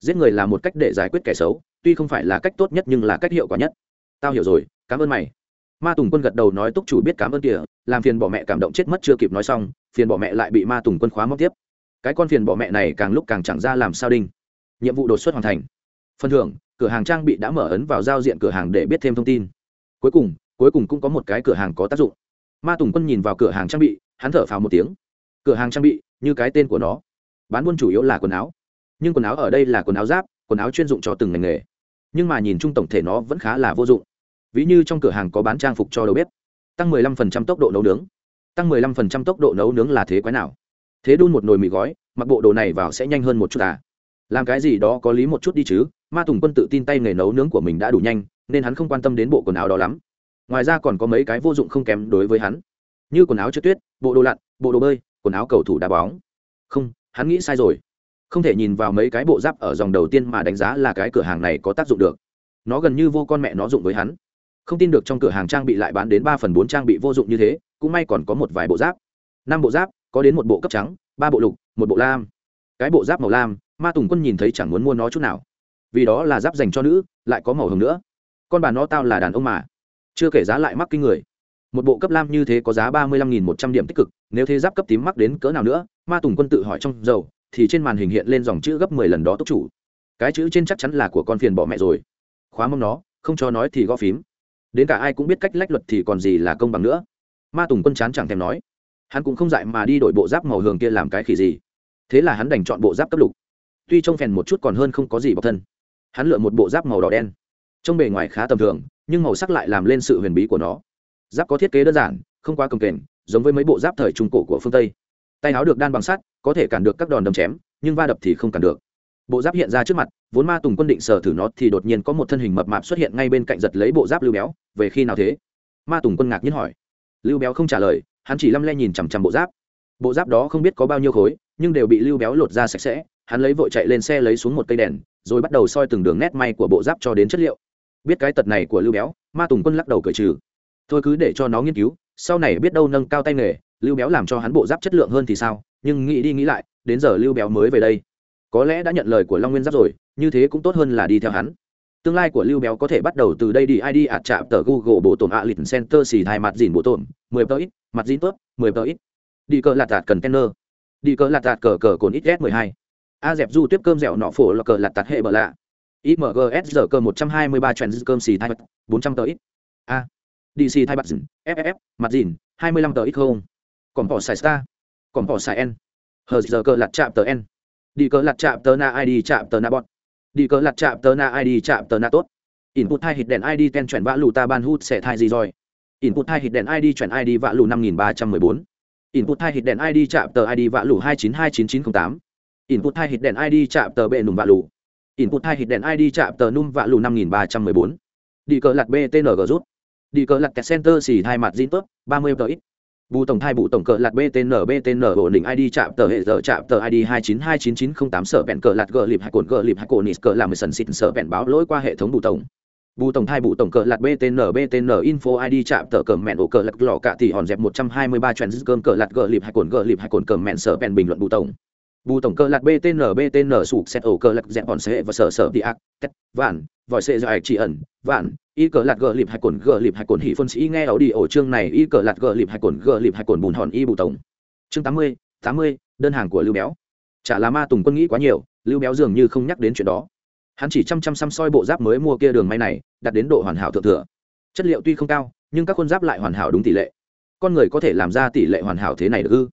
Giết người là một cách để giải quyết kẻ xấu, tuy không phải là cách tốt nhất nhưng là cách hiệu quả nhất. Tao hiểu rồi, cảm ơn mày ma tùng quân gật đầu nói, túc chủ biết cảm ơn kìa, làm phiền bỏ mẹ cảm động chết mất chưa kịp nói xong, phiền bỏ mẹ lại bị ma tùng quân khóa móc tiếp. Cái con phiền bỏ mẹ này càng lúc càng chẳng ra làm sao đinh. Nhiệm vụ đột xuất hoàn thành. Phần thưởng, cửa hàng trang bị đã mở ấn vào giao diện cửa hàng để biết thêm thông tin. Cuối cùng cuối cùng cũng có một cái cửa hàng có tác dụng. Ma tùng quân nhìn vào cửa hàng trang bị, hắn thở phào một tiếng. Cửa hàng trang bị, như cái tên của nó. Bán buôn chủ yếu là quần áo. Nhưng quần áo ở đây là quần áo giáp, quần áo chuyên dụng cho từng ngành nghề. Nhưng mà nhìn chung tổng thể nó vẫn khá là vô dụng ví như trong cửa hàng có bán trang phục cho đầu bếp. Tăng 15% tốc độ nấu nướng. Tăng 15% tốc độ nấu nướng là thế quái nào? Thế đun một nồi mì gói, mặc bộ đồ này vào sẽ nhanh hơn một chút à? Làm cái gì đó có lý một chút đi chứ, ma tùng quân tự tin tay nghề nấu nướng của mình đã đủ nhanh, nên hắn không quan tâm đến bộ quần áo đó lắm. Ngoài ra còn có mấy cái vô dụng không kém đối với hắn. Như quần áo trượt tuyết, bộ đồ lặn, bộ đồ bơi, quần áo cầu thủ đá bóng. Không, hắn nghĩ sai rồi. Không thể nhìn vào mấy cái bộ giáp ở dòng đầu tiên mà đánh giá là cái cửa hàng này có tác dụng được. Nó gần như vô con mẹ nó dụng với hắn không tin được trong cửa hàng trang bị lại bán đến ba phần bốn trang bị vô dụng như thế, cũng may còn có một vài bộ giáp. Năm bộ giáp, có đến một bộ cấp trắng, ba bộ lục, một bộ lam. Cái bộ giáp màu lam, ma tùng quân nhìn thấy chẳng muốn mua nó chút nào. Vì đó là giáp dành cho nữ, lại có màu hồng nữa. Con bà nó tao là đàn ông mà. Chưa kể giá lại mắc kinh người. Một bộ cấp lam như thế có giá ba mươi lăm nghìn một trăm điểm tích cực, nếu thế giáp cấp tím mắc đến cỡ nào nữa, ma tùng quân tự hỏi trong dầu, thì trên màn hình hiện lên dòng chữ gấp mười lần đó tốc chủ. Cái chữ trên chắc chắn là của con phiền bỏ mẹ rồi. Khóa mông nó, không cho nói thì gõ phím đến cả ai cũng biết cách lách luật thì còn gì là công bằng nữa. Ma tùng quân chán chẳng thèm nói. Hắn cũng không dại mà đi đổi bộ giáp màu hường kia làm cái khỉ gì. Thế là hắn đành chọn bộ giáp cấp lục. Tuy trông phèn một chút còn hơn không có gì bọc thân. Hắn lựa một bộ giáp màu đỏ đen. Trong bề ngoài khá tầm thường, nhưng màu sắc lại làm lên sự huyền bí của nó. Giáp có thiết kế đơn giản, không quá cồng kềnh, giống với mấy bộ giáp thời trung cổ của phương tây. Tay áo được đan bằng sắt, có thể cản được các đòn đâm chém, nhưng va đập thì không cản được bộ giáp hiện ra trước mặt, vốn ma tùng quân định sở thử nó thì đột nhiên có một thân hình mập mạp xuất hiện ngay bên cạnh giật lấy bộ giáp lưu béo, về khi nào thế? Ma tùng quân ngạc nhiên hỏi. Lưu béo không trả lời, hắn chỉ lăm le nhìn chằm chằm bộ giáp. Bộ giáp đó không biết có bao nhiêu khối, nhưng đều bị lưu béo lột ra sạch sẽ, hắn lấy vội chạy lên xe lấy xuống một cây đèn, rồi bắt đầu soi từng đường nét may của bộ giáp cho đến chất liệu. Biết cái tật này của lưu béo, ma tùng quân lắc đầu cởi trừ. Thôi cứ để cho nó nghiên cứu, sau này biết đâu nâng cao tay nghề, lưu béo làm cho hắn bộ giáp chất lượng hơn thì sao? Nhưng nghĩ đi nghĩ lại, đến giờ lưu béo mới về đây có lẽ đã nhận lời của long nguyên giáp rồi, như thế cũng tốt hơn là đi theo hắn. Tương lai của lưu béo có thể bắt đầu từ đây đi id ạt chạm tờ google bộ tổn ạ lịch center xì thai mặt dìn bộ tổn, mười tờ ít, mặt dìn tớp, mười tờ ít. Đi cờ lạt tạt cần đi cờ lạt tạt cờ cờ cồn ít s mười hai. A dẹp du tiếp cơm dẻo nọ phổ là cờ lạt tạt hệ bờ lạ. Imgs giờ cơ một trăm hai mươi ba trend cơm xì thai bốn trăm tờ ít. A. Dc thai mặt dìn ff mặt dìn, hai mươi lăm tờ ít không. Còn bỏ xài star. Còn bỏ xài n. Hờ giờ cơ lạt chạm tờ n đi cờ lặt chạm tờ na id chạm tờ na bọt. Đi cờ lặt chạm tờ na id chạm tờ na tốt. Input hai hit đèn id ten chuyển vã lù ta ban hút sẽ thai gì rồi. Input hai hit đèn id chuyển id vã lù năm nghìn ba trăm mười bốn. Input hai hit đèn id chạm tờ id vã lù hai chín hai chín chín không tám. Input hai hit đèn id chạm tờ bệ nùm vã lù. Input hai hit đèn id chạm tờ num vã lù năm nghìn ba trăm mười bốn. Đi cờ lặt btng rút. Đi cờ lặt kẹt center xì hai mặt zin tốt, ba mươi tờ ít bù tổng thai bù tổng cờ lạt btn btn ổn định id chạm tờ hệ giờ chạm tờ id hai chín hai chín chín không tám sở bẹn cờ lạt gờ lịp hai cồn, gờ lịp hai cồn nít cờ làm sần xịt sở bẹn báo lỗi qua hệ thống bù tổng. Bù tổng thai bù tổng cờ lạt btn btn info id chạm tờ cờ mẹn ổ cờ lạt lò cạ thì hòn dẹp một trăm hai mươi ba cơm cờ lạt gờ lịp hai cồn, gờ lịp hai cồn cờ mẹn sở bẹn bình luận bù tổng. Bù tổng cờ lạt btn btn sụp xét ổ cờ lạt dẹp hòn sẽ và sở sở đi ác, tét, vạn, vòi sẽ dài chỉ ẩn, vạn y cờ lạt gờ lịp hai cồn gờ lịp hai cồn hỉ phân sĩ nghe ảo đi ổ chương này y cờ lạt gờ lịp hai cồn gờ lịp hai cồn bùn hòn y bù tổng. Chương tám mươi tám mươi, đơn hàng của lưu béo. Chả là ma tùng quân nghĩ quá nhiều, lưu béo dường như không nhắc đến chuyện đó. Hắn chỉ chăm chăm xăm soi bộ giáp mới mua kia đường may này đạt đến độ hoàn hảo thượng thừa. Chất liệu tuy không cao, nhưng các khuôn giáp lại hoàn hảo đúng tỷ lệ. Con người có thể làm ra tỷ lệ hoàn hảo thế này được ư?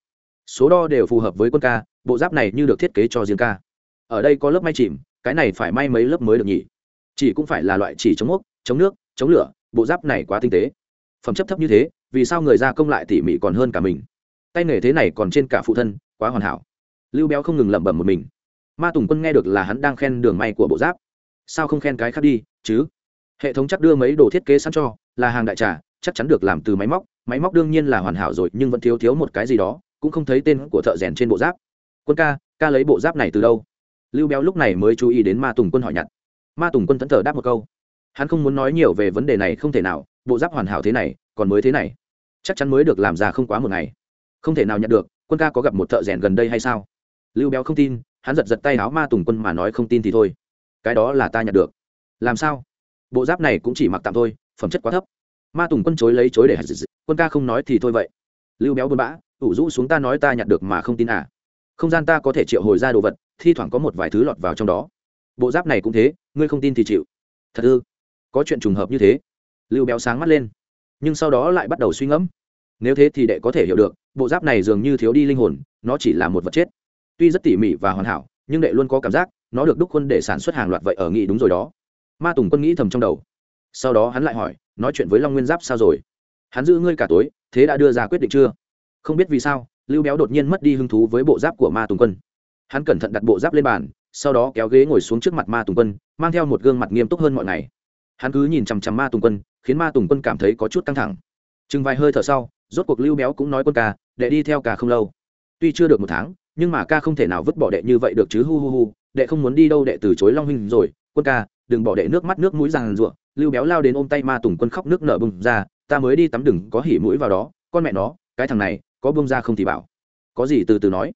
Số đo đều phù hợp với quân ca, bộ giáp này như được thiết kế cho riêng ca. Ở đây có lớp may chìm, cái này phải may mấy lớp mới được nhỉ? Chỉ cũng phải là loại chỉ chống mốc chống nước, chống lửa, bộ giáp này quá tinh tế. Phẩm chất thấp như thế, vì sao người gia công lại tỉ mỉ còn hơn cả mình? Tay nghề thế này còn trên cả phụ thân, quá hoàn hảo. Lưu béo không ngừng lẩm bẩm một mình. Ma tùng quân nghe được là hắn đang khen đường may của bộ giáp. Sao không khen cái khác đi, chứ? Hệ thống chắc đưa mấy đồ thiết kế sẵn cho, là hàng đại trà, chắc chắn được làm từ máy móc. Máy móc đương nhiên là hoàn hảo rồi, nhưng vẫn thiếu thiếu một cái gì đó, cũng không thấy tên của thợ rèn trên bộ giáp. Quân ca ca lấy bộ giáp này từ đâu? Lưu béo lúc này mới chú ý đến ma tùng quân hỏi nhặt. Ma tùng quân thẫn thờ đáp một câu hắn không muốn nói nhiều về vấn đề này không thể nào, bộ giáp hoàn hảo thế này, còn mới thế này. Chắc chắn mới được làm ra không quá một ngày. Không thể nào nhận được, quân ca có gặp một thợ rèn gần đây hay sao? Lưu béo không tin, hắn giật giật tay áo ma tùng quân mà nói không tin thì thôi. Cái đó là ta nhận được. Làm sao? Bộ giáp này cũng chỉ mặc tạm thôi, phẩm chất quá thấp. Ma tùng quân chối lấy chối để quân ca không nói thì thôi vậy. Lưu béo buồn bã, ủ rũ xuống ta nói ta nhặt được mà không tin à. Không gian ta có thể triệu hồi ra đồ vật, thi thoảng có một vài thứ lọt vào trong đó. Bộ giáp này cũng thế, ngươi không tin thì chịu. Thật ư? Có chuyện trùng hợp như thế. Lưu béo sáng mắt lên, nhưng sau đó lại bắt đầu suy ngẫm. Nếu thế thì đệ có thể hiểu được, bộ giáp này dường như thiếu đi linh hồn, nó chỉ là một vật chết. Tuy rất tỉ mỉ và hoàn hảo, nhưng đệ luôn có cảm giác, nó được đúc quân để sản xuất hàng loạt vậy ở nghị đúng rồi đó. Ma tùng quân nghĩ thầm trong đầu. Sau đó hắn lại hỏi, nói chuyện với long nguyên giáp sao rồi? Hắn giữ ngươi cả tối, thế đã đưa ra quyết định chưa? Không biết vì sao, lưu béo đột nhiên mất đi hứng thú với bộ giáp của ma tùng quân. Hắn cẩn thận đặt bộ giáp lên bàn, sau đó kéo ghế ngồi xuống trước mặt ma tùng quân, mang theo một gương mặt nghiêm túc hơn mọi ngày hắn cứ nhìn chằm chằm ma tùng quân, khiến ma tùng quân cảm thấy có chút căng thẳng. Chừng vài hơi thở sau, rốt cuộc lưu béo cũng nói quân ca, đệ đi theo ca không lâu. Tuy chưa được một tháng, nhưng mà ca không thể nào vứt bỏ đệ như vậy được chứ, hu hu hu, đệ không muốn đi đâu, đệ từ chối long huynh rồi. Quân ca, đừng bỏ đệ nước mắt nước mũi ràng rụa. Lưu béo lao đến ôm tay ma tùng quân khóc nước nở bùng ra, ta mới đi tắm đừng có hỉ mũi vào đó, con mẹ nó, cái thằng này, có bông ra không thì bảo. Có gì từ từ nói.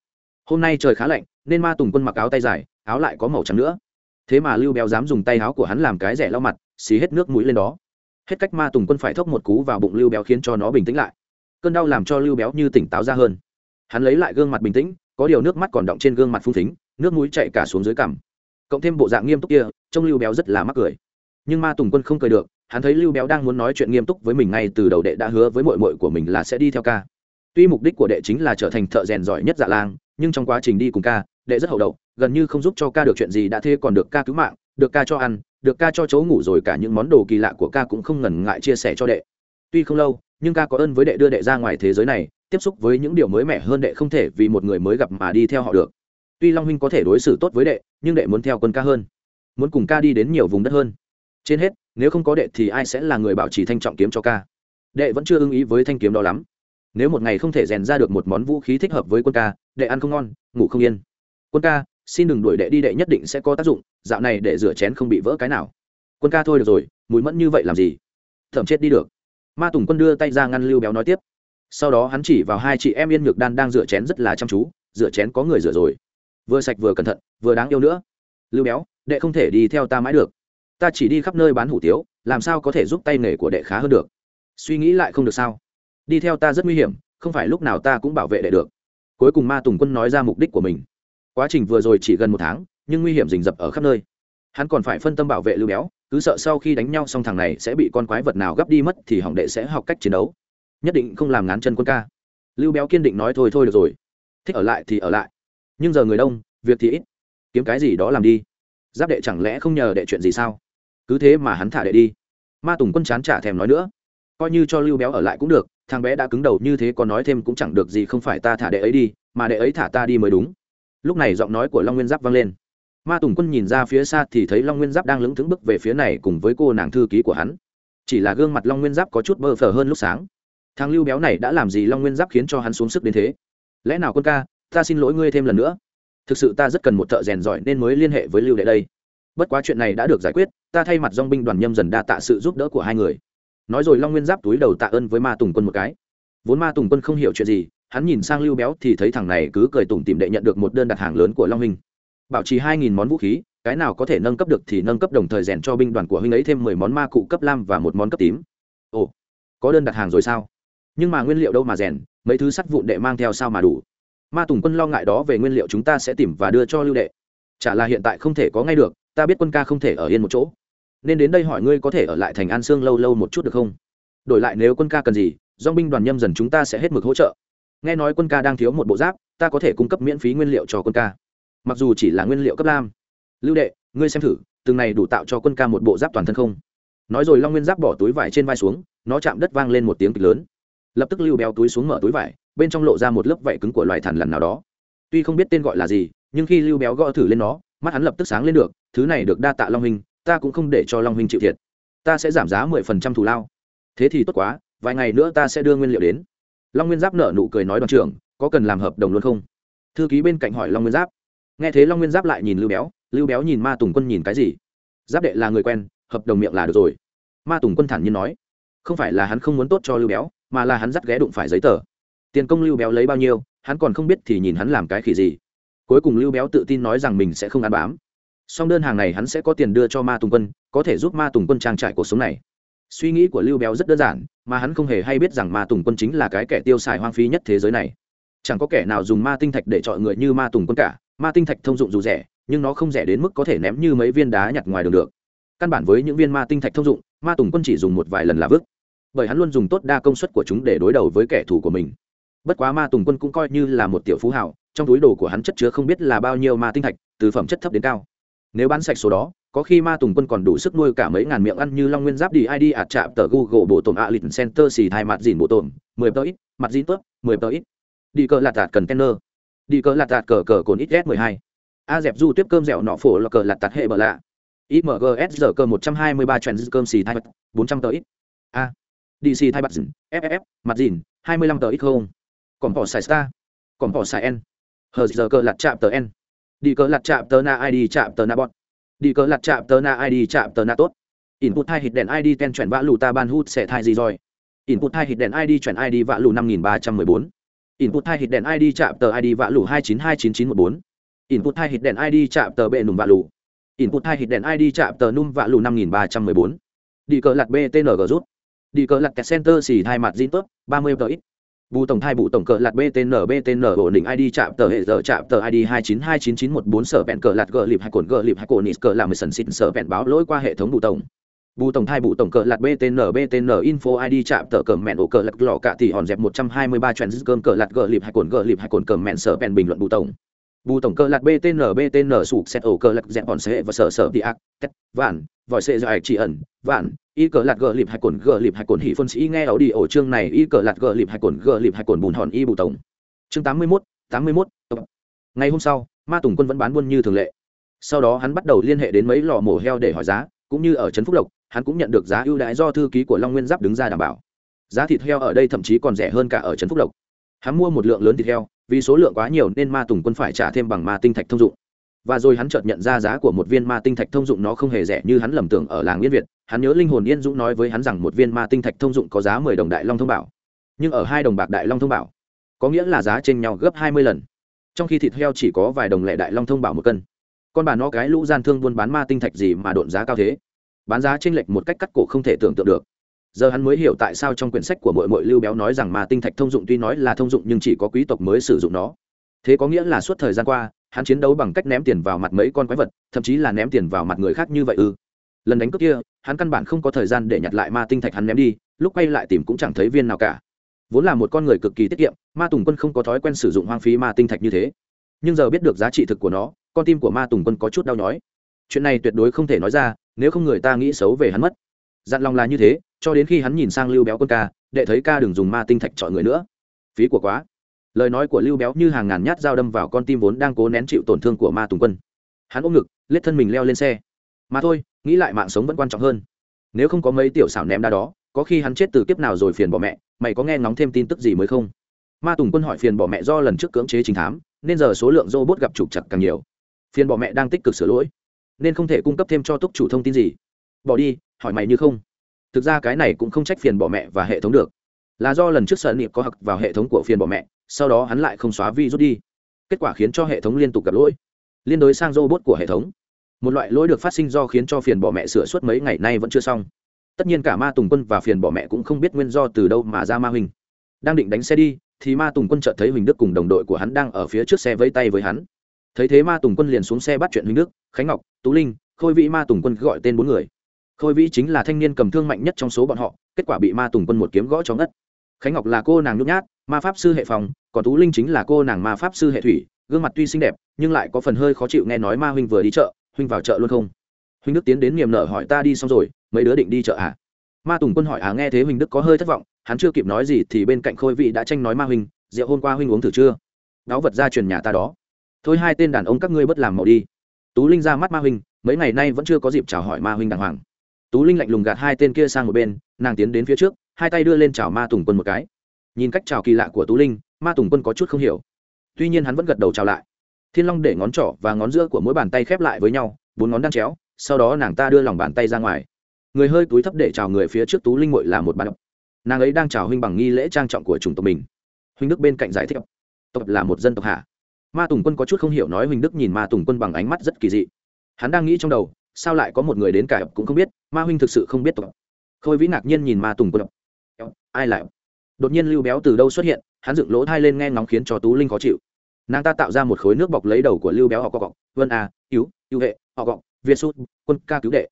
Hôm nay trời khá lạnh, nên ma tùng quân mặc áo tay dài, áo lại có màu trắng nữa thế mà lưu béo dám dùng tay áo của hắn làm cái rẻ lau mặt xí hết nước mũi lên đó. Hết cách ma tùng quân phải thốc một cú vào bụng lưu béo khiến cho nó bình tĩnh lại. Cơn đau làm cho lưu béo như tỉnh táo ra hơn. Hắn lấy lại gương mặt bình tĩnh, có điều nước mắt còn động trên gương mặt phung thính nước mũi chạy cả xuống dưới cằm. Cộng thêm bộ dạng nghiêm túc kia, trông lưu béo rất là mắc cười. Nhưng ma tùng quân không cười được, hắn thấy lưu béo đang muốn nói chuyện nghiêm túc với mình ngay từ đầu đệ đã hứa với mội mội của mình là sẽ đi theo ca. Tuy mục đích của đệ chính là trở thành thợ rèn giỏi nhất dạ lang nhưng trong quá trình đi cùng ca, đệ rất hậu đậu, gần như không giúp cho ca được chuyện gì đã thế còn được ca cứu mạng, được ca cho ăn, được ca cho chỗ ngủ rồi cả những món đồ kỳ lạ của ca cũng không ngần ngại chia sẻ cho đệ. Tuy không lâu, nhưng ca có ơn với đệ đưa đệ ra ngoài thế giới này, tiếp xúc với những điều mới mẻ hơn đệ không thể vì một người mới gặp mà đi theo họ được. Tuy long huynh có thể đối xử tốt với đệ, nhưng đệ muốn theo quân ca hơn, muốn cùng ca đi đến nhiều vùng đất hơn. Trên hết, nếu không có đệ thì ai sẽ là người bảo trì thanh trọng kiếm cho ca? Đệ vẫn chưa ưng ý với thanh kiếm đó lắm. Nếu một ngày không thể rèn ra được một món vũ khí thích hợp với quân ca đệ ăn không ngon, ngủ không yên. Quân ca, xin đừng đuổi đệ đi, đệ nhất định sẽ có tác dụng, dạo này để rửa chén không bị vỡ cái nào. Quân ca thôi được rồi, mùi mẫn như vậy làm gì? Thẩm chết đi được. Ma tùng quân đưa tay ra ngăn lưu béo nói tiếp. Sau đó hắn chỉ vào hai chị em yên nhược đan đang rửa chén rất là chăm chú, rửa chén có người rửa rồi. Vừa sạch vừa cẩn thận, vừa đáng yêu nữa. Lưu béo, đệ không thể đi theo ta mãi được. Ta chỉ đi khắp nơi bán hủ tiếu, làm sao có thể giúp tay nghề của đệ khá hơn được? Suy nghĩ lại không được sao? Đi theo ta rất nguy hiểm, không phải lúc nào ta cũng bảo vệ đệ được cuối cùng ma tùng quân nói ra mục đích của mình. Quá trình vừa rồi chỉ gần một tháng, nhưng nguy hiểm rình rập ở khắp nơi. Hắn còn phải phân tâm bảo vệ lưu béo, cứ sợ sau khi đánh nhau xong thằng này sẽ bị con quái vật nào gấp đi mất thì hỏng đệ sẽ học cách chiến đấu. Nhất định không làm ngán chân quân ca. Lưu béo kiên định nói thôi thôi được rồi. Thích ở lại thì ở lại. Nhưng giờ người đông, việc thì ít. Kiếm cái gì đó làm đi. Giáp đệ chẳng lẽ không nhờ đệ chuyện gì sao? Cứ thế mà hắn thả đệ đi. Ma tùng quân chán trả thèm nói nữa coi như cho lưu béo ở lại cũng được, thằng bé đã cứng đầu như thế còn nói thêm cũng chẳng được gì không phải ta thả đệ ấy đi, mà đệ ấy thả ta đi mới đúng. Lúc này giọng nói của long nguyên giáp vang lên. Ma tùng quân nhìn ra phía xa thì thấy long nguyên giáp đang lững thững bước về phía này cùng với cô nàng thư ký của hắn. Chỉ là gương mặt long nguyên giáp có chút bơ phờ hơn lúc sáng. Thằng lưu béo này đã làm gì long nguyên giáp khiến cho hắn xuống sức đến thế? Lẽ nào quân ca, ta xin lỗi ngươi thêm lần nữa. Thực sự ta rất cần một thợ rèn giỏi nên mới liên hệ với lưu đệ đây. Bất quá chuyện này đã được giải quyết, ta thay mặt dong binh đoàn nhâm dần đa tạ sự giúp đỡ của hai người nói rồi long nguyên giáp túi đầu tạ ơn với ma tùng quân một cái. Vốn ma tùng quân không hiểu chuyện gì, hắn nhìn sang lưu béo thì thấy thằng này cứ cười tủm tìm đệ nhận được một đơn đặt hàng lớn của long huynh. Bảo trì hai nghìn món vũ khí, cái nào có thể nâng cấp được thì nâng cấp đồng thời rèn cho binh đoàn của huynh ấy thêm mười món ma cụ cấp lam và một món cấp tím. Ồ, có đơn đặt hàng rồi sao? Nhưng mà nguyên liệu đâu mà rèn, mấy thứ sắt vụn đệ mang theo sao mà đủ? Ma tùng quân lo ngại đó về nguyên liệu chúng ta sẽ tìm và đưa cho lưu đệ. Chả là hiện tại không thể có ngay được, ta biết quân ca không thể ở yên một chỗ nên đến đây hỏi ngươi có thể ở lại thành an sương lâu lâu một chút được không? Đổi lại nếu quân ca cần gì do binh đoàn nhâm dần chúng ta sẽ hết mực hỗ trợ. Nghe nói quân ca đang thiếu một bộ giáp, ta có thể cung cấp miễn phí nguyên liệu cho quân ca. Mặc dù chỉ là nguyên liệu cấp lam. Lưu đệ, ngươi xem thử, từng này đủ tạo cho quân ca một bộ giáp toàn thân không? Nói rồi long nguyên giáp bỏ túi vải trên vai xuống, nó chạm đất vang lên một tiếng kịch lớn. Lập tức lưu béo túi xuống mở túi vải, bên trong lộ ra một lớp vảy cứng của loài thằn lằn nào đó. Tuy không biết tên gọi là gì, nhưng khi lưu béo gõ thử lên nó, mắt hắn lập tức sáng lên được, thứ này được đa tạ long Hình ta cũng không để cho long huynh chịu thiệt. Ta sẽ giảm giá mười phần trăm thù lao. Thế thì tốt quá, vài ngày nữa ta sẽ đưa nguyên liệu đến. Long nguyên giáp nở nụ cười nói đoàn trưởng, có cần làm hợp đồng luôn không? Thư ký bên cạnh hỏi long nguyên giáp. Nghe thế long nguyên giáp lại nhìn lưu béo lưu béo nhìn ma tùng quân nhìn cái gì? Giáp đệ là người quen, hợp đồng miệng là được rồi. Ma tùng quân thản nhiên nói. Không phải là hắn không muốn tốt cho lưu béo, mà là hắn dắt ghé đụng phải giấy tờ. Tiền công lưu béo lấy bao nhiêu, hắn còn không biết thì nhìn hắn làm cái khỉ gì. Cuối cùng lưu béo tự tin nói rằng mình sẽ không ăn bám song đơn hàng này hắn sẽ có tiền đưa cho ma tùng quân, có thể giúp ma tùng quân trang trải cuộc sống này. Suy nghĩ của lưu béo rất đơn giản, mà hắn không hề hay biết rằng ma tùng quân chính là cái kẻ tiêu xài hoang phí nhất thế giới này. Chẳng có kẻ nào dùng ma tinh thạch để chọn người như ma tùng quân cả, ma tinh thạch thông dụng dù rẻ, nhưng nó không rẻ đến mức có thể ném như mấy viên đá nhặt ngoài đường được. Căn bản với những viên ma tinh thạch thông dụng, ma tùng quân chỉ dùng một vài lần là vứt. Bởi hắn luôn dùng tốt đa công suất của chúng để đối đầu với kẻ thù của mình. Bất quá ma tùng quân cũng coi như là một tiểu phú hảo trong túi đồ của hắn chất chứa không biết là bao nhiêu ma tinh thạch, từ phẩm chất thấp đến cao nếu bán sạch số đó, có khi ma tùng quân còn đủ sức nuôi cả mấy ngàn miệng ăn như long nguyên giáp đi id ạt chạm tờ google bộ tổn a lịch center xì thai mặt dìn bộ tổn, mười tờ ít, mặt dìn tớp, mười tờ ít. Đi cờ lạt tạt cần tenner đi cờ lạt tạt cờ cờ cồn ít s mười hai. A dẹp du tiếp cơm dẻo nọ phổ là cờ lạt tạt hệ bờ lạ. Imgs giờ cơ một trăm hai mươi ba trend cơm xì thai bốn trăm tờ ít. A. Dc thai mặt dìn ff mặt dìn, hai mươi lăm tờ ít không. Còn bỏ xài star. Còn bỏ xài n. Hờ giờ cơ lạt chạm tờ n đi cờ lặt chạm tờ na id chạm tờ na bọn đi cờ lặt chạm tờ na id chạm tờ na tốt. Input hai hít đèn id ten chuyển vã lù ta ban hút sẽ thai gì rồi? Input hai hít đèn id chuyển id vã lù năm nghìn ba trăm mười bốn. Input hai hít đèn id chạm tờ id vã lù hai chín hai chín chín một bốn. Input hai hít đèn id chạm tờ bệ nùm vã lù. Input hai hít đèn id chạm tờ num vã lù năm nghìn ba trăm mười bốn. Đi cờ lặt btng rút. Đi cờ lặt kẹt center xì hai mặt zin tốt ba mươi tờ ít bù tổng thai bù tổng cờ lạt btn btn ổn định id chạm tờ hệ giờ chạm tờ id hai chín hai chín chín một bốn sở bẹn cờ lạt gờ lịp hai cồn gờ lịp hai cồn nịt cờ làm mười sần xịn sở bẹn báo lỗi qua hệ thống bù tổng. Bù tổng thai bù tổng cờ lạt btn btn info id chạm tờ cờ mẹn ổ cờ lạt lọ cả thì hòn dẹp một trăm hai mươi ba chuyện dứt cơm cờ lạt gờ lịp hai cồn gờ lịp hai cồn cờ mẹn sở bẹn bình luận bù tổng bù tổng cơ lạc btn btn sụp xét ổ cơ lạc dẹp bọn sẽ và sở sở đi ác, tét, vạn, vòi sẽ dài chỉ ẩn, vạn. Y cờ lạc gờ lịp hai cồn, gờ lịp hai cồn hỉ phân sĩ nghe ảo đi ổ chương này. Y cờ lạc gờ lịp hai cồn, gờ lịp hai cồn bùn hòn y bù tổng. Chương tám mươi mốt, tám mươi mốt ngày hôm sau, ma tùng quân vẫn bán buôn như thường lệ. Sau đó hắn bắt đầu liên hệ đến mấy lò mổ heo để hỏi giá, cũng như ở trấn phúc lộc, hắn cũng nhận được giá ưu đãi do thư ký của long nguyên giáp đứng ra đảm bảo. Giá thịt heo ở đây thậm chí còn rẻ hơn cả ở trấn phúc lộc. Hắn mua một lượng lớn thịt heo vì số lượng quá nhiều nên ma tùng quân phải trả thêm bằng ma tinh thạch thông dụng. Và rồi hắn chợt nhận ra giá của một viên ma tinh thạch thông dụng nó không hề rẻ như hắn lầm tưởng ở làng yên việt. Hắn nhớ linh hồn yên dũng nói với hắn rằng một viên ma tinh thạch thông dụng có giá mười đồng đại long thông bảo. Nhưng ở hai đồng bạc đại long thông bảo, có nghĩa là giá trên nhau gấp hai mươi lần. Trong khi thịt heo chỉ có vài đồng lẻ đại long thông bảo một cân. Con bà nó cái lũ gian thương buôn bán ma tinh thạch gì mà độn giá cao thế? Bán giá chênh lệch một cách cắt cổ không thể tưởng tượng được giờ hắn mới hiểu tại sao trong quyển sách của mội mội lưu béo nói rằng ma tinh thạch thông dụng tuy nói là thông dụng nhưng chỉ có quý tộc mới sử dụng nó. Thế có nghĩa là suốt thời gian qua, hắn chiến đấu bằng cách ném tiền vào mặt mấy con quái vật, thậm chí là ném tiền vào mặt người khác như vậy ư. Lần đánh cướp kia, hắn căn bản không có thời gian để nhặt lại ma tinh thạch hắn ném đi, lúc quay lại tìm cũng chẳng thấy viên nào cả. Vốn là một con người cực kỳ tiết kiệm, ma tùng quân không có thói quen sử dụng hoang phí ma tinh thạch như thế. Nhưng giờ biết được giá trị thực của nó, con tim của ma tùng quân có chút đau nhói. Chuyện này tuyệt đối không thể nói ra, nếu không người ta nghĩ xấu về hắn mất. Dặn lòng là như thế cho đến khi hắn nhìn sang lưu béo quân ca để thấy ca đừng dùng ma tinh thạch chọi người nữa. Phí của quá. Lời nói của lưu béo như hàng ngàn nhát dao đâm vào con tim vốn đang cố nén chịu tổn thương của ma tùng quân. Hắn ôm ngực lết thân mình leo lên xe. Mà thôi, nghĩ lại mạng sống vẫn quan trọng hơn. Nếu không có mấy tiểu xảo ném đa đó, có khi hắn chết từ kiếp nào rồi phiền bỏ mẹ, mày có nghe ngóng thêm tin tức gì mới không? Ma tùng quân hỏi phiền bỏ mẹ do lần trước cưỡng chế chính thám, nên giờ số lượng robot gặp trục chặt càng nhiều. Phiền bỏ mẹ đang tích cực sửa lỗi, nên không thể cung cấp thêm cho túc chủ thông tin gì. Bỏ đi, hỏi mày như không thực ra cái này cũng không trách phiền bỏ mẹ và hệ thống được. Là do lần trước sợ niệm có hặc vào hệ thống của phiền bỏ mẹ, sau đó hắn lại không xóa vi rút đi. Kết quả khiến cho hệ thống liên tục gặp lỗi. Liên đối sang robot của hệ thống. Một loại lỗi được phát sinh do khiến cho phiền bỏ mẹ sửa suốt mấy ngày nay vẫn chưa xong. Tất nhiên cả ma tùng quân và phiền bỏ mẹ cũng không biết nguyên do từ đâu mà ra ma huỳnh. Đang định đánh xe đi, thì ma tùng quân chợt thấy huỳnh đức cùng đồng đội của hắn đang ở phía trước xe vẫy tay với hắn. Thấy thế ma tùng quân liền xuống xe bắt chuyện huỳnh đức, khánh ngọc, tú linh, khôi vị ma tùng quân gọi tên bốn người khôi vĩ chính là thanh niên cầm thương mạnh nhất trong số bọn họ, kết quả bị ma tùng quân một kiếm gõ cho ngất. Khánh ngọc là cô nàng nhút nhát, ma pháp sư hệ phòng, còn tú linh chính là cô nàng ma pháp sư hệ thủy, gương mặt tuy xinh đẹp, nhưng lại có phần hơi khó chịu nghe nói ma huynh vừa đi chợ, huynh vào chợ luôn không? Huynh đức tiến đến niềm nở hỏi ta đi xong rồi, mấy đứa định đi chợ à? Ma tùng quân hỏi à nghe thế huynh đức có hơi thất vọng, hắn chưa kịp nói gì thì bên cạnh khôi vị đã tranh nói ma huynh, rượu hôm qua huynh uống thử chưa? Đáo vật ra truyền nhà ta đó. Thôi hai tên đàn ông các ngươi bất làm màu đi. Tú linh ra mắt ma huynh, mấy ngày nay vẫn chưa có dịp chào hỏi ma huynh đàng hoàng tú linh lạnh lùng gạt hai tên kia sang một bên, nàng tiến đến phía trước, hai tay đưa lên chào ma tùng quân một cái. Nhìn cách chào kỳ lạ của tú linh, ma tùng quân có chút không hiểu. Tuy nhiên hắn vẫn gật đầu chào lại. Thiên long để ngón trỏ và ngón giữa của mỗi bàn tay khép lại với nhau, bốn ngón đang chéo, sau đó nàng ta đưa lòng bàn tay ra ngoài. Người hơi túi thấp để chào người phía trước tú linh mội là một bàn nàng ấy đang chào huynh bằng nghi lễ trang trọng của chủng tộc mình. Huynh đức bên cạnh giải thích, tộc là một dân tộc hạ ma tùng quân có chút không hiểu nói huynh đức nhìn ma tùng quân bằng ánh mắt rất kỳ dị. Hắn đang nghĩ trong đầu sao lại có một người đến cả cũng không biết, ma huynh thực sự không biết tộc. Khôi vĩ ngạc nhiên nhìn ma tùng quân ai lại? Đột nhiên lưu béo từ đâu xuất hiện, hắn dựng lỗ thai lên nghe ngóng khiến cho tú linh khó chịu. Nàng ta tạo ra một khối nước bọc lấy đầu của lưu béo họ cọc vân a, cứu cứu hệ, họ cọc việt sút quân ca cứu đệ.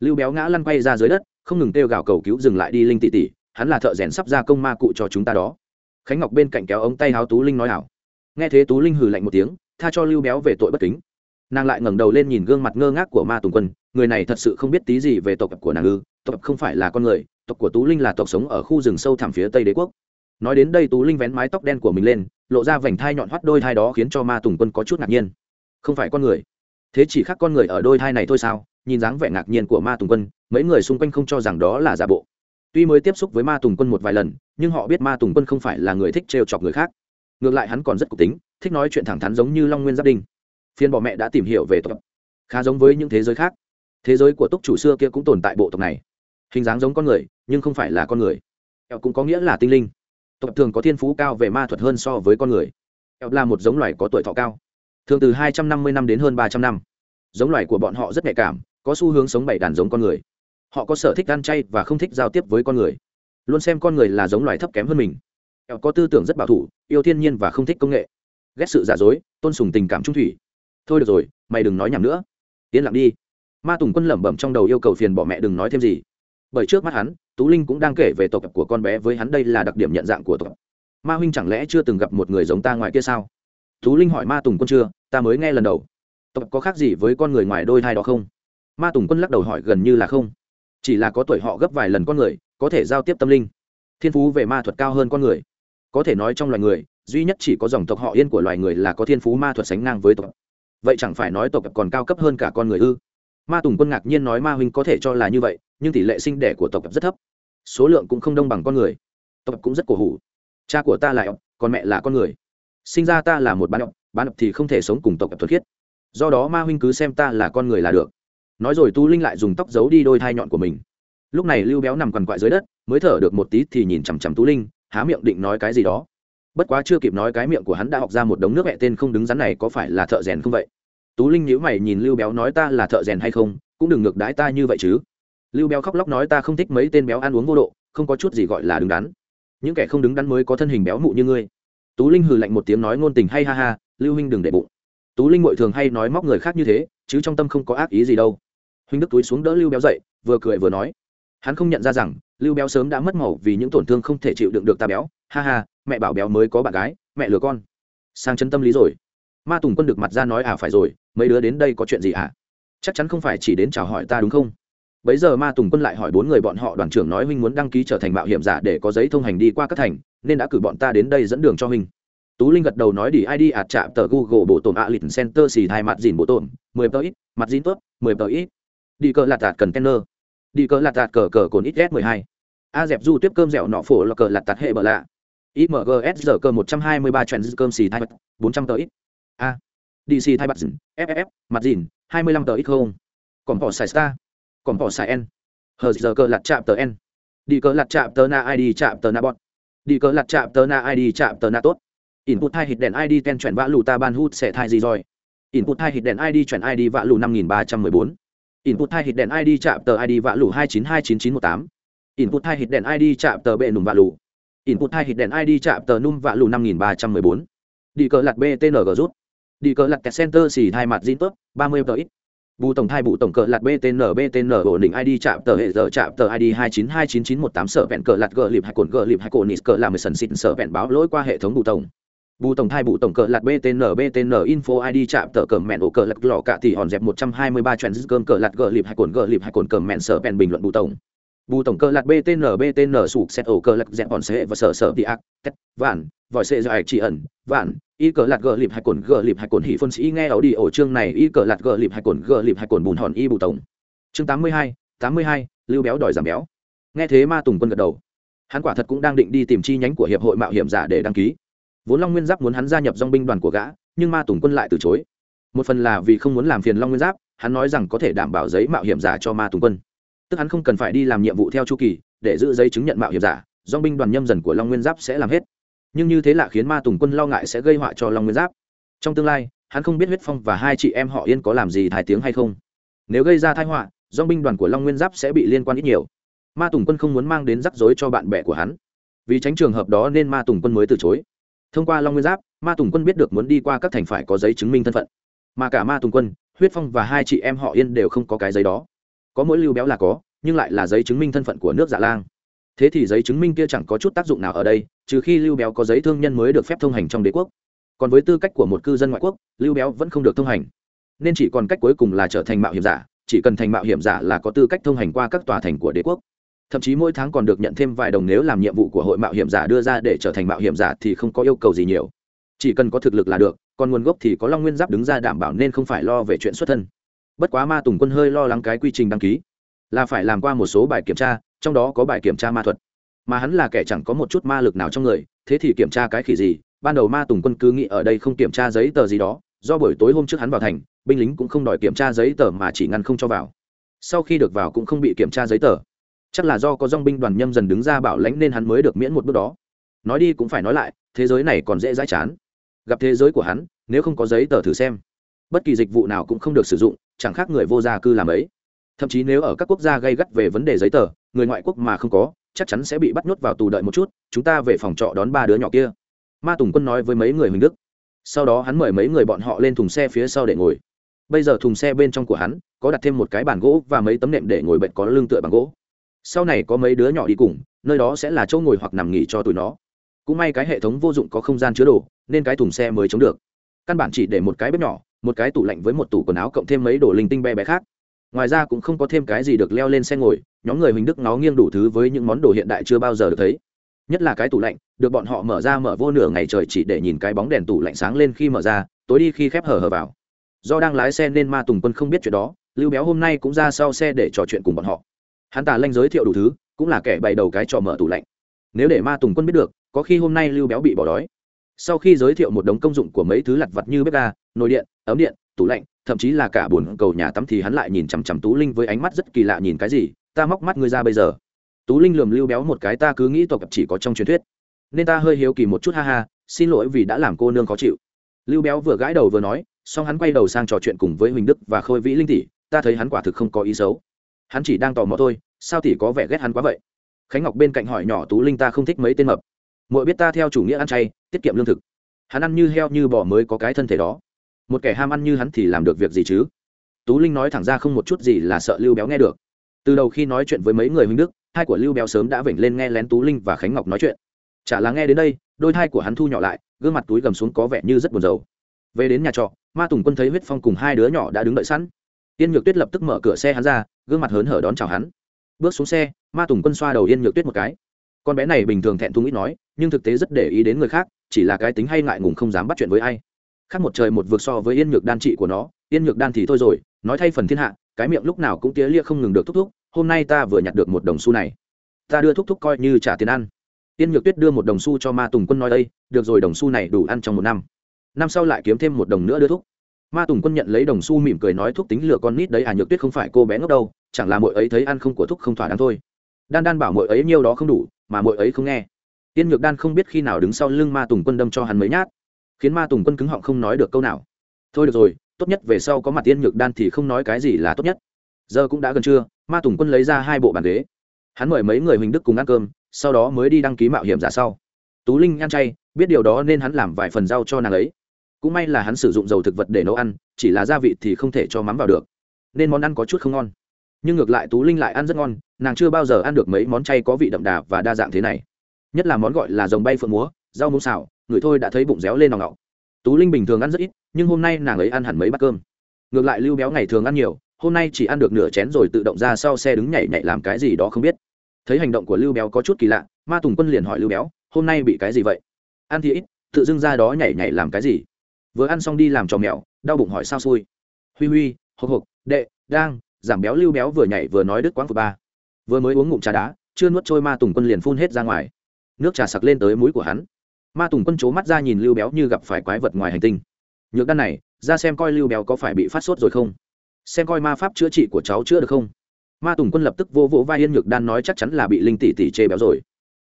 Lưu béo ngã lăn quay ra dưới đất, không ngừng kêu gào cầu cứu dừng lại đi linh tỷ tỷ, hắn là thợ rèn sắp ra công ma cụ cho chúng ta đó. Khánh ngọc bên cạnh kéo ống tay háo tú linh nói hảo nghe thế tú linh hừ lạnh một tiếng, tha cho lưu béo về tội bất kính nàng lại ngẩng đầu lên nhìn gương mặt ngơ ngác của ma tùng quân, người này thật sự không biết tí gì về tộc của nàng ư? Tộc không phải là con người, tộc của tú linh là tộc sống ở khu rừng sâu thẳm phía tây đế quốc. Nói đến đây tú linh vén mái tóc đen của mình lên, lộ ra vành thai nhọn hoắt đôi thai đó khiến cho ma tùng quân có chút ngạc nhiên. Không phải con người. Thế chỉ khác con người ở đôi thai này thôi sao? Nhìn dáng vẻ ngạc nhiên của ma tùng quân, mấy người xung quanh không cho rằng đó là giả bộ. Tuy mới tiếp xúc với ma tùng quân một vài lần, nhưng họ biết ma tùng quân không phải là người thích trêu chọc người khác. Ngược lại hắn còn rất cục tính, thích nói chuyện thẳng thắn giống như long nguyên giáp đinh phiên bọ mẹ đã tìm hiểu về tộc khá giống với những thế giới khác. Thế giới của túc chủ xưa kia cũng tồn tại bộ tộc này. Hình dáng giống con người, nhưng không phải là con người. Eo cũng có nghĩa là tinh linh. Tộc thường có thiên phú cao về ma thuật hơn so với con người. Eo là một giống loài có tuổi thọ cao. Thường từ hai trăm năm mươi năm đến hơn ba trăm năm. Giống loài của bọn họ rất nhạy cảm, có xu hướng sống bảy đàn giống con người. Họ có sở thích ăn chay và không thích giao tiếp với con người. Luôn xem con người là giống loài thấp kém hơn mình. Eo có tư tưởng rất bảo thủ, yêu thiên nhiên và không thích công nghệ. Ghét sự giả dối, tôn sùng tình cảm trung thủy thôi được rồi, mày đừng nói nhầm nữa. Yên lặng đi. Ma tùng quân lẩm bẩm trong đầu yêu cầu phiền bỏ mẹ đừng nói thêm gì. Bởi trước mắt hắn, tú linh cũng đang kể về tộc của con bé với hắn đây là đặc điểm nhận dạng của tộc. Ma huynh chẳng lẽ chưa từng gặp một người giống ta ngoài kia sao? Tú linh hỏi ma tùng quân chưa? Ta mới nghe lần đầu. Tộc có khác gì với con người ngoài đôi thai đó không? Ma tùng quân lắc đầu hỏi, gần như là không. Chỉ là có tuổi họ gấp vài lần con người, có thể giao tiếp tâm linh. Thiên phú về ma thuật cao hơn con người. Có thể nói trong loài người, duy nhất chỉ có dòng tộc họ yên của loài người là có thiên phú ma thuật sánh ngang với tộc vậy chẳng phải nói tộc còn cao cấp hơn cả con người ư? Ma tùng quân ngạc nhiên nói ma huynh có thể cho là như vậy, nhưng tỷ lệ sinh đẻ của tộc rất thấp. Số lượng cũng không đông bằng con người. Tộc cũng rất cổ hủ. Cha của ta là ọc còn mẹ là con người. Sinh ra ta là một bán ọc bán ọc thì không thể sống cùng tộc thuật khiết. Do đó ma huynh cứ xem ta là con người là được. Nói rồi tu linh lại dùng tóc giấu đi đôi thai nhọn của mình. Lúc này lưu béo nằm quằn quại dưới đất, mới thở được một tí thì nhìn chằm chằm tú linh, há miệng định nói cái gì đó bất quá chưa kịp nói cái miệng của hắn đã học ra một đống nước mẹ tên không đứng rắn này có phải là thợ rèn không vậy? Tú linh nhíu mày nhìn lưu béo nói ta là thợ rèn hay không, cũng đừng ngược đái ta như vậy chứ. Lưu béo khóc lóc nói ta không thích mấy tên béo ăn uống vô độ, không có chút gì gọi là đứng đắn. Những kẻ không đứng đắn mới có thân hình béo mụ như ngươi. Tú linh hừ lạnh một tiếng nói ngôn tình hay ha ha, lưu huynh đừng để bụng. Tú linh mội thường hay nói móc người khác như thế, chứ trong tâm không có ác ý gì đâu. Huynh đức túi xuống đỡ lưu béo dậy, vừa cười vừa nói. Hắn không nhận ra rằng, lưu béo sớm đã mất màu vì những tổn thương không thể chịu đựng được ta béo. Ha ha mẹ bảo béo mới có bạn gái, mẹ lừa con. Sang chấn tâm lý rồi. Ma tùng quân được mặt ra nói à phải rồi, mấy đứa đến đây có chuyện gì à? Chắc chắn không phải chỉ đến chào hỏi ta đúng không? Bấy giờ ma tùng quân lại hỏi bốn người bọn họ đoàn trưởng nói huynh muốn đăng ký trở thành mạo hiểm giả để có giấy thông hành đi qua các thành, nên đã cử bọn ta đến đây dẫn đường cho huynh. Tú linh gật đầu nói đi id ạt à, chạm tờ google bộ tổn a lịch center xì hai mặt dìn bộ tổn, mười tờ ít, mặt dìn tốt, mười tờ ít. Đi cờ lạt tạt cần kenner. Đi cờ lạt tạt cờ cờ cồn ít s mười hai. A dẹp du tiếp cơm dẻo nọ phổ là cờ lạt tạt hệ bờ lạ imgs giờ cơ một trăm hai mươi ba cơm xì hai bốn trăm tờ ít. A. Dc thay bật dìn ff mặt dìn, hai mươi lăm tờ ít không. Còn bỏ xài star. Còn bỏ xài n. Hờ giờ cơ lặt chạm tờ n. Đi cơ lặt chạm tờ na id chạm tờ na bọn đi cơ lặt chạm tờ na id chạm tờ na tốt. Input thay hit đèn id ten chuyển vã lù ta ban hút sẽ thai gì rồi? Input thay hit đèn id chuyển id vã lù năm nghìn ba trăm mười bốn. Input thay hit đèn id chạm tờ id vã lù hai chín hai chín chín một tám. Input thay hit đèn id chạm tờ bệ nùng vã lù input hai hit đèn id chạm tờ num vạ lù năm nghìn ba trăm mười bốn. Đi cờ lặt btng rút. Đi cờ lặt center xì hai mặt zin top ba mươi tờ ít. Bù tổng thai bù tổng cờ lật btn btn ổn định id chạm tờ hệ giờ chạm tờ id hai chín hai chín chín một tám sở vẹn cờ lật gờ lịp hai cồn gờ lịp hai cồn nít cờ làm mười sần xịn sở vẹn báo lỗi qua hệ thống bù tổng. Bù tổng thai bù tổng cờ lật btn btn info id chạm tờ cờ mẹn ổ cờ lật lọ cả thì hòn dẹp một trăm hai mươi ba chuyện cơm cờ lật gờ lịp hai cồn gờ lịp hai cồn cờ mẹn sở vẹn bình luận bù tổng bù tổng cơ lạc btn btn sụp xét ổ cơ lạc dẹp bọn xe và sở sở đi ác, tét, vạn, vòi xe dài chỉ ẩn, vạn. Y cờ lạc gờ lịp hay cồn, gờ lịp hay cồn hỉ phân sĩ nghe ảo đi ổ chương này. Y cờ lạc gờ lịp hay cồn, gờ lịp hay cồn bùn hòn y bù tổng. Chương tám mươi hai, tám mươi hai, lưu béo đòi giảm béo. Nghe thế ma tùng quân gật đầu. Hắn quả thật cũng đang định đi tìm chi nhánh của hiệp hội mạo hiểm giả để đăng ký. Vốn long nguyên giáp muốn hắn gia nhập dong binh đoàn của gã, nhưng ma tùng quân lại từ chối. Một phần là vì không muốn làm phiền long nguyên giáp, hắn nói rằng có thể đảm bảo giấy mạo hiểm giả cho ma tùng quân tức hắn không cần phải đi làm nhiệm vụ theo chu kỳ, để giữ giấy chứng nhận mạo hiểm giả do binh đoàn nhâm dần của long nguyên giáp sẽ làm hết. Nhưng như thế là khiến ma tùng quân lo ngại sẽ gây họa cho long nguyên giáp. Trong tương lai, hắn không biết huyết phong và hai chị em họ yên có làm gì thai tiếng hay không. Nếu gây ra thai họa do binh đoàn của long nguyên giáp sẽ bị liên quan ít nhiều. Ma tùng quân không muốn mang đến rắc rối cho bạn bè của hắn. Vì tránh trường hợp đó nên ma tùng quân mới từ chối. Thông qua long nguyên giáp, ma tùng quân biết được muốn đi qua các thành phải có giấy chứng minh thân phận. Mà cả ma tùng quân, huyết phong và hai chị em họ yên đều không có cái giấy đó có mỗi lưu béo là có, nhưng lại là giấy chứng minh thân phận của nước dạ lang. Thế thì giấy chứng minh kia chẳng có chút tác dụng nào ở đây, trừ khi lưu béo có giấy thương nhân mới được phép thông hành trong đế quốc. Còn với tư cách của một cư dân ngoại quốc, lưu béo vẫn không được thông hành. Nên chỉ còn cách cuối cùng là trở thành mạo hiểm giả, chỉ cần thành mạo hiểm giả là có tư cách thông hành qua các tòa thành của đế quốc. Thậm chí mỗi tháng còn được nhận thêm vài đồng nếu làm nhiệm vụ của hội mạo hiểm giả đưa ra để trở thành mạo hiểm giả thì không có yêu cầu gì nhiều. Chỉ cần có thực lực là được, còn nguồn gốc thì có long nguyên giáp đứng ra đảm bảo nên không phải lo về chuyện xuất thân bất quá ma tùng quân hơi lo lắng cái quy trình đăng ký, là phải làm qua một số bài kiểm tra, trong đó có bài kiểm tra ma thuật. Mà hắn là kẻ chẳng có một chút ma lực nào trong người, thế thì kiểm tra cái khỉ gì, ban đầu ma tùng quân cứ nghĩ ở đây không kiểm tra giấy tờ gì đó, do buổi tối hôm trước hắn vào thành, binh lính cũng không đòi kiểm tra giấy tờ mà chỉ ngăn không cho vào. Sau khi được vào cũng không bị kiểm tra giấy tờ. Chắc là do có dong binh đoàn nhâm dần đứng ra bảo lãnh nên hắn mới được miễn một bước đó. Nói đi cũng phải nói lại, thế giới này còn dễ dãi chán. Gặp thế giới của hắn, nếu không có giấy tờ thử xem. Bất kỳ dịch vụ nào cũng không được sử dụng chẳng khác người vô gia cư làm ấy. Thậm chí nếu ở các quốc gia gây gắt về vấn đề giấy tờ, người ngoại quốc mà không có, chắc chắn sẽ bị bắt nhốt vào tù đợi một chút, chúng ta về phòng trọ đón ba đứa nhỏ kia. Ma tùng quân nói với mấy người mình đức. Sau đó hắn mời mấy người bọn họ lên thùng xe phía sau để ngồi. Bây giờ thùng xe bên trong của hắn có đặt thêm một cái bàn gỗ và mấy tấm nệm để ngồi bệnh có lưng tựa bằng gỗ. Sau này có mấy đứa nhỏ đi cùng, nơi đó sẽ là chỗ ngồi hoặc nằm nghỉ cho tụi nó. Cũng may cái hệ thống vô dụng có không gian chứa đồ, nên cái thùng xe mới chống được. Căn bản chỉ để một cái bếp nhỏ một cái tủ lạnh với một tủ quần áo cộng thêm mấy đồ linh tinh bé bé khác. Ngoài ra cũng không có thêm cái gì được leo lên xe ngồi, nhóm người huỳnh đức nó nghiêng đủ thứ với những món đồ hiện đại chưa bao giờ được thấy. Nhất là cái tủ lạnh, được bọn họ mở ra mở vô nửa ngày trời chỉ để nhìn cái bóng đèn tủ lạnh sáng lên khi mở ra, tối đi khi khép hở hở vào. Do đang lái xe nên ma tùng quân không biết chuyện đó, lưu béo hôm nay cũng ra sau xe để trò chuyện cùng bọn họ. Hắn ta lanh giới thiệu đủ thứ, cũng là kẻ bày đầu cái trò mở tủ lạnh. Nếu để ma tùng quân biết được, có khi hôm nay lưu béo bị bỏ đói sau khi giới thiệu một đống công dụng của mấy thứ lặt vặt như bếp ga, nồi điện, ấm điện, tủ lạnh, thậm chí là cả bồn cầu nhà tắm thì hắn lại nhìn chằm chằm tú linh với ánh mắt rất kỳ lạ nhìn cái gì, ta móc mắt ngươi ra bây giờ. Tú linh lườm lưu béo một cái, ta cứ nghĩ tộc chỉ có trong truyền thuyết. Nên ta hơi hiếu kỳ một chút, ha ha, xin lỗi vì đã làm cô nương khó chịu. Lưu béo vừa gãi đầu vừa nói, xong hắn quay đầu sang trò chuyện cùng với huỳnh đức và khôi vĩ linh tỷ, ta thấy hắn quả thực không có ý xấu. Hắn chỉ đang tò mò thôi, sao tỷ có vẻ ghét hắn quá vậy? Khánh ngọc bên cạnh hỏi nhỏ tú linh, ta không thích mấy tên mập. Mỗi biết ta theo chủ nghĩa ăn chay tiết kiệm lương thực. Hắn ăn như heo như bò mới có cái thân thể đó. Một kẻ ham ăn như hắn thì làm được việc gì chứ? Tú linh nói thẳng ra không một chút gì là sợ lưu béo nghe được. Từ đầu khi nói chuyện với mấy người huynh đức, hai của lưu béo sớm đã vểnh lên nghe lén tú linh và khánh ngọc nói chuyện. Chả là nghe đến đây, đôi thai của hắn thu nhỏ lại, gương mặt túi gầm xuống có vẻ như rất buồn rầu. Về đến nhà trọ, ma tùng quân thấy huyết phong cùng hai đứa nhỏ đã đứng đợi sẵn. Yên nhược tuyết lập tức mở cửa xe hắn ra, gương mặt hớn hở đón chào hắn. Bước xuống xe, ma tùng quân xoa đầu yên nhược tuyết một cái. Con bé này bình thường thẹn thùng ít nói, nhưng thực tế rất để ý đến người khác chỉ là cái tính hay ngại ngùng không dám bắt chuyện với ai. Khác một trời một vực so với yên nhược đan trị của nó, yên nhược đan thì thôi rồi, nói thay phần thiên hạ, cái miệng lúc nào cũng tía lia không ngừng được thúc thúc, hôm nay ta vừa nhặt được một đồng xu này. Ta đưa thúc thúc coi như trả tiền ăn. Yên nhược tuyết đưa một đồng xu cho ma tùng quân nói đây, được rồi đồng xu này đủ ăn trong một năm. Năm sau lại kiếm thêm một đồng nữa đưa thúc. Ma tùng quân nhận lấy đồng xu mỉm cười nói thúc tính lừa con nít đấy à nhược tuyết không phải cô bé ngốc đâu, chẳng là mỗi ấy thấy ăn không của thúc không thỏa đáng thôi. Đan đan bảo mỗi ấy nhiêu đó không đủ, mà mỗi ấy không nghe tiên nhược đan không biết khi nào đứng sau lưng ma tùng quân đâm cho hắn mấy nhát, khiến ma tùng quân cứng họng không nói được câu nào. Thôi được rồi, tốt nhất về sau có mặt tiên nhược đan thì không nói cái gì là tốt nhất. Giờ cũng đã gần trưa, ma tùng quân lấy ra hai bộ bàn ghế. Hắn mời mấy người huynh đức cùng ăn cơm, sau đó mới đi đăng ký mạo hiểm giả sau. Tú linh ăn chay, biết điều đó nên hắn làm vài phần rau cho nàng ấy. Cũng may là hắn sử dụng dầu thực vật để nấu ăn, chỉ là gia vị thì không thể cho mắm vào được. Nên món ăn có chút không ngon. Nhưng ngược lại tú linh lại ăn rất ngon, nàng chưa bao giờ ăn được mấy món chay có vị đậm đà và đa dạng thế này nhất là món gọi là dòng bay phượng múa, rau muống xào, người thôi đã thấy bụng réo lên nòng ngọng tú linh bình thường ăn rất ít, nhưng hôm nay nàng ấy ăn hẳn mấy bát cơm. Ngược lại lưu béo ngày thường ăn nhiều, hôm nay chỉ ăn được nửa chén rồi tự động ra sau xe đứng nhảy nhảy làm cái gì đó không biết. Thấy hành động của lưu béo có chút kỳ lạ, ma tùng quân liền hỏi lưu béo, hôm nay bị cái gì vậy? Ăn thì ít, tự dưng ra đó nhảy nhảy làm cái gì? Vừa ăn xong đi làm trò mèo, đau bụng hỏi sao xui? Huy huy, hộc hộc, đệ, đang, giảm béo lưu béo vừa nhảy vừa nói đứt quãng vừa ba. Vừa mới uống ngụm trà đá, chưa nuốt trôi ma tùng quân liền phun hết ra ngoài nước trà sặc lên tới mũi của hắn. Ma tùng quân c mắt ra nhìn lưu béo như gặp phải quái vật ngoài hành tinh. Nhược đan này, ra xem coi lưu béo có phải bị phát sốt rồi không? Xem coi ma pháp chữa trị của cháu chữa được không? Ma tùng quân lập tức vô vỗ vai yên nhược đan nói chắc chắn là bị linh tỷ tỷ chê béo rồi.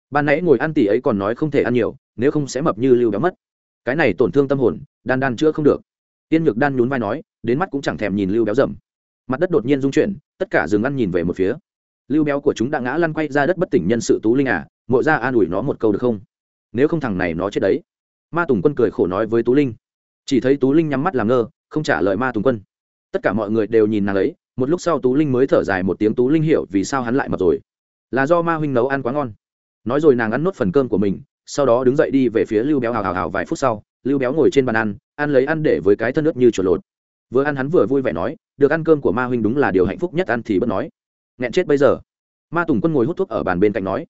Ban nãy ngồi ăn tỷ ấy còn nói không thể ăn nhiều, nếu không sẽ mập như lưu béo mất. Cái này tổn thương tâm hồn, đan đan chữa không được. Yên nhược đan nhún vai nói, đến mắt cũng chẳng thèm nhìn lưu béo rầm. Mặt đất đột nhiên rung chuyển, tất cả dừng ăn nhìn về một phía. Lưu béo của chúng đã ngã lăn quay ra đất bất tỉnh nhân sự tú linh à mộ ra an ủi nó một câu được không? Nếu không thằng này nó chết đấy. Ma tùng quân cười khổ nói với tú linh. Chỉ thấy tú linh nhắm mắt làm ngơ, không trả lời ma tùng quân. Tất cả mọi người đều nhìn nàng ấy, một lúc sau tú linh mới thở dài một tiếng tú linh hiểu vì sao hắn lại mập rồi. Là do ma huynh nấu ăn quá ngon. Nói rồi nàng ăn nốt phần cơm của mình, sau đó đứng dậy đi về phía lưu béo hào hào hào vài phút sau, lưu béo ngồi trên bàn ăn ăn lấy ăn để với cái thân nước như chuột lột. Vừa ăn hắn vừa vui vẻ nói, được ăn cơm của ma huynh đúng là điều hạnh phúc nhất ăn thì bất nói. Nghẹn chết bây giờ. Ma tùng quân ngồi hút thuốc ở bàn bên cạnh nói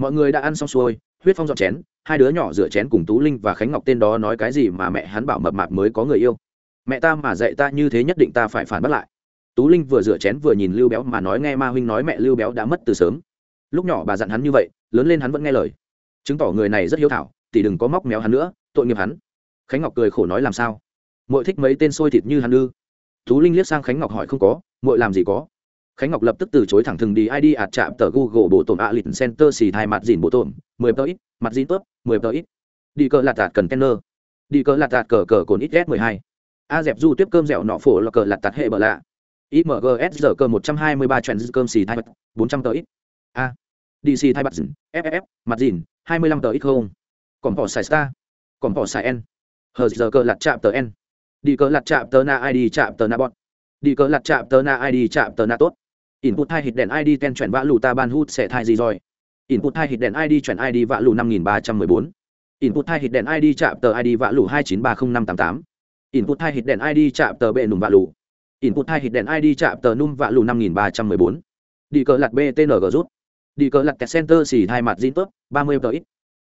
mọi người đã ăn xong xuôi, huyết phong dọn chén, hai đứa nhỏ rửa chén cùng tú linh và khánh ngọc tên đó nói cái gì mà mẹ hắn bảo mập mạp mới có người yêu. Mẹ ta mà dạy ta như thế nhất định ta phải phản bắt lại. Tú linh vừa rửa chén vừa nhìn lưu béo mà nói nghe ma huynh nói mẹ lưu béo đã mất từ sớm. Lúc nhỏ bà dặn hắn như vậy, lớn lên hắn vẫn nghe lời. Chứng tỏ người này rất hiếu thảo thì đừng có móc méo hắn nữa, tội nghiệp hắn. Khánh ngọc cười khổ nói làm sao? Mội thích mấy tên sôi thịt như hắn ư? Tú linh liếc sang khánh ngọc hỏi không có mội làm gì có? Khánh ngọc lập tức từ chối thẳng thừng đi id ạt chạm tờ google bộ tổn a lịch center xì thai mặt dìn bộ tổn, mười tờ ít, mặt dìn tớp, mười tờ ít. Đi cờ lạt tạt cần đi cờ lạt tạt cờ cờ cồn ít s mười hai. A dẹp du tiếp cơm dẻo nọ phổ là cờ lạt tạt hệ bờ lạ. Imgs giờ cơ một trăm hai mươi ba trend cơm xì thai mặt, bốn trăm tờ ít. A. Dc thai mặt dìn ff mặt dìn, hai mươi lăm tờ ít không. Còn bỏ xài star. Còn bỏ xài n. Hờ giờ cờ lạt chạm tờ n. Đi cờ lạt chạm tờ na id chạm tờ na bọt đi cờ lạt chạm tờ na id chạm tờ na tốt input hai hit đèn id ten chuyển vã lù ta ban hút sẽ thai gì rồi? Input hai hit đèn id chuyển id vã lù năm nghìn ba trăm mười bốn. Input hai hit đèn id chạm tờ id vã lù hai chín ba không năm tám tám. Input hai hit đèn id chạm tờ bệ nùm vã lù. Input hai hit đèn id chạm tờ num vã lù năm nghìn ba trăm mười bốn. Đi cờ lặt btng rút. Đi cờ lặt kẹt center xì hai mặt zin tốt ba mươi tờ ít.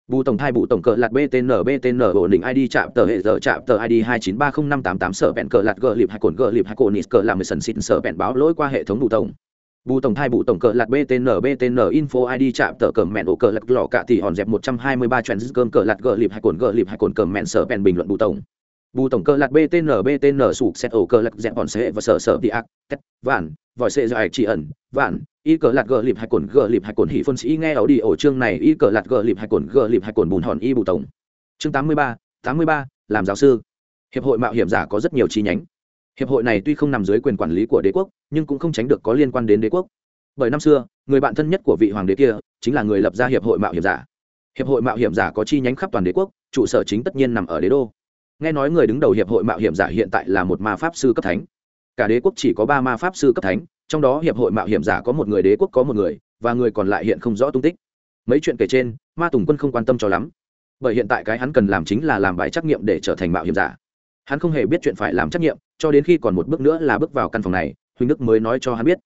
Bù tổng thai bù tổng cờ lạt btn btn bộ đỉnh id chạm tờ hệ giờ chạm tờ id hai chín ba không năm tám tám sở bẹn cờ lạt gờ lịp hai cồn gờ lịp hai cồn nít cờ làm mười sần xịn sở bẹn báo lỗi qua hệ thống bù tổng bù tổng thai bù tổng cờ lạt btn btn info id chạm tờ cờ mẹn ổ cờ lạt lọ cạ thì hòn dẹp một trăm hai mươi ba cơm cờ lạt gờ lịp hay cồn gờ lịp hay cồn cờ mẹn sở bẹn bình luận bù tổng. Bù tổng cờ lạt btn btn sụp xét ổ cờ lạt dẹp hòn xe và sở sở đi ác, tét, vạn, vòi xe dài chỉ ẩn, vạn, y cờ lạt gờ lịp hay cồn gờ lịp hay cồn hỉ phân sĩ nghe ảo đi ổ chương này, y cờ lạt gờ lịp hay cồn gờ lịp hay cồn bùn hòn y bù tổng. Chương tám mươi ba, tám mươi ba, làm giáo sư. Hiệp hội mạo hiểm giả có rất nhiều chi nhánh. Hiệp hội này tuy không nằm dưới quyền quản lý của đế quốc nhưng cũng không tránh được có liên quan đến đế quốc. Bởi năm xưa, người bạn thân nhất của vị hoàng đế kia chính là người lập ra hiệp hội mạo hiểm giả. Hiệp hội mạo hiểm giả có chi nhánh khắp toàn đế quốc, trụ sở chính tất nhiên nằm ở đế đô. Nghe nói người đứng đầu hiệp hội mạo hiểm giả hiện tại là một ma pháp sư cấp thánh. Cả đế quốc chỉ có ba ma pháp sư cấp thánh, trong đó hiệp hội mạo hiểm giả có một người đế quốc có một người, và người còn lại hiện không rõ tung tích. Mấy chuyện kể trên, ma tùng quân không quan tâm cho lắm. Bởi hiện tại cái hắn cần làm chính là làm bài trắc nghiệm để trở thành mạo hiểm giả. Hắn không hề biết chuyện phải làm trắc nghiệm, cho đến khi còn một bước nữa là bước vào căn phòng này huỳnh đức mới nói cho hắn biết.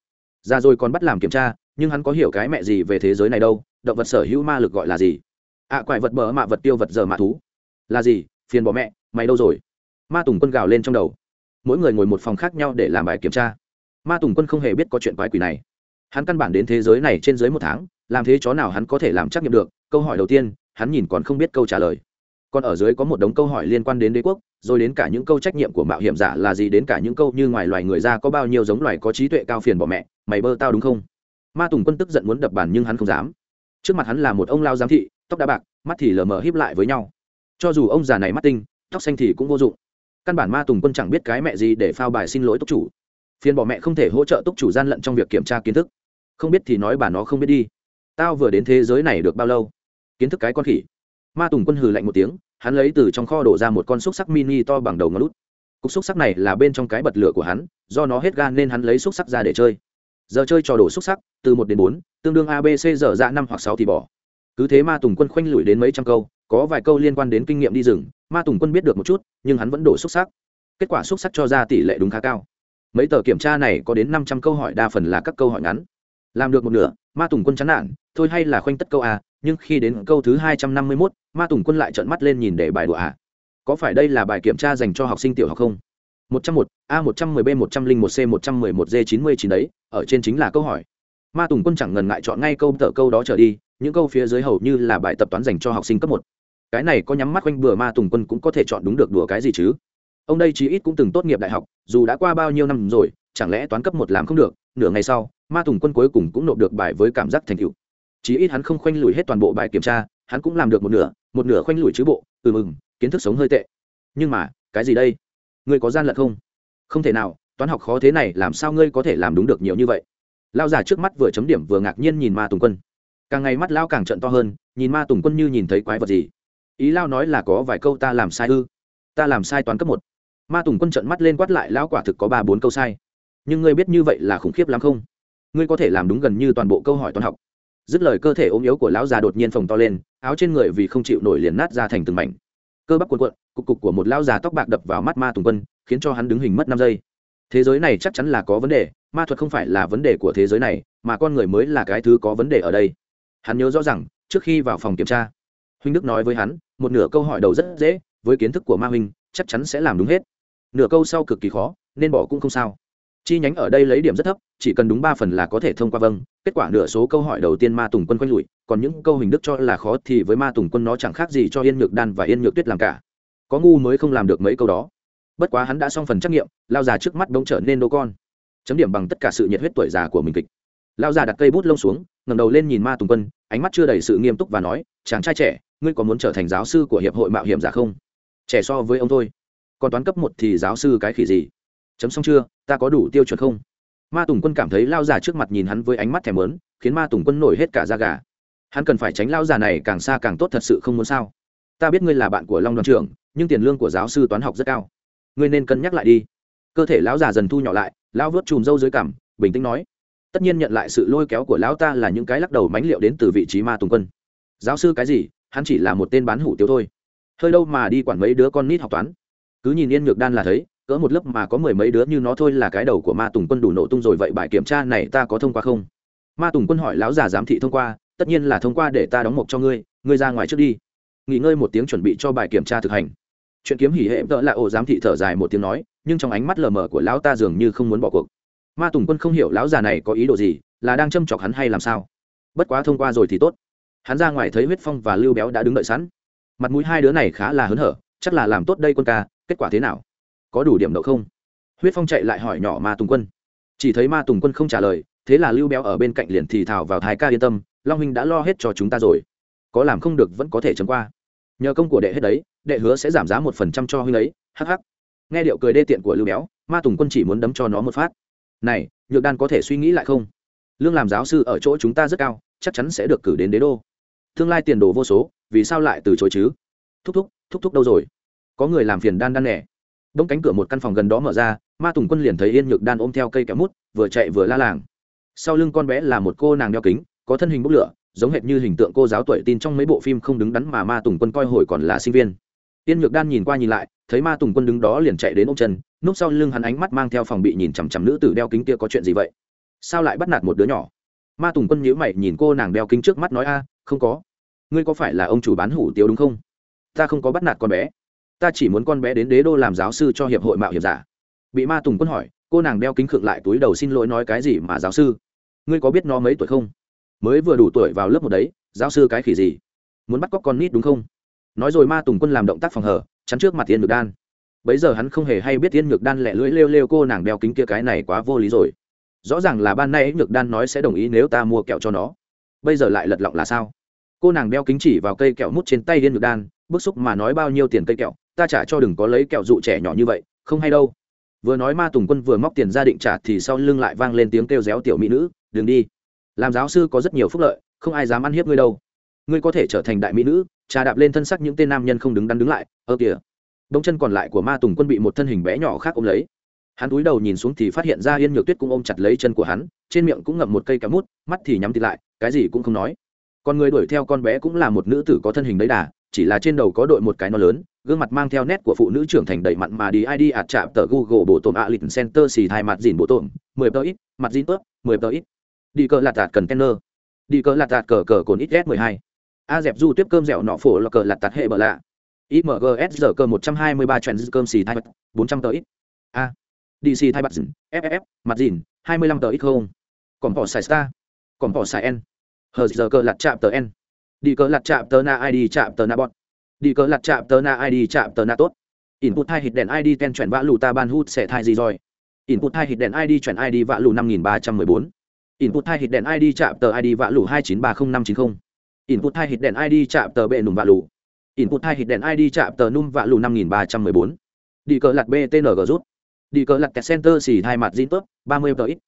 Ra rồi còn bắt làm kiểm tra nhưng hắn có hiểu cái mẹ gì về thế giới này đâu động vật sở hữu ma lực gọi là gì? Ạ à, quại vật bờ mạ vật tiêu vật giờ mạ thú. Là gì? Phiền bỏ mẹ mày đâu rồi? Ma tùng quân gào lên trong đầu. Mỗi người ngồi một phòng khác nhau để làm bài kiểm tra. Ma tùng quân không hề biết có chuyện quái quỷ này. Hắn căn bản đến thế giới này trên dưới một tháng làm thế chó nào hắn có thể làm trắc nghiệm được? Câu hỏi đầu tiên hắn nhìn còn không biết câu trả lời còn ở dưới có một đống câu hỏi liên quan đến đế quốc, rồi đến cả những câu trách nhiệm của mạo hiểm giả là gì, đến cả những câu như ngoài loài người ra có bao nhiêu giống loài có trí tuệ cao phiền bỏ mẹ, mày bơ tao đúng không? Ma tùng quân tức giận muốn đập bàn nhưng hắn không dám. Trước mặt hắn là một ông lao giám thị, tóc đã bạc, mắt thì lờ mờ híp lại với nhau. Cho dù ông già này mắt tinh, tóc xanh thì cũng vô dụng. Căn bản ma tùng quân chẳng biết cái mẹ gì để phao bài xin lỗi túc chủ. Phiền bỏ mẹ không thể hỗ trợ túc chủ gian lận trong việc kiểm tra kiến thức. Không biết thì nói bà nó không biết đi. Tao vừa đến thế giới này được bao lâu? Kiến thức cái con khỉ ma tùng quân hừ lạnh một tiếng, hắn lấy từ trong kho đổ ra một con xúc sắc mini to bằng đầu ngón lút cục xúc sắc này là bên trong cái bật lửa của hắn, do nó hết gan nên hắn lấy xúc sắc ra để chơi. Giờ chơi trò đổ xúc sắc, từ một đến bốn, tương đương abc dở ra năm hoặc sáu thì bỏ. Cứ thế ma tùng quân khoanh lủi đến mấy trăm câu, có vài câu liên quan đến kinh nghiệm đi rừng, ma tùng quân biết được một chút, nhưng hắn vẫn đổ xúc sắc. Kết quả xúc sắc cho ra tỷ lệ đúng khá cao. Mấy tờ kiểm tra này có đến năm trăm câu hỏi đa phần là các câu hỏi ngắn. Làm được một nửa, ma tùng quân chán nản, thôi hay là khoanh tất câu a nhưng khi đến câu thứ hai trăm năm mươi mốt, ma tùng quân lại trợn mắt lên nhìn để bài đùa à có phải đây là bài kiểm tra dành cho học sinh tiểu học không? một trăm một a một trăm mười b một trăm linh một c một trăm mười một d chín mươi chín đấy, ở trên chính là câu hỏi. Ma tùng quân chẳng ngần ngại chọn ngay câu tờ câu đó trở đi, những câu phía dưới hầu như là bài tập toán dành cho học sinh cấp một. Cái này có nhắm mắt quanh bừa ma tùng quân cũng có thể chọn đúng được đùa cái gì chứ? Ông đây chí ít cũng từng tốt nghiệp đại học, dù đã qua bao nhiêu năm rồi, chẳng lẽ toán cấp một làm không được, nửa ngày sau, ma tùng quân cuối cùng cũng nộp được bài với cảm giác thành tựu chí ít hắn không khoanh lùi hết toàn bộ bài kiểm tra, hắn cũng làm được một nửa một nửa khoanh lùi chứ bộ ừ mừng, kiến thức sống hơi tệ. Nhưng mà, cái gì đây? Ngươi có gian lận không? Không thể nào, toán học khó thế này, làm sao ngươi có thể làm đúng được nhiều như vậy? Lao giả trước mắt vừa chấm điểm vừa ngạc nhiên nhìn ma tùng quân. Càng ngày mắt lao càng trận to hơn, nhìn ma tùng quân như nhìn thấy quái vật gì? Ý lao nói là có vài câu ta làm sai ư? Ta làm sai toán cấp một. Ma tùng quân trận mắt lên quát lại, lão quả thực có ba bốn câu sai. Nhưng ngươi biết như vậy là khủng khiếp lắm không? Ngươi có thể làm đúng gần như toàn bộ câu hỏi toán học dứt lời cơ thể ốm yếu của lão già đột nhiên phồng to lên, áo trên người vì không chịu nổi liền nát ra thành từng mảnh. Cơ bắp cuộn cuộn, cục cục của một lão già tóc bạc đập vào mắt ma tùng quân, khiến cho hắn đứng hình mất năm giây. Thế giới này chắc chắn là có vấn đề, ma thuật không phải là vấn đề của thế giới này, mà con người mới là cái thứ có vấn đề ở đây. Hắn nhớ rõ rằng, trước khi vào phòng kiểm tra, huynh đức nói với hắn, một nửa câu hỏi đầu rất dễ, với kiến thức của ma huynh, chắc chắn sẽ làm đúng hết. Nửa câu sau cực kỳ khó, nên bỏ cũng không sao chi nhánh ở đây lấy điểm rất thấp, chỉ cần đúng ba phần là có thể thông qua vâng. Kết quả nửa số câu hỏi đầu tiên ma tùng quân quanh lụi, còn những câu hình đức cho là khó thì với ma tùng quân nó chẳng khác gì cho yên nhược đan và yên nhược tuyết làm cả. Có ngu mới không làm được mấy câu đó. Bất quá hắn đã xong phần trắc nghiệm, lao già trước mắt bỗng trở nên đô con. Chấm điểm bằng tất cả sự nhiệt huyết tuổi già của mình kịch. Lao già đặt cây bút lông xuống, ngẩng đầu lên nhìn ma tùng quân, ánh mắt chưa đầy sự nghiêm túc và nói, chàng trai trẻ, ngươi có muốn trở thành giáo sư của hiệp hội mạo hiểm giả không? Trẻ so với ông thôi. Còn toán cấp một thì giáo sư cái khỉ gì? Chấm xong chưa, ta có đủ tiêu chuẩn không? Ma tùng quân cảm thấy lao già trước mặt nhìn hắn với ánh mắt thèm lớn khiến ma tùng quân nổi hết cả da gà. Hắn cần phải tránh lao già này càng xa càng tốt thật sự không muốn sao. Ta biết ngươi là bạn của long đoàn trưởng, nhưng tiền lương của giáo sư toán học rất cao. Ngươi nên cân nhắc lại đi. Cơ thể lão già dần thu nhỏ lại, lão vớt chùm râu dưới cằm, bình tĩnh nói. Tất nhiên nhận lại sự lôi kéo của lão ta là những cái lắc đầu mánh liệu đến từ vị trí ma tùng quân. Giáo sư cái gì? Hắn chỉ là một tên bán hủ tiếu thôi. Hơi đâu mà đi quản mấy đứa con nít học toán. Cứ nhìn yên ngược đan là thấy cỡ một lớp mà có mười mấy đứa như nó thôi là cái đầu của ma tùng quân đủ nổ tung rồi vậy bài kiểm tra này ta có thông qua không? Ma tùng quân hỏi lão già giám thị thông qua, tất nhiên là thông qua để ta đóng mộc cho ngươi ngươi ra ngoài trước đi. Nghỉ ngơi một tiếng chuẩn bị cho bài kiểm tra thực hành. Chuyện kiếm hỉ hệ vợ là ổ giám thị thở dài một tiếng nói, nhưng trong ánh mắt lờ mờ của lão ta dường như không muốn bỏ cuộc. Ma tùng quân không hiểu lão già này có ý đồ gì, là đang châm chọc hắn hay làm sao? Bất quá thông qua rồi thì tốt. Hắn ra ngoài thấy huyết phong và lưu béo đã đứng đợi sẵn. Mặt mũi hai đứa này khá là hớn hở, chắc là làm tốt đây quân ca, kết quả thế nào? Có đủ điểm đậu không? Huyết phong chạy lại hỏi nhỏ ma tùng quân. Chỉ thấy ma tùng quân không trả lời, thế là lưu béo ở bên cạnh liền thì thào vào thái ca yên tâm, long huynh đã lo hết cho chúng ta rồi. Có làm không được vẫn có thể chấm qua. Nhờ công của đệ hết đấy, đệ hứa sẽ giảm giá một phần trăm cho huynh ấy hh nghe điệu cười đê tiện của lưu béo, ma tùng quân chỉ muốn đấm cho nó một phát. Này, nhược đan có thể suy nghĩ lại không? Lương làm giáo sư ở chỗ chúng ta rất cao, chắc chắn sẽ được cử đến đế đô. Tương lai tiền đồ vô số, vì sao lại từ chối chứ? Thúc thúc thúc thúc đâu rồi? Có người làm phiền đan đan nẻ bỗng cánh cửa một căn phòng gần đó mở ra, ma tùng quân liền thấy yên nhược đan ôm theo cây kéo mút, vừa chạy vừa la làng. Sau lưng con bé là một cô nàng đeo kính, có thân hình bốc lửa, giống hệt như hình tượng cô giáo tuổi tin trong mấy bộ phim không đứng đắn mà ma tùng quân coi hồi còn là sinh viên. Yên nhược đan nhìn qua nhìn lại, thấy ma tùng quân đứng đó liền chạy đến ôm chân, núp sau lưng hắn ánh mắt mang theo phòng bị nhìn chằm chằm nữ tử đeo kính kia có chuyện gì vậy? Sao lại bắt nạt một đứa nhỏ? Ma tùng quân nhíu mày nhìn cô nàng đeo kính trước mắt nói, a, không có. Ngươi có phải là ông chủ bán hủ tiếu đúng không? Ta không có bắt nạt con bé ta chỉ muốn con bé đến đế đô làm giáo sư cho hiệp hội mạo hiểm giả. Bị ma tùng quân hỏi, cô nàng đeo kính khựng lại túi đầu xin lỗi nói cái gì mà giáo sư? Ngươi có biết nó mấy tuổi không? Mới vừa đủ tuổi vào lớp một đấy, giáo sư cái khỉ gì? Muốn bắt cóc con nít đúng không? Nói rồi ma tùng quân làm động tác phòng hở, chắn trước mặt tiên nhược đan. Bấy giờ hắn không hề hay biết tiên nhược đan lẹ lưỡi lêu lêu cô nàng đeo kính kia cái này quá vô lý rồi. Rõ ràng là ban nay nhược đan nói sẽ đồng ý nếu ta mua kẹo cho nó. Bây giờ lại lật lọng là sao? Cô nàng đeo kính chỉ vào cây kẹo mút trên tay điên ngược đan, bức xúc mà nói bao nhiêu tiền cây kẹo? Ta trả cho đừng có lấy kẹo dụ trẻ nhỏ như vậy, không hay đâu. Vừa nói ma tùng quân vừa móc tiền ra định trả thì sau lưng lại vang lên tiếng kêu réo tiểu mỹ nữ, đừng đi. Làm giáo sư có rất nhiều phúc lợi, không ai dám ăn hiếp ngươi đâu. Ngươi có thể trở thành đại mỹ nữ, trà đạp lên thân sắc những tên nam nhân không đứng đắn đứng lại, ơ kìa. Bông chân còn lại của ma tùng quân bị một thân hình bé nhỏ khác ôm lấy. Hắn cúi đầu nhìn xuống thì phát hiện ra yên nhược tuyết cũng ôm chặt lấy chân của hắn, trên miệng cũng ngậm một cây kéo mút, mắt thì nhắm thịt lại, cái gì cũng không nói. Còn người đuổi theo con bé cũng là một nữ tử có thân hình đấy đà chỉ là trên đầu có đội một cái nó lớn, gương mặt mang theo nét của phụ nữ trưởng thành đầy mặn mà đi id ạt chạm tờ google bộ tổn a lịch center xì thai mặt dìn bộ tổn, mười tờ ít, mặt dìn ướp, mười tờ ít. Đi cờ lạt tạt cần kenner. Đi cờ lạt tạt cờ cờ cồn ít s mười hai. A dẹp du tiếp cơm dẻo nọ phổ là cờ lạt tạt hệ bờ lạ. Imgs giờ cơ một trăm hai mươi ba trend cơm xì thai mặt, bốn trăm tờ ít. A. Dc thai mặt dìn ff mặt dìn, hai mươi lăm tờ ít không? Còn bỏ xài star. Còn bỏ xài n. Hờ giờ cờ lạt chạm tờ n đi cờ lặt chạm tờ na id chạm tờ na bọt. Đi cờ lặt chạm tờ na id chạm tờ na tốt. Input hai hít đèn id ten chuyển vã lù ta ban hút sẽ thai gì rồi? Input hai hít đèn id chuyển id vã lù năm nghìn ba trăm mười bốn. Input hai hít đèn id chạm tờ id vã lù hai chín ba không năm chín không. Input hai hít đèn id chạm tờ bệ nùng vã lù. Input hai hít đèn id chạm tờ num vã lù năm nghìn ba trăm mười bốn. Đi cờ lặt btng rút. Đi cờ lặt center xì hai mặt zin tốt, ba mươi tờ ít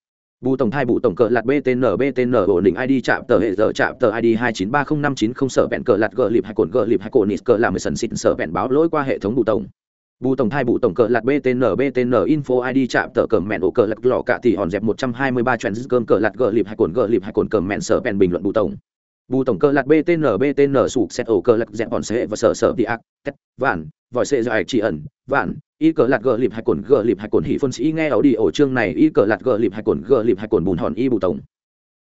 bù tổng thai bù tổng cờ lạt btn btn ổn định id chạm tờ hệ giờ chạm tờ id hai chín ba không năm chín không sở bẹn cờ lạt gờ lịp hai cồn gờ lịp hai cồn nít cờ làm mười sần xịn sở bẹn báo lỗi qua hệ thống bù tổng. Bù tổng thai bù tổng cờ lạt btn btn info id chạm tờ cờ mẹn ổ cờ lạt lò cả thì hòn dẹp một trăm hai mươi ba cơm cờ lạt gờ lịp hai cồn gờ lịp hai cồn cờ mẹn sở bẹn bình luận bù tổng bù tổng cơ lặt btn btn sụp xét ổ cơ lặt dẹp bọn xe và sở sở đi ác, tét, vạn, vòi xe do ạch chỉ ẩn, vạn, y cờ lạc gờ lịp hay cồn, gờ lịp hay cồn hỉ phân sĩ nghe ảo đi ổ chương này, y cờ lạc gờ lịp hay cồn, gờ lịp hay cồn bùn hòn y bù tổng.